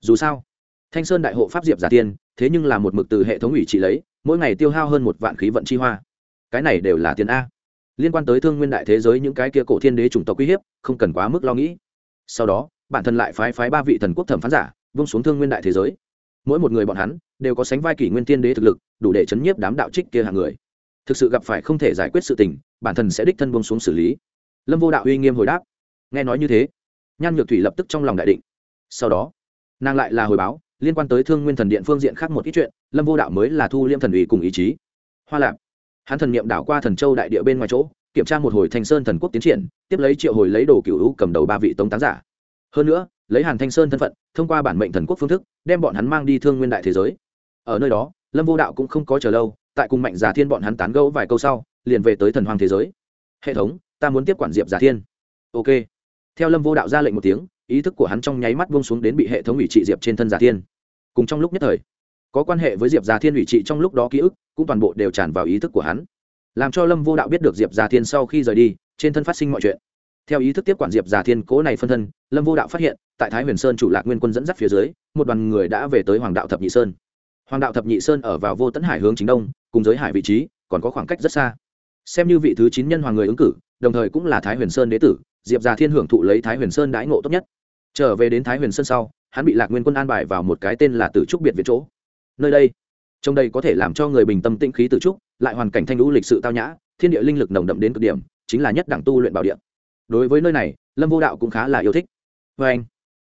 Dù sao, thanh sơn đại hộ pháp diệp giả tiên, thế nhưng là một mực từ hệ thống ủy trị lấy, mỗi ngày tiêu hao hơn một vạn khí vận chi hoa cái này đều là tiền a. Liên quan tới thương nguyên đại thế giới những cái kia cổ thiên đế chủng tộc uy hiếp, không cần quá mức lo nghĩ. Sau đó, bản thân lại phái phái ba vị thần quốc thẩm phán giả, vung xuống thương nguyên đại thế giới. Mỗi một người bọn hắn, đều có sánh vai kỷ nguyên tiên đế thực lực, đủ để chấn nhiếp đám đạo trích kia hàng người. Thực sự gặp phải không thể giải quyết sự tình, bản thân sẽ đích thân vung xuống xử lý. Lâm vô đạo uy nghiêm hồi đáp. Nghe nói như thế, nhan nhược thủy lập tức trong lòng đại định. Sau đó, nàng lại là hồi báo, liên quan tới thương nguyên thần điện phương diện khác một ít chuyện, lâm vô đạo mới là thu liêm thần ủy cùng ý chí. Hoa lạp hắn thần niệm đảo qua thần châu đại địa bên ngoài chỗ, kiểm tra một hồi thanh sơn thần quốc tiến triển, tiếp lấy triệu hồi lấy đồ cựu hữu cầm đầu ba vị tống tán giả. Hơn nữa, lấy hàn thanh sơn thân phận, thông qua bản mệnh thần quốc phương thức, đem bọn hắn mang đi thương nguyên đại thế giới. Ở nơi đó, lâm vô đạo cũng không có chờ lâu, tại cùng mạnh giả thiên bọn hắn tán gẫu vài câu sau, liền về tới thần hoàng thế giới. Hệ thống, ta muốn tiếp quản diệp giả thiên. Ok. Theo lâm vô đạo ra lệnh một tiếng, ý thức của hắn trong nháy mắt buông xuống đến bị hệ thống ủy trị diệp trên thân giả thiên. Cùng trong lúc nhất thời có quan hệ với diệp Gia thiên ủy trị trong lúc đó ký ức, cũng toàn bộ đều tràn vào ý thức của hắn. Làm cho lâm vô đạo biết được diệp Gia thiên sau khi rời đi, trên thân phát sinh mọi chuyện. Theo ý thức tiếp quản diệp Gia thiên cố này phân thân, lâm vô đạo phát hiện, tại thái huyền sơn chủ lạc nguyên quân dẫn dắt phía dưới, một đoàn người đã về tới hoàng đạo thập nhị sơn. Hoàng đạo thập nhị sơn ở vào vô tấn hải hướng chính đông, cùng giới hải vị trí, còn có khoảng cách rất xa. Xem như vị thứ chín nhân hoàng người ứng cử, đồng thời cũng là thái huyền sơn đế tử, diệp già thiên hưởng thụ lấy thái huyền sơn đãi ngộ tốt nhất. Trở về đến thái huyền sơn sau, hắn bị lạc nguyên quân an bài vào một cái tên là tử trúc biệt viện chỗ nơi đây. Trong đây có thể làm cho người bình tâm tĩnh khí tự trúc, lại hoàn cảnh thanh lũ lịch sự tao nhã, thiên địa linh lực nồng đậm đến cực điểm, chính là nhất đẳng tu luyện bảo địa. Đối với nơi này, lâm vô đạo cũng khá là yêu thích. Vê anh,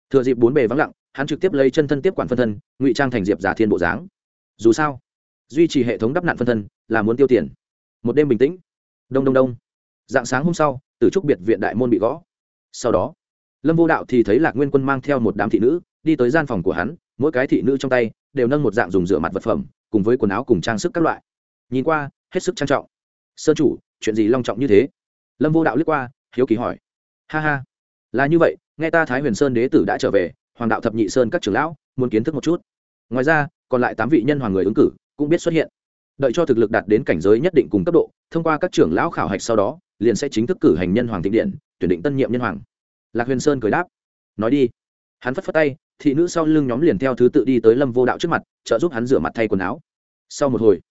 thừa dịp bốn bề vắng lặng, hắn trực tiếp lấy chân thân tiếp quản phân thân, ngụy trang thành diệp giả thiên bộ dáng. Dù sao, duy trì hệ thống đắp nạn phân thân là muốn tiêu tiền. Một đêm bình tĩnh. Đông đông đông. Dạng sáng hôm sau, từ trúc biệt viện đại môn bị gõ. Sau đó, lâm vô đạo thì thấy lạc nguyên quân mang theo một đám thị nữ, đi tới gian phòng của hắn, mỗi cái thị nữ trong tay đều nâng một dạng dùng rửa mặt vật phẩm, cùng với quần áo cùng trang sức các loại. Nhìn qua, hết sức trang trọng. Sơn chủ, chuyện gì long trọng như thế? Lâm vô đạo liếc qua, hiếu kỳ hỏi. Ha ha, là như vậy, nghe ta thái huyền sơn đế tử đã trở về, hoàng đạo thập nhị sơn các trưởng lão, muốn kiến thức một chút. Ngoài ra, còn lại tám vị nhân hoàng người ứng cử, cũng biết xuất hiện. Đợi cho thực lực đạt đến cảnh giới nhất định cùng cấp độ, thông qua các trưởng lão khảo hạch sau đó, liền sẽ chính thức cử hành nhân hoàng thịnh điện, tuyển định tân nhiệm nhân hoàng. Lạc huyền sơn cười đáp. Nói đi. Hắn phất phất tay thị nữ sau lưng nhóm liền theo thứ tự đi tới lâm vô đạo trước mặt, trợ giúp hắn rửa mặt thay quần áo. Sau một hồi,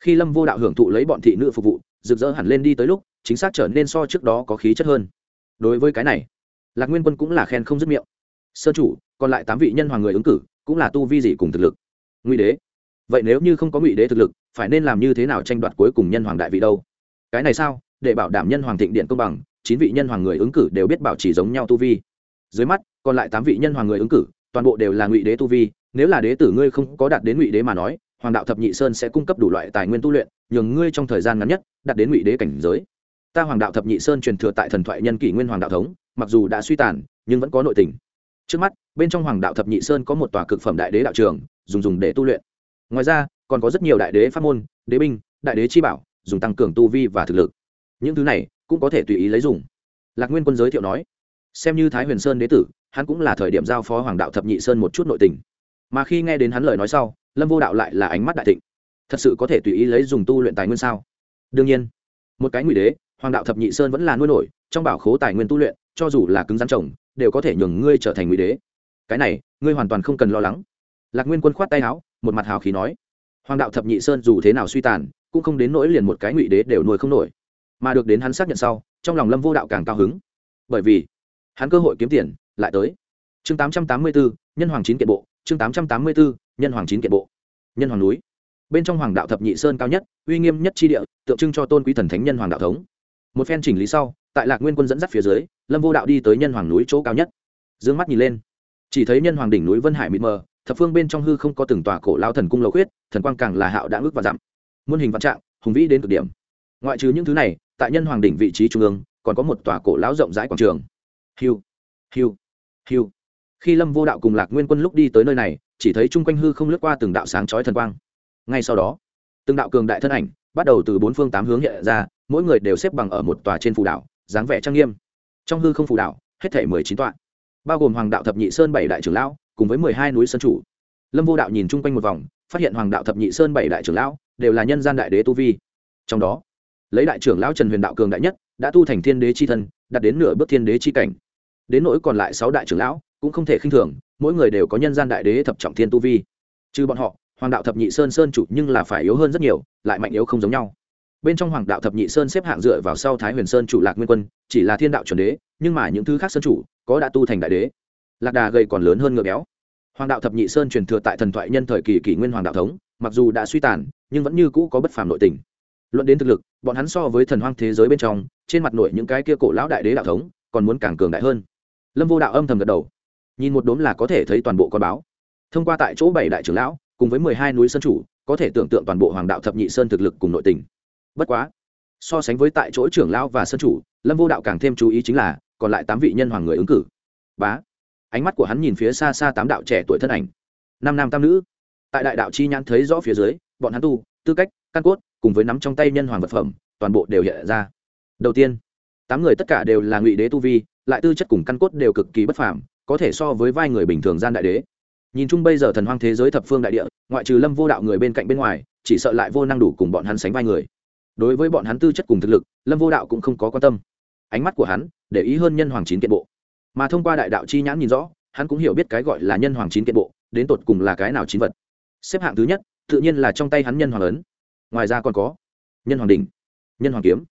khi lâm vô đạo hưởng thụ lấy bọn thị nữ phục vụ, rực rỡ hẳn lên đi tới lúc, chính xác trở nên so trước đó có khí chất hơn. Đối với cái này, lạc nguyên quân cũng là khen không dứt miệng. Sơn chủ, còn lại tám vị nhân hoàng người ứng cử, cũng là tu vi gì cùng thực lực? Ngụy đế. Vậy nếu như không có ngụy đế thực lực, phải nên làm như thế nào tranh đoạt cuối cùng nhân hoàng đại vị đâu? Cái này sao? Để bảo đảm nhân hoàng thịnh điện công bằng, chín vị nhân hoàng người ứng cử đều biết bảo trì giống nhau tu vi. Dưới mắt, còn lại tám vị nhân hoàng người ứng cử toàn bộ đều là ngụy đế tu vi, nếu là đế tử ngươi không có đạt đến ngụy đế mà nói, hoàng đạo thập nhị sơn sẽ cung cấp đủ loại tài nguyên tu luyện, nhường ngươi trong thời gian ngắn nhất đạt đến ngụy đế cảnh giới. Ta hoàng đạo thập nhị sơn truyền thừa tại thần thoại nhân kỷ nguyên hoàng đạo thống, mặc dù đã suy tàn, nhưng vẫn có nội tình. Trước mắt, bên trong hoàng đạo thập nhị sơn có một tòa cực phẩm đại đế đạo trường, dùng dùng để tu luyện. Ngoài ra, còn có rất nhiều đại đế pháp môn, đế binh, đại đế chi bảo, dùng tăng cường tu vi và thực lực. Những thứ này cũng có thể tùy ý lấy dùng. Lạc nguyên quân giới thiệu nói xem như thái huyền sơn đế tử, hắn cũng là thời điểm giao phó hoàng đạo thập nhị sơn một chút nội tình. Mà khi nghe đến hắn lời nói sau, lâm vô đạo lại là ánh mắt đại thịnh. Thật sự có thể tùy ý lấy dùng tu luyện tài nguyên sao? Đương nhiên, một cái ngụy đế, hoàng đạo thập nhị sơn vẫn là nuôi nổi, trong bảo khố tài nguyên tu luyện, cho dù là cứng rắn trồng đều có thể nhường ngươi trở thành ngụy đế. Cái này, ngươi hoàn toàn không cần lo lắng. Lạc nguyên quân khoát tay áo, một mặt hào khí nói, hoàng đạo thập nhị sơn dù thế nào suy tàn, cũng không đến nỗi liền một cái ngụy đế đều nuôi không nổi. Mà được đến hắn xác nhận sau, trong lòng lâm vô đạo càng cao hứng. Bởi vì hắn cơ hội kiếm tiền lại tới. Chương tám trăm tám mươi bốn nhân hoàng chín kiện bộ, chương tám trăm tám mươi bốn nhân hoàng chín kiện bộ. Nhân hoàng núi. Bên trong hoàng đạo thập nhị sơn cao nhất, uy nghiêm nhất tri địa, tượng trưng cho tôn quý thần thánh nhân hoàng đạo thống. Một phen chỉnh lý sau, tại lạc nguyên quân dẫn dắt phía dưới, lâm vô đạo đi tới nhân hoàng núi chỗ cao nhất. D ư ơ n g mắt nhìn lên. Chỉ thấy nhân hoàng đỉnh núi vân hải mịt mờ, thập phương bên trong hư không có từng tòa cổ lao thần cung lầu khuyết, thần quang càng là hạo đã ước và dặm. Muôn hình vạn trạng, hùng vĩ đến cực điểm. Ngoại trừ những thứ này, tại nhân hoàng đỉnh vị trí trung ương, còn có một tòa cổ lão rộng rãi quảng trường hiu hiu hiu. Khi lâm vô đạo cùng lạc nguyên quân lúc đi tới nơi này, chỉ thấy chung quanh hư không lướt qua từng đạo sáng chói thần quang. Ngay sau đó, từng đạo cường đại thân ảnh bắt đầu từ bốn phương tám hướng hiện ra, mỗi người đều xếp bằng ở một tòa trên phù đảo, dáng vẻ trang nghiêm. Trong hư không phù đảo, hết thể mười chín tọa, bao gồm hoàng đạo thập nhị sơn bảy đại trưởng lão, cùng với mười hai núi sơn chủ. Lâm vô đạo nhìn chung quanh một vòng, phát hiện hoàng đạo thập nhị sơn bảy đại trưởng lão đều là nhân gian đại đế tu vi. Trong đó, lấy đại trưởng lão trần huyền đạo cường đại nhất, đã tu thành thiên đế c h i thân, đạt đến nửa bước thiên đế c h i cảnh đến nỗi còn lại sáu đại trưởng lão, cũng không thể khinh thường, mỗi người đều có nhân gian đại đế thập trọng thiên tu vi. Trừ bọn họ, hoàng đạo thập nhị sơn sơn chủ nhưng là phải yếu hơn rất nhiều, lại mạnh yếu không giống nhau. Bên trong hoàng đạo thập nhị sơn xếp hạng dựa vào sau thái huyền sơn chủ lạc nguyên quân, chỉ là thiên đạo chuẩn đế, nhưng mà những thứ khác sơn chủ có đã tu thành đại đế. Lạc đà gây còn lớn hơn ngựa béo. Hoàng đạo thập nhị sơn truyền thừa tại thần thoại nhân thời kỳ kỷ nguyên hoàng đạo thống, mặc dù đã suy tàn, nhưng vẫn như cũ có bất phàm nội tình. Luận đến thực lực, bọn hắn so với thần hoang thế giới bên trong, trên mặt nội những cái kia cổ lão đại đế đạo thống, còn muốn càng cường đại hơn lâm vô đạo âm thầm gật đầu. Nhìn một đốm là có thể thấy toàn bộ con báo. Thông qua tại chỗ bảy đại trưởng lão, cùng với mười hai núi sơn chủ, có thể tưởng tượng toàn bộ hoàng đạo thập nhị sơn thực lực cùng nội tình. Bất quá, so sánh với tại chỗ trưởng lão và sơn chủ, lâm vô đạo càng thêm chú ý chính là, còn lại tám vị nhân hoàng người ứng cử. Bá. Ánh mắt của hắn nhìn phía xa xa tám đạo trẻ tuổi thân ảnh. Năm nam tam nữ. Tại đại đạo chi nhãn thấy rõ phía dưới, bọn hắn tu, tư cách, căn cốt, cùng với nắm trong tay nhân hoàng vật phẩm, toàn bộ đều hiện ra. Đầu tiên tám người tất cả đều là ngụy đế tu vi, lại tư chất cùng căn cốt đều cực kỳ bất phàm, có thể so với vai người bình thường gian đại đế. Nhìn chung bây giờ thần hoang thế giới thập phương đại địa, ngoại trừ lâm vô đạo người bên cạnh bên ngoài, chỉ sợ lại vô năng đủ cùng bọn hắn sánh vai người. Đối với bọn hắn tư chất cùng thực lực, lâm vô đạo cũng không có quan tâm. Ánh mắt của hắn, để ý hơn nhân hoàng chín kiện bộ. Mà thông qua đại đạo chi nhãn nhìn rõ, hắn cũng hiểu biết cái gọi là nhân hoàng chín kiện bộ, đến tột cùng là cái nào chín vật. Xếp hạng thứ nhất, tự nhiên là trong tay hắn nhân hoàng ấn. Ngoài ra còn có nhân hoàng đình nhân hoàng kiếm,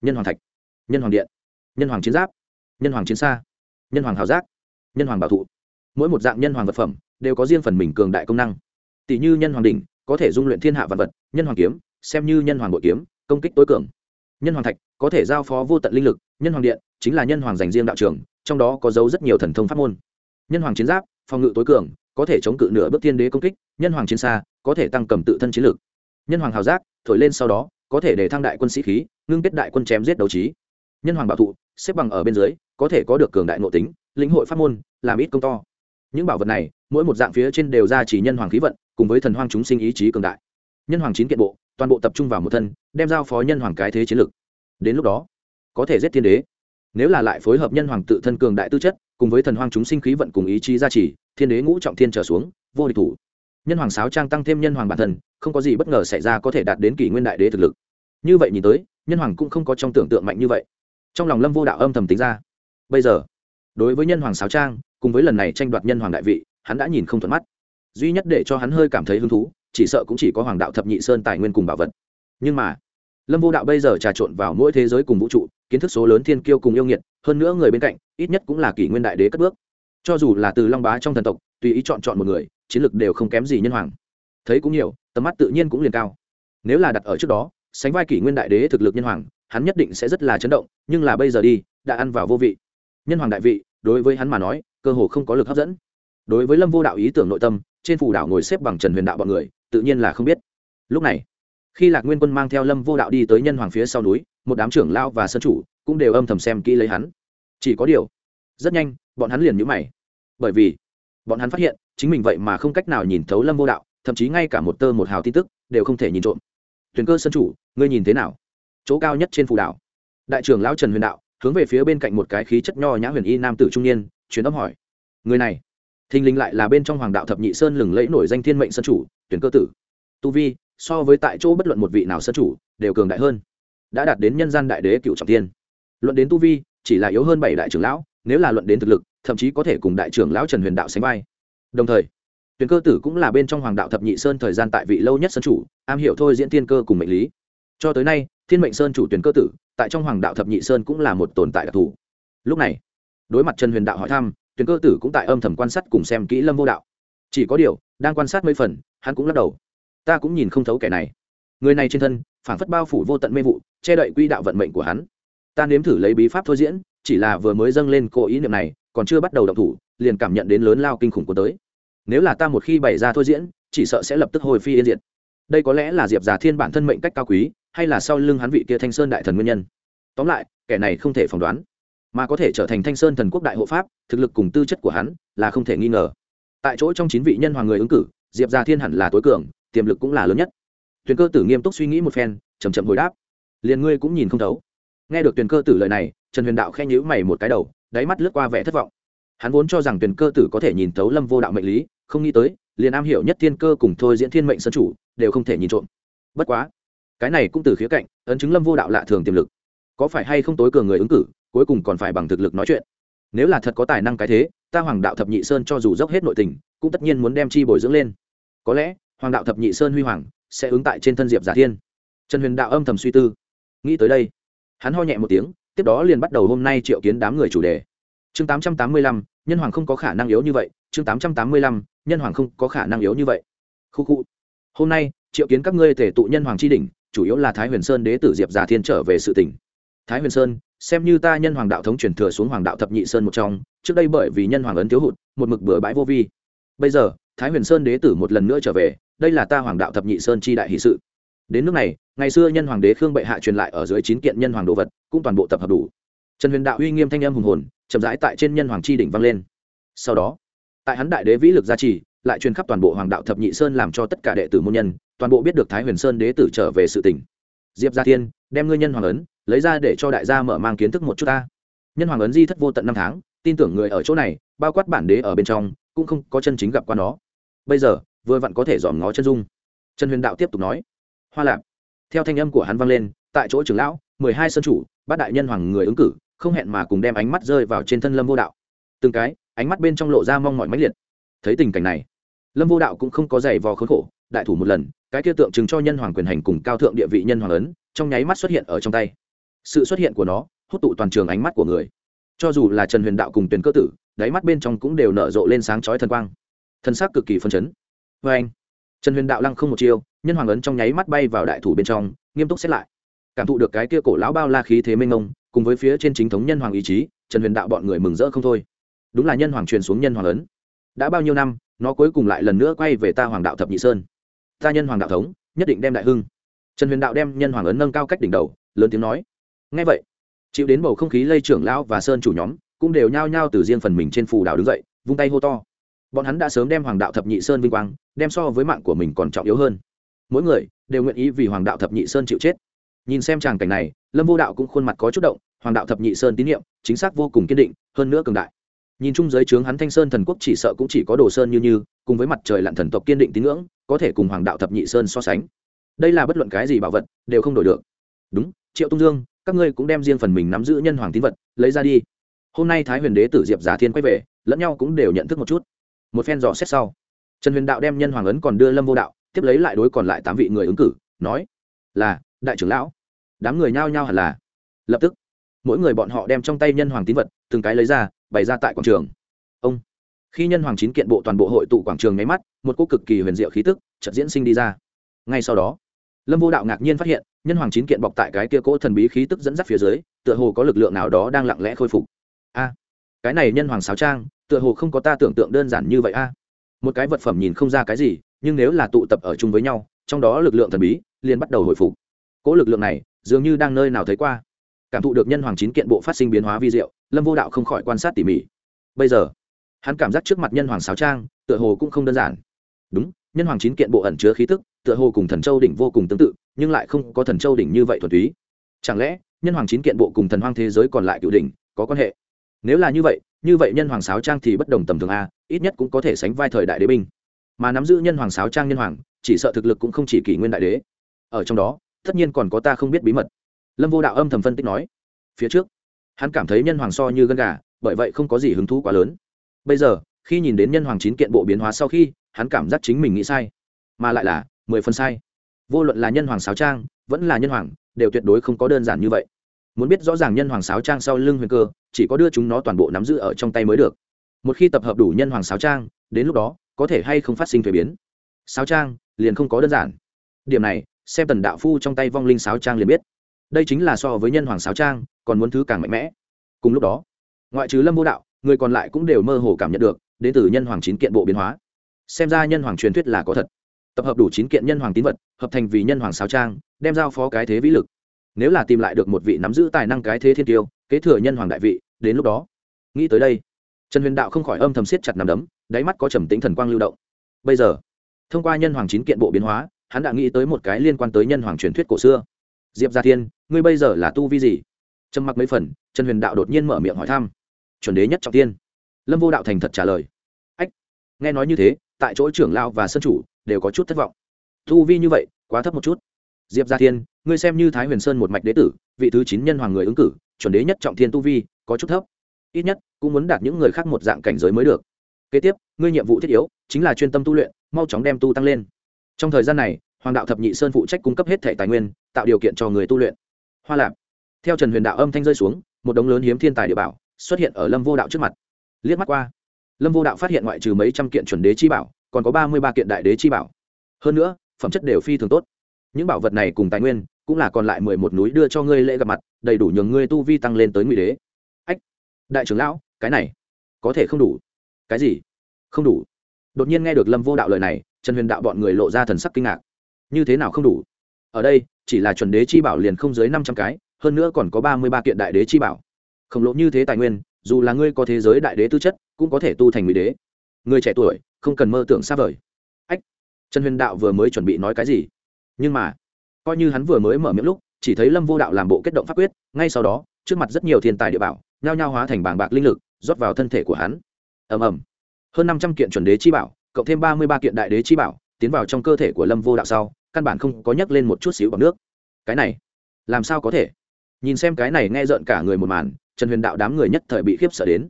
nhân hoàng thạch nhân hoàng điện nhân hoàng chiến giáp nhân hoàng chiến xa nhân hoàng hào giác nhân hoàng bảo thụ mỗi một dạng nhân hoàng vật phẩm đều có riêng phần mình cường đại công năng tỷ như nhân hoàng đình có thể dung luyện thiên hạ vật vật nhân hoàng kiếm xem như nhân hoàng bội kiếm công kích tối cường nhân hoàng thạch có thể giao phó vô tận linh lực nhân hoàng điện chính là nhân hoàng dành riêng đạo trường trong đó có dấu rất nhiều thần thông pháp môn nhân hoàng chiến giáp phòng ngự tối cường có thể chống cự nửa bước tiên đế công kích nhân hoàng chiến xa có thể tăng cầm tự thân chiến lược nhân hoàng hào giác thổi lên sau đó có thể để thăng đại quân sĩ khí ngưng kết đại quân chém giết đấu trí nhân hoàng bảo thụ, xếp bằng ở bên dưới, có thể có được cường đại nội tính, lĩnh hội pháp môn, làm ít công to. Những bảo vật này, mỗi một dạng phía trên đều ra chỉ nhân hoàng khí vận, cùng với thần hoang chúng sinh ý chí cường đại. Nhân hoàng chín kiện bộ, toàn bộ tập trung vào một thân, đem giao phó nhân hoàng cái thế chiến lược. Đến lúc đó, có thể giết thiên đế. Nếu là lại phối hợp nhân hoàng tự thân cường đại tư chất, cùng với thần hoang chúng sinh khí vận cùng ý chí gia trì, thiên đế ngũ trọng thiên trở xuống, vô địch thủ. Nhân hoàng sáo trang tăng thêm nhân hoàng bản thân, không có gì bất ngờ xảy ra có thể đạt đến kỷ nguyên đại đế thực lực. Như vậy nhìn tới, nhân hoàng cũng không có trong tưởng tượng mạnh như vậy trong lòng lâm vô đạo âm thầm tính ra. Bây giờ, đối với nhân hoàng sáo trang, cùng với lần này tranh đoạt nhân hoàng đại vị, hắn đã nhìn không thuận mắt. Duy nhất để cho hắn hơi cảm thấy hứng thú, chỉ sợ cũng chỉ có hoàng đạo thập nhị sơn tài nguyên cùng bảo vật. Nhưng mà, lâm vô đạo bây giờ trà trộn vào mỗi thế giới cùng vũ trụ, kiến thức số lớn thiên kiêu cùng yêu nghiệt, hơn nữa người bên cạnh, ít nhất cũng là kỷ nguyên đại đế cất bước. Cho dù là từ long bá trong thần tộc, tùy ý chọn chọn một người, chiến lược đều không kém gì nhân hoàng. Thấy cũng nhiều, tầm mắt tự nhiên cũng liền cao. Nếu là đặt ở trước đó, sánh vai kỷ nguyên đại đế thực lực nhân hoàng hắn nhất định sẽ rất là chấn động, nhưng là bây giờ đi, đã ăn vào vô vị. Nhân hoàng đại vị, đối với hắn mà nói, cơ hồ không có lực hấp dẫn. Đối với lâm vô đạo ý tưởng nội tâm, trên phủ đảo ngồi xếp bằng trần huyền đạo bọn người, tự nhiên là không biết. Lúc này, khi lạc nguyên quân mang theo lâm vô đạo đi tới nhân hoàng phía sau núi, một đám trưởng lao và sân chủ cũng đều âm thầm xem kỹ lấy hắn. Chỉ có điều, rất nhanh, bọn hắn liền nhũ mày. Bởi vì, bọn hắn phát hiện, chính mình vậy mà không cách nào nhìn thấu lâm vô đạo, thậm chí ngay cả một tơ một hào tin tức, đều không thể nhìn trộm. Tuyển cơ sân chủ, ngươi nhìn thế nào? Chỗ cao nhất trên phù đảo. Đại trưởng lão trần huyền đạo hướng về phía bên cạnh một cái khí chất nho nhã huyền y nam tử trung niên chuyến âm hỏi, người này, thình lình lại là bên trong hoàng đạo thập nhị sơn lừng lẫy nổi danh thiên mệnh sân chủ, tuyển cơ tử. Tu vi, so với tại chỗ bất luận một vị nào sân chủ, đều cường đại hơn. Đã đạt đến nhân gian đại đế cựu trọng tiên luận đến tu vi, chỉ là yếu hơn bảy đại trưởng lão, nếu là luận đến thực lực, thậm chí có thể cùng đại trưởng lão trần huyền đạo sánh vai. Đồng thời, tuyển cơ tử cũng là bên trong hoàng đạo thập nhị sơn thời gian tại vị lâu nhất sân chủ, am hiểu thôi diễn tiên cơ cùng mệnh lý cho tới nay, thiên mệnh sơn chủ tuyển cơ tử, tại trong hoàng đạo thập nhị sơn cũng là một tồn tại đặc thù. Lúc này, đối mặt trần huyền đạo hỏi thăm, tuyển cơ tử cũng tại âm thầm quan sát cùng xem kỹ lâm vô đạo. Chỉ có điều, đang quan sát mấy phần, hắn cũng lắc đầu. Ta cũng nhìn không thấu kẻ này. Người này trên thân phản phất bao phủ vô tận mê vụ, che đậy quy đạo vận mệnh của hắn. Ta nếm thử lấy bí pháp thôi diễn, chỉ là vừa mới dâng lên cô ý niệm này, còn chưa bắt đầu động thủ, liền cảm nhận đến lớn lao kinh khủng của tới. Nếu là ta một khi bày ra thôi diễn, chỉ sợ sẽ lập tức hồi phi yên diệt. Đây có lẽ là diệp già thiên bản thân mệnh cách cao quý hay là sau lưng hắn vị kia thanh sơn đại thần nguyên nhân. Tóm lại, kẻ này không thể phỏng đoán, mà có thể trở thành thanh sơn thần quốc đại hộ pháp, thực lực cùng tư chất của hắn là không thể nghi ngờ. Tại chỗ trong chín vị nhân hoàng người ứng cử, diệp gia thiên hẳn là tối cường, tiềm lực cũng là lớn nhất. Tuyền cơ tử nghiêm túc suy nghĩ một phen chầm chậm hồi đáp. Liền ngươi cũng nhìn không thấu. Nghe được tuyền cơ tử lời này, trần huyền đạo khen nhữ mày một cái đầu, đáy mắt lướt qua vẻ thất vọng. Hắn vốn cho rằng tuyền cơ tử có thể nhìn thấu lâm vô đạo mệnh lý, không nghĩ tới, liền am hiểu nhất thiên cơ cùng thôi diễn thiên mệnh sân chủ, đều không thể nhìn trộm. Bất quá cái này cũng từ khía cạnh, ấn chứng lâm vô đạo lạ thường tiềm lực. Có phải hay không tối cường người ứng cử, cuối cùng còn phải bằng thực lực nói chuyện? Nếu là thật có tài năng cái thế, ta hoàng đạo thập nhị sơn cho dù dốc hết nội tình, cũng tất nhiên muốn đem chi bồi dưỡng lên. Có lẽ, hoàng đạo thập nhị sơn huy hoàng, sẽ ứng tại trên thân diệp giả thiên. Trần huyền đạo âm thầm suy tư. Nghĩ tới đây, hắn ho nhẹ một tiếng, tiếp đó liền bắt đầu hôm nay triệu kiến đám người chủ đề. Chương tám trăm tám mươi lăm, nhân hoàng không có khả năng yếu như vậy. Chương tám trăm tám mươi lăm, nhân hoàng không có khả năng yếu như vậy. Khu khu. Hôm nay, triệu kiến các ngươi thể tụ nhân hoàng tri đỉnh chủ yếu là thái huyền sơn đế tử diệp già thiên trở về sự tỉnh thái huyền sơn, xem như ta nhân hoàng đạo thống truyền thừa xuống hoàng đạo thập nhị sơn một trong, trước đây bởi vì nhân hoàng ấn thiếu hụt, một mực bừa bãi vô vi. Bây giờ, thái huyền sơn đế tử một lần nữa trở về, đây là ta hoàng đạo thập nhị sơn chi đại hỷ sự. Đến nước này, ngày xưa nhân hoàng đế khương bệ hạ truyền lại ở dưới chín kiện nhân hoàng đồ vật, cũng toàn bộ tập hợp đủ. Trần huyền đạo uy nghiêm thanh âm hùng hồn, chậm rãi tại trên nhân hoàng chi đỉnh vang lên. Sau đó, tại hắn đại đế vĩ lực gia trì lại truyền khắp toàn bộ hoàng đạo thập nhị sơn làm cho tất cả đệ tử môn nhân, toàn bộ biết được thái huyền sơn đế tử trở về sự tỉnh diệp gia thiên, đem ngươi nhân hoàng ấn, lấy ra để cho đại gia mở mang kiến thức một chút ta. Nhân hoàng ấn di thất vô tận năm tháng, tin tưởng người ở chỗ này, bao quát bản đế ở bên trong, cũng không có chân chính gặp qua nó. Bây giờ, vừa vặn có thể dòm ngó chân dung. Trần huyền đạo tiếp tục nói, hoa lạp. Theo thanh âm của hắn vang lên, tại chỗ trưởng lão, mười hai sân chủ, bát đại nhân hoàng người ứng cử, không hẹn mà cùng đem ánh mắt rơi vào trên thân lâm vô đạo. Từng cái, ánh mắt bên trong lộ ra mong mọi máy liệt. Thấy tình cảnh này lâm vô đạo cũng không có giày vò khốn khổ, đại thủ một lần, cái kia tượng trưng cho nhân hoàng quyền hành cùng cao thượng địa vị nhân hoàng ấn trong nháy mắt xuất hiện ở trong tay. Sự xuất hiện của nó, hút tụ toàn trường ánh mắt của người. Cho dù là trần huyền đạo cùng tuyển cơ tử, đáy mắt bên trong cũng đều nở rộ lên sáng chói thần quang. Thân xác cực kỳ phân chấn. Vê anh, trần huyền đạo lăng không một chiêu, nhân hoàng ấn trong nháy mắt bay vào đại thủ bên trong, nghiêm túc xét lại. Cảm thụ được cái kia cổ lão bao la khí thế mênh ngông cùng với phía trên chính thống nhân hoàng ý chí, trần huyền đạo bọn người mừng rỡ không thôi. Đúng là nhân hoàng truyền xuống nhân hoàng ấn. Đã bao nhiêu năm nó cuối cùng lại lần nữa quay về ta hoàng đạo thập nhị sơn. Ta nhân hoàng đạo thống, nhất định đem đại hưng. Trần huyền đạo đem nhân hoàng ấn nâng cao cách đỉnh đầu, lớn tiếng nói. Ngay vậy, chịu đến bầu không khí lây trưởng lão và sơn chủ nhóm cũng đều nhao nhao từ riêng phần mình trên phù đảo đứng dậy, vung tay hô to. Bọn hắn đã sớm đem hoàng đạo thập nhị sơn vinh quang, đem so với mạng của mình còn trọng yếu hơn. Mỗi người đều nguyện ý vì hoàng đạo thập nhị sơn chịu chết. Nhìn xem tràng cảnh này, lâm vô đạo cũng khuôn mặt có chút động, hoàng đạo thập nhị sơn tín nhiệm, chính xác vô cùng kiên định, hơn nữa cường đại nhìn chung giới trướng hắn thanh sơn thần quốc chỉ sợ cũng chỉ có đồ sơn như như, cùng với mặt trời lặn thần tộc kiên định tín ngưỡng, có thể cùng hoàng đạo thập nhị sơn so sánh. Đây là bất luận cái gì bảo vật, đều không đổi được. Đúng, triệu tung dương, các ngươi cũng đem riêng phần mình nắm giữ nhân hoàng tín vật, lấy ra đi. Hôm nay thái huyền đế tử diệp giá thiên quay về, lẫn nhau cũng đều nhận thức một chút. Một phen dò xét sau, trần huyền đạo đem nhân hoàng ấn còn đưa lâm vô đạo, tiếp lấy lại đối còn lại tám vị người ứng cử, nói là, đại trưởng lão, đám người nhao nhao hẳn là. Lập tức, mỗi người bọn họ đem trong tay nhân hoàng tín vật, từng cái lấy ra bày ra tại quảng trường. Ông, khi nhân hoàng chín kiện bộ toàn bộ hội tụ quảng trường nháy mắt, một cô cực kỳ huyền diệu khí tức chợt diễn sinh đi ra. Ngay sau đó, lâm vô đạo ngạc nhiên phát hiện, nhân hoàng chín kiện bọc tại cái kia cỗ thần bí khí tức dẫn dắt phía dưới, tựa hồ có lực lượng nào đó đang lặng lẽ khôi phục. A, cái này nhân hoàng sáo trang, tựa hồ không có ta tưởng tượng đơn giản như vậy a. Một cái vật phẩm nhìn không ra cái gì, nhưng nếu là tụ tập ở chung với nhau, trong đó lực lượng thần bí liền bắt đầu hồi phục. Cỗ lực lượng này dường như đang nơi nào thấy qua cảm thụ được nhân hoàng chín kiện bộ phát sinh biến hóa vi diệu, lâm vô đạo không khỏi quan sát tỉ mỉ. Bây giờ, hắn cảm giác trước mặt nhân hoàng sáo trang, tựa hồ cũng không đơn giản. Đúng, nhân hoàng chín kiện bộ ẩn chứa khí tức, tựa hồ cùng thần châu đỉnh vô cùng tương tự, nhưng lại không có thần châu đỉnh như vậy thuần túy. Chẳng lẽ, nhân hoàng chín kiện bộ cùng thần hoang thế giới còn lại cựu đỉnh, có quan hệ? Nếu là như vậy như vậy nhân hoàng sáo trang thì bất đồng tầm thường a, ít nhất cũng có thể sánh vai thời đại đế binh. Mà nắm giữ nhân hoàng sáo trang nhân hoàng, chỉ sợ thực lực cũng không chỉ kỷ nguyên đại đế. Ở trong đó, tất nhiên còn có ta không biết bí mật lâm vô đạo âm thầm phân tích nói, phía trước, hắn cảm thấy nhân hoàng so như gân gà, bởi vậy không có gì hứng thú quá lớn. Bây giờ, khi nhìn đến nhân hoàng chín kiện bộ biến hóa sau khi, hắn cảm giác chính mình nghĩ sai, mà lại là mười phần sai. Vô luận là nhân hoàng sáo trang, vẫn là nhân hoàng, đều tuyệt đối không có đơn giản như vậy. Muốn biết rõ ràng nhân hoàng sáo trang sau lưng huyền cơ, chỉ có đưa chúng nó toàn bộ nắm giữ ở trong tay mới được. Một khi tập hợp đủ nhân hoàng sáo trang, đến lúc đó, có thể hay không phát sinh thuế biến. Sáo trang liền không có đơn giản. Điểm này, xem tần đạo phu trong tay vong linh sáo trang liền biết đây chính là so với nhân hoàng sáo trang, còn muốn thứ càng mạnh mẽ. Cùng lúc đó, ngoại trừ lâm vô đạo, người còn lại cũng đều mơ hồ cảm nhận được, đến từ nhân hoàng chín kiện bộ biến hóa. Xem ra nhân hoàng truyền thuyết là có thật. Tập hợp đủ chín kiện nhân hoàng tín vật, hợp thành vì nhân hoàng sáo trang, đem giao phó cái thế vĩ lực. Nếu là tìm lại được một vị nắm giữ tài năng cái thế thiên tiêu, kế thừa nhân hoàng đại vị, đến lúc đó, nghĩ tới đây, trần huyền đạo không khỏi âm thầm siết chặt nằm đấm, đáy mắt có trầm tính thần quang lưu động. Bây giờ, thông qua nhân hoàng chín kiện bộ biến hóa, hắn đã nghĩ tới một cái liên quan tới nhân hoàng truyền thuyết cổ xưa diệp gia thiên, ngươi bây giờ là tu vi gì? Trầm mặc mấy phần, trần huyền đạo đột nhiên mở miệng hỏi thăm. Chuẩn đế nhất trọng tiên lâm vô đạo thành thật trả lời. Ách, nghe nói như thế, tại chỗ trưởng lao và sân chủ đều có chút thất vọng. Tu vi như vậy, quá thấp một chút. Diệp gia thiên, ngươi xem như thái huyền sơn một mạch đế tử, vị thứ chín nhân hoàng người ứng cử, chuẩn đế nhất trọng thiên tu vi, có chút thấp. Ít nhất, cũng muốn đạt những người khác một dạng cảnh giới mới được. Kế tiếp, ngươi nhiệm vụ thiết yếu, chính là chuyên tâm tu luyện, mau chóng đem tu tăng lên. Trong thời gian này hoàng đạo thập nhị sơn phụ trách cung cấp hết thẻ tài nguyên, tạo điều kiện cho người tu luyện. Hoa lạp. Theo trần huyền đạo âm thanh rơi xuống, một đống lớn hiếm thiên tài địa bảo xuất hiện ở lâm vô đạo trước mặt. Liếc mắt qua, lâm vô đạo phát hiện ngoại trừ mấy trăm kiện chuẩn đế chi bảo, còn có ba mươi ba kiện đại đế chi bảo. Hơn nữa, phẩm chất đều phi thường tốt. Những bảo vật này cùng tài nguyên cũng là còn lại mười một núi đưa cho ngươi lễ gặp mặt, đầy đủ nhường ngươi tu vi tăng lên tới ngụy đế. Ách, đại trưởng lão, cái này có thể không đủ. Cái gì? Không đủ. Đột nhiên nghe được lâm vô đạo lời này, trần huyền đạo bọn người lộ ra thần sắc kinh ngạc như thế nào không đủ? Ở đây, chỉ là chuẩn đế chi bảo liền không dưới năm trăm cái, hơn nữa còn có ba mươi ba kiện đại đế chi bảo. Khổng lồ như thế tài nguyên, dù là ngươi có thế giới đại đế tư chất, cũng có thể tu thành mỹ đế. Người trẻ tuổi, không cần mơ tưởng xa vời. Ách, trần huyền đạo vừa mới chuẩn bị nói cái gì? Nhưng mà, coi như hắn vừa mới mở miệng lúc, chỉ thấy lâm vô đạo làm bộ kết động pháp quyết, ngay sau đó, trước mặt rất nhiều thiên tài địa bảo, nhao nhao hóa thành bảng bạc linh lực, rót vào thân thể của hắn. Ầm ầm. Hơn năm trăm kiện chuẩn đế chi bảo, cộng thêm ba mươi ba kiện đại đế chi bảo tiến vào trong cơ thể của lâm vô đạo sau, căn bản không có nhắc lên một chút xíu bằng nước. Cái này, làm sao có thể? Nhìn xem cái này nghe rợn cả người một màn, trần huyền đạo đám người nhất thời bị khiếp sợ đến.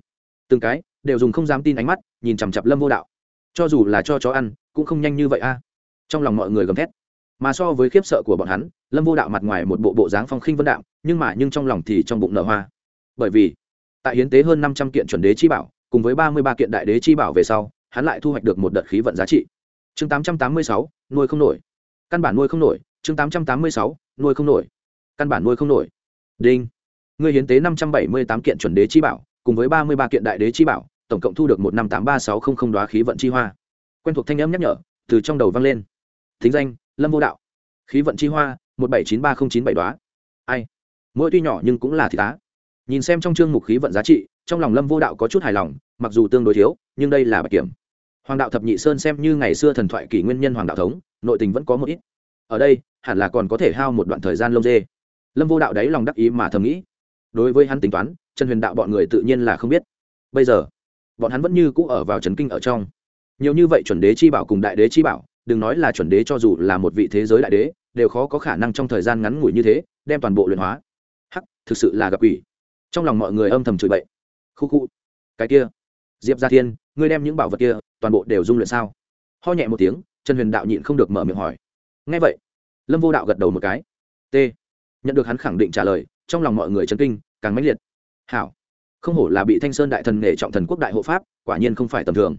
Từng cái, đều dùng không dám tin ánh mắt, nhìn chằm chặp lâm vô đạo. Cho dù là cho chó ăn, cũng không nhanh như vậy a. Trong lòng mọi người gầm thét. Mà so với khiếp sợ của bọn hắn, lâm vô đạo mặt ngoài một bộ bộ dáng phong khinh vân đạo nhưng mà nhưng trong lòng thì trong bụng nở hoa. Bởi vì, tại hiến tế hơn năm trăm kiện chuẩn đế chi bảo, cùng với ba mươi ba kiện đại đế chi bảo về sau, hắn lại thu hoạch được một đợt khí vận giá trị chương tám trăm tám mươi sáu, nuôi không nổi. Căn bản nuôi không nổi, chương tám trăm tám mươi sáu, nuôi không nổi. Căn bản nuôi không nổi. Đinh. Người hiến tế năm trăm bảy mươi tám kiện chuẩn đế chi bảo, cùng với ba mươi ba kiện đại đế chi bảo, tổng cộng thu được một năm tám ba sáu không không đoá khí vận chi hoa. Quen thuộc thanh âm nhắc nhở, từ trong đầu vang lên. Thính danh, lâm vô đạo. Khí vận chi hoa, một bảy chín ba không chín bảy đoá. Ai? Mỗi tuy nhỏ nhưng cũng là thị tá nhìn xem trong chương mục khí vận giá trị, trong lòng lâm vô đạo có chút hài lòng, mặc dù tương đối thiếu, nhưng đây là bạch kiểm hoàng đạo thập nhị sơn xem như ngày xưa thần thoại kỷ nguyên nhân hoàng đạo thống, nội tình vẫn có một ít. Ở đây, hẳn là còn có thể hao một đoạn thời gian lông dê. Lâm vô đạo đáy lòng đắc ý mà thầm nghĩ. Đối với hắn tính toán, trần huyền đạo bọn người tự nhiên là không biết. Bây giờ, bọn hắn vẫn như cũ ở vào trấn kinh ở trong. Nhiều như vậy chuẩn đế chi bảo cùng đại đế chi bảo, đừng nói là chuẩn đế cho dù là một vị thế giới đại đế, đều khó có khả năng trong thời gian ngắn ngủi như thế, đem toàn bộ luyện hóa. Hắc, thực sự là gặp ủy trong lòng mọi người âm thầm chửi bậy. Khu khu. Cái kia. Diệp gia thiên ngươi đem những bảo vật kia toàn bộ đều dung luyện sao? Ho nhẹ một tiếng, trần huyền đạo nhịn không được mở miệng hỏi. Ngay vậy, lâm vô đạo gật đầu một cái. T. Nhận được hắn khẳng định trả lời, trong lòng mọi người chấn kinh, càng mãnh liệt. Hảo. Không hổ là bị thanh sơn đại thần nghề trọng thần quốc đại hộ pháp, quả nhiên không phải tầm thường.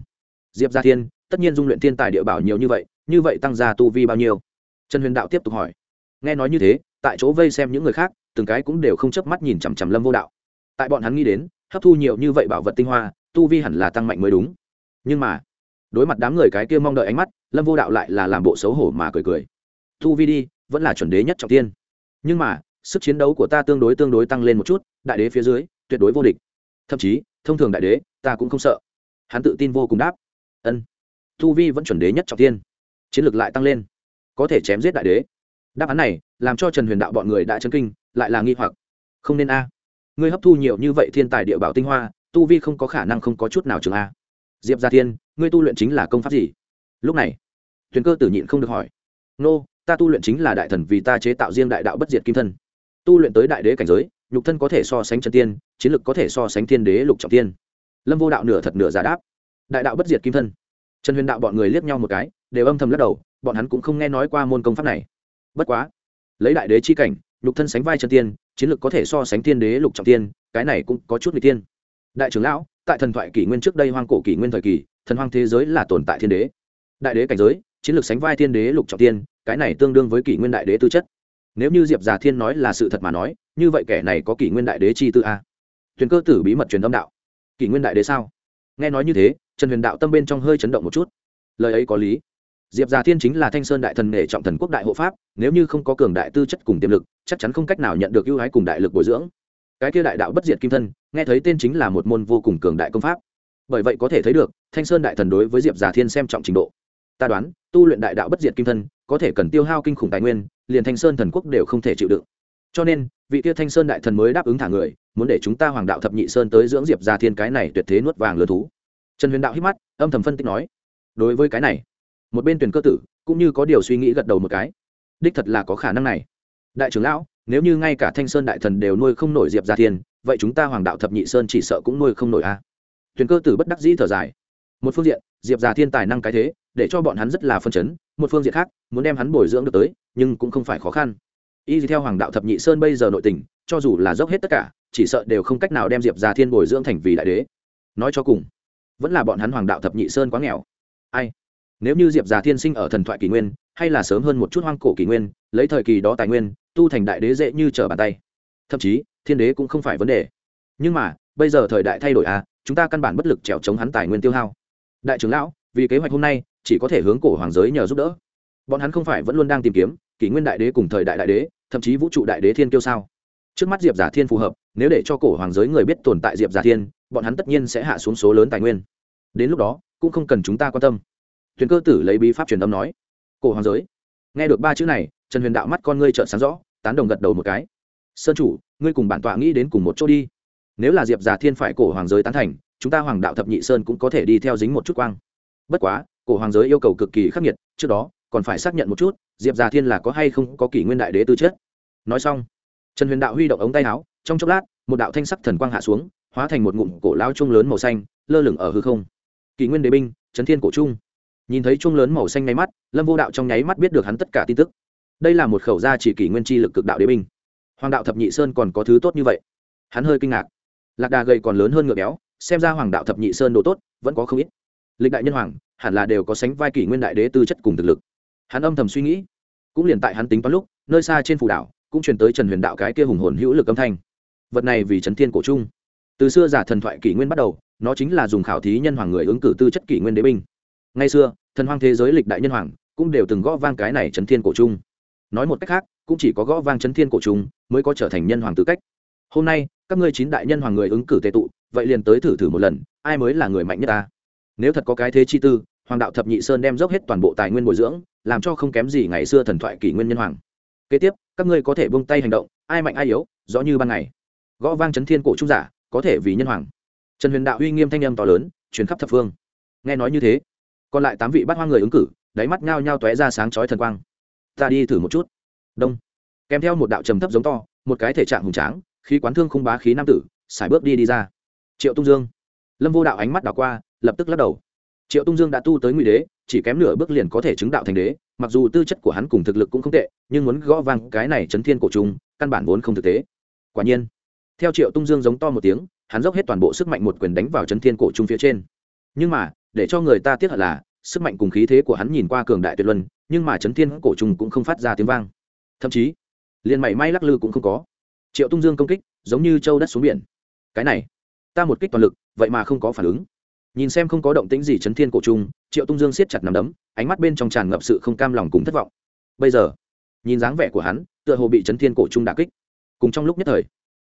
Diệp gia thiên, tất nhiên dung luyện thiên tài địa bảo nhiều như vậy như vậy tăng gia tu vi bao nhiêu? Trần huyền đạo tiếp tục hỏi. Nghe nói như thế, tại chỗ vây xem những người khác, từng cái cũng đều không chớp mắt nhìn chằm chằm lâm vô đạo. Tại bọn hắn nghĩ đến, hấp thu nhiều như vậy bảo vật tinh hoa tu vi hẳn là tăng mạnh mới đúng. Nhưng mà, đối mặt đám người cái kia mong đợi ánh mắt, lâm vô đạo lại là làm bộ xấu hổ mà cười cười. Tu vi đi, vẫn là chuẩn đế nhất trọng tiên. Nhưng mà, sức chiến đấu của ta tương đối tương đối tăng lên một chút, đại đế phía dưới, tuyệt đối vô địch. Thậm chí, thông thường đại đế, ta cũng không sợ. Hắn tự tin vô cùng đáp. Ân. Tu vi vẫn chuẩn đế nhất trọng tiên. Chiến lược lại tăng lên. Có thể chém giết đại đế. Đáp án này, làm cho trần huyền đạo bọn người đã chấn kinh, lại là nghi hoặc. Không nên a. Ngươi hấp thu nhiều như vậy thiên tài địa bảo tinh hoa tu vi không có khả năng không có chút nào trường a. Diệp gia thiên, ngươi tu luyện chính là công pháp gì? Lúc này thuyền cơ tử nhịn không được hỏi. Nô, ta tu luyện chính là đại thần vì ta chế tạo riêng đại đạo bất diệt kim thân. Tu luyện tới đại đế cảnh giới, nhục thân có thể so sánh chân tiên, chiến lực có thể so sánh thiên đế lục trọng tiên. Lâm vô đạo nửa thật nửa giả đáp. Đại đạo bất diệt kim thân. Trần huyền đạo bọn người liếc nhau một cái, đều âm thầm lắc đầu, bọn hắn cũng không nghe nói qua môn công pháp này. Bất quá, lấy đại đế chi cảnh, nhục thân sánh vai chân tiên, chiến lực có thể so sánh thiên đế lục trọng tiên, cái này cũng có chút người tiên đại trưởng lão, tại thần thoại kỷ nguyên trước đây hoang cổ kỷ nguyên thời kỳ, thần hoang thế giới là tồn tại thiên đế. Đại đế cảnh giới, chiến lược sánh vai thiên đế lục trọng tiên, cái này tương đương với kỷ nguyên đại đế tư chất. Nếu như diệp già thiên nói là sự thật mà nói, như vậy kẻ này có kỷ nguyên đại đế chi tư a thuyền cơ tử bí mật truyền âm đạo. Kỷ nguyên đại đế sao? Nghe nói như thế, trần huyền đạo tâm bên trong hơi chấn động một chút. Lời ấy có lý. Diệp già thiên chính là thanh sơn đại thần nghề trọng thần quốc đại hộ pháp, nếu như không có cường đại tư chất cùng tiềm lực, chắc chắn không cách nào nhận được ưu ái cùng đại lực bồi dưỡng cái kia đại đạo bất diệt kim thân, nghe thấy tên chính là một môn vô cùng cường đại công pháp. Bởi vậy có thể thấy được, thanh sơn đại thần đối với diệp già thiên xem trọng trình độ. Ta đoán, tu luyện đại đạo bất diệt kim thân, có thể cần tiêu hao kinh khủng tài nguyên, liền thanh sơn thần quốc đều không thể chịu đựng. Cho nên, vị kia thanh sơn đại thần mới đáp ứng thả người, muốn để chúng ta hoàng đạo thập nhị sơn tới dưỡng diệp già thiên cái này tuyệt thế nuốt vàng lừa thú. Trần huyền đạo hít mắt, âm thầm phân tích nói, đối với cái này, một bên tuyển cơ tử, cũng như có điều suy nghĩ gật đầu một cái. Đích thật là có khả năng này. Đại trưởng lão nếu như ngay cả thanh sơn đại thần đều nuôi không nổi diệp gia thiên, vậy chúng ta hoàng đạo thập nhị sơn chỉ sợ cũng nuôi không nổi a à. tuyển cơ tử bất đắc dĩ thở dài. Một phương diện, diệp gia thiên tài năng cái thế, để cho bọn hắn rất là phân chấn, một phương diện khác, muốn đem hắn bồi dưỡng được tới, nhưng cũng không phải khó khăn. Y theo hoàng đạo thập nhị sơn bây giờ nội tình, cho dù là dốc hết tất cả, chỉ sợ đều không cách nào đem diệp gia thiên bồi dưỡng thành vì đại đế. Nói cho cùng, vẫn là bọn hắn hoàng đạo thập nhị sơn quá nghèo. Ai? Nếu như diệp già thiên sinh ở thần thoại kỷ nguyên, hay là sớm hơn một chút hoang cổ kỷ nguyên, lấy thời kỳ đó tài nguyên tu thành đại đế dễ như trở bàn tay. Thậm chí, thiên đế cũng không phải vấn đề. Nhưng mà, bây giờ thời đại thay đổi à chúng ta căn bản bất lực trèo chống hắn tài nguyên tiêu hao. Đại trưởng lão, vì kế hoạch hôm nay, chỉ có thể hướng cổ hoàng giới nhờ giúp đỡ. Bọn hắn không phải vẫn luôn đang tìm kiếm kỷ nguyên đại đế cùng thời đại đại đế, thậm chí vũ trụ đại đế thiên kiêu sao? Trước mắt diệp giả thiên phù hợp, nếu để cho cổ hoàng giới người biết tồn tại diệp giả thiên, bọn hắn tất nhiên sẽ hạ xuống số lớn tài nguyên. Đến lúc đó, cũng không cần chúng ta quan tâm. Thuyền cơ tử lấy bí pháp truyền âm nói. Cổ hoàng giới. Nghe được ba chữ này, trần huyền đạo mắt con ngươi trợn sáng rõ tán đồng gật đầu một cái. Sơn chủ, ngươi cùng bản tọa nghĩ đến cùng một chỗ đi. Nếu là diệp già thiên phải cổ hoàng giới tán thành, chúng ta hoàng đạo thập nhị sơn cũng có thể đi theo dính một chút quang. Bất quá, cổ hoàng giới yêu cầu cực kỳ khắc nghiệt, trước đó, còn phải xác nhận một chút, diệp già thiên là có hay không có kỷ nguyên đại đế tư chất. Nói xong, trần huyền đạo huy động ống tay áo, trong chốc lát, một đạo thanh sắc thần quang hạ xuống, hóa thành một ngụm cổ lao chung lớn màu xanh, lơ lửng ở hư không. Kỷ nguyên đế binh trấn thiên cổ trung. Nhìn thấy chung lớn màu xanh nháy mắt, lâm vô đạo trong nháy mắt biết được hắn tất cả tin tức đây là một khẩu gia chỉ kỷ nguyên chi lực cực đạo đế binh. Hoàng đạo thập nhị sơn còn có thứ tốt như vậy. Hắn hơi kinh ngạc. Lạc đà gầy còn lớn hơn ngựa béo, xem ra hoàng đạo thập nhị sơn đồ tốt, vẫn có không ít. Lịch đại nhân hoàng, hẳn là đều có sánh vai kỷ nguyên đại đế tư chất cùng thực lực. Hắn âm thầm suy nghĩ, cũng liền tại hắn tính toán lúc, nơi xa trên phù đảo, cũng truyền tới trần huyền đạo cái kia hùng hồn hữu lực âm thanh. Vật này vì trấn thiên cổ trung. Từ xưa giả thần thoại kỷ nguyên bắt đầu, nó chính là dùng khảo thí nhân hoàng người ứng cử tư chất kỷ nguyên đế binh. Ngay xưa, thần hoang thế giới lịch đại nhân hoàng, cũng đều từng gõ vang cái này trấn thiên cổ trung nói một cách khác, cũng chỉ có gõ vang chấn thiên cổ trung mới có trở thành nhân hoàng tư cách. Hôm nay, các ngươi chín đại nhân hoàng người ứng cử tệ tụ, vậy liền tới thử thử một lần, ai mới là người mạnh nhất ta? Nếu thật có cái thế chi tư, hoàng đạo thập nhị sơn đem dốc hết toàn bộ tài nguyên bồi dưỡng, làm cho không kém gì ngày xưa thần thoại kỷ nguyên nhân hoàng. Kế tiếp, các ngươi có thể buông tay hành động, ai mạnh ai yếu, rõ như ban ngày. Gõ vang chấn thiên cổ trung giả, có thể vì nhân hoàng. Trần huyền đạo uy nghiêm thanh âm to lớn chuyến khắp thập phương. Nghe nói như thế, còn lại tám vị bắt hoang người ứng cử, đáy mắt ngao nhao tóe ra sáng chói thần quang ta đi thử một chút. Đông. Kèm theo một đạo trầm thấp giống to, một cái thể trạng hùng tráng, khí quán thương không bá khí nam tử, xài bước đi đi ra. Triệu tung dương. Lâm vô đạo ánh mắt đảo qua, lập tức lắc đầu. Triệu tung dương đã tu tới ngụy đế, chỉ kém nửa bước liền có thể chứng đạo thành đế, mặc dù tư chất của hắn cùng thực lực cũng không tệ, nhưng muốn gõ vang cái này chấn thiên cổ trung căn bản vốn không thực tế. Quả nhiên, theo triệu tung dương giống to một tiếng, hắn dốc hết toàn bộ sức mạnh một quyền đánh vào chấn thiên cổ trung phía trên. Nhưng mà, để cho người ta tiếc hận là, sức mạnh cùng khí thế của hắn nhìn qua cường đại tuyệt luân nhưng mà chấn thiên cổ trùng cũng không phát ra tiếng vang. Thậm chí liền mảy may lắc lư cũng không có. Triệu tung dương công kích giống như châu đất xuống biển. Cái này ta một kích toàn lực vậy mà không có phản ứng. Nhìn xem không có động tĩnh gì chấn thiên cổ trùng, triệu tung dương siết chặt nằm đấm ánh mắt bên trong tràn ngập sự không cam lòng cùng thất vọng. Bây giờ nhìn dáng vẻ của hắn tựa hồ bị chấn thiên cổ trung đà kích. Cùng trong lúc nhất thời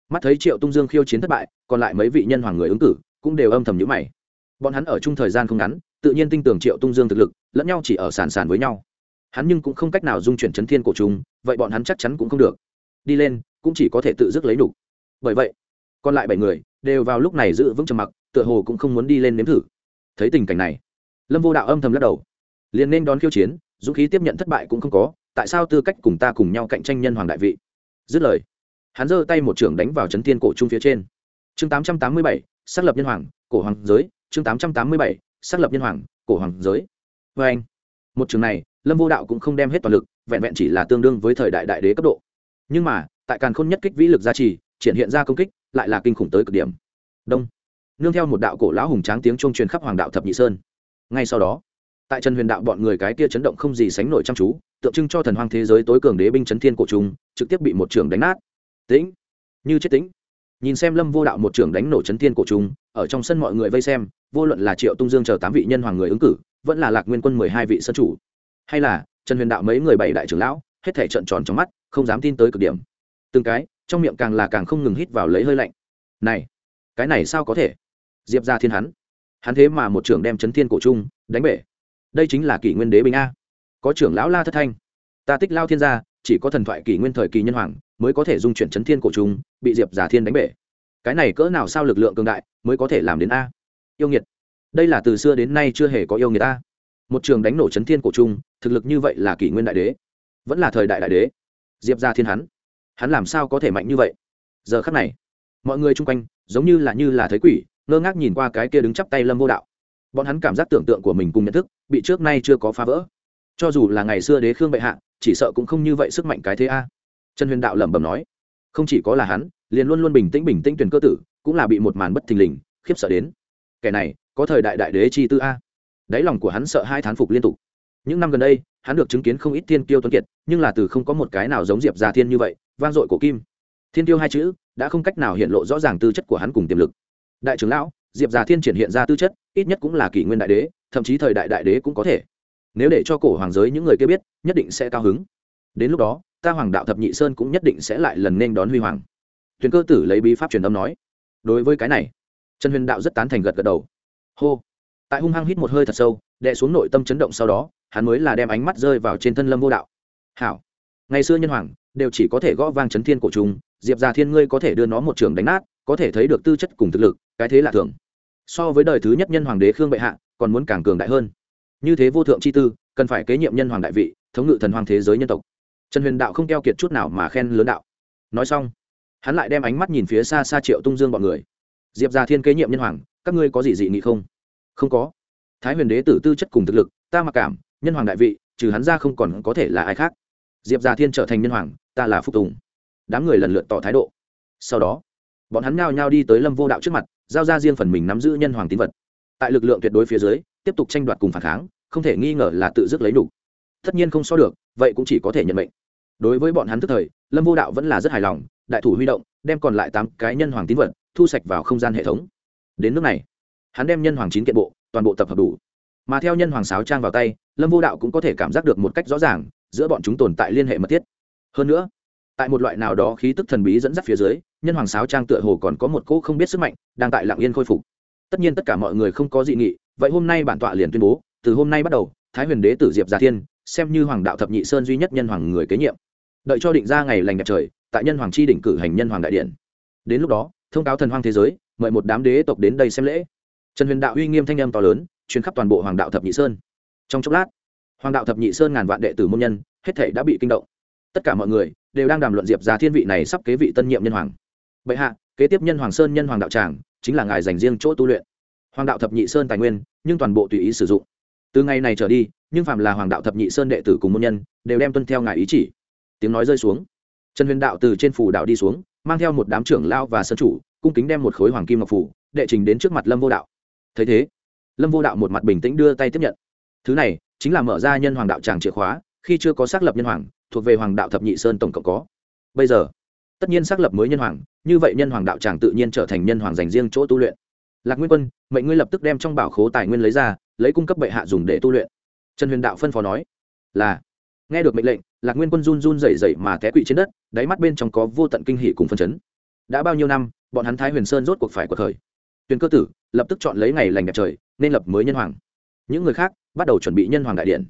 mắt thấy triệu tung dương khiêu chiến thất bại còn lại mấy vị nhân hoàng người ứng cử cũng đều âm thầm nhữ mày. Bọn hắn ở chung thời gian không ngắn tự nhiên tin tưởng triệu tung dương thực lực lẫn nhau chỉ ở sàn sàn với nhau hắn nhưng cũng không cách nào dung chuyển chấn thiên cổ trung vậy bọn hắn chắc chắn cũng không được. Đi lên, cũng chỉ có thể tự dứt lấy đủ. Bởi vậy, còn lại bảy người đều vào lúc này giữ vững trầm mặc, tựa hồ cũng không muốn đi lên nếm thử. Thấy tình cảnh này, lâm vô đạo âm thầm lắc đầu. Liền nên đón khiêu chiến, dũng khí tiếp nhận thất bại cũng không có, tại sao tư cách cùng ta cùng nhau cạnh tranh nhân hoàng đại vị? Dứt lời, hắn giơ tay một trưởng đánh vào chấn thiên cổ trung phía trên. Chương tám trăm tám mươi bảy, xác lập nhân hoàng, cổ hoàng giới. Chương tám trăm tám mươi bảy, xác lập nhân hoàng, cổ hoàng giới. Vê anh một trường này lâm vô đạo cũng không đem hết toàn lực vẹn vẹn chỉ là tương đương với thời đại đại đế cấp độ. Nhưng mà tại càn khôn nhất kích vĩ lực gia trì triển hiện ra công kích lại là kinh khủng tới cực điểm. Đông. Nương theo một đạo cổ lão hùng tráng tiếng trung truyền khắp hoàng đạo thập nhị sơn. Ngay sau đó tại trần huyền đạo bọn người cái kia chấn động không gì sánh nổi chăm chú tượng trưng cho thần hoang thế giới tối cường đế binh chấn thiên cổ trùng, trực tiếp bị một trường đánh nát. Tĩnh. Như chết tĩnh. Nhìn xem lâm vô đạo một trường đánh nổ chấn thiên cổ trùng, ở trong sân mọi người vây xem vô luận là triệu tung dương chờ tám vị nhân hoàng người ứng cử vẫn là lạc nguyên quân mười hai vị sân chủ. Hay là, trần huyền đạo mấy người bảy đại trưởng lão, hết thể trận tròn trong mắt, không dám tin tới cực điểm. Từng cái, trong miệng càng là càng không ngừng hít vào lấy hơi lạnh. Này, cái này sao có thể? Diệp ra thiên hắn. Hắn thế mà một trưởng đem chấn thiên cổ trung, đánh bể. Đây chính là kỷ nguyên đế bình a. Có trưởng lão la thất thanh. Ta tích lao thiên gia, chỉ có thần thoại kỷ nguyên thời kỳ nhân hoàng, mới có thể dung chuyển chấn thiên cổ trung, bị diệp giả thiên đánh bể. Cái này cỡ nào sao lực lượng cường đại, mới có thể làm đến a? Yêu nghiệt đây là từ xưa đến nay chưa hề có yêu người ta. Một trường đánh nổ chấn thiên cổ trung, thực lực như vậy là kỷ nguyên đại đế. Vẫn là thời đại đại đế. Diệp ra thiên hắn. Hắn làm sao có thể mạnh như vậy? Giờ khắc này, mọi người chung quanh giống như là như là thấy quỷ, ngơ ngác nhìn qua cái kia đứng chắp tay lâm vô đạo. Bọn hắn cảm giác tưởng tượng của mình cùng nhận thức, bị trước nay chưa có phá vỡ. Cho dù là ngày xưa đế khương bệ hạ, chỉ sợ cũng không như vậy sức mạnh cái thế a. Trần huyền đạo lẩm bẩm nói, không chỉ có là hắn, liền luôn luôn bình tĩnh bình tĩnh tuyển cơ tử, cũng là bị một màn bất thình lình, khiếp sợ đến. Kẻ này có thời đại đại đế chi tư a. Đáy lòng của hắn sợ hai thán phục liên tục. Những năm gần đây, hắn được chứng kiến không ít thiên kiêu tuấn kiệt, nhưng là từ không có một cái nào giống diệp gia thiên như vậy, vang dội cổ kim. Thiên tiêu hai chữ đã không cách nào hiện lộ rõ ràng tư chất của hắn cùng tiềm lực. Đại trưởng lão, diệp già thiên triển hiện ra tư chất, ít nhất cũng là kỷ nguyên đại đế, thậm chí thời đại đại đế cũng có thể. Nếu để cho cổ hoàng giới những người kia biết, nhất định sẽ cao hứng. Đến lúc đó, ta hoàng đạo thập nhị sơn cũng nhất định sẽ lại lần nên đón huy hoàng. Tuyền cơ tử lấy bí pháp truyền âm nói. Đối với cái này, trần huyền đạo rất tán thành gật gật đầu hô. Tại hung hăng hít một hơi thật sâu, đè xuống nội tâm chấn động sau đó, hắn mới là đem ánh mắt rơi vào trên thân lâm vô đạo. Hảo. Ngày xưa nhân hoàng, đều chỉ có thể gõ vang chấn thiên cổ trùng, diệp già thiên ngươi có thể đưa nó một trường đánh nát, có thể thấy được tư chất cùng thực lực, cái thế là thường so với đời thứ nhất nhân hoàng đế khương bệ hạ, còn muốn càng cường đại hơn. Như thế vô thượng chi tư, cần phải kế nhiệm nhân hoàng đại vị, thống ngự thần hoàng thế giới nhân tộc. Trần huyền đạo không keo kiệt chút nào mà khen lớn đạo. Nói xong, hắn lại đem ánh mắt nhìn phía xa xa triệu tung dương bọn người. Diệp già thiên kế nhiệm nhân hoàng các ngươi có gì dị nghị không? Không có. Thái huyền đế tử tư chất cùng thực lực, ta mặc cảm, nhân hoàng đại vị, trừ hắn ra không còn có thể là ai khác. Diệp già thiên trở thành nhân hoàng, ta là phục tùng. Đám người lần lượt tỏ thái độ. Sau đó, bọn hắn nhao nhao đi tới lâm vô đạo trước mặt, giao ra riêng phần mình nắm giữ nhân hoàng tín vật. Tại lực lượng tuyệt đối phía dưới, tiếp tục tranh đoạt cùng phản kháng, không thể nghi ngờ là tự dứt lấy đủ. Tất nhiên không so được, vậy cũng chỉ có thể nhận mệnh. Đối với bọn hắn tức thời, lâm vô đạo vẫn là rất hài lòng, đại thủ huy động, đem còn lại tám cái nhân hoàng tín vật, thu sạch vào không gian hệ thống đến nước này. Hắn đem nhân hoàng chín kiện bộ, toàn bộ tập hợp đủ. Mà theo nhân hoàng sáo trang vào tay, lâm vô đạo cũng có thể cảm giác được một cách rõ ràng giữa bọn chúng tồn tại liên hệ mật thiết. Hơn nữa, tại một loại nào đó khí tức thần bí dẫn dắt phía dưới, nhân hoàng sáo trang tựa hồ còn có một cỗ không biết sức mạnh đang tại lạng yên khôi phục. Tất nhiên tất cả mọi người không có dị nghị, vậy hôm nay bản tọa liền tuyên bố, từ hôm nay bắt đầu, thái huyền đế tử diệp gia thiên, xem như hoàng đạo thập nhị sơn duy nhất nhân hoàng người kế nhiệm. Đợi cho định ra ngày lành đẹp trời, tại nhân hoàng chi đỉnh cử hành nhân hoàng đại điện. Đến lúc đó, thông cáo thần hoang thế giới mời một đám đế tộc đến đây xem lễ. Trần huyền đạo uy nghiêm thanh âm to lớn chuyến khắp toàn bộ hoàng đạo thập nhị sơn. Trong chốc lát, hoàng đạo thập nhị sơn ngàn vạn đệ tử môn nhân, hết thể đã bị kinh động. Tất cả mọi người đều đang đàm luận diệp ra thiên vị này sắp kế vị tân nhiệm nhân hoàng. Bệ hạ, kế tiếp nhân hoàng sơn nhân hoàng đạo tràng chính là ngài dành riêng chỗ tu luyện. Hoàng đạo thập nhị sơn tài nguyên, nhưng toàn bộ tùy ý sử dụng. Từ ngày này trở đi, nhưng phạm là hoàng đạo thập nhị sơn đệ tử cùng môn nhân đều đem tuân theo ngài ý chỉ. Tiếng nói rơi xuống. Trần huyền đạo từ trên phủ đạo đi xuống, mang theo một đám trưởng lao và sân chủ cung kính đem một khối hoàng kim ngọc phủ, đệ trình đến trước mặt lâm vô đạo. Thấy thế, lâm vô đạo một mặt bình tĩnh đưa tay tiếp nhận. Thứ này chính là mở ra nhân hoàng đạo tràng chìa khóa, khi chưa có xác lập nhân hoàng, thuộc về hoàng đạo thập nhị sơn tổng cộng có. Bây giờ, tất nhiên xác lập mới nhân hoàng, như vậy nhân hoàng đạo tràng tự nhiên trở thành nhân hoàng dành riêng chỗ tu luyện. Lạc nguyên quân, mệnh ngươi lập tức đem trong bảo khố tài nguyên lấy ra, lấy cung cấp bệ hạ dùng để tu luyện. Trần huyền đạo phân phó nói, là. Nghe được mệnh lệnh, lạc nguyên quân run run rẩy rẩy mà té quỵ trên đất, đáy mắt bên trong có vô tận kinh hỉ cùng phân chấn. Đã bao nhiêu năm bọn hắn thái huyền sơn rốt cuộc phải cuộc khởi. Tuyền cơ tử lập tức chọn lấy ngày lành đẹp trời, nên lập mới nhân hoàng. Những người khác bắt đầu chuẩn bị nhân hoàng đại điện.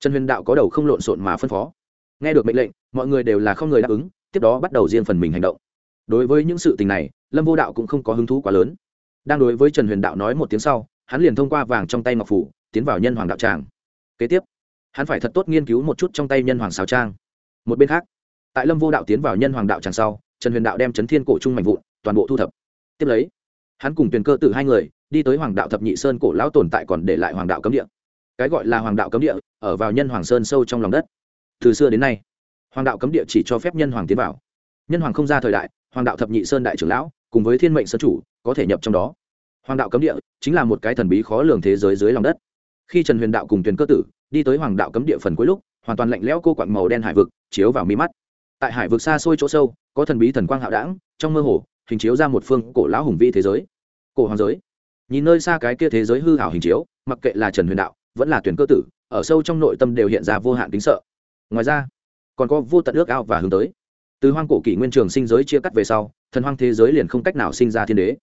Trần huyền đạo có đầu không lộn xộn mà phân phó. Nghe được mệnh lệnh, mọi người đều là không người đáp ứng, tiếp đó bắt đầu riêng phần mình hành động. Đối với những sự tình này, lâm vô đạo cũng không có hứng thú quá lớn. Đang đối với trần huyền đạo nói một tiếng sau, hắn liền thông qua vàng trong tay ngọc phủ, tiến vào nhân hoàng đạo tràng. Kế tiếp, hắn phải thật tốt nghiên cứu một chút trong tay nhân hoàng xào trang. Một bên khác, tại lâm vô đạo tiến vào nhân hoàng đạo tràng sau, trần huyền đạo đem chấn thiên cổ trung mạnh vụn toàn bộ thu thập. Tiếp lấy, hắn cùng tuyền cơ tử hai người đi tới hoàng đạo thập nhị sơn cổ lão tồn tại còn để lại hoàng đạo cấm địa. Cái gọi là hoàng đạo cấm địa ở vào nhân hoàng sơn sâu trong lòng đất. Từ xưa đến nay, hoàng đạo cấm địa chỉ cho phép nhân hoàng tiến vào. Nhân hoàng không ra thời đại, hoàng đạo thập nhị sơn đại trưởng lão cùng với thiên mệnh sơn chủ có thể nhập trong đó. Hoàng đạo cấm địa chính là một cái thần bí khó lường thế giới dưới lòng đất. Khi trần huyền đạo cùng tuyền cơ tử đi tới hoàng đạo cấm địa phần cuối lúc, hoàn toàn lạnh lẽo cô quặng màu đen hải vực chiếu vào mi mắt. Tại hải vực xa xôi chỗ sâu, có thần bí thần quang hạo đảng trong mơ hồ hình chiếu ra một phương cổ lão hùng vĩ thế giới. Cổ hoàng giới. Nhìn nơi xa cái kia thế giới hư hảo hình chiếu, mặc kệ là trần huyền đạo, vẫn là tuyển cơ tử, ở sâu trong nội tâm đều hiện ra vô hạn kính sợ. Ngoài ra, còn có vô tận ước ao và hướng tới. Từ hoang cổ kỷ nguyên trường sinh giới chia cắt về sau, thần hoang thế giới liền không cách nào sinh ra thiên đế.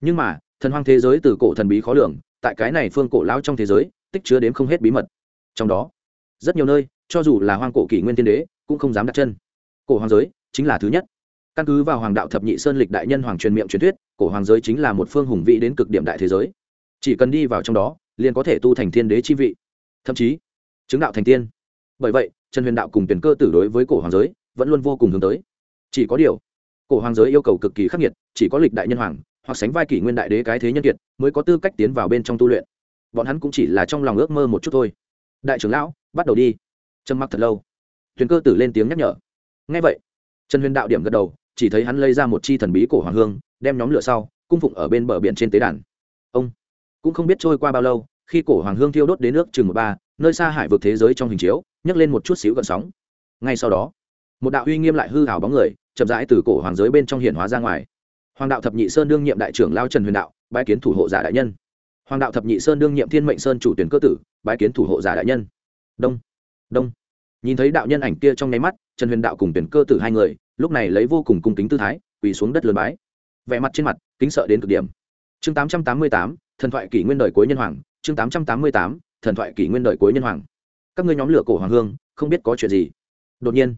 Nhưng mà, thần hoang thế giới từ cổ thần bí khó lường, tại cái này phương cổ lão trong thế giới, tích chứa đến không hết bí mật. Trong đó, rất nhiều nơi, cho dù là hoang cổ kỷ nguyên thiên đế, cũng không dám đặt chân. Cổ hoàng giới chính là thứ nhất căn cứ vào hoàng đạo thập nhị sơn lịch đại nhân hoàng truyền miệng truyền thuyết, cổ hoàng giới chính là một phương hùng vĩ đến cực điểm đại thế giới. Chỉ cần đi vào trong đó, liền có thể tu thành thiên đế chi vị. Thậm chí, chứng đạo thành tiên. Bởi vậy, trần huyền đạo cùng tuyển cơ tử đối với cổ hoàng giới vẫn luôn vô cùng hướng tới. Chỉ có điều, cổ hoàng giới yêu cầu cực kỳ khắc nghiệt, chỉ có lịch đại nhân hoàng, hoặc sánh vai kỷ nguyên đại đế cái thế nhân kiệt mới có tư cách tiến vào bên trong tu luyện. Bọn hắn cũng chỉ là trong lòng ước mơ một chút thôi. Đại trưởng lão, bắt đầu đi. Trầm mặc thật lâu. Tuyển cơ tử lên tiếng nhắc nhở. Ngay vậy, trần huyền đạo điểm gật đầu chỉ thấy hắn lấy ra một chi thần bí cổ hoàng hương, đem nhóm lửa sau, cung phụng ở bên bờ biển trên tế đàn. Ông cũng không biết trôi qua bao lâu, khi cổ hoàng hương thiêu đốt đến nước chừng một ba, nơi xa hải vực thế giới trong hình chiếu, nhấc lên một chút xíu gần sóng. Ngay sau đó, một đạo uy nghiêm lại hư hào bóng người, chậm rãi từ cổ hoàng giới bên trong hiển hóa ra ngoài. Hoàng đạo thập nhị sơn đương nhiệm đại trưởng lao trần huyền đạo, bái kiến thủ hộ giả đại nhân. Hoàng đạo thập nhị sơn đương nhiệm thiên mệnh sơn chủ tuyển cơ tử, bái kiến thủ hộ giả đại nhân. Đông đông. Nhìn thấy đạo nhân ảnh kia trong nháy mắt, trần huyền đạo cùng tuyển cơ tử hai người lúc này lấy vô cùng cung kính tư thái, quỳ xuống đất lớn bái. Vẻ mặt trên mặt, kính sợ đến cực điểm. Chương tám trăm tám mươi tám, thần thoại kỷ nguyên đời cuối nhân hoàng. Chương tám trăm tám mươi tám, thần thoại kỷ nguyên đời cuối nhân hoàng. Các ngươi nhóm lửa cổ hoàng hương, không biết có chuyện gì. Đột nhiên,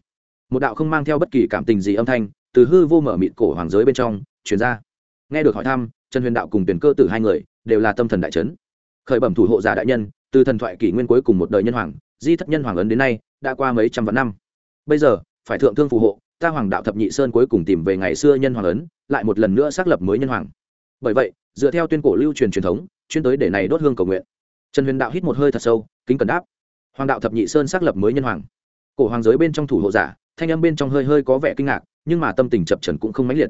một đạo không mang theo bất kỳ cảm tình gì âm thanh, từ hư vô mở mịt cổ hoàng giới bên trong chuyển ra. Nghe được hỏi thăm, trần huyền đạo cùng tuyển cơ tử hai người, đều là tâm thần đại trấn khởi bẩm thủ hộ giả đại nhân, từ thần thoại kỷ nguyên cuối cùng một đời nhân hoàng, di thất nhân hoàng ấn đến nay, đã qua mấy trăm vạn năm. Bây giờ, phải thượng thương phù hộ ta hoàng đạo thập nhị sơn cuối cùng tìm về ngày xưa nhân hoàng ấn, lại một lần nữa xác lập mới nhân hoàng. Bởi vậy, dựa theo tuyên cổ lưu truyền truyền thống, chuyên tới để này đốt hương cầu nguyện. Trần huyền đạo hít một hơi thật sâu, kính cần đáp. Hoàng đạo thập nhị sơn xác lập mới nhân hoàng. Cổ hoàng giới bên trong thủ hộ giả, thanh âm bên trong hơi hơi có vẻ kinh ngạc, nhưng mà tâm tình chập trần cũng không mãnh liệt.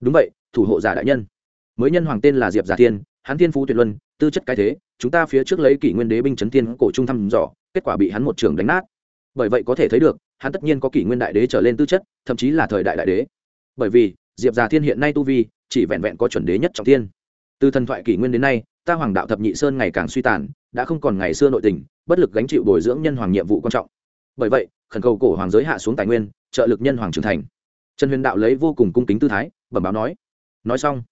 Đúng vậy, thủ hộ giả đại nhân. Mới nhân hoàng tên là diệp giả thiên, hắn thiên phú tuyệt luân, tư chất cái thế, chúng ta phía trước lấy kỷ nguyên đế binh chấn thiên cổ trung thăm dò, kết quả bị hắn một trường đánh nát. Bởi vậy có thể thấy được hắn tất nhiên có kỷ nguyên đại đế trở lên tư chất, thậm chí là thời đại đại đế. Bởi vì, diệp già thiên hiện nay tu vi, chỉ vẹn vẹn có chuẩn đế nhất trọng thiên. Từ thần thoại kỷ nguyên đến nay, ta hoàng đạo thập nhị sơn ngày càng suy tàn, đã không còn ngày xưa nội tình, bất lực gánh chịu bồi dưỡng nhân hoàng nhiệm vụ quan trọng. Bởi vậy, khẩn cầu cổ hoàng giới hạ xuống tài nguyên, trợ lực nhân hoàng trưởng thành. Trần huyền đạo lấy vô cùng cung kính tư thái, bẩm báo nói. Nói xong,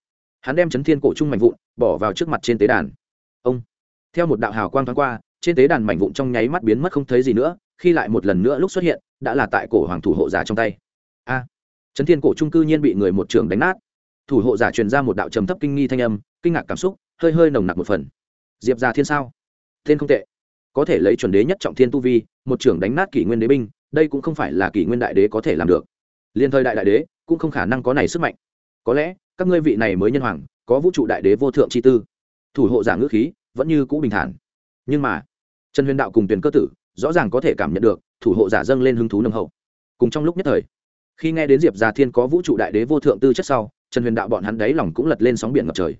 hắn đem chấn thiên cổ trung mảnh vụn bỏ vào trước mặt trên tế đàn. Ông, theo một đạo hào quang thoáng qua, trên tế đàn mảnh vụn trong nháy mắt biến mất không thấy gì nữa, khi lại một lần nữa lúc xuất hiện đã là tại cổ hoàng thủ hộ giả trong tay. A à, thiên cổ trung cư nhiên bị người một trường đánh nát. Thủ hộ giả truyền ra một đạo trầm thấp kinh nghi thanh âm kinh ngạc cảm xúc hơi hơi nồng nặc một phần. Diệp già thiên sao? Thiên không tệ. Có thể lấy chuẩn đế nhất trọng thiên tu vi một trưởng đánh nát kỷ nguyên đế binh đây cũng không phải là kỷ nguyên đại đế có thể làm được. Liên thời đại đại đế cũng không khả năng có này sức mạnh. Có lẽ các ngươi vị này mới nhân hoàng có vũ trụ đại đế vô thượng chi tư. Thủ hộ giả ngữ khí vẫn như cũ bình thản. Nhưng mà trần huyền đạo cùng tuyển cơ tử rõ ràng có thể cảm nhận được thủ hộ giả dâng lên hứng thú nồng hậu. Cùng trong lúc nhất thời, khi nghe đến diệp già thiên có vũ trụ đại đế vô thượng tư chất sau, trần huyền đạo bọn hắn đáy lòng cũng lật lên sóng biển ngập trời.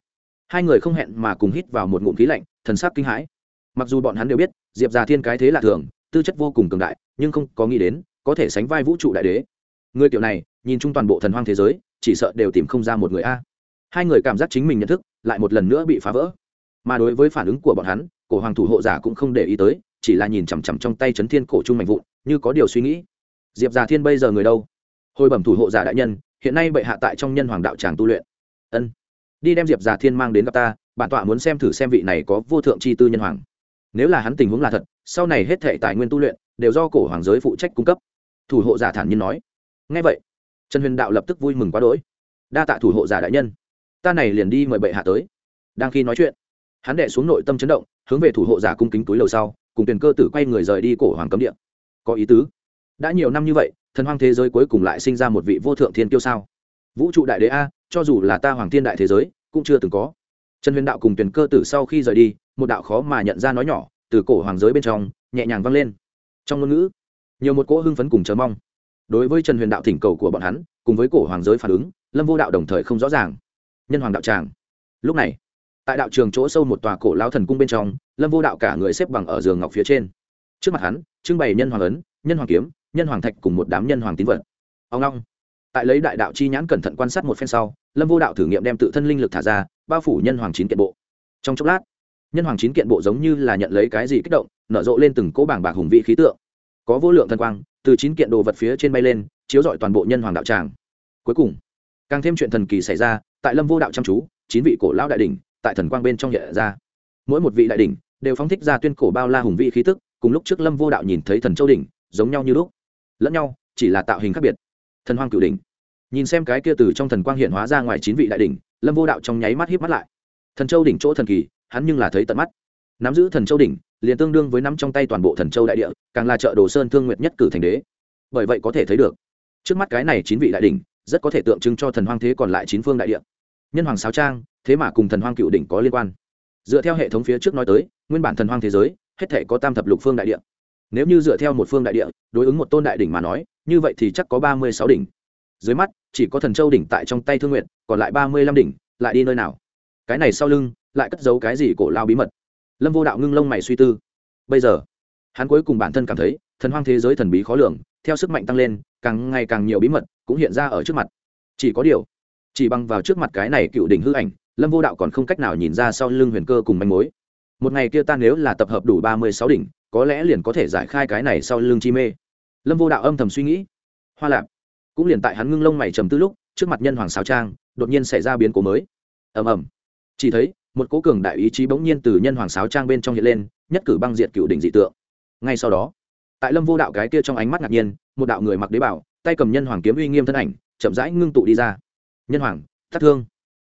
Hai người không hẹn mà cùng hít vào một ngụm khí lạnh, thần sắc kinh hãi. Mặc dù bọn hắn đều biết, diệp già thiên cái thế là thường, tư chất vô cùng cường đại, nhưng không có nghĩ đến, có thể sánh vai vũ trụ đại đế. Người kiểu này, nhìn chung toàn bộ thần hoang thế giới, chỉ sợ đều tìm không ra một người a. Hai người cảm giác chính mình nhận thức, lại một lần nữa bị phá vỡ. Mà đối với phản ứng của bọn hắn, cổ hoàng thủ hộ giả cũng không để ý tới chỉ là nhìn chằm chằm trong tay chấn thiên cổ trung mạnh vụn, như có điều suy nghĩ. Diệp già thiên bây giờ người đâu? Hồi bẩm thủ hộ giả đại nhân, hiện nay bệ hạ tại trong nhân hoàng đạo tràng tu luyện. Ân. Đi đem diệp già thiên mang đến gặp ta, bản tọa muốn xem thử xem vị này có vô thượng chi tư nhân hoàng. Nếu là hắn tình huống là thật, sau này hết thể tài nguyên tu luyện, đều do cổ hoàng giới phụ trách cung cấp. Thủ hộ giả thản nhiên nói. Ngay vậy, trần huyền đạo lập tức vui mừng quá đỗi. Đa tạ thủ hộ giả đại nhân. Ta này liền đi mời bệ hạ tới. Đang khi nói chuyện, hắn đệ xuống nội tâm chấn động, hướng về thủ hộ giả cung kính túi lầu sau cùng tuyển cơ tử quay người rời đi cổ hoàng cấm địa. Có ý tứ. Đã nhiều năm như vậy, thần hoang thế giới cuối cùng lại sinh ra một vị vô thượng thiên kiêu sao? Vũ trụ đại đế a, cho dù là ta hoàng thiên đại thế giới, cũng chưa từng có. Trần huyền đạo cùng tuyển cơ tử sau khi rời đi, một đạo khó mà nhận ra nói nhỏ, từ cổ hoàng giới bên trong, nhẹ nhàng vang lên. Trong ngôn ngữ, nhiều một cỗ hưng phấn cùng chờ mong. Đối với trần huyền đạo thỉnh cầu của bọn hắn, cùng với cổ hoàng giới phản ứng, lâm vô đạo đồng thời không rõ ràng. Nhân hoàng đạo tràng. Lúc này, tại đạo trường chỗ sâu một tòa cổ lao thần cung bên trong lâm vô đạo cả người xếp bằng ở giường ngọc phía trên. Trước mặt hắn, trưng bày nhân hoàng ấn, nhân hoàng kiếm, nhân hoàng thạch cùng một đám nhân hoàng tín vật. Ông long tại lấy đại đạo chi nhãn cẩn thận quan sát một phen sau, lâm vô đạo thử nghiệm đem tự thân linh lực thả ra, bao phủ nhân hoàng chín kiện bộ. Trong chốc lát, nhân hoàng chín kiện bộ giống như là nhận lấy cái gì kích động, nở rộ lên từng cỗ bảng bạc hùng vị khí tượng. Có vô lượng thân quang, từ chín kiện đồ vật phía trên bay lên, chiếu rọi toàn bộ nhân hoàng đạo tràng. Cuối cùng, càng thêm chuyện thần kỳ xảy ra, tại lâm vô đạo chăm chú, chín vị cổ lão đại đỉnh tại thần quang bên trong nhẹ ra. Mỗi một vị đại đỉnh đều phóng thích ra tuyên cổ bao la hùng vị khí tức, cùng lúc trước lâm vô đạo nhìn thấy thần châu đỉnh, giống nhau như lúc. Lẫn nhau, chỉ là tạo hình khác biệt. Thần hoang cửu đỉnh. Nhìn xem cái kia từ trong thần quang hiện hóa ra ngoài chín vị đại đỉnh, lâm vô đạo trong nháy mắt híp mắt lại. Thần châu đỉnh chỗ thần kỳ, hắn nhưng là thấy tận mắt. Nắm giữ thần châu đỉnh, liền tương đương với nắm trong tay toàn bộ thần châu đại địa, càng là chợ đồ sơn thương nguyệt nhất cử thành đế. Bởi vậy có thể thấy được, trước mắt cái này chín vị đại đỉnh, rất có thể tượng trưng cho thần hoang thế còn lại chín phương đại địa. Nhân hoàng sáo trang, thế mà cùng thần hoang cựu đỉnh có liên quan dựa theo hệ thống phía trước nói tới, nguyên bản thần hoang thế giới, hết thể có tam thập lục phương đại địa. Nếu như dựa theo một phương đại địa, đối ứng một tôn đại đỉnh mà nói, như vậy thì chắc có ba mươi sáu đỉnh. Dưới mắt, chỉ có thần châu đỉnh tại trong tay thương nguyện còn lại ba mươi lăm đỉnh lại đi nơi nào? Cái này sau lưng, lại cất giấu cái gì cổ lao bí mật? Lâm vô đạo ngưng lông mày suy tư. Bây giờ, hắn cuối cùng bản thân cảm thấy, thần hoang thế giới thần bí khó lường, theo sức mạnh tăng lên, càng ngày càng nhiều bí mật cũng hiện ra ở trước mặt. Chỉ có điều, chỉ bằng vào trước mặt cái này cựu đỉnh hư ảnh lâm vô đạo còn không cách nào nhìn ra sau lưng huyền cơ cùng manh mối. Một ngày kia ta nếu là tập hợp đủ ba mươi sáu đỉnh, có lẽ liền có thể giải khai cái này sau lưng chi mê. Lâm vô đạo âm thầm suy nghĩ. Hoa lạp. Cũng liền tại hắn ngưng lông mày trầm tư lúc, trước mặt nhân hoàng xào trang, đột nhiên xảy ra biến cố mới. Ầm ầm. Chỉ thấy, một cố cường đại ý chí bỗng nhiên từ nhân hoàng sáo trang bên trong hiện lên, nhất cử băng diệt cựu đỉnh dị tượng. Ngay sau đó, tại lâm vô đạo cái kia trong ánh mắt ngạc nhiên, một đạo người mặc đế bảo, tay cầm nhân hoàng kiếm uy nghiêm thân ảnh, chậm rãi ngưng tụ đi ra. Nhân hoàng, thất thương.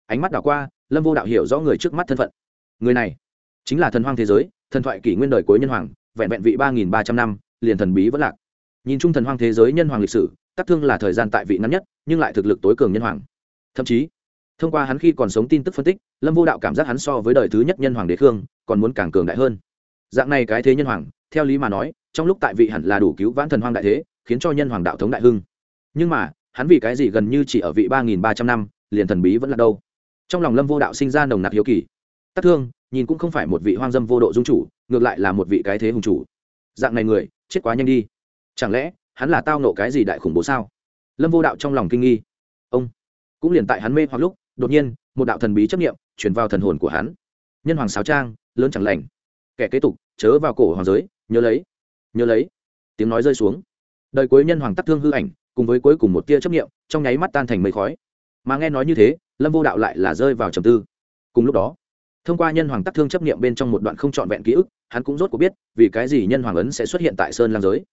Ánh mắt đảo qua lâm vô đạo hiểu rõ người trước mắt thân phận. Người này chính là thần hoang thế giới, thần thoại kỷ nguyên đời cuối nhân hoàng, vẹn vẹn vị ba nghìn ba trăm năm, liền thần bí vẫn lạc. Nhìn chung thần hoang thế giới nhân hoàng lịch sử, tắc thương là thời gian tại vị ngắn nhất, nhưng lại thực lực tối cường nhân hoàng. Thậm chí, thông qua hắn khi còn sống tin tức phân tích, lâm vô đạo cảm giác hắn so với đời thứ nhất nhân hoàng đế khương, còn muốn càng cường đại hơn. Dạng này cái thế nhân hoàng, theo lý mà nói, trong lúc tại vị hẳn là đủ cứu vãn thần hoang đại thế, khiến cho nhân hoàng đạo thống đại hưng. Nhưng mà, hắn vì cái gì gần như chỉ ở vị ba nghìn ba trăm năm, liền thần bí vẫn là đâu? Trong lòng lâm vô đạo sinh ra nồng nặc hiếu kỳ. Tắc thương, nhìn cũng không phải một vị hoang dâm vô độ dung chủ, ngược lại là một vị cái thế hùng chủ. Dạng này người, chết quá nhanh đi. Chẳng lẽ, hắn là tao nộ cái gì đại khủng bố sao? Lâm vô đạo trong lòng kinh nghi. Ông, cũng liền tại hắn mê hoặc lúc, đột nhiên, một đạo thần bí chấp nghiệm chuyển vào thần hồn của hắn. Nhân hoàng sáo trang, lớn chẳng lành. Kẻ kế tục, chớ vào cổ hoàng giới, nhớ lấy nhớ lấy. Tiếng nói rơi xuống. Đời cuối nhân hoàng tắc thương hư ảnh, cùng với cuối cùng một tia chấp nghiệm trong nháy mắt tan thành mây khói. Mà nghe nói như thế lâm vô đạo lại là rơi vào trầm tư. Cùng lúc đó, thông qua nhân hoàng tắc thương chấp nghiệm bên trong một đoạn không trọn vẹn ký ức, hắn cũng rốt cuộc biết vì cái gì nhân hoàng ấn sẽ xuất hiện tại sơn lang giới.